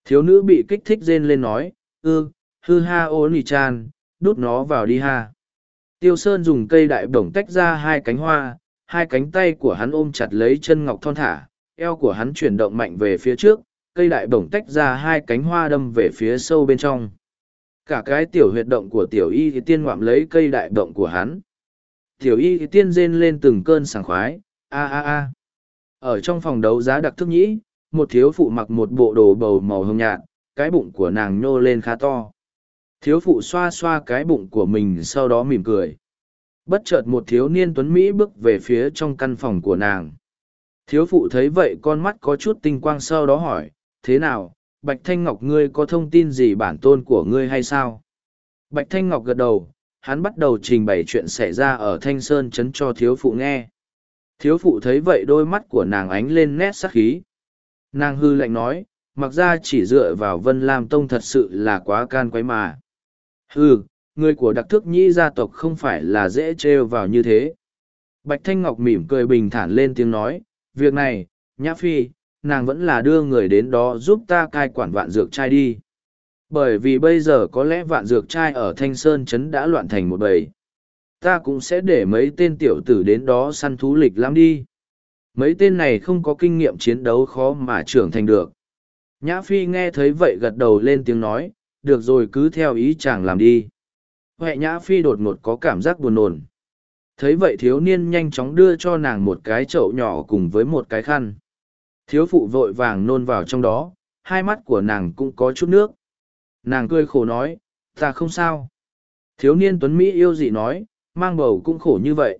thiếu nữ bị kích thích rên lên nói ư hư ha ô nì chan đút nó vào đi ha. Tiêu Sơn dùng cây đại bổng tách ra hai cánh hoa, hai cánh tay của hắn ôm chặt lấy chân ngọc thon thả, eo của hắn chuyển động mạnh về phía trước, cây đại bổng tách ra hai cánh hoa đâm về phía sâu bên trong. Cả cái tiểu huyệt động của tiểu y thì tiên ngoạm lấy cây đại bổng của hắn. Tiểu y thì tiên rên lên từng cơn sảng khoái, a a a. Ở trong phòng đấu giá đặc thức nhĩ, một thiếu phụ mặc một bộ đồ bầu màu hồng nhạt, cái bụng của nàng nhô lên khá to. Thiếu phụ xoa xoa cái bụng của mình sau đó mỉm cười. Bất chợt một thiếu niên tuấn mỹ bước về phía trong căn phòng của nàng. Thiếu phụ thấy vậy con mắt có chút tinh quang sau đó hỏi thế nào bạch thanh ngọc ngươi có thông tin gì bản tôn của ngươi hay sao? Bạch thanh ngọc gật đầu hắn bắt đầu trình bày chuyện xảy ra ở thanh sơn Trấn cho thiếu phụ nghe thiếu phụ thấy vậy đôi mắt của nàng ánh lên nét sắc khí. Nàng hư lạnh nói, mặc ra chỉ dựa vào vân lam tông thật sự là quá can quấy mà. Hư người của đặc thức nhĩ gia tộc không phải là dễ trêu vào như thế. Bạch thanh ngọc mỉm cười bình thản lên tiếng nói, việc này, nhã phi, nàng vẫn là đưa người đến đó giúp ta cai quản vạn dược trai đi. Bởi vì bây giờ có lẽ vạn dược trai ở thanh sơn trấn đã loạn thành một bầy ta cũng sẽ để mấy tên tiểu tử đến đó săn thú lịch lắm đi. Mấy tên này không có kinh nghiệm chiến đấu khó mà trưởng thành được. Nhã phi nghe thấy vậy gật đầu lên tiếng nói, được rồi, cứ theo ý chàng làm đi. Huệ nhã phi đột ngột có cảm giác buồn nồn. thấy vậy thiếu niên nhanh chóng đưa cho nàng một cái chậu nhỏ cùng với một cái khăn. Thiếu phụ vội vàng nôn vào trong đó, hai mắt của nàng cũng có chút nước. Nàng cười khổ nói, ta không sao. Thiếu niên tuấn mỹ yêu dị nói mang bầu cũng khổ như vậy.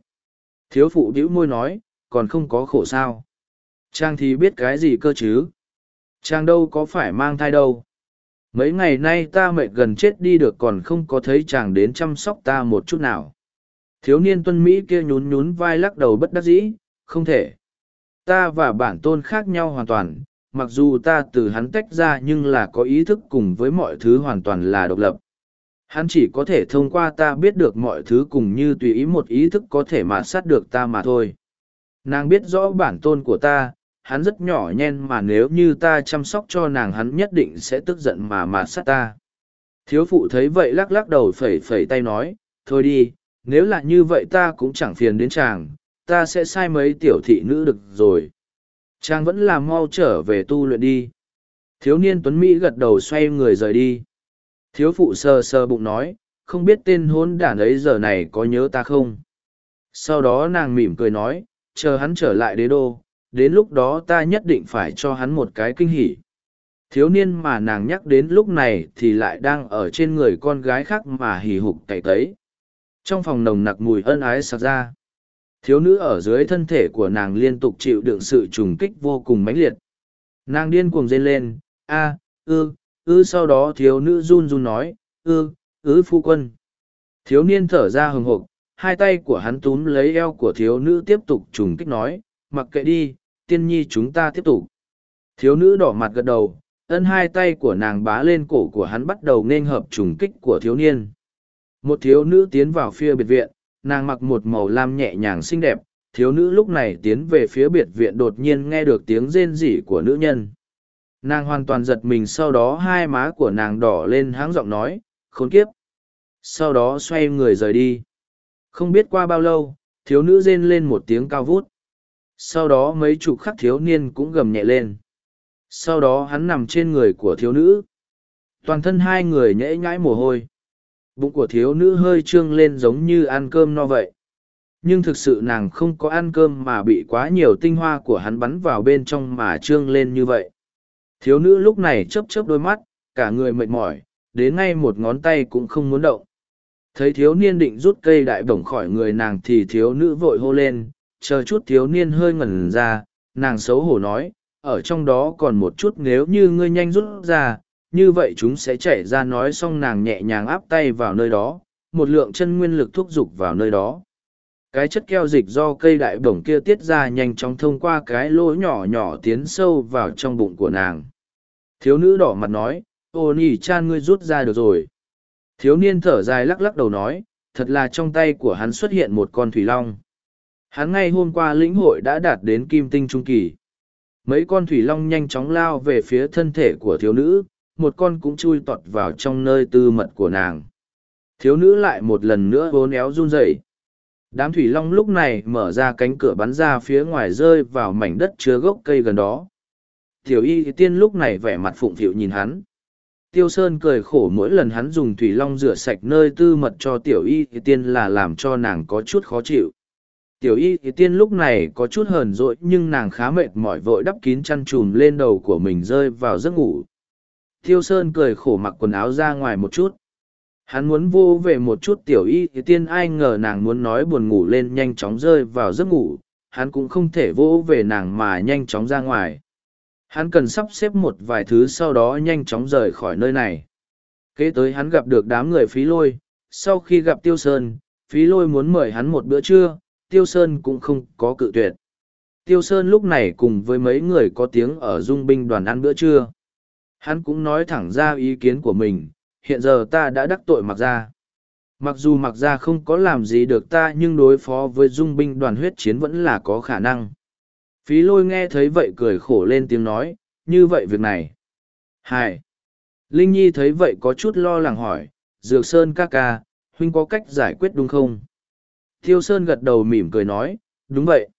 Thiếu phụ bĩu môi nói, còn không có khổ sao? Trang thì biết cái gì cơ chứ? Trang đâu có phải mang thai đâu. Mấy ngày nay ta mệt gần chết đi được còn không có thấy chàng đến chăm sóc ta một chút nào. Thiếu niên tuân mỹ kia nhún nhún vai lắc đầu bất đắc dĩ, không thể. Ta và bản tôn khác nhau hoàn toàn, mặc dù ta từ hắn tách ra nhưng là có ý thức cùng với mọi thứ hoàn toàn là độc lập hắn chỉ có thể thông qua ta biết được mọi thứ cùng như tùy ý một ý thức có thể mà sát được ta mà thôi. Nàng biết rõ bản tôn của ta, hắn rất nhỏ nhen mà nếu như ta chăm sóc cho nàng hắn nhất định sẽ tức giận mà mà sát ta. Thiếu phụ thấy vậy lắc lắc đầu phẩy phẩy tay nói, thôi đi, nếu là như vậy ta cũng chẳng phiền đến chàng, ta sẽ sai mấy tiểu thị nữ được rồi. Chàng vẫn là mau trở về tu luyện đi. Thiếu niên tuấn mỹ gật đầu xoay người rời đi thiếu phụ sờ sờ bụng nói, không biết tên hôn đản ấy giờ này có nhớ ta không? Sau đó nàng mỉm cười nói, chờ hắn trở lại đế đô, đến lúc đó ta nhất định phải cho hắn một cái kinh hỉ. Thiếu niên mà nàng nhắc đến lúc này thì lại đang ở trên người con gái khác mà hì hục cày tấy. Trong phòng nồng nặc mùi ân ái sạc ra. Thiếu nữ ở dưới thân thể của nàng liên tục chịu đựng sự trùng kích vô cùng mãnh liệt. Nàng điên cuồng rên lên, a, ư ư sau đó thiếu nữ run run nói, ư ư phu quân. Thiếu niên thở ra hừng hộp hai tay của hắn túm lấy eo của thiếu nữ tiếp tục trùng kích nói, mặc kệ đi, tiên nhi chúng ta tiếp tục. Thiếu nữ đỏ mặt gật đầu, ân hai tay của nàng bá lên cổ của hắn bắt đầu nên hợp trùng kích của thiếu niên. Một thiếu nữ tiến vào phía biệt viện, nàng mặc một màu lam nhẹ nhàng xinh đẹp, thiếu nữ lúc này tiến về phía biệt viện đột nhiên nghe được tiếng rên rỉ của nữ nhân nàng hoàn toàn giật mình sau đó hai má của nàng đỏ lên háng giọng nói, khốn kiếp. Sau đó xoay người rời đi. Không biết qua bao lâu, thiếu nữ rên lên một tiếng cao vút. Sau đó mấy chục khắc thiếu niên cũng gầm nhẹ lên. Sau đó hắn nằm trên người của thiếu nữ. Toàn thân hai người nhễ nhãi mồ hôi. Bụng của thiếu nữ hơi trương lên giống như ăn cơm no vậy. Nhưng thực sự nàng không có ăn cơm mà bị quá nhiều tinh hoa của hắn bắn vào bên trong mà trương lên như vậy thiếu nữ lúc này chấp chấp đôi mắt, cả người mệt mỏi, đến ngay một ngón tay cũng không muốn động. Thấy thiếu niên định rút cây đại bổng khỏi người nàng thì thiếu nữ vội hô lên, chờ chút thiếu niên hơi ngẩn ra, nàng xấu hổ nói, ở trong đó còn một chút nếu như ngươi nhanh rút ra, như vậy chúng sẽ chạy ra nói xong nàng nhẹ nhàng áp tay vào nơi đó, một lượng chân nguyên lực thúc giục vào nơi đó. Cái chất keo dịch do cây đại bổng kia tiết ra nhanh chóng thông qua cái lỗ nhỏ nhỏ tiến sâu vào trong bụng của nàng thiếu nữ đỏ mặt nói, ô nỉ chan ngươi rút ra được rồi. Thiếu niên thở dài lắc lắc đầu nói, thật là trong tay của hắn xuất hiện một con thủy long. Hắn ngay hôm qua lĩnh hội đã đạt đến kim tinh trung kỳ. Mấy con thủy long nhanh chóng lao về phía thân thể của thiếu nữ, một con cũng chui tọt vào trong nơi tư mật của nàng. Thiếu nữ lại một lần nữa vốn éo run rẩy. Đám thủy long lúc này mở ra cánh cửa bắn ra phía ngoài rơi vào mảnh đất chứa gốc cây gần đó tiểu y tiên lúc này vẻ mặt phụng phịu nhìn hắn. Tiêu sơn cười khổ mỗi lần hắn dùng thủy long rửa sạch nơi tư mật cho tiểu y tiên là làm cho nàng có chút khó chịu. Tiểu y tiên lúc này có chút hờn dỗi nhưng nàng khá mệt mỏi vội đắp kín chăn chùm lên đầu của mình rơi vào giấc ngủ. Tiêu Sơn cười khổ mặc quần áo ra ngoài một chút. hắn muốn vô về một chút tiểu y tiên ai ngờ nàng muốn nói buồn ngủ lên nhanh chóng rơi vào giấc ngủ. Hắn cũng không thể vô về nàng mà nhanh chóng ra ngoài hắn cần sắp xếp một vài thứ sau đó nhanh chóng rời khỏi nơi này. Kế tới hắn gặp được đám người phí lôi, sau khi gặp tiêu sơn, phí lôi muốn mời hắn một bữa trưa, tiêu sơn cũng không có cự tuyệt. Tiêu sơn lúc này cùng với mấy người có tiếng ở dung binh đoàn ăn bữa trưa. Hắn cũng nói thẳng ra ý kiến của mình, hiện giờ ta đã đắc tội mặc ra mặc dù mặc ra không có làm gì được ta nhưng đối phó với dung binh đoàn huyết chiến vẫn là có khả năng phí lôi nghe thấy vậy cười khổ lên tiếng nói, như vậy việc này. Hai linh nhi thấy vậy có chút lo lắng hỏi, dược sơn ca ca, huynh có cách giải quyết đúng không? Thiêu sơn gật đầu mỉm cười nói, đúng vậy.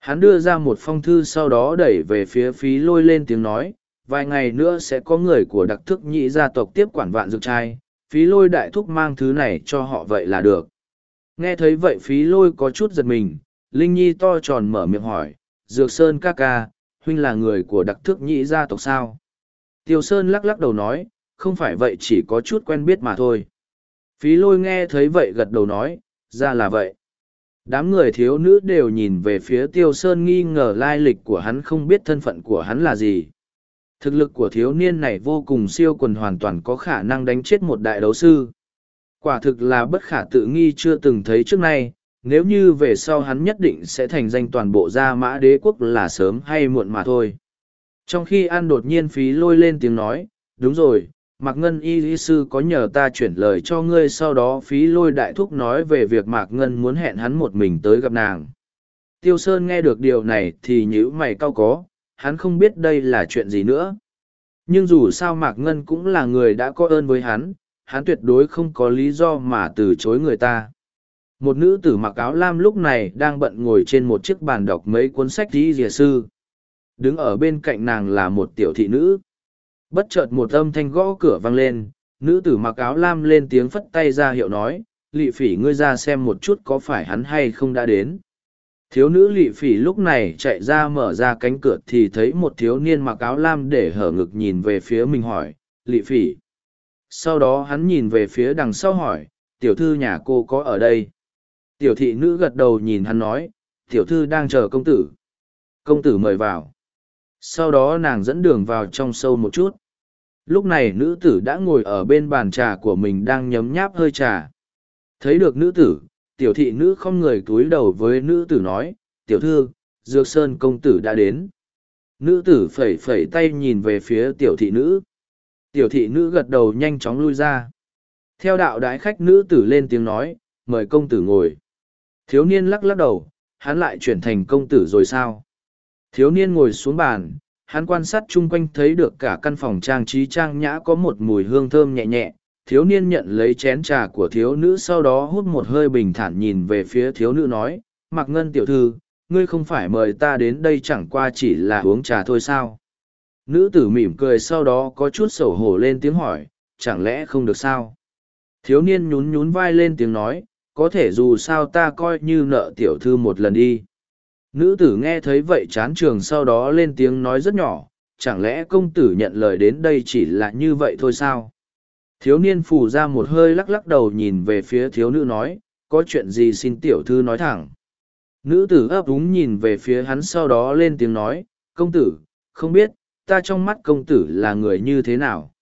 Hắn đưa ra một phong thư sau đó đẩy về phía phí lôi lên tiếng nói, vài ngày nữa sẽ có người của đặc thức nhị gia tộc tiếp quản vạn dược trai, phí lôi đại thúc mang thứ này cho họ vậy là được. Nghe thấy vậy phí lôi có chút giật mình, linh nhi to tròn mở miệng hỏi dược sơn ca ca, huynh là người của đặc thức nhị gia tộc sao? Tiêu sơn lắc lắc đầu nói, không phải vậy chỉ có chút quen biết mà thôi. Phí lôi nghe thấy vậy gật đầu nói, ra là vậy. Đám người thiếu nữ đều nhìn về phía tiêu sơn nghi ngờ lai lịch của hắn không biết thân phận của hắn là gì. Thực lực của thiếu niên này vô cùng siêu quần hoàn toàn có khả năng đánh chết một đại đấu sư. Quả thực là bất khả tự nghi chưa từng thấy trước nay nếu như về sau hắn nhất định sẽ thành danh toàn bộ gia mã đế quốc là sớm hay muộn mà thôi trong khi an đột nhiên phí lôi lên tiếng nói đúng rồi mạc ngân y lý sư có nhờ ta chuyển lời cho ngươi sau đó phí lôi đại thúc nói về việc mạc ngân muốn hẹn hắn một mình tới gặp nàng tiêu sơn nghe được điều này thì nhữ mày cau có hắn không biết đây là chuyện gì nữa. Nhưng dù sao Mạc Ngân cũng là người đã có ơn với hắn, hắn tuyệt đối không có lý do mà từ chối người ta. Một nữ tử mặc áo lam lúc này đang bận ngồi trên một chiếc bàn đọc mấy cuốn sách đi dìa sư. Đứng ở bên cạnh nàng là một tiểu thị nữ. Bất chợt một âm thanh gõ cửa vang lên, nữ tử mặc áo lam lên tiếng phất tay ra hiệu nói, lị phỉ ngươi ra xem một chút có phải hắn hay không đã đến thiếu nữ lỵ phỉ lúc này chạy ra mở ra cánh cửa thì thấy một thiếu niên mặc áo lam để hở ngực nhìn về phía mình hỏi lỵ phỉ sau đó hắn nhìn về phía đằng sau hỏi tiểu thư nhà cô có ở đây tiểu thị nữ gật đầu nhìn hắn nói tiểu thư đang chờ công tử công tử mời vào sau đó nàng dẫn đường vào trong sâu một chút lúc này nữ tử đã ngồi ở bên bàn trà của mình đang nhấm nháp hơi trà thấy được nữ tử tiểu thị nữ không người cúi đầu với nữ tử nói, tiểu thư, Dược Sơn công tử đã đến. Nữ tử phẩy phẩy tay nhìn về phía tiểu thị nữ. Tiểu thị nữ gật đầu nhanh chóng lui ra. Theo đạo đái khách nữ tử lên tiếng nói, mời công tử ngồi. Thiếu niên lắc lắc đầu, hắn lại chuyển thành công tử rồi sao? Thiếu niên ngồi xuống bàn, hắn quan sát chung quanh thấy được cả căn phòng trang trí trang nhã có một mùi hương thơm nhẹ nhẹ, thiếu niên nhận lấy chén trà của thiếu nữ sau đó hút một hơi bình thản nhìn về phía thiếu nữ nói mặc ngân tiểu thư ngươi không phải mời ta đến đây chẳng qua chỉ là uống trà thôi sao? Nữ tử mỉm cười sau đó có chút xấu hổ lên tiếng hỏi chẳng lẽ không được sao? Thiếu niên nhún nhún vai lên tiếng nói có thể dù sao ta coi như nợ tiểu thư một lần đi. Nữ tử nghe thấy vậy chán trường sau đó lên tiếng nói rất nhỏ, chẳng lẽ công tử nhận lời đến đây chỉ là như vậy thôi sao? Thiếu niên phù ra một hơi lắc lắc đầu nhìn về phía thiếu nữ nói, có chuyện gì xin tiểu thư nói thẳng. Nữ tử ấp úng nhìn về phía hắn sau đó lên tiếng nói, công tử, không biết, ta trong mắt công tử là người như thế nào?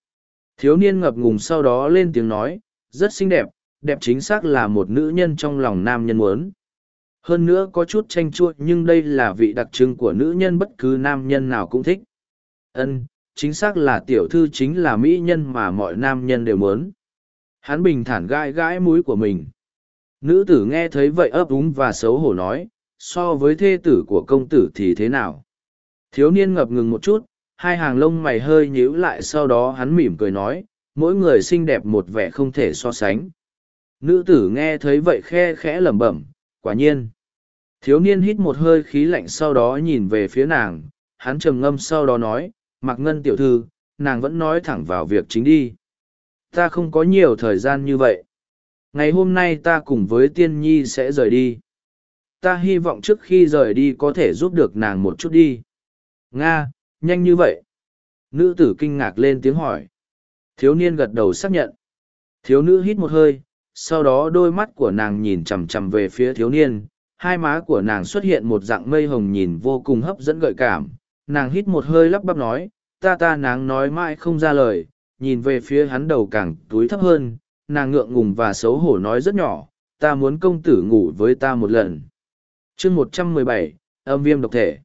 Thiếu niên ngập ngùng sau đó lên tiếng nói, rất xinh đẹp đẹp chính xác là một nữ nhân trong lòng nam nhân muốn hơn nữa có chút tranh chua nhưng đây là vị đặc trưng của nữ nhân bất cứ nam nhân nào cũng thích ân chính xác là tiểu thư chính là mỹ nhân mà mọi nam nhân đều muốn. Hắn bình thản gãi gãi mũi của mình. Nữ tử nghe thấy vậy ấp úng và xấu hổ nói, so với thê tử của công tử thì thế nào? Thiếu niên ngập ngừng một chút, hai hàng lông mày hơi nhíu lại sau đó hắn mỉm cười nói, mỗi người xinh đẹp một vẻ không thể so sánh. Nữ tử nghe thấy vậy khe khẽ lẩm bẩm, quả nhiên. Thiếu niên hít một hơi khí lạnh sau đó nhìn về phía nàng, hắn trầm ngâm sau đó nói, Mạc Ngân tiểu thư, nàng vẫn nói thẳng vào việc chính đi. Ta không có nhiều thời gian như vậy. Ngày hôm nay ta cùng với tiên nhi sẽ rời đi. Ta hy vọng trước khi rời đi có thể giúp được nàng một chút đi. Nga, nhanh như vậy. Nữ tử kinh ngạc lên tiếng hỏi. Thiếu niên gật đầu xác nhận. Thiếu nữ hít một hơi, sau đó đôi mắt của nàng nhìn chằm chằm về phía thiếu niên, hai má của nàng xuất hiện một dạng mây hồng nhìn vô cùng hấp dẫn gợi cảm. Nàng hít một hơi lắp bắp nói, ta ta nàng nói mãi không ra lời, nhìn về phía hắn đầu càng túi thấp hơn, nàng ngượng ngùng và xấu hổ nói rất nhỏ, ta muốn công tử ngủ với ta một lần. chương một trăm mười bảy âm viêm độc thể.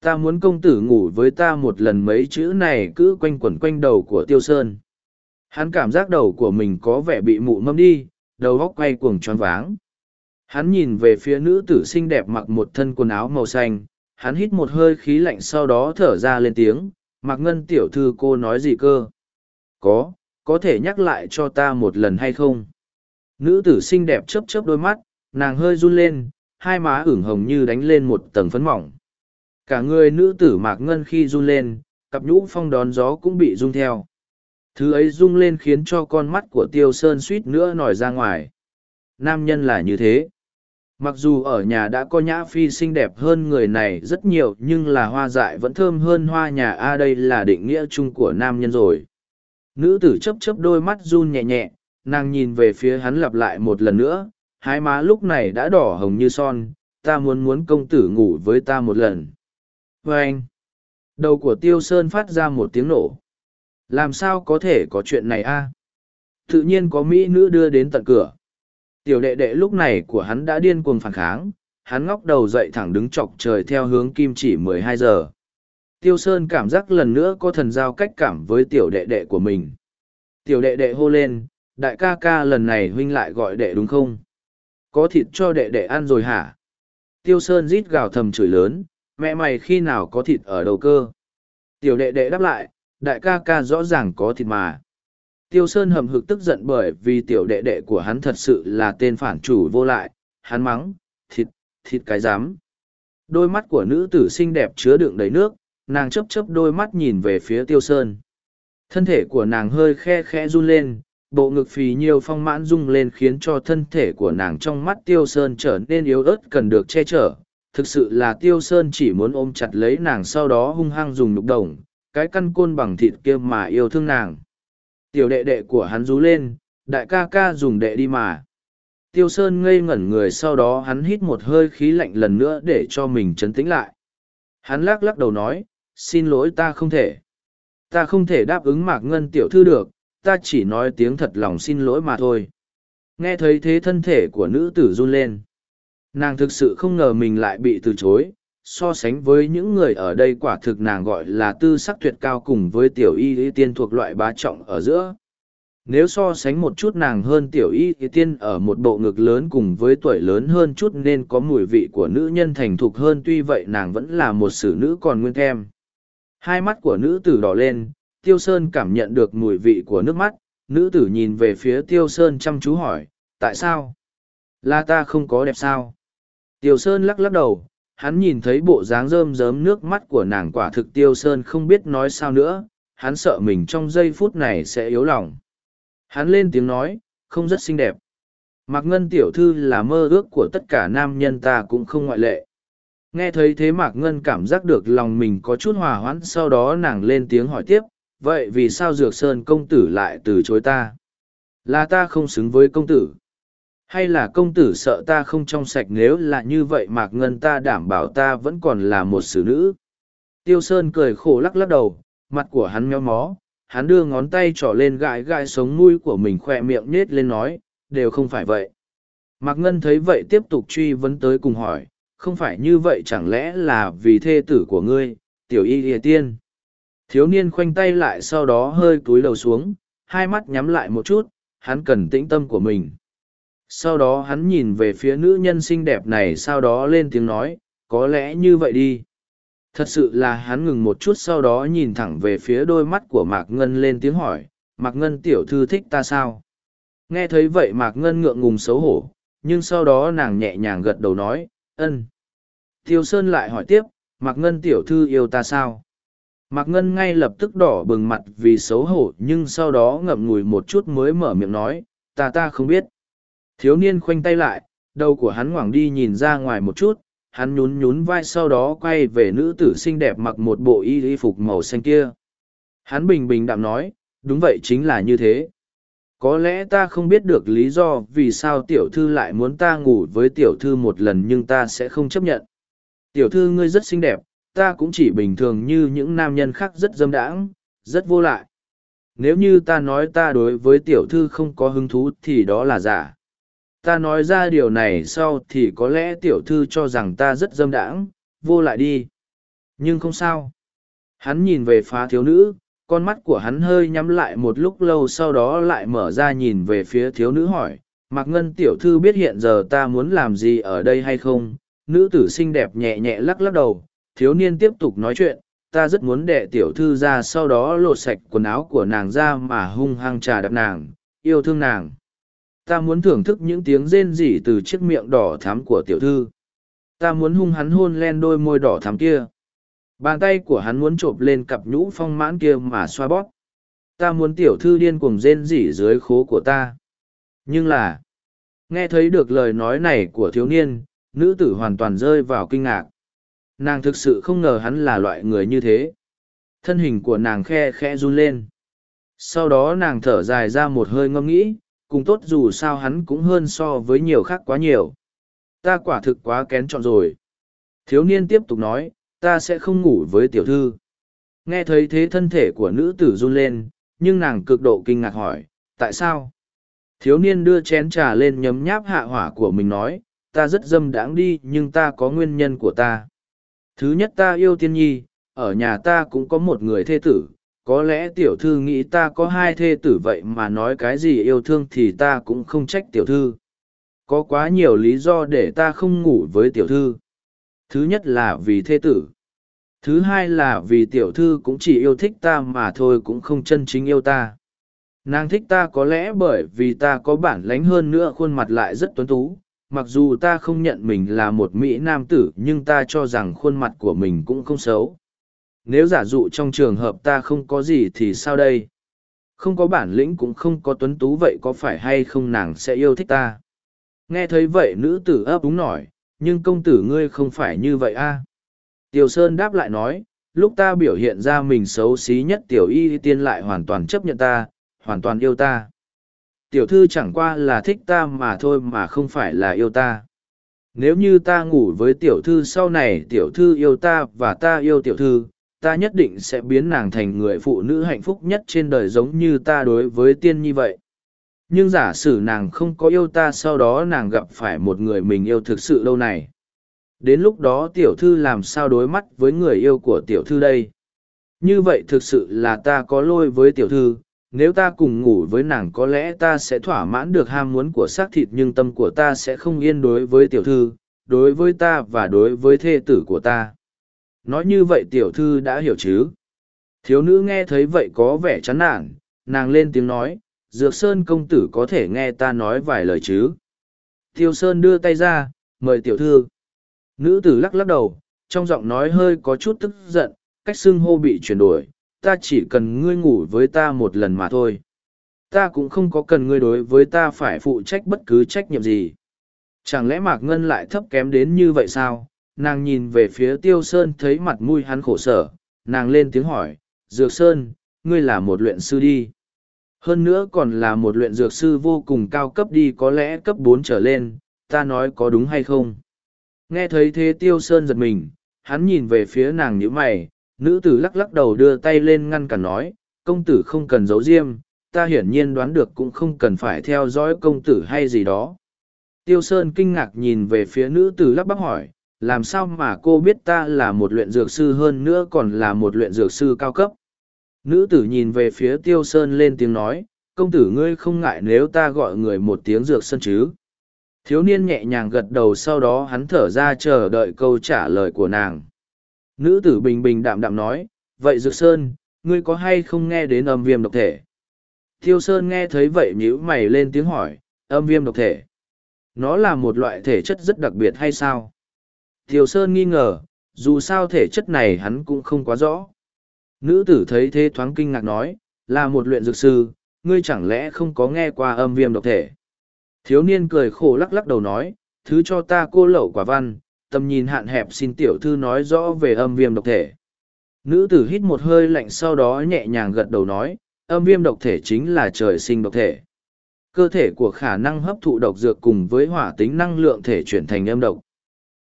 Ta muốn công tử ngủ với ta một lần mấy chữ này cứ quanh quẩn quanh đầu của Tiêu Sơn. Hắn cảm giác đầu của mình có vẻ bị mụ mâm đi, đầu góc quay cuồng tròn váng. Hắn nhìn về phía nữ tử xinh đẹp mặc một thân quần áo màu xanh, hắn hít một hơi khí lạnh sau đó thở ra lên tiếng, mặc ngân tiểu thư cô nói gì cơ? Có, có thể nhắc lại cho ta một lần hay không? Nữ tử xinh đẹp chớp chớp đôi mắt, nàng hơi run lên, hai má ửng hồng như đánh lên một tầng phấn mỏng. Cả người nữ tử mạc ngân khi run lên, cặp nhũ phong đón gió cũng bị rung theo. Thứ ấy rung lên khiến cho con mắt của tiêu sơn suýt nữa nổi ra ngoài. Nam nhân là như thế. Mặc dù ở nhà đã có nhã phi xinh đẹp hơn người này rất nhiều nhưng là hoa dại vẫn thơm hơn hoa nhà A đây là định nghĩa chung của nam nhân rồi. Nữ tử chấp chấp đôi mắt run nhẹ nhẹ, nàng nhìn về phía hắn lặp lại một lần nữa, hai má lúc này đã đỏ hồng như son, ta muốn muốn công tử ngủ với ta một lần. vê anh, đầu của tiêu sơn phát ra một tiếng nổ. Làm sao có thể có chuyện này a? Tự nhiên có mỹ nữ đưa đến tận cửa. Tiểu đệ đệ lúc này của hắn đã điên cuồng phản kháng, hắn ngóc đầu dậy thẳng đứng chọc trời theo hướng kim chỉ mười hai giờ. Tiêu Sơn cảm giác lần nữa có thần giao cách cảm với tiểu đệ đệ của mình. Tiểu đệ đệ hô lên, đại ca ca lần này huynh lại gọi đệ đúng không? Có thịt cho đệ đệ ăn rồi hả? Tiêu Sơn rít gào thầm chửi lớn, mẹ mày khi nào có thịt ở đầu cơ? Tiểu đệ đệ đáp lại, đại ca ca rõ ràng có thịt mà. Tiêu Sơn hầm hực tức giận bởi vì tiểu đệ đệ của hắn thật sự là tên phản chủ vô lại, hắn mắng, thịt, thịt cái dám. Đôi mắt của nữ tử xinh đẹp chứa đựng đầy nước, nàng chấp chấp đôi mắt nhìn về phía Tiêu Sơn. Thân thể của nàng hơi khe khẽ run lên, bộ ngực phì nhiều phong mãn rung lên khiến cho thân thể của nàng trong mắt Tiêu Sơn trở nên yếu ớt cần được che chở. Thực sự là Tiêu Sơn chỉ muốn ôm chặt lấy nàng sau đó hung hăng dùng nục đồng, cái căn côn bằng thịt kia mà yêu thương nàng. Tiểu đệ đệ của hắn rú lên, đại ca ca dùng đệ đi mà. Tiêu Sơn ngây ngẩn người sau đó hắn hít một hơi khí lạnh lần nữa để cho mình chấn tĩnh lại. Hắn lắc lắc đầu nói, xin lỗi ta không thể. Ta không thể đáp ứng Mạc Ngân tiểu thư được, ta chỉ nói tiếng thật lòng xin lỗi mà thôi. Nghe thấy thế thân thể của nữ tử run lên. Nàng thực sự không ngờ mình lại bị từ chối, so sánh với những người ở đây quả thực nàng gọi là tư sắc tuyệt cao cùng với tiểu y y tiên thuộc loại bá trọng ở giữa. Nếu so sánh một chút nàng hơn tiểu y y tiên ở một bộ ngực lớn cùng với tuổi lớn hơn chút nên có mùi vị của nữ nhân thành thục hơn, tuy vậy nàng vẫn là một xử nữ còn nguyên kem hai mắt của nữ tử đỏ lên, tiêu sơn cảm nhận được mùi vị của nước mắt. Nữ tử nhìn về phía tiêu sơn chăm chú hỏi, tại sao? Là ta không có đẹp sao? Tiêu sơn lắc lắc đầu hắn nhìn thấy bộ dáng rơm rớm nước mắt của nàng quả thực tiêu sơn không biết nói sao nữa, hắn sợ mình trong giây phút này sẽ yếu lòng. Hắn lên tiếng nói, không rất xinh đẹp. Mạc ngân tiểu thư là mơ ước của tất cả nam nhân ta cũng không ngoại lệ. Nghe thấy thế mạc ngân cảm giác được lòng mình có chút hòa hoãn, sau đó nàng lên tiếng hỏi tiếp, vậy vì sao dược sơn công tử lại từ chối ta? Là ta không xứng với công tử hay là công tử sợ ta không trong sạch nếu là như vậy mạc ngân ta đảm bảo ta vẫn còn là một xử nữ. Tiêu sơn cười khổ lắc lắc đầu, mặt của hắn méo mó, hắn đưa ngón tay trỏ lên gãi gãi sống mũi của mình khoe miệng nhết lên nói, đều không phải vậy. Mạc ngân thấy vậy tiếp tục truy vấn tới cùng hỏi, không phải như vậy chẳng lẽ là vì thê tử của ngươi, tiểu y ỉa tiên? Thiếu niên khoanh tay lại sau đó hơi cúi đầu xuống, hai mắt nhắm lại một chút, hắn cần tĩnh tâm của mình sau đó hắn nhìn về phía nữ nhân xinh đẹp này sau đó lên tiếng nói, có lẽ như vậy đi. Thật sự là hắn ngừng một chút sau đó nhìn thẳng về phía đôi mắt của mạc ngân lên tiếng hỏi, mạc ngân tiểu thư thích ta sao? Nghe thấy vậy mạc ngân ngượng ngùng xấu hổ, nhưng sau đó nàng nhẹ nhàng gật đầu nói, ân. Tiêu sơn lại hỏi tiếp, mạc ngân tiểu thư yêu ta sao? Mạc ngân ngay lập tức đỏ bừng mặt vì xấu hổ nhưng sau đó ngậm ngùi một chút mới mở miệng nói, ta ta không biết. Thiếu niên khoanh tay lại, đầu của hắn ngoảng đi nhìn ra ngoài một chút, hắn nhún nhún vai sau đó quay về nữ tử xinh đẹp mặc một bộ y y phục màu xanh kia. Hắn bình bình đạm nói, đúng vậy chính là như thế. có lẽ ta không biết được lý do vì sao tiểu thư lại muốn ta ngủ với tiểu thư một lần nhưng ta sẽ không chấp nhận tiểu thư ngươi rất xinh đẹp ta cũng chỉ bình thường như những nam nhân khác rất dâm đãng rất vô lại nếu như ta nói ta đối với tiểu thư không có hứng thú thì đó là giả ta nói ra điều này sau thì có lẽ tiểu thư cho rằng ta rất dâm đãng, vô lại đi. Nhưng không sao. Hắn nhìn về phá thiếu nữ, con mắt của hắn hơi nhắm lại một lúc lâu sau đó lại mở ra nhìn về phía thiếu nữ hỏi, mạc ngân tiểu thư biết hiện giờ ta muốn làm gì ở đây hay không? Nữ tử xinh đẹp nhẹ nhẹ lắc lắc đầu, thiếu niên tiếp tục nói chuyện, ta rất muốn đệ tiểu thư ra sau đó lột sạch quần áo của nàng ra mà hung hăng trà đập nàng, yêu thương nàng ta muốn thưởng thức những tiếng rên rỉ từ chiếc miệng đỏ thắm của tiểu thư. Ta muốn hung hắn hôn len đôi môi đỏ thắm kia. Bàn tay của hắn muốn chộp lên cặp nhũ phong mãn kia mà xoa bóp. Ta muốn tiểu thư điên cuồng rên rỉ dưới khố của ta. Nhưng là, nghe thấy được lời nói này của thiếu niên, nữ tử hoàn toàn rơi vào kinh ngạc. Nàng thực sự không ngờ hắn là loại người như thế. Thân hình của nàng khe khe run lên. Sau đó nàng thở dài ra một hơi ngâm nghĩ cùng tốt dù sao hắn cũng hơn so với nhiều khác quá nhiều. Ta quả thực quá kén chọn rồi. Thiếu niên tiếp tục nói, ta sẽ không ngủ với tiểu thư. Nghe thấy thế thân thể của nữ tử run lên, nhưng nàng cực độ kinh ngạc hỏi, tại sao? Thiếu niên đưa chén trà lên nhấm nháp hạ hỏa của mình nói, ta rất dâm đãng đi, nhưng ta có nguyên nhân của ta. Thứ nhất ta yêu tiên nhi, ở nhà ta cũng có một người thê tử có lẽ tiểu thư nghĩ ta có hai thê tử vậy mà nói cái gì yêu thương thì ta cũng không trách tiểu thư. Có quá nhiều lý do để ta không ngủ với tiểu thư. Thứ nhất là vì thê tử. Thứ hai là vì tiểu thư cũng chỉ yêu thích ta mà thôi cũng không chân chính yêu ta. Nàng thích ta có lẽ bởi vì ta có bản lánh hơn nữa khuôn mặt lại rất tuấn tú. Mặc dù ta không nhận mình là một mỹ nam tử nhưng ta cho rằng khuôn mặt của mình cũng không xấu nếu giả dụ trong trường hợp ta không có gì thì sao đây không có bản lĩnh cũng không có tuấn tú vậy có phải hay không nàng sẽ yêu thích ta nghe thấy vậy nữ tử ấp úng nổi nhưng công tử ngươi không phải như vậy a à? Tiểu Sơn đáp lại nói, lúc ta biểu hiện ra mình xấu xí nhất tiểu y tiên lại hoàn toàn chấp nhận ta, hoàn toàn yêu ta. Tiểu thư chẳng qua là thích ta mà thôi mà không phải là yêu ta. Nếu như ta ngủ với tiểu thư sau này tiểu thư yêu ta và ta yêu tiểu thư, ta nhất định sẽ biến nàng thành người phụ nữ hạnh phúc nhất trên đời giống như ta đối với tiên như vậy. Nhưng giả sử nàng không có yêu ta sau đó nàng gặp phải một người mình yêu thực sự lâu này. Đến lúc đó tiểu thư làm sao đối mắt với người yêu của tiểu thư đây? Như vậy thực sự là ta có lôi với tiểu thư, nếu ta cùng ngủ với nàng có lẽ ta sẽ thỏa mãn được ham muốn của xác thịt nhưng tâm của ta sẽ không yên đối với tiểu thư, đối với ta và đối với thê tử của ta nói như vậy tiểu thư đã hiểu chứ thiếu nữ nghe thấy vậy có vẻ chán nản nàng lên tiếng nói dược sơn công tử có thể nghe ta nói vài lời chứ tiêu sơn đưa tay ra mời tiểu thư Nữ tử lắc lắc đầu, trong giọng nói hơi có chút tức giận, cách xưng hô bị chuyển đổi, ta chỉ cần ngươi ngủ với ta một lần mà thôi. Ta cũng không có cần ngươi đối với ta phải phụ trách bất cứ trách nhiệm gì. Chẳng lẽ Mạc Ngân lại thấp kém đến như vậy sao? Nàng nhìn về phía Tiêu Sơn thấy mặt mũi hắn khổ sở, nàng lên tiếng hỏi, Dược Sơn, ngươi là một luyện sư đi. Hơn nữa còn là một luyện dược sư vô cùng cao cấp đi có lẽ cấp bốn trở lên, ta nói có đúng hay không? Nghe thấy thế tiêu sơn giật mình, hắn nhìn về phía nàng nhíu mày, nữ tử lắc lắc đầu đưa tay lên ngăn cản nói, công tử không cần giấu diêm ta hiển nhiên đoán được cũng không cần phải theo dõi công tử hay gì đó. Tiêu Sơn kinh ngạc nhìn về phía nữ tử lắp bắp hỏi, làm sao mà cô biết ta là một luyện dược sư hơn nữa còn là một luyện dược sư cao cấp? Nữ tử nhìn về phía Tiêu Sơn lên tiếng nói, công tử ngươi không ngại nếu ta gọi người một tiếng dược sơn chứ? Thiếu niên nhẹ nhàng gật đầu sau đó hắn thở ra chờ đợi câu trả lời của nàng. Nữ tử bình bình đạm đạm nói, vậy Dược Sơn, ngươi có hay không nghe đến âm viêm độc thể? Tiêu Sơn nghe thấy vậy nhíu mày lên tiếng hỏi, âm viêm độc thể. Nó là một loại thể chất rất đặc biệt hay sao? Tiểu Sơn nghi ngờ, dù sao thể chất này hắn cũng không quá rõ. Nữ tử thấy thế thoáng kinh ngạc nói, là một luyện dược sư, ngươi chẳng lẽ không có nghe qua âm viêm độc thể? Thiếu niên cười khổ lắc lắc đầu nói, thứ cho ta cô lậu quả văn, tầm nhìn hạn hẹp xin tiểu thư nói rõ về âm viêm độc thể. Nữ tử hít một hơi lạnh sau đó nhẹ nhàng gật đầu nói, âm viêm độc thể chính là trời sinh độc thể. Cơ thể của khả năng hấp thụ độc dược cùng với hỏa tính năng lượng thể chuyển thành âm độc.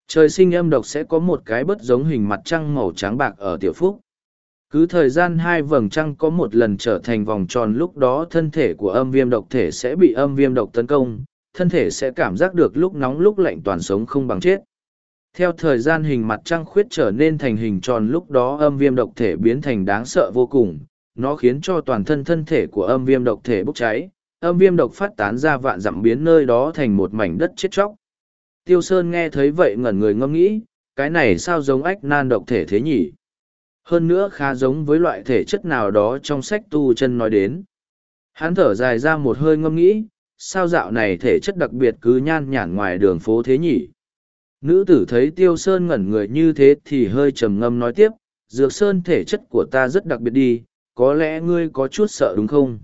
Trời sinh âm độc sẽ có một cái bất giống hình mặt trăng màu trắng bạc ở tiểu phúc. Cứ thời gian hai vầng trăng có một lần trở thành vòng tròn lúc đó thân thể của âm viêm độc thể sẽ bị âm viêm độc tấn công, thân thể sẽ cảm giác được lúc nóng lúc lạnh toàn sống không bằng chết. Theo thời gian hình mặt trăng khuyết trở nên thành hình tròn lúc đó âm viêm độc thể biến thành đáng sợ vô cùng, nó khiến cho toàn thân thân thể của âm viêm độc thể bốc cháy, âm viêm độc phát tán ra vạn dặm biến nơi đó thành một mảnh đất chết chóc. Tiêu Sơn nghe thấy vậy ngẩn người ngâm nghĩ, cái này sao giống ách nan độc thể thế nhỉ? Hơn nữa khá giống với loại thể chất nào đó trong sách tu chân nói đến. Hắn thở dài ra một hơi ngâm nghĩ, sao dạo này thể chất đặc biệt cứ nhan nhản ngoài đường phố thế nhỉ? Nữ tử thấy Tiêu Sơn ngẩn người như thế thì hơi trầm ngâm nói tiếp, Dược Sơn thể chất của ta rất đặc biệt đi, có lẽ ngươi có chút sợ đúng không?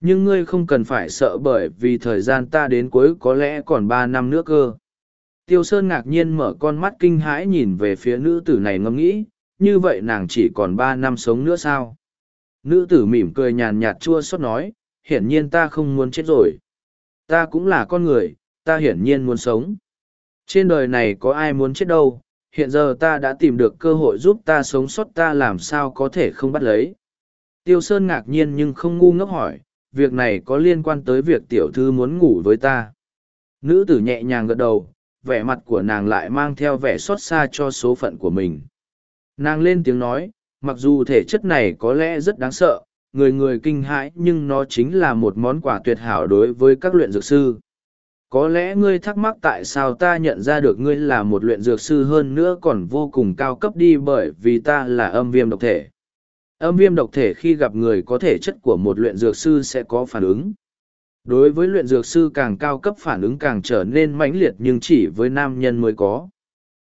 Nhưng ngươi không cần phải sợ bởi vì thời gian ta đến cuối có lẽ còn ba năm nữa cơ. Tiêu Sơn ngạc nhiên mở con mắt kinh hãi nhìn về phía nữ tử này ngẫm nghĩ, như vậy nàng chỉ còn ba năm sống nữa sao? Nữ tử mỉm cười nhàn nhạt chua xót nói, hiển nhiên ta không muốn chết rồi. Ta cũng là con người, ta hiển nhiên muốn sống. Trên đời này có ai muốn chết đâu, hiện giờ ta đã tìm được cơ hội giúp ta sống sót ta làm sao có thể không bắt lấy. Tiêu Sơn ngạc nhiên nhưng không ngu ngốc hỏi, việc này có liên quan tới việc tiểu thư muốn ngủ với ta. Nữ tử nhẹ nhàng gật đầu, vẻ mặt của nàng lại mang theo vẻ xót xa cho số phận của mình. Nàng lên tiếng nói, mặc dù thể chất này có lẽ rất đáng sợ, người người kinh hãi nhưng nó chính là một món quà tuyệt hảo đối với các luyện dược sư. Có lẽ ngươi thắc mắc tại sao ta nhận ra được ngươi là một luyện dược sư hơn nữa còn vô cùng cao cấp đi bởi vì ta là âm viêm độc thể. Âm viêm độc thể khi gặp người có thể chất của một luyện dược sư sẽ có phản ứng. Đối với luyện dược sư càng cao cấp phản ứng càng trở nên mãnh liệt nhưng chỉ với nam nhân mới có.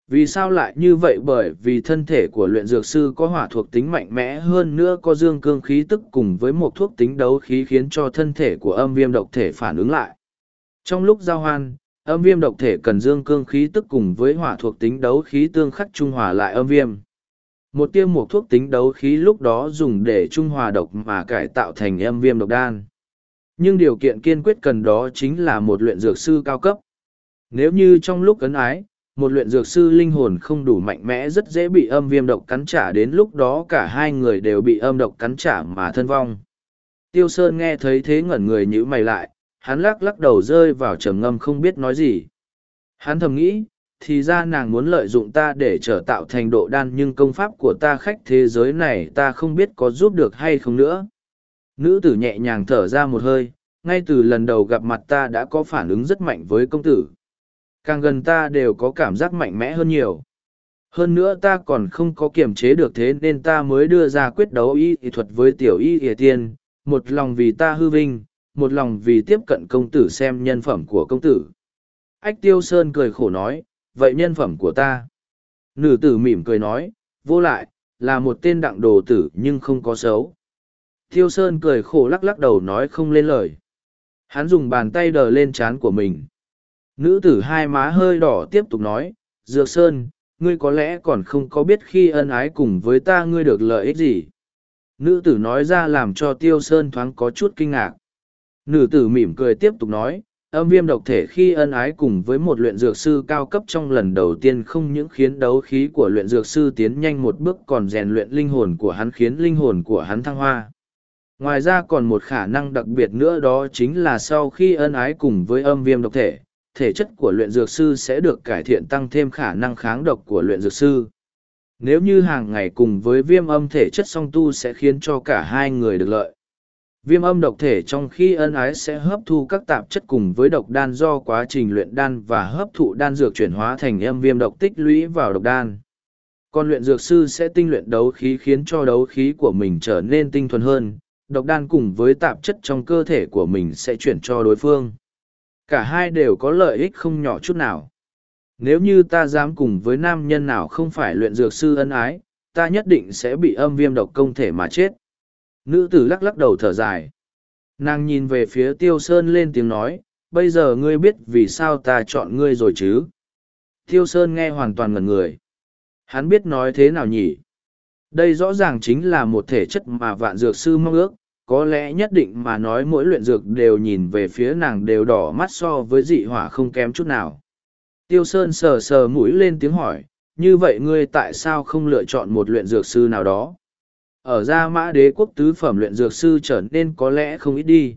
Vì sao lại như vậy bởi vì thân thể của luyện dược sư có hỏa thuộc tính mạnh mẽ hơn nữa có dương cương khí tức cùng với một thuốc tính đấu khí khiến cho thân thể của âm viêm độc thể phản ứng lại. Trong lúc giao hoan, âm viêm độc thể cần dương cương khí tức cùng với hỏa thuộc tính đấu khí tương khắc trung hòa lại âm viêm. Một tiêm một thuốc tính đấu khí lúc đó dùng để trung hòa độc mà cải tạo thành âm viêm độc đan. Nhưng điều kiện kiên quyết cần đó chính là một luyện dược sư cao cấp. Nếu như trong lúc ấn ái, một luyện dược sư linh hồn không đủ mạnh mẽ rất dễ bị âm viêm độc cắn trả đến lúc đó cả hai người đều bị âm độc cắn trả mà thân vong. Tiêu Sơn nghe thấy thế ngẩn người nhữ mày lại, hắn lắc lắc đầu rơi vào trầm ngâm không biết nói gì. Hắn thầm nghĩ, thì ra nàng muốn lợi dụng ta để trở tạo thành độ đan nhưng công pháp của ta khách thế giới này ta không biết có giúp được hay không nữa. Nữ tử nhẹ nhàng thở ra một hơi, ngay từ lần đầu gặp mặt ta đã có phản ứng rất mạnh với công tử. Càng gần ta đều có cảm giác mạnh mẽ hơn nhiều. Hơn nữa ta còn không có kiềm chế được thế nên ta mới đưa ra quyết đấu y thuật với tiểu y y tiên, một lòng vì ta hư vinh, một lòng vì tiếp cận công tử xem nhân phẩm của công tử. Ách tiêu sơn cười khổ nói, vậy nhân phẩm của ta. Nữ tử mỉm cười nói, vô lại, là một tên đặng đồ tử nhưng không có xấu. Tiêu sơn cười khổ lắc lắc đầu nói không lên lời. Hắn dùng bàn tay đờ lên trán của mình. Nữ tử hai má hơi đỏ tiếp tục nói, Dược Sơn, ngươi có lẽ còn không có biết khi ân ái cùng với ta ngươi được lợi ích gì. Nữ tử nói ra làm cho Tiêu Sơn thoáng có chút kinh ngạc. Nữ tử mỉm cười tiếp tục nói, âm viêm độc thể khi ân ái cùng với một luyện dược sư cao cấp trong lần đầu tiên không những khiến đấu khí của luyện dược sư tiến nhanh một bước còn rèn luyện linh hồn của hắn khiến linh hồn của hắn thăng hoa. Ngoài ra còn một khả năng đặc biệt nữa đó chính là sau khi ân ái cùng với âm viêm độc thể, thể chất của luyện dược sư sẽ được cải thiện tăng thêm khả năng kháng độc của luyện dược sư. Nếu như hàng ngày cùng với viêm âm thể chất song tu sẽ khiến cho cả hai người được lợi. Viêm âm độc thể trong khi ân ái sẽ hấp thu các tạp chất cùng với độc đan do quá trình luyện đan và hấp thụ đan dược chuyển hóa thành âm viêm độc tích lũy vào độc đan. Còn luyện dược sư sẽ tinh luyện đấu khí khiến cho đấu khí của mình trở nên tinh thuần hơn, độc đan cùng với tạp chất trong cơ thể của mình sẽ chuyển cho đối phương. Cả hai đều có lợi ích không nhỏ chút nào. Nếu như ta dám cùng với nam nhân nào không phải luyện dược sư ân ái, ta nhất định sẽ bị âm viêm độc công thể mà chết. Nữ tử lắc lắc đầu thở dài. Nàng nhìn về phía tiêu sơn lên tiếng nói, bây giờ ngươi biết vì sao ta chọn ngươi rồi chứ? Tiêu sơn nghe hoàn toàn ngẩn người. Hắn biết nói thế nào nhỉ? Đây rõ ràng chính là một thể chất mà vạn dược sư mong ước, có lẽ nhất định mà nói mỗi luyện dược đều nhìn về phía nàng đều đỏ mắt so với dị hỏa không kém chút nào. Tiêu Sơn sờ sờ mũi lên tiếng hỏi, như vậy ngươi tại sao không lựa chọn một luyện dược sư nào đó? Ở gia mã đế quốc tứ phẩm luyện dược sư trở nên có lẽ không ít đi.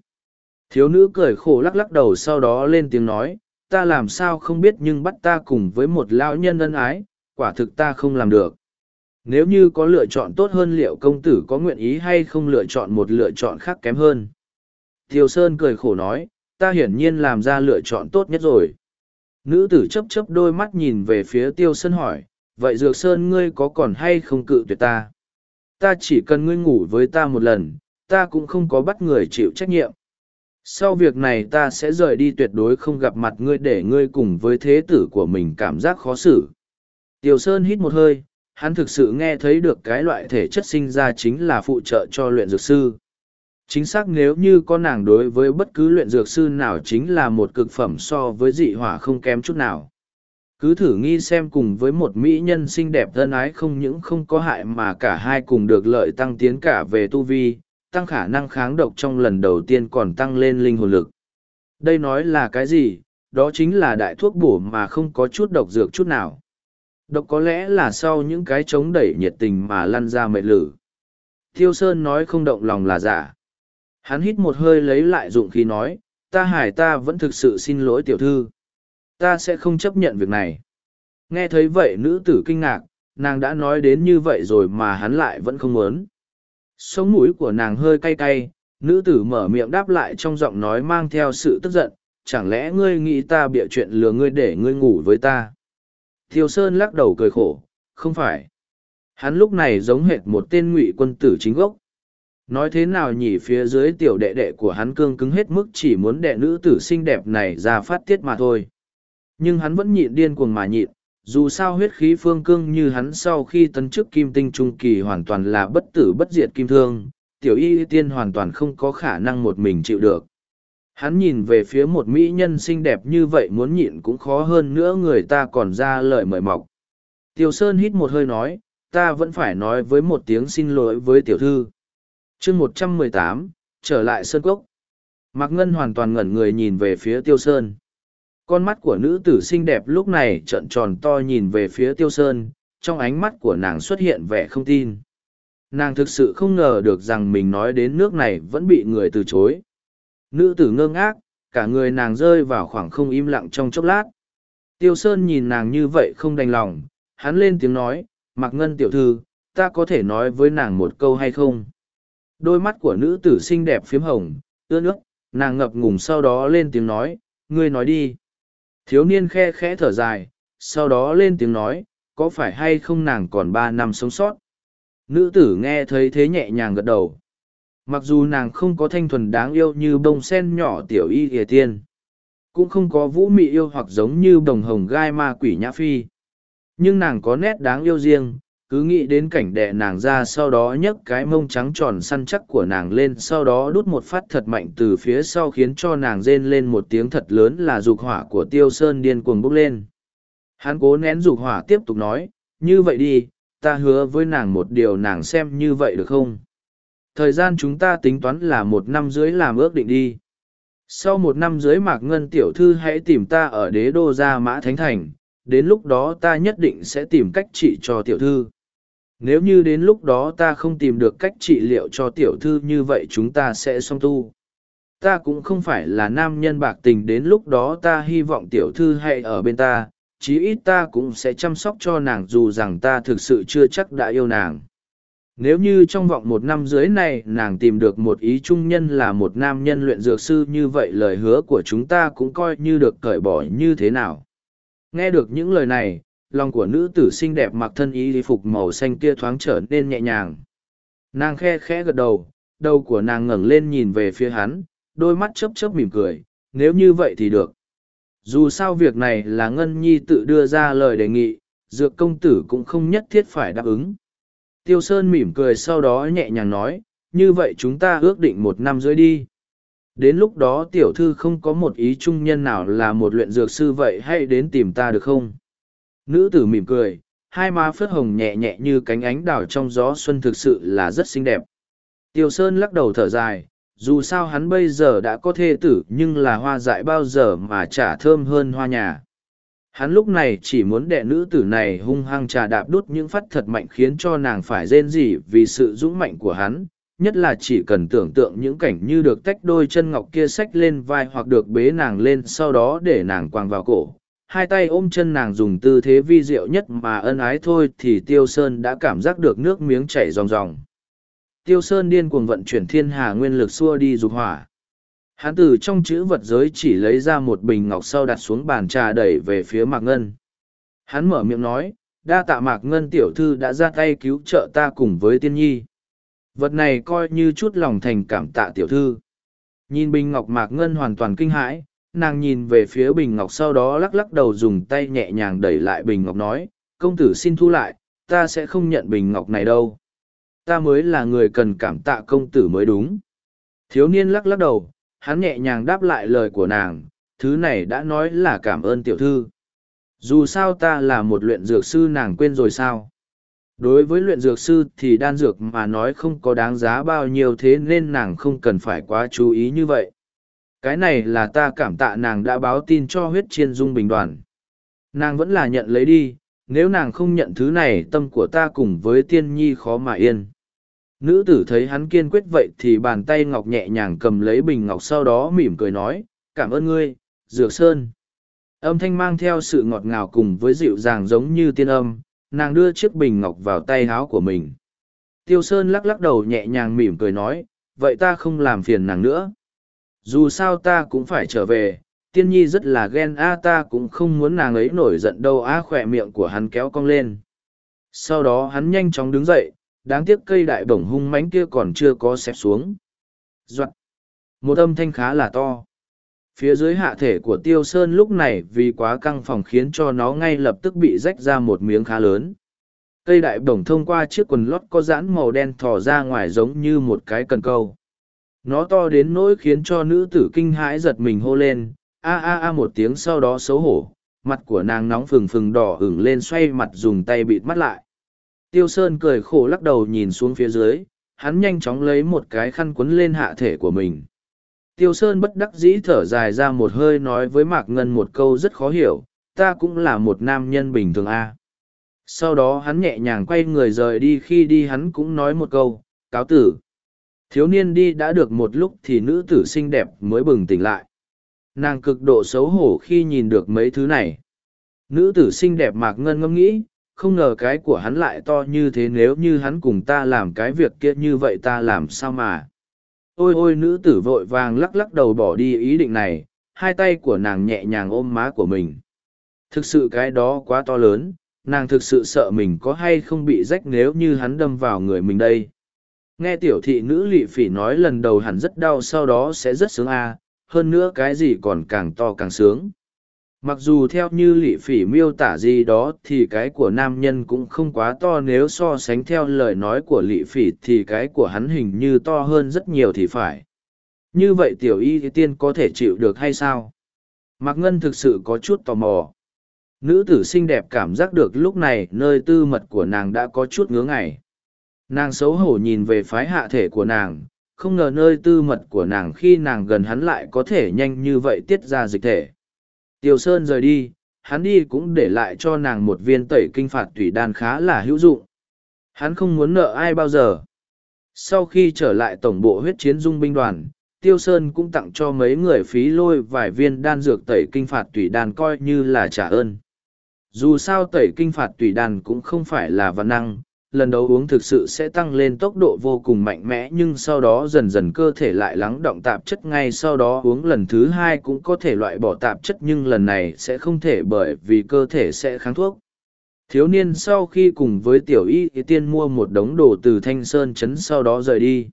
Thiếu nữ cười khổ lắc lắc đầu sau đó lên tiếng nói, ta làm sao không biết nhưng bắt ta cùng với một lão nhân ân ái, quả thực ta không làm được. Nếu như có lựa chọn tốt hơn liệu công tử có nguyện ý hay không lựa chọn một lựa chọn khác kém hơn. Thiều Sơn cười khổ nói, ta hiển nhiên làm ra lựa chọn tốt nhất rồi. Nữ tử chấp chấp đôi mắt nhìn về phía Tiêu Sơn hỏi, vậy Dược Sơn ngươi có còn hay không cự tuyệt ta? Ta chỉ cần ngươi ngủ với ta một lần, ta cũng không có bắt người chịu trách nhiệm. Sau việc này ta sẽ rời đi tuyệt đối không gặp mặt ngươi để ngươi cùng với thế tử của mình cảm giác khó xử. Tiêu Sơn hít một hơi, hắn thực sự nghe thấy được cái loại thể chất sinh ra chính là phụ trợ cho luyện dược sư. Chính xác nếu như con nàng đối với bất cứ luyện dược sư nào chính là một cực phẩm so với dị hỏa không kém chút nào. Cứ thử nghi xem cùng với một mỹ nhân xinh đẹp thân ái không những không có hại mà cả hai cùng được lợi tăng tiến cả về tu vi, tăng khả năng kháng độc trong lần đầu tiên còn tăng lên linh hồn lực. Đây nói là cái gì? Đó chính là đại thuốc bổ mà không có chút độc dược chút nào. Độc có lẽ là sau những cái chống đẩy nhiệt tình mà lăn ra mệt lử. Thiêu Sơn nói không động lòng là giả. Hắn hít một hơi lấy lại dụng khí nói, ta hải ta vẫn thực sự xin lỗi tiểu thư. Ta sẽ không chấp nhận việc này. Nghe thấy vậy nữ tử kinh ngạc, nàng đã nói đến như vậy rồi mà hắn lại vẫn không muốn. Sống mũi của nàng hơi cay cay, nữ tử mở miệng đáp lại trong giọng nói mang theo sự tức giận, chẳng lẽ ngươi nghĩ ta bịa chuyện lừa ngươi để ngươi ngủ với ta. Thiêu Sơn lắc đầu cười khổ, không phải. Hắn lúc này giống hệt một tên ngụy quân tử chính gốc. Nói thế nào nhỉ phía dưới tiểu đệ đệ của hắn cương cứng hết mức chỉ muốn đệ nữ tử xinh đẹp này ra phát tiết mà thôi. Nhưng hắn vẫn nhịn điên cuồng mà nhịn, dù sao huyết khí phương cương như hắn sau khi tấn chức kim tinh trung kỳ hoàn toàn là bất tử bất diệt kim thương, tiểu y tiên hoàn toàn không có khả năng một mình chịu được. Hắn nhìn về phía một mỹ nhân xinh đẹp như vậy muốn nhịn cũng khó hơn nữa người ta còn ra lời mời mọc. Tiêu Sơn hít một hơi nói, ta vẫn phải nói với một tiếng xin lỗi với tiểu thư. chương một trăm mười tám trở lại Sơn Cốc. Mạc Ngân hoàn toàn ngẩn người nhìn về phía Tiêu Sơn. Con mắt của nữ tử xinh đẹp lúc này trợn tròn to nhìn về phía Tiêu Sơn, trong ánh mắt của nàng xuất hiện vẻ không tin. Nàng thực sự không ngờ được rằng mình nói đến nước này vẫn bị người từ chối. Nữ tử ngơ ngác, cả người nàng rơi vào khoảng không im lặng trong chốc lát. Tiêu Sơn nhìn nàng như vậy không đành lòng, hắn lên tiếng nói, Mạc Ngân tiểu thư, ta có thể nói với nàng một câu hay không? Đôi mắt của nữ tử xinh đẹp phiếm hồng, ưa nước, nàng ngập ngùng sau đó lên tiếng nói, ngươi nói đi. Thiếu niên khe khẽ thở dài, sau đó lên tiếng nói, có phải hay không nàng còn ba năm sống sót? Nữ tử nghe thấy thế nhẹ nhàng gật đầu mặc dù nàng không có thanh thuần đáng yêu như bông sen nhỏ tiểu y ỉa tiên, cũng không có vũ mị yêu hoặc giống như đồng hồng gai ma quỷ nhã phi. Nhưng nàng có nét đáng yêu riêng, cứ nghĩ đến cảnh đệ nàng ra sau đó nhấc cái mông trắng tròn săn chắc của nàng lên, sau đó đút một phát thật mạnh từ phía sau khiến cho nàng rên lên một tiếng thật lớn là dục hỏa của tiêu sơn điên cuồng bốc lên. Hắn cố nén dục hỏa tiếp tục nói, như vậy đi, ta hứa với nàng một điều nàng xem như vậy được không? Thời gian chúng ta tính toán là một năm dưới làm ước định đi. Sau một năm dưới mạc ngân tiểu thư hãy tìm ta ở đế đô gia mã thánh thành, đến lúc đó ta nhất định sẽ tìm cách trị cho tiểu thư. Nếu như đến lúc đó ta không tìm được cách trị liệu cho tiểu thư như vậy chúng ta sẽ song tu. Ta cũng không phải là nam nhân bạc tình, đến lúc đó ta hy vọng tiểu thư hãy ở bên ta, chí ít ta cũng sẽ chăm sóc cho nàng dù rằng ta thực sự chưa chắc đã yêu nàng nếu như trong vọng một năm dưới này nàng tìm được một ý trung nhân là một nam nhân luyện dược sư như vậy lời hứa của chúng ta cũng coi như được cởi bỏ như thế nào. Nghe được những lời này, lòng của nữ tử xinh đẹp mặc thân y phục màu xanh kia thoáng trở nên nhẹ nhàng. Nàng khe khẽ gật đầu, đầu của nàng ngẩng lên nhìn về phía hắn, đôi mắt chớp chớp mỉm cười, nếu như vậy thì được. Dù sao việc này là Ngân Nhi tự đưa ra lời đề nghị, dược công tử cũng không nhất thiết phải đáp ứng. Tiêu Sơn mỉm cười sau đó nhẹ nhàng nói, như vậy chúng ta ước định một năm rưỡi đi. Đến lúc đó tiểu thư không có một ý trung nhân nào là một luyện dược sư vậy hãy đến tìm ta được không? Nữ tử mỉm cười, hai má phớt hồng nhẹ nhẹ như cánh ánh đào trong gió xuân thực sự là rất xinh đẹp. Tiêu Sơn lắc đầu thở dài, dù sao hắn bây giờ đã có thê tử nhưng là hoa dại bao giờ mà chả thơm hơn hoa nhà. Hắn lúc này chỉ muốn đệ nữ tử này hung hăng trà đạp đút những phát thật mạnh khiến cho nàng phải rên rỉ vì sự dũng mạnh của hắn, nhất là chỉ cần tưởng tượng những cảnh như được tách đôi chân ngọc kia xách lên vai hoặc được bế nàng lên sau đó để nàng quàng vào cổ. Hai tay ôm chân nàng dùng tư thế vi diệu nhất mà ân ái thôi thì Tiêu Sơn đã cảm giác được nước miếng chảy ròng ròng. Tiêu Sơn điên cuồng vận chuyển thiên hà nguyên lực xua đi dục hỏa. Hắn từ trong chữ vật giới chỉ lấy ra một bình ngọc sau đặt xuống bàn trà đẩy về phía Mạc Ngân. Hắn mở miệng nói, đa tạ Mạc Ngân tiểu thư đã ra tay cứu trợ ta cùng với tiên nhi. Vật này coi như chút lòng thành cảm tạ tiểu thư. Nhìn bình ngọc Mạc Ngân hoàn toàn kinh hãi, nàng nhìn về phía bình ngọc sau đó lắc lắc đầu dùng tay nhẹ nhàng đẩy lại bình ngọc nói, công tử xin thu lại, ta sẽ không nhận bình ngọc này đâu. Ta mới là người cần cảm tạ công tử mới đúng. Thiếu niên lắc lắc đầu, hắn nhẹ nhàng đáp lại lời của nàng, thứ này đã nói là cảm ơn tiểu thư. Dù sao ta là một luyện dược sư nàng quên rồi sao? Đối với luyện dược sư thì đan dược mà nói không có đáng giá bao nhiêu thế nên nàng không cần phải quá chú ý như vậy. Cái này là ta cảm tạ nàng đã báo tin cho huyết chiên dung bình đoàn. Nàng vẫn là nhận lấy đi, nếu nàng không nhận thứ này tâm của ta cùng với tiên nhi khó mà yên. Nữ tử thấy hắn kiên quyết vậy thì bàn tay ngọc nhẹ nhàng cầm lấy bình ngọc sau đó mỉm cười nói, cảm ơn ngươi, Dược Sơn. Âm thanh mang theo sự ngọt ngào cùng với dịu dàng giống như tiên âm, nàng đưa chiếc bình ngọc vào tay háo của mình. Tiêu Sơn lắc lắc đầu nhẹ nhàng mỉm cười nói, vậy ta không làm phiền nàng nữa. Dù sao ta cũng phải trở về, tiên nhi rất là ghen a ta cũng không muốn nàng ấy nổi giận đâu a khỏe miệng của hắn kéo cong lên. Sau đó hắn nhanh chóng đứng dậy, đáng tiếc cây đại bổng hung mãnh kia còn chưa có xẹp xuống. Doạn! Một âm thanh khá là to. Phía dưới hạ thể của tiêu sơn lúc này vì quá căng phòng khiến cho nó ngay lập tức bị rách ra một miếng khá lớn. Cây đại bổng thông qua chiếc quần lót có dãn màu đen thò ra ngoài giống như một cái cần câu. Nó to đến nỗi khiến cho nữ tử kinh hãi giật mình hô lên, a a a một tiếng sau đó xấu hổ, mặt của nàng nóng phừng phừng đỏ ửng lên xoay mặt dùng tay bịt mắt lại Tiêu Sơn cười khổ lắc đầu nhìn xuống phía dưới, hắn nhanh chóng lấy một cái khăn quấn lên hạ thể của mình. Tiêu Sơn bất đắc dĩ thở dài ra một hơi nói với Mạc Ngân một câu rất khó hiểu, ta cũng là một nam nhân bình thường a. Sau đó hắn nhẹ nhàng quay người rời đi khi đi hắn cũng nói một câu, cáo tử. Thiếu niên đi đã được một lúc thì nữ tử xinh đẹp mới bừng tỉnh lại. Nàng cực độ xấu hổ khi nhìn được mấy thứ này. Nữ tử xinh đẹp Mạc Ngân ngâm nghĩ, không ngờ cái của hắn lại to như thế nếu như hắn cùng ta làm cái việc kia như vậy ta làm sao mà? Ôi ôi nữ tử vội vàng lắc lắc đầu bỏ đi ý định này hai tay của nàng nhẹ nhàng ôm má của mình. Thực sự cái đó quá to lớn nàng thực sự sợ mình có hay không bị rách nếu như hắn đâm vào người mình đây. Nghe tiểu thị nữ lị phỉ nói lần đầu hẳn rất đau sau đó sẽ rất sướng a à, hơn nữa cái gì còn càng to càng sướng mặc dù theo như lỵ phỉ miêu tả gì đó thì cái của nam nhân cũng không quá to, nếu so sánh theo lời nói của lỵ phỉ thì cái của hắn hình như to hơn rất nhiều thì phải. Như vậy tiểu y tiên có thể chịu được hay sao? Mạc ngân thực sự có chút tò mò. Nữ tử xinh đẹp cảm giác được lúc này nơi tư mật của nàng đã có chút ngứa ngày nàng xấu hổ nhìn về phái hạ thể của nàng, không ngờ nơi tư mật của nàng khi nàng gần hắn lại có thể nhanh như vậy tiết ra dịch thể. Tiêu Sơn rời đi, hắn đi cũng để lại cho nàng một viên tẩy kinh phạt thủy đan khá là hữu dụng. Hắn không muốn nợ ai bao giờ. Sau khi trở lại tổng bộ huyết chiến dung binh đoàn, Tiêu Sơn cũng tặng cho mấy người phí lôi vài viên đan dược tẩy kinh phạt thủy đan coi như là trả ơn. Dù sao tẩy kinh phạt thủy đan cũng không phải là văn năng, lần đầu uống thực sự sẽ tăng lên tốc độ vô cùng mạnh mẽ, nhưng sau đó dần dần cơ thể lại lắng động tạp chất ngay sau đó uống lần thứ hai cũng có thể loại bỏ tạp chất, nhưng lần này sẽ không thể bởi vì cơ thể sẽ kháng thuốc. Thiếu niên sau khi cùng với tiểu y tiên mua một đống đồ từ thanh sơn chấn sau đó rời đi.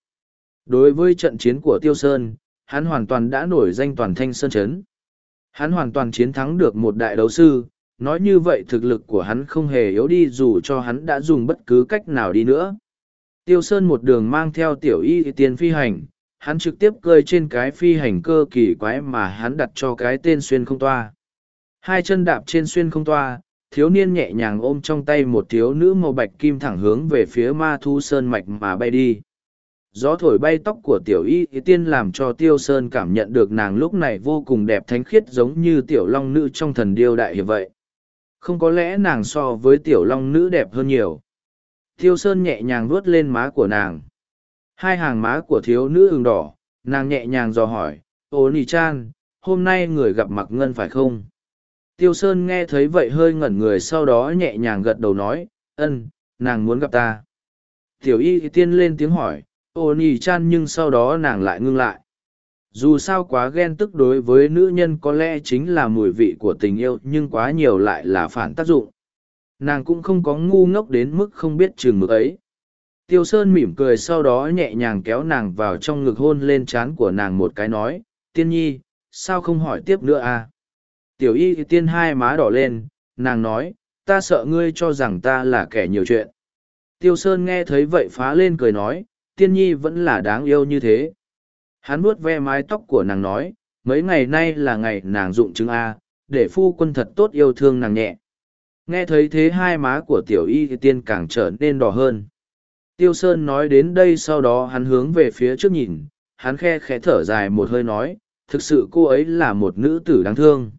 Đối với trận chiến của tiêu sơn, hắn hoàn toàn đã nổi danh toàn thanh sơn chấn hắn hoàn toàn chiến thắng được một đại đấu sư nói như vậy thực lực của hắn không hề yếu đi dù cho hắn đã dùng bất cứ cách nào đi nữa. Tiêu Sơn một đường mang theo tiểu y tiên phi hành, hắn trực tiếp cơi trên cái phi hành cơ kỳ quái mà hắn đặt cho cái tên xuyên không toa. Hai chân đạp trên xuyên không toa, thiếu niên nhẹ nhàng ôm trong tay một thiếu nữ màu bạch kim thẳng hướng về phía ma thu sơn mạch mà bay đi. gió thổi bay tóc của tiểu y tiên làm cho tiêu sơn cảm nhận được nàng lúc này vô cùng đẹp thánh khiết giống như tiểu long nữ trong thần điêu đại hiệp vậy không có lẽ nàng so với tiểu long nữ đẹp hơn nhiều. Tiêu sơn nhẹ nhàng vuốt lên má của nàng. Hai hàng má của thiếu nữ ừng đỏ, nàng nhẹ nhàng dò hỏi, ô nì chan, hôm nay người gặp mặc ngân phải không? Tiêu sơn nghe thấy vậy hơi ngẩn người sau đó nhẹ nhàng gật đầu nói, ân, nàng muốn gặp ta. Tiểu y tiên lên tiếng hỏi, ô nì chan nhưng sau đó nàng lại ngưng lại dù sao quá ghen tức đối với nữ nhân có lẽ chính là mùi vị của tình yêu, nhưng quá nhiều lại là phản tác dụng. Nàng cũng không có ngu ngốc đến mức không biết chừng mực ấy. Tiêu sơn mỉm cười sau đó nhẹ nhàng kéo nàng vào trong ngực hôn lên trán của nàng một cái nói, tiên nhi, sao không hỏi tiếp nữa à? Tiểu y tiên hai má đỏ lên, nàng nói, ta sợ ngươi cho rằng ta là kẻ nhiều chuyện. Tiêu sơn nghe thấy vậy phá lên cười nói, tiên nhi vẫn là đáng yêu như thế hắn vuốt ve mái tóc của nàng nói, mấy ngày nay là ngày nàng dụng chứng a, để phu quân thật tốt yêu thương nàng nhẹ. Nghe thấy thế hai má của tiểu y tiên càng trở nên đỏ hơn. Tiêu sơn nói đến đây sau đó hắn hướng về phía trước nhìn, hắn khe khẽ thở dài một hơi nói, thực sự cô ấy là một nữ tử đáng thương.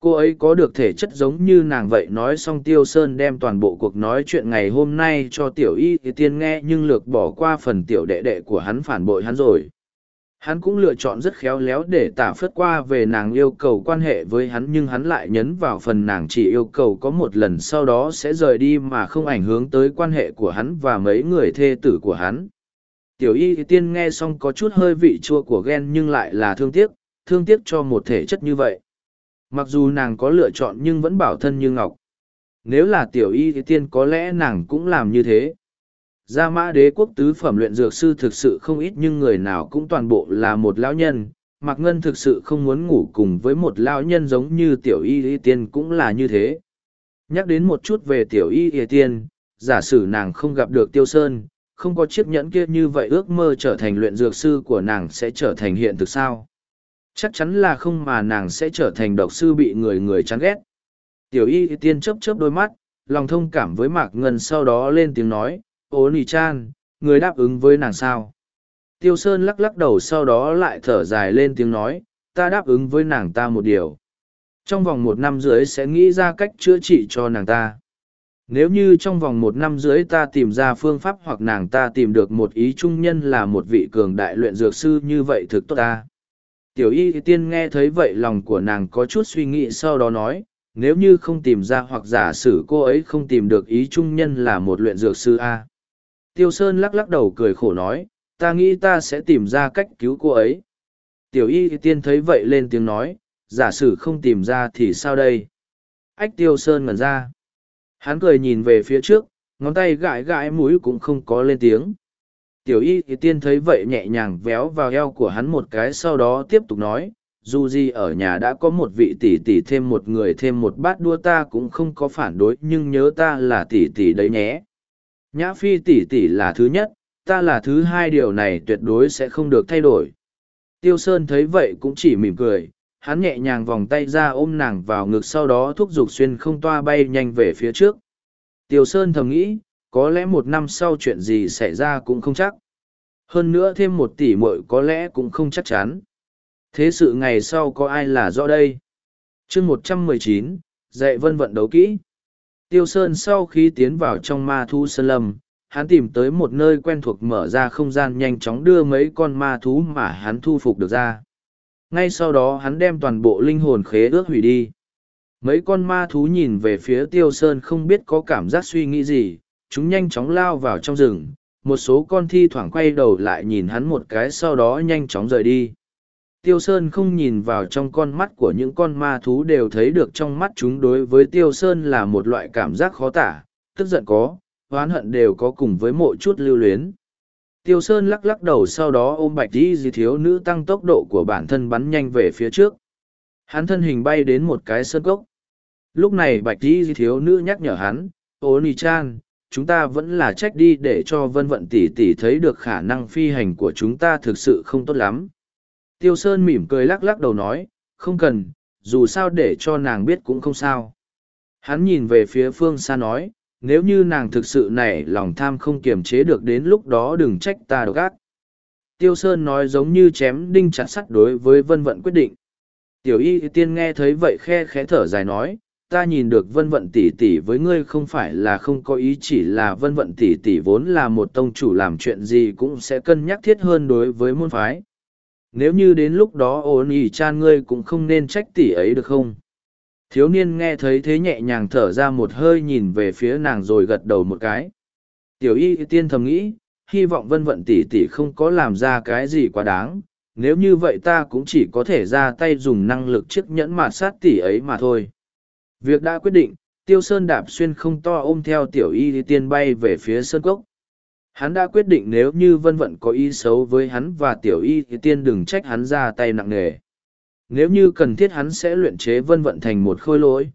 Cô ấy có được thể chất giống như nàng vậy nói xong tiêu sơn đem toàn bộ cuộc nói chuyện ngày hôm nay cho tiểu y thì tiên nghe nhưng lược bỏ qua phần tiểu đệ đệ của hắn phản bội hắn rồi hắn cũng lựa chọn rất khéo léo để tả phất qua về nàng yêu cầu quan hệ với hắn, nhưng hắn lại nhấn vào phần nàng chỉ yêu cầu có một lần sau đó sẽ rời đi mà không ảnh hưởng tới quan hệ của hắn và mấy người thê tử của hắn. Tiểu y tiên nghe xong có chút hơi vị chua của ghen nhưng lại là thương tiếc thương tiếc cho một thể chất như vậy. Mặc dù nàng có lựa chọn nhưng vẫn bảo thân như ngọc. Nếu là tiểu y tiên có lẽ nàng cũng làm như thế gia mã đế quốc tứ phẩm luyện dược sư thực sự không ít nhưng người nào cũng toàn bộ là một lão nhân. Mạc ngân thực sự không muốn ngủ cùng với một lão nhân giống như tiểu y y tiên cũng là như thế. Nhắc đến một chút về tiểu y y tiên, giả sử nàng không gặp được tiêu sơn, không có chiếc nhẫn kia như vậy ước mơ trở thành luyện dược sư của nàng sẽ trở thành hiện thực sao? Chắc chắn là không mà nàng sẽ trở thành độc sư bị người người chán ghét. Tiểu y tiên chớp chớp đôi mắt, lòng thông cảm với mạc ngân sau đó lên tiếng nói ô nỉ chan người đáp ứng với nàng sao? Tiêu sơn lắc lắc đầu sau đó lại thở dài lên tiếng nói, ta đáp ứng với nàng ta một điều. Trong vòng một năm dưới sẽ nghĩ ra cách chữa trị cho nàng ta. Nếu như trong vòng một năm dưới ta tìm ra phương pháp hoặc nàng ta tìm được một ý trung nhân là một vị cường đại luyện dược sư như vậy thực tốt ta. Tiểu y tiên nghe thấy vậy lòng của nàng có chút suy nghĩ sau đó nói, nếu như không tìm ra hoặc giả sử cô ấy không tìm được ý trung nhân là một luyện dược sư a tiêu sơn lắc lắc đầu cười khổ nói, ta nghĩ ta sẽ tìm ra cách cứu cô ấy. Tiểu y tiên thấy vậy lên tiếng nói, giả sử không tìm ra thì sao đây? Ách, tiêu sơn ngẩn ra. Hắn cười nhìn về phía trước, ngón tay gãi gãi mũi cũng không có lên tiếng. Tiểu y tiên thấy vậy nhẹ nhàng véo vào eo của hắn một cái sau đó tiếp tục nói, dù gì ở nhà đã có một vị tỷ tỷ thêm một người thêm một bát đua ta cũng không có phản đối, nhưng nhớ ta là tỷ tỷ đấy nhé nhã phi tỷ tỷ là thứ nhất, ta là thứ hai điều này tuyệt đối sẽ không được thay đổi. Tiêu sơn thấy vậy cũng chỉ mỉm cười, hắn nhẹ nhàng vòng tay ra ôm nàng vào ngực sau đó thúc giục xuyên không toa bay nhanh về phía trước. Tiêu sơn thầm nghĩ, có lẽ một năm sau chuyện gì xảy ra cũng không chắc. Hơn nữa thêm một tỷ muội có lẽ cũng không chắc chắn. Thế sự ngày sau có ai là rõ đây? Chương một trăm mười chín, dạy vân vận đấu kỹ tiêu sơn sau khi tiến vào trong ma thú sơn lâm, hắn tìm tới một nơi quen thuộc mở ra không gian nhanh chóng đưa mấy con ma thú mà hắn thu phục được ra. Ngay sau đó hắn đem toàn bộ linh hồn khế ước hủy đi. Mấy con ma thú nhìn về phía tiêu sơn không biết có cảm giác suy nghĩ gì, chúng nhanh chóng lao vào trong rừng, một số con thi thoảng quay đầu lại nhìn hắn một cái sau đó nhanh chóng rời đi tiêu sơn không nhìn vào trong con mắt của những con ma thú đều thấy được trong mắt chúng đối với tiêu sơn là một loại cảm giác khó tả, tức giận có, oán hận đều có cùng với một chút lưu luyến. Tiêu sơn lắc lắc đầu sau đó ôm bạch đi dì thiếu nữ tăng tốc độ của bản thân bắn nhanh về phía trước. Hắn thân hình bay đến một cái sơn cốc. Lúc này bạch đi dì thiếu nữ nhắc nhở hắn, ô ni chan, chúng ta vẫn là trách đi để cho vân vận tỷ tỷ thấy được khả năng phi hành của chúng ta thực sự không tốt lắm tiêu sơn mỉm cười lắc lắc đầu nói không cần dù sao để cho nàng biết cũng không sao hắn nhìn về phía phương xa nói nếu như nàng thực sự nảy lòng tham không kiềm chế được đến lúc đó đừng trách ta độc ác Tiêu Sơn nói giống như chém đinh chặt sắt đối với vân vận quyết định. Tiểu y tiên nghe thấy vậy khe khẽ thở dài nói, ta nhìn được vân vận tỷ tỷ với ngươi không phải là không có ý chỉ là vân vận tỷ tỷ vốn là một tông chủ làm chuyện gì cũng sẽ cân nhắc thiết hơn đối với môn phái. Nếu như đến lúc đó ôn ỉ chan ngươi cũng không nên trách tỷ ấy được không? Thiếu niên nghe thấy thế nhẹ nhàng thở ra một hơi nhìn về phía nàng rồi gật đầu một cái. Tiểu y tiên thầm nghĩ, hy vọng vân vận tỷ tỷ không có làm ra cái gì quá đáng, nếu như vậy ta cũng chỉ có thể ra tay dùng năng lực chiếc nhẫn mà sát tỷ ấy mà thôi. Việc đã quyết định, tiêu sơn đạp xuyên không to ôm theo tiểu y tiên bay về phía sơn cốc. Hắn đã quyết định nếu như vân vận có ý xấu với hắn và tiểu y tiên đừng trách hắn ra tay nặng nề. Nếu như cần thiết hắn sẽ luyện chế vân vận thành một khôi lỗi.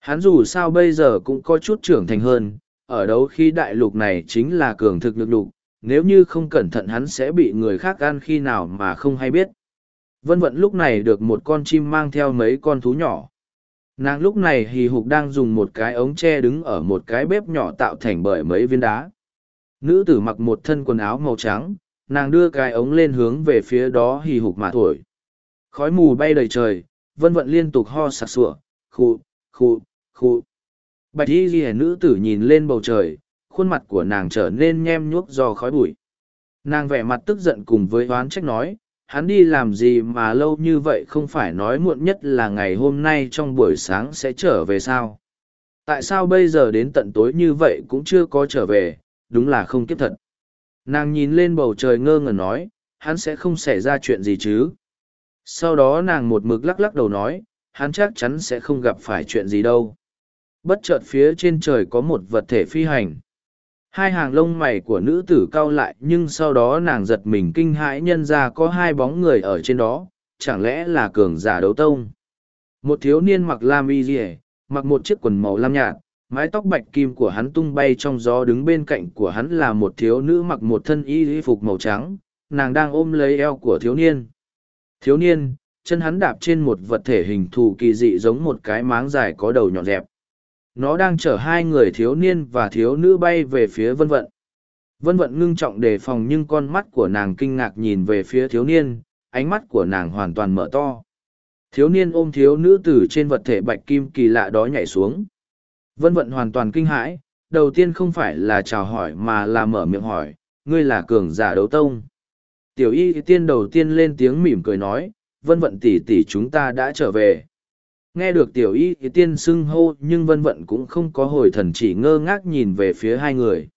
Hắn dù sao bây giờ cũng có chút trưởng thành hơn, ở đấu khi đại lục này chính là cường thực lực lục, nếu như không cẩn thận hắn sẽ bị người khác ăn khi nào mà không hay biết. Vân vận lúc này được một con chim mang theo mấy con thú nhỏ. Nàng lúc này hì hục đang dùng một cái ống tre đứng ở một cái bếp nhỏ tạo thành bởi mấy viên đá. Nữ tử mặc một thân quần áo màu trắng, nàng đưa cái ống lên hướng về phía đó hì hục mà thổi. Khói mù bay đầy trời, vân vận liên tục ho sặc sủa, khụ, khụ, khụ. Bạch y ghi nữ tử nhìn lên bầu trời, khuôn mặt của nàng trở nên nhem nhuốc do khói bụi. Nàng vẻ mặt tức giận cùng với oán trách nói, hắn đi làm gì mà lâu như vậy không phải nói muộn nhất là ngày hôm nay trong buổi sáng sẽ trở về sao? Tại sao bây giờ đến tận tối như vậy cũng chưa có trở về, đúng là không kiếp thật. Nàng nhìn lên bầu trời ngơ ngẩn nói, hắn sẽ không xảy ra chuyện gì chứ. Sau đó nàng một mực lắc lắc đầu nói, hắn chắc chắn sẽ không gặp phải chuyện gì đâu. Bất chợt phía trên trời có một vật thể phi hành. Hai hàng lông mày của nữ tử cau lại nhưng sau đó nàng giật mình kinh hãi nhân ra có hai bóng người ở trên đó, chẳng lẽ là cường giả đấu tông. Một thiếu niên mặc lam y rìa, mặc một chiếc quần màu lam nhạt, mái tóc bạch kim của hắn tung bay trong gió đứng bên cạnh của hắn là một thiếu nữ mặc một thân y phục màu trắng, nàng đang ôm lấy eo của thiếu niên. Thiếu niên, chân hắn đạp trên một vật thể hình thù kỳ dị giống một cái máng dài có đầu nhọn dẹp. Nó đang chở hai người thiếu niên và thiếu nữ bay về phía vân vận. Vân vận ngưng trọng đề phòng nhưng con mắt của nàng kinh ngạc nhìn về phía thiếu niên ánh mắt của nàng hoàn toàn mở to. Thiếu niên ôm thiếu nữ từ trên vật thể bạch kim kỳ lạ đó nhảy xuống vân vận hoàn toàn kinh hãi, đầu tiên không phải là chào hỏi mà là mở miệng hỏi, ngươi là cường giả đấu tông. Tiểu y tiên đầu tiên lên tiếng mỉm cười nói, vân vận tỷ tỷ chúng ta đã trở về. Nghe được tiểu y tiên xưng hô, nhưng vân vận cũng không có hồi thần chỉ ngơ ngác nhìn về phía hai người.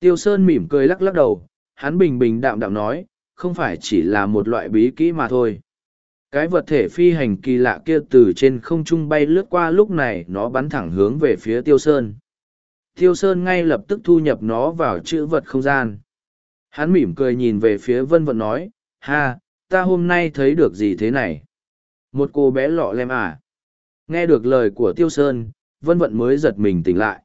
Tiêu sơn mỉm cười lắc lắc đầu, hắn bình bình đạm đạm nói, không phải chỉ là một loại bí kỹ mà thôi cái vật thể phi hành kỳ lạ kia từ trên không trung bay lướt qua lúc này nó bắn thẳng hướng về phía tiêu sơn tiêu sơn ngay lập tức thu nhập nó vào chữ vật không gian hắn mỉm cười nhìn về phía vân vận nói ha ta hôm nay thấy được gì thế này một cô bé lọ lem à Nghe được lời của Tiêu Sơn, Vân Vận mới giật mình tỉnh lại.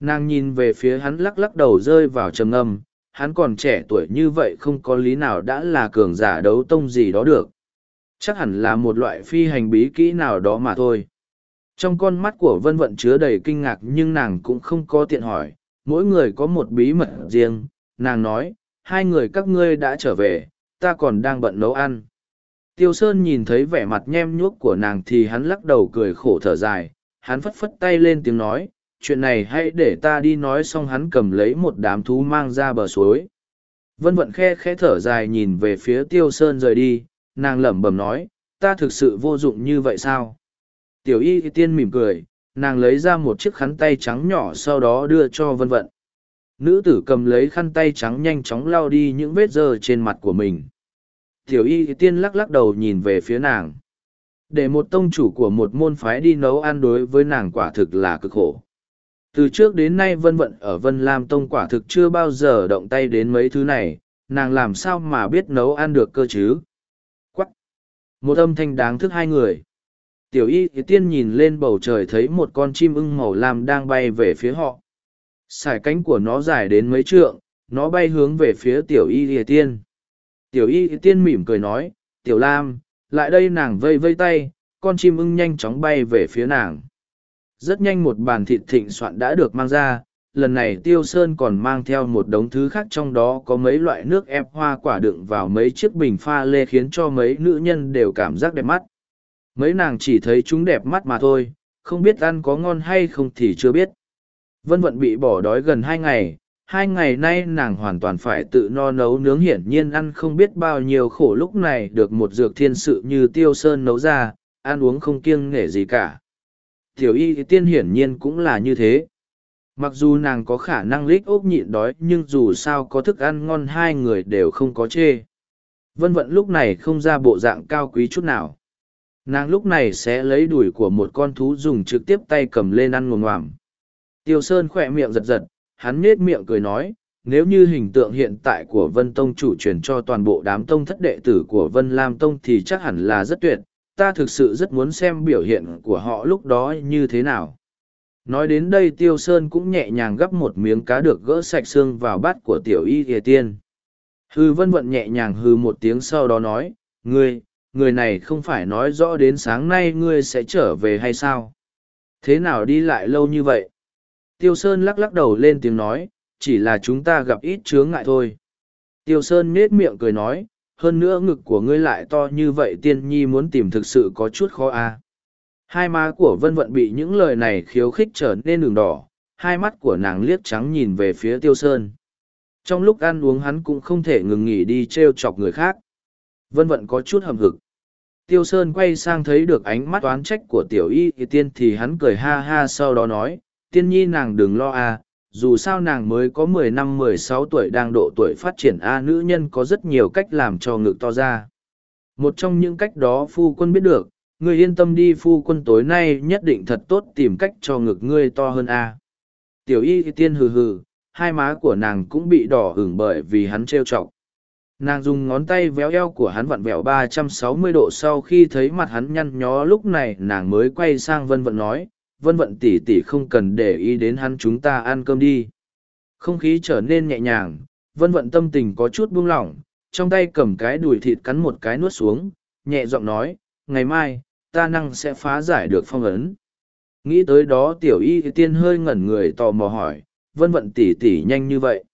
Nàng nhìn về phía hắn lắc lắc đầu rơi vào trầm ngâm, hắn còn trẻ tuổi như vậy không có lý nào đã là cường giả đấu tông gì đó được. Chắc hẳn là một loại phi hành bí kỹ nào đó mà thôi. Trong con mắt của Vân Vận chứa đầy kinh ngạc nhưng nàng cũng không có tiện hỏi, mỗi người có một bí mật riêng, nàng nói, hai người các ngươi đã trở về, ta còn đang bận nấu ăn. Tiêu Sơn nhìn thấy vẻ mặt nhem nhuốc của nàng thì hắn lắc đầu cười khổ thở dài, hắn phất phất tay lên tiếng nói, chuyện này hãy để ta đi nói xong hắn cầm lấy một đám thú mang ra bờ suối. Vân vận khe khẽ thở dài nhìn về phía Tiêu Sơn rời đi, nàng lẩm bẩm nói, ta thực sự vô dụng như vậy sao? Tiểu y tiên mỉm cười, nàng lấy ra một chiếc khăn tay trắng nhỏ sau đó đưa cho vân vận. Nữ tử cầm lấy khăn tay trắng nhanh chóng lau đi những vết dơ trên mặt của mình tiểu y tiên lắc lắc đầu nhìn về phía nàng để một tông chủ của một môn phái đi nấu ăn đối với nàng quả thực là cực khổ từ trước đến nay vân vận ở vân lam tông quả thực chưa bao giờ động tay đến mấy thứ này nàng làm sao mà biết nấu ăn được cơ chứ một âm thanh đáng thức hai người. Tiểu y tiên nhìn lên bầu trời thấy một con chim ưng màu lam đang bay về phía họ. Sải cánh của nó dài đến mấy trượng nó bay hướng về phía tiểu y tiên. Tiểu y tiên mỉm cười nói, tiểu lam, lại đây nàng vây vây tay, con chim ưng nhanh chóng bay về phía nàng. Rất nhanh một bàn thịt thịnh soạn đã được mang ra, lần này tiêu sơn còn mang theo một đống thứ khác trong đó có mấy loại nước ép hoa quả đựng vào mấy chiếc bình pha lê khiến cho mấy nữ nhân đều cảm giác đẹp mắt. Mấy nàng chỉ thấy chúng đẹp mắt mà thôi, không biết ăn có ngon hay không thì chưa biết. Vân vận bị bỏ đói gần hai ngày hai ngày nay nàng hoàn toàn phải tự no nấu nướng hiển nhiên ăn không biết bao nhiêu khổ lúc này được một dược thiên sự như tiêu sơn nấu ra, ăn uống không kiêng nể gì cả. Tiểu y tiên hiển nhiên cũng là như thế mặc dù nàng có khả năng lích ốc nhịn đói, nhưng dù sao có thức ăn ngon hai người đều không có chê. Vân vận lúc này không ra bộ dạng cao quý chút nào. Nàng lúc này sẽ lấy đùi của một con thú dùng trực tiếp tay cầm lên ăn ngồm ngoàm tiêu sơn khỏe miệng giật giật, hắn nết miệng cười nói, nếu như hình tượng hiện tại của vân tông chủ truyền cho toàn bộ đám tông thất đệ tử của vân lam tông thì chắc hẳn là rất tuyệt. Ta thực sự rất muốn xem biểu hiện của họ lúc đó như thế nào nói đến đây tiêu sơn cũng nhẹ nhàng gắp một miếng cá được gỡ sạch xương vào bát của tiểu y ỉa tiên. Hư vân vận nhẹ nhàng hư một tiếng sau đó nói, ngươi, người này không phải nói rõ đến sáng nay ngươi sẽ trở về hay sao? Thế nào đi lại lâu như vậy? Tiêu sơn lắc lắc đầu lên tiếng nói, chỉ là chúng ta gặp ít chướng ngại thôi. Tiêu sơn nết miệng cười nói, hơn nữa ngực của ngươi lại to như vậy, tiên nhi muốn tìm thực sự có chút khó à hai má của vân vận bị những lời này khiếu khích trở nên đường đỏ, hai mắt của nàng liếc trắng nhìn về phía tiêu sơn. Trong lúc ăn uống hắn cũng không thể ngừng nghỉ đi treo chọc người khác. Vân vận có chút hầm hực. Tiêu sơn quay sang thấy được ánh mắt oán trách của tiểu y thì tiên thì hắn cười ha ha sau đó nói, tiên nhi nàng đừng lo à dù sao nàng mới có mười năm mười sáu tuổi đang độ tuổi phát triển a, nữ nhân có rất nhiều cách làm cho ngực to ra. Một trong những cách đó phu quân biết được ngươi yên tâm đi phu quân tối nay nhất định thật tốt tìm cách cho ngực ngươi to hơn a. Tiểu y tiên hừ hừ, hai má của nàng cũng bị đỏ hửng bởi vì hắn trêu chọc. Nàng dùng ngón tay véo eo của hắn vặn vẹo ba trăm sáu mươi độ sau khi thấy mặt hắn nhăn nhó, lúc này nàng mới quay sang vân vận nói, vân vận tỉ tỉ không cần để ý đến hắn, chúng ta ăn cơm đi. Không khí trở nên nhẹ nhàng, vân vận tâm tình có chút buông lỏng, trong tay cầm cái đùi thịt cắn một cái nuốt xuống, nhẹ giọng nói, ngày mai ta năng sẽ phá giải được phong ấn. Nghĩ tới đó tiểu y tiên hơi ngẩn người tò mò hỏi, vân vận tỉ tỉ nhanh như vậy?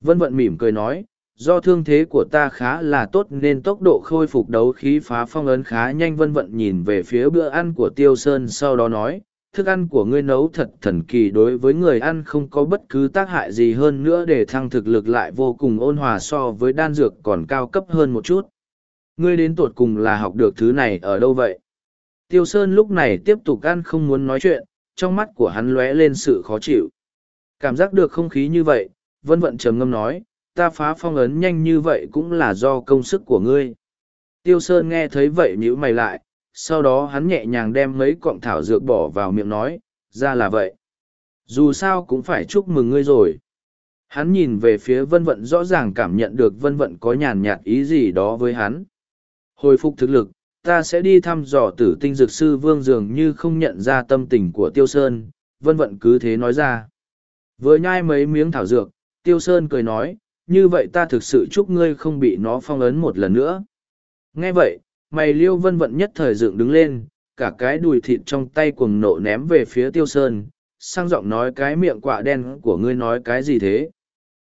Vân vận mỉm cười nói, do thương thế của ta khá là tốt nên tốc độ khôi phục đấu khí phá phong ấn khá nhanh. Vân vận nhìn về phía bữa ăn của tiêu sơn sau đó nói, thức ăn của ngươi nấu thật thần kỳ đối với người ăn không có bất cứ tác hại gì hơn nữa để thăng thực lực lại vô cùng ôn hòa so với đan dược còn cao cấp hơn một chút. Ngươi đến tuột cùng là học được thứ này ở đâu vậy? Tiêu sơn lúc này tiếp tục ăn không muốn nói chuyện trong mắt của hắn lóe lên sự khó chịu cảm giác được không khí như vậy vân vận trầm ngâm nói ta phá phong ấn nhanh như vậy cũng là do công sức của ngươi. Tiêu Sơn nghe thấy vậy nhíu mày lại, sau đó hắn nhẹ nhàng đem mấy cọng thảo dược bỏ vào miệng nói, ra là vậy. Dù sao cũng phải chúc mừng ngươi rồi. Hắn nhìn về phía vân vận rõ ràng cảm nhận được vân vận có nhàn nhạt ý gì đó với hắn. Hồi phục thực lực, ta sẽ đi thăm dò tử tinh dược sư vương dường như không nhận ra tâm tình của Tiêu Sơn, vân vận cứ thế nói ra. Vừa nhai mấy miếng thảo dược, Tiêu Sơn cười nói, như vậy ta thực sự chúc ngươi không bị nó phong ấn một lần nữa. Nghe vậy, mày liêu vân vận nhất thời dựng đứng lên, cả cái đùi thịt trong tay cuồng nộ ném về phía tiêu sơn, sang giọng nói cái miệng quạ đen của ngươi nói cái gì thế.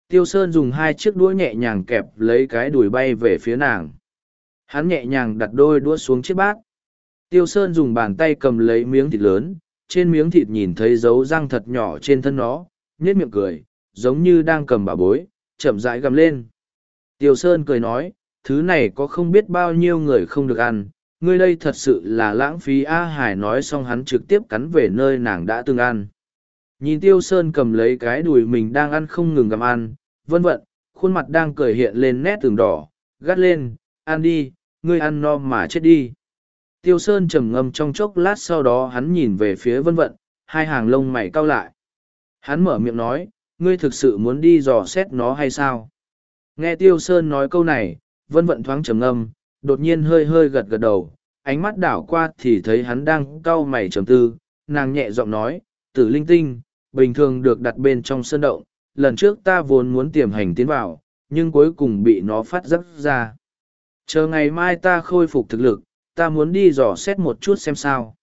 Tiêu sơn dùng hai chiếc đũa nhẹ nhàng kẹp lấy cái đùi bay về phía nàng. Hắn nhẹ nhàng đặt đôi đũa xuống chiếc bát. Tiêu sơn dùng bàn tay cầm lấy miếng thịt lớn, trên miếng thịt nhìn thấy dấu răng thật nhỏ trên thân nó, nhếch miệng cười, giống như đang cầm bà bối, chậm rãi gầm lên. Tiêu Sơn cười nói, thứ này có không biết bao nhiêu người không được ăn, ngươi đây thật sự là lãng phí A Hải nói xong hắn trực tiếp cắn về nơi nàng đã từng ăn. Nhìn Tiêu Sơn cầm lấy cái đùi mình đang ăn không ngừng gặm ăn, vân vận, khuôn mặt đang cười hiện lên nét tường đỏ, gắt lên, ăn đi, ngươi ăn no mà chết đi. Tiêu Sơn trầm ngâm trong chốc lát sau đó hắn nhìn về phía vân vận, hai hàng lông mày cau lại. Hắn mở miệng nói, ngươi thực sự muốn đi dò xét nó hay sao? Nghe Tiêu Sơn nói câu này, vân vận thoáng trầm ngâm, đột nhiên hơi hơi gật gật đầu, ánh mắt đảo qua thì thấy hắn đang cau mày trầm tư, nàng nhẹ giọng nói, tử linh tinh, bình thường được đặt bên trong sơn động, lần trước ta vốn muốn tiềm hành tiến vào, nhưng cuối cùng bị nó phát giác ra. Chờ ngày mai ta khôi phục thực lực, ta muốn đi dò xét một chút xem sao.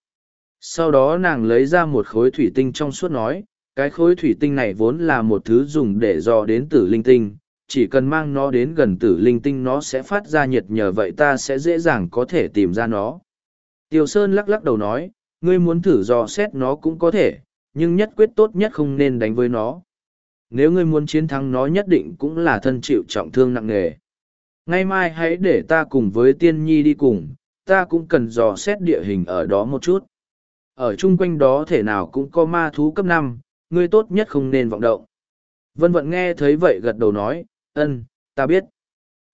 Sau đó nàng lấy ra một khối thủy tinh trong suốt nói, cái khối thủy tinh này vốn là một thứ dùng để dò đến tử linh tinh, chỉ cần mang nó đến gần tử linh tinh nó sẽ phát ra nhiệt nhờ vậy ta sẽ dễ dàng có thể tìm ra nó. Tiêu Sơn lắc lắc đầu nói, ngươi muốn thử dò xét nó cũng có thể, nhưng nhất quyết tốt nhất không nên đánh với nó. Nếu ngươi muốn chiến thắng nó nhất định cũng là thân chịu trọng thương nặng nề. Ngay mai hãy để ta cùng với tiên nhi đi cùng, ta cũng cần dò xét địa hình ở đó một chút. Ở chung quanh đó thể nào cũng có ma thú cấp năm, ngươi tốt nhất không nên vọng động. Vân vận nghe thấy vậy gật đầu nói, ân, ta biết.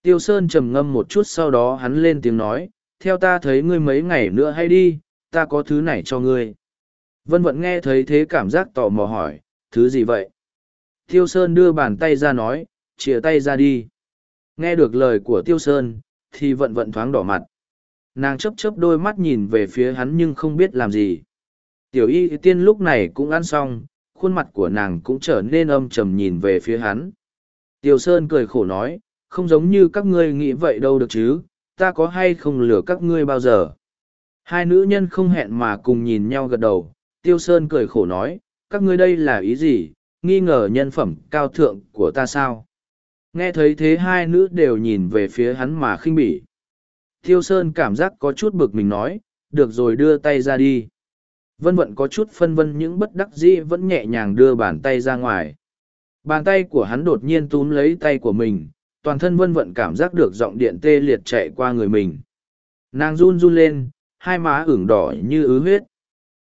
Tiêu Sơn trầm ngâm một chút sau đó hắn lên tiếng nói, theo ta thấy ngươi mấy ngày nữa hay đi, ta có thứ này cho ngươi. Vân vận nghe thấy thế cảm giác tò mò hỏi, thứ gì vậy? Tiêu Sơn đưa bàn tay ra nói, chìa tay ra đi. Nghe được lời của Tiêu Sơn, thì vận vận thoáng đỏ mặt. Nàng chấp chấp đôi mắt nhìn về phía hắn nhưng không biết làm gì. Tiểu y tiên lúc này cũng ăn xong, khuôn mặt của nàng cũng trở nên âm trầm nhìn về phía hắn. Tiêu Sơn cười khổ nói, không giống như các ngươi nghĩ vậy đâu được chứ, ta có hay không lừa các ngươi bao giờ. Hai nữ nhân không hẹn mà cùng nhìn nhau gật đầu, Tiêu Sơn cười khổ nói, các ngươi đây là ý gì, nghi ngờ nhân phẩm cao thượng của ta sao? Nghe thấy thế hai nữ đều nhìn về phía hắn mà khinh bỉ. Tiêu Sơn cảm giác có chút bực mình nói, được rồi đưa tay ra đi. Vân vận có chút phân vân những bất đắc dĩ vẫn nhẹ nhàng đưa bàn tay ra ngoài. Bàn tay của hắn đột nhiên túm lấy tay của mình, toàn thân vân vận cảm giác được giọng điện tê liệt chạy qua người mình. Nàng run run lên, hai má ửng đỏ như ứ huyết.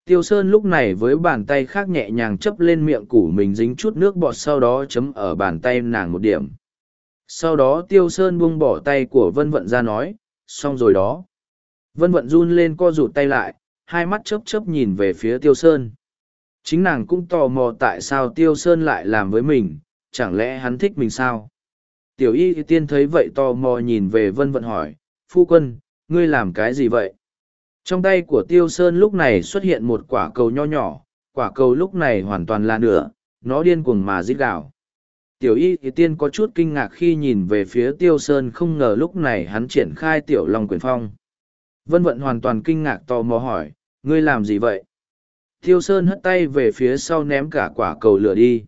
Tiêu Sơn lúc này với bàn tay khác nhẹ nhàng chấp lên miệng củ mình dính chút nước bọt sau đó chấm ở bàn tay nàng một điểm. Sau đó Tiêu Sơn buông bỏ tay của Vân Vận ra nói, xong rồi đó. Vân Vận run lên co rụt tay lại, hai mắt chớp chớp nhìn về phía Tiêu Sơn. Chính nàng cũng tò mò tại sao Tiêu Sơn lại làm với mình, chẳng lẽ hắn thích mình sao? Tiểu y tiên thấy vậy tò mò nhìn về Vân Vận hỏi, Phu quân, ngươi làm cái gì vậy? Trong tay của Tiêu Sơn lúc này xuất hiện một quả cầu nho nhỏ, quả cầu lúc này hoàn toàn là nửa, nó điên cuồng mà rít gào. Tiểu y thì tiên có chút kinh ngạc khi nhìn về phía Tiêu Sơn không ngờ lúc này hắn triển khai tiểu long quyền phong. Vân vận hoàn toàn kinh ngạc tò mò hỏi, ngươi làm gì vậy? Tiêu Sơn hất tay về phía sau ném cả quả cầu lửa đi.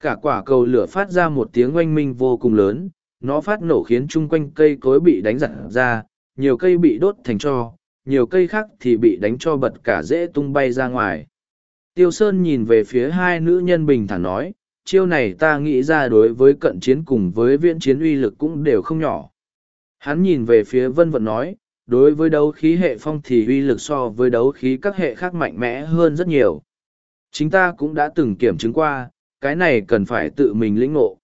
Cả quả cầu lửa phát ra một tiếng oanh minh vô cùng lớn, nó phát nổ khiến chung quanh cây cối bị đánh giặt ra, nhiều cây bị đốt thành tro, nhiều cây khác thì bị đánh cho bật cả dễ tung bay ra ngoài. Tiêu Sơn nhìn về phía hai nữ nhân bình thản nói, chiêu này ta nghĩ ra đối với cận chiến cùng với viễn chiến uy lực cũng đều không nhỏ. Hắn nhìn về phía vân vận nói, đối với đấu khí hệ phong thì uy lực so với đấu khí các hệ khác mạnh mẽ hơn rất nhiều. Chính ta cũng đã từng kiểm chứng qua, cái này cần phải tự mình lĩnh ngộ.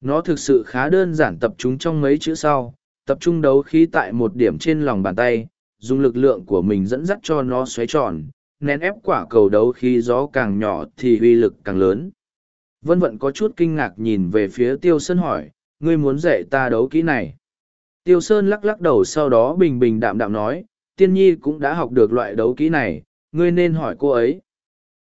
Nó thực sự khá đơn giản tập trung trong mấy chữ sau, tập trung đấu khí tại một điểm trên lòng bàn tay, dùng lực lượng của mình dẫn dắt cho nó xoáy tròn, nén ép quả cầu đấu khí gió càng nhỏ thì uy lực càng lớn. Vân Vận có chút kinh ngạc nhìn về phía Tiêu Sơn hỏi, ngươi muốn dạy ta đấu kỹ này. Tiêu Sơn lắc lắc đầu sau đó bình bình đạm đạm nói, tiên nhi cũng đã học được loại đấu kỹ này, ngươi nên hỏi cô ấy.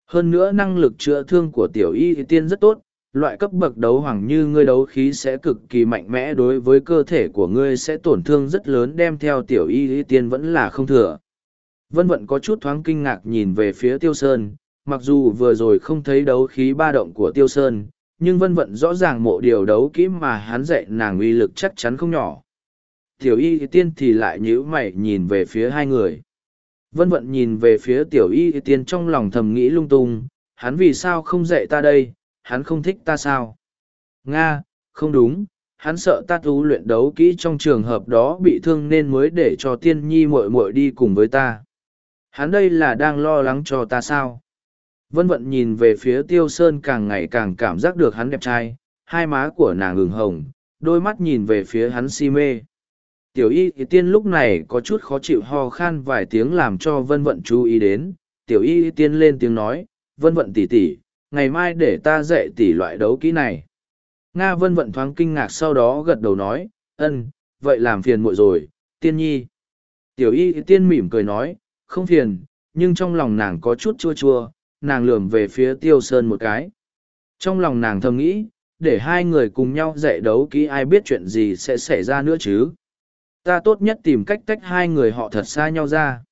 Hơn nữa năng lực chữa thương của tiểu y thì tiên rất tốt, loại cấp bậc đấu hoàng như ngươi đấu khí sẽ cực kỳ mạnh mẽ đối với cơ thể của ngươi sẽ tổn thương rất lớn đem theo tiểu y thì tiên vẫn là không thừa. Vân vận có chút thoáng kinh ngạc nhìn về phía tiêu sơn, mặc dù vừa rồi không thấy đấu khí ba động của tiêu sơn, nhưng vân vận rõ ràng mộ điều đấu kỹ mà hắn dạy nàng uy lực chắc chắn không nhỏ. Tiểu y tiên thì lại nhíu mày nhìn về phía hai người. Vân vận nhìn về phía tiểu y tiên trong lòng thầm nghĩ lung tung, hắn vì sao không dạy ta đây, hắn không thích ta sao? Nga, không đúng, hắn sợ ta tu luyện đấu kỹ trong trường hợp đó bị thương nên mới để cho tiên nhi muội muội đi cùng với ta. Hắn đây là đang lo lắng cho ta sao? Vân vận nhìn về phía tiêu sơn càng ngày càng cảm giác được hắn đẹp trai, hai má của nàng ửng hồng, đôi mắt nhìn về phía hắn si mê. Tiểu y thì tiên lúc này có chút khó chịu ho khan vài tiếng làm cho vân vận chú ý đến. Tiểu y tiên lên tiếng nói, vân vận tỉ tỉ, ngày mai để ta dạy tỉ loại đấu kỹ này. Nga vân vận thoáng kinh ngạc sau đó gật đầu nói, ân, vậy làm phiền muội rồi, tiên nhi. Tiểu y tiên mỉm cười nói, không phiền, nhưng trong lòng nàng có chút chua chua, nàng lườm về phía tiêu sơn một cái. Trong lòng nàng thầm nghĩ, để hai người cùng nhau dạy đấu kỹ ai biết chuyện gì sẽ xảy ra nữa chứ. Ta tốt nhất tìm cách tách hai người họ thật xa nhau ra.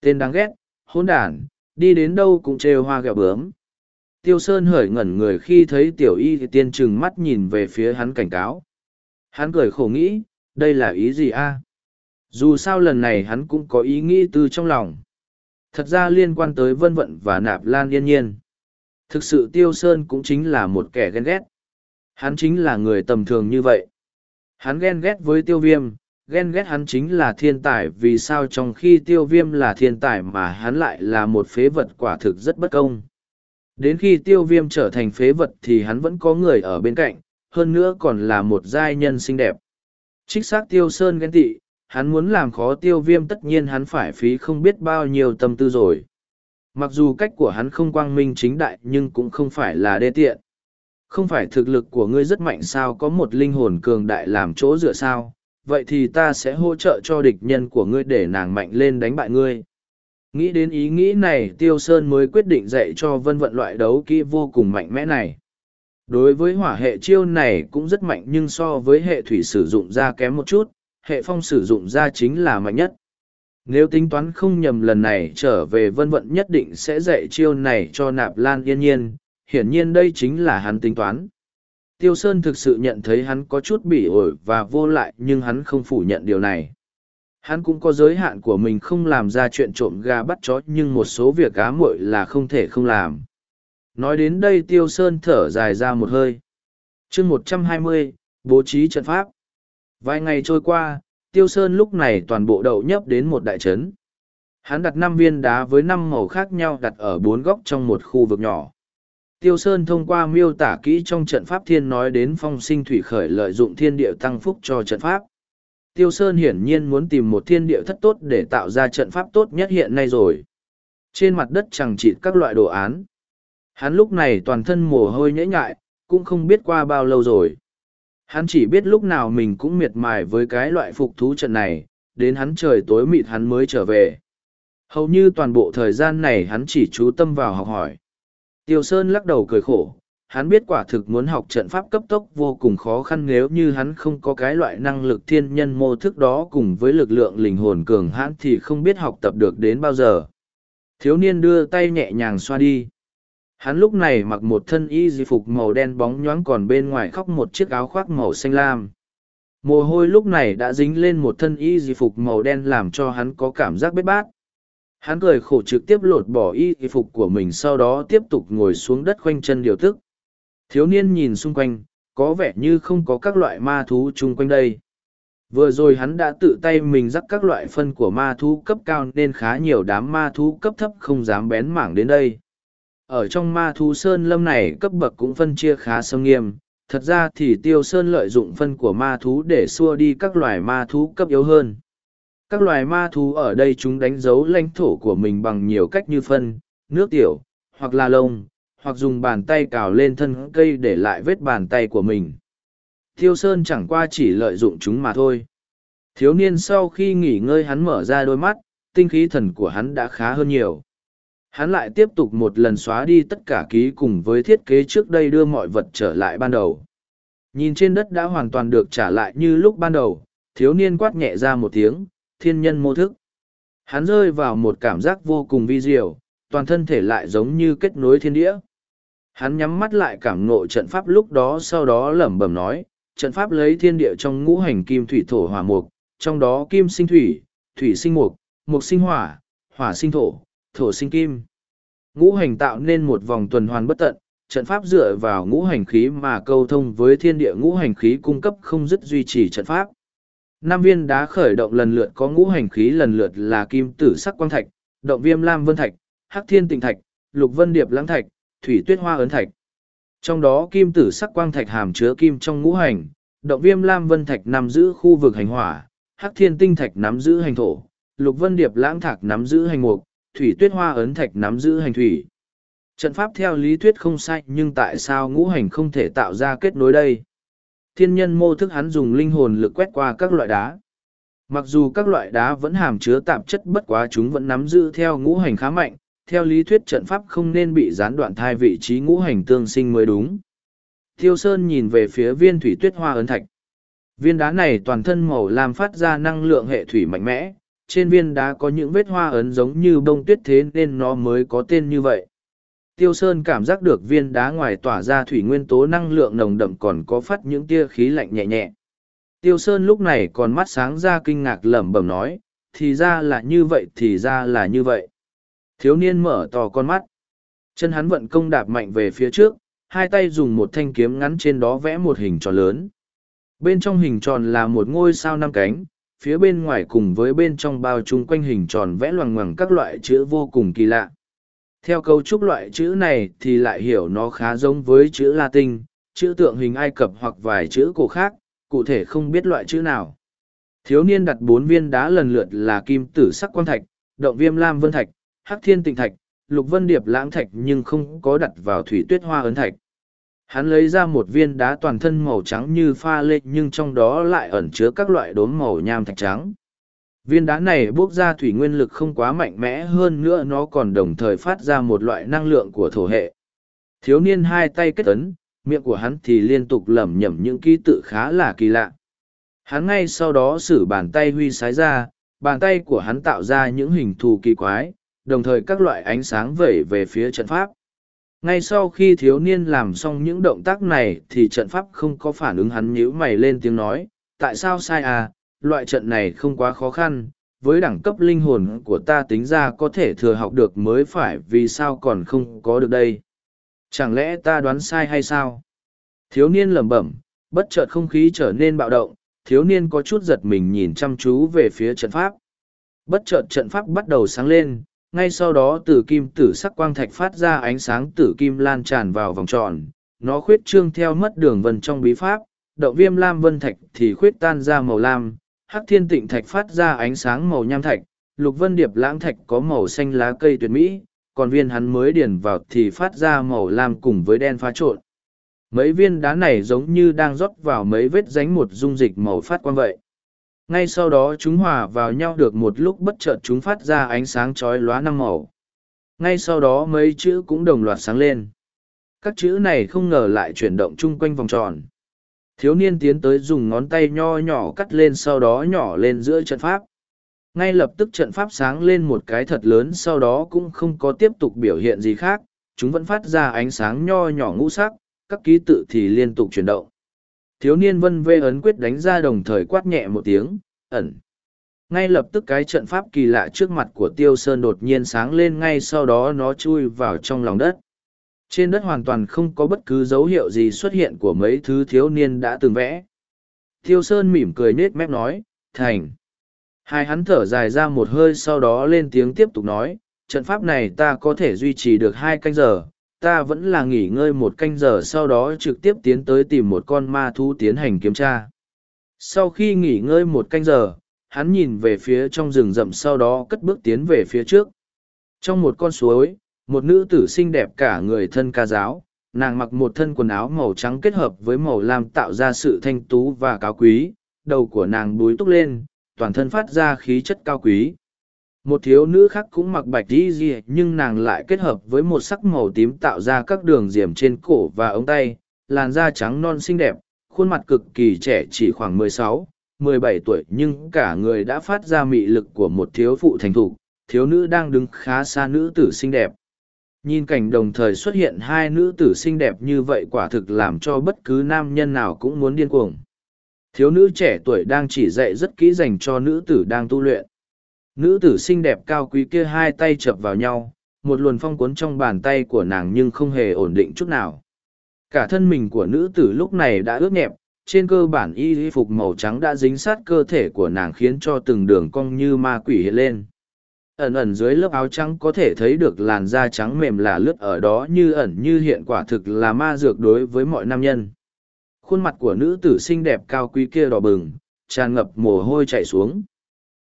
Tên đáng ghét, hôn đản, đi đến đâu cũng trêu hoa gẹo bướm. Tiêu Sơn hởi ngẩn người khi thấy tiểu y thì tiên trừng mắt nhìn về phía hắn cảnh cáo. Hắn cười khổ nghĩ, đây là ý gì a? Dù sao lần này hắn cũng có ý nghĩ từ trong lòng. Thật ra liên quan tới vân vận và nạp lan yên nhiên. Thực sự Tiêu Sơn cũng chính là một kẻ ghen ghét. Hắn chính là người tầm thường như vậy. Hắn ghen ghét với tiêu viêm, ghen ghét hắn chính là thiên tài vì sao trong khi tiêu viêm là thiên tài mà hắn lại là một phế vật quả thực rất bất công. Đến khi tiêu viêm trở thành phế vật thì hắn vẫn có người ở bên cạnh, hơn nữa còn là một giai nhân xinh đẹp. Trích xác tiêu sơn ghen tị, hắn muốn làm khó tiêu viêm tất nhiên hắn phải phí không biết bao nhiêu tâm tư rồi. Mặc dù cách của hắn không quang minh chính đại nhưng cũng không phải là đê tiện. Không phải thực lực của ngươi rất mạnh sao có một linh hồn cường đại làm chỗ dựa sao, vậy thì ta sẽ hỗ trợ cho địch nhân của ngươi để nàng mạnh lên đánh bại ngươi. Nghĩ đến ý nghĩ này Tiêu Sơn mới quyết định dạy cho vân vận loại đấu kỹ vô cùng mạnh mẽ này. Đối với hỏa hệ chiêu này cũng rất mạnh nhưng so với hệ thủy sử dụng ra kém một chút, hệ phong sử dụng ra chính là mạnh nhất. Nếu tính toán không nhầm lần này trở về vân vận nhất định sẽ dạy chiêu này cho nạp lan yên nhiên, hiển nhiên đây chính là hắn tính toán. Tiêu Sơn thực sự nhận thấy hắn có chút bỉ ổi và vô lại nhưng hắn không phủ nhận điều này. Hắn cũng có giới hạn của mình không làm ra chuyện trộm gà bắt chó nhưng một số việc cá muội là không thể không làm. Nói đến đây Tiêu Sơn thở dài ra một hơi. chương một trăm hai mươi bố trí trận pháp. Vài ngày trôi qua, Tiêu Sơn lúc này toàn bộ đậu nhấp đến một đại trấn. Hắn đặt năm viên đá với năm màu khác nhau đặt ở bốn góc trong một khu vực nhỏ. Tiêu Sơn thông qua miêu tả kỹ trong trận pháp thiên nói đến phong sinh thủy khởi lợi dụng thiên địa tăng phúc cho trận pháp. Tiêu Sơn hiển nhiên muốn tìm một thiên địa thất tốt để tạo ra trận pháp tốt nhất hiện nay rồi. Trên mặt đất chẳng chịt các loại đồ án. Hắn lúc này toàn thân mồ hôi nhễ nhại, cũng không biết qua bao lâu rồi. Hắn chỉ biết lúc nào mình cũng miệt mài với cái loại phục thú trận này, đến hắn trời tối mịt hắn mới trở về. Hầu như toàn bộ thời gian này hắn chỉ chú tâm vào học hỏi. Tiêu Sơn lắc đầu cười khổ, hắn biết quả thực muốn học trận pháp cấp tốc vô cùng khó khăn nếu như hắn không có cái loại năng lực thiên nhân mô thức đó cùng với lực lượng linh hồn cường hãn thì không biết học tập được đến bao giờ. Thiếu niên đưa tay nhẹ nhàng xoa đi. Hắn lúc này mặc một thân y di phục màu đen bóng nhoáng còn bên ngoài khóc một chiếc áo khoác màu xanh lam. Mồ hôi lúc này đã dính lên một thân y di phục màu đen làm cho hắn có cảm giác bết bát. Hắn cười khổ trực tiếp lột bỏ y di phục của mình sau đó tiếp tục ngồi xuống đất khoanh chân điều tức. Thiếu niên nhìn xung quanh, có vẻ như không có các loại ma thú chung quanh đây. Vừa rồi hắn đã tự tay mình rắc các loại phân của ma thú cấp cao nên khá nhiều đám ma thú cấp thấp không dám bén mảng đến đây. Ở trong ma thú sơn lâm này cấp bậc cũng phân chia khá sâm nghiêm, thật ra thì tiêu sơn lợi dụng phân của ma thú để xua đi các loài ma thú cấp yếu hơn. Các loài ma thú ở đây chúng đánh dấu lãnh thổ của mình bằng nhiều cách như phân, nước tiểu, hoặc là lông, hoặc dùng bàn tay cào lên thân cây để lại vết bàn tay của mình. Tiêu Sơn chẳng qua chỉ lợi dụng chúng mà thôi. Thiếu niên sau khi nghỉ ngơi hắn mở ra đôi mắt, tinh khí thần của hắn đã khá hơn nhiều. Hắn lại tiếp tục một lần xóa đi tất cả ký cùng với thiết kế trước đây đưa mọi vật trở lại ban đầu. Nhìn trên đất đã hoàn toàn được trả lại như lúc ban đầu, thiếu niên quát nhẹ ra một tiếng, thiên nhân mô thức. Hắn rơi vào một cảm giác vô cùng vi diệu, toàn thân thể lại giống như kết nối thiên địa. Hắn nhắm mắt lại cảm ngộ trận pháp lúc đó sau đó lẩm bẩm nói, trận pháp lấy thiên địa trong ngũ hành kim thủy thổ hỏa mục, trong đó kim sinh thủy, thủy sinh mục, mục sinh hỏa, hỏa sinh thổ, thổ sinh kim. Ngũ hành tạo nên một vòng tuần hoàn bất tận, trận pháp dựa vào ngũ hành khí mà câu thông với thiên địa ngũ hành khí cung cấp không dứt duy trì trận pháp. Năm viên đá khởi động lần lượt có ngũ hành khí lần lượt là kim tử sắc quang thạch, động viêm lam vân thạch, hắc thiên tịnh thạch, lục vân điệp lãng thạch, thủy tuyết hoa ấn thạch. Trong đó kim tử sắc quang thạch hàm chứa kim trong ngũ hành, động viêm lam vân thạch nắm giữ khu vực hành hỏa, hắc thiên tinh thạch nắm giữ hành thổ, lục vân điệp lãng thạch nắm giữ hành mục, thủy tuyết hoa ấn thạch nắm giữ hành thủy. Trận pháp theo lý thuyết không sai nhưng tại sao ngũ hành không thể tạo ra kết nối đây? Thiên nhân mô thức hắn dùng linh hồn lực quét qua các loại đá. Mặc dù các loại đá vẫn hàm chứa tạp chất bất quá chúng vẫn nắm giữ theo ngũ hành khá mạnh, theo lý thuyết trận pháp không nên bị gián đoạn thai vị trí ngũ hành tương sinh mới đúng. Thiêu Sơn nhìn về phía viên thủy tuyết hoa ấn thạch. Viên đá này toàn thân màu làm phát ra năng lượng hệ thủy mạnh mẽ, trên viên đá có những vết hoa ấn giống như bông tuyết thế nên nó mới có tên như vậy. Tiêu Sơn cảm giác được viên đá ngoài tỏa ra thủy nguyên tố năng lượng nồng đậm còn có phát những tia khí lạnh nhẹ nhẹ. Tiêu Sơn lúc này còn mắt sáng ra kinh ngạc lẩm bẩm nói, thì ra là như vậy thì ra là như vậy. Thiếu niên mở to con mắt. Chân hắn vận công đạp mạnh về phía trước, hai tay dùng một thanh kiếm ngắn trên đó vẽ một hình tròn lớn. Bên trong hình tròn là một ngôi sao năm cánh, phía bên ngoài cùng với bên trong bao chung quanh hình tròn vẽ loằng ngoằng các loại chữ vô cùng kỳ lạ. Theo cấu trúc loại chữ này thì lại hiểu nó khá giống với chữ Latin, chữ tượng hình Ai Cập hoặc vài chữ cổ khác, cụ thể không biết loại chữ nào. Thiếu niên đặt bốn viên đá lần lượt là kim tử sắc quang thạch, động viêm lam vân thạch, hắc thiên tịnh thạch, lục vân điệp lãng thạch nhưng không có đặt vào thủy tuyết hoa ấn thạch. Hắn lấy ra một viên đá toàn thân màu trắng như pha lê nhưng trong đó lại ẩn chứa các loại đốm màu nham thạch trắng. Viên đá này bốc ra thủy nguyên lực không quá mạnh mẽ hơn nữa nó còn đồng thời phát ra một loại năng lượng của thổ hệ. Thiếu niên hai tay kết ấn, miệng của hắn thì liên tục lẩm nhẩm những ký tự khá là kỳ lạ. Hắn ngay sau đó sử bàn tay huy sái ra, bàn tay của hắn tạo ra những hình thù kỳ quái, đồng thời các loại ánh sáng vẩy về phía trận pháp. Ngay sau khi thiếu niên làm xong những động tác này thì trận pháp không có phản ứng hắn nhíu mày lên tiếng nói, tại sao sai à, loại trận này không quá khó khăn, với đẳng cấp linh hồn của ta tính ra có thể thừa học được mới phải vì sao còn không có được đây. Chẳng lẽ ta đoán sai hay sao? Thiếu niên lẩm bẩm, bất chợt không khí trở nên bạo động, thiếu niên có chút giật mình nhìn chăm chú về phía trận pháp. Bất chợt trận pháp bắt đầu sáng lên, ngay sau đó từ kim tử sắc quang thạch phát ra ánh sáng tử kim lan tràn vào vòng tròn, nó khuyết trương theo mất đường vân trong bí pháp, Đậu viêm lam vân thạch thì khuyết tan ra màu lam, hắc thiên tịnh thạch phát ra ánh sáng màu nham thạch, lục vân điệp lãng thạch có màu xanh lá cây tuyệt mỹ, còn viên hắn mới điền vào thì phát ra màu lam cùng với đen pha trộn. Mấy viên đá này giống như đang rót vào mấy vết ránh một dung dịch màu phát quang vậy. Ngay sau đó chúng hòa vào nhau được một lúc bất chợt chúng phát ra ánh sáng chói lóa năm màu. Ngay sau đó mấy chữ cũng đồng loạt sáng lên. Các chữ này không ngờ lại chuyển động chung quanh vòng tròn. Thiếu niên tiến tới dùng ngón tay nho nhỏ cắt lên sau đó nhỏ lên giữa trận pháp. Ngay lập tức trận pháp sáng lên một cái thật lớn sau đó cũng không có tiếp tục biểu hiện gì khác, chúng vẫn phát ra ánh sáng nho nhỏ ngũ sắc, các ký tự thì liên tục chuyển động. Thiếu niên vân vê ấn quyết đánh ra đồng thời quát nhẹ một tiếng, ẩn. Ngay lập tức cái trận pháp kỳ lạ trước mặt của Tiêu Sơn đột nhiên sáng lên ngay sau đó nó chui vào trong lòng đất. Trên đất hoàn toàn không có bất cứ dấu hiệu gì xuất hiện của mấy thứ thiếu niên đã từng vẽ. Tiêu Sơn mỉm cười nết mép nói, thành. Hai hắn thở dài ra một hơi sau đó lên tiếng tiếp tục nói, trận pháp này ta có thể duy trì được hai canh giờ, ta vẫn là nghỉ ngơi một canh giờ sau đó trực tiếp tiến tới tìm một con ma thú tiến hành kiểm tra. Sau khi nghỉ ngơi một canh giờ, hắn nhìn về phía trong rừng rậm sau đó cất bước tiến về phía trước. Trong một con suối, một nữ tử xinh đẹp cả người thân ca giáo, nàng mặc một thân quần áo màu trắng kết hợp với màu lam tạo ra sự thanh tú và cao quý, đầu của nàng búi túc lên, toàn thân phát ra khí chất cao quý. Một thiếu nữ khác cũng mặc bạch di di nhưng nàng lại kết hợp với một sắc màu tím tạo ra các đường diềm trên cổ và ống tay, làn da trắng non xinh đẹp, khuôn mặt cực kỳ trẻ chỉ khoảng 16, 17 tuổi nhưng cả người đã phát ra mị lực của một thiếu phụ thành thục, thiếu nữ đang đứng khá xa nữ tử xinh đẹp. Nhìn cảnh đồng thời xuất hiện hai nữ tử xinh đẹp như vậy quả thực làm cho bất cứ nam nhân nào cũng muốn điên cuồng. Thiếu nữ trẻ tuổi đang chỉ dạy rất kỹ dành cho nữ tử đang tu luyện. Nữ tử xinh đẹp cao quý kia hai tay chập vào nhau, một luồn phong cuốn trong bàn tay của nàng nhưng không hề ổn định chút nào. Cả thân mình của nữ tử lúc này đã ướt nhẹp, trên cơ bản y phục màu trắng đã dính sát cơ thể của nàng khiến cho từng đường cong như ma quỷ hiện lên. Ẩn ẩn dưới lớp áo trắng có thể thấy được làn da trắng mềm là lướt ở đó như ẩn như hiện quả thực là ma dược đối với mọi nam nhân. Khuôn mặt của nữ tử xinh đẹp cao quý kia đỏ bừng, tràn ngập mồ hôi chảy xuống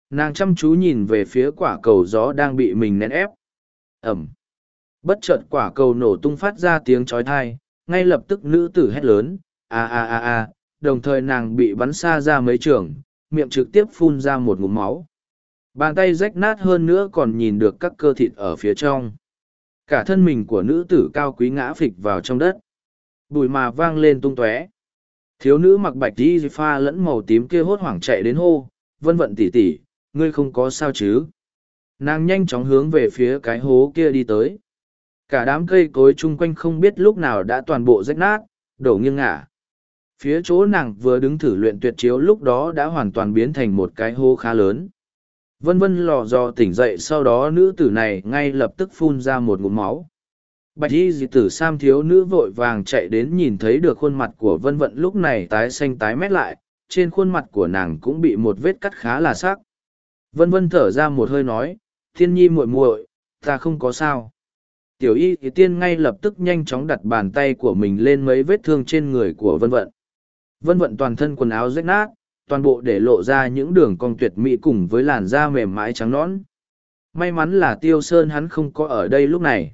nàng chăm chú nhìn về phía quả cầu gió đang bị mình nén ép. Ẩm. Bất chợt quả cầu nổ tung phát ra tiếng trói thai ngay lập tức nữ tử hét lớn, a a a a, đồng thời nàng bị bắn xa ra mấy trường, miệng trực tiếp phun ra một ngụm máu. Bàn tay rách nát hơn nữa còn nhìn được các cơ thịt ở phía trong. Cả thân mình của nữ tử cao quý ngã phịch vào trong đất. Bùi mà vang lên tung tóe. Thiếu nữ mặc bạch đi pha lẫn màu tím kia hốt hoảng chạy đến hô, vân vận tỉ tỉ ngươi không có sao chứ nàng nhanh chóng hướng về phía cái hố kia đi tới Cả đám cây cối chung quanh không biết lúc nào đã toàn bộ rách nát, đổ nghiêng ngả. Phía chỗ nàng vừa đứng thử luyện tuyệt chiếu lúc đó đã hoàn toàn biến thành một cái hố khá lớn. Vân vân lò dò tỉnh dậy sau đó nữ tử này ngay lập tức phun ra một ngụm máu. Bạch y dị tử Sam thiếu nữ vội vàng chạy đến nhìn thấy được khuôn mặt của vân vận lúc này tái xanh tái mét lại, trên khuôn mặt của nàng cũng bị một vết cắt khá là sắc. Vân vân thở ra một hơi nói, thiên nhi muội muội, ta không có sao. Tiểu y thì tiên ngay lập tức nhanh chóng đặt bàn tay của mình lên mấy vết thương trên người của vân vận. Vân vận toàn thân quần áo rách nát, toàn bộ để lộ ra những đường cong tuyệt mỹ cùng với làn da mềm mại trắng nõn. May mắn là tiêu sơn hắn không có ở đây lúc này.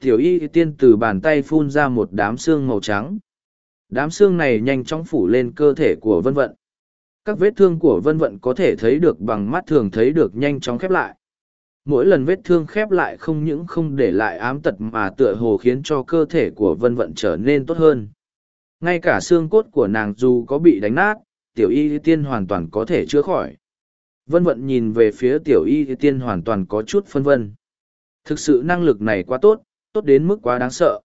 Tiểu y tiên từ bàn tay phun ra một đám xương màu trắng. Đám xương này nhanh chóng phủ lên cơ thể của vân vận. Các vết thương của vân vận có thể thấy được bằng mắt thường thấy được nhanh chóng khép lại. Mỗi lần vết thương khép lại không những không để lại ám tật mà tựa hồ khiến cho cơ thể của vân vận trở nên tốt hơn. Ngay cả xương cốt của nàng dù có bị đánh nát, tiểu y tiên hoàn toàn có thể chữa khỏi. Vân vận nhìn về phía tiểu y tiên hoàn toàn có chút phân vân. Thực sự năng lực này quá tốt, tốt đến mức quá đáng sợ.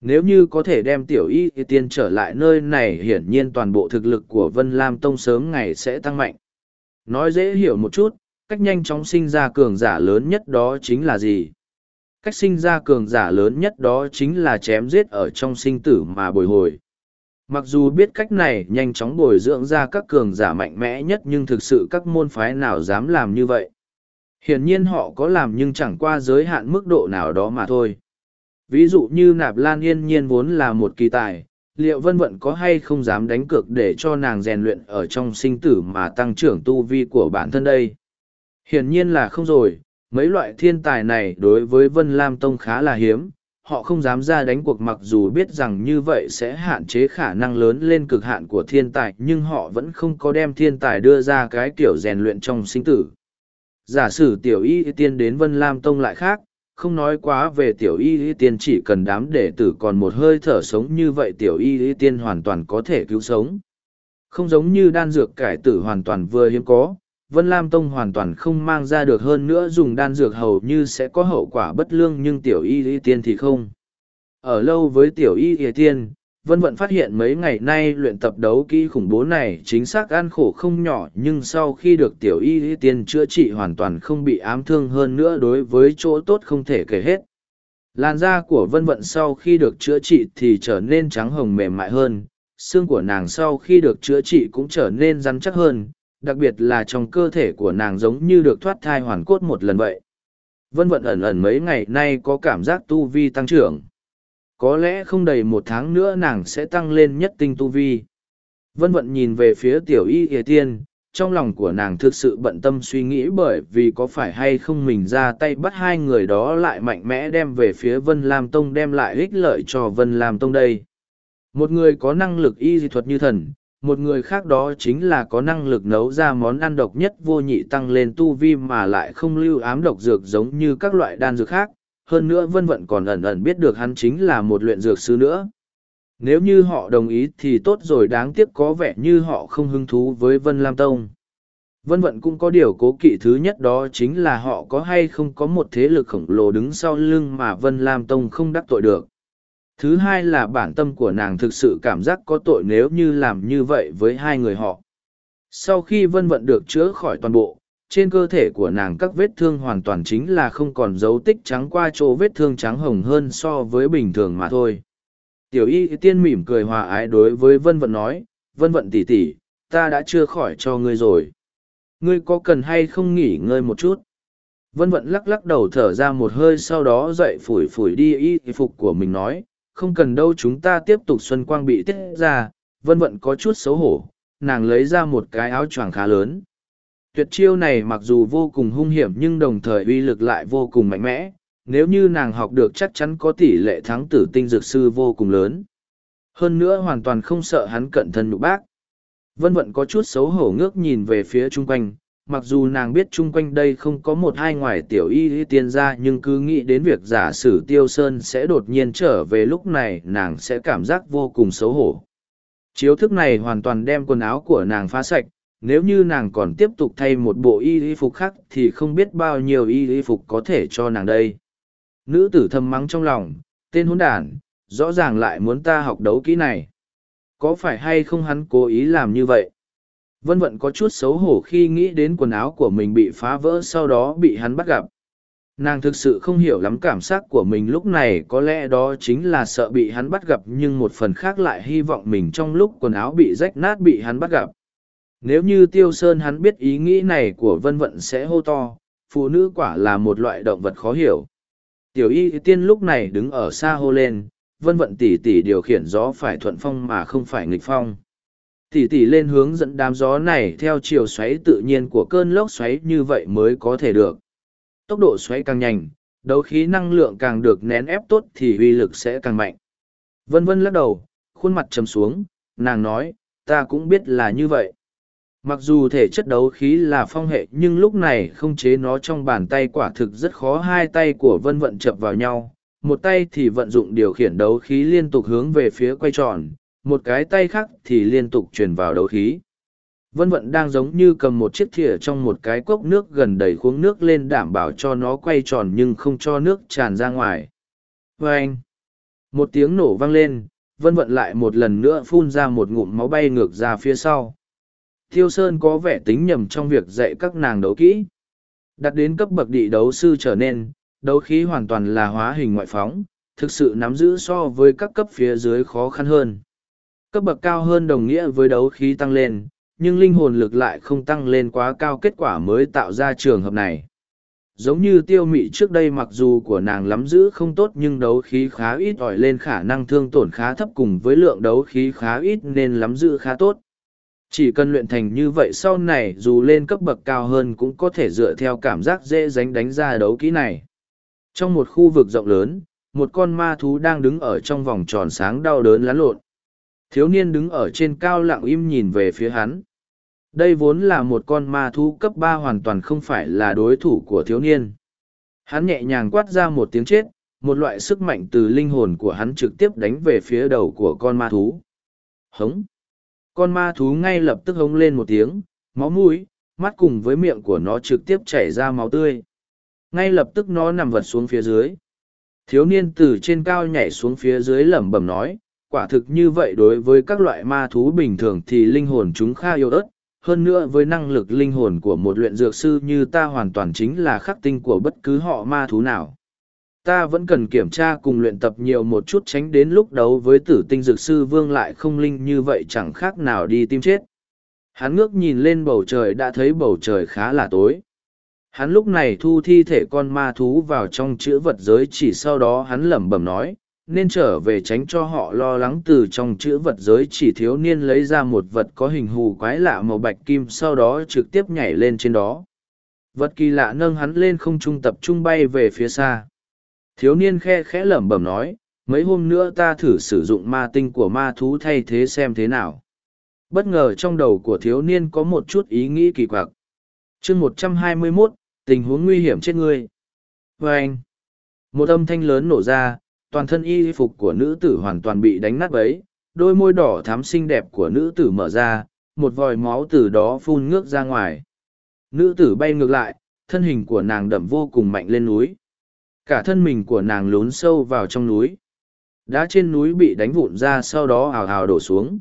Nếu như có thể đem tiểu y tiên trở lại nơi này hiển nhiên toàn bộ thực lực của Vân Lam Tông sớm ngày sẽ tăng mạnh. Nói dễ hiểu một chút, cách nhanh chóng sinh ra cường giả lớn nhất đó chính là gì? Cách sinh ra cường giả lớn nhất đó chính là chém giết ở trong sinh tử mà bồi hồi. Mặc dù biết cách này nhanh chóng bồi dưỡng ra các cường giả mạnh mẽ nhất nhưng thực sự các môn phái nào dám làm như vậy. Hiển nhiên họ có làm nhưng chẳng qua giới hạn mức độ nào đó mà thôi. Ví dụ như nạp lan yên nhiên vốn là một kỳ tài, liệu vân vận có hay không dám đánh cược để cho nàng rèn luyện ở trong sinh tử mà tăng trưởng tu vi của bản thân đây? Hiển nhiên là không rồi, mấy loại thiên tài này đối với Vân Lam Tông khá là hiếm, họ không dám ra đánh cuộc mặc dù biết rằng như vậy sẽ hạn chế khả năng lớn lên cực hạn của thiên tài nhưng họ vẫn không có đem thiên tài đưa ra cái kiểu rèn luyện trong sinh tử. Giả sử tiểu y tiên đến Vân Lam Tông lại khác, không nói quá về tiểu y y tiên chỉ cần đám đệ tử còn một hơi thở sống như vậy tiểu y y tiên hoàn toàn có thể cứu sống. Không giống như đan dược cải tử hoàn toàn vừa hiếm có, Vân Lam Tông hoàn toàn không mang ra được hơn nữa dùng đan dược hầu như sẽ có hậu quả bất lương nhưng tiểu y y tiên thì không. Ở lâu với tiểu y y tiên, Vân Vận phát hiện mấy ngày nay luyện tập đấu kỹ khủng bố này chính xác ăn khổ không nhỏ nhưng sau khi được tiểu y tiên chữa trị hoàn toàn không bị ám thương hơn nữa đối với chỗ tốt không thể kể hết. Làn da của Vân Vận sau khi được chữa trị thì trở nên trắng hồng mềm mại hơn, xương của nàng sau khi được chữa trị cũng trở nên rắn chắc hơn, đặc biệt là trong cơ thể của nàng giống như được thoát thai hoàn cốt một lần vậy. Vân vận ẩn ẩn mấy ngày nay có cảm giác tu vi tăng trưởng. Có lẽ không đầy một tháng nữa nàng sẽ tăng lên nhất tinh tu vi. Vân vận nhìn về phía tiểu y ỉa tiên, trong lòng của nàng thực sự bận tâm suy nghĩ bởi vì có phải hay không mình ra tay bắt hai người đó lại mạnh mẽ đem về phía Vân Lam Tông đem lại ích lợi cho Vân Lam Tông đây. Một người có năng lực y dị thuật như thần, một người khác đó chính là có năng lực nấu ra món ăn độc nhất vô nhị tăng lên tu vi mà lại không lưu ám độc dược giống như các loại đan dược khác hơn nữa vân vận còn ẩn ẩn biết được hắn chính là một luyện dược sư nữa. Nếu như họ đồng ý thì tốt rồi đáng tiếc có vẻ như họ không hứng thú với vân lam tông. Vân vận cũng có điều cố kỵ thứ nhất đó chính là họ có hay không có một thế lực khổng lồ đứng sau lưng mà vân lam tông không đắc tội được. Thứ hai là bản tâm của nàng thực sự cảm giác có tội nếu như làm như vậy với hai người họ. Sau khi vân vận được chữa khỏi toàn bộ, trên cơ thể của nàng các vết thương hoàn toàn chính là không còn dấu tích trắng qua chỗ vết thương trắng hồng hơn so với bình thường mà thôi. Tiểu y tiên mỉm cười hòa ái đối với vân vận nói, vân vận tỉ tỉ, ta đã chưa khỏi cho ngươi rồi. Ngươi có cần hay không nghỉ ngơi một chút? Vân vận lắc lắc đầu thở ra một hơi sau đó dậy phủi phủi đi y phục của mình nói, không cần đâu chúng ta tiếp tục xuân quang bị tiết ra, vân vận có chút xấu hổ, nàng lấy ra một cái áo choàng khá lớn. Tuyệt chiêu này mặc dù vô cùng hung hiểm nhưng đồng thời uy lực lại vô cùng mạnh mẽ, nếu như nàng học được chắc chắn có tỷ lệ thắng tử tinh dược sư vô cùng lớn. Hơn nữa hoàn toàn không sợ hắn cận thân nhục bác. Vân vận có chút xấu hổ ngước nhìn về phía chung quanh, mặc dù nàng biết chung quanh đây không có một hai ngoài tiểu y y tiên ra nhưng cứ nghĩ đến việc giả sử tiêu sơn sẽ đột nhiên trở về lúc này nàng sẽ cảm giác vô cùng xấu hổ chiếu thức này hoàn toàn đem quần áo của nàng phá sạch nếu như nàng còn tiếp tục thay một bộ y y phục khác thì không biết bao nhiêu y y phục có thể cho nàng đây Nữ tử thầm mắng trong lòng, tên hôn đàn, rõ ràng lại muốn ta học đấu kỹ này. Có phải hay không hắn cố ý làm như vậy? Vân vận có chút xấu hổ khi nghĩ đến quần áo của mình bị phá vỡ sau đó bị hắn bắt gặp. Nàng thực sự không hiểu lắm cảm giác của mình lúc này có lẽ đó chính là sợ bị hắn bắt gặp nhưng một phần khác lại hy vọng mình trong lúc quần áo bị rách nát bị hắn bắt gặp. Nếu như Tiêu Sơn hắn biết ý nghĩ này của Vân Vận sẽ hô to, phụ nữ quả là một loại động vật khó hiểu. Tiểu y tiên lúc này đứng ở xa hô lên, Vân Vận tỉ tỉ điều khiển gió phải thuận phong mà không phải nghịch phong. Tỉ tỉ lên hướng dẫn đám gió này theo chiều xoáy tự nhiên của cơn lốc xoáy như vậy mới có thể được. Tốc độ xoáy càng nhanh, đấu khí năng lượng càng được nén ép tốt thì uy lực sẽ càng mạnh. Vân Vân lắc đầu, khuôn mặt chấm xuống, nàng nói, ta cũng biết là như vậy. Mặc dù thể chất đấu khí là phong hệ nhưng lúc này không chế nó trong bàn tay quả thực rất khó hai tay của vân vận chập vào nhau. Một tay thì vận dụng điều khiển đấu khí liên tục hướng về phía quay tròn, một cái tay khác thì liên tục truyền vào đấu khí. Vân vận đang giống như cầm một chiếc thìa trong một cái cốc nước gần đầy khuống nước lên đảm bảo cho nó quay tròn nhưng không cho nước tràn ra ngoài. vê anh, một tiếng nổ vang lên, vân vận lại một lần nữa phun ra một ngụm máu bay ngược ra phía sau. Thiêu Sơn có vẻ tính nhầm trong việc dạy các nàng đấu kỹ. Đặt đến cấp bậc địa đấu sư trở nên, đấu khí hoàn toàn là hóa hình ngoại phóng, thực sự nắm giữ so với các cấp phía dưới khó khăn hơn. Cấp bậc cao hơn đồng nghĩa với đấu khí tăng lên, nhưng linh hồn lực lại không tăng lên quá cao kết quả mới tạo ra trường hợp này. Giống như tiêu mị trước đây mặc dù của nàng lắm giữ không tốt nhưng đấu khí khá ít ỏi lên khả năng thương tổn khá thấp cùng với lượng đấu khí khá ít nên lắm giữ khá tốt. Chỉ cần luyện thành như vậy sau này dù lên cấp bậc cao hơn cũng có thể dựa theo cảm giác dễ dánh đánh ra đấu kỹ này. Trong một khu vực rộng lớn, một con ma thú đang đứng ở trong vòng tròn sáng đau đớn lán lộn. Thiếu niên đứng ở trên cao lặng im nhìn về phía hắn. Đây vốn là một con ma thú cấp ba hoàn toàn không phải là đối thủ của thiếu niên. Hắn nhẹ nhàng quát ra một tiếng chết, một loại sức mạnh từ linh hồn của hắn trực tiếp đánh về phía đầu của con ma thú. Hống! Con ma thú ngay lập tức hống lên một tiếng, máu mũi, mắt cùng với miệng của nó trực tiếp chảy ra máu tươi. Ngay lập tức nó nằm vật xuống phía dưới. Thiếu niên từ trên cao nhảy xuống phía dưới lẩm bẩm nói, quả thực như vậy đối với các loại ma thú bình thường thì linh hồn chúng khá yếu ớt, hơn nữa với năng lực linh hồn của một luyện dược sư như ta hoàn toàn chính là khắc tinh của bất cứ họ ma thú nào ta vẫn cần kiểm tra cùng luyện tập nhiều một chút tránh đến lúc đấu với tử tinh dược sư vương lại không linh như vậy chẳng khác nào đi tim chết. Hắn ngước nhìn lên bầu trời đã thấy bầu trời khá là tối. Hắn lúc này thu thi thể con ma thú vào trong chữ vật giới chỉ sau đó hắn lẩm bẩm nói, nên trở về tránh cho họ lo lắng từ trong chữ vật giới chỉ thiếu niên lấy ra một vật có hình hù quái lạ màu bạch kim sau đó trực tiếp nhảy lên trên đó. Vật kỳ lạ nâng hắn lên không trung tập trung bay về phía xa. Thiếu niên khe khẽ lẩm bẩm nói, mấy hôm nữa ta thử sử dụng ma tinh của ma thú thay thế xem thế nào. Bất ngờ trong đầu của thiếu niên có một chút ý nghĩ kỳ quặc. chương một trăm hai mươi 121, tình huống nguy hiểm chết người. Và anh, một âm thanh lớn nổ ra, toàn thân y phục của nữ tử hoàn toàn bị đánh nát bấy, đôi môi đỏ thám xinh đẹp của nữ tử mở ra, một vòi máu từ đó phun ngước ra ngoài. Nữ tử bay ngược lại, thân hình của nàng đậm vô cùng mạnh lên núi cả thân mình của nàng lún sâu vào trong núi. Đá trên núi bị đánh vụn ra sau đó hào hào đổ xuống.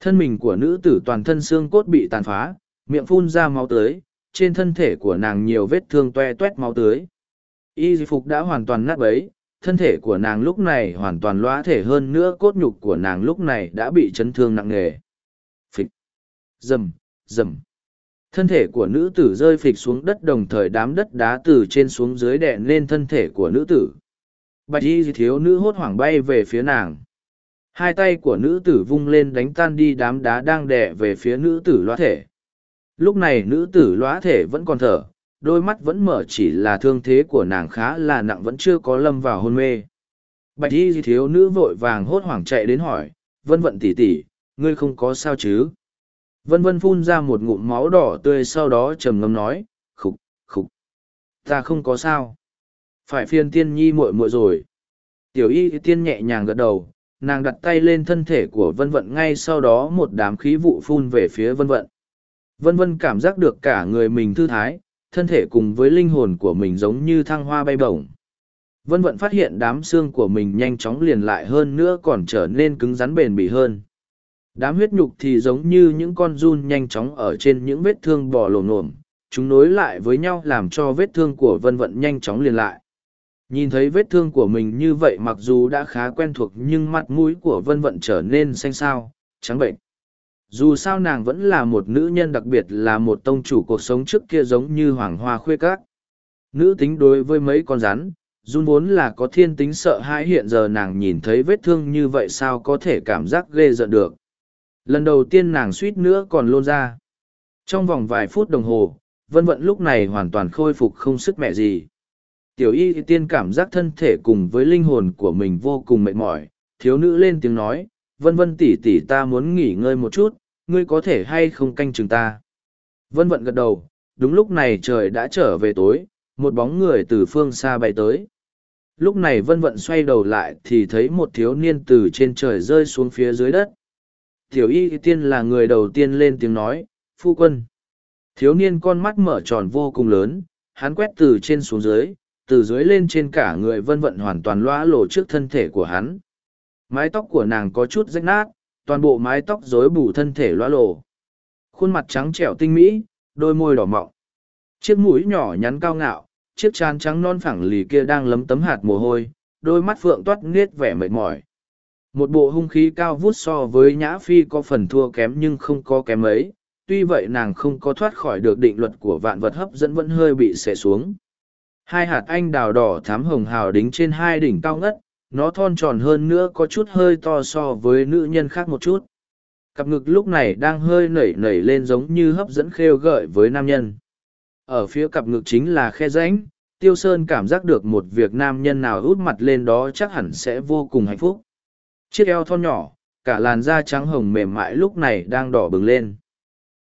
Thân mình của nữ tử toàn thân xương cốt bị tàn phá, miệng phun ra máu tưới, trên thân thể của nàng nhiều vết thương toe toét máu tưới. Y phục đã hoàn toàn nát bấy, thân thể của nàng lúc này hoàn toàn loã thể hơn nữa, cốt nhục của nàng lúc này đã bị chấn thương nặng nề. Phịch. Rầm rầm thân thể của nữ tử rơi phịch xuống đất đồng thời đám đất đá từ trên xuống dưới đè lên thân thể của nữ tử. Bạch y thiếu nữ hốt hoảng bay về phía nàng. Hai tay của nữ tử vung lên đánh tan đi đám đá đang đè về phía nữ tử loa thể. Lúc này nữ tử loa thể vẫn còn thở, đôi mắt vẫn mở chỉ là thương thế của nàng khá là nặng vẫn chưa có lâm vào hôn mê. Bạch y thiếu nữ vội vàng hốt hoảng chạy đến hỏi, vân vận tỉ tỉ ngươi không có sao chứ? Vân vân phun ra một ngụm máu đỏ tươi sau đó trầm ngâm nói, khục, khục. Ta không có sao. Phải phiền tiên nhi muội muội rồi. Tiểu y tiên nhẹ nhàng gật đầu, nàng đặt tay lên thân thể của vân vận ngay sau đó một đám khí vụ phun về phía vân vận. Vân vân cảm giác được cả người mình thư thái, thân thể cùng với linh hồn của mình giống như thăng hoa bay bổng. Vân vận phát hiện đám xương của mình nhanh chóng liền lại hơn nữa còn trở nên cứng rắn bền bỉ hơn. Đám huyết nhục thì giống như những con run nhanh chóng ở trên những vết thương bò lồm lồm chúng nối lại với nhau làm cho vết thương của vân vận nhanh chóng liền lại. Nhìn thấy vết thương của mình như vậy mặc dù đã khá quen thuộc nhưng mặt mũi của vân vận trở nên xanh xao, trắng bệnh. Dù sao nàng vẫn là một nữ nhân đặc biệt là một tông chủ cuộc sống trước kia giống như hoàng hoa khuê cát, Nữ tính đối với mấy con rắn, run vốn là có thiên tính sợ hãi hiện giờ nàng nhìn thấy vết thương như vậy sao có thể cảm giác ghê rợn được. Lần đầu tiên nàng suýt nữa còn lôn ra. Trong vòng vài phút đồng hồ, vân vận lúc này hoàn toàn khôi phục không sức mẹ gì. Tiểu y tiên cảm giác thân thể cùng với linh hồn của mình vô cùng mệt mỏi, thiếu nữ lên tiếng nói, vân vân tỷ tỷ ta muốn nghỉ ngơi một chút, ngươi có thể hay không canh chừng ta. Vân vận gật đầu, đúng lúc này trời đã trở về tối, một bóng người từ phương xa bay tới. Lúc này vân vận xoay đầu lại thì thấy một thiếu niên từ trên trời rơi xuống phía dưới đất. Tiểu y tiên là người đầu tiên lên tiếng nói, phu quân. Thiếu niên con mắt mở tròn vô cùng lớn, hắn quét từ trên xuống dưới, từ dưới lên trên cả người vân vận hoàn toàn loa lộ trước thân thể của hắn. Mái tóc của nàng có chút rách nát, toàn bộ mái tóc rối bù thân thể loa lộ. Khuôn mặt trắng trẻo tinh mỹ, đôi môi đỏ mọng. Chiếc mũi nhỏ nhắn cao ngạo, chiếc trán trắng non phẳng lì kia đang lấm tấm hạt mồ hôi, đôi mắt phượng toát nết vẻ mệt mỏi. Một bộ hung khí cao vút so với Nhã Phi có phần thua kém nhưng không có kém ấy, tuy vậy nàng không có thoát khỏi được định luật của vạn vật hấp dẫn vẫn hơi bị xẻ xuống. Hai hạt anh đào đỏ thám hồng hào đính trên hai đỉnh cao ngất, nó thon tròn hơn nữa có chút hơi to so với nữ nhân khác một chút. Cặp ngực lúc này đang hơi nảy nảy lên giống như hấp dẫn khêu gợi với nam nhân. Ở phía cặp ngực chính là khe rãnh, Tiêu Sơn cảm giác được một việc nam nhân nào út mặt lên đó chắc hẳn sẽ vô cùng hạnh phúc. Chiếc eo thon nhỏ, cả làn da trắng hồng mềm mại lúc này đang đỏ bừng lên.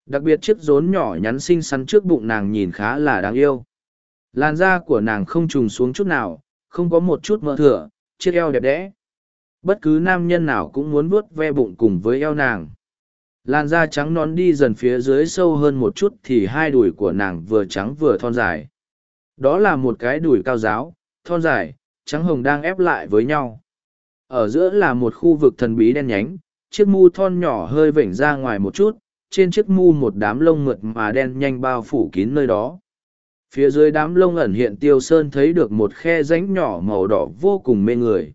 Đặc biệt chiếc rốn nhỏ nhắn xinh xắn trước bụng nàng nhìn khá là đáng yêu. Làn da của nàng không trùng xuống chút nào, không có một chút mỡ thừa, chiếc eo đẹp đẽ. Bất cứ nam nhân nào cũng muốn vuốt ve bụng cùng với eo nàng. Làn da trắng nón đi dần phía dưới sâu hơn một chút thì hai đùi của nàng vừa trắng vừa thon dài. Đó là một cái đùi cao giáo, thon dài, trắng hồng đang ép lại với nhau. Ở giữa là một khu vực thần bí đen nhánh, chiếc mu thon nhỏ hơi vểnh ra ngoài một chút, trên chiếc mu một đám lông mượt mà đen nhanh bao phủ kín nơi đó. Phía dưới đám lông ẩn hiện tiêu sơn thấy được một khe rãnh nhỏ màu đỏ vô cùng mê người.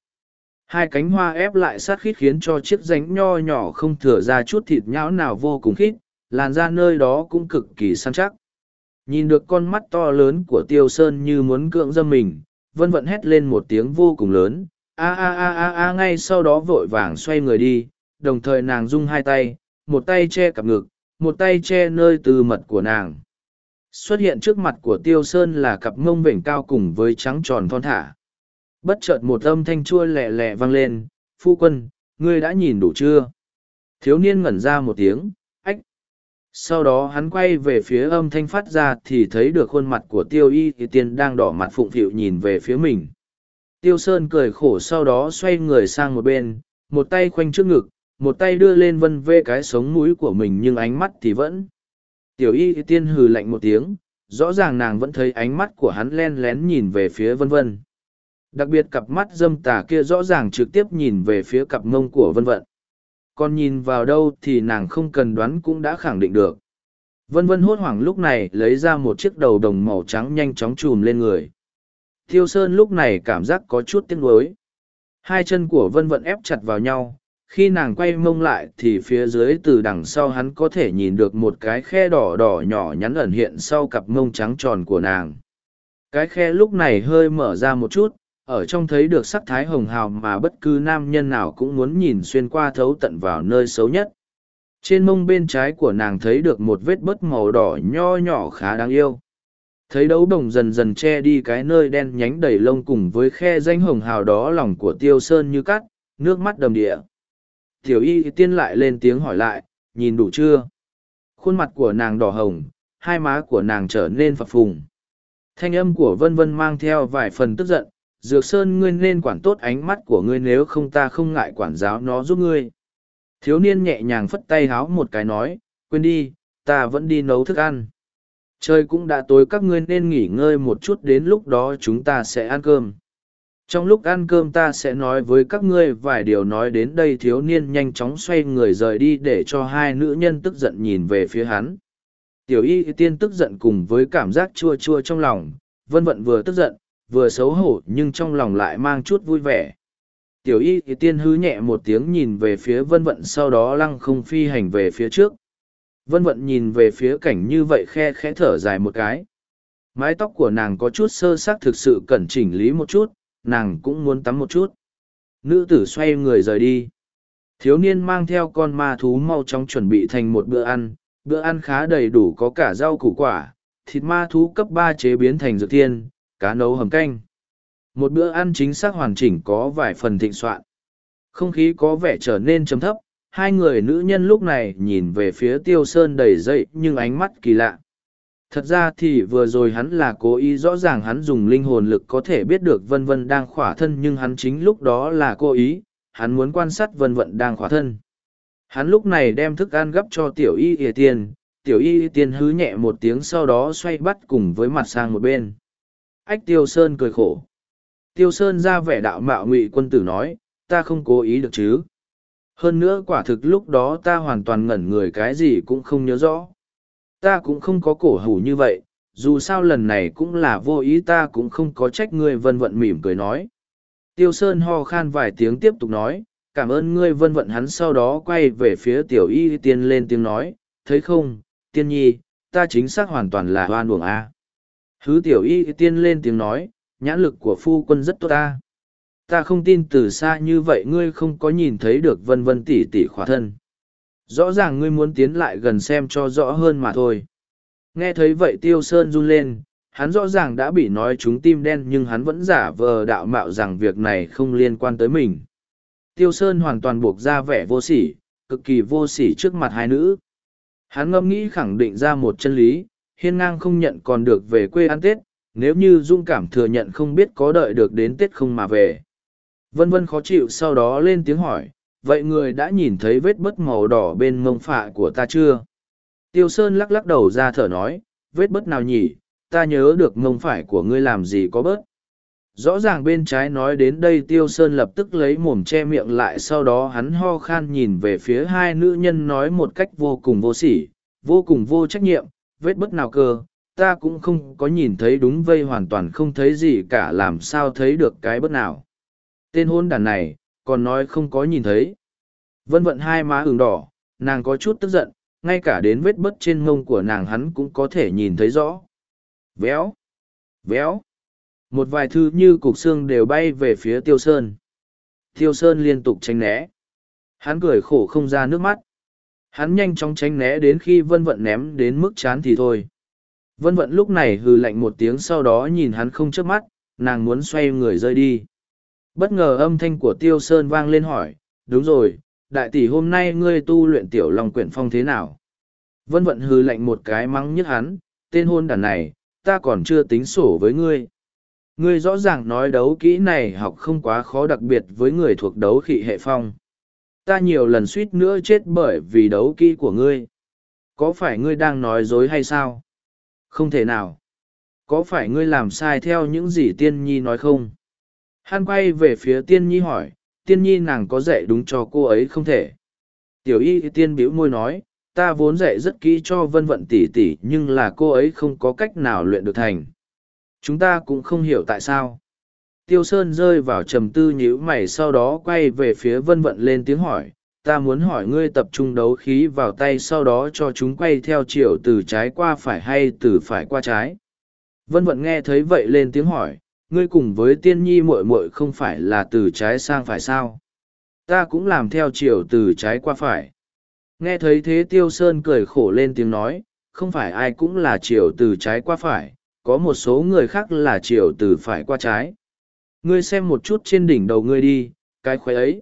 Hai cánh hoa ép lại sát khít khiến cho chiếc rãnh nho nhỏ không thừa ra chút thịt nhão nào vô cùng khít, làn da nơi đó cũng cực kỳ săn chắc. Nhìn được con mắt to lớn của tiêu sơn như muốn cưỡng dâm mình, vân vận hét lên một tiếng vô cùng lớn, a a a a a ngay sau đó vội vàng xoay người đi, đồng thời nàng rung hai tay, một tay che cặp ngực, một tay che nơi từ mật của nàng. Xuất hiện trước mặt của Tiêu Sơn là cặp mông vểnh cao cùng với trắng tròn thon thả. Bất chợt một âm thanh chua lẹ lẹ vang lên, phu quân, ngươi đã nhìn đủ chưa? Thiếu niên ngẩn ra một tiếng, ách. Sau đó hắn quay về phía âm thanh phát ra thì thấy được khuôn mặt của tiêu y thì tiên đang đỏ mặt phụng phịu nhìn về phía mình. Tiêu Sơn cười khổ sau đó xoay người sang một bên, một tay khoanh trước ngực, một tay đưa lên vân vê cái sống mũi của mình nhưng ánh mắt thì vẫn. Tiểu y tiên hừ lạnh một tiếng, rõ ràng nàng vẫn thấy ánh mắt của hắn len lén nhìn về phía vân vân. Đặc biệt cặp mắt dâm tà kia rõ ràng trực tiếp nhìn về phía cặp mông của vân vận. Còn nhìn vào đâu thì nàng không cần đoán cũng đã khẳng định được. Vân vân hốt hoảng lúc này lấy ra một chiếc đầu đồng màu trắng nhanh chóng chùm lên người. Thiêu Sơn lúc này cảm giác có chút tiếc nuối. Hai chân của vân vận ép chặt vào nhau, khi nàng quay mông lại thì phía dưới từ đằng sau hắn có thể nhìn được một cái khe đỏ đỏ nhỏ nhắn ẩn hiện sau cặp mông trắng tròn của nàng. Cái khe lúc này hơi mở ra một chút ở trong thấy được sắc thái hồng hào mà bất cứ nam nhân nào cũng muốn nhìn xuyên qua thấu tận vào nơi xấu nhất. Trên mông bên trái của nàng thấy được một vết bớt màu đỏ nho nhỏ khá đáng yêu thấy đấu đồng dần dần che đi cái nơi đen nhánh đầy lông cùng với khe danh hồng hào đó lòng của tiêu sơn như cắt nước mắt đầm địa Tiểu y tiên lại lên tiếng hỏi lại, nhìn đủ chưa? Khuôn mặt của nàng đỏ hồng, hai má của nàng trở nên phập phùng. Thanh âm của vân vân mang theo vài phần tức giận, dược sơn ngươi nên quản tốt ánh mắt của ngươi nếu không ta không ngại quản giáo nó giúp ngươi. Thiếu niên nhẹ nhàng phất tay háo một cái nói, quên đi, ta vẫn đi nấu thức ăn. Trời cũng đã tối, các ngươi nên nghỉ ngơi một chút, đến lúc đó chúng ta sẽ ăn cơm. trong lúc ăn cơm ta sẽ nói với các ngươi vài điều nói đến đây, thiếu niên nhanh chóng xoay người rời đi để cho hai nữ nhân tức giận nhìn về phía hắn. Tiểu y tiên tức giận cùng với cảm giác chua chua trong lòng, vân vận vừa tức giận, vừa xấu hổ, nhưng trong lòng lại mang chút vui vẻ. Tiểu y tiên hứ nhẹ một tiếng nhìn về phía vân vận, sau đó lăng không phi hành về phía trước vân vận nhìn về phía cảnh như vậy khe khẽ thở dài một cái. Mái tóc của nàng có chút sơ xác thực sự cẩn chỉnh lý một chút nàng cũng muốn tắm một chút. Nữ tử xoay người rời đi. Thiếu niên mang theo con ma thú mau chóng chuẩn bị thành một bữa ăn. Bữa ăn khá đầy đủ có cả rau củ quả thịt ma thú cấp ba chế biến thành dược tiên, cá nấu hầm canh. Một bữa ăn chính xác hoàn chỉnh có vài phần thịnh soạn. Không khí có vẻ trở nên chấm thấp hai người nữ nhân lúc này nhìn về phía tiêu sơn đầy dậy nhưng ánh mắt kỳ lạ. Thật ra thì vừa rồi hắn là cố ý rõ ràng hắn dùng linh hồn lực có thể biết được vân vân đang khỏa thân nhưng hắn chính lúc đó là cố ý, hắn muốn quan sát vân vận đang khỏa thân. Hắn lúc này đem thức ăn gấp cho tiểu y ỉa tiên, tiểu y ỉa tiên hứ nhẹ một tiếng sau đó xoay bắt cùng với mặt sang một bên. Ách tiêu sơn cười khổ. Tiêu sơn ra vẻ đạo mạo ngụy quân tử nói, ta không cố ý được chứ hơn nữa quả thực lúc đó ta hoàn toàn ngẩn người cái gì cũng không nhớ rõ. Ta cũng không có cổ hủ như vậy, dù sao lần này cũng là vô ý ta cũng không có trách ngươi vân vận mỉm cười nói. Tiêu sơn ho khan vài tiếng tiếp tục nói, cảm ơn ngươi vân vận hắn sau đó quay về phía tiểu y tiên lên tiếng nói, thấy không, tiên nhi, ta chính xác hoàn toàn là hoan uổng a. Hứ tiểu y tiên lên tiếng nói, nhãn lực của phu quân rất tốt ta ta không tin từ xa như vậy ngươi không có nhìn thấy được vân vân tỉ tỉ khỏa thân. Rõ ràng ngươi muốn tiến lại gần xem cho rõ hơn mà thôi. Nghe thấy vậy tiêu sơn run lên, hắn rõ ràng đã bị nói trúng tim đen nhưng hắn vẫn giả vờ đạo mạo rằng việc này không liên quan tới mình. Tiêu sơn hoàn toàn buộc ra vẻ vô sỉ, cực kỳ vô sỉ trước mặt hai nữ. Hắn ngẫm nghĩ khẳng định ra một chân lý, hiên ngang không nhận còn được về quê ăn tết, nếu như dung cảm thừa nhận không biết có đợi được đến tết không mà về vân vân khó chịu sau đó lên tiếng hỏi, vậy người đã nhìn thấy vết bớt màu đỏ bên mông phạ của ta chưa? Tiêu sơn lắc lắc đầu ra thở nói, vết bớt nào nhỉ? Ta nhớ được mông phải của ngươi làm gì có bớt. Rõ ràng bên trái nói đến đây, tiêu sơn lập tức lấy mồm che miệng lại, sau đó hắn ho khan nhìn về phía hai nữ nhân nói một cách vô cùng vô sỉ, vô cùng vô trách nhiệm, vết bất nào cơ? Ta cũng không có nhìn thấy đúng vây hoàn toàn không thấy gì cả, làm sao thấy được cái bất nào? Tên hôn đàn này, còn nói không có nhìn thấy. Vân vận hai má ửng đỏ, nàng có chút tức giận, ngay cả đến vết bớt trên mông của nàng hắn cũng có thể nhìn thấy rõ. Véo véo. Một vài thứ như cục xương đều bay về phía tiêu sơn. Tiêu sơn liên tục tránh né. Hắn cười khổ không ra nước mắt. Hắn nhanh chóng tránh né đến khi vân vận ném đến mức chán thì thôi. Vân vận lúc này hừ lạnh một tiếng sau đó nhìn hắn không chớp mắt, nàng muốn xoay người rơi đi bất ngờ âm thanh của tiêu sơn vang lên hỏi, đúng rồi, đại tỷ hôm nay ngươi tu luyện tiểu lòng quyển phong thế nào? Vân vận hừ lạnh một cái mắng nhức hắn, tên hôn đàn này, ta còn chưa tính sổ với ngươi. Ngươi rõ ràng nói đấu kỹ này học không quá khó đặc biệt với người thuộc đấu khị hệ phong. Ta nhiều lần suýt nữa chết bởi vì đấu kỹ của ngươi. Có phải ngươi đang nói dối hay sao? Không thể nào. Có phải ngươi làm sai theo những gì tiên nhi nói không? Hắn quay về phía tiên nhi hỏi, tiên nhi nàng có dạy đúng cho cô ấy không thể? Tiểu y tiên bĩu môi nói, ta vốn dạy rất kỹ cho vân vận tỉ tỉ nhưng là cô ấy không có cách nào luyện được thành. Chúng ta cũng không hiểu tại sao. Tiêu sơn rơi vào trầm tư nhíu mày sau đó quay về phía vân vận lên tiếng hỏi, ta muốn hỏi ngươi tập trung đấu khí vào tay sau đó cho chúng quay theo chiều từ trái qua phải hay từ phải qua trái? Vân vận nghe thấy vậy lên tiếng hỏi ngươi cùng với tiên nhi muội muội không phải là từ trái sang phải sao? Ta cũng làm theo chiều từ trái qua phải. Nghe thấy thế tiêu sơn cười khổ lên tiếng nói, không phải ai cũng là chiều từ trái qua phải, có một số người khác là chiều từ phải qua trái. Ngươi xem một chút trên đỉnh đầu ngươi đi, cái khoái ấy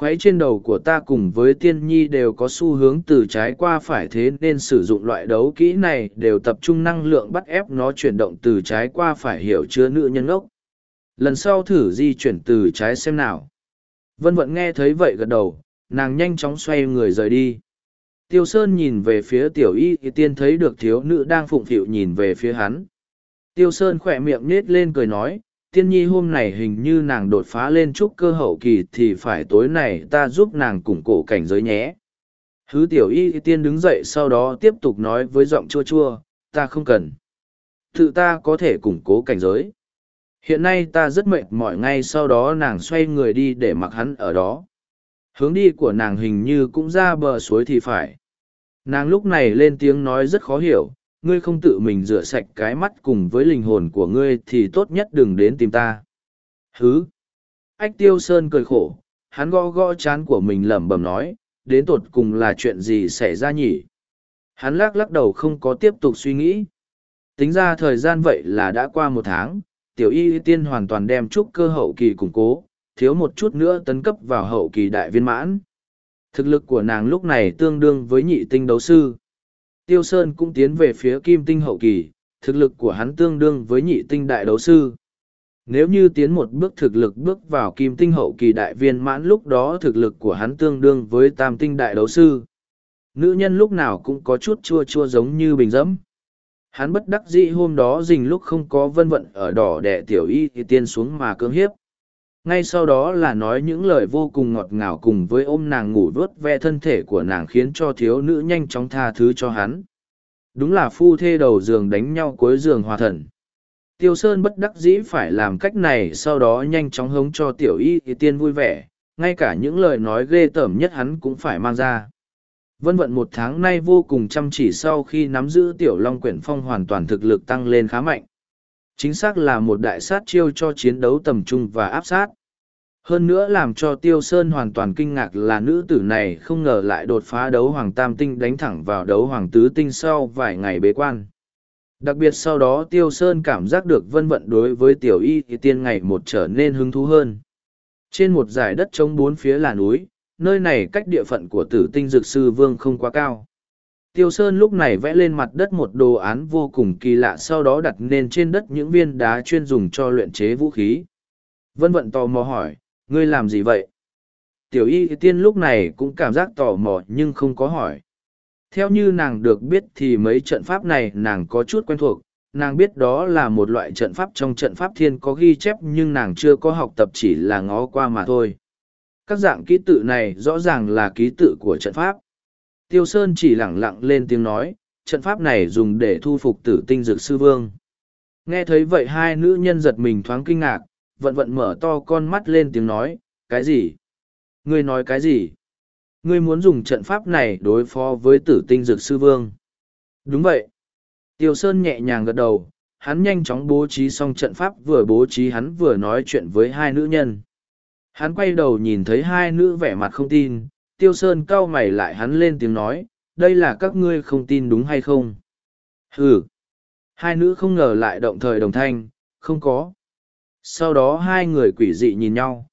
khuấy trên đầu của ta cùng với tiên nhi đều có xu hướng từ trái qua phải thế nên sử dụng loại đấu kỹ này đều tập trung năng lượng bắt ép nó chuyển động từ trái qua phải hiểu chứa nữ nhân ốc. Lần sau thử di chuyển từ trái xem nào. Vân vận nghe thấy vậy gật đầu, nàng nhanh chóng xoay người rời đi. Tiêu sơn nhìn về phía tiểu y, thì tiên thấy được thiếu nữ đang phụng phịu nhìn về phía hắn. Tiêu sơn khỏe miệng nết lên cười nói tiên nhi hôm này hình như nàng đột phá lên trúc cơ hậu kỳ thì phải tối này ta giúp nàng củng cổ cảnh giới nhé. Hứ tiểu y tiên đứng dậy sau đó tiếp tục nói với giọng chua chua, ta không cần. Tự ta có thể củng cố cảnh giới. Hiện nay ta rất mệt mỏi ngay sau đó nàng xoay người đi để mặc hắn ở đó. Hướng đi của nàng hình như cũng ra bờ suối thì phải. Nàng lúc này lên tiếng nói rất khó hiểu ngươi không tự mình rửa sạch cái mắt cùng với linh hồn của ngươi thì tốt nhất đừng đến tìm ta. Hứ. Ách tiêu sơn cười khổ, hắn gõ gõ chán của mình lẩm bẩm nói, đến tột cùng là chuyện gì xảy ra nhỉ? Hắn lắc lắc đầu không có tiếp tục suy nghĩ. Tính ra thời gian vậy là đã qua một tháng, tiểu y tiên hoàn toàn đem trúc cơ hậu kỳ củng cố, thiếu một chút nữa tấn cấp vào hậu kỳ đại viên mãn. Thực lực của nàng lúc này tương đương với nhị tinh đấu sư tiêu sơn cũng tiến về phía kim tinh hậu kỳ, thực lực của hắn tương đương với nhị tinh đại đấu sư. Nếu như tiến một bước thực lực bước vào kim tinh hậu kỳ đại viên mãn lúc đó thực lực của hắn tương đương với tam tinh đại đấu sư. Nữ nhân lúc nào cũng có chút chua chua giống như bình dẫm. Hắn bất đắc dĩ hôm đó dình lúc không có vân vận ở đỏ đẻ tiểu y thì tiên xuống mà cưỡng hiếp ngay sau đó là nói những lời vô cùng ngọt ngào cùng với ôm nàng ngủ vớt ve thân thể của nàng khiến cho thiếu nữ nhanh chóng tha thứ cho hắn. Đúng là phu thê đầu giường đánh nhau cuối giường hòa thần. Tiêu sơn bất đắc dĩ phải làm cách này, sau đó nhanh chóng hống cho tiểu y thì tiên vui vẻ, ngay cả những lời nói ghê tởm nhất hắn cũng phải mang ra. Vân vận một tháng nay vô cùng chăm chỉ sau khi nắm giữ tiểu long quyển phong hoàn toàn thực lực tăng lên khá mạnh chính xác là một đại sát chiêu cho chiến đấu tầm trung và áp sát. Hơn nữa làm cho tiêu sơn hoàn toàn kinh ngạc là nữ tử này không ngờ lại đột phá đấu hoàng tam tinh đánh thẳng vào đấu hoàng tứ tinh sau vài ngày bế quan. Đặc biệt sau đó tiêu sơn cảm giác được vân vận đối với tiểu y thì tiên ngày một trở nên hứng thú hơn. Trên một dải đất trống bốn phía là núi, nơi này cách địa phận của tử tinh dược sư vương không quá cao. Tiêu Sơn lúc này vẽ lên mặt đất một đồ án vô cùng kỳ lạ sau đó đặt nền trên đất những viên đá chuyên dùng cho luyện chế vũ khí. Vân Vận tò mò hỏi, ngươi làm gì vậy? Tiểu y tiên lúc này cũng cảm giác tò mò nhưng không có hỏi. Theo như nàng được biết thì mấy trận pháp này nàng có chút quen thuộc, nàng biết đó là một loại trận pháp trong trận pháp thiên có ghi chép nhưng nàng chưa có học tập chỉ là ngó qua mà thôi. Các dạng ký tự này rõ ràng là ký tự của trận pháp Tiêu Sơn chỉ lẳng lặng lên tiếng nói, trận pháp này dùng để thu phục tử tinh dược sư vương. Nghe thấy vậy hai nữ nhân giật mình thoáng kinh ngạc, vận vận mở to con mắt lên tiếng nói, cái gì? Ngươi nói cái gì? Ngươi muốn dùng trận pháp này đối phó với tử tinh dược sư vương. Đúng vậy. Tiêu Sơn nhẹ nhàng gật đầu, hắn nhanh chóng bố trí xong trận pháp vừa bố trí hắn vừa nói chuyện với hai nữ nhân. Hắn quay đầu nhìn thấy hai nữ vẻ mặt không tin, tiêu sơn cau mày lại hắn lên tiếng nói, đây là các ngươi không tin đúng hay không? Ừ hai nữ không ngờ lại động thời đồng thanh, không có. Sau đó hai người quỷ dị nhìn nhau.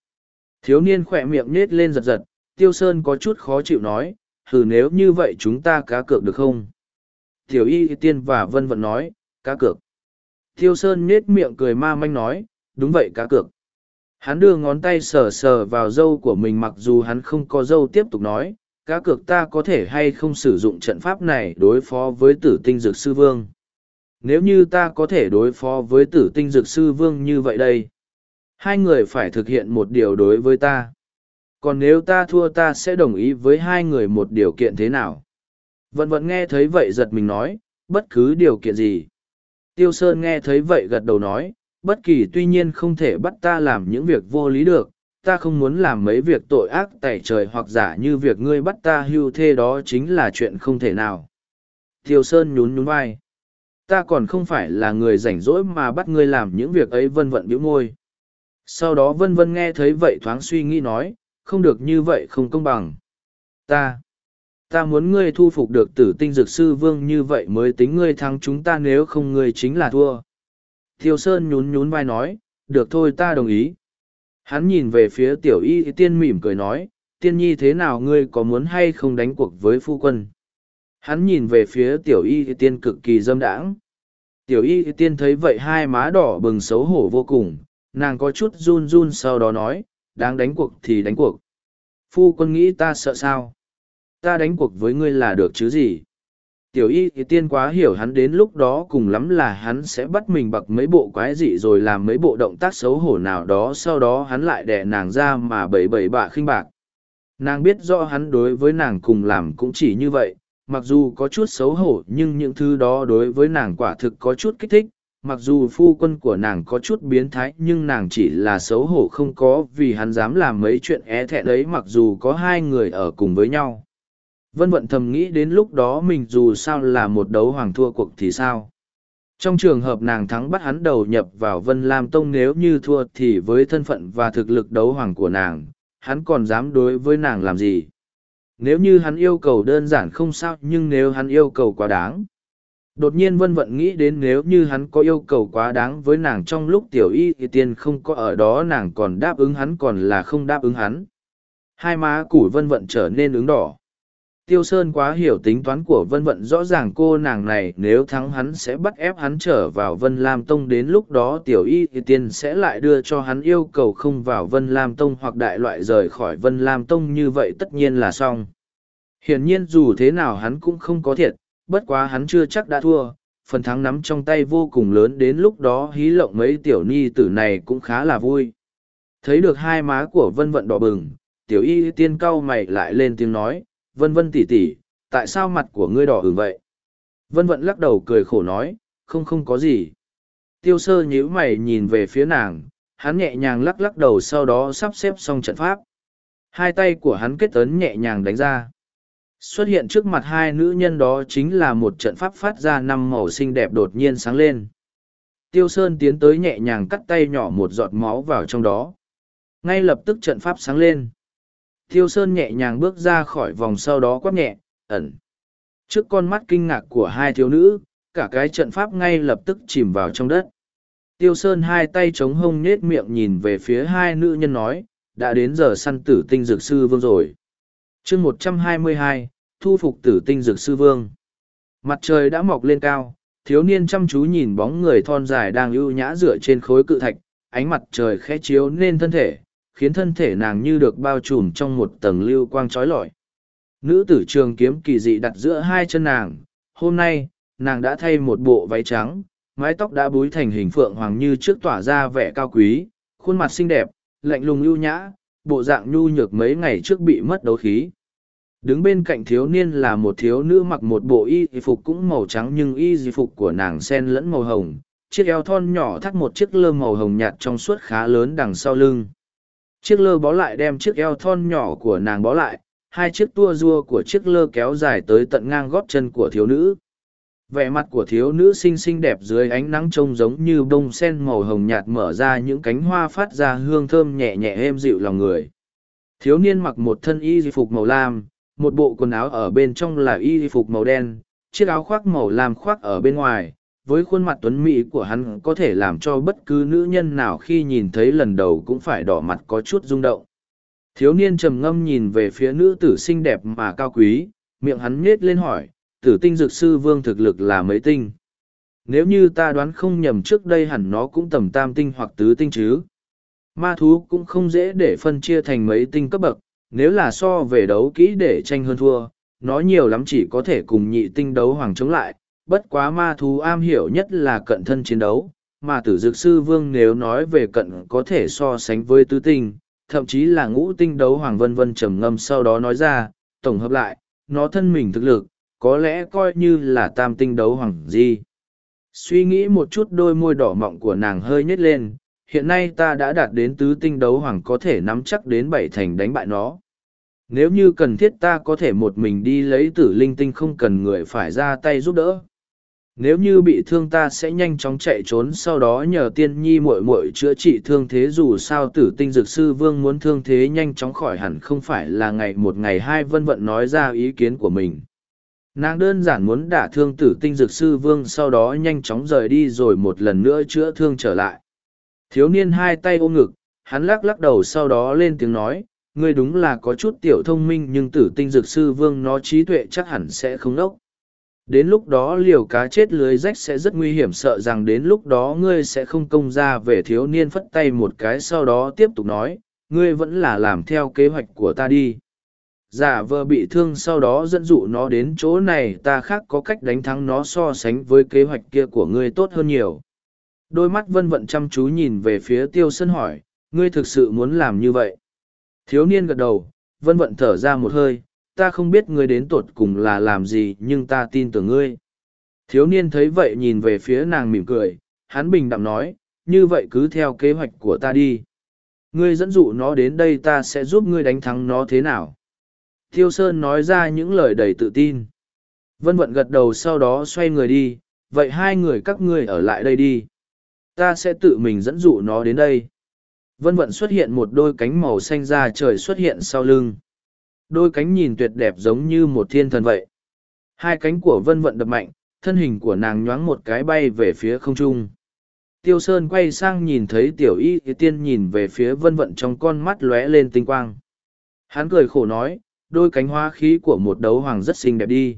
Thiếu niên khỏe miệng nết lên giật giật, tiêu sơn có chút khó chịu nói, hừ nếu như vậy chúng ta cá cược được không? Tiểu y tiên và vân vận nói, cá cược. Tiêu sơn nết miệng cười ma manh nói, đúng vậy cá cược. Hắn đưa ngón tay sờ sờ vào dâu của mình mặc dù hắn không có dâu tiếp tục nói, cá cược ta có thể hay không sử dụng trận pháp này đối phó với tử tinh dược sư vương. Nếu như ta có thể đối phó với tử tinh dược sư vương như vậy đây, hai người phải thực hiện một điều đối với ta. Còn nếu ta thua ta sẽ đồng ý với hai người một điều kiện thế nào? Vận vận nghe thấy vậy giật mình nói, bất cứ điều kiện gì. Tiêu Sơn nghe thấy vậy gật đầu nói, bất kỳ tuy nhiên không thể bắt ta làm những việc vô lý được, ta không muốn làm mấy việc tội ác tẩy trời hoặc giả như việc ngươi bắt ta hưu thê đó chính là chuyện không thể nào. Tiêu sơn nhún nhún vai. Ta còn không phải là người rảnh rỗi mà bắt ngươi làm những việc ấy vân vận bĩu môi. Sau đó vân vân nghe thấy vậy thoáng suy nghĩ nói, không được như vậy không công bằng. Ta ta muốn ngươi thu phục được tử tinh dược sư vương như vậy mới tính ngươi thắng chúng ta nếu không ngươi chính là thua. Thiêu Sơn nhún nhún vai nói, được thôi ta đồng ý. Hắn nhìn về phía tiểu y tiên mỉm cười nói, tiên nhi thế nào ngươi có muốn hay không đánh cuộc với phu quân? Hắn nhìn về phía tiểu y tiên cực kỳ dâm đãng. Tiểu y tiên thấy vậy hai má đỏ bừng xấu hổ vô cùng, nàng có chút run run sau đó nói, đáng đánh cuộc thì đánh cuộc. Phu quân nghĩ ta sợ sao? Ta đánh cuộc với ngươi là được chứ gì? Tiểu y thì tiên quá hiểu hắn đến lúc đó cùng lắm là hắn sẽ bắt mình bậc mấy bộ quái dị rồi làm mấy bộ động tác xấu hổ nào đó, sau đó hắn lại đẻ nàng ra mà bẩy bẩy bạ khinh bạc. Nàng biết rõ hắn đối với nàng cùng làm cũng chỉ như vậy, mặc dù có chút xấu hổ nhưng những thứ đó đối với nàng quả thực có chút kích thích. Mặc dù phu quân của nàng có chút biến thái nhưng nàng chỉ là xấu hổ không có vì hắn dám làm mấy chuyện é thẹn ấy, mặc dù có hai người ở cùng với nhau vân vận thầm nghĩ đến lúc đó mình dù sao là một đấu hoàng thua cuộc thì sao? Trong trường hợp nàng thắng bắt hắn đầu nhập vào vân lam tông nếu như thua thì với thân phận và thực lực đấu hoàng của nàng, hắn còn dám đối với nàng làm gì? Nếu như hắn yêu cầu đơn giản không sao, nhưng nếu hắn yêu cầu quá đáng. Đột nhiên vân vận nghĩ đến nếu như hắn có yêu cầu quá đáng với nàng trong lúc tiểu y thì tiên không có ở đó, nàng còn đáp ứng hắn còn là không đáp ứng hắn. Hai má củ vân vận trở nên ứng đỏ tiêu sơn quá hiểu tính toán của vân vận, rõ ràng cô nàng này nếu thắng hắn sẽ bắt ép hắn trở vào vân lam tông, đến lúc đó tiểu y thì tiên sẽ lại đưa cho hắn yêu cầu không vào vân lam tông hoặc đại loại rời khỏi vân lam tông, như vậy tất nhiên là xong. Hiển nhiên dù thế nào hắn cũng không có thiệt, bất quá hắn chưa chắc đã thua. Phần thắng nắm trong tay vô cùng lớn, đến lúc đó hí lộng mấy tiểu ni tử này cũng khá là vui. Thấy được hai má của vân vận đỏ bừng, tiểu y tiên cau mày lại lên tiếng nói vân vân tỉ tỉ, tại sao mặt của ngươi đỏ ửng vậy? Vân vận lắc đầu cười khổ nói, không không có gì. Tiêu sơ nhíu mày nhìn về phía nàng, hắn nhẹ nhàng lắc lắc đầu sau đó sắp xếp xong trận pháp. Hai tay của hắn kết ấn nhẹ nhàng đánh ra. Xuất hiện trước mặt hai nữ nhân đó chính là một trận pháp phát ra năm màu xinh đẹp đột nhiên sáng lên. Tiêu sơn tiến tới nhẹ nhàng cắt tay nhỏ một giọt máu vào trong đó. Ngay lập tức trận pháp sáng lên tiêu sơn nhẹ nhàng bước ra khỏi vòng sau đó quát nhẹ, ẩn. Trước con mắt kinh ngạc của hai thiếu nữ, cả cái trận pháp ngay lập tức chìm vào trong đất. Tiêu sơn hai tay chống hông nết miệng nhìn về phía hai nữ nhân nói, đã đến giờ săn tử tinh dược sư vương rồi. Chương một trăm hai mươi hai, thu phục tử tinh dược sư vương. Mặt trời đã mọc lên cao, thiếu niên chăm chú nhìn bóng người thon dài đang ưu nhã dựa trên khối cự thạch, ánh mặt trời khẽ chiếu nên thân thể khiến thân thể nàng như được bao trùm trong một tầng lưu quang trói lọi. Nữ tử trường kiếm kỳ dị đặt giữa hai chân nàng, hôm nay, nàng đã thay một bộ váy trắng, mái tóc đã búi thành hình phượng hoàng như trước tỏa ra vẻ cao quý, khuôn mặt xinh đẹp, lạnh lùng ưu nhã, bộ dạng nhu nhược mấy ngày trước bị mất đấu khí. Đứng bên cạnh thiếu niên là một thiếu nữ mặc một bộ y phục cũng màu trắng nhưng y phục của nàng sen lẫn màu hồng, chiếc eo thon nhỏ thắt một chiếc lơ màu hồng nhạt trong suốt khá lớn đằng sau lưng chiếc lơ bó lại đem chiếc eo thon nhỏ của nàng bó lại hai chiếc tua rua của chiếc lơ kéo dài tới tận ngang gót chân của thiếu nữ. Vẻ mặt của thiếu nữ xinh xinh đẹp dưới ánh nắng trông giống như bông sen màu hồng nhạt mở ra những cánh hoa phát ra hương thơm nhẹ nhẹ êm dịu lòng người. Thiếu niên mặc một thân y phục màu lam một bộ quần áo ở bên trong là y phục màu đen, chiếc áo khoác màu lam khoác ở bên ngoài, với khuôn mặt tuấn mỹ của hắn có thể làm cho bất cứ nữ nhân nào khi nhìn thấy lần đầu cũng phải đỏ mặt có chút rung động. Thiếu niên trầm ngâm nhìn về phía nữ tử xinh đẹp mà cao quý, miệng hắn nhết lên hỏi, tử tinh dược sư vương thực lực là mấy tinh? Nếu như ta đoán không nhầm trước đây hẳn nó cũng tầm tam tinh hoặc tứ tinh chứ. Ma thú cũng không dễ để phân chia thành mấy tinh cấp bậc, nếu là so về đấu kỹ để tranh hơn thua, nó nhiều lắm chỉ có thể cùng nhị tinh đấu hoàng chống lại, bất quá ma thú am hiểu nhất là cận thân chiến đấu, mà tử dược sư vương nếu nói về cận có thể so sánh với tứ tinh, thậm chí là ngũ tinh đấu hoàng vân vân trầm ngâm sau đó nói ra, tổng hợp lại, nó thân mình thực lực, có lẽ coi như là tam tinh đấu hoàng gì. Suy nghĩ một chút đôi môi đỏ mọng của nàng hơi nhếch lên, hiện nay ta đã đạt đến tứ tinh đấu hoàng có thể nắm chắc đến bảy thành đánh bại nó. Nếu như cần thiết ta có thể một mình đi lấy tử linh tinh không cần người phải ra tay giúp đỡ. Nếu như bị thương ta sẽ nhanh chóng chạy trốn sau đó nhờ tiên nhi muội muội chữa trị thương thế dù sao tử tinh dược sư vương muốn thương thế nhanh chóng khỏi hẳn không phải là ngày một ngày hai vân vận nói ra ý kiến của mình. Nàng đơn giản muốn đả thương tử tinh dược sư vương sau đó nhanh chóng rời đi rồi một lần nữa chữa thương trở lại. Thiếu niên hai tay ôm ngực, hắn lắc lắc đầu sau đó lên tiếng nói, ngươi đúng là có chút tiểu thông minh nhưng tử tinh dược sư vương nó trí tuệ chắc hẳn sẽ không ốc Đến lúc đó liều cá chết lưới rách sẽ rất nguy hiểm sợ rằng đến lúc đó ngươi sẽ không công ra về thiếu niên phất tay một cái sau đó tiếp tục nói, ngươi vẫn là làm theo kế hoạch của ta đi. giả vờ bị thương sau đó dẫn dụ nó đến chỗ này ta khác có cách đánh thắng nó so sánh với kế hoạch kia của ngươi tốt hơn nhiều đôi mắt vân vận chăm chú nhìn về phía tiêu sơn hỏi ngươi thực sự muốn làm như vậy thiếu niên gật đầu vân vận thở ra một hơi ta không biết ngươi đến tột cùng là làm gì nhưng ta tin tưởng ngươi thiếu niên thấy vậy nhìn về phía nàng mỉm cười hắn bình đạm nói như vậy cứ theo kế hoạch của ta đi ngươi dẫn dụ nó đến đây ta sẽ giúp ngươi đánh thắng nó thế nào Thiêu Sơn nói ra những lời đầy tự tin. Vân vận gật đầu sau đó xoay người đi, vậy hai người các ngươi ở lại đây đi. Ta sẽ tự mình dẫn dụ nó đến đây. Vân vận xuất hiện một đôi cánh màu xanh ra trời xuất hiện sau lưng. Đôi cánh nhìn tuyệt đẹp giống như một thiên thần vậy. Hai cánh của vân vận đập mạnh, thân hình của nàng nhoáng một cái bay về phía không trung. Tiêu Sơn quay sang nhìn thấy tiểu y tiên nhìn về phía vân vận trong con mắt lóe lên tinh quang. Hắn cười khổ nói, đôi cánh hoa khí của một đấu hoàng rất xinh đẹp đi.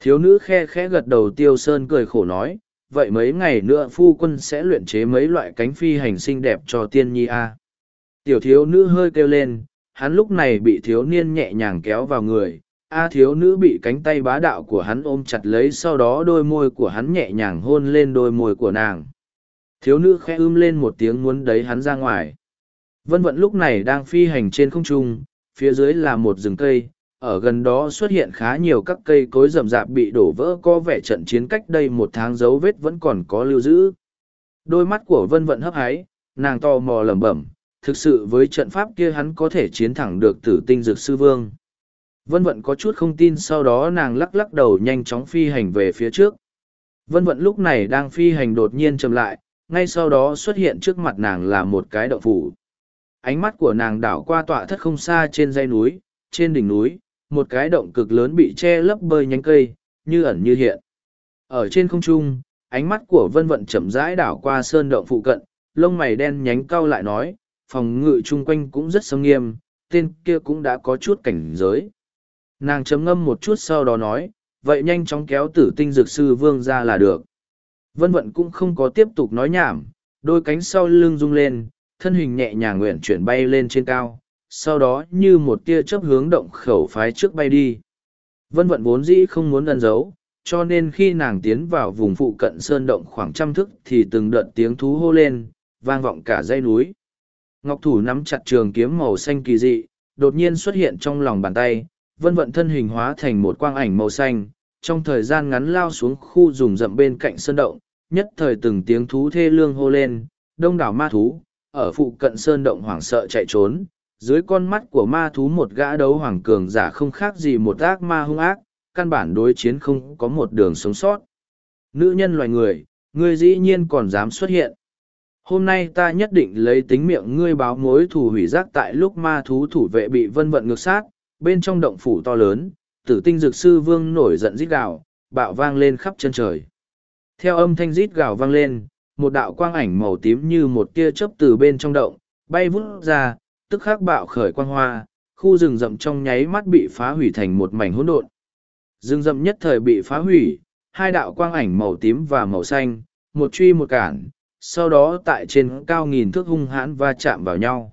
Thiếu nữ khe khẽ gật đầu tiêu sơn cười khổ nói, vậy mấy ngày nữa phu quân sẽ luyện chế mấy loại cánh phi hành xinh đẹp cho tiên nhi a. Tiểu thiếu nữ hơi kêu lên, hắn lúc này bị thiếu niên nhẹ nhàng kéo vào người, a thiếu nữ bị cánh tay bá đạo của hắn ôm chặt lấy sau đó đôi môi của hắn nhẹ nhàng hôn lên đôi môi của nàng. Thiếu nữ khẽ ưm lên một tiếng muốn đấy hắn ra ngoài. Vân vận lúc này đang phi hành trên không trung, phía dưới là một rừng cây ở gần đó xuất hiện khá nhiều các cây cối rậm rạp bị đổ vỡ có vẻ trận chiến cách đây một tháng dấu vết vẫn còn có lưu giữ đôi mắt của vân vận hấp háy nàng to mò lẩm bẩm thực sự với trận pháp kia hắn có thể chiến thẳng được tử tinh dược sư vương. Vân vận có chút không tin sau đó nàng lắc lắc đầu nhanh chóng phi hành về phía trước. Vân vận lúc này đang phi hành đột nhiên chậm lại, ngay sau đó xuất hiện trước mặt nàng là một cái đậu phủ. Ánh mắt của nàng đảo qua tọa thất không xa trên dãy núi, trên đỉnh núi, một cái động cực lớn bị che lấp bơi nhánh cây, như ẩn như hiện. Ở trên không trung, ánh mắt của vân vận chậm rãi đảo qua sơn động phụ cận, lông mày đen nhánh cau lại nói phòng ngự chung quanh cũng rất sâm nghiêm tên kia cũng đã có chút cảnh giới nàng chấm ngâm một chút sau đó nói vậy nhanh chóng kéo tử tinh dược sư vương ra là được vân vận cũng không có tiếp tục nói nhảm đôi cánh sau lưng rung lên thân hình nhẹ nhàng nguyện chuyển bay lên trên cao, sau đó như một tia chớp hướng động khẩu phái trước bay đi. Vân vận vốn dĩ không muốn ẩn giấu, cho nên khi nàng tiến vào vùng phụ cận sơn động khoảng trăm thước thì từng đợt tiếng thú hô lên, vang vọng cả dãy núi. Ngọc thủ nắm chặt trường kiếm màu xanh kỳ dị, đột nhiên xuất hiện trong lòng bàn tay, vân vận thân hình hóa thành một quang ảnh màu xanh, trong thời gian ngắn lao xuống khu rừng rậm bên cạnh sơn động, nhất thời từng tiếng thú thê lương hô lên, đông đảo ma thú, ở phụ cận sơn động hoảng sợ chạy trốn, dưới con mắt của ma thú một gã đấu hoàng cường giả không khác gì một ác ma hung ác, căn bản đối chiến không có một đường sống sót. Nữ nhân loài người, ngươi dĩ nhiên còn dám xuất hiện. Hôm nay ta nhất định lấy tính miệng ngươi báo mối thù hủy giác tại lúc ma thú thủ vệ bị vân vận ngược sát, bên trong động phủ to lớn, tử tinh dược sư vương nổi giận rít gào, bạo vang lên khắp chân trời. Theo âm thanh rít gào vang lên, một đạo quang ảnh màu tím như một tia chớp từ bên trong động, bay vút ra, tức khắc bạo khởi quang hoa, khu rừng rậm trong nháy mắt bị phá hủy thành một mảnh hỗn độn. Rừng rậm nhất thời bị phá hủy, hai đạo quang ảnh màu tím và màu xanh, một truy một cản, sau đó tại trên cao nghìn thước hung hãn va chạm vào nhau.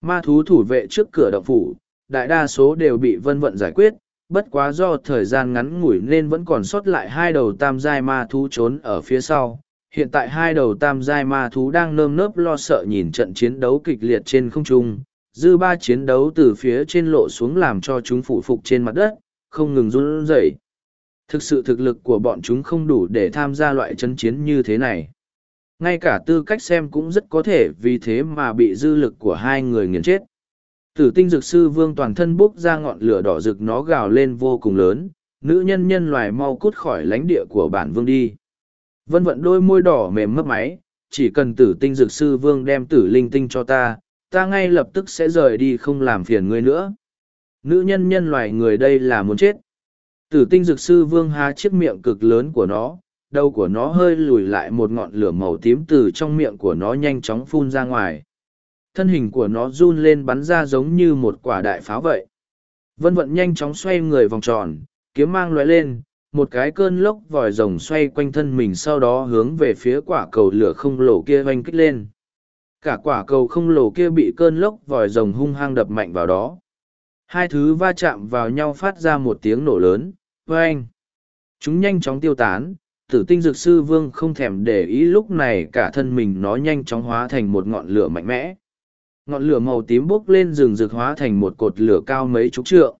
Ma thú thủ vệ trước cửa động phủ, đại đa số đều bị vân vận giải quyết, bất quá do thời gian ngắn ngủi nên vẫn còn sót lại hai đầu tam giai ma thú trốn ở phía sau, hiện tại hai đầu tam giai ma thú đang nơm nớp lo sợ nhìn trận chiến đấu kịch liệt trên không trung dư ba chiến đấu từ phía trên lộ xuống làm cho chúng phủ phục trên mặt đất không ngừng run rẩy. Thực sự thực lực của bọn chúng không đủ để tham gia loại trận chiến như thế này ngay cả tư cách xem cũng rất có thể vì thế mà bị dư lực của hai người nghiền chết tử tinh dược sư vương toàn thân bốc ra ngọn lửa đỏ rực nó gào lên vô cùng lớn nữ nhân nhân loài mau cút khỏi lãnh địa của bản vương đi Vân vận đôi môi đỏ mềm mấp máy, chỉ cần tử tinh dược sư vương đem tử linh tinh cho ta, ta ngay lập tức sẽ rời đi không làm phiền ngươi nữa. Nữ nhân nhân loài người đây là muốn chết. Tử tinh dược sư vương há chiếc miệng cực lớn của nó, đầu của nó hơi lùi lại một ngọn lửa màu tím từ trong miệng của nó nhanh chóng phun ra ngoài. Thân hình của nó run lên bắn ra giống như một quả đại pháo vậy. Vân vận nhanh chóng xoay người vòng tròn, kiếm mang loại lên, một cái cơn lốc vòi rồng xoay quanh thân mình sau đó hướng về phía quả cầu lửa không lồ kia oanh kích lên cả quả cầu không lồ kia bị cơn lốc vòi rồng hung hăng đập mạnh vào đó Hai thứ va chạm vào nhau phát ra một tiếng nổ lớn, vang. Chúng nhanh chóng tiêu tán, tử tinh dược sư vương không thèm để ý lúc này cả thân mình nó nhanh chóng hóa thành một ngọn lửa mạnh mẽ. Ngọn lửa màu tím bốc lên rừng rực hóa thành một cột lửa cao mấy chục trượng.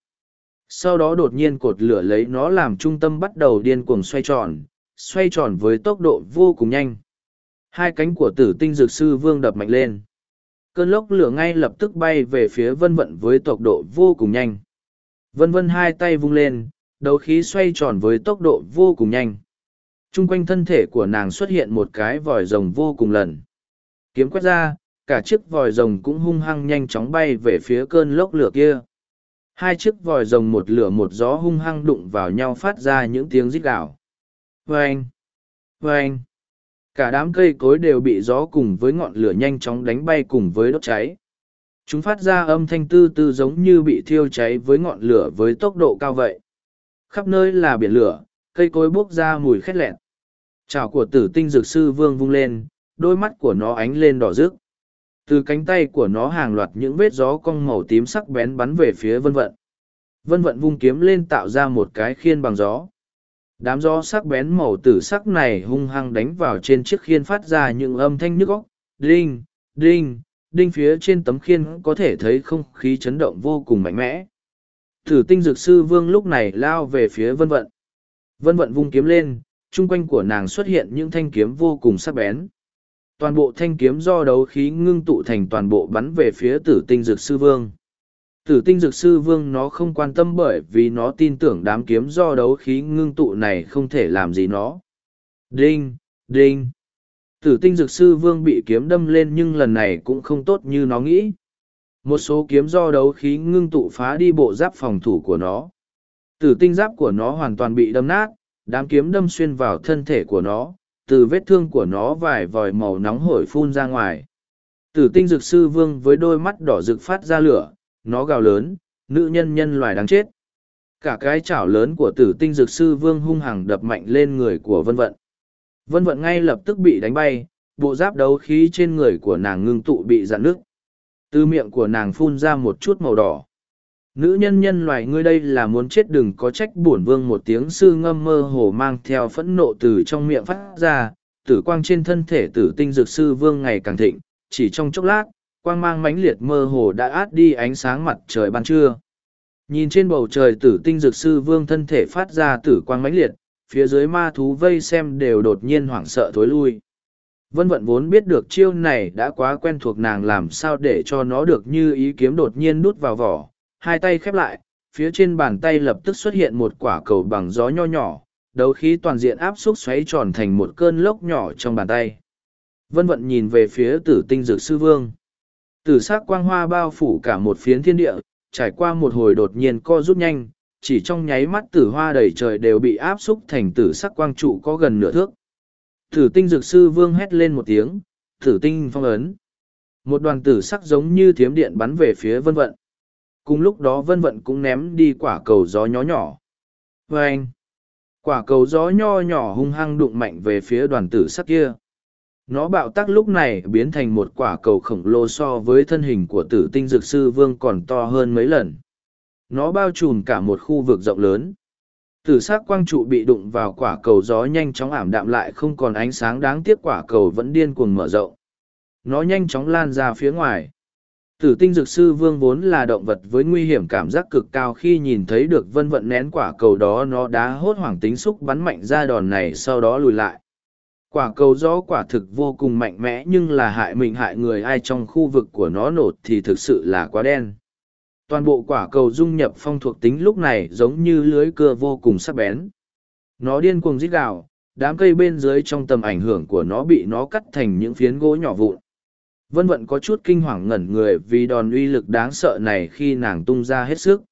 Sau đó đột nhiên cột lửa lấy nó làm trung tâm bắt đầu điên cuồng xoay tròn, xoay tròn với tốc độ vô cùng nhanh. Hai cánh của tử tinh dược sư vương đập mạnh lên. Cơn lốc lửa ngay lập tức bay về phía vân vận với tốc độ vô cùng nhanh. Vân vân hai tay vung lên, đấu khí xoay tròn với tốc độ vô cùng nhanh. Trung quanh thân thể của nàng xuất hiện một cái vòi rồng vô cùng lần. Kiếm quét ra, cả chiếc vòi rồng cũng hung hăng nhanh chóng bay về phía cơn lốc lửa kia. Hai chiếc vòi rồng một lửa một gió hung hăng đụng vào nhau phát ra những tiếng rít gào. Vâng! Vâng! Cả đám cây cối đều bị gió cùng với ngọn lửa nhanh chóng đánh bay cùng với đốt cháy. Chúng phát ra âm thanh tư tư giống như bị thiêu cháy với ngọn lửa với tốc độ cao vậy. Khắp nơi là biển lửa, cây cối bốc ra mùi khét lẹn. Chảo của tử tinh dược sư vương vung lên, đôi mắt của nó ánh lên đỏ rực. Từ cánh tay của nó hàng loạt những vết gió cong màu tím sắc bén bắn về phía vân vận. Vân vận vung kiếm lên tạo ra một cái khiên bằng gió. Đám gió sắc bén màu tử sắc này hung hăng đánh vào trên chiếc khiên phát ra những âm thanh nhức óc, đinh, đinh, đinh phía trên tấm khiên có thể thấy không khí chấn động vô cùng mạnh mẽ. Thử tinh dược sư vương lúc này lao về phía vân vận. Vân vận vung kiếm lên, chung quanh của nàng xuất hiện những thanh kiếm vô cùng sắc bén. Toàn bộ thanh kiếm do đấu khí ngưng tụ thành toàn bộ bắn về phía tử tinh dược sư vương. Tử tinh dược sư vương nó không quan tâm bởi vì nó tin tưởng đám kiếm do đấu khí ngưng tụ này không thể làm gì nó. Đinh, đinh. Tử tinh dược sư vương bị kiếm đâm lên nhưng lần này cũng không tốt như nó nghĩ. Một số kiếm do đấu khí ngưng tụ phá đi bộ giáp phòng thủ của nó. Tử tinh giáp của nó hoàn toàn bị đâm nát, đám kiếm đâm xuyên vào thân thể của nó, từ vết thương của nó vài vòi màu nóng hổi phun ra ngoài. Tử tinh dược sư vương với đôi mắt đỏ rực phát ra lửa, nó gào lớn, nữ nhân nhân loài đáng chết. Cả cái chảo lớn của tử tinh dược sư vương hung hăng đập mạnh lên người của vân vận. Vân vận ngay lập tức bị đánh bay, bộ giáp đấu khí trên người của nàng ngưng tụ bị dạn nước. Từ miệng của nàng phun ra một chút màu đỏ. Nữ nhân nhân loài ngươi đây là muốn chết đừng có trách bổn vương một tiếng sư ngâm mơ hồ mang theo phẫn nộ từ trong miệng phát ra, tử quang trên thân thể tử tinh dược sư vương ngày càng thịnh, chỉ trong chốc lát, quang mang mãnh liệt mơ hồ đã át đi ánh sáng mặt trời ban trưa. Nhìn trên bầu trời tử tinh dược sư vương thân thể phát ra tử quang mãnh liệt, phía dưới ma thú vây xem đều đột nhiên hoảng sợ thối lui. Vân vận vốn biết được chiêu này đã quá quen thuộc nàng làm sao để cho nó được như ý kiếm đột nhiên đút vào vỏ, hai tay khép lại, phía trên bàn tay lập tức xuất hiện một quả cầu bằng gió nho nhỏ, đấu khí toàn diện áp xúc xoáy tròn thành một cơn lốc nhỏ trong bàn tay. Vân vận nhìn về phía tử tinh dược sư vương. Tử sắc quang hoa bao phủ cả một phiến thiên địa, trải qua một hồi đột nhiên co rút nhanh, chỉ trong nháy mắt tử hoa đầy trời đều bị áp xúc thành tử sắc quang trụ có gần nửa thước. Tử tinh dược sư vương hét lên một tiếng, tử tinh phong ấn. Một đoàn tử sắc giống như thiếm điện bắn về phía vân vận. Cùng lúc đó vân vận cũng ném đi quả cầu gió nhỏ nhỏ. Và anh, quả cầu gió nho nhỏ hung hăng đụng mạnh về phía đoàn tử sắc kia. Nó bạo tắc lúc này biến thành một quả cầu khổng lồ so với thân hình của tử tinh dược sư vương còn to hơn mấy lần. Nó bao trùm cả một khu vực rộng lớn. Tử sắc quang trụ bị đụng vào quả cầu gió nhanh chóng ảm đạm lại không còn ánh sáng đáng tiếc quả cầu vẫn điên cuồng mở rộng. Nó nhanh chóng lan ra phía ngoài tử tinh dược sư vương vốn là động vật với nguy hiểm cảm giác cực cao khi nhìn thấy được vân vận nén quả cầu đó, nó đã hốt hoảng tính xúc bắn mạnh ra đòn này, sau đó lùi lại. Quả cầu gió quả thực vô cùng mạnh mẽ, nhưng là hại mình, hại người, ai trong khu vực của nó nổ thì thực sự là quá đen. Toàn bộ quả cầu dung nhập phong thuộc tính lúc này giống như lưới cưa vô cùng sắc bén. Nó điên cuồng rít gào, đám cây bên dưới trong tầm ảnh hưởng của nó bị nó cắt thành những phiến gỗ nhỏ vụn vân vận có chút kinh hoàng ngẩn người vì đòn uy lực đáng sợ này khi nàng tung ra hết sức.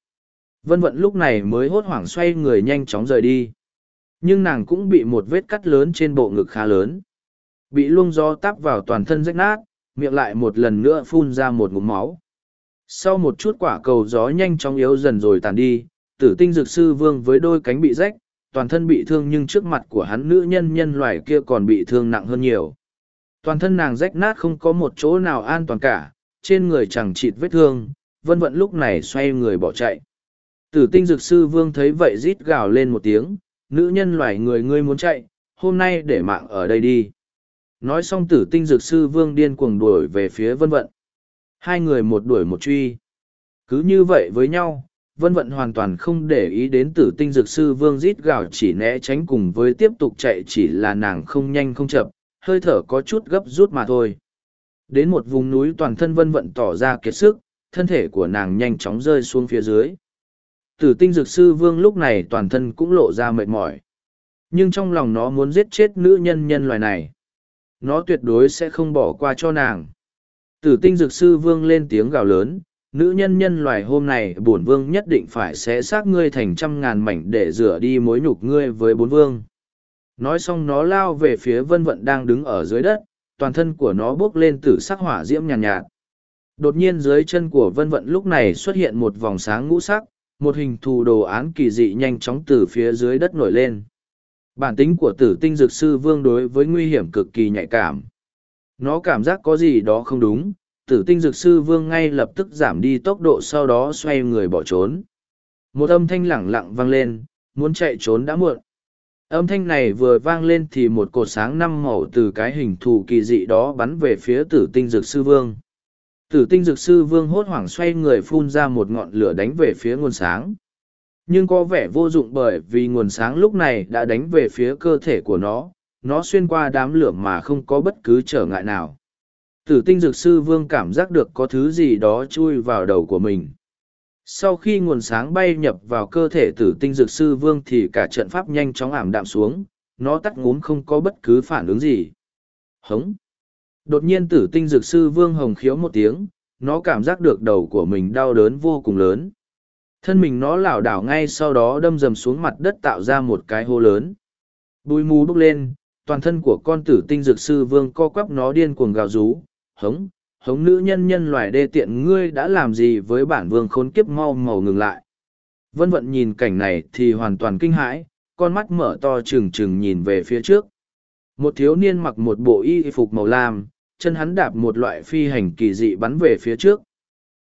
Vân vận lúc này mới hốt hoảng xoay người nhanh chóng rời đi. Nhưng nàng cũng bị một vết cắt lớn trên bộ ngực khá lớn. Bị luông gió táp vào toàn thân rách nát, miệng lại một lần nữa phun ra một ngụm máu. Sau một chút quả cầu gió nhanh chóng yếu dần rồi tàn đi, tử tinh dược sư vương với đôi cánh bị rách, toàn thân bị thương nhưng trước mặt của hắn nữ nhân nhân loài kia còn bị thương nặng hơn nhiều toàn thân nàng rách nát không có một chỗ nào an toàn cả trên người chẳng chịt vết thương vân vận lúc này xoay người bỏ chạy. Tử tinh dược sư vương thấy vậy rít gào lên một tiếng, nữ nhân loài người ngươi muốn chạy, hôm nay để mạng ở đây đi. Nói xong tử tinh dược sư vương điên cuồng đuổi về phía vân vận. Hai người một đuổi một truy. Cứ như vậy với nhau, vân vận hoàn toàn không để ý đến tử tinh dược sư vương rít gào chỉ né tránh cùng với tiếp tục chạy chỉ là nàng không nhanh không chậm, hơi thở có chút gấp rút mà thôi. Đến một vùng núi toàn thân vân vận tỏ ra kiệt sức, thân thể của nàng nhanh chóng rơi xuống phía dưới. Tử tinh dược sư vương lúc này toàn thân cũng lộ ra mệt mỏi. Nhưng trong lòng nó muốn giết chết nữ nhân nhân loài này. Nó tuyệt đối sẽ không bỏ qua cho nàng. Tử tinh dược sư vương lên tiếng gào lớn, nữ nhân nhân loài hôm này bổn vương nhất định phải sẽ xác ngươi thành trăm ngàn mảnh để rửa đi mối nhục ngươi với bốn vương. Nói xong nó lao về phía vân vận đang đứng ở dưới đất, toàn thân của nó bốc lên từ sắc hỏa diễm nhàn nhạt, nhạt. Đột nhiên dưới chân của vân vận lúc này xuất hiện một vòng sáng ngũ sắc, một hình thù đồ án kỳ dị nhanh chóng từ phía dưới đất nổi lên. Bản tính của tử tinh dược sư vương đối với nguy hiểm cực kỳ nhạy cảm. Nó cảm giác có gì đó không đúng, tử tinh dược sư vương ngay lập tức giảm đi tốc độ sau đó xoay người bỏ trốn. Một âm thanh lẳng lặng vang lên, muốn chạy trốn đã muộn. Âm thanh này vừa vang lên thì một cột sáng năm màu từ cái hình thù kỳ dị đó bắn về phía tử tinh dược sư vương. Tử tinh dược sư vương hốt hoảng xoay người phun ra một ngọn lửa đánh về phía nguồn sáng. Nhưng có vẻ vô dụng bởi vì nguồn sáng lúc này đã đánh về phía cơ thể của nó, nó xuyên qua đám lửa mà không có bất cứ trở ngại nào. Tử tinh dược sư vương cảm giác được có thứ gì đó chui vào đầu của mình. Sau khi nguồn sáng bay nhập vào cơ thể tử tinh dược sư vương thì cả trận pháp nhanh chóng ảm đạm xuống, nó tắt ngúm không có bất cứ phản ứng gì. Hống! Đột nhiên tử tinh dược sư vương hồng khiếu một tiếng, nó cảm giác được đầu của mình đau đớn vô cùng lớn. Thân mình nó lảo đảo ngay sau đó đâm dầm xuống mặt đất tạo ra một cái hố lớn. Bùi mù bốc lên, toàn thân của con tử tinh dược sư vương co quắp nó điên cuồng gào rú, hống, hống nữ nhân nhân loài đê tiện ngươi đã làm gì với bản vương khốn kiếp mau màu ngừng lại. Vân vận nhìn cảnh này thì hoàn toàn kinh hãi, con mắt mở to trừng trừng nhìn về phía trước. Một thiếu niên mặc một bộ y phục màu lam, chân hắn đạp một loại phi hành kỳ dị bắn về phía trước.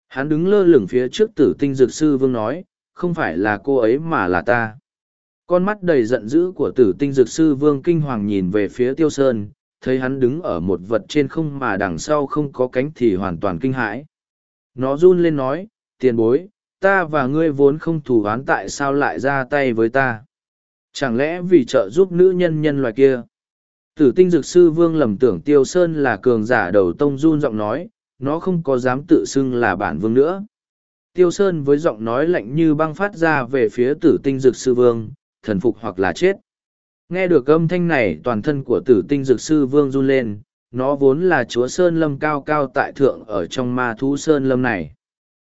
Hắn đứng lơ lửng phía trước tử tinh dược sư vương nói, không phải là cô ấy mà là ta. Con mắt đầy giận dữ của tử tinh dược sư vương kinh hoàng nhìn về phía tiêu sơn, thấy hắn đứng ở một vật trên không mà đằng sau không có cánh thì hoàn toàn kinh hãi. Nó run lên nói, tiền bối, ta và ngươi vốn không thù oán tại sao lại ra tay với ta. Chẳng lẽ vì trợ giúp nữ nhân nhân loại kia? Tử tinh dược sư vương lầm tưởng tiêu sơn là cường giả đầu tông run giọng nói, nó không có dám tự xưng là bản vương nữa. Tiêu sơn với giọng nói lạnh như băng phát ra về phía tử tinh dược sư vương, thần phục hoặc là chết. Nghe được âm thanh này toàn thân của tử tinh dược sư vương run lên, nó vốn là chúa Sơn Lâm cao cao tại thượng ở trong ma thú Sơn Lâm này.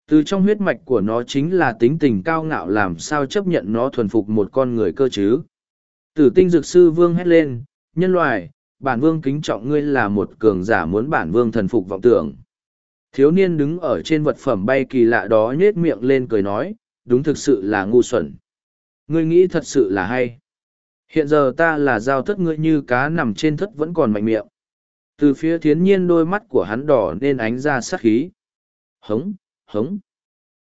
Từ trong huyết mạch của nó chính là tính tình cao ngạo làm sao chấp nhận nó thuần phục một con người cơ chứ. Tử tinh dược sư vương hét lên, nhân loại, bản vương kính trọng ngươi là một cường giả muốn bản vương thần phục vọng tưởng. Thiếu niên đứng ở trên vật phẩm bay kỳ lạ đó nhết miệng lên cười nói, đúng thực sự là ngu xuẩn. Ngươi nghĩ thật sự là hay. Hiện giờ ta là giao thất ngươi như cá nằm trên thất vẫn còn mạnh miệng. Từ phía thiến nhiên đôi mắt của hắn đỏ nên ánh ra sát khí. Hống, hống.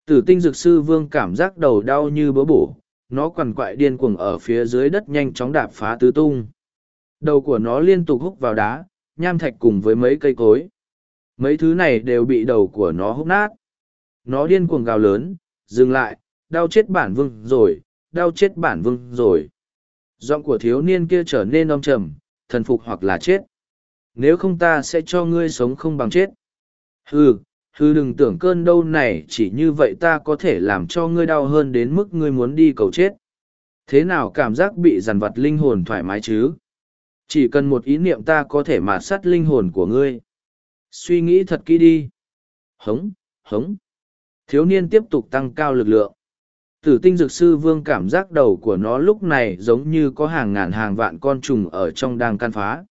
Tử tinh dược sư vương cảm giác đầu đau như bớ bổ, nó quằn quại điên cuồng ở phía dưới đất nhanh chóng đạp phá tứ tung. Đầu của nó liên tục húc vào đá, nham thạch cùng với mấy cây cối. Mấy thứ này đều bị đầu của nó húc nát. Nó điên cuồng gào lớn, dừng lại, đau chết bản vương rồi, đau chết bản vương rồi. Giọng của thiếu niên kia trở nên âm trầm, thần phục hoặc là chết. Nếu không ta sẽ cho ngươi sống không bằng chết. Hừ, hừ đừng tưởng cơn đâu này chỉ như vậy ta có thể làm cho ngươi đau hơn đến mức ngươi muốn đi cầu chết. Thế nào cảm giác bị dằn vặt linh hồn thoải mái chứ? Chỉ cần một ý niệm ta có thể mà sát linh hồn của ngươi. Suy nghĩ thật kỹ đi. Hống, hống. Thiếu niên tiếp tục tăng cao lực lượng. Tử tinh dược sư vương cảm giác đầu của nó lúc này giống như có hàng ngàn hàng vạn con trùng ở trong đang can phá.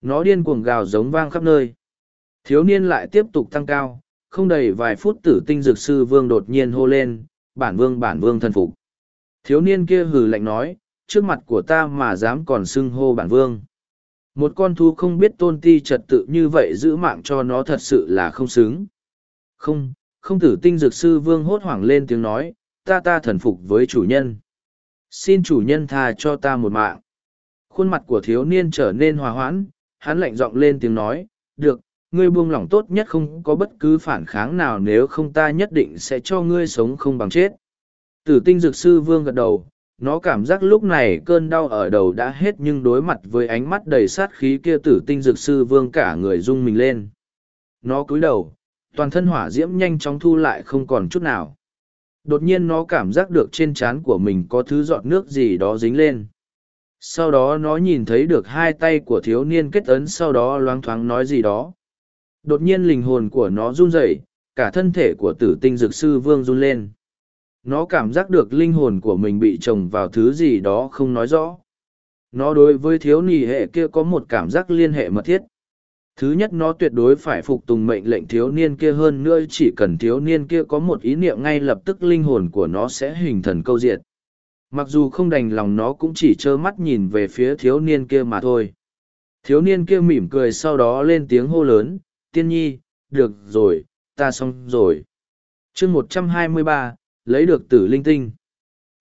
Nó điên cuồng gào giống vang khắp nơi. Thiếu niên lại tiếp tục tăng cao, không đầy vài phút tử tinh dược sư vương đột nhiên hô lên, bản vương bản vương thân phục. Thiếu niên kia hừ lạnh nói, trước mặt của ta mà dám còn xưng hô bản vương. Một con thú không biết tôn ti trật tự như vậy giữ mạng cho nó thật sự là không xứng. Không, không tử tinh dược sư vương hốt hoảng lên tiếng nói, ta ta thần phục với chủ nhân. Xin chủ nhân tha cho ta một mạng. Khuôn mặt của thiếu niên trở nên hòa hoãn, hắn lạnh giọng lên tiếng nói, được, ngươi buông lỏng tốt nhất không có bất cứ phản kháng nào nếu không ta nhất định sẽ cho ngươi sống không bằng chết. Tử tinh dược sư vương gật đầu, nó cảm giác lúc này cơn đau ở đầu đã hết nhưng đối mặt với ánh mắt đầy sát khí kia tử tinh dược sư vương cả người rung mình lên. Nó cúi đầu, toàn thân hỏa diễm nhanh chóng thu lại không còn chút nào. Đột nhiên nó cảm giác được trên trán của mình có thứ giọt nước gì đó dính lên. Sau đó nó nhìn thấy được hai tay của thiếu niên kết ấn sau đó loáng thoáng nói gì đó. Đột nhiên linh hồn của nó run rẩy, cả thân thể của tử tinh dược sư vương run lên. Nó cảm giác được linh hồn của mình bị trồng vào thứ gì đó không nói rõ. Nó đối với thiếu nì hệ kia có một cảm giác liên hệ mật thiết. Thứ nhất nó tuyệt đối phải phục tùng mệnh lệnh thiếu niên kia hơn nữa chỉ cần thiếu niên kia có một ý niệm ngay lập tức linh hồn của nó sẽ hình thần câu diệt. Mặc dù không đành lòng nó cũng chỉ trơ mắt nhìn về phía thiếu niên kia mà thôi. Thiếu niên kia mỉm cười sau đó lên tiếng hô lớn, tiên nhi, được rồi, ta xong rồi. chương một trăm hai mươi ba lấy được tử linh tinh.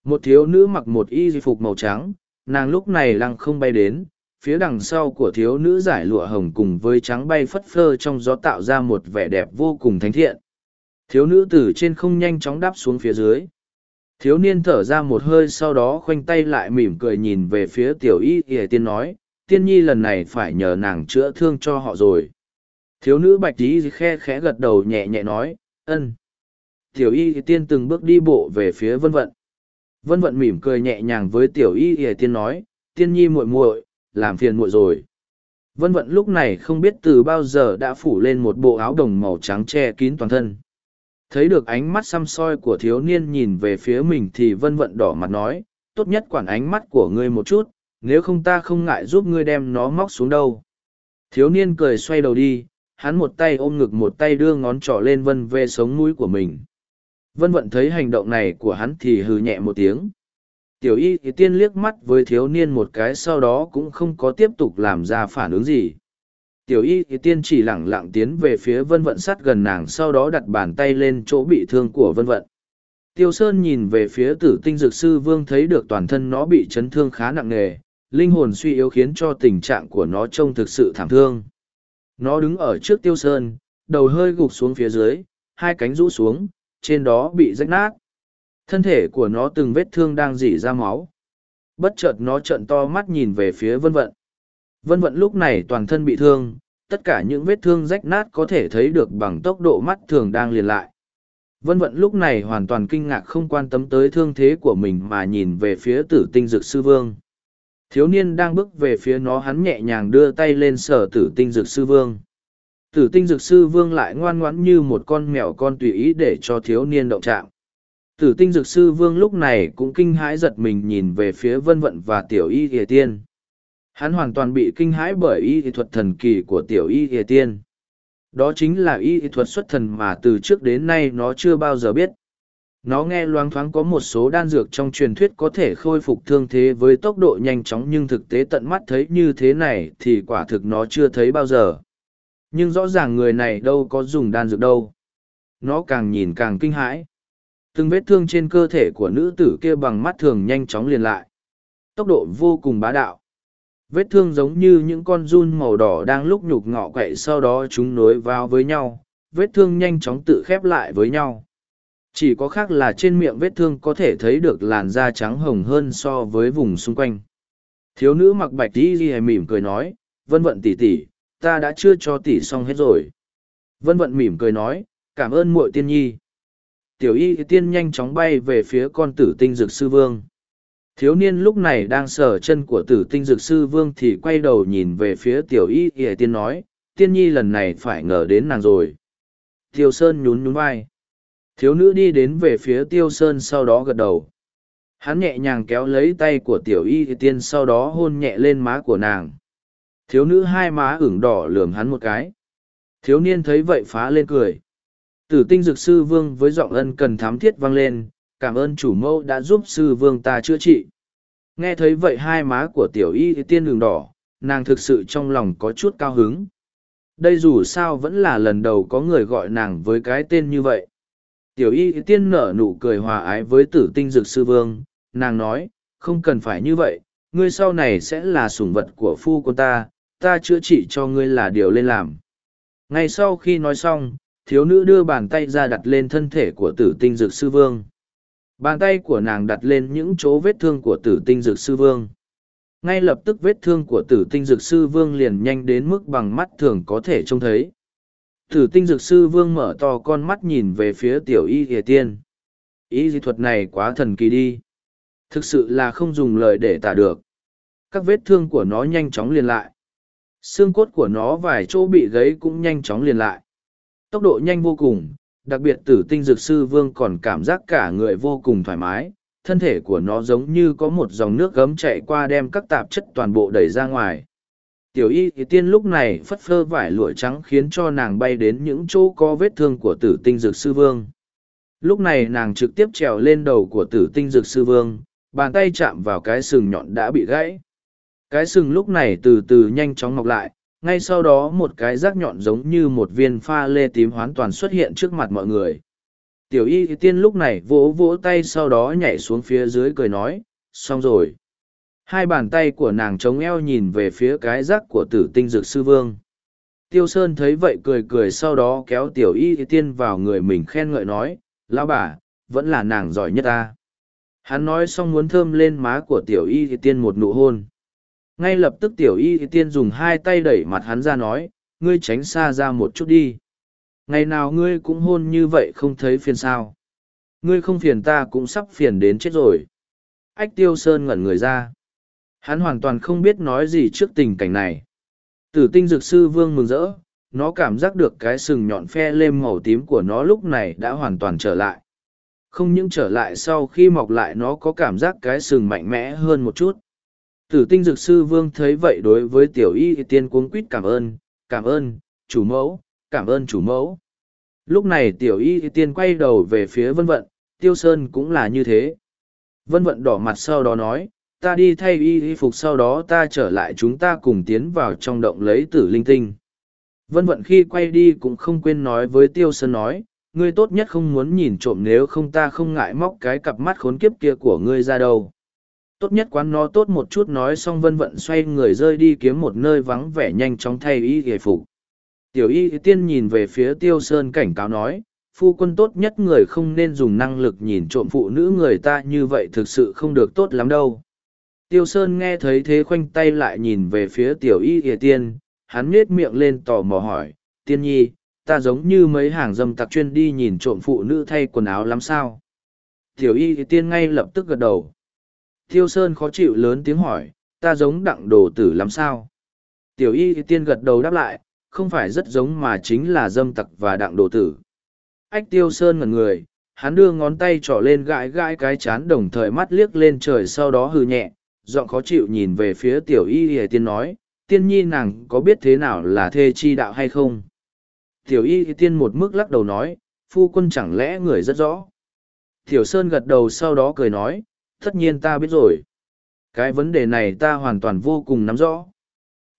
Một thiếu nữ mặc một y phục màu trắng, nàng lúc này lăng không bay đến, phía đằng sau của thiếu nữ giải lụa hồng cùng với trắng bay phất phơ trong gió tạo ra một vẻ đẹp vô cùng thánh thiện. Thiếu nữ từ trên không nhanh chóng đáp xuống phía dưới. Thiếu niên thở ra một hơi sau đó khoanh tay lại mỉm cười nhìn về phía tiểu y y tiên nói, tiên nhi lần này phải nhờ nàng chữa thương cho họ rồi. Thiếu nữ bạch tí khe khẽ gật đầu nhẹ nhẹ nói, ân. Tiểu y tiên từng bước đi bộ về phía vân vận. Vân vận mỉm cười nhẹ nhàng với tiểu y y tiên nói, tiên nhi muội muội, làm phiền muội rồi. Vân vận lúc này không biết từ bao giờ đã phủ lên một bộ áo đồng màu trắng che kín toàn thân. Thấy được ánh mắt xăm soi của thiếu niên nhìn về phía mình thì vân vận đỏ mặt nói, tốt nhất quản ánh mắt của ngươi một chút, nếu không ta không ngại giúp ngươi đem nó móc xuống đâu. Thiếu niên cười xoay đầu đi, hắn một tay ôm ngực một tay đưa ngón trỏ lên vân về sống mũi của mình. Vân vận thấy hành động này của hắn thì hừ nhẹ một tiếng. Tiểu y thì tiên liếc mắt với thiếu niên một cái sau đó cũng không có tiếp tục làm ra phản ứng gì. Tiểu y thì tiên chỉ lẳng lặng tiến về phía vân vận sát gần nàng sau đó đặt bàn tay lên chỗ bị thương của vân vận. Tiêu Sơn nhìn về phía tử tinh dược sư vương thấy được toàn thân nó bị chấn thương khá nặng nề, linh hồn suy yếu khiến cho tình trạng của nó trông thực sự thảm thương. Nó đứng ở trước Tiêu Sơn, đầu hơi gục xuống phía dưới, hai cánh rũ xuống, trên đó bị rách nát. Thân thể của nó từng vết thương đang dỉ ra máu. Bất chợt nó trợn to mắt nhìn về phía vân vận. Vân vận lúc này toàn thân bị thương, tất cả những vết thương rách nát có thể thấy được bằng tốc độ mắt thường đang liền lại. Vân vận lúc này hoàn toàn kinh ngạc không quan tâm tới thương thế của mình mà nhìn về phía tử tinh dược sư vương. Thiếu niên đang bước về phía nó hắn nhẹ nhàng đưa tay lên sở tử tinh dược sư vương. Tử tinh dược sư vương lại ngoan ngoãn như một con mèo con tùy ý để cho thiếu niên động chạm. Tử tinh dược sư vương lúc này cũng kinh hãi giật mình nhìn về phía vân vận và tiểu y thìa tiên. Hắn hoàn toàn bị kinh hãi bởi y thuật thần kỳ của tiểu y thìa tiên. Đó chính là y thuật xuất thần mà từ trước đến nay nó chưa bao giờ biết. Nó nghe loáng thoáng có một số đan dược trong truyền thuyết có thể khôi phục thương thế với tốc độ nhanh chóng nhưng thực tế tận mắt thấy như thế này thì quả thực nó chưa thấy bao giờ. Nhưng rõ ràng người này đâu có dùng đan dược đâu. Nó càng nhìn càng kinh hãi. Từng vết thương trên cơ thể của nữ tử kia bằng mắt thường nhanh chóng liền lại. Tốc độ vô cùng bá đạo. Vết thương giống như những con run màu đỏ đang lúc nhục ngọ quậy sau đó chúng nối vào với nhau. Vết thương nhanh chóng tự khép lại với nhau. Chỉ có khác là trên miệng vết thương có thể thấy được làn da trắng hồng hơn so với vùng xung quanh. Thiếu nữ mặc bạch tí ghi mỉm cười nói, vân vận tỉ tỉ, ta đã chưa cho tỷ xong hết rồi. Vân vận mỉm cười nói, cảm ơn muội tiên nhi. Tiểu y tiên nhanh chóng bay về phía con tử tinh dược sư vương. Thiếu niên lúc này đang sờ chân của tử tinh dược sư vương thì quay đầu nhìn về phía tiểu y y tiên nói, tiên nhi lần này phải ngờ đến nàng rồi. Tiêu Sơn nhún nhún vai. Thiếu nữ đi đến về phía Tiêu Sơn sau đó gật đầu. Hắn nhẹ nhàng kéo lấy tay của tiểu y tiên sau đó hôn nhẹ lên má của nàng. Thiếu nữ hai má ửng đỏ lườm hắn một cái. Thiếu niên thấy vậy phá lên cười. Tử tinh dược sư vương với giọng ân cần thám thiết vang lên, cảm ơn chủ mẫu đã giúp sư vương ta chữa trị. Nghe thấy vậy hai má của tiểu y tiên đường đỏ, nàng thực sự trong lòng có chút cao hứng. Đây dù sao vẫn là lần đầu có người gọi nàng với cái tên như vậy. Tiểu y tiên nở nụ cười hòa ái với tử tinh dược sư vương, nàng nói, không cần phải như vậy, ngươi sau này sẽ là sủng vật của phu quân ta, ta chữa trị cho ngươi là điều lên làm. Ngay sau khi nói xong, thiếu nữ đưa bàn tay ra đặt lên thân thể của tử tinh dược sư vương. Bàn tay của nàng đặt lên những chỗ vết thương của tử tinh dược sư vương. Ngay lập tức vết thương của tử tinh dược sư vương liền nhanh đến mức bằng mắt thường có thể trông thấy. Tử tinh dược sư vương mở to con mắt nhìn về phía tiểu y hề tiên. Y dị thuật này quá thần kỳ đi. Thực sự là không dùng lời để tả được. Các vết thương của nó nhanh chóng liền lại. Xương cốt của nó vài chỗ bị gấy cũng nhanh chóng liền lại. Tốc độ nhanh vô cùng, đặc biệt tử tinh dược sư vương còn cảm giác cả người vô cùng thoải mái, thân thể của nó giống như có một dòng nước gấm chạy qua đem các tạp chất toàn bộ đẩy ra ngoài. Tiểu y thì tiên lúc này phất phơ vải lụa trắng khiến cho nàng bay đến những chỗ có vết thương của tử tinh dược sư vương. Lúc này nàng trực tiếp trèo lên đầu của tử tinh dược sư vương, bàn tay chạm vào cái sừng nhọn đã bị gãy. Cái sừng lúc này từ từ nhanh chóng mọc lại, ngay sau đó một cái rác nhọn giống như một viên pha lê tím hoàn toàn xuất hiện trước mặt mọi người. Tiểu y tiên lúc này vỗ vỗ tay sau đó nhảy xuống phía dưới cười nói, xong rồi. Hai bàn tay của nàng chống eo nhìn về phía cái rác của tử tinh dược sư vương. Tiêu Sơn thấy vậy cười cười sau đó kéo tiểu y tiên vào người mình khen ngợi nói, lão bà, vẫn là nàng giỏi nhất ta. Hắn nói xong muốn thơm lên má của tiểu y tiên một nụ hôn. Ngay lập tức tiểu y tiên dùng hai tay đẩy mặt hắn ra nói, ngươi tránh xa ra một chút đi. Ngày nào ngươi cũng hôn như vậy không thấy phiền sao? Ngươi không phiền ta cũng sắp phiền đến chết rồi. Ách tiêu sơn ngẩn người ra. Hắn hoàn toàn không biết nói gì trước tình cảnh này. Tử tinh dược sư vương mừng rỡ nó cảm giác được cái sừng nhọn phe lêm màu tím của nó lúc này đã hoàn toàn trở lại. Không những trở lại sau khi mọc lại nó có cảm giác cái sừng mạnh mẽ hơn một chút tử tinh dược sư vương thấy vậy đối với tiểu y tiên cuống quýt cảm ơn cảm ơn chủ mẫu cảm ơn chủ mẫu. Lúc này tiểu y tiên quay đầu về phía vân vận, tiêu sơn cũng là như thế. Vân vận đỏ mặt sau đó nói, ta đi thay y y phục sau đó ta trở lại chúng ta cùng tiến vào trong động lấy tử linh tinh. Vân vận khi quay đi cũng không quên nói với tiêu sơn nói, ngươi tốt nhất không muốn nhìn trộm nếu không ta không ngại móc cái cặp mắt khốn kiếp kia của ngươi ra đâu. Tốt nhất quán nó tốt một chút nói xong vân vận xoay người rơi đi kiếm một nơi vắng vẻ nhanh chóng thay y ghề phục. Tiểu y tiên nhìn về phía tiêu sơn cảnh cáo nói, phu quân tốt nhất người không nên dùng năng lực nhìn trộm phụ nữ người ta như vậy thực sự không được tốt lắm đâu. Tiêu sơn nghe thấy thế khoanh tay lại nhìn về phía tiểu y y tiên, hắn nhết miệng lên tò mò hỏi, tiên nhi, ta giống như mấy hàng dâm tặc chuyên đi nhìn trộm phụ nữ thay quần áo lắm sao. Tiểu y y tiên ngay lập tức gật đầu. Tiêu sơn khó chịu lớn tiếng hỏi, ta giống đặng đồ tử lắm sao. Tiểu y tiên gật đầu đáp lại, không phải rất giống mà chính là dâm tặc và đặng đồ tử. Ách tiêu sơn ngẩn người, hắn đưa ngón tay trỏ lên gãi gãi cái chán đồng thời mắt liếc lên trời sau đó hừ nhẹ, giọng khó chịu nhìn về phía tiểu y y tiên nói, tiên nhi nàng có biết thế nào là thê chi đạo hay không? Tiểu y tiên một mức lắc đầu nói, phu quân chẳng lẽ người rất rõ. Tiểu Sơn gật đầu sau đó cười nói, tất nhiên ta biết rồi. Cái vấn đề này ta hoàn toàn vô cùng nắm rõ.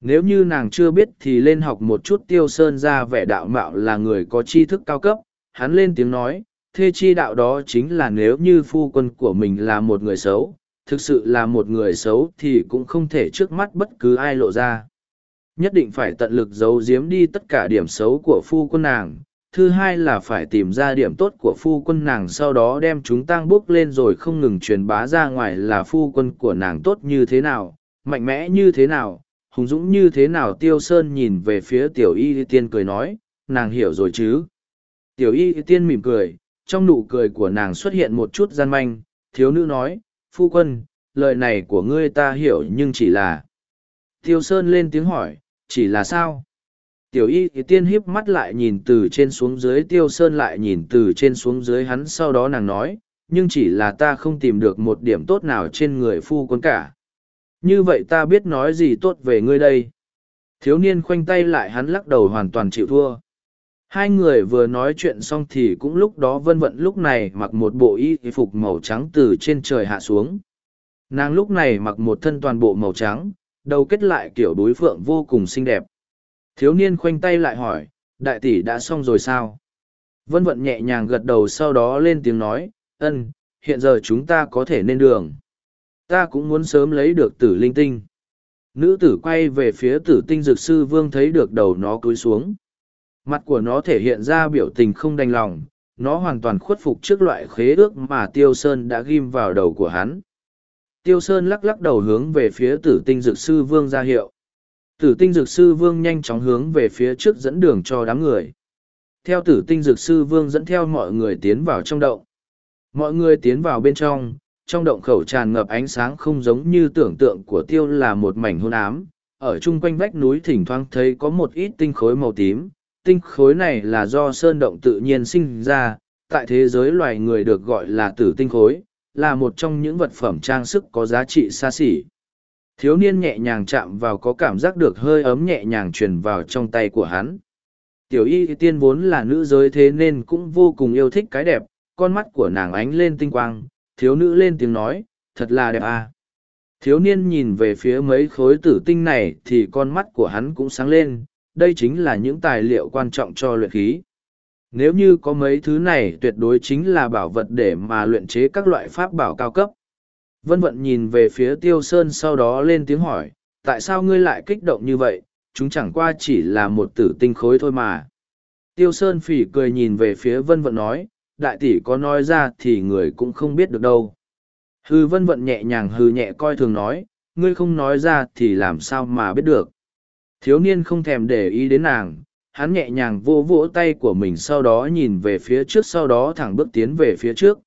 Nếu như nàng chưa biết thì lên học một chút tiêu sơn ra vẻ đạo mạo là người có tri thức cao cấp, hắn lên tiếng nói, thê chi đạo đó chính là nếu như phu quân của mình là một người xấu, thực sự là một người xấu thì cũng không thể trước mắt bất cứ ai lộ ra. Nhất định phải tận lực giấu giếm đi tất cả điểm xấu của phu quân nàng. Thứ hai là phải tìm ra điểm tốt của phu quân nàng sau đó đem chúng tang bước lên rồi không ngừng truyền bá ra ngoài là phu quân của nàng tốt như thế nào, mạnh mẽ như thế nào, hùng dũng như thế nào. Tiêu sơn nhìn về phía tiểu y tiên cười nói nàng hiểu rồi chứ? Tiểu y tiên mỉm cười trong nụ cười của nàng xuất hiện một chút gian manh thiếu nữ nói phu quân lời này của ngươi ta hiểu nhưng chỉ là tiêu sơn lên tiếng hỏi chỉ là sao? Tiểu y thì tiên híp mắt lại nhìn từ trên xuống dưới tiêu sơn lại nhìn từ trên xuống dưới hắn sau đó nàng nói nhưng chỉ là ta không tìm được một điểm tốt nào trên người phu quân cả như vậy ta biết nói gì tốt về ngươi đây. Thiếu niên khoanh tay lại hắn lắc đầu hoàn toàn chịu thua. Hai người vừa nói chuyện xong thì cũng lúc đó vân vận lúc này mặc một bộ y phục màu trắng từ trên trời hạ xuống. Nàng lúc này mặc một thân toàn bộ màu trắng, đầu kết lại kiểu đối phượng vô cùng xinh đẹp. Thiếu niên khoanh tay lại hỏi, đại tỷ đã xong rồi sao? Vân vận nhẹ nhàng gật đầu sau đó lên tiếng nói, ân, hiện giờ chúng ta có thể lên đường. Ta cũng muốn sớm lấy được tử linh tinh. Nữ tử quay về phía tử tinh dược sư vương thấy được đầu nó cúi xuống. Mặt của nó thể hiện ra biểu tình không đành lòng, nó hoàn toàn khuất phục trước loại khế ước mà Tiêu Sơn đã ghim vào đầu của hắn. Tiêu Sơn lắc lắc đầu hướng về phía tử tinh dược sư vương ra hiệu. Tử tinh dược sư vương nhanh chóng hướng về phía trước dẫn đường cho đám người. Theo tử tinh dược sư vương dẫn theo mọi người tiến vào trong động. Mọi người tiến vào bên trong, trong động khẩu tràn ngập ánh sáng không giống như tưởng tượng của tiêu là một mảnh hôn ám. Ở chung quanh vách núi thỉnh thoảng thấy có một ít tinh khối màu tím, tinh khối này là do sơn động tự nhiên sinh ra, tại thế giới loài người được gọi là tử tinh khối, là một trong những vật phẩm trang sức có giá trị xa xỉ. Thiếu niên nhẹ nhàng chạm vào có cảm giác được hơi ấm nhẹ nhàng truyền vào trong tay của hắn. Tiểu y tiên vốn là nữ giới thế nên cũng vô cùng yêu thích cái đẹp, con mắt của nàng ánh lên tinh quang, thiếu nữ lên tiếng nói, thật là đẹp à. Thiếu niên nhìn về phía mấy khối tử tinh này thì con mắt của hắn cũng sáng lên, đây chính là những tài liệu quan trọng cho luyện khí. Nếu như có mấy thứ này tuyệt đối chính là bảo vật để mà luyện chế các loại pháp bảo cao cấp. Vân vận nhìn về phía tiêu sơn sau đó lên tiếng hỏi, tại sao ngươi lại kích động như vậy, chúng chẳng qua chỉ là một tử tinh khối thôi mà. Tiêu sơn phỉ cười nhìn về phía vân vận nói, đại tỷ có nói ra thì người cũng không biết được đâu. Hư vân vận nhẹ nhàng hư nhẹ coi thường nói, ngươi không nói ra thì làm sao mà biết được. Thiếu niên không thèm để ý đến nàng, hắn nhẹ nhàng vô vỗ tay của mình sau đó nhìn về phía trước sau đó thẳng bước tiến về phía trước.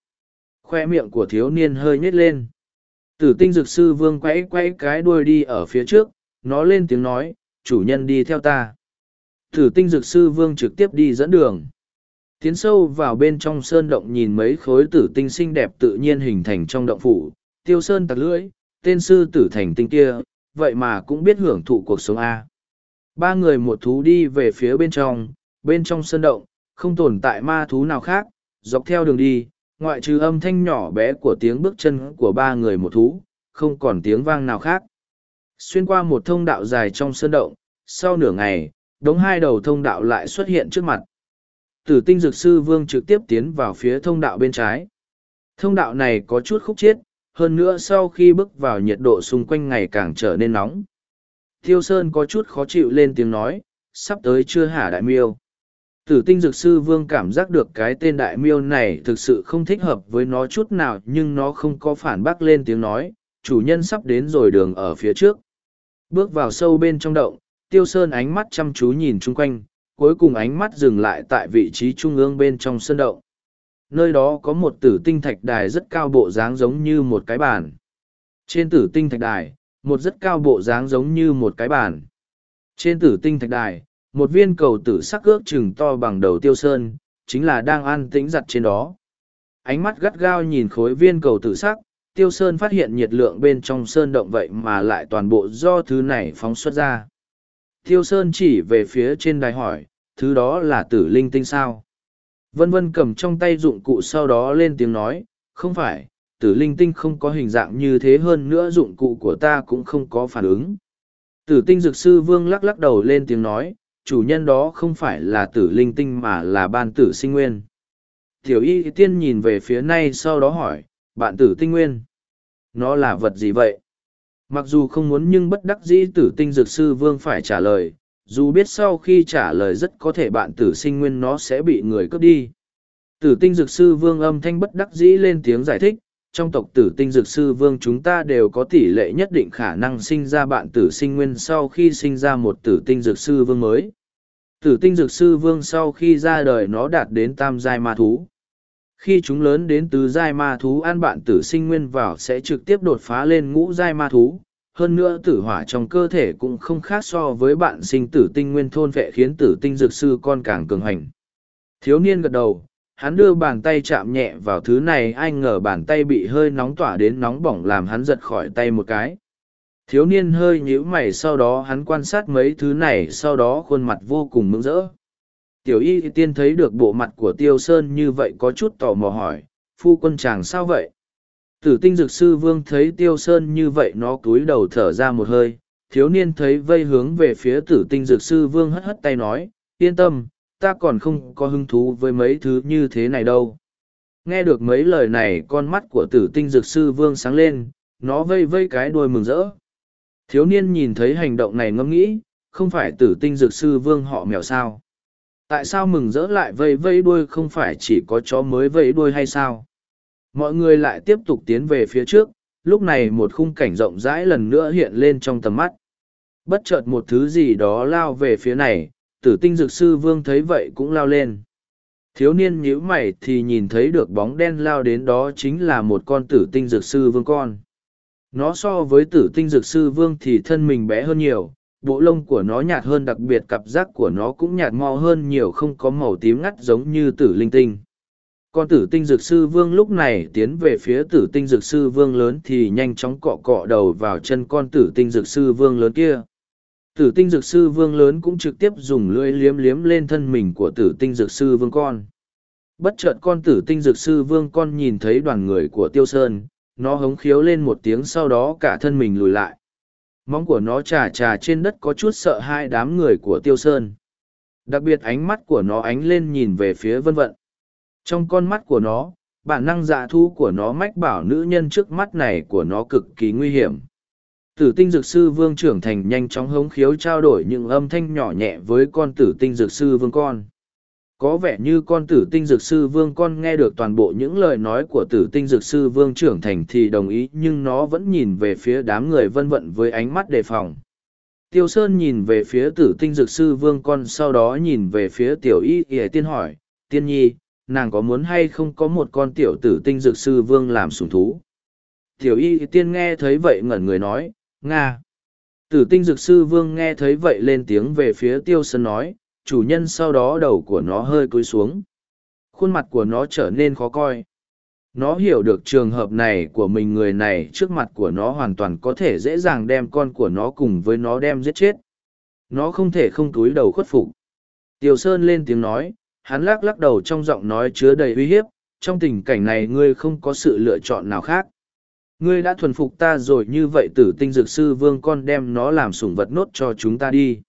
Khoe miệng của thiếu niên hơi nhếch lên. Tử tinh dược sư vương quẫy quẫy cái đuôi đi ở phía trước, nó lên tiếng nói, chủ nhân đi theo ta. Tử tinh dược sư vương trực tiếp đi dẫn đường. Tiến sâu vào bên trong sơn động nhìn mấy khối tử tinh xinh đẹp tự nhiên hình thành trong động phủ, tiêu sơn tặc lưỡi, tên sư tử thành tinh kia, vậy mà cũng biết hưởng thụ cuộc sống A. Ba người một thú đi về phía bên trong, bên trong sơn động, không tồn tại ma thú nào khác, dọc theo đường đi, ngoại trừ âm thanh nhỏ bé của tiếng bước chân của ba người một thú, không còn tiếng vang nào khác. Xuyên qua một thông đạo dài trong sơn động, sau nửa ngày, đống hai đầu thông đạo lại xuất hiện trước mặt. Tử tinh dược sư vương trực tiếp tiến vào phía thông đạo bên trái. Thông đạo này có chút khúc chiết, hơn nữa sau khi bước vào nhiệt độ xung quanh ngày càng trở nên nóng. Thiêu Sơn có chút khó chịu lên tiếng nói, sắp tới chưa hả đại miêu. Tử tinh dược sư vương cảm giác được cái tên đại miêu này thực sự không thích hợp với nó chút nào nhưng nó không có phản bác lên tiếng nói, chủ nhân sắp đến rồi đường ở phía trước. Bước vào sâu bên trong động, tiêu sơn ánh mắt chăm chú nhìn chung quanh, cuối cùng ánh mắt dừng lại tại vị trí trung ương bên trong sân động. Nơi đó có một tử tinh thạch đài rất cao bộ dáng giống như một cái bàn. Trên tử tinh thạch đài, một rất cao bộ dáng giống như một cái bàn. Trên tử tinh thạch đài, một viên cầu tử sắc ước chừng to bằng đầu tiêu sơn, chính là đang an tĩnh giặt trên đó. Ánh mắt gắt gao nhìn khối viên cầu tử sắc, tiêu sơn phát hiện nhiệt lượng bên trong sơn động vậy mà lại toàn bộ do thứ này phóng xuất ra. Tiêu sơn chỉ về phía trên đài hỏi, thứ đó là tử linh tinh sao? Vân vân cầm trong tay dụng cụ sau đó lên tiếng nói, không phải, tử linh tinh không có hình dạng như thế hơn nữa dụng cụ của ta cũng không có phản ứng. Tử tinh dược sư vương lắc lắc đầu lên tiếng nói, chủ nhân đó không phải là tử linh tinh mà là ban tử sinh nguyên. Tiểu y tiên nhìn về phía nay sau đó hỏi, bạn tử tinh nguyên. Nó là vật gì vậy? Mặc dù không muốn nhưng bất đắc dĩ tử tinh dược sư vương phải trả lời, dù biết sau khi trả lời rất có thể bạn tử sinh nguyên nó sẽ bị người cướp đi. Tử tinh dược sư vương âm thanh bất đắc dĩ lên tiếng giải thích, trong tộc tử tinh dược sư vương chúng ta đều có tỷ lệ nhất định khả năng sinh ra bạn tử sinh nguyên sau khi sinh ra một tử tinh dược sư vương mới. Tử tinh dược sư vương sau khi ra đời nó đạt đến tam giai ma thú. Khi chúng lớn đến tứ giai ma thú ăn bạn tử sinh nguyên vào sẽ trực tiếp đột phá lên ngũ giai ma thú. Hơn nữa tử hỏa trong cơ thể cũng không khác so với bạn sinh tử tinh nguyên thôn vệ khiến tử tinh dược sư con càng cường hành. Thiếu niên gật đầu, hắn đưa bàn tay chạm nhẹ vào thứ này, ai ngờ bàn tay bị hơi nóng tỏa đến nóng bỏng làm hắn giật khỏi tay một cái. Thiếu niên hơi nhíu mày sau đó hắn quan sát mấy thứ này, sau đó khuôn mặt vô cùng mừng rỡ. Tiểu y tiên thấy được bộ mặt của tiêu sơn như vậy có chút tò mò hỏi, phu quân chàng sao vậy? Tử tinh dược sư vương thấy tiêu sơn như vậy nó cúi đầu thở ra một hơi, thiếu niên thấy vây hướng về phía tử tinh dược sư vương hất hất tay nói, yên tâm ta còn không có hứng thú với mấy thứ như thế này đâu. Nghe được mấy lời này con mắt của tử tinh dược sư vương sáng lên, nó vây vây cái đuôi mừng rỡ. Thiếu niên nhìn thấy hành động này ngẫm nghĩ, không phải tử tinh dược sư vương họ mèo sao. Tại sao mừng rỡ lại vây vây đuôi không phải chỉ có chó mới vây đuôi hay sao? Mọi người lại tiếp tục tiến về phía trước, lúc này một khung cảnh rộng rãi lần nữa hiện lên trong tầm mắt. Bất chợt một thứ gì đó lao về phía này, tử tinh dược sư vương thấy vậy cũng lao lên. Thiếu niên nhíu mày thì nhìn thấy được bóng đen lao đến đó chính là một con tử tinh dược sư vương con. Nó so với tử tinh dược sư vương thì thân mình bé hơn nhiều, bộ lông của nó nhạt hơn đặc biệt cặp rác của nó cũng nhạt mò hơn nhiều không có màu tím ngắt giống như tử linh tinh. Con tử tinh dược sư vương lúc này tiến về phía tử tinh dược sư vương lớn thì nhanh chóng cọ cọ đầu vào chân con tử tinh dược sư vương lớn kia. Tử tinh dược sư vương lớn cũng trực tiếp dùng lưỡi liếm liếm lên thân mình của tử tinh dược sư vương con. Bất chợt con tử tinh dược sư vương con nhìn thấy đoàn người của tiêu sơn, nó hống khiếu lên một tiếng sau đó cả thân mình lùi lại. Móng của nó trà trà trên đất có chút sợ hai đám người của tiêu sơn. Đặc biệt ánh mắt của nó ánh lên nhìn về phía vân vận. Trong con mắt của nó, bản năng dạ thu của nó mách bảo nữ nhân trước mắt này của nó cực kỳ nguy hiểm. Tử tinh dược sư vương trưởng thành nhanh chóng hống khiếu trao đổi những âm thanh nhỏ nhẹ với con tử tinh dược sư vương con. Có vẻ như con tử tinh dược sư vương con nghe được toàn bộ những lời nói của tử tinh dược sư vương trưởng thành thì đồng ý nhưng nó vẫn nhìn về phía đám người vân vận với ánh mắt đề phòng. Tiêu Sơn nhìn về phía tử tinh dược sư vương con sau đó nhìn về phía tiểu y y tiên hỏi, tiên nhi, nàng có muốn hay không có một con tiểu tử tinh dược sư vương làm sủng thú. Tiểu y tiên nghe thấy vậy ngẩn người nói, Nga. Tử tinh dược sư vương nghe thấy vậy lên tiếng về phía tiêu sơn nói, chủ nhân sau đó đầu của nó hơi cúi xuống. Khuôn mặt của nó trở nên khó coi. Nó hiểu được trường hợp này của mình người này trước mặt của nó hoàn toàn có thể dễ dàng đem con của nó cùng với nó đem giết chết. Nó không thể không túi đầu khuất phục. Tiêu Sơn lên tiếng nói, hắn lắc lắc đầu trong giọng nói chứa đầy uy hiếp, trong tình cảnh này ngươi không có sự lựa chọn nào khác. Ngươi đã thuần phục ta rồi như vậy tử tinh dược sư vương con đem nó làm sủng vật nốt cho chúng ta đi.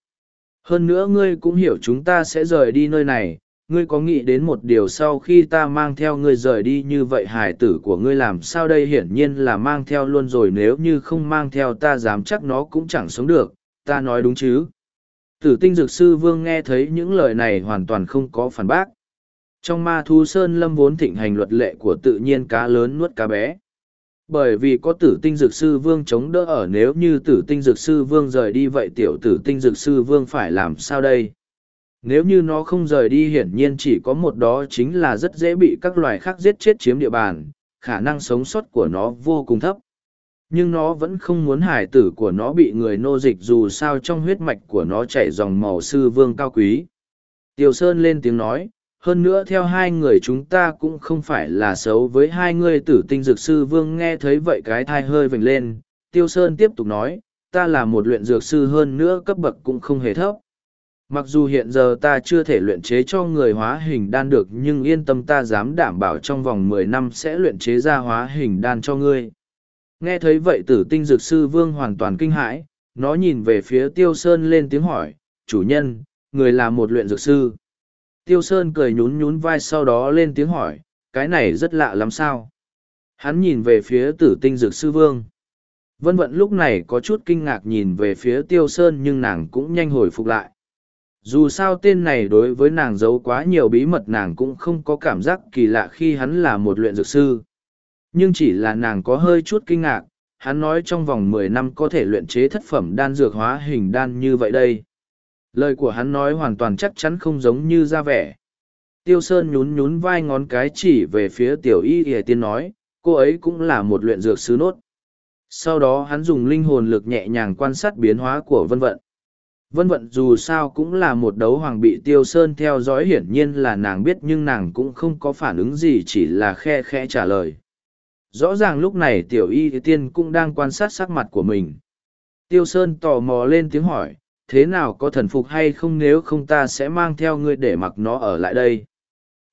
Hơn nữa ngươi cũng hiểu chúng ta sẽ rời đi nơi này, ngươi có nghĩ đến một điều sau khi ta mang theo ngươi rời đi như vậy hải tử của ngươi làm sao đây hiển nhiên là mang theo luôn rồi nếu như không mang theo ta dám chắc nó cũng chẳng sống được, ta nói đúng chứ. Tử tinh dược sư vương nghe thấy những lời này hoàn toàn không có phản bác. Trong ma thu sơn lâm vốn thịnh hành luật lệ của tự nhiên cá lớn nuốt cá bé. Bởi vì có tử tinh dược sư vương chống đỡ ở nếu như tử tinh dược sư vương rời đi vậy tiểu tử tinh dược sư vương phải làm sao đây? Nếu như nó không rời đi hiển nhiên chỉ có một đó chính là rất dễ bị các loài khác giết chết chiếm địa bàn, khả năng sống sót của nó vô cùng thấp. Nhưng nó vẫn không muốn hải tử của nó bị người nô dịch dù sao trong huyết mạch của nó chảy dòng màu sư vương cao quý. tiểu Sơn lên tiếng nói, hơn nữa theo hai người chúng ta cũng không phải là xấu với hai ngươi tử tinh dược sư vương nghe thấy vậy cái thai hơi vểnh lên. Tiêu sơn tiếp tục nói, ta là một luyện dược sư hơn nữa cấp bậc cũng không hề thấp. Mặc dù hiện giờ ta chưa thể luyện chế cho người hóa hình đan được, nhưng yên tâm ta dám đảm bảo trong vòng mười năm sẽ luyện chế ra hóa hình đan cho ngươi. Nghe thấy vậy tử tinh dược sư vương hoàn toàn kinh hãi, nó nhìn về phía tiêu sơn lên tiếng hỏi, chủ nhân, người là một luyện dược sư? Tiêu Sơn cười nhún nhún vai sau đó lên tiếng hỏi, cái này rất lạ lắm sao? Hắn nhìn về phía tử tinh dược sư vương. Vân vận lúc này có chút kinh ngạc nhìn về phía Tiêu Sơn nhưng nàng cũng nhanh hồi phục lại. Dù sao tên này đối với nàng giấu quá nhiều bí mật nàng cũng không có cảm giác kỳ lạ khi hắn là một luyện dược sư. Nhưng chỉ là nàng có hơi chút kinh ngạc, hắn nói trong vòng mười năm có thể luyện chế thất phẩm đan dược hóa hình đan như vậy đây lời của hắn nói hoàn toàn chắc chắn không giống như ra vẻ. Tiêu sơn nhún nhún vai ngón cái chỉ về phía tiểu y ỉa tiên nói, cô ấy cũng là một luyện dược sứ nốt. Sau đó hắn dùng linh hồn lực nhẹ nhàng quan sát biến hóa của vân vận. Vân vận dù sao cũng là một đấu hoàng bị tiêu sơn theo dõi hiển nhiên là nàng biết nhưng nàng cũng không có phản ứng gì chỉ là khe khe trả lời. Rõ ràng lúc này tiểu y tiên cũng đang quan sát sắc mặt của mình. Tiêu sơn tò mò lên tiếng hỏi thế nào có thần phục hay không nếu không ta sẽ mang theo ngươi để mặc nó ở lại đây.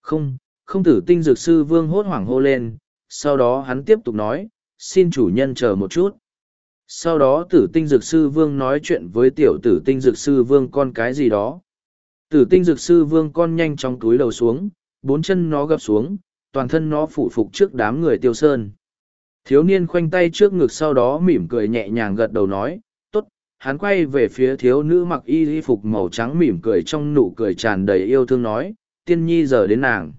Không, không tử tinh dược sư vương hốt hoảng hô lên, sau đó hắn tiếp tục nói, xin chủ nhân chờ một chút. Sau đó tử tinh dược sư vương nói chuyện với tiểu tử tinh dược sư vương con cái gì đó. Tử tinh dược sư vương con nhanh trong túi đầu xuống, bốn chân nó gập xuống, toàn thân nó phụ phục trước đám người tiêu sơn. Thiếu niên khoanh tay trước ngực sau đó mỉm cười nhẹ nhàng gật đầu nói, hắn quay về phía thiếu nữ mặc y y phục màu trắng mỉm cười trong nụ cười tràn đầy yêu thương nói, tiên nhi giờ đến nàng.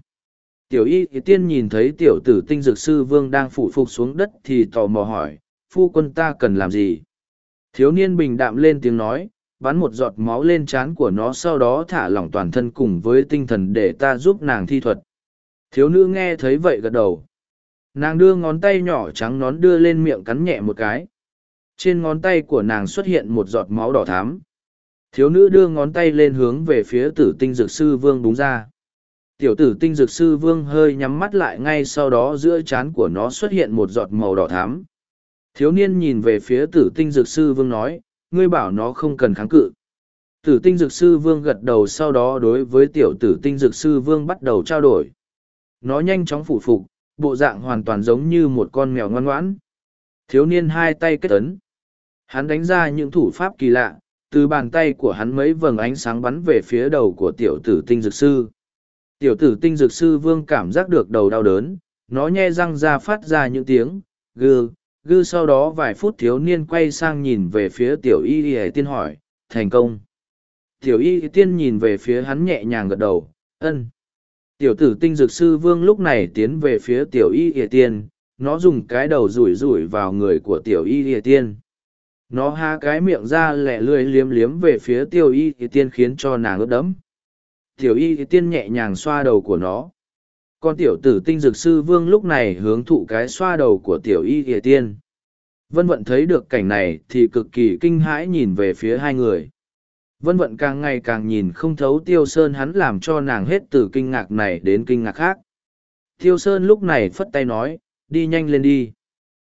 Tiểu y tiên nhìn thấy tiểu tử tinh dược sư vương đang phụ phục xuống đất thì tò mò hỏi, phu quân ta cần làm gì? Thiếu niên bình đạm lên tiếng nói, bắn một giọt máu lên trán của nó sau đó thả lỏng toàn thân cùng với tinh thần để ta giúp nàng thi thuật. Thiếu nữ nghe thấy vậy gật đầu. Nàng đưa ngón tay nhỏ trắng nón đưa lên miệng cắn nhẹ một cái. Trên ngón tay của nàng xuất hiện một giọt máu đỏ thám. Thiếu nữ đưa ngón tay lên hướng về phía tử tinh dược sư vương đúng ra. Tiểu tử tinh dược sư vương hơi nhắm mắt lại ngay sau đó giữa trán của nó xuất hiện một giọt màu đỏ thám. Thiếu niên nhìn về phía tử tinh dược sư vương nói, ngươi bảo nó không cần kháng cự. Tử tinh dược sư vương gật đầu sau đó đối với tiểu tử tinh dược sư vương bắt đầu trao đổi. Nó nhanh chóng phủ phục, bộ dạng hoàn toàn giống như một con mèo ngoan ngoãn. Thiếu niên hai tay kết ấn. Hắn đánh ra những thủ pháp kỳ lạ, từ bàn tay của hắn mấy vầng ánh sáng bắn về phía đầu của tiểu tử tinh dược sư. Tiểu tử tinh dược sư vương cảm giác được đầu đau đớn, nó nhe răng ra phát ra những tiếng, gừ, gư sau đó vài phút thiếu niên quay sang nhìn về phía tiểu y y tiên hỏi thành công. Tiểu y tiên nhìn về phía hắn nhẹ nhàng gật đầu ân. Tiểu tử tinh dược sư vương lúc này tiến về phía tiểu y y tiên nó dùng cái đầu rủi rủi vào người của tiểu y y tiên nó há cái miệng ra lẹ lưỡi liếm liếm về phía tiểu y thì tiên khiến cho nàng ướt đẫm. Tiểu y thì tiên nhẹ nhàng xoa đầu của nó. Con tiểu tử tinh dược sư vương lúc này hướng thụ cái xoa đầu của tiểu y thì tiên. Vân vận thấy được cảnh này thì cực kỳ kinh hãi nhìn về phía hai người. Vân vận càng ngày càng nhìn không thấu tiêu sơn hắn làm cho nàng hết từ kinh ngạc này đến kinh ngạc khác. Tiêu sơn lúc này phất tay nói, đi nhanh lên đi.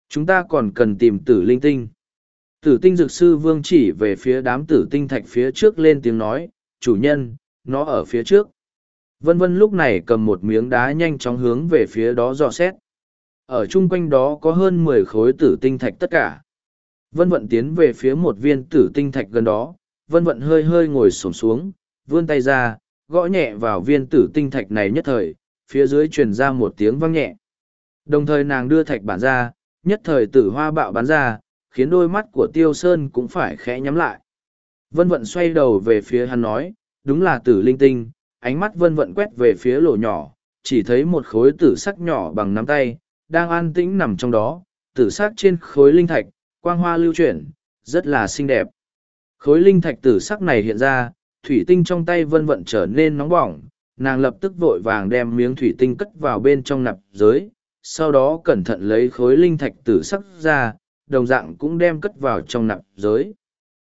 Chúng ta còn cần tìm tử linh tinh tử tinh dược sư vương chỉ về phía đám tử tinh thạch phía trước lên tiếng nói chủ nhân nó ở phía trước Vân vân lúc này cầm một miếng đá nhanh chóng hướng về phía đó dò xét. Ở chung quanh đó có hơn mười khối tử tinh thạch tất cả. Vân vận tiến về phía một viên tử tinh thạch gần đó, vân vận hơi hơi ngồi sổm xuống, vươn tay ra, gõ nhẹ vào viên tử tinh thạch này nhất thời, phía dưới truyền ra một tiếng vang nhẹ. Đồng thời nàng đưa thạch bản ra, nhất thời tử hoa bạo bắn ra, khiến đôi mắt của tiêu sơn cũng phải khẽ nhắm lại. Vân vận xoay đầu về phía hắn nói, đúng là tử linh tinh, ánh mắt vân vận quét về phía lỗ nhỏ, chỉ thấy một khối tử sắc nhỏ bằng nắm tay, đang an tĩnh nằm trong đó, tử sắc trên khối linh thạch, quang hoa lưu chuyển, rất là xinh đẹp. Khối linh thạch tử sắc này hiện ra, thủy tinh trong tay vân vận trở nên nóng bỏng, nàng lập tức vội vàng đem miếng thủy tinh cất vào bên trong nạp giới, sau đó cẩn thận lấy khối linh thạch tử sắc ra, đồng dạng cũng đem cất vào trong nạp giới.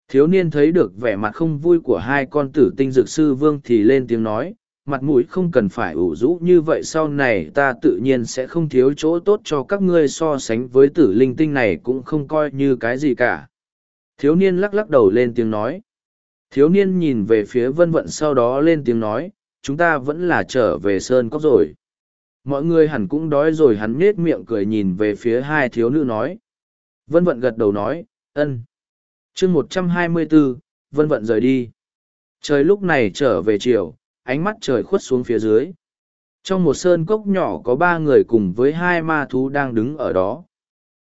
Thiếu niên thấy được vẻ mặt không vui của hai con tử tinh dược sư vương thì lên tiếng nói, mặt mũi không cần phải ủ rũ như vậy sau này ta tự nhiên sẽ không thiếu chỗ tốt cho các ngươi so sánh với tử linh tinh này cũng không coi như cái gì cả. Thiếu niên lắc lắc đầu lên tiếng nói. Thiếu niên nhìn về phía vân vận sau đó lên tiếng nói, chúng ta vẫn là trở về sơn cốc rồi. Mọi người hẳn cũng đói rồi hắn nết miệng cười nhìn về phía hai thiếu nữ nói. Vân vận gật đầu nói, ân. Chương một trăm hai mươi bốn vân vận rời đi. Trời lúc này trở về chiều ánh mắt trời khuất xuống phía dưới. Trong một sơn cốc nhỏ có ba người cùng với hai ma thú đang đứng ở đó.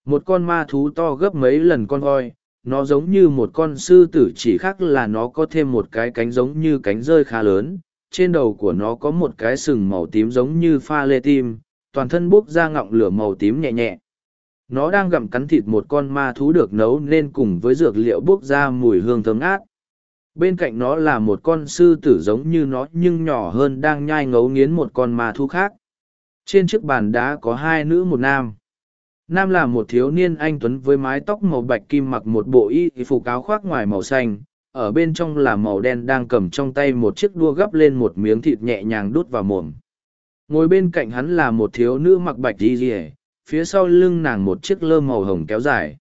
Một con ma thú to gấp mấy lần con voi nó giống như một con sư tử chỉ khác là nó có thêm một cái cánh giống như cánh rơi khá lớn. Trên đầu của nó có một cái sừng màu tím giống như pha lê tim toàn thân bốc ra ngọng lửa màu tím nhẹ nhẹ nó đang gặm cắn thịt một con ma thú được nấu nên cùng với dược liệu bốc ra mùi hương thơm ngát. Bên cạnh nó là một con sư tử giống như nó nhưng nhỏ hơn đang nhai ngấu nghiến một con ma thú khác. Trên chiếc bàn đá có hai nữ một nam. Nam là một thiếu niên anh tuấn với mái tóc màu bạch kim mặc một bộ y phục áo khoác ngoài màu xanh. Ở bên trong là màu đen đang cầm trong tay một chiếc đua gắp lên một miếng thịt nhẹ nhàng đút vào mồm. Ngồi bên cạnh hắn là một thiếu nữ mặc bạch di rỉa phía sau lưng nàng một chiếc lơ màu hồng kéo dài.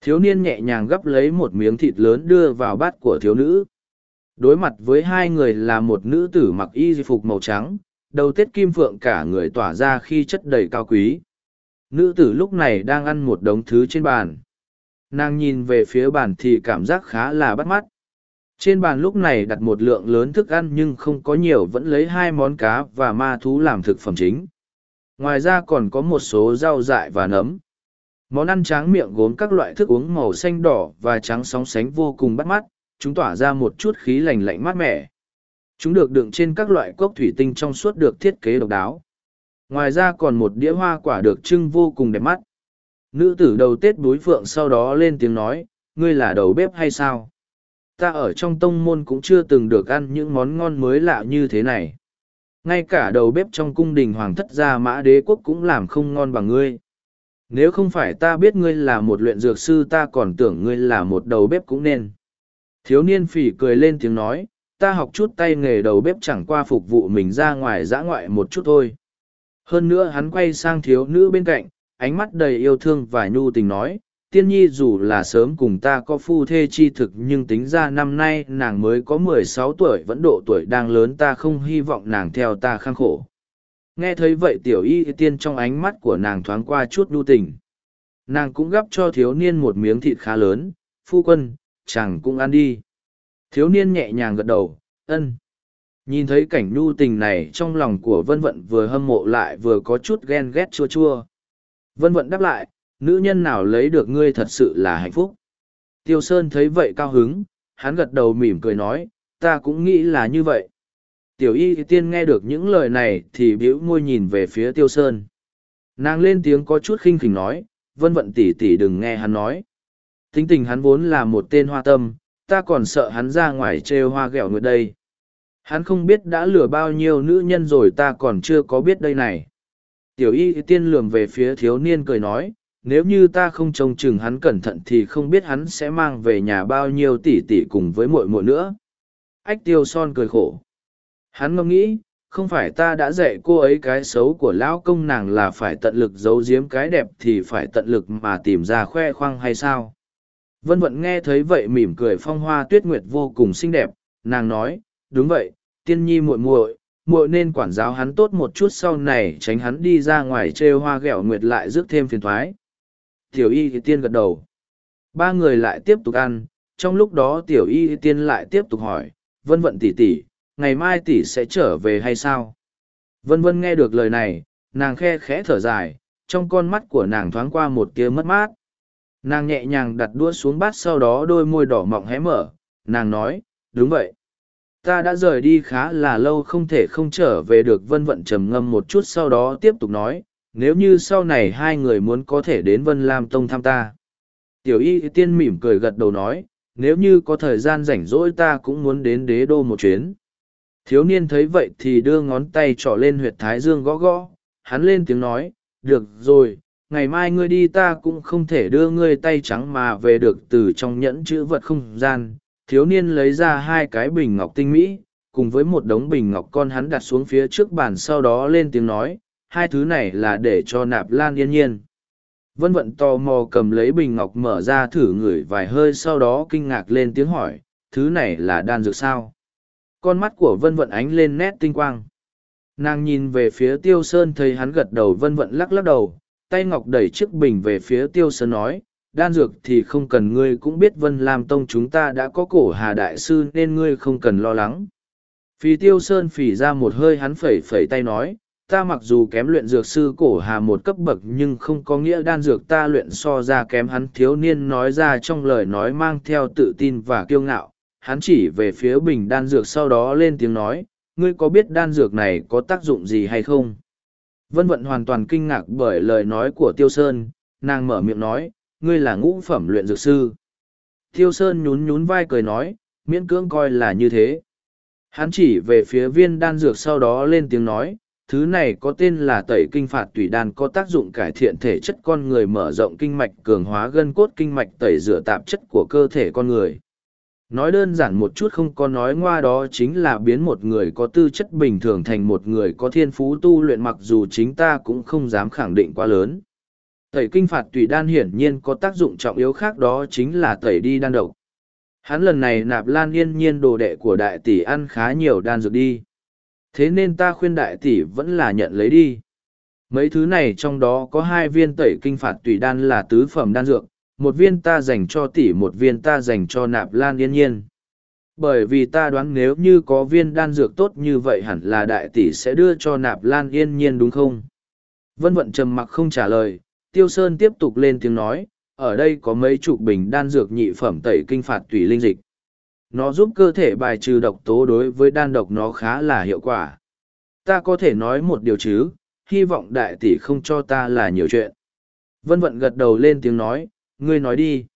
Thiếu niên nhẹ nhàng gấp lấy một miếng thịt lớn đưa vào bát của thiếu nữ. Đối mặt với hai người là một nữ tử mặc y phục màu trắng, đầu tết kim phượng cả người tỏa ra khi chất đầy cao quý. Nữ tử lúc này đang ăn một đống thứ trên bàn. Nàng nhìn về phía bàn thì cảm giác khá là bắt mắt. Trên bàn lúc này đặt một lượng lớn thức ăn nhưng không có nhiều vẫn lấy hai món cá và ma thú làm thực phẩm chính. Ngoài ra còn có một số rau dại và nấm. Món ăn tráng miệng gốm các loại thức uống màu xanh đỏ và trắng sóng sánh vô cùng bắt mắt, chúng tỏa ra một chút khí lành lạnh mát mẻ. Chúng được đựng trên các loại cốc thủy tinh trong suốt được thiết kế độc đáo. Ngoài ra còn một đĩa hoa quả được trưng vô cùng đẹp mắt. Nữ tử đầu tết búi phượng sau đó lên tiếng nói, ngươi là đầu bếp hay sao? Ta ở trong tông môn cũng chưa từng được ăn những món ngon mới lạ như thế này. Ngay cả đầu bếp trong cung đình hoàng thất gia mã đế quốc cũng làm không ngon bằng ngươi. Nếu không phải ta biết ngươi là một luyện dược sư ta còn tưởng ngươi là một đầu bếp cũng nên. Thiếu niên phỉ cười lên tiếng nói, ta học chút tay nghề đầu bếp chẳng qua phục vụ mình ra ngoài dã ngoại một chút thôi. Hơn nữa hắn quay sang thiếu nữ bên cạnh, ánh mắt đầy yêu thương và nhu tình nói, tiên nhi dù là sớm cùng ta có phu thê chi thực nhưng tính ra năm nay nàng mới có mười sáu tuổi vẫn độ tuổi đang lớn ta không hy vọng nàng theo ta khang khổ. Nghe thấy vậy tiểu y tiên trong ánh mắt của nàng thoáng qua chút nhu tình. Nàng cũng gắp cho thiếu niên một miếng thịt khá lớn, phu quân, chàng cũng ăn đi. Thiếu niên nhẹ nhàng gật đầu, ân. Nhìn thấy cảnh nhu tình này trong lòng của vân vận vừa hâm mộ lại vừa có chút ghen ghét chua chua. Vân vận đáp lại, nữ nhân nào lấy được ngươi thật sự là hạnh phúc. Tiêu Sơn thấy vậy cao hứng, hắn gật đầu mỉm cười nói, ta cũng nghĩ là như vậy. Tiểu y tiên nghe được những lời này thì bĩu môi nhìn về phía Tiêu Sơn. Nàng lên tiếng có chút khinh khỉnh nói, vân vận tỷ tỷ đừng nghe hắn nói. Tính tình hắn vốn là một tên hoa tâm, ta còn sợ hắn ra ngoài trêu hoa ghẹo người đây. Hắn không biết đã lừa bao nhiêu nữ nhân rồi ta còn chưa có biết đây này. Tiểu y tiên lườm về phía thiếu niên cười nói, nếu như ta không trông chừng hắn cẩn thận thì không biết hắn sẽ mang về nhà bao nhiêu tỷ tỷ cùng với muội muội nữa. Ách tiêu son cười khổ. Hắn ngẫm nghĩ, không phải ta đã dạy cô ấy cái xấu của lão công nàng là phải tận lực giấu giếm cái đẹp thì phải tận lực mà tìm ra khoe khoang hay sao? Vân Vận nghe thấy vậy mỉm cười phong hoa tuyết nguyệt vô cùng xinh đẹp, nàng nói, đúng vậy, tiên nhi muội muội, muội nên quản giáo hắn tốt một chút sau này tránh hắn đi ra ngoài trêu hoa ghẹo nguyệt lại rước thêm phiền thoái. Tiểu y thì tiên gật đầu. Ba người lại tiếp tục ăn, trong lúc đó tiểu y tiên lại tiếp tục hỏi, vân vận tỷ tỷ, ngày mai tỷ sẽ trở về hay sao? Vân vân nghe được lời này, nàng khe khẽ thở dài, trong con mắt của nàng thoáng qua một tia mất mát. Nàng nhẹ nhàng đặt đũa xuống bát sau đó đôi môi đỏ mọng hé mở, nàng nói, đúng vậy. Ta đã rời đi khá là lâu không thể không trở về được vân vận trầm ngâm một chút sau đó tiếp tục nói, nếu như sau này hai người muốn có thể đến vân lam tông thăm ta. Tiểu y tiên mỉm cười gật đầu nói, nếu như có thời gian rảnh rỗi ta cũng muốn đến đế đô một chuyến. Thiếu niên thấy vậy thì đưa ngón tay trỏ lên huyệt thái dương gõ gõ, hắn lên tiếng nói, được rồi, ngày mai ngươi đi ta cũng không thể đưa ngươi tay trắng mà về được từ trong nhẫn chữ vật không gian. Thiếu niên lấy ra hai cái bình ngọc tinh mỹ, cùng với một đống bình ngọc con hắn đặt xuống phía trước bàn sau đó lên tiếng nói, hai thứ này là để cho nạp lan yên nhiên. Vân vận tò mò cầm lấy bình ngọc mở ra thử ngửi vài hơi sau đó kinh ngạc lên tiếng hỏi, thứ này là đan dược sao? con mắt của vân vận ánh lên nét tinh quang nàng nhìn về phía tiêu sơn thấy hắn gật đầu vân vận lắc lắc đầu tay ngọc đẩy chiếc bình về phía tiêu sơn nói đan dược thì không cần ngươi cũng biết vân lam tông chúng ta đã có cổ hà đại sư nên ngươi không cần lo lắng phì tiêu sơn phì ra một hơi hắn phẩy phẩy tay nói ta mặc dù kém luyện dược sư cổ hà một cấp bậc nhưng không có nghĩa đan dược ta luyện so ra kém hắn thiếu niên nói ra trong lời nói mang theo tự tin và kiêu ngạo hắn chỉ về phía bình đan dược sau đó lên tiếng nói, ngươi có biết đan dược này có tác dụng gì hay không? Vân Vận hoàn toàn kinh ngạc bởi lời nói của Tiêu Sơn, nàng mở miệng nói, ngươi là ngũ phẩm luyện dược sư. Tiêu Sơn nhún nhún vai cười nói, miễn cưỡng coi là như thế. Hắn chỉ về phía viên đan dược sau đó lên tiếng nói, thứ này có tên là tẩy kinh phạt tùy đan có tác dụng cải thiện thể chất con người mở rộng kinh mạch, cường hóa gân cốt kinh mạch, tẩy rửa tạp chất của cơ thể con người. Nói đơn giản một chút không có nói ngoa đó chính là biến một người có tư chất bình thường thành một người có thiên phú tu luyện mặc dù chính ta cũng không dám khẳng định quá lớn. Tẩy kinh phạt tùy đan hiển nhiên có tác dụng trọng yếu khác đó chính là tẩy đi đan độc. Hắn lần này nạp lan yên nhiên đồ đệ của đại tỷ ăn khá nhiều đan dược đi. Thế nên ta khuyên đại tỷ vẫn là nhận lấy đi. Mấy thứ này trong đó có hai viên tẩy kinh phạt tùy đan là tứ phẩm đan dược, một viên ta dành cho tỷ một viên ta dành cho nạp lan yên nhiên Bởi vì ta đoán nếu như có viên đan dược tốt như vậy hẳn là đại tỷ sẽ đưa cho nạp lan yên nhiên đúng không? Vân vận trầm mặc không trả lời, Tiêu Sơn tiếp tục lên tiếng nói, ở đây có mấy chục bình đan dược nhị phẩm tẩy kinh phạt tùy linh dịch. Nó giúp cơ thể bài trừ độc tố đối với đan độc nó khá là hiệu quả. Ta có thể nói một điều chứ, hy vọng đại tỷ không cho ta là nhiều chuyện. Vân vận gật đầu lên tiếng nói, ngươi nói đi.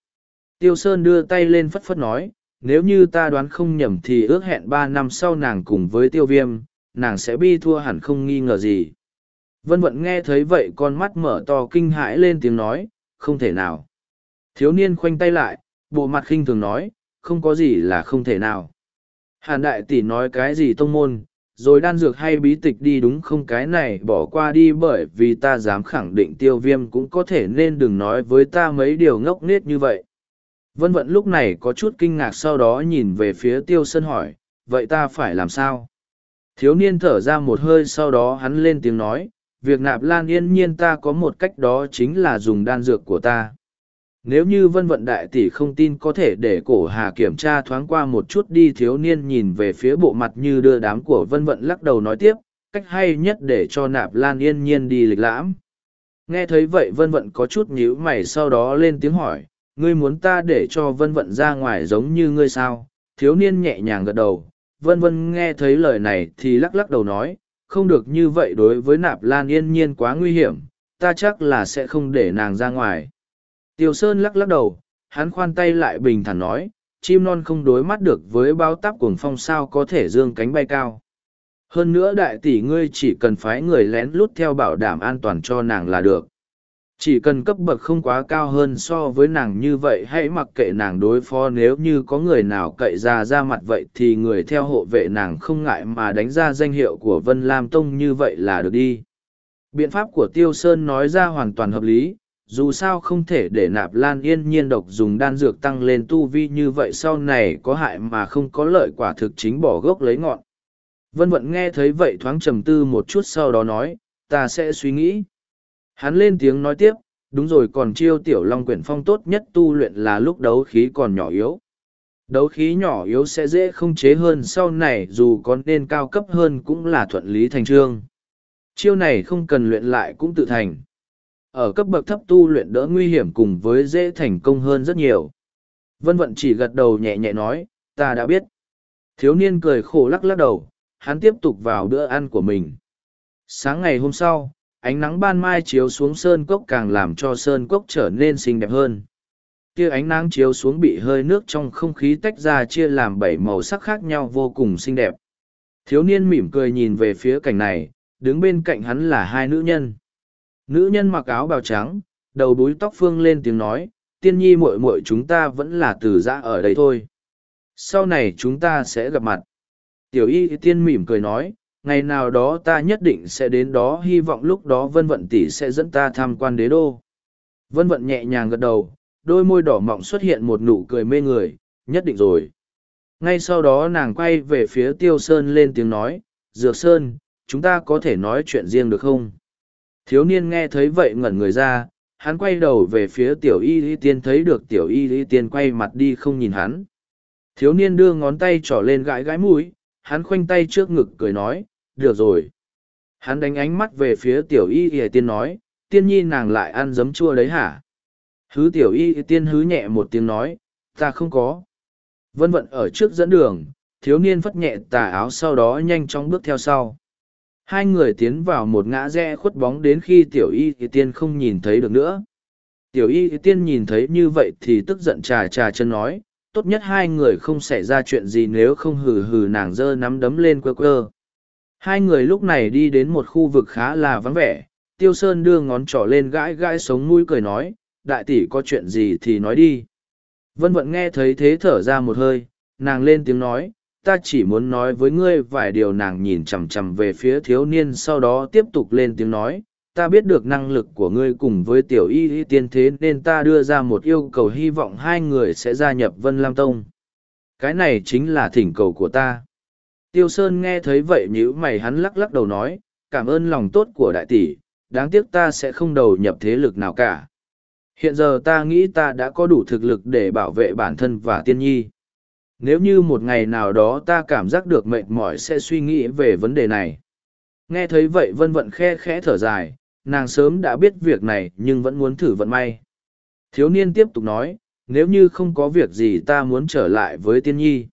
Tiêu Sơn đưa tay lên phất phất nói, nếu như ta đoán không nhầm thì ước hẹn ba năm sau nàng cùng với tiêu viêm, nàng sẽ bi thua hẳn không nghi ngờ gì. Vân vận nghe thấy vậy con mắt mở to kinh hãi lên tiếng nói, không thể nào. Thiếu niên khoanh tay lại, bộ mặt khinh thường nói, không có gì là không thể nào. Hàn đại tỷ nói cái gì tông môn, rồi đan dược hay bí tịch đi đúng không cái này bỏ qua đi bởi vì ta dám khẳng định tiêu viêm cũng có thể nên đừng nói với ta mấy điều ngốc nghếch như vậy. Vân vận lúc này có chút kinh ngạc sau đó nhìn về phía tiêu sơn hỏi, vậy ta phải làm sao? Thiếu niên thở ra một hơi sau đó hắn lên tiếng nói, việc nạp lan yên nhiên ta có một cách đó chính là dùng đan dược của ta. Nếu như vân vận đại tỷ không tin có thể để cổ hà kiểm tra thoáng qua một chút đi thiếu niên nhìn về phía bộ mặt như đưa đám của vân vận lắc đầu nói tiếp, cách hay nhất để cho nạp lan yên nhiên đi lịch lãm. Nghe thấy vậy vân vận có chút nhíu mày sau đó lên tiếng hỏi, ngươi muốn ta để cho vân vận ra ngoài giống như ngươi sao? Thiếu niên nhẹ nhàng gật đầu, vân vân nghe thấy lời này thì lắc lắc đầu nói, không được như vậy đối với nạp lan yên nhiên quá nguy hiểm, ta chắc là sẽ không để nàng ra ngoài. Tiêu Sơn lắc lắc đầu, hắn khoan tay lại bình thản nói, chim non không đối mắt được với bao táp cuồng phong sao có thể dương cánh bay cao. Hơn nữa đại tỷ ngươi chỉ cần phái người lén lút theo bảo đảm an toàn cho nàng là được. Chỉ cần cấp bậc không quá cao hơn so với nàng như vậy hãy mặc kệ nàng đối phó nếu như có người nào cậy ra ra mặt vậy thì người theo hộ vệ nàng không ngại mà đánh ra danh hiệu của Vân Lam Tông như vậy là được đi. Biện pháp của Tiêu Sơn nói ra hoàn toàn hợp lý, dù sao không thể để nạp lan yên nhiên độc dùng đan dược tăng lên tu vi như vậy sau này có hại mà không có lợi quả thực chính bỏ gốc lấy ngọn. Vân Vận nghe thấy vậy thoáng trầm tư một chút sau đó nói, ta sẽ suy nghĩ. Hắn lên tiếng nói tiếp, đúng rồi còn chiêu tiểu long quyển phong tốt nhất tu luyện là lúc đấu khí còn nhỏ yếu. Đấu khí nhỏ yếu sẽ dễ không chế hơn sau này dù có nên cao cấp hơn cũng là thuận lý thành trương. Chiêu này không cần luyện lại cũng tự thành. Ở cấp bậc thấp tu luyện đỡ nguy hiểm cùng với dễ thành công hơn rất nhiều. Vân vận chỉ gật đầu nhẹ nhẹ nói, ta đã biết. Thiếu niên cười khổ lắc lắc đầu, hắn tiếp tục vào bữa ăn của mình. Sáng ngày hôm sau, ánh nắng ban mai chiếu xuống sơn cốc càng làm cho sơn cốc trở nên xinh đẹp hơn kia ánh nắng chiếu xuống bị hơi nước trong không khí tách ra chia làm bảy màu sắc khác nhau vô cùng xinh đẹp thiếu niên mỉm cười nhìn về phía cảnh này đứng bên cạnh hắn là hai nữ nhân nữ nhân mặc áo bào trắng, đầu đuối tóc phương lên tiếng nói, tiên nhi muội muội chúng ta vẫn là từ giã ở đây thôi. Sau này chúng ta sẽ gặp mặt. Tiểu y tiên mỉm cười nói, ngày nào đó ta nhất định sẽ đến đó, hy vọng lúc đó vân vận tỷ sẽ dẫn ta tham quan đế đô. Vân vận nhẹ nhàng gật đầu, đôi môi đỏ mọng xuất hiện một nụ cười mê người, nhất định rồi. Ngay sau đó nàng quay về phía tiêu sơn lên tiếng nói, dược sơn, chúng ta có thể nói chuyện riêng được không? Thiếu niên nghe thấy vậy ngẩn người ra hắn quay đầu về phía tiểu y lý tiên thấy được tiểu y lý tiên quay mặt đi không nhìn hắn thiếu niên đưa ngón tay trỏ lên gãi gãi mũi hắn khoanh tay trước ngực cười nói, được rồi. Hắn đánh ánh mắt về phía tiểu y y tiên nói, tiên nhi nàng lại ăn giấm chua đấy hả? Hứ tiểu y tiên hứ nhẹ một tiếng nói, ta không có. Vân vận ở trước dẫn đường, thiếu niên phất nhẹ tà áo sau đó nhanh chóng bước theo sau. Hai người tiến vào một ngã rẽ khuất bóng đến khi tiểu y tiên không nhìn thấy được nữa. Tiểu y tiên nhìn thấy như vậy thì tức giận trà trà chân nói, tốt nhất hai người không xảy ra chuyện gì nếu không hừ hừ nàng giơ nắm đấm lên quơ quơ hai người lúc này đi đến một khu vực khá là vắng vẻ tiêu sơn đưa ngón trỏ lên gãi gãi sống mũi cười nói đại tỷ có chuyện gì thì nói đi vân vận nghe thấy thế thở ra một hơi nàng lên tiếng nói ta chỉ muốn nói với ngươi vài điều nàng nhìn chằm chằm về phía thiếu niên sau đó tiếp tục lên tiếng nói ta biết được năng lực của ngươi cùng với tiểu y y tiên thế nên ta đưa ra một yêu cầu hy vọng hai người sẽ gia nhập Vân Lam Tông. Cái này chính là thỉnh cầu của ta. Tiêu Sơn nghe thấy vậy nhữ mày hắn lắc lắc đầu nói, cảm ơn lòng tốt của đại tỷ, đáng tiếc ta sẽ không đầu nhập thế lực nào cả. Hiện giờ ta nghĩ ta đã có đủ thực lực để bảo vệ bản thân và tiên nhi. Nếu như một ngày nào đó ta cảm giác được mệt mỏi sẽ suy nghĩ về vấn đề này. Nghe thấy vậy vân vận khe khẽ thở dài, nàng sớm đã biết việc này nhưng vẫn muốn thử vận may. Thiếu niên tiếp tục nói, nếu như không có việc gì ta muốn trở lại với tiên nhi.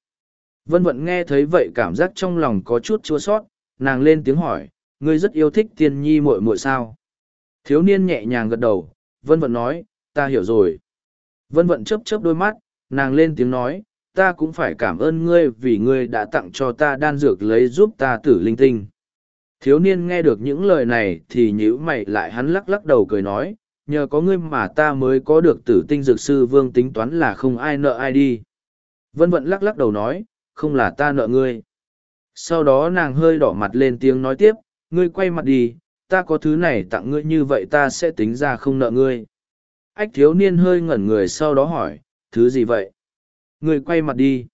Vân vận nghe thấy vậy cảm giác trong lòng có chút chua sót, nàng lên tiếng hỏi, ngươi rất yêu thích tiên nhi muội muội sao? Thiếu niên nhẹ nhàng gật đầu, vân vận nói, ta hiểu rồi. Vân vận chớp chớp đôi mắt, nàng lên tiếng nói, ta cũng phải cảm ơn ngươi vì ngươi đã tặng cho ta đan dược lấy giúp ta tử linh tinh. Thiếu niên nghe được những lời này thì nhíu mày lại hắn lắc lắc đầu cười nói, nhờ có ngươi mà ta mới có được tử tinh dược sư vương tính toán là không ai nợ ai đi. Vân vận lắc lắc đầu nói, không là ta nợ ngươi. Sau đó nàng hơi đỏ mặt lên tiếng nói tiếp, ngươi quay mặt đi, ta có thứ này tặng ngươi như vậy ta sẽ tính ra không nợ ngươi. Ách thiếu niên hơi ngẩn người sau đó hỏi, thứ gì vậy? Người quay mặt đi.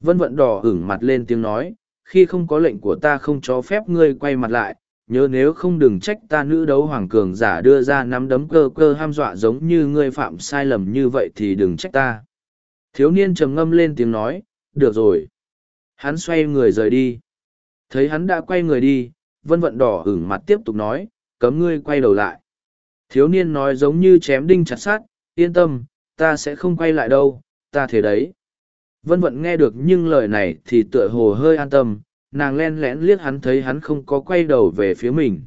Vân vận đỏ ửng mặt lên tiếng nói, khi không có lệnh của ta không cho phép ngươi quay mặt lại, nhớ nếu không đừng trách ta nữ đấu hoàng cường giả đưa ra nắm đấm cơ cơ ham dọa giống như ngươi phạm sai lầm như vậy thì đừng trách ta. Thiếu niên trầm ngâm lên tiếng nói, được rồi. Hắn xoay người rời đi. Thấy hắn đã quay người đi, vân vận đỏ ửng mặt tiếp tục nói, cấm ngươi quay đầu lại. Thiếu niên nói giống như chém đinh chặt sát, yên tâm, ta sẽ không quay lại đâu, ta thế đấy. Vân vận nghe được nhưng lời này thì tựa hồ hơi an tâm, nàng len lén liếc hắn thấy hắn không có quay đầu về phía mình.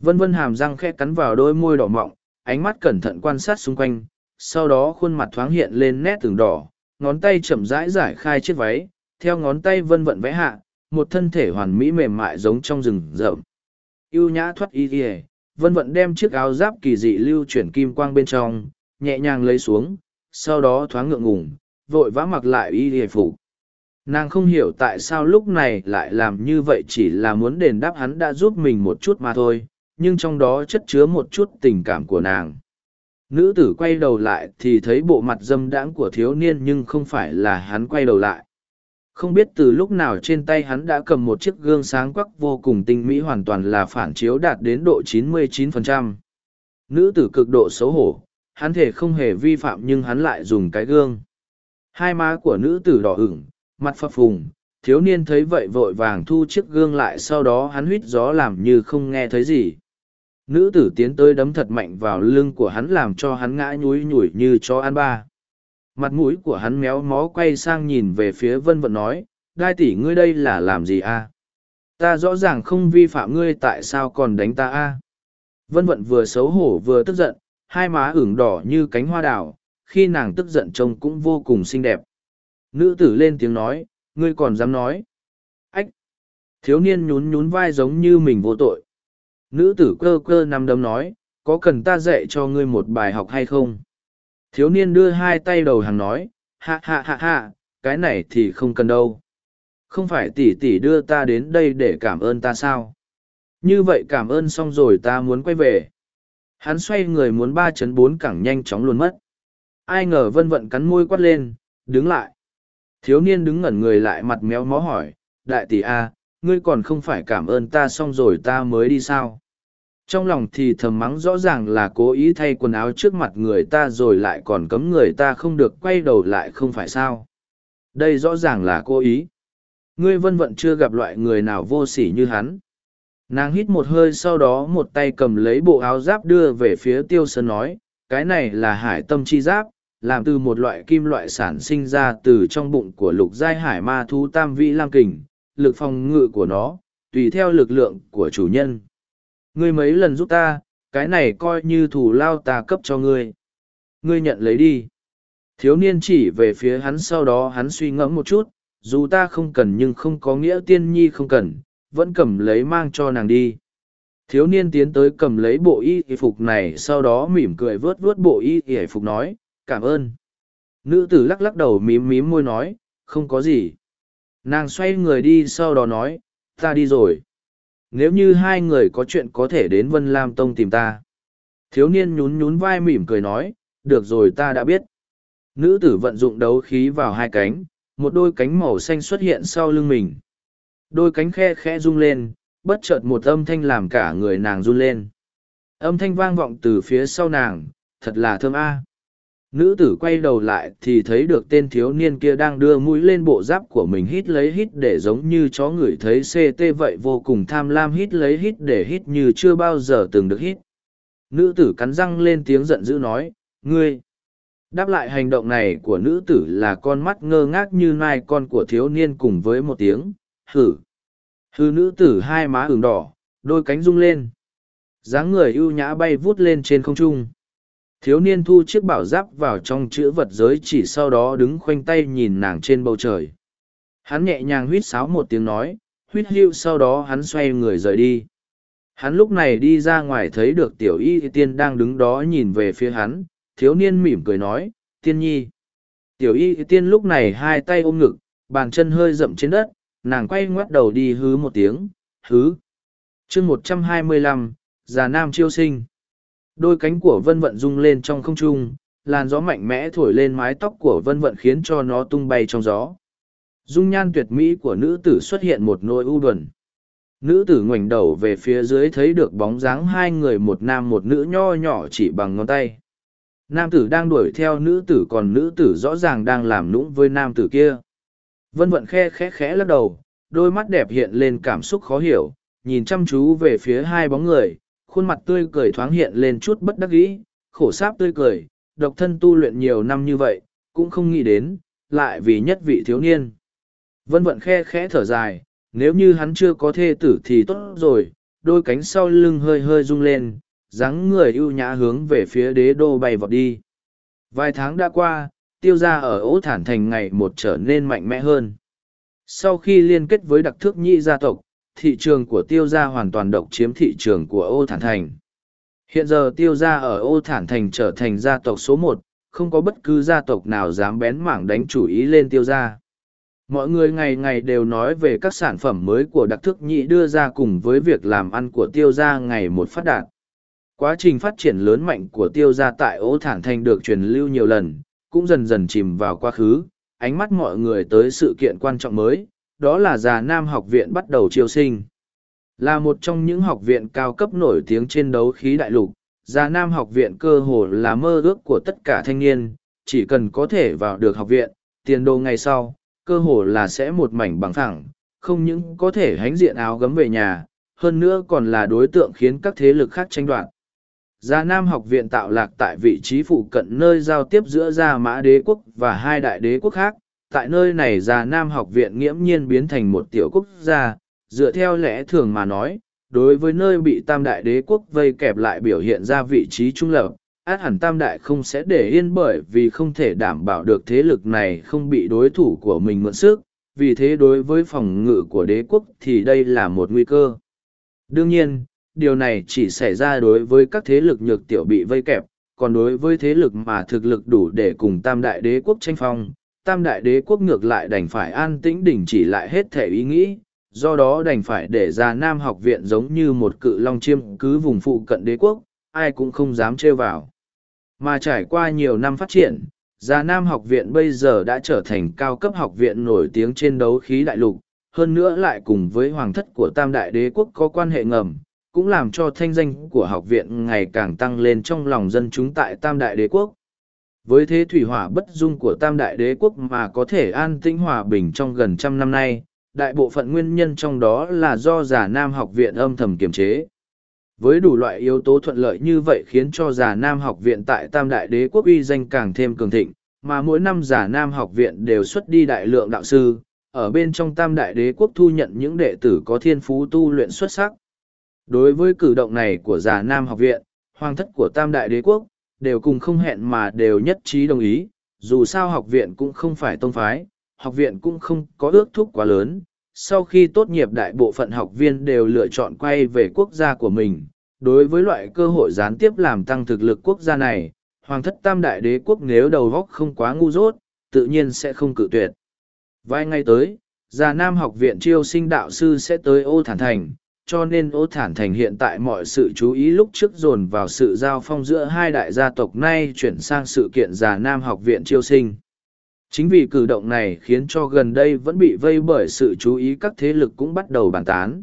Vân vân hàm răng khẽ cắn vào đôi môi đỏ mọng, ánh mắt cẩn thận quan sát xung quanh, sau đó khuôn mặt thoáng hiện lên nét tường đỏ, ngón tay chậm rãi giải khai chiếc váy, theo ngón tay vân vận vẽ hạ, một thân thể hoàn mỹ mềm mại giống trong rừng rậm. Yêu nhã thoát y kìa, vân vận đem chiếc áo giáp kỳ dị lưu chuyển kim quang bên trong, nhẹ nhàng lấy xuống, sau đó thoáng ngượng ngùng, vội vã mặc lại y hề phục. Nàng không hiểu tại sao lúc này lại làm như vậy chỉ là muốn đền đáp hắn đã giúp mình một chút mà thôi nhưng trong đó chất chứa một chút tình cảm của nàng. Nữ tử quay đầu lại thì thấy bộ mặt dâm đãng của thiếu niên nhưng không phải là hắn quay đầu lại. Không biết từ lúc nào trên tay hắn đã cầm một chiếc gương sáng quắc vô cùng tinh mỹ hoàn toàn là phản chiếu đạt đến độ 99%. Nữ tử cực độ xấu hổ, hắn thể không hề vi phạm nhưng hắn lại dùng cái gương. Hai má của nữ tử đỏ ửng, mặt phập phùng, thiếu niên thấy vậy vội vàng thu chiếc gương lại sau đó hắn huýt gió làm như không nghe thấy gì. Nữ tử tiến tới đấm thật mạnh vào lưng của hắn làm cho hắn ngã nhúi nhủi như chó ăn ba. Mặt mũi của hắn méo mó quay sang nhìn về phía vân vận nói, đai tỷ ngươi đây là làm gì a? Ta rõ ràng không vi phạm ngươi tại sao còn đánh ta a? Vân vận vừa xấu hổ vừa tức giận, hai má ửng đỏ như cánh hoa đào, khi nàng tức giận trông cũng vô cùng xinh đẹp. Nữ tử lên tiếng nói, ngươi còn dám nói. Ách! Thiếu niên nhún nhún vai giống như mình vô tội. Nữ tử cơ cơ nằm đấm nói, có cần ta dạy cho ngươi một bài học hay không? Thiếu niên đưa hai tay đầu hàng nói, hạ hạ hạ hạ, cái này thì không cần đâu. Không phải tỷ tỷ đưa ta đến đây để cảm ơn ta sao? Như vậy cảm ơn xong rồi ta muốn quay về. Hắn xoay người muốn ba chấn bốn cẳng nhanh chóng luôn mất. Ai ngờ vân vận cắn môi quát lên, đứng lại. Thiếu niên đứng ngẩn người lại mặt méo mó hỏi, đại tỷ A, ngươi còn không phải cảm ơn ta xong rồi ta mới đi sao? Trong lòng thì thầm mắng rõ ràng là cố ý thay quần áo trước mặt người ta rồi lại còn cấm người ta không được quay đầu lại không phải sao? Đây rõ ràng là cố ý. Ngươi vân vận chưa gặp loại người nào vô sỉ như hắn. Nàng hít một hơi sau đó một tay cầm lấy bộ áo giáp đưa về phía tiêu sơn nói, cái này là hải tâm chi giáp, làm từ một loại kim loại sản sinh ra từ trong bụng của lục giai hải ma thú tam vĩ lam kình, lực phòng ngự của nó, tùy theo lực lượng của chủ nhân. Ngươi mấy lần giúp ta, cái này coi như thủ lao ta cấp cho ngươi. Ngươi nhận lấy đi. Thiếu niên chỉ về phía hắn sau đó hắn suy ngẫm một chút, dù ta không cần nhưng không có nghĩa tiên nhi không cần, vẫn cầm lấy mang cho nàng đi. Thiếu niên tiến tới cầm lấy bộ y phục này sau đó mỉm cười vớt vớt bộ y y phục nói, cảm ơn. Nữ tử lắc lắc đầu mím mím môi nói không có gì. Nàng xoay người đi sau đó nói ta đi rồi. Nếu như hai người có chuyện có thể đến vân lam tông tìm ta. Thiếu niên nhún nhún vai mỉm cười nói được rồi ta đã biết. Nữ tử vận dụng đấu khí vào hai cánh một đôi cánh màu xanh xuất hiện sau lưng mình đôi cánh khe khẽ rung lên bất chợt một âm thanh làm cả người nàng run lên âm thanh vang vọng từ phía sau nàng thật là thơm a Nữ tử quay đầu lại thì thấy được tên thiếu niên kia đang đưa mũi lên bộ giáp của mình hít lấy hít để giống như chó ngửi thấy CT vậy vô cùng tham lam hít lấy hít để hít như chưa bao giờ từng được hít. Nữ tử cắn răng lên tiếng giận dữ nói, ngươi. Đáp lại hành động này của nữ tử là con mắt ngơ ngác như nai con của thiếu niên cùng với một tiếng, hử. Hư nữ tử hai má ửng đỏ, đôi cánh rung lên. dáng người ưu nhã bay vút lên trên không trung. Thiếu niên thu chiếc bảo giáp vào trong chữ vật giới chỉ sau đó đứng khoanh tay nhìn nàng trên bầu trời. Hắn nhẹ nhàng huýt sáo một tiếng nói huýt hưu sau đó hắn xoay người rời đi. Hắn lúc này đi ra ngoài thấy được tiểu y tiên đang đứng đó nhìn về phía hắn. Thiếu niên mỉm cười nói tiên nhi. Tiểu y tiên lúc này hai tay ôm ngực bàn chân hơi rậm trên đất nàng quay ngoắt đầu đi hứ một tiếng, hứ. Chương một trăm hai mươi lăm, già nam chiêu sinh. Đôi cánh của vân vận rung lên trong không trung, làn gió mạnh mẽ thổi lên mái tóc của vân vận khiến cho nó tung bay trong gió. Dung nhan tuyệt mỹ của nữ tử xuất hiện một nỗi u buồn. Nữ tử ngoảnh đầu về phía dưới thấy được bóng dáng hai người, một nam một nữ nho nhỏ chỉ bằng ngón tay. Nam tử đang đuổi theo nữ tử, còn nữ tử rõ ràng đang làm nũng với nam tử kia vân vận khe khẽ khẽ lắc đầu đôi mắt đẹp hiện lên cảm xúc khó hiểu nhìn chăm chú về phía hai bóng người khuôn mặt tươi cười thoáng hiện lên chút bất đắc dĩ, khổ sáp tươi cười, độc thân tu luyện nhiều năm như vậy, cũng không nghĩ đến, lại vì nhất vị thiếu niên. Vân vận khe khẽ thở dài, nếu như hắn chưa có thê tử thì tốt rồi, đôi cánh sau lưng hơi hơi rung lên, dáng người ưu nhã hướng về phía đế đô bay vọt đi. Vài tháng đã qua, tiêu gia ở ố thản thành ngày một trở nên mạnh mẽ hơn. Sau khi liên kết với đặc thước nhị gia tộc, thị trường của tiêu gia hoàn toàn độc chiếm thị trường của ô thản thành. Hiện giờ tiêu gia ở ô thản thành trở thành gia tộc số một, không có bất cứ gia tộc nào dám bén mảng đánh chủ ý lên tiêu gia. Mọi người ngày ngày đều nói về các sản phẩm mới của đặc thức nhị đưa ra cùng với việc làm ăn của tiêu gia ngày một phát đạt. Quá trình phát triển lớn mạnh của tiêu gia tại ô thản thành được truyền lưu nhiều lần, cũng dần dần chìm vào quá khứ, ánh mắt mọi người tới sự kiện quan trọng mới, đó là già nam học viện bắt đầu chiêu sinh. Là một trong những học viện cao cấp nổi tiếng trên đấu khí đại lục, già nam học viện cơ hồ là mơ ước của tất cả thanh niên, chỉ cần có thể vào được học viện, tiền đồ ngày sau, cơ hồ là sẽ một mảnh bằng thẳng, không những có thể hánh diện áo gấm về nhà, hơn nữa còn là đối tượng khiến các thế lực khác tranh đoạt. Gia Nam học viện tạo lạc tại vị trí phụ cận nơi giao tiếp giữa Gia Mã đế quốc và hai đại đế quốc khác, tại nơi này Gia nam học viện nghiễm nhiên biến thành một tiểu quốc gia, dựa theo lẽ thường mà nói, đối với nơi bị tam đại đế quốc vây kẹp lại biểu hiện ra vị trí trung lập, át hẳn tam đại không sẽ để yên bởi vì không thể đảm bảo được thế lực này không bị đối thủ của mình mượn sức, vì thế đối với phòng ngự của đế quốc thì đây là một nguy cơ. Đương nhiên, điều này chỉ xảy ra đối với các thế lực nhược tiểu bị vây kẹp, còn đối với thế lực mà thực lực đủ để cùng tam đại đế quốc tranh phong, tam đại đế quốc ngược lại đành phải an tĩnh đình chỉ lại hết thể ý nghĩ, do đó đành phải để ra Nam học viện giống như một cự long chiêm cứ vùng phụ cận đế quốc, ai cũng không dám trêu vào. Mà trải qua nhiều năm phát triển, Già Nam học viện bây giờ đã trở thành cao cấp học viện nổi tiếng trên đấu khí đại lục, hơn nữa lại cùng với hoàng thất của Tam Đại Đế quốc có quan hệ ngầm, cũng làm cho thanh danh của học viện ngày càng tăng lên trong lòng dân chúng tại Tam Đại Đế quốc. Với thế thủy hỏa bất dung của tam đại đế quốc mà có thể an tĩnh hòa bình trong gần trăm năm nay, đại bộ phận nguyên nhân trong đó là do giả nam học viện âm thầm kiềm chế. Với đủ loại yếu tố thuận lợi như vậy khiến cho giả nam học viện tại tam đại đế quốc uy danh càng thêm cường thịnh, mà mỗi năm giả nam học viện đều xuất đi đại lượng đạo sư, ở bên trong tam đại đế quốc thu nhận những đệ tử có thiên phú tu luyện xuất sắc. Đối với cử động này của giả nam học viện, hoàng thất của tam đại đế quốc, đều cùng không hẹn mà đều nhất trí đồng ý, dù sao học viện cũng không phải tông phái, học viện cũng không có ước thúc quá lớn. Sau khi tốt nghiệp đại bộ phận học viên đều lựa chọn quay về quốc gia của mình, đối với loại cơ hội gián tiếp làm tăng thực lực quốc gia này, Hoàng thất Tam Đại Đế quốc nếu đầu góc không quá ngu dốt, tự nhiên sẽ không cự tuyệt. Vài ngày tới, Già Nam học viện chiêu sinh đạo sư sẽ tới ô thản thành, cho nên ô thản thành hiện tại mọi sự chú ý lúc trước dồn vào sự giao phong giữa hai đại gia tộc nay chuyển sang sự kiện già nam học viện chiêu sinh chính vì cử động này khiến cho gần đây vẫn bị vây bởi sự chú ý các thế lực cũng bắt đầu bàn tán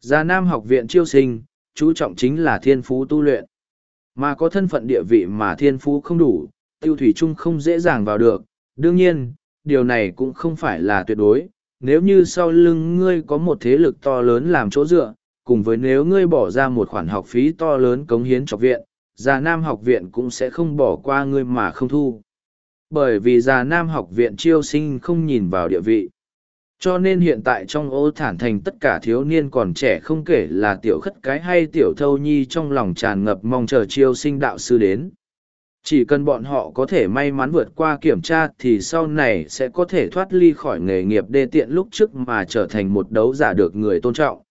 già nam học viện chiêu sinh chú trọng chính là thiên phú tu luyện mà có thân phận địa vị mà thiên phú không đủ tiêu thủy trung không dễ dàng vào được. Đương nhiên, điều này cũng không phải là tuyệt đối. Nếu như sau lưng ngươi có một thế lực to lớn làm chỗ dựa, cùng với nếu ngươi bỏ ra một khoản học phí to lớn cống hiến cho viện, già nam học viện cũng sẽ không bỏ qua ngươi mà không thu. Bởi vì già nam học viện chiêu sinh không nhìn vào địa vị. Cho nên hiện tại trong ô thản thành tất cả thiếu niên còn trẻ không kể là tiểu khất cái hay tiểu thâu nhi trong lòng tràn ngập mong chờ chiêu sinh đạo sư đến. Chỉ cần bọn họ có thể may mắn vượt qua kiểm tra thì sau này sẽ có thể thoát ly khỏi nghề nghiệp đê tiện lúc trước mà trở thành một đấu giả được người tôn trọng.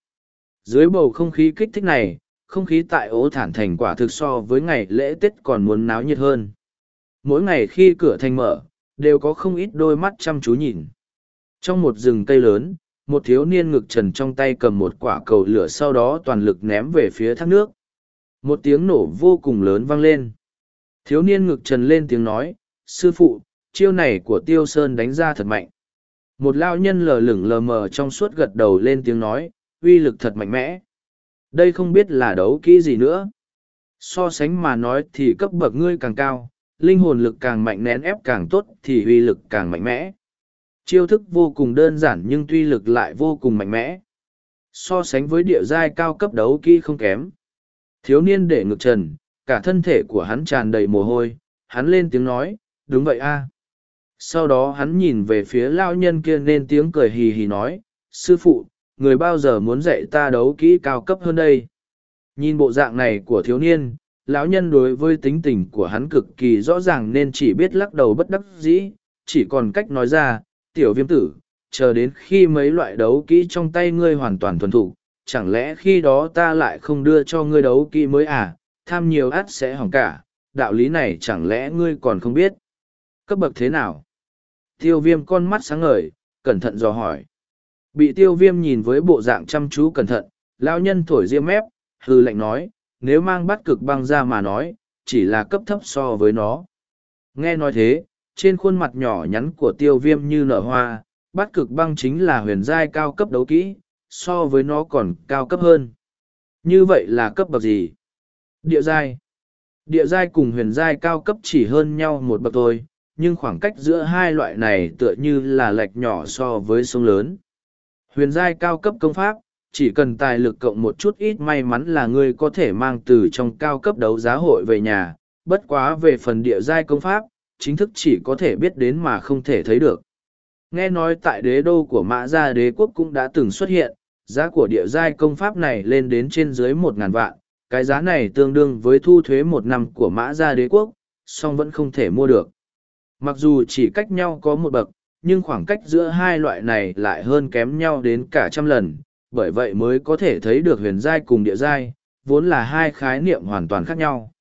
Dưới bầu không khí kích thích này, không khí tại ố thản thành quả thực so với ngày lễ Tết còn muốn náo nhiệt hơn. Mỗi ngày khi cửa thành mở, đều có không ít đôi mắt chăm chú nhìn. Trong một rừng cây lớn, một thiếu niên ngực trần trong tay cầm một quả cầu lửa sau đó toàn lực ném về phía thác nước. Một tiếng nổ vô cùng lớn vang lên. Thiếu niên ngực trần lên tiếng nói, sư phụ, chiêu này của tiêu sơn đánh ra thật mạnh. Một lao nhân lờ lửng lờ mờ trong suốt gật đầu lên tiếng nói, uy lực thật mạnh mẽ. Đây không biết là đấu kỹ gì nữa. So sánh mà nói thì cấp bậc ngươi càng cao, linh hồn lực càng mạnh nén ép càng tốt thì uy lực càng mạnh mẽ. Chiêu thức vô cùng đơn giản nhưng tuy lực lại vô cùng mạnh mẽ. So sánh với địa giai cao cấp đấu kỹ không kém. Thiếu niên để ngực trần, cả thân thể của hắn tràn đầy mồ hôi, hắn lên tiếng nói, đúng vậy a. Sau đó hắn nhìn về phía lao nhân kia nên tiếng cười hì hì nói, sư phụ, người bao giờ muốn dạy ta đấu kỹ cao cấp hơn đây nhìn bộ dạng này của thiếu niên lão nhân đối với tính tình của hắn cực kỳ rõ ràng nên chỉ biết lắc đầu bất đắc dĩ chỉ còn cách nói ra tiểu viêm tử chờ đến khi mấy loại đấu kỹ trong tay ngươi hoàn toàn thuần thục chẳng lẽ khi đó ta lại không đưa cho ngươi đấu kỹ mới à tham nhiều át sẽ hỏng cả đạo lý này chẳng lẽ ngươi còn không biết cấp bậc thế nào tiêu viêm con mắt sáng ngời cẩn thận dò hỏi Bị tiêu viêm nhìn với bộ dạng chăm chú cẩn thận, lão nhân thổi riêng mép, hư lệnh nói, nếu mang bắt cực băng ra mà nói, chỉ là cấp thấp so với nó. Nghe nói thế, trên khuôn mặt nhỏ nhắn của tiêu viêm như nở hoa, bắt cực băng chính là huyền giai cao cấp đấu kỹ, so với nó còn cao cấp hơn. Như vậy là cấp bậc gì? Địa giai. Địa giai cùng huyền giai cao cấp chỉ hơn nhau một bậc thôi, nhưng khoảng cách giữa hai loại này tựa như là lệch nhỏ so với sông lớn. Huyền giai cao cấp công pháp, chỉ cần tài lực cộng một chút ít may mắn là ngươi có thể mang từ trong cao cấp đấu giá hội về nhà, bất quá về phần địa giai công pháp, chính thức chỉ có thể biết đến mà không thể thấy được. Nghe nói tại đế đô của mã gia đế quốc cũng đã từng xuất hiện, giá của địa giai công pháp này lên đến trên dưới một ngàn vạn, cái giá này tương đương với thu thuế một năm của mã gia đế quốc, song vẫn không thể mua được. Mặc dù chỉ cách nhau có một bậc, nhưng khoảng cách giữa hai loại này lại hơn kém nhau đến cả trăm lần, bởi vậy mới có thể thấy được huyền giai cùng địa giai, vốn là hai khái niệm hoàn toàn khác nhau.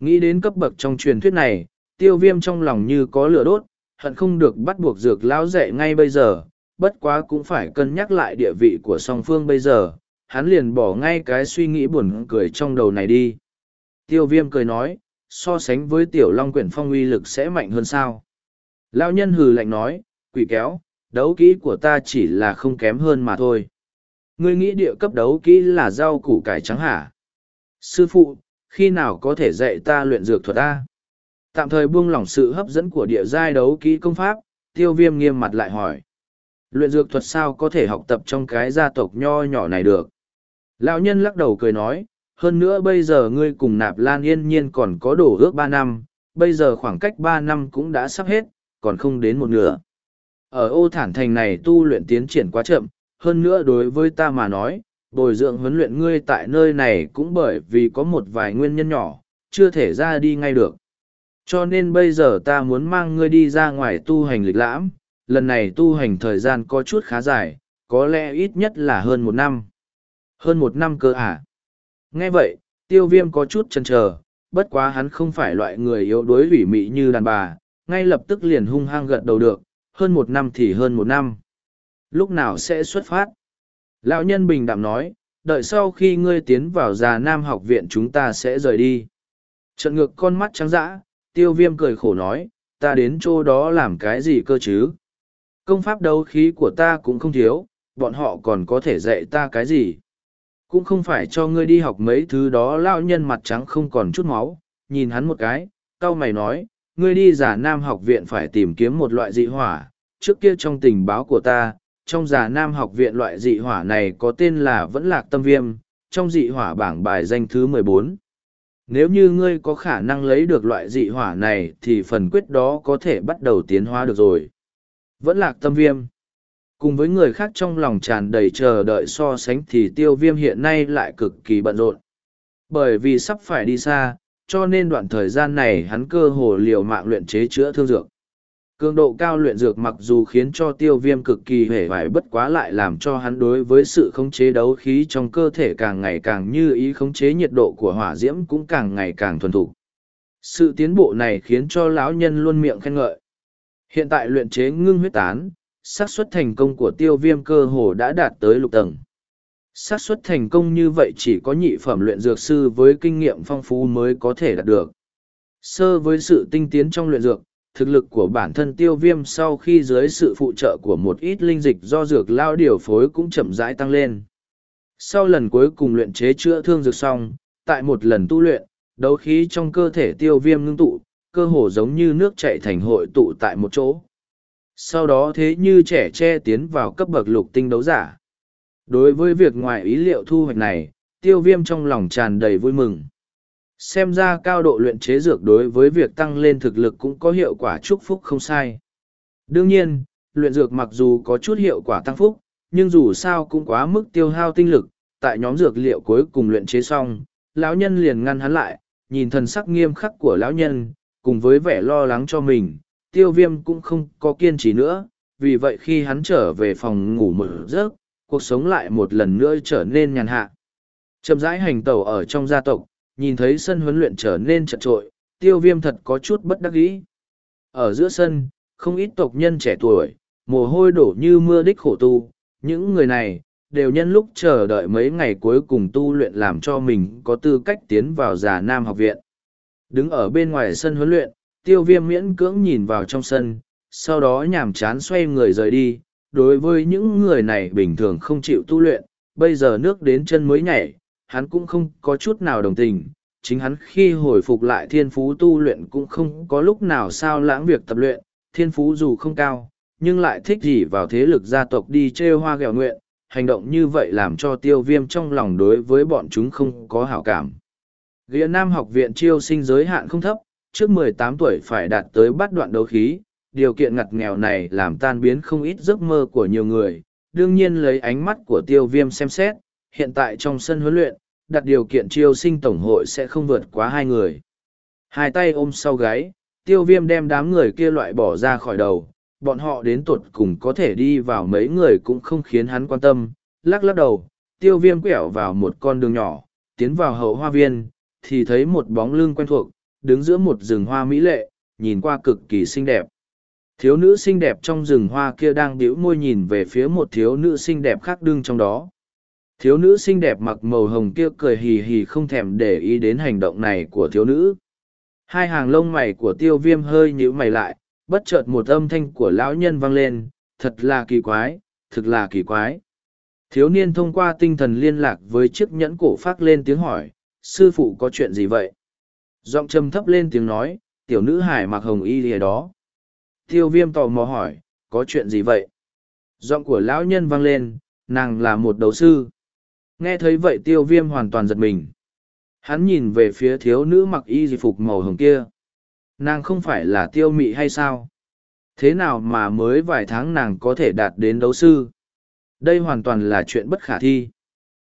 Nghĩ đến cấp bậc trong truyền thuyết này, tiêu viêm trong lòng như có lửa đốt, hận không được bắt buộc dược lão dạy ngay bây giờ, bất quá cũng phải cân nhắc lại địa vị của song phương bây giờ, hắn liền bỏ ngay cái suy nghĩ buồn cười trong đầu này đi. Tiêu viêm cười nói, so sánh với tiểu long quyển phong uy lực sẽ mạnh hơn sao. Lão nhân hừ lạnh nói, quỷ kéo, đấu kỹ của ta chỉ là không kém hơn mà thôi. Ngươi nghĩ địa cấp đấu kỹ là rau củ cải trắng hả? Sư phụ, khi nào có thể dạy ta luyện dược thuật ta? Tạm thời buông lỏng sự hấp dẫn của địa giai đấu kỹ công pháp, tiêu viêm nghiêm mặt lại hỏi. Luyện dược thuật sao có thể học tập trong cái gia tộc nho nhỏ này được? Lão nhân lắc đầu cười nói, hơn nữa bây giờ ngươi cùng nạp lan yên nhiên còn có đổ ước ba năm, bây giờ khoảng cách ba năm cũng đã sắp hết, còn không đến một nửa. Ở ô thản thành này tu luyện tiến triển quá chậm, hơn nữa đối với ta mà nói, bồi dưỡng huấn luyện ngươi tại nơi này cũng bởi vì có một vài nguyên nhân nhỏ, chưa thể ra đi ngay được. Cho nên bây giờ ta muốn mang ngươi đi ra ngoài tu hành lịch lãm, lần này tu hành thời gian có chút khá dài, có lẽ ít nhất là hơn một năm. Hơn một năm cơ à? Nghe vậy, tiêu viêm có chút chần chờ, bất quá hắn không phải loại người yếu đuối ủy mị như đàn bà, ngay lập tức liền hung hăng gật đầu được, hơn một năm thì hơn một năm. Lúc nào sẽ xuất phát? Lão nhân bình đạm nói, đợi sau khi ngươi tiến vào già nam học viện chúng ta sẽ rời đi. Trận ngược con mắt trắng dã, tiêu viêm cười khổ nói, ta đến chỗ đó làm cái gì cơ chứ? Công pháp đấu khí của ta cũng không thiếu, bọn họ còn có thể dạy ta cái gì? Cũng không phải cho ngươi đi học mấy thứ đó lão nhân mặt trắng không còn chút máu, nhìn hắn một cái, cau mày nói, ngươi đi giả nam học viện phải tìm kiếm một loại dị hỏa, trước kia trong tình báo của ta, trong giả nam học viện loại dị hỏa này có tên là vẫn lạc tâm viêm, trong dị hỏa bảng bài danh thứ mười bốn. Nếu như ngươi có khả năng lấy được loại dị hỏa này thì phần quyết đó có thể bắt đầu tiến hóa được rồi. Vẫn lạc tâm viêm. Cùng với người khác trong lòng tràn đầy chờ đợi so sánh thì tiêu viêm hiện nay lại cực kỳ bận rộn. Bởi vì sắp phải đi xa, cho nên đoạn thời gian này hắn cơ hồ liều mạng luyện chế chữa thương dược. Cường độ cao luyện dược mặc dù khiến cho tiêu viêm cực kỳ hể vải bất quá lại làm cho hắn đối với sự khống chế đấu khí trong cơ thể càng ngày càng như ý khống chế nhiệt độ của hỏa diễm cũng càng ngày càng thuần thục. Sự tiến bộ này khiến cho lão nhân luôn miệng khen ngợi. Hiện tại luyện chế ngưng huyết tán, xác suất thành công của tiêu viêm cơ hồ đã đạt tới lục tầng. Xác suất thành công như vậy chỉ có nhị phẩm luyện dược sư với kinh nghiệm phong phú mới có thể đạt được. Sơ với sự tinh tiến trong luyện dược, thực lực của bản thân tiêu viêm sau khi dưới sự phụ trợ của một ít linh dịch do dược lao điều phối cũng chậm rãi tăng lên. Sau lần cuối cùng luyện chế chữa thương dược xong, tại một lần tu luyện, đấu khí trong cơ thể tiêu viêm ngưng tụ, cơ hồ giống như nước chạy thành hội tụ tại một chỗ sau đó thế như trẻ che tiến vào cấp bậc lục tinh đấu giả. Đối với việc ngoài ý liệu thu hoạch này, tiêu viêm trong lòng tràn đầy vui mừng. Xem ra cao độ luyện chế dược đối với việc tăng lên thực lực cũng có hiệu quả chúc phúc không sai. Đương nhiên, luyện dược mặc dù có chút hiệu quả tăng phúc, nhưng dù sao cũng quá mức tiêu hao tinh lực, tại nhóm dược liệu cuối cùng luyện chế xong, lão nhân liền ngăn hắn lại, nhìn thần sắc nghiêm khắc của lão nhân, cùng với vẻ lo lắng cho mình tiêu viêm cũng không có kiên trì nữa, vì vậy khi hắn trở về phòng ngủ một giấc, cuộc sống lại một lần nữa trở nên nhàn hạ. Chậm rãi hành tẩu ở trong gia tộc, nhìn thấy sân huấn luyện trở nên chật trội, tiêu viêm thật có chút bất đắc dĩ. Ở giữa sân, không ít tộc nhân trẻ tuổi, mồ hôi đổ như mưa đích khổ tu, những người này đều nhân lúc chờ đợi mấy ngày cuối cùng tu luyện làm cho mình có tư cách tiến vào già nam học viện. Đứng ở bên ngoài sân huấn luyện tiêu viêm miễn cưỡng nhìn vào trong sân, sau đó nhàm chán xoay người rời đi. Đối với những người này bình thường không chịu tu luyện, bây giờ nước đến chân mới nhảy, hắn cũng không có chút nào đồng tình. Chính hắn khi hồi phục lại thiên phú tu luyện cũng không có lúc nào sao lãng việc tập luyện, thiên phú dù không cao, nhưng lại thích gì vào thế lực gia tộc đi trêu hoa ghẹo nguyện. Hành động như vậy làm cho tiêu viêm trong lòng đối với bọn chúng không có hảo cảm. Ghia nam học viện chiêu sinh giới hạn không thấp trước 18 tuổi phải đạt tới bắt đoạn đấu khí, điều kiện ngặt nghèo này làm tan biến không ít giấc mơ của nhiều người. Đương nhiên lấy ánh mắt của tiêu viêm xem xét, hiện tại trong sân huấn luyện, đặt điều kiện chiêu sinh tổng hội sẽ không vượt quá hai người. Hai tay ôm sau gáy, tiêu viêm đem đám người kia loại bỏ ra khỏi đầu, bọn họ đến tuột cùng có thể đi vào mấy người cũng không khiến hắn quan tâm. Lắc lắc đầu, tiêu viêm quẹo vào một con đường nhỏ, tiến vào hậu hoa viên, thì thấy một bóng lưng quen thuộc, đứng giữa một rừng hoa mỹ lệ, nhìn qua cực kỳ xinh đẹp. Thiếu nữ xinh đẹp trong rừng hoa kia đang bĩu môi nhìn về phía một thiếu nữ xinh đẹp khác đương trong đó. Thiếu nữ xinh đẹp mặc màu hồng kia cười hì hì không thèm để ý đến hành động này của thiếu nữ. Hai hàng lông mày của tiêu viêm hơi nhíu mày lại, bất chợt một âm thanh của lão nhân vang lên, thật là kỳ quái, thực là kỳ quái. Thiếu niên thông qua tinh thần liên lạc với chiếc nhẫn cổ phát lên tiếng hỏi, sư phụ có chuyện gì vậy? Giọng trầm thấp lên tiếng nói, tiểu nữ hải mặc hồng y lìa đó. Tiêu viêm tò mò hỏi, có chuyện gì vậy? Giọng của lão nhân vang lên, nàng là một đấu sư. Nghe thấy vậy tiêu viêm hoàn toàn giật mình. Hắn nhìn về phía thiếu nữ mặc y di phục màu hồng kia. Nàng không phải là tiêu mị hay sao? Thế nào mà mới vài tháng nàng có thể đạt đến đấu sư? Đây hoàn toàn là chuyện bất khả thi.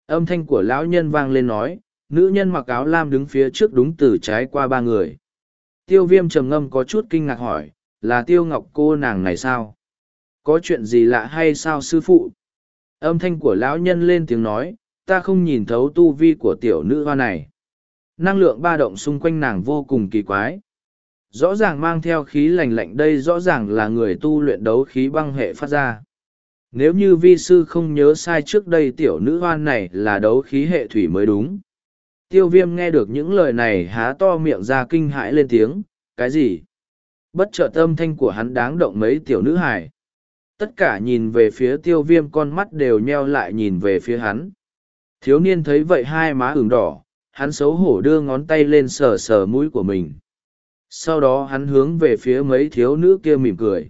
Âm thanh của lão nhân vang lên nói nữ nhân mặc áo lam đứng phía trước đúng từ trái qua ba người. Tiêu viêm trầm ngâm có chút kinh ngạc hỏi, là tiêu ngọc cô nàng này sao? Có chuyện gì lạ hay sao sư phụ? Âm thanh của lão nhân lên tiếng nói, ta không nhìn thấu tu vi của tiểu nữ hoa này. Năng lượng ba động xung quanh nàng vô cùng kỳ quái. Rõ ràng mang theo khí lành lạnh đây rõ ràng là người tu luyện đấu khí băng hệ phát ra. Nếu như vi sư không nhớ sai trước đây tiểu nữ hoan này là đấu khí hệ thủy mới đúng. Tiêu viêm nghe được những lời này há to miệng ra kinh hãi lên tiếng, cái gì? Bất chợt âm thanh của hắn đáng động mấy tiểu nữ hài. Tất cả nhìn về phía tiêu viêm con mắt đều nheo lại nhìn về phía hắn. Thiếu niên thấy vậy hai má ửng đỏ, hắn xấu hổ đưa ngón tay lên sờ sờ mũi của mình. sau đó hắn hướng về phía mấy thiếu nữ kia mỉm cười